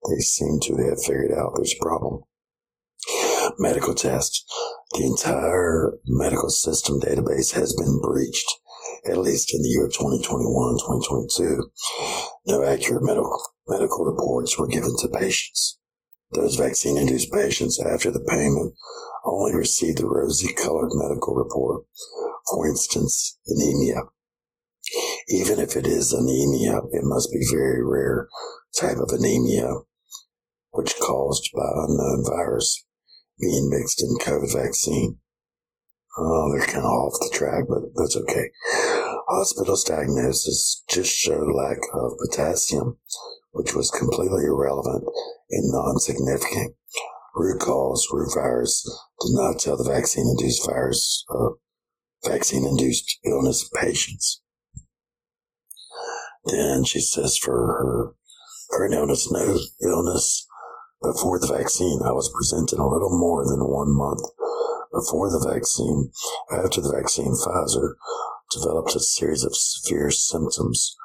they seem to have figured out there's a problem. Medical test. The entire medical system database has been breached, at least in the year 2021, 2022. No accurate medical, medical reports were given to patients. Those vaccine induced patients after the payment only received the rosy colored medical report. For instance, anemia. Even if it is anemia, it must be very rare type of anemia, which caused by unknown virus being mixed in COVID vaccine. Oh, they're kind of off the track, but that's okay. Hospital's diagnosis just showed lack of potassium, which was completely irrelevant and non-significant. Root cause, root virus, did not tell the vaccine-induced virus, uh, vaccine-induced illness patients. Then she says for her current illness, no illness before the vaccine. I was presenting a little more than one month before the vaccine. After the vaccine, Pfizer developed a series of severe symptoms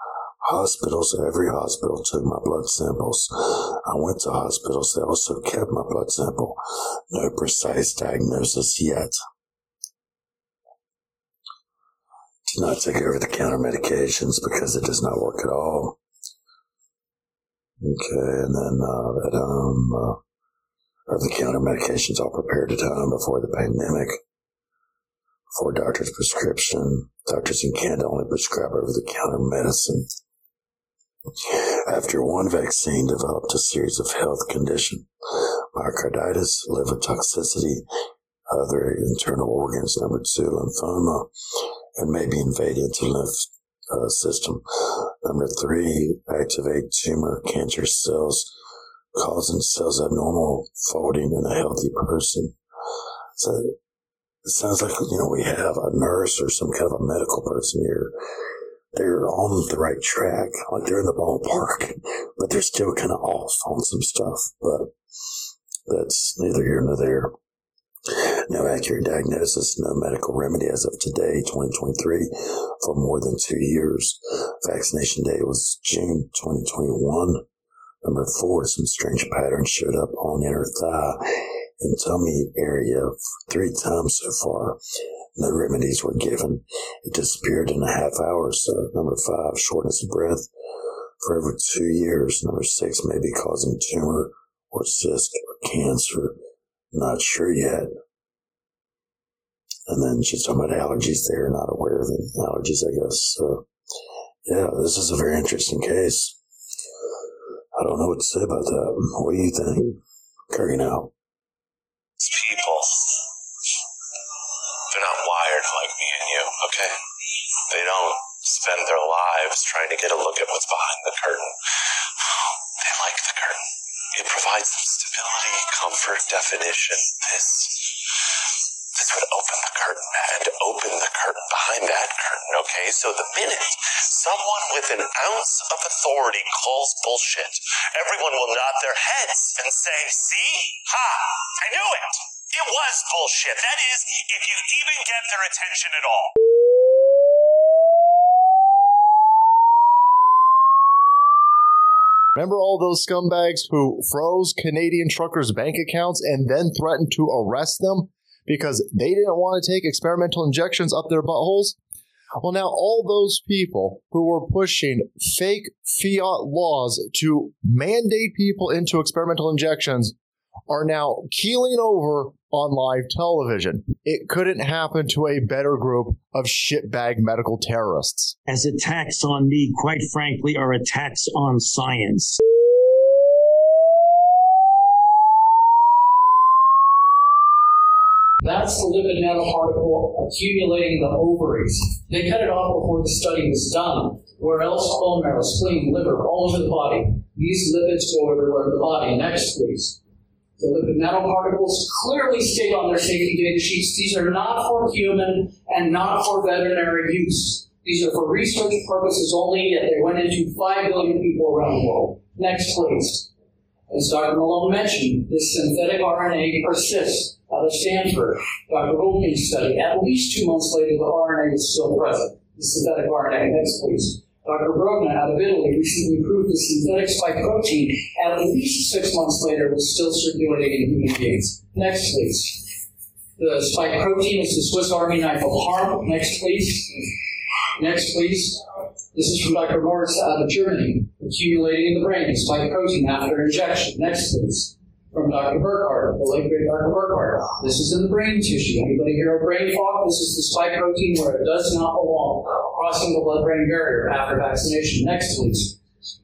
hospitals, and every hospital took my blood samples. I went to hospitals that also kept my blood sample. No precise diagnosis yet. Do not take over the counter medications because it does not work at all. Okay, and then uh, at home, uh, over the counter medications all prepared at home before the pandemic. For doctor's prescription, doctors in Canada only prescribe over the counter medicine. After one vaccine developed a series of health conditions, myocarditis, liver toxicity, other internal organs, number two, lymphoma, and maybe invade into lymph uh, system. Number three, activate tumor cancer cells, causing cells abnormal folding in a healthy person. So it sounds like, you know, we have a nurse or some kind of a medical person here they're on the right track, like they're in the ballpark, but they're still kind of off on some stuff. But that's neither here nor there. No accurate diagnosis, no medical remedy as of today, 2023, for more than two years. Vaccination day was June 2021. Number four, some strange pattern showed up on inner thigh and tummy area three times so far. No remedies were given. It disappeared in a half hour. So number five, shortness of breath for over two years. Number six, may be causing tumor or cyst or cancer. Not sure yet. And then she's talking about allergies there, not aware of any allergies, I guess. So, yeah, this is a very interesting case. I don't know what to say about that. What do you think? Out. People they're not wired like me and you, okay? They don't spend their lives trying to get a look at what's behind the curtain. They like the curtain. It provides them stability, comfort, definition. This this would open the curtain and open the curtain behind that curtain, okay? So the minute someone with an ounce of authority calls bullshit, everyone will nod their heads and say, see? Ha! I knew it! It was bullshit. That is, if you even get their attention at all. Remember all those scumbags who froze Canadian truckers' bank accounts and then threatened to arrest them because they didn't want to take experimental injections up their buttholes? Well, now all those people who were pushing fake fiat laws to mandate people into experimental injections are now keeling over on live television. It couldn't happen to a better group of shitbag medical terrorists. As attacks on me, quite frankly, are attacks on science. That's the lipid nanoparticle accumulating in the ovaries. They cut it off before the study was done. Where else? Bone marrow, spleen, liver, all over the body. These lipids go everywhere in the body. Next, please. The lipid nanoparticles clearly state on their safety data sheets these are not for human and not for veterinary use. These are for research purposes only, yet they went into 5 billion people around the world. Next, please. As Dr. Malone mentioned, this synthetic RNA persists out of Stanford. Dr. Goldman's study, at least two months later, the RNA is still present. The synthetic RNA. Next, please. Dr. Brogna out of Italy recently proved the synthetic spike protein at least six months later was still circulating in human beings. Next, please. The spike protein is the Swiss Army knife of harm. Next, please. Next, please. This is from Dr. Morris out of Germany, accumulating in the brain, spike protein after injection. Next, please from Dr. Burkhardt, the late great Dr. Burkhardt. This is in the brain tissue. Anybody hear of brain fog? This is the spike protein where it does not belong, crossing the blood-brain barrier after vaccination. Next, please.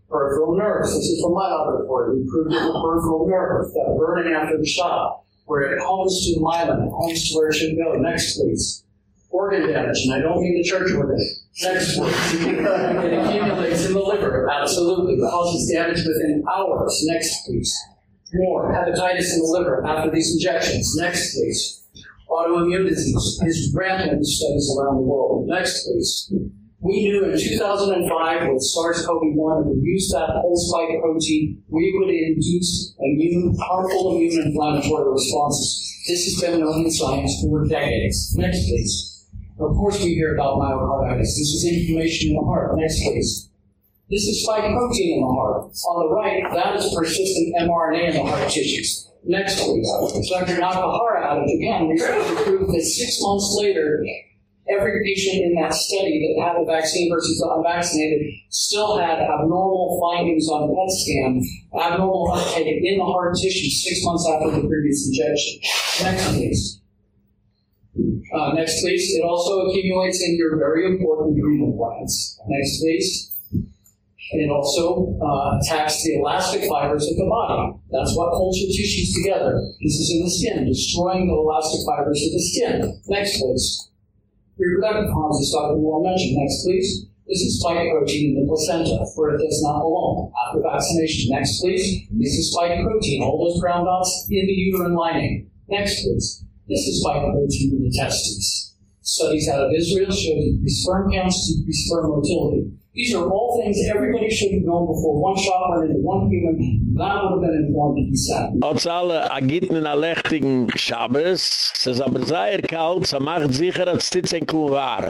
Peripheral nerves. This is from my laboratory. We proved it with peripheral nerve, that burning after the shot, where it homes to the myelin, it homes to where it should go. Next, please. Organ damage, and I don't mean the church organ. Next, please. it accumulates in the liver, absolutely. Causes damage within hours. Next, please more hepatitis in the liver after these injections. Next, please. Autoimmune disease is rampant in studies around the world. Next, please. We knew in 2005 with SARS-CoV-1, if we used that whole spike protein, we would induce immune, harmful immune inflammatory responses. This has been known in science for decades. Next, please. Of course, we hear about myocarditis. This is inflammation in the heart. Next, please. This is spike protein in the heart. On the right, that is persistent mRNA in the heart tissues. Next, please. Dr. Nakahara out of Japan recently proved that six months later, every patient in that study that had the vaccine versus the unvaccinated still had abnormal findings on PET scan, abnormal uptake in the heart tissue six months after the previous injection. Next, please. Uh, next, please. It also accumulates in your very important adrenal glands. Next, please. It also uh, attacks the elastic fibers of the body. That's what holds your tissues together. This is in the skin, destroying the elastic fibers of the skin. Next, please. Reproductive hormones, as Dr. Moore mentioned. Next, please. This is spike protein in the placenta, where it does not belong after vaccination. Next, please. This is spike protein, all those brown dots in the uterine lining. Next, please. This is spike protein in the testes. Studies out of Israel show decreased sperm counts, decreased sperm motility. These are all things everybody should have known before one shot went into one human. That alle alechtigen Shabbos, kalt, macht sicher, waren.